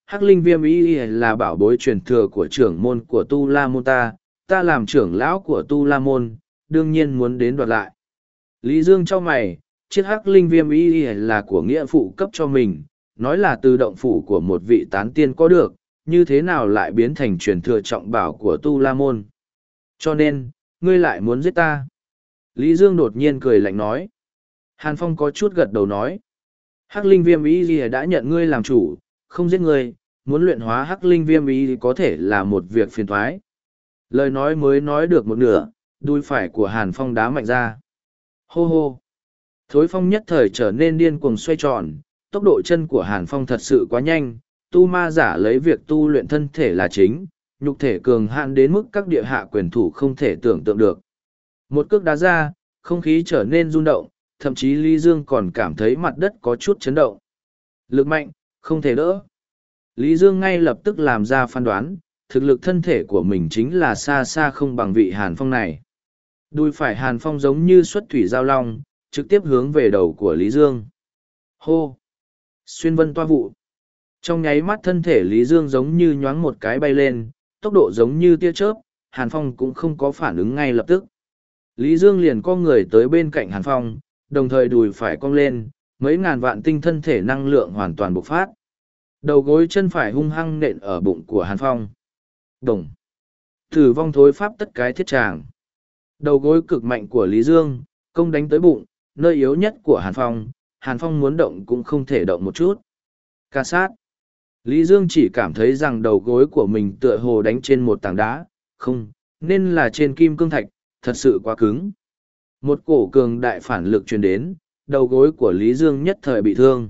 Hắc linh viêm y Y là bảo bối truyền thừa của trưởng môn của Tu La Môn ta, ta làm trưởng lão của Tu La Môn, đương nhiên muốn đến đoạt lại. Lý Dương cho mày, chiếc Hắc linh viêm y là của nghĩa phụ cấp cho mình, nói là từ động phủ của một vị tán tiên có được, như thế nào lại biến thành truyền thừa trọng bảo của Tu La Môn. Cho nên, ngươi lại muốn giết ta. Lý Dương đột nhiên cười lạnh nói. Hàn Phong có chút gật đầu nói. Hắc linh viêm y đã nhận ngươi làm chủ, không giết ngươi, muốn luyện hóa hắc linh viêm ý có thể là một việc phiền thoái. Lời nói mới nói được một nửa, đuôi phải của Hàn Phong đá mạnh ra. Hô hô! Thối phong nhất thời trở nên điên cuồng xoay tròn, tốc độ chân của Hàn Phong thật sự quá nhanh, tu ma giả lấy việc tu luyện thân thể là chính, nhục thể cường hạn đến mức các địa hạ quyền thủ không thể tưởng tượng được. Một cước đá ra, không khí trở nên rung động, thậm chí Lý Dương còn cảm thấy mặt đất có chút chấn động. Lực mạnh, không thể đỡ. Lý Dương ngay lập tức làm ra phán đoán, thực lực thân thể của mình chính là xa xa không bằng vị Hàn Phong này. Đùi phải Hàn Phong giống như xuất thủy giao long, trực tiếp hướng về đầu của Lý Dương. Hô! Xuyên vân toa vụ. Trong nháy mắt thân thể Lý Dương giống như nhoáng một cái bay lên, tốc độ giống như tia chớp, Hàn Phong cũng không có phản ứng ngay lập tức. Lý Dương liền co người tới bên cạnh Hàn Phong, đồng thời đùi phải cong lên, mấy ngàn vạn tinh thân thể năng lượng hoàn toàn bộc phát. Đầu gối chân phải hung hăng nện ở bụng của Hàn Phong. Đồng. thử vong thối pháp tất cái thiết tràng. Đầu gối cực mạnh của Lý Dương, công đánh tới bụng, nơi yếu nhất của Hàn Phong, Hàn Phong muốn động cũng không thể động một chút. Ca sát. Lý Dương chỉ cảm thấy rằng đầu gối của mình tựa hồ đánh trên một tảng đá, không, nên là trên kim cương thạch, thật sự quá cứng. Một cổ cường đại phản lực truyền đến, đầu gối của Lý Dương nhất thời bị thương.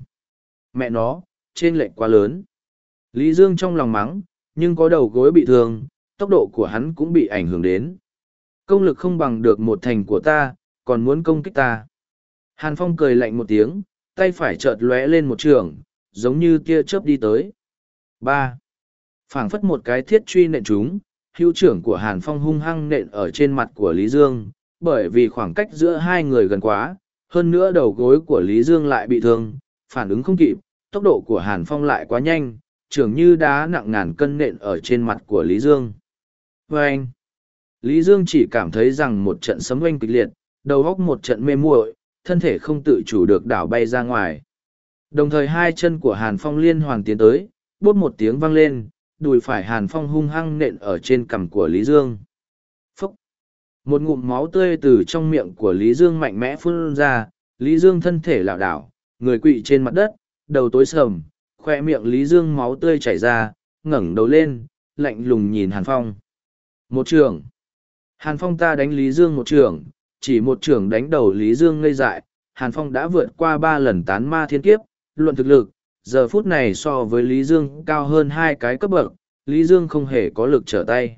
Mẹ nó, trên lệnh quá lớn. Lý Dương trong lòng mắng, nhưng có đầu gối bị thương, tốc độ của hắn cũng bị ảnh hưởng đến. Công lực không bằng được một thành của ta, còn muốn công kích ta. Hàn Phong cười lạnh một tiếng, tay phải chợt lóe lên một trường, giống như tia chớp đi tới. ba phảng phất một cái thiết truy nện chúng, hữu trưởng của Hàn Phong hung hăng nện ở trên mặt của Lý Dương, bởi vì khoảng cách giữa hai người gần quá, hơn nữa đầu gối của Lý Dương lại bị thương, phản ứng không kịp, tốc độ của Hàn Phong lại quá nhanh, trưởng như đá nặng ngàn cân nện ở trên mặt của Lý Dương. Và anh, Lý Dương chỉ cảm thấy rằng một trận sấm oanh kịch liệt, đầu góc một trận mê muội, thân thể không tự chủ được đảo bay ra ngoài. Đồng thời hai chân của Hàn Phong liên hoàn tiến tới, bốt một tiếng vang lên, đùi phải Hàn Phong hung hăng nện ở trên cằm của Lý Dương. Phúc! Một ngụm máu tươi từ trong miệng của Lý Dương mạnh mẽ phun ra, Lý Dương thân thể lảo đảo, người quỵ trên mặt đất, đầu tối sầm, khoe miệng Lý Dương máu tươi chảy ra, ngẩng đầu lên, lạnh lùng nhìn Hàn Phong. Một trường. Hàn Phong ta đánh Lý Dương một trường, chỉ một trường đánh đầu Lý Dương ngây dại, Hàn Phong đã vượt qua ba lần tán ma thiên kiếp, luận thực lực, giờ phút này so với Lý Dương cao hơn hai cái cấp bậc, Lý Dương không hề có lực trở tay.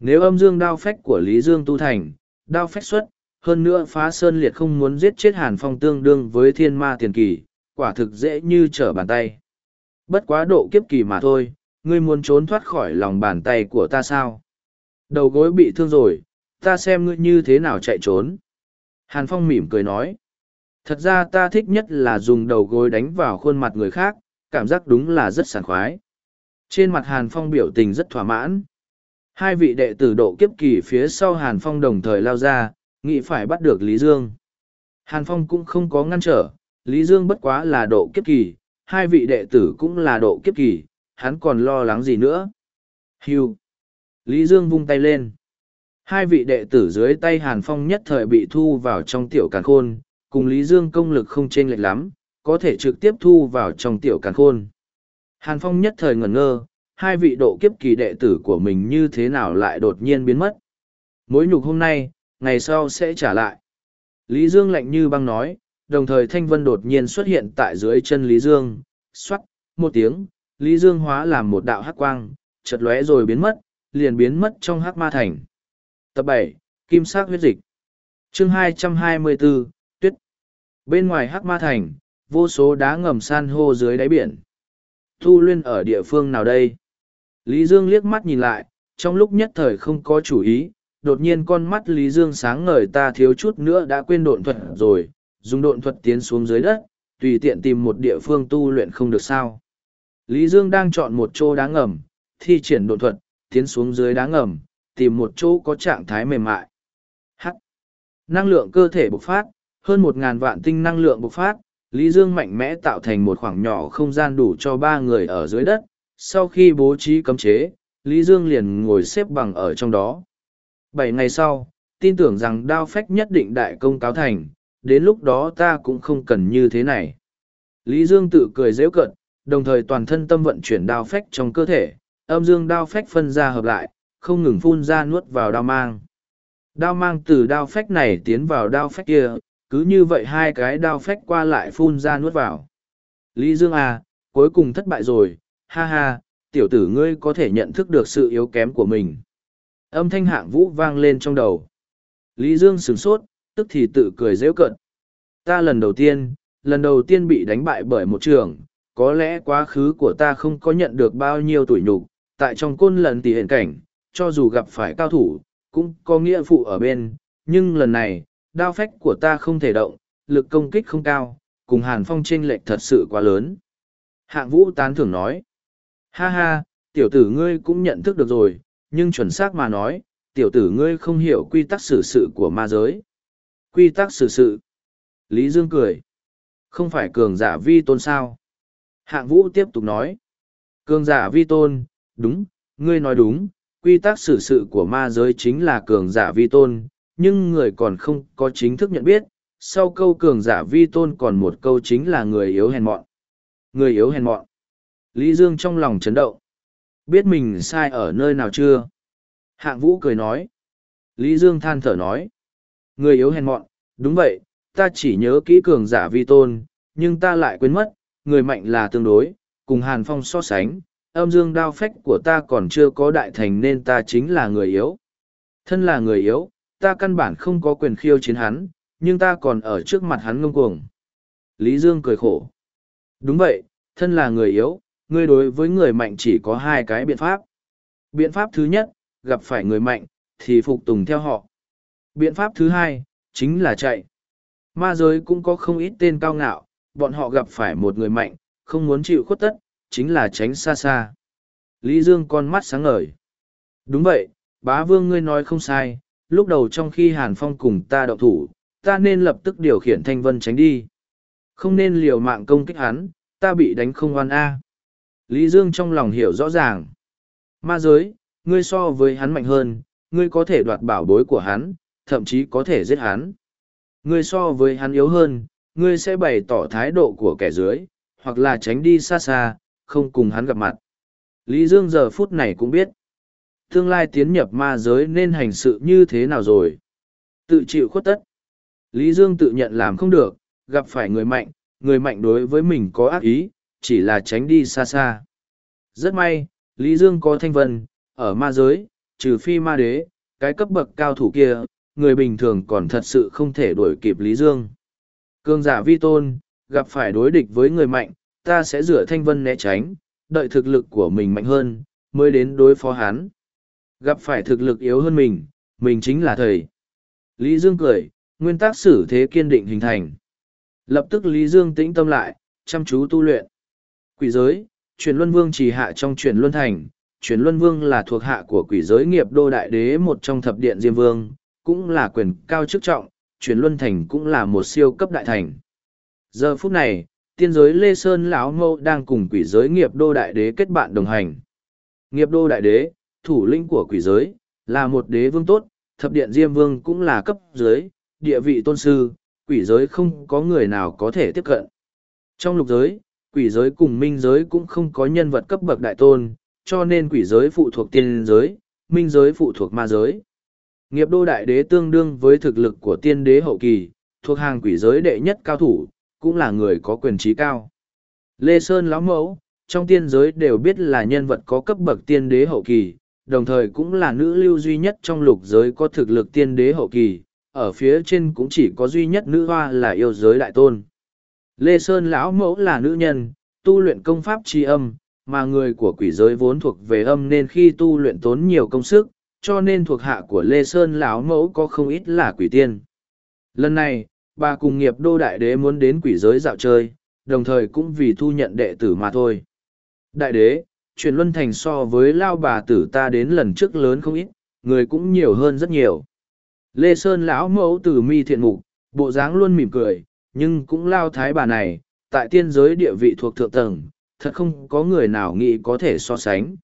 Nếu âm dương đao phách của Lý Dương tu thành, đao phách xuất, hơn nữa phá sơn liệt không muốn giết chết Hàn Phong tương đương với thiên ma tiền kỳ, quả thực dễ như trở bàn tay. Bất quá độ kiếp kỳ mà thôi, ngươi muốn trốn thoát khỏi lòng bàn tay của ta sao? Đầu gối bị thương rồi, ta xem ngươi như thế nào chạy trốn. Hàn Phong mỉm cười nói. Thật ra ta thích nhất là dùng đầu gối đánh vào khuôn mặt người khác, cảm giác đúng là rất sảng khoái. Trên mặt Hàn Phong biểu tình rất thỏa mãn. Hai vị đệ tử độ kiếp kỳ phía sau Hàn Phong đồng thời lao ra, nghĩ phải bắt được Lý Dương. Hàn Phong cũng không có ngăn trở, Lý Dương bất quá là độ kiếp kỳ, hai vị đệ tử cũng là độ kiếp kỳ, hắn còn lo lắng gì nữa. Hưu. Lý Dương vung tay lên. Hai vị đệ tử dưới tay Hàn Phong nhất thời bị thu vào trong tiểu càn khôn, cùng Lý Dương công lực không chênh lệch lắm, có thể trực tiếp thu vào trong tiểu càn khôn. Hàn Phong nhất thời ngẩn ngơ, hai vị độ kiếp kỳ đệ tử của mình như thế nào lại đột nhiên biến mất. Mối nhục hôm nay, ngày sau sẽ trả lại. Lý Dương lạnh như băng nói, đồng thời Thanh Vân đột nhiên xuất hiện tại dưới chân Lý Dương, xoát một tiếng, Lý Dương hóa làm một đạo hắc quang, chật lóe rồi biến mất, liền biến mất trong hắc ma thành. Tập bảy Kim sắc huyết dịch chương hai trăm hai mươi bốn Tuyết Bên ngoài hắc ma thành, vô số đá ngầm san hô dưới đáy biển. Thu Luyên ở địa phương nào đây? Lý Dương liếc mắt nhìn lại, trong lúc nhất thời không có chủ ý, đột nhiên con mắt Lý Dương sáng ngời ta thiếu chút nữa đã quên độn thuật rồi, dùng độn thuật tiến xuống dưới đất, tùy tiện tìm một địa phương tu luyện không được sao. Lý Dương đang chọn một chỗ đá ngầm, thi triển độn thuật, tiến xuống dưới đá ngầm, tìm một chỗ có trạng thái mềm mại. Hắc. Năng lượng cơ thể bộc phát, hơn một ngàn vạn tinh năng lượng bộc phát, Lý Dương mạnh mẽ tạo thành một khoảng nhỏ không gian đủ cho ba người ở dưới đất. Sau khi bố trí cấm chế, Lý Dương liền ngồi xếp bằng ở trong đó. Bảy ngày sau, tin tưởng rằng đao phách nhất định đại công cáo thành, đến lúc đó ta cũng không cần như thế này. Lý Dương tự cười dễ cận, đồng thời toàn thân tâm vận chuyển đao phách trong cơ thể, âm dương đao phách phân ra hợp lại, không ngừng phun ra nuốt vào đao mang. Đao mang từ đao phách này tiến vào đao phách kia, cứ như vậy hai cái đao phách qua lại phun ra nuốt vào. Lý Dương à, cuối cùng thất bại rồi, ha ha, tiểu tử ngươi có thể nhận thức được sự yếu kém của mình. Âm thanh hạng vũ vang lên trong đầu. Lý Dương sửng sốt, tức thì tự cười dễ cận. Ta lần đầu tiên, lần đầu tiên bị đánh bại bởi một trường, có lẽ quá khứ của ta không có nhận được bao nhiêu tuổi nhục, tại trong côn lần tỷ hiện cảnh, cho dù gặp phải cao thủ, cũng có nghĩa phụ ở bên, nhưng lần này, đao phách của ta không thể động, lực công kích không cao, cùng Hàn Phong chênh lệch thật sự quá lớn. Hạng vũ tán thưởng nói, ha ha, tiểu tử ngươi cũng nhận thức được rồi, nhưng chuẩn xác mà nói, tiểu tử ngươi không hiểu quy tắc xử sự của ma giới. Quy tắc xử sự. Lý Dương cười. Không phải cường giả vi tôn sao? Hạng vũ tiếp tục nói. Cường giả vi tôn, đúng, ngươi nói đúng, quy tắc xử sự của ma giới chính là cường giả vi tôn, nhưng người còn không có chính thức nhận biết. Sau câu cường giả vi tôn còn một câu chính là người yếu hèn mọn. Người yếu hèn mọn. Lý Dương trong lòng chấn động. Biết mình sai ở nơi nào chưa? Hạng vũ cười nói. Lý Dương than thở nói. Người yếu hèn mọn, đúng vậy, ta chỉ nhớ kỹ cường giả vi tôn, nhưng ta lại quên mất, người mạnh là tương đối, cùng Hàn Phong so sánh, âm dương đao phách của ta còn chưa có đại thành nên ta chính là người yếu. Thân là người yếu, ta căn bản không có quyền khiêu chiến hắn, nhưng ta còn ở trước mặt hắn ngông cuồng. Lý Dương cười khổ. Đúng vậy, thân là người yếu, ngươi đối với người mạnh chỉ có hai cái biện pháp. Biện pháp thứ nhất, gặp phải người mạnh, thì phục tùng theo họ. Biện pháp thứ hai, chính là chạy. Ma giới cũng có không ít tên cao ngạo, bọn họ gặp phải một người mạnh, không muốn chịu khuất tất, chính là tránh xa xa. Lý Dương con mắt sáng ngời. Đúng vậy, bá vương ngươi nói không sai, lúc đầu trong khi Hàn Phong cùng ta đậu thủ, ta nên lập tức điều khiển Thanh Vân tránh đi. Không nên liều mạng công kích hắn, ta bị đánh không oan A. Lý Dương trong lòng hiểu rõ ràng. Ma giới, ngươi so với hắn mạnh hơn, ngươi có thể đoạt bảo bối của hắn, thậm chí có thể giết hắn. Ngươi so với hắn yếu hơn, ngươi sẽ bày tỏ thái độ của kẻ dưới, hoặc là tránh đi xa xa, không cùng hắn gặp mặt. Lý Dương giờ phút này cũng biết, tương lai tiến nhập ma giới nên hành sự như thế nào rồi. Tự chịu khuất tất. Lý Dương tự nhận làm không được, gặp phải người mạnh, người mạnh đối với mình có ác ý, chỉ là tránh đi xa xa. Rất may, Lý Dương có thanh vân, ở ma giới, trừ phi ma đế, cái cấp bậc cao thủ kia, người bình thường còn thật sự không thể đuổi kịp Lý Dương. Cương giả vi tôn, gặp phải đối địch với người mạnh, ta sẽ rửa thanh vân né tránh, đợi thực lực của mình mạnh hơn, mới đến đối phó hắn. Gặp phải thực lực yếu hơn mình, mình chính là thầy. Lý Dương cười, nguyên tắc xử thế kiên định hình thành. Lập tức Lý Dương tĩnh tâm lại, chăm chú tu luyện. Quỷ giới, chuyển luân vương chỉ hạ trong chuyển luân thành, chuyển luân vương là thuộc hạ của quỷ giới nghiệp đô đại đế một trong thập điện diêm vương, cũng là quyền cao chức trọng, truyền luân thành cũng là một siêu cấp đại thành. Giờ phút này, tiên giới Lê Sơn lão mâu đang cùng quỷ giới nghiệp đô đại đế kết bạn đồng hành. Nghiệp đô đại đế, thủ lĩnh của quỷ giới, là một đế vương tốt, thập điện diêm vương cũng là cấp giới, địa vị tôn sư, quỷ giới không có người nào có thể tiếp cận. Trong lục giới, quỷ giới cùng minh giới cũng không có nhân vật cấp bậc đại tôn, cho nên quỷ giới phụ thuộc tiên giới, minh giới phụ thuộc ma giới. Nghiệp đô đại đế tương đương với thực lực của tiên đế hậu kỳ, thuộc hàng quỷ giới đệ nhất cao thủ, cũng là người có quyền trí cao. Lê Sơn lão mẫu, trong tiên giới đều biết là nhân vật có cấp bậc tiên đế hậu kỳ, đồng thời cũng là nữ lưu duy nhất trong lục giới có thực lực tiên đế hậu kỳ, ở phía trên cũng chỉ có duy nhất nữ hoa là yêu giới đại tôn. Lê Sơn lão mẫu là nữ nhân, tu luyện công pháp tri âm, mà người của quỷ giới vốn thuộc về âm nên khi tu luyện tốn nhiều công sức, cho nên thuộc hạ của Lê Sơn lão mẫu có không ít là quỷ tiên. Lần này, bà cùng nghiệp đô đại đế muốn đến quỷ giới dạo chơi, đồng thời cũng vì thu nhận đệ tử mà thôi. Đại đế, truyền luân thành so với lao bà tử ta đến lần trước lớn không ít, người cũng nhiều hơn rất nhiều. Lê Sơn lão mẫu từ mi thiện mục, bộ dáng luôn mỉm cười, nhưng cũng lao thái bà này, tại tiên giới địa vị thuộc thượng tầng, thật không có người nào nghĩ có thể so sánh.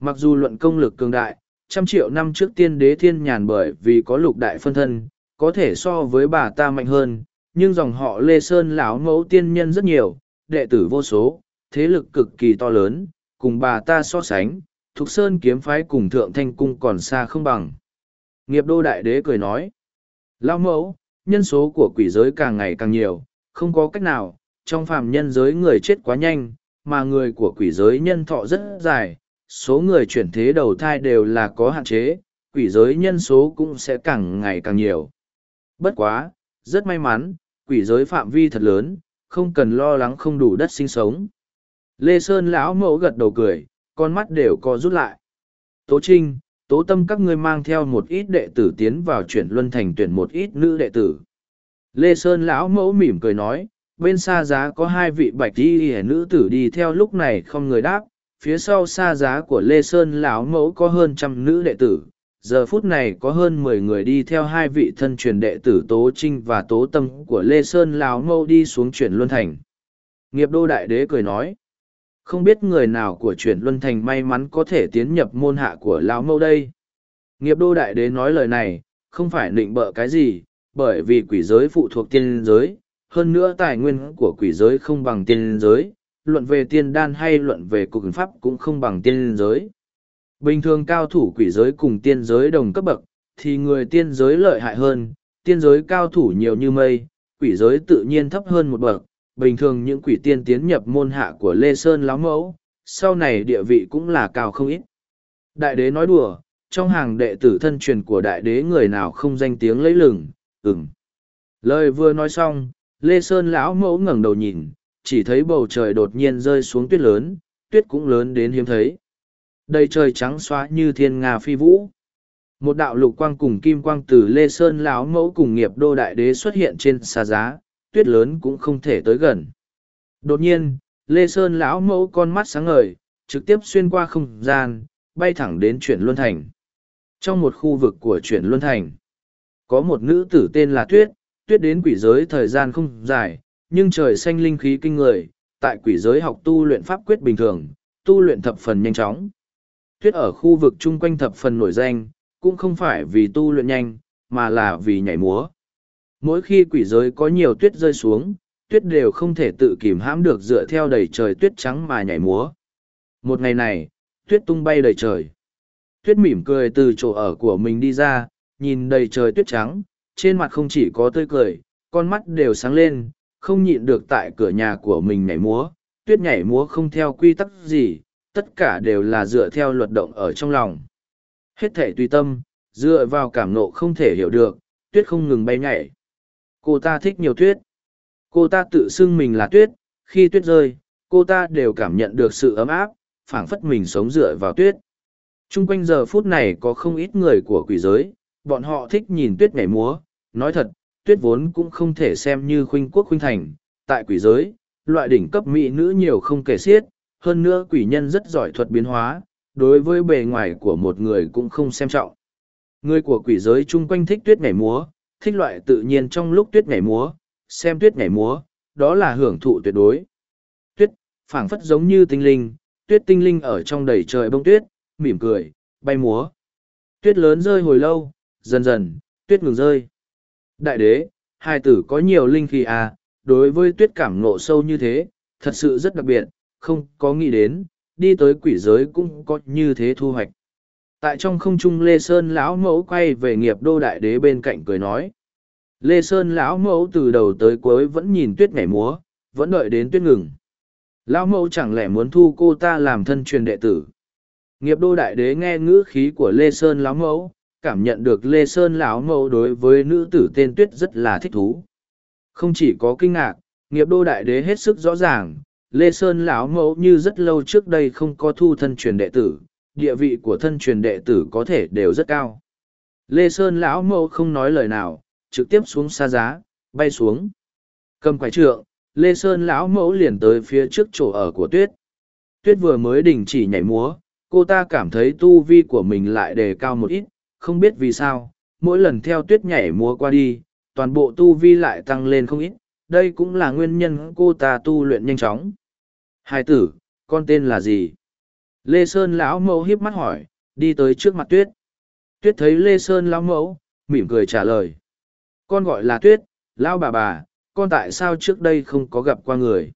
Mặc dù luận công lực cường đại, trăm triệu năm trước tiên đế thiên nhàn bởi vì có lục đại phân thân, có thể so với bà ta mạnh hơn, nhưng dòng họ Lê Sơn lão mẫu tiên nhân rất nhiều, đệ tử vô số, thế lực cực kỳ to lớn, cùng bà ta so sánh, Thục Sơn kiếm phái cùng Thượng Thanh Cung còn xa không bằng. Nghiệp đô đại đế cười nói, lão mẫu, nhân số của quỷ giới càng ngày càng nhiều, không có cách nào, trong phàm nhân giới người chết quá nhanh, mà người của quỷ giới nhân thọ rất dài, số người chuyển thế đầu thai đều là có hạn chế, quỷ giới nhân số cũng sẽ càng ngày càng nhiều. Bất quá, rất may mắn, quỷ giới phạm vi thật lớn, không cần lo lắng không đủ đất sinh sống. Lê Sơn lão mẫu gật đầu cười, con mắt đều co rút lại. Tố Trinh, tố tâm các ngươi mang theo một ít đệ tử tiến vào chuyển luân thành tuyển một ít nữ đệ tử lê sơn lão mẫu mỉm cười nói bên xa giá có hai vị bạch y nữ tử đi theo lúc này không người đáp phía sau xa giá của lê sơn lão mẫu có hơn trăm nữ đệ tử, giờ phút này có hơn mười người đi theo hai vị thân truyền đệ tử tố trinh và tố tâm của lê sơn lão mẫu đi xuống chuyển luân thành. Nghiệp đô đại đế cười nói, không biết người nào của chuyển luân thành may mắn có thể tiến nhập môn hạ của lão mẫu đây? Nghiệp đô đại đế nói lời này, không phải nịnh bợ cái gì, bởi vì quỷ giới phụ thuộc tiên giới, hơn nữa tài nguyên của quỷ giới không bằng tiên giới luận về tiên đan hay luận về cục pháp cũng không bằng tiên giới bình thường cao thủ quỷ giới cùng tiên giới đồng cấp bậc thì người tiên giới lợi hại hơn tiên giới cao thủ nhiều như mây quỷ giới tự nhiên thấp hơn một bậc bình thường những quỷ tiên tiến nhập môn hạ của Lê Sơn láo mẫu, sau này địa vị cũng là cao không ít. Đại đế nói đùa, trong hàng đệ tử thân truyền của đại đế người nào không danh tiếng lấy lừng, ừm. Lời vừa nói xong, Lê Sơn lão mẫu ngẩng đầu nhìn, chỉ thấy bầu trời đột nhiên rơi xuống tuyết lớn, tuyết cũng lớn đến hiếm thấy. Đầy trời trắng xóa như thiên nga phi vũ. Một đạo lục quang cùng kim quang từ Lê Sơn lão mẫu cùng nghiệp đô đại đế xuất hiện trên xa giá, tuyết lớn cũng không thể tới gần. Đột nhiên, Lê Sơn lão mẫu con mắt sáng ngời, trực tiếp xuyên qua không gian, bay thẳng đến chuyển Luân Thành. Trong một khu vực của chuyển Luân Thành, có một nữ tử tên là Tuyết, Tuyết đến quỷ giới thời gian không dài, nhưng trời xanh linh khí kinh người, tại quỷ giới học tu luyện pháp quyết bình thường, tu luyện thập phần nhanh chóng. Tuyết ở khu vực chung quanh thập phần nổi danh, cũng không phải vì tu luyện nhanh, mà là vì nhảy múa. Mỗi khi quỷ giới có nhiều tuyết rơi xuống tuyết đều không thể tự kìm hãm được dựa theo đầy trời tuyết trắng mà nhảy múa. Một ngày này tuyết tung bay đầy trời. Tuyết mỉm cười từ chỗ ở của mình đi ra nhìn đầy trời tuyết trắng trên mặt không chỉ có tươi cười con mắt đều sáng lên không nhịn được tại cửa nhà của mình nhảy múa, tuyết nhảy múa không theo quy tắc gì, tất cả đều là dựa theo luật động ở trong lòng. Hết thể tùy tâm, dựa vào cảm nộ không thể hiểu được, tuyết không ngừng bay nhảy. Cô ta thích nhiều tuyết. Cô ta tự xưng mình là tuyết, khi tuyết rơi, cô ta đều cảm nhận được sự ấm áp, phảng phất mình sống dựa vào tuyết. T r u n g quanh giờ phút này có không ít người của quỷ giới, bọn họ thích nhìn tuyết nhảy múa, nói thật tuyết vốn cũng không thể xem như khuynh quốc khuynh thành tại quỷ giới loại đỉnh cấp mỹ nữ nhiều không kể xiết hơn nữa quỷ nhân rất giỏi thuật biến hóa đối với bề ngoài của một người cũng không xem trọng người của quỷ giới chung quanh thích tuyết nhảy múa thích loại tự nhiên trong lúc tuyết nhảy múa, xem tuyết nhảy múa, đó là hưởng thụ tuyệt đối. Tuyết, phảng phất giống như tinh linh, tuyết tinh linh ở trong đầy trời bông tuyết, mỉm cười, bay múa. Tuyết lớn rơi hồi lâu, dần dần, tuyết ngừng rơi. Đại đế, hai tử có nhiều linh khí à, đối với tuyết cảm ngộ sâu như thế, thật sự rất đặc biệt, không có nghĩ đến, đi tới quỷ giới cũng có như thế thu hoạch. Tại trong không trung lê sơn lão mẫu quay về nghiệp đô đại đế bên cạnh cười nói. Lê sơn lão mẫu từ đầu tới cuối vẫn nhìn tuyết nhảy múa vẫn đợi đến tuyết ngừng. Lão mẫu chẳng lẽ muốn thu cô ta làm thân truyền đệ tử? Nghiệp đô đại đế nghe ngữ khí của lê sơn lão mẫu cảm nhận được lê sơn lão mẫu đối với nữ tử tên tuyết rất là thích thú không chỉ có kinh ngạc nghiệp đô đại đế hết sức rõ ràng lê sơn lão mẫu như rất lâu trước đây không có thu thân truyền đệ tử địa vị của thân truyền đệ tử có thể đều rất cao. Lê Sơn lão mẫu không nói lời nào, trực tiếp xuống xa giá, bay xuống. Cầm quái trượng, Lê Sơn lão mẫu liền tới phía trước chỗ ở của Tuyết. Tuyết vừa mới đình chỉ nhảy múa, cô ta cảm thấy tu vi của mình lại đề cao một ít, không biết vì sao, mỗi lần theo Tuyết nhảy múa qua đi, toàn bộ tu vi lại tăng lên không ít, đây cũng là nguyên nhân cô ta tu luyện nhanh chóng. Hai tử, con tên là gì? lê sơn lão mẫu hiếp mắt hỏi đi tới trước mặt tuyết tuyết thấy lê sơn lão mẫu mỉm cười trả lời con gọi là tuyết lão bà bà con tại sao trước đây không có gặp qua người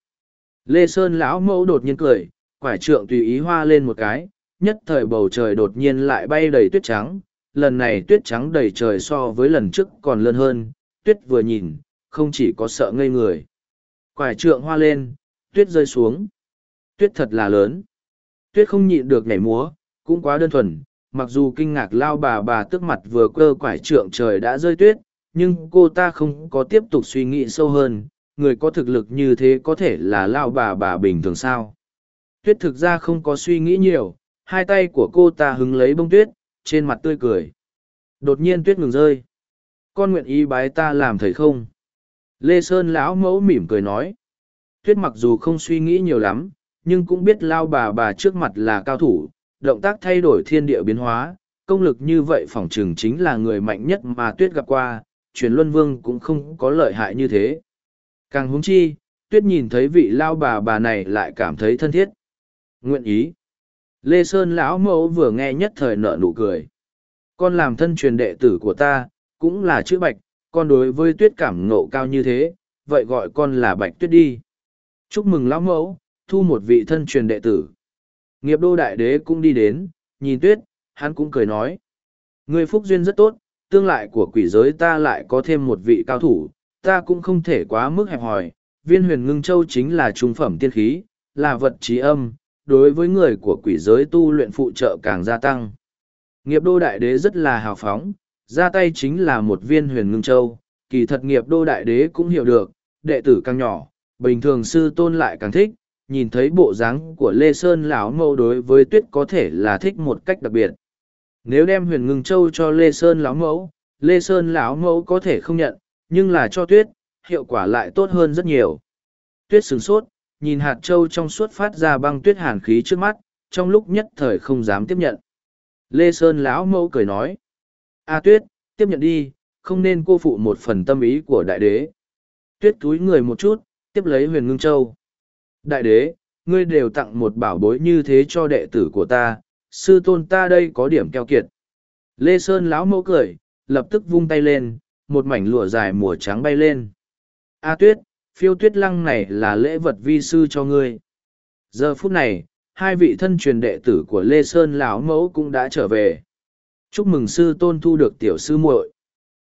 lê sơn lão mẫu đột nhiên cười quải trượng tùy ý hoa lên một cái nhất thời bầu trời đột nhiên lại bay đầy tuyết trắng lần này tuyết trắng đầy trời so với lần trước còn lớn hơn tuyết vừa nhìn không chỉ có sợ ngây người. Quải trượng hoa lên tuyết rơi xuống. Tuyết thật là lớn. Tuyết không nhịn được nhảy múa, cũng quá đơn thuần, mặc dù kinh ngạc lao bà bà tức mặt vừa cơ quải trượng trời đã rơi tuyết, nhưng cô ta không có tiếp tục suy nghĩ sâu hơn, người có thực lực như thế có thể là lao bà bà bình thường sao. Tuyết thực ra không có suy nghĩ nhiều, hai tay của cô ta hứng lấy bông tuyết, trên mặt tươi cười. Đột nhiên tuyết ngừng rơi. Con nguyện ý bái ta làm thầy không? Lê Sơn lão mẫu mỉm cười nói. Tuyết mặc dù không suy nghĩ nhiều lắm, nhưng cũng biết lao bà bà trước mặt là cao thủ, động tác thay đổi thiên địa biến hóa, công lực như vậy phỏng chừng chính là người mạnh nhất mà tuyết gặp qua, truyền luân vương cũng không có lợi hại như thế. Càng húng chi, tuyết nhìn thấy vị lao bà bà này lại cảm thấy thân thiết. Nguyện ý. Lê Sơn lão mẫu vừa nghe nhất thời nợ nụ cười. Con làm thân truyền đệ tử của ta, cũng là chữ bạch, con đối với tuyết cảm ngộ cao như thế, vậy gọi con là bạch tuyết đi. Chúc mừng lão mẫu, thu một vị thân truyền đệ tử. Nghiệp đô đại đế cũng đi đến, nhìn tuyết, hắn cũng cười nói. Người phúc duyên rất tốt, tương lại của quỷ giới ta lại có thêm một vị cao thủ, ta cũng không thể quá mức hẹp hòi. Viên huyền ngưng châu chính là trung phẩm tiên khí, là vật trí âm, đối với người của quỷ giới tu luyện phụ trợ càng gia tăng. Nghiệp đô đại đế rất là hào phóng, ra tay chính là một viên huyền ngưng châu, kỳ thật nghiệp đô đại đế cũng hiểu được, đệ tử càng nhỏ, bình thường sư tôn lại càng thích, nhìn thấy bộ dáng của Lê Sơn lão mẫu đối với tuyết có thể là thích một cách đặc biệt. Nếu đem huyền ngưng châu cho Lê Sơn lão mẫu, Lê Sơn lão mẫu có thể không nhận, nhưng là cho tuyết, hiệu quả lại tốt hơn rất nhiều. Tuyết sửng sốt, nhìn hạt châu trong suốt phát ra băng tuyết hàn khí trước mắt, trong lúc nhất thời không dám tiếp nhận. Lê Sơn lão mẫu cười nói, A tuyết, tiếp nhận đi, không nên cô phụ một phần tâm ý của đại đế. Tuyết túi người một chút, tiếp lấy huyền ngưng châu. Đại đế, ngươi đều tặng một bảo bối như thế cho đệ tử của ta, sư tôn ta đây có điểm keo kiệt. Lê Sơn lão mẫu cười, lập tức vung tay lên, một mảnh lụa dài mùa trắng bay lên. A tuyết, phiêu tuyết lăng này là lễ vật vi sư cho ngươi. Giờ phút này, hai vị thân truyền đệ tử của Lê Sơn lão mẫu cũng đã trở về. Chúc mừng sư tôn thu được tiểu sư muội.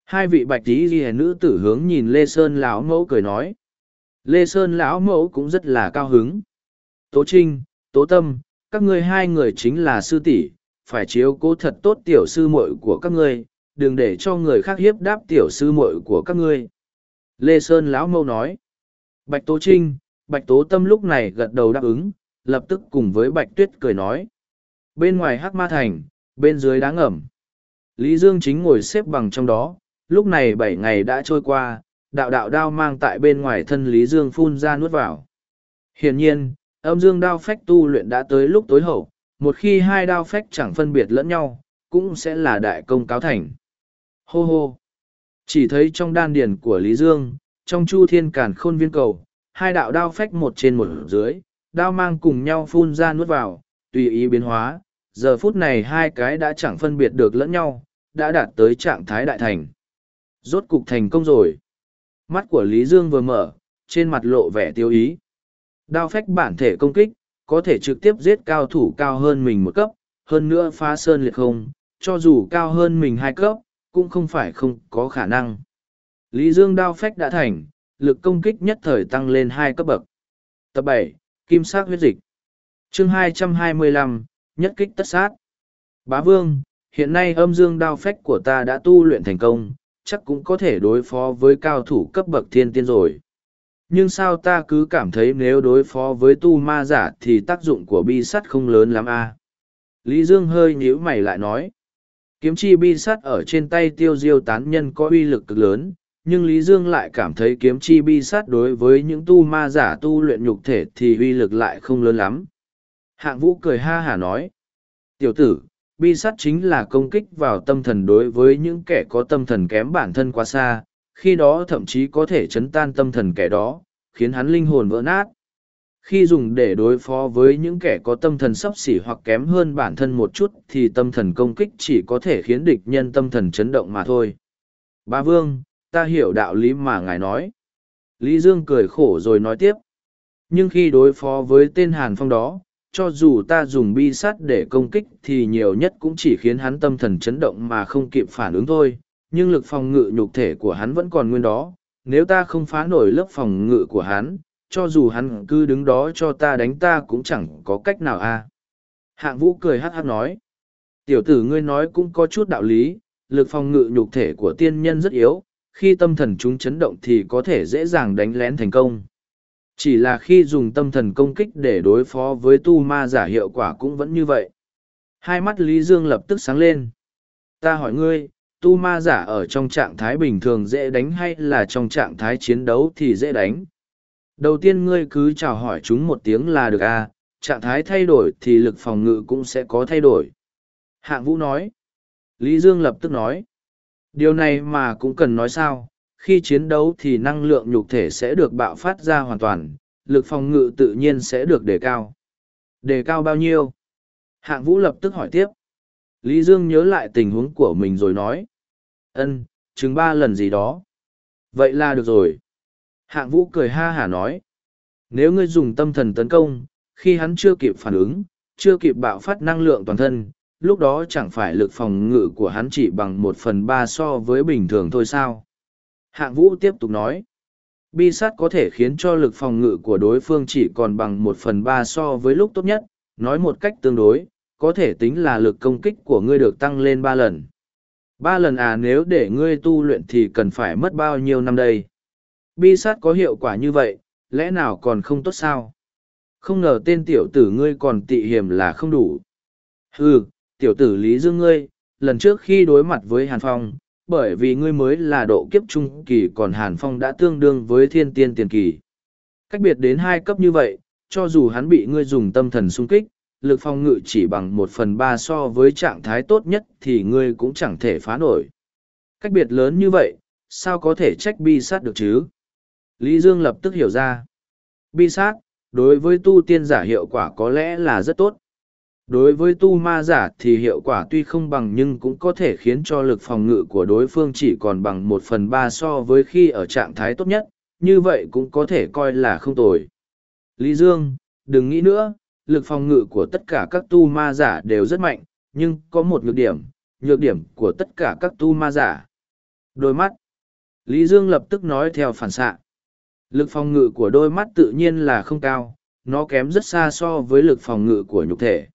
Hai vị bạch tí ghi nữ tử hướng nhìn Lê Sơn lão mẫu cười nói. Lê Sơn lão mẫu cũng rất là cao hứng. Tố Trinh, Tố Tâm, các ngươi hai người chính là sư tỷ, phải chiếu cố thật tốt tiểu sư muội của các ngươi, đừng để cho người khác hiếp đáp tiểu sư muội của các ngươi. Lê Sơn lão mẫu nói. Bạch Tố Trinh, Bạch Tố Tâm lúc này gật đầu đáp ứng, lập tức cùng với Bạch Tuyết cười nói. Bên ngoài Hắc Ma Thành, bên dưới đá ngầm. Lý Dương chính ngồi xếp bằng trong đó, lúc này bảy ngày đã trôi qua, đạo đạo đao mang tại bên ngoài thân Lý Dương phun ra nuốt vào. Hiển nhiên, âm dương đao phách tu luyện đã tới lúc tối hậu, một khi hai đao phách chẳng phân biệt lẫn nhau, cũng sẽ là đại công cáo thành. Hô hô! Chỉ thấy trong đan điển của Lý Dương, trong chu thiên càn khôn viên cầu, hai đạo đao phách một trên một dưới, đao mang cùng nhau phun ra nuốt vào, tùy ý biến hóa, giờ phút này hai cái đã chẳng phân biệt được lẫn nhau, đã đạt tới trạng thái đại thành. Rốt cục thành công rồi. Mắt của Lý Dương vừa mở, trên mặt lộ vẻ tiêu ý. Đao phách bản thể công kích, có thể trực tiếp giết cao thủ cao hơn mình một cấp, hơn nữa phá sơn liệt không, cho dù cao hơn mình hai cấp, cũng không phải không có khả năng. Lý Dương đao phách đã thành, lực công kích nhất thời tăng lên hai cấp bậc. Tập bảy Kim sát huyết dịch chương hai trăm hai mươi lăm nhất kích tất sát. Bá Vương, hiện nay âm dương đao phách của ta đã tu luyện thành công, chắc cũng có thể đối phó với cao thủ cấp bậc thiên tiên rồi. Nhưng sao ta cứ cảm thấy nếu đối phó với tu ma giả thì tác dụng của bi sắt không lớn lắm a Lý Dương hơi nhíu mày lại nói. Kiếm chi bi sắt ở trên tay tiêu diêu tán nhân có uy lực cực lớn, nhưng Lý Dương lại cảm thấy kiếm chi bi sát đối với những tu ma giả tu luyện nhục thể thì uy lực lại không lớn lắm. Hạng vũ cười ha hả nói. Tiểu tử, bi sát chính là công kích vào tâm thần đối với những kẻ có tâm thần kém bản thân quá xa, khi đó thậm chí có thể chấn tan tâm thần kẻ đó, khiến hắn linh hồn vỡ nát. Khi dùng để đối phó với những kẻ có tâm thần sấp xỉ hoặc kém hơn bản thân một chút thì tâm thần công kích chỉ có thể khiến địch nhân tâm thần chấn động mà thôi. Ba Vương, ta hiểu đạo lý mà ngài nói. Lý Dương cười khổ rồi nói tiếp. Nhưng khi đối phó với tên Hàn Phong đó, cho dù ta dùng bi sắt để công kích thì nhiều nhất cũng chỉ khiến hắn tâm thần chấn động mà không kịp phản ứng thôi nhưng lực phòng ngự nhục thể của hắn vẫn còn nguyên đó nếu ta không phá nổi lớp phòng ngự của hắn cho dù hắn cứ đứng đó cho ta đánh ta cũng chẳng có cách nào a hạng vũ cười hát hát nói tiểu tử ngươi nói cũng có chút đạo lý lực phòng ngự nhục thể của tiên nhân rất yếu khi tâm thần chúng chấn động thì có thể dễ dàng đánh lén thành công chỉ là khi dùng tâm thần công kích để đối phó với tu ma giả hiệu quả cũng vẫn như vậy. Hai mắt Lý Dương lập tức sáng lên. Ta hỏi ngươi, tu ma giả ở trong trạng thái bình thường dễ đánh hay là trong trạng thái chiến đấu thì dễ đánh? Đầu tiên ngươi cứ chào hỏi chúng một tiếng là được à, trạng thái thay đổi thì lực phòng ngự cũng sẽ có thay đổi. Hạng Vũ nói. Lý Dương lập tức nói. Điều này mà cũng cần nói sao, khi chiến đấu thì năng lượng nhục thể sẽ được bạo phát ra hoàn toàn, lực phòng ngự tự nhiên sẽ được đề cao. Đề cao bao nhiêu? Hạng Vũ lập tức hỏi tiếp. Lý Dương nhớ lại tình huống của mình rồi nói. ân chừng ba lần gì đó. Vậy là được rồi. Hạng Vũ cười ha hả nói. Nếu ngươi dùng tâm thần tấn công, khi hắn chưa kịp phản ứng, chưa kịp bạo phát năng lượng toàn thân, lúc đó chẳng phải lực phòng ngự của hắn chỉ bằng một phần ba so với bình thường thôi sao. Hạng Vũ tiếp tục nói. Bi sát có thể khiến cho lực phòng ngự của đối phương chỉ còn bằng một phần ba so với lúc tốt nhất, nói một cách tương đối, có thể tính là lực công kích của ngươi được tăng lên ba lần. Ba lần à nếu để ngươi tu luyện thì cần phải mất bao nhiêu năm đây. Bi sát có hiệu quả như vậy, lẽ nào còn không tốt sao? Không ngờ tên tiểu tử ngươi còn tị hiểm là không đủ. Ừ, tiểu tử Lý Dương ngươi, lần trước khi đối mặt với Hàn Phong, bởi vì ngươi mới là độ kiếp trung kỳ còn Hàn Phong đã tương đương với thiên tiên tiền kỳ. Cách biệt đến hai cấp như vậy, cho dù hắn bị ngươi dùng tâm thần xung kích, lực phong ngự chỉ bằng một phần ba so với trạng thái tốt nhất thì ngươi cũng chẳng thể phá nổi. Cách biệt lớn như vậy, sao có thể trách bi sát được chứ? Lý Dương lập tức hiểu ra. Bi sát, đối với tu tiên giả hiệu quả có lẽ là rất tốt. Đối với tu ma giả thì hiệu quả tuy không bằng nhưng cũng có thể khiến cho lực phòng ngự của đối phương chỉ còn bằng một phần ba so với khi ở trạng thái tốt nhất, như vậy cũng có thể coi là không tồi. Lý Dương, đừng nghĩ nữa, lực phòng ngự của tất cả các tu ma giả đều rất mạnh, nhưng có một nhược điểm, nhược điểm của tất cả các tu ma giả. Đôi mắt. Lý Dương lập tức nói theo phản xạ. Lực phòng ngự của đôi mắt tự nhiên là không cao, nó kém rất xa so với lực phòng ngự của nhục thể.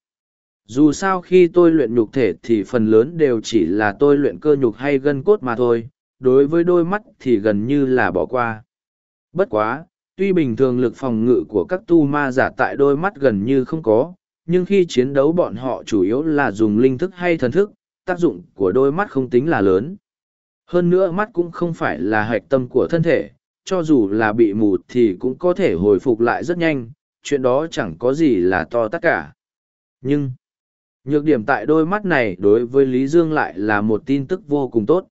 Dù sao khi tôi luyện nhục thể thì phần lớn đều chỉ là tôi luyện cơ nhục hay gân cốt mà thôi, đối với đôi mắt thì gần như là bỏ qua. Bất quá, tuy bình thường lực phòng ngự của các tu ma giả tại đôi mắt gần như không có, nhưng khi chiến đấu bọn họ chủ yếu là dùng linh thức hay thần thức, tác dụng của đôi mắt không tính là lớn. Hơn nữa mắt cũng không phải là hạch tâm của thân thể, cho dù là bị mù thì cũng có thể hồi phục lại rất nhanh, chuyện đó chẳng có gì là to tất cả. Nhưng, nhược điểm tại đôi mắt này đối với Lý Dương lại là một tin tức vô cùng tốt.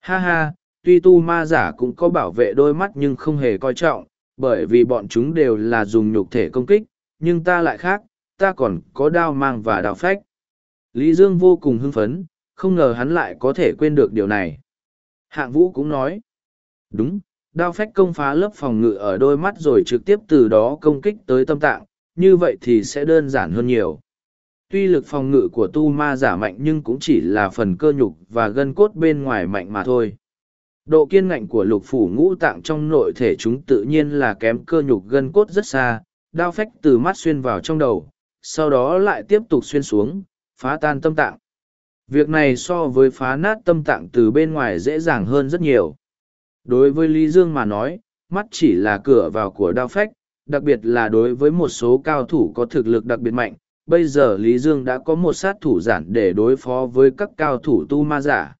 Ha ha, tuy tu ma giả cũng có bảo vệ đôi mắt nhưng không hề coi trọng, bởi vì bọn chúng đều là dùng nhục thể công kích, nhưng ta lại khác, ta còn có đao mang và đao phách. Lý Dương vô cùng hưng phấn, không ngờ hắn lại có thể quên được điều này. Hạng vũ cũng nói, đúng, đao phách công phá lớp phòng ngự ở đôi mắt rồi trực tiếp từ đó công kích tới tâm tạng, như vậy thì sẽ đơn giản hơn nhiều. Tuy lực phòng ngự của tu ma giả mạnh nhưng cũng chỉ là phần cơ nhục và gân cốt bên ngoài mạnh mà thôi. Độ kiên ngạnh của lục phủ ngũ tạng trong nội thể chúng tự nhiên là kém cơ nhục gân cốt rất xa, đao phách từ mắt xuyên vào trong đầu, sau đó lại tiếp tục xuyên xuống, phá tan tâm tạng. Việc này so với phá nát tâm tạng từ bên ngoài dễ dàng hơn rất nhiều. Đối với Lý Dương mà nói, mắt chỉ là cửa vào của đao phách, đặc biệt là đối với một số cao thủ có thực lực đặc biệt mạnh. Bây giờ Lý Dương đã có một sát thủ giản để đối phó với các cao thủ tu ma giả.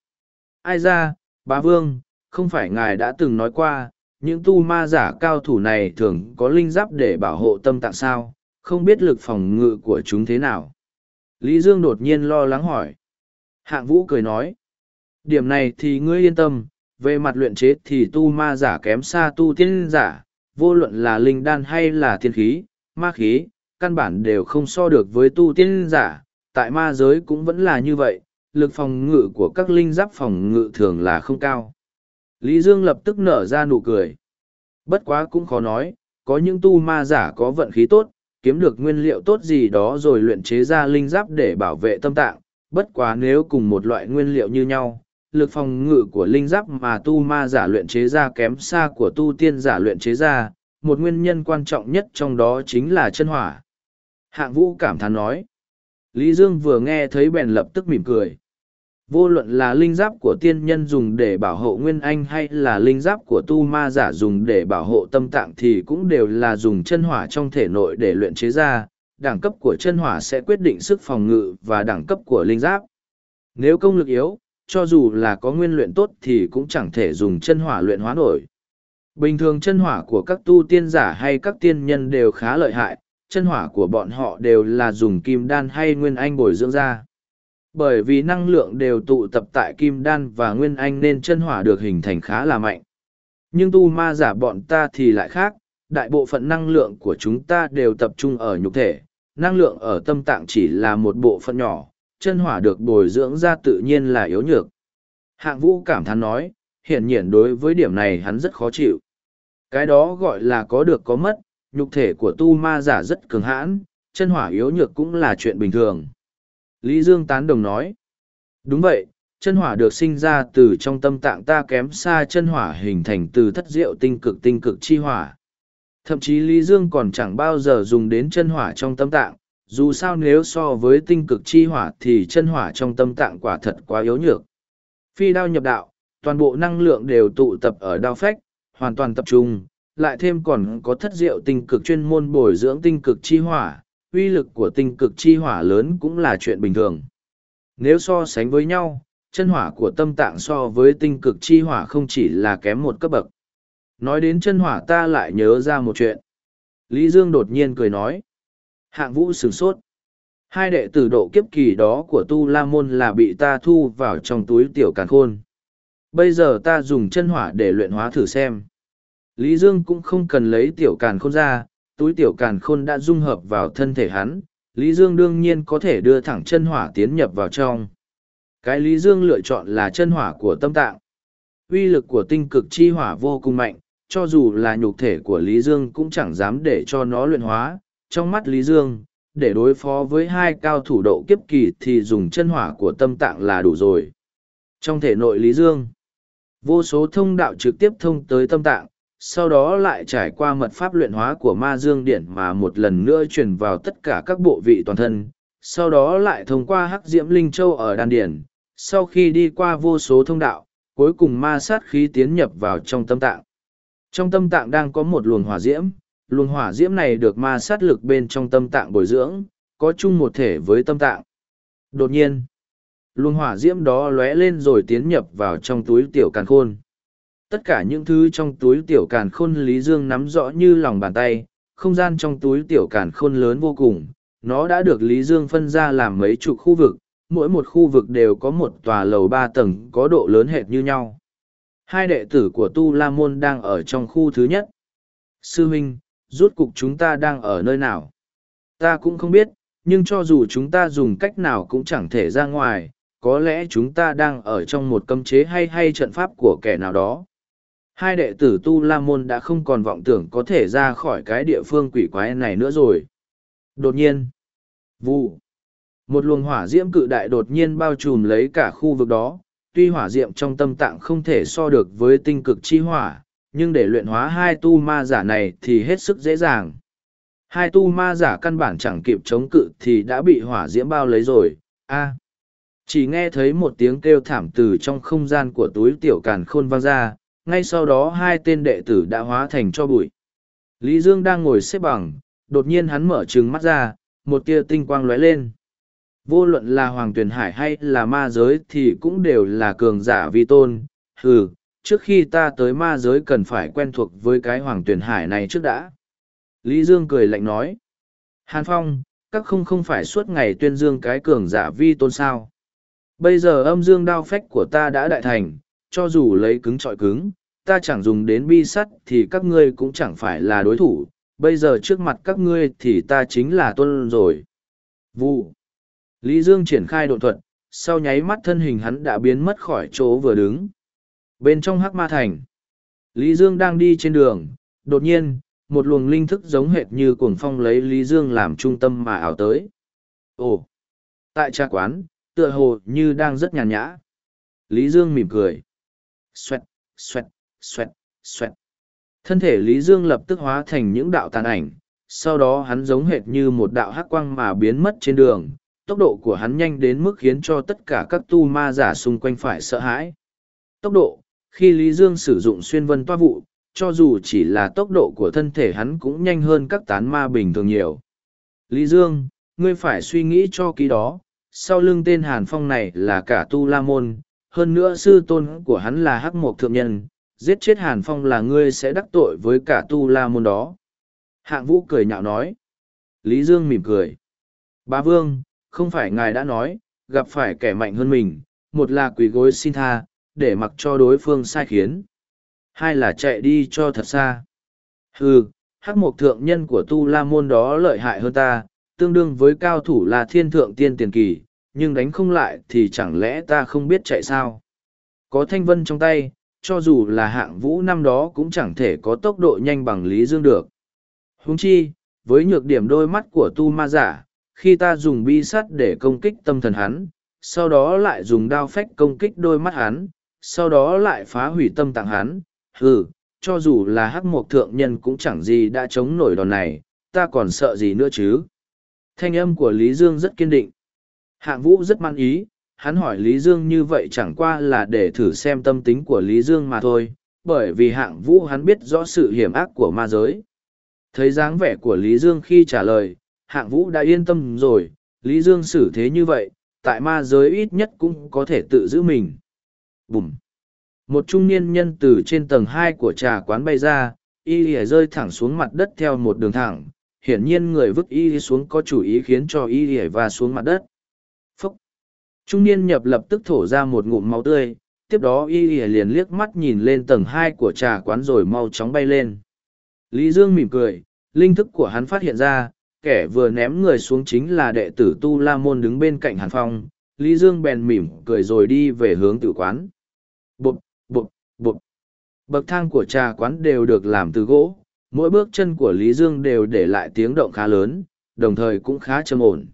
Ai ra, bá vương, không phải ngài đã từng nói qua, những tu ma giả cao thủ này thường có linh giáp để bảo hộ tâm tạng sao, không biết lực phòng ngự của chúng thế nào. Lý Dương đột nhiên lo lắng hỏi. Hạng vũ cười nói. Điểm này thì ngươi yên tâm, về mặt luyện chế thì tu ma giả kém xa tu tiên giả, vô luận là linh đan hay là thiên khí, ma khí, căn bản đều không so được với tu tiên giả, tại ma giới cũng vẫn là như vậy, lực phòng ngự của các linh giáp phòng ngự thường là không cao. Lý Dương lập tức nở ra nụ cười. Bất quá cũng khó nói, có những tu ma giả có vận khí tốt, kiếm được nguyên liệu tốt gì đó rồi luyện chế ra linh giáp để bảo vệ tâm tạng. Bất quá nếu cùng một loại nguyên liệu như nhau, lực phòng ngự của linh giáp mà tu ma giả luyện chế ra kém xa của tu tiên giả luyện chế ra, một nguyên nhân quan trọng nhất trong đó chính là chân hỏa. Hạng vũ cảm thán nói. Lý Dương vừa nghe thấy bèn lập tức mỉm cười. Vô luận là linh giáp của tiên nhân dùng để bảo hộ nguyên anh hay là linh giáp của tu ma giả dùng để bảo hộ tâm tạng thì cũng đều là dùng chân hỏa trong thể nội để luyện chế ra, đẳng cấp của chân hỏa sẽ quyết định sức phòng ngự và đẳng cấp của linh giáp. Nếu công lực yếu, cho dù là có nguyên luyện tốt thì cũng chẳng thể dùng chân hỏa luyện hóa nổi. Bình thường chân hỏa của các tu tiên giả hay các tiên nhân đều khá lợi hại, chân hỏa của bọn họ đều là dùng kim đan hay nguyên anh bồi dưỡng ra. Bởi vì năng lượng đều tụ tập tại kim đan và nguyên anh nên chân hỏa được hình thành khá là mạnh. Nhưng tu ma giả bọn ta thì lại khác, đại bộ phận năng lượng của chúng ta đều tập trung ở nhục thể, năng lượng ở tâm tạng chỉ là một bộ phận nhỏ, chân hỏa được bồi dưỡng ra tự nhiên là yếu nhược. Hạng vũ cảm thán nói, hiển nhiên đối với điểm này hắn rất khó chịu. Cái đó gọi là có được có mất, nhục thể của tu ma giả rất cường hãn, chân hỏa yếu nhược cũng là chuyện bình thường. Lý Dương tán đồng nói, đúng vậy, chân hỏa được sinh ra từ trong tâm tạng ta kém xa chân hỏa hình thành từ thất diệu tinh cực tinh cực chi hỏa. Thậm chí Lý Dương còn chẳng bao giờ dùng đến chân hỏa trong tâm tạng, dù sao nếu so với tinh cực chi hỏa thì chân hỏa trong tâm tạng quả thật quá yếu nhược. Phi đao nhập đạo, toàn bộ năng lượng đều tụ tập ở đao phách, hoàn toàn tập trung, lại thêm còn có thất diệu tinh cực chuyên môn bồi dưỡng tinh cực chi hỏa, uy lực của tinh cực chi hỏa lớn cũng là chuyện bình thường. Nếu so sánh với nhau, chân hỏa của tâm tạng so với tinh cực chi hỏa không chỉ là kém một cấp bậc. Nói đến chân hỏa ta lại nhớ ra một chuyện. Lý Dương đột nhiên cười nói. Hạng vũ sửng sốt. Hai đệ tử độ kiếp kỳ đó của Tu La Môn là bị ta thu vào trong túi tiểu càn khôn. Bây giờ ta dùng chân hỏa để luyện hóa thử xem. Lý Dương cũng không cần lấy tiểu càn khôn ra, túi tiểu càn khôn đã dung hợp vào thân thể hắn. Lý Dương đương nhiên có thể đưa thẳng chân hỏa tiến nhập vào trong. Cái Lý Dương lựa chọn là chân hỏa của tâm tạng. Uy lực của tinh cực chi hỏa vô cùng mạnh, cho dù là nhục thể của Lý Dương cũng chẳng dám để cho nó luyện hóa. Trong mắt Lý Dương, để đối phó với hai cao thủ độ kiếp kỳ thì dùng chân hỏa của tâm tạng là đủ rồi. Trong thể nội Lý Dương, vô số thông đạo trực tiếp thông tới tâm tạng, sau đó lại trải qua mật pháp luyện hóa của ma dương điển mà một lần nữa truyền vào tất cả các bộ vị toàn thân, sau đó lại thông qua hắc diễm linh châu ở đan điển, sau khi đi qua vô số thông đạo, cuối cùng ma sát khí tiến nhập vào trong tâm tạng. Trong tâm tạng đang có một luồng hỏa diễm, luồng hỏa diễm này được ma sát lực bên trong tâm tạng bồi dưỡng, có chung một thể với tâm tạng. Đột nhiên, luồng hỏa diễm đó lóe lên rồi tiến nhập vào trong túi tiểu càn khôn. Tất cả những thứ trong túi tiểu càn khôn Lý Dương nắm rõ như lòng bàn tay, không gian trong túi tiểu càn khôn lớn vô cùng. Nó đã được Lý Dương phân ra làm mấy chục khu vực, mỗi một khu vực đều có một tòa lầu ba tầng có độ lớn hệt như nhau. Hai đệ tử của Tu La Môn đang ở trong khu thứ nhất. Sư huynh, rút cục chúng ta đang ở nơi nào? Ta cũng không biết, nhưng cho dù chúng ta dùng cách nào cũng chẳng thể ra ngoài, có lẽ chúng ta đang ở trong một cấm chế hay hay trận pháp của kẻ nào đó. Hai đệ tử Tu La Môn đã không còn vọng tưởng có thể ra khỏi cái địa phương quỷ quái này nữa rồi. Đột nhiên, vụ, một luồng hỏa diễm cự đại đột nhiên bao trùm lấy cả khu vực đó, tuy hỏa diệm trong tâm tạng không thể so được với tinh cực chi hỏa, nhưng để luyện hóa hai tu ma giả này thì hết sức dễ dàng. Hai tu ma giả căn bản chẳng kịp chống cự thì đã bị hỏa diễm bao lấy rồi. A. Chỉ nghe thấy một tiếng kêu thảm từ trong không gian của túi tiểu càn khôn vang ra, ngay sau đó hai tên đệ tử đã hóa thành cho bụi. Lý Dương đang ngồi xếp bằng, đột nhiên hắn mở trừng mắt ra, một tia tinh quang lóe lên. Vô luận là Hoàng Tuyền Hải hay là ma giới thì cũng đều là cường giả vi tôn, hừ, trước khi ta tới ma giới cần phải quen thuộc với cái Hoàng Tuyền Hải này trước đã. Lý Dương cười lạnh nói. Hàn Phong, các không không phải suốt ngày tuyên dương cái cường giả vi tôn sao. Bây giờ âm dương đao phách của ta đã đại thành, cho dù lấy cứng trọi cứng, ta chẳng dùng đến bi sắt thì các ngươi cũng chẳng phải là đối thủ, bây giờ trước mặt các ngươi thì ta chính là tôn rồi. Vụ. Lý Dương triển khai độ thuật, sau nháy mắt thân hình hắn đã biến mất khỏi chỗ vừa đứng. Bên trong hắc ma thành, Lý Dương đang đi trên đường, đột nhiên, một luồng linh thức giống hệt như cuồng phong lấy Lý Dương làm trung tâm mà ảo tới. Ồ! Tại trà quán, tựa hồ như đang rất nhàn nhã. Lý Dương mỉm cười. Xoẹt, xoẹt, xoẹt, xoẹt. Thân thể Lý Dương lập tức hóa thành những đạo tàn ảnh, sau đó hắn giống hệt như một đạo hắc quang mà biến mất trên đường. Tốc độ của hắn nhanh đến mức khiến cho tất cả các tu ma giả xung quanh phải sợ hãi. Tốc độ, khi Lý Dương sử dụng xuyên vân toa vụ, cho dù chỉ là tốc độ của thân thể hắn cũng nhanh hơn các tán ma bình thường nhiều. Lý Dương, ngươi phải suy nghĩ cho kỹ đó, sau lưng tên Hàn Phong này là cả Tu La Môn, hơn nữa sư tôn của hắn là Hắc Mộc Thượng Nhân, giết chết Hàn Phong là ngươi sẽ đắc tội với cả Tu La Môn đó. Hạng Vũ cười nhạo nói. Lý Dương mỉm cười. Bá Vương, không phải ngài đã nói, gặp phải kẻ mạnh hơn mình, một là quỳ gối xin tha, để mặc cho đối phương sai khiến. Hai là chạy đi cho thật xa. Hừ, hắc mục thượng nhân của tu la môn đó lợi hại hơn ta, tương đương với cao thủ là thiên thượng tiên tiền kỳ, nhưng đánh không lại thì chẳng lẽ ta không biết chạy sao? Có thanh vân trong tay, cho dù là hạng vũ năm đó cũng chẳng thể có tốc độ nhanh bằng Lý Dương được. Húng chi, với nhược điểm đôi mắt của tu ma giả, khi ta dùng bi sắt để công kích tâm thần hắn, sau đó lại dùng đao phách công kích đôi mắt hắn, sau đó lại phá hủy tâm tạng hắn, hừ, cho dù là hắc mộc thượng nhân cũng chẳng gì đã chống nổi đòn này, ta còn sợ gì nữa chứ. Thanh âm của Lý Dương rất kiên định. Hạng vũ rất mang ý, hắn hỏi Lý Dương như vậy chẳng qua là để thử xem tâm tính của Lý Dương mà thôi, bởi vì hạng vũ hắn biết rõ sự hiểm ác của ma giới. Thấy dáng vẻ của Lý Dương khi trả lời, hạng vũ đã yên tâm rồi, Lý Dương xử thế như vậy, tại ma giới ít nhất cũng có thể tự giữ mình. Bùm! Một trung niên nhân từ trên tầng hai của trà quán bay ra, y lìa rơi thẳng xuống mặt đất theo một đường thẳng, hiển nhiên người vứt y xuống có chủ ý khiến cho y lìa va xuống mặt đất. Trung niên nhập lập tức thổ ra một ngụm máu tươi, tiếp đó y Y liền liếc mắt nhìn lên tầng hai của trà quán rồi mau chóng bay lên. Lý Dương mỉm cười, linh thức của hắn phát hiện ra, kẻ vừa ném người xuống chính là đệ tử Tu La Môn đứng bên cạnh Hàn Phong. Lý Dương bèn mỉm cười rồi đi về hướng tử quán. Bụp, bụp, bụp. Bậc thang của trà quán đều được làm từ gỗ, mỗi bước chân của Lý Dương đều để lại tiếng động khá lớn, đồng thời cũng khá trầm ổn.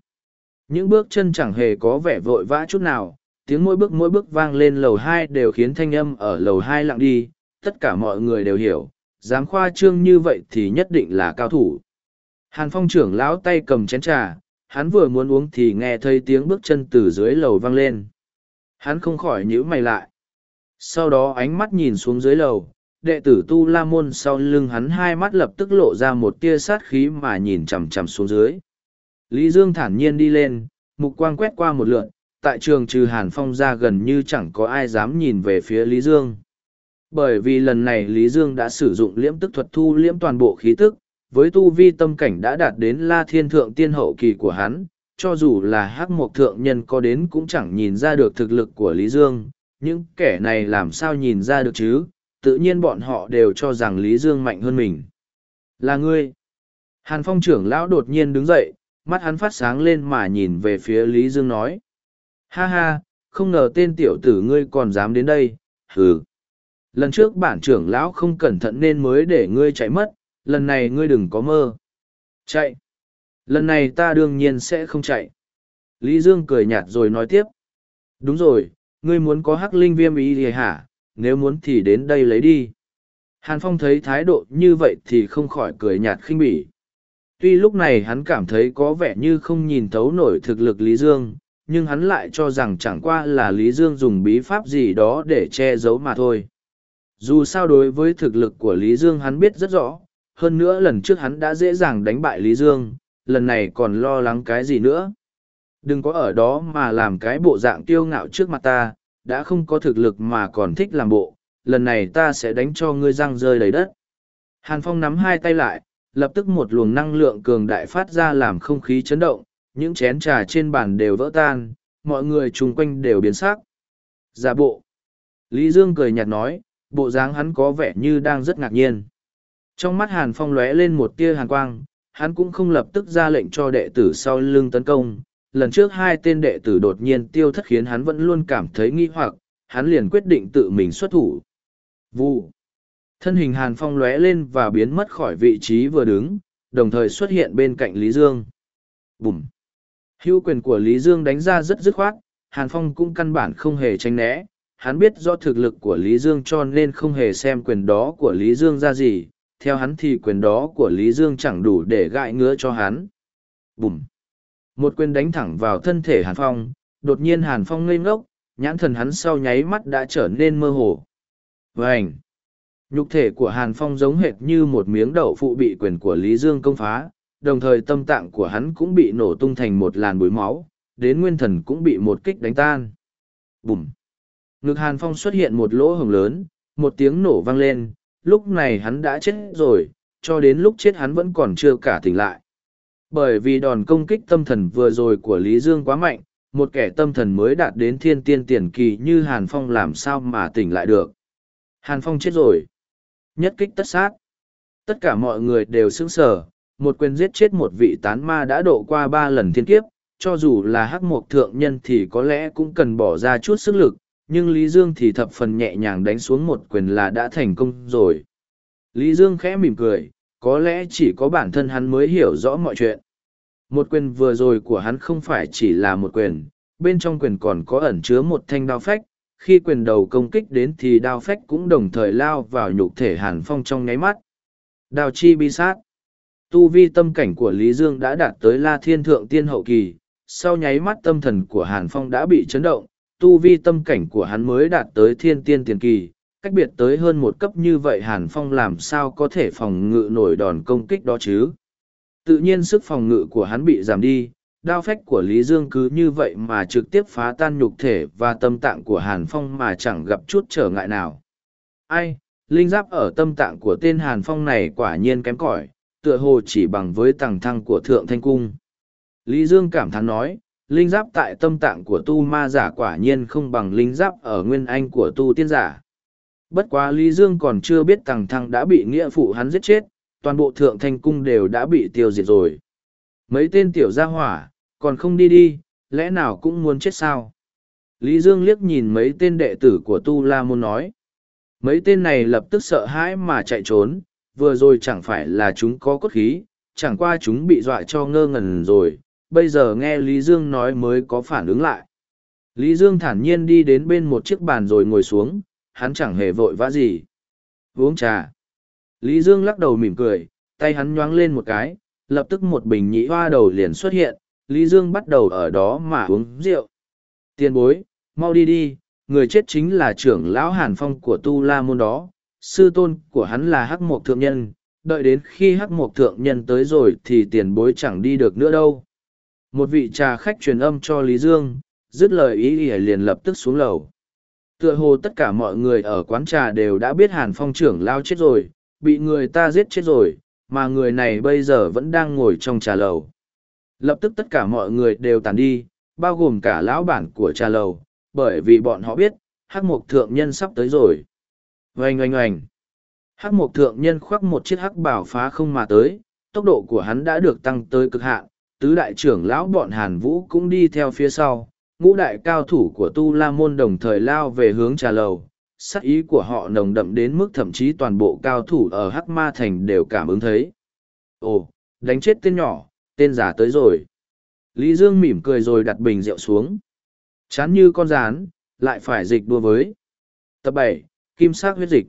Những bước chân chẳng hề có vẻ vội vã chút nào, tiếng mỗi bước mỗi bước vang lên lầu hai đều khiến thanh âm ở lầu hai lặng đi, tất cả mọi người đều hiểu, dám khoa trương như vậy thì nhất định là cao thủ. Hàn phong trưởng lão tay cầm chén trà, hắn vừa muốn uống thì nghe thấy tiếng bước chân từ dưới lầu vang lên. Hắn không khỏi nhíu mày lại. Sau đó ánh mắt nhìn xuống dưới lầu, đệ tử Tu La Môn sau lưng hắn hai mắt lập tức lộ ra một tia sát khí mà nhìn chằm chằm xuống dưới. Lý Dương thản nhiên đi lên, mục quang quét qua một lượn, tại trường trừ Hàn Phong ra gần như chẳng có ai dám nhìn về phía Lý Dương. Bởi vì lần này Lý Dương đã sử dụng liễm tức thuật thu liễm toàn bộ khí tức, với tu vi tâm cảnh đã đạt đến la thiên thượng tiên hậu kỳ của hắn, cho dù là hắc mộc thượng nhân có đến cũng chẳng nhìn ra được thực lực của Lý Dương, những kẻ này làm sao nhìn ra được chứ, tự nhiên bọn họ đều cho rằng Lý Dương mạnh hơn mình. Là ngươi. Hàn phong trưởng lão đột nhiên đứng dậy, mắt hắn phát sáng lên mà nhìn về phía Lý Dương nói. Ha ha, không ngờ tên tiểu tử ngươi còn dám đến đây, hừ. Lần trước bản trưởng lão không cẩn thận nên mới để ngươi chạy mất, lần này ngươi đừng có mơ. Chạy. Lần này ta đương nhiên sẽ không chạy. Lý Dương cười nhạt rồi nói tiếp. Đúng rồi, ngươi muốn có hắc linh viêm ý gì hả? Nếu muốn thì đến đây lấy đi. Hàn Phong thấy thái độ như vậy thì không khỏi cười nhạt khinh bỉ. Tuy lúc này hắn cảm thấy có vẻ như không nhìn thấu nổi thực lực Lý Dương, nhưng hắn lại cho rằng chẳng qua là Lý Dương dùng bí pháp gì đó để che giấu mà thôi. Dù sao đối với thực lực của Lý Dương hắn biết rất rõ, hơn nữa lần trước hắn đã dễ dàng đánh bại Lý Dương, lần này còn lo lắng cái gì nữa. Đừng có ở đó mà làm cái bộ dạng tiêu ngạo trước mặt ta, đã không có thực lực mà còn thích làm bộ, lần này ta sẽ đánh cho ngươi răng rơi đầy đất. Hàn Phong nắm hai tay lại, lập tức một luồng năng lượng cường đại phát ra làm không khí chấn động, những chén trà trên bàn đều vỡ tan, mọi người chung quanh đều biến sắc. Giả bộ. Lý Dương cười nhạt nói, bộ dáng hắn có vẻ như đang rất ngạc nhiên. Trong mắt Hàn Phong lóe lên một tia hàn quang, hắn cũng không lập tức ra lệnh cho đệ tử sau lưng tấn công. Lần trước hai tên đệ tử đột nhiên tiêu thất khiến hắn vẫn luôn cảm thấy nghi hoặc, hắn liền quyết định tự mình xuất thủ. Vụ. Thân hình Hàn Phong lóe lên và biến mất khỏi vị trí vừa đứng, đồng thời xuất hiện bên cạnh Lý Dương. Bùm. Hữu quyền của Lý Dương đánh ra rất dứt khoát, Hàn Phong cũng căn bản không hề tránh né. Hắn biết do thực lực của Lý Dương cho nên không hề xem quyền đó của Lý Dương ra gì, theo hắn thì quyền đó của Lý Dương chẳng đủ để gại ngứa cho hắn. Bùm! Một quyền đánh thẳng vào thân thể Hàn Phong, đột nhiên Hàn Phong ngây ngốc, nhãn thần hắn sau nháy mắt đã trở nên mơ hồ. vảnh Nhục thể của Hàn Phong giống hệt như một miếng đậu phụ bị quyền của Lý Dương công phá, đồng thời tâm tạng của hắn cũng bị nổ tung thành một làn bối máu, đến nguyên thần cũng bị một kích đánh tan. Bùm! Ngực Hàn Phong xuất hiện một lỗ hồng lớn, một tiếng nổ vang lên, lúc này hắn đã chết rồi, cho đến lúc chết hắn vẫn còn chưa cả tỉnh lại. Bởi vì đòn công kích tâm thần vừa rồi của Lý Dương quá mạnh, một kẻ tâm thần mới đạt đến thiên tiên tiền kỳ như Hàn Phong làm sao mà tỉnh lại được. Hàn Phong chết rồi. Nhất kích tất sát. Tất cả mọi người đều sững sờ, một quyền giết chết một vị tán ma đã độ qua ba lần thiên kiếp, cho dù là hắc mộc thượng nhân thì có lẽ cũng cần bỏ ra chút sức lực, nhưng Lý Dương thì thập phần nhẹ nhàng đánh xuống một quyền là đã thành công rồi. Lý Dương khẽ mỉm cười, có lẽ chỉ có bản thân hắn mới hiểu rõ mọi chuyện. Một quyền vừa rồi của hắn không phải chỉ là một quyền, bên trong quyền còn có ẩn chứa một thanh đao phách, khi quyền đầu công kích đến thì đao phách cũng đồng thời lao vào nhục thể hàn phong trong nháy mắt. Đao chi bi sát. Tu vi tâm cảnh của Lý Dương đã đạt tới la thiên thượng tiên hậu kỳ, sau nháy mắt tâm thần của hàn phong đã bị chấn động, tu vi tâm cảnh của hắn mới đạt tới thiên tiên tiền kỳ, cách biệt tới hơn một cấp như vậy hàn phong làm sao có thể phòng ngự nổi đòn công kích đó chứ tự nhiên sức phòng ngự của hắn bị giảm đi đao phách của lý dương cứ như vậy mà trực tiếp phá tan nhục thể và tâm tạng của hàn phong mà chẳng gặp chút trở ngại nào. Ai linh giáp ở tâm tạng của tên hàn phong này quả nhiên kém cỏi tựa hồ chỉ bằng với tầng thăng của thượng thanh cung. Lý dương cảm thán nói linh giáp tại tâm tạng của tu ma giả quả nhiên không bằng linh giáp ở nguyên anh của tu tiên giả. Bất quá Lý Dương còn chưa biết Tằng Thăng đã bị nghĩa phụ hắn giết chết, toàn bộ thượng thanh cung đều đã bị tiêu diệt rồi. Mấy tên tiểu gia hỏa, còn không đi đi, lẽ nào cũng muốn chết sao? Lý Dương liếc nhìn mấy tên đệ tử của Tu La Môn nói. Mấy tên này lập tức sợ hãi mà chạy trốn, vừa rồi chẳng phải là chúng có cốt khí, chẳng qua chúng bị dọa cho ngơ ngẩn rồi, bây giờ nghe Lý Dương nói mới có phản ứng lại. Lý Dương thản nhiên đi đến bên một chiếc bàn rồi ngồi xuống, hắn chẳng hề vội vã gì. Uống trà. Lý Dương lắc đầu mỉm cười, tay hắn nhoáng lên một cái, lập tức một bình nhị hoa đầu liền xuất hiện, Lý Dương bắt đầu ở đó mà uống rượu. Tiền bối, mau đi đi, người chết chính là trưởng lão Hàn Phong của Tu La Môn đó, sư tôn của hắn là Hắc Mộc Thượng Nhân, đợi đến khi Hắc Mộc Thượng Nhân tới rồi thì tiền bối chẳng đi được nữa đâu. Một vị trà khách truyền âm cho Lý Dương, dứt lời ý ý liền lập tức xuống lầu. Tựa hồ tất cả mọi người ở quán trà đều đã biết Hàn Phong trưởng lao chết rồi, bị người ta giết chết rồi, mà người này bây giờ vẫn đang ngồi trong trà lầu. Lập tức tất cả mọi người đều tàn đi, bao gồm cả lão bản của trà lầu, bởi vì bọn họ biết, hắc mục thượng nhân sắp tới rồi. Oanh oanh oanh. Hắc mục thượng nhân khoác một chiếc hắc bảo phá không mà tới, tốc độ của hắn đã được tăng tới cực hạn, tứ đại trưởng lão bọn Hàn Vũ cũng đi theo phía sau, ngũ đại cao thủ của tu la môn đồng thời lao về hướng trà lầu sắc ý của họ nồng đậm đến mức thậm chí toàn bộ cao thủ ở hắc ma thành đều cảm ứng thấy ồ đánh chết tên nhỏ tên giả tới rồi. Lý dương mỉm cười rồi đặt bình rượu xuống. Chán như con rán, lại phải dịch đua với. Tập bảy, kim sắc huyết dịch.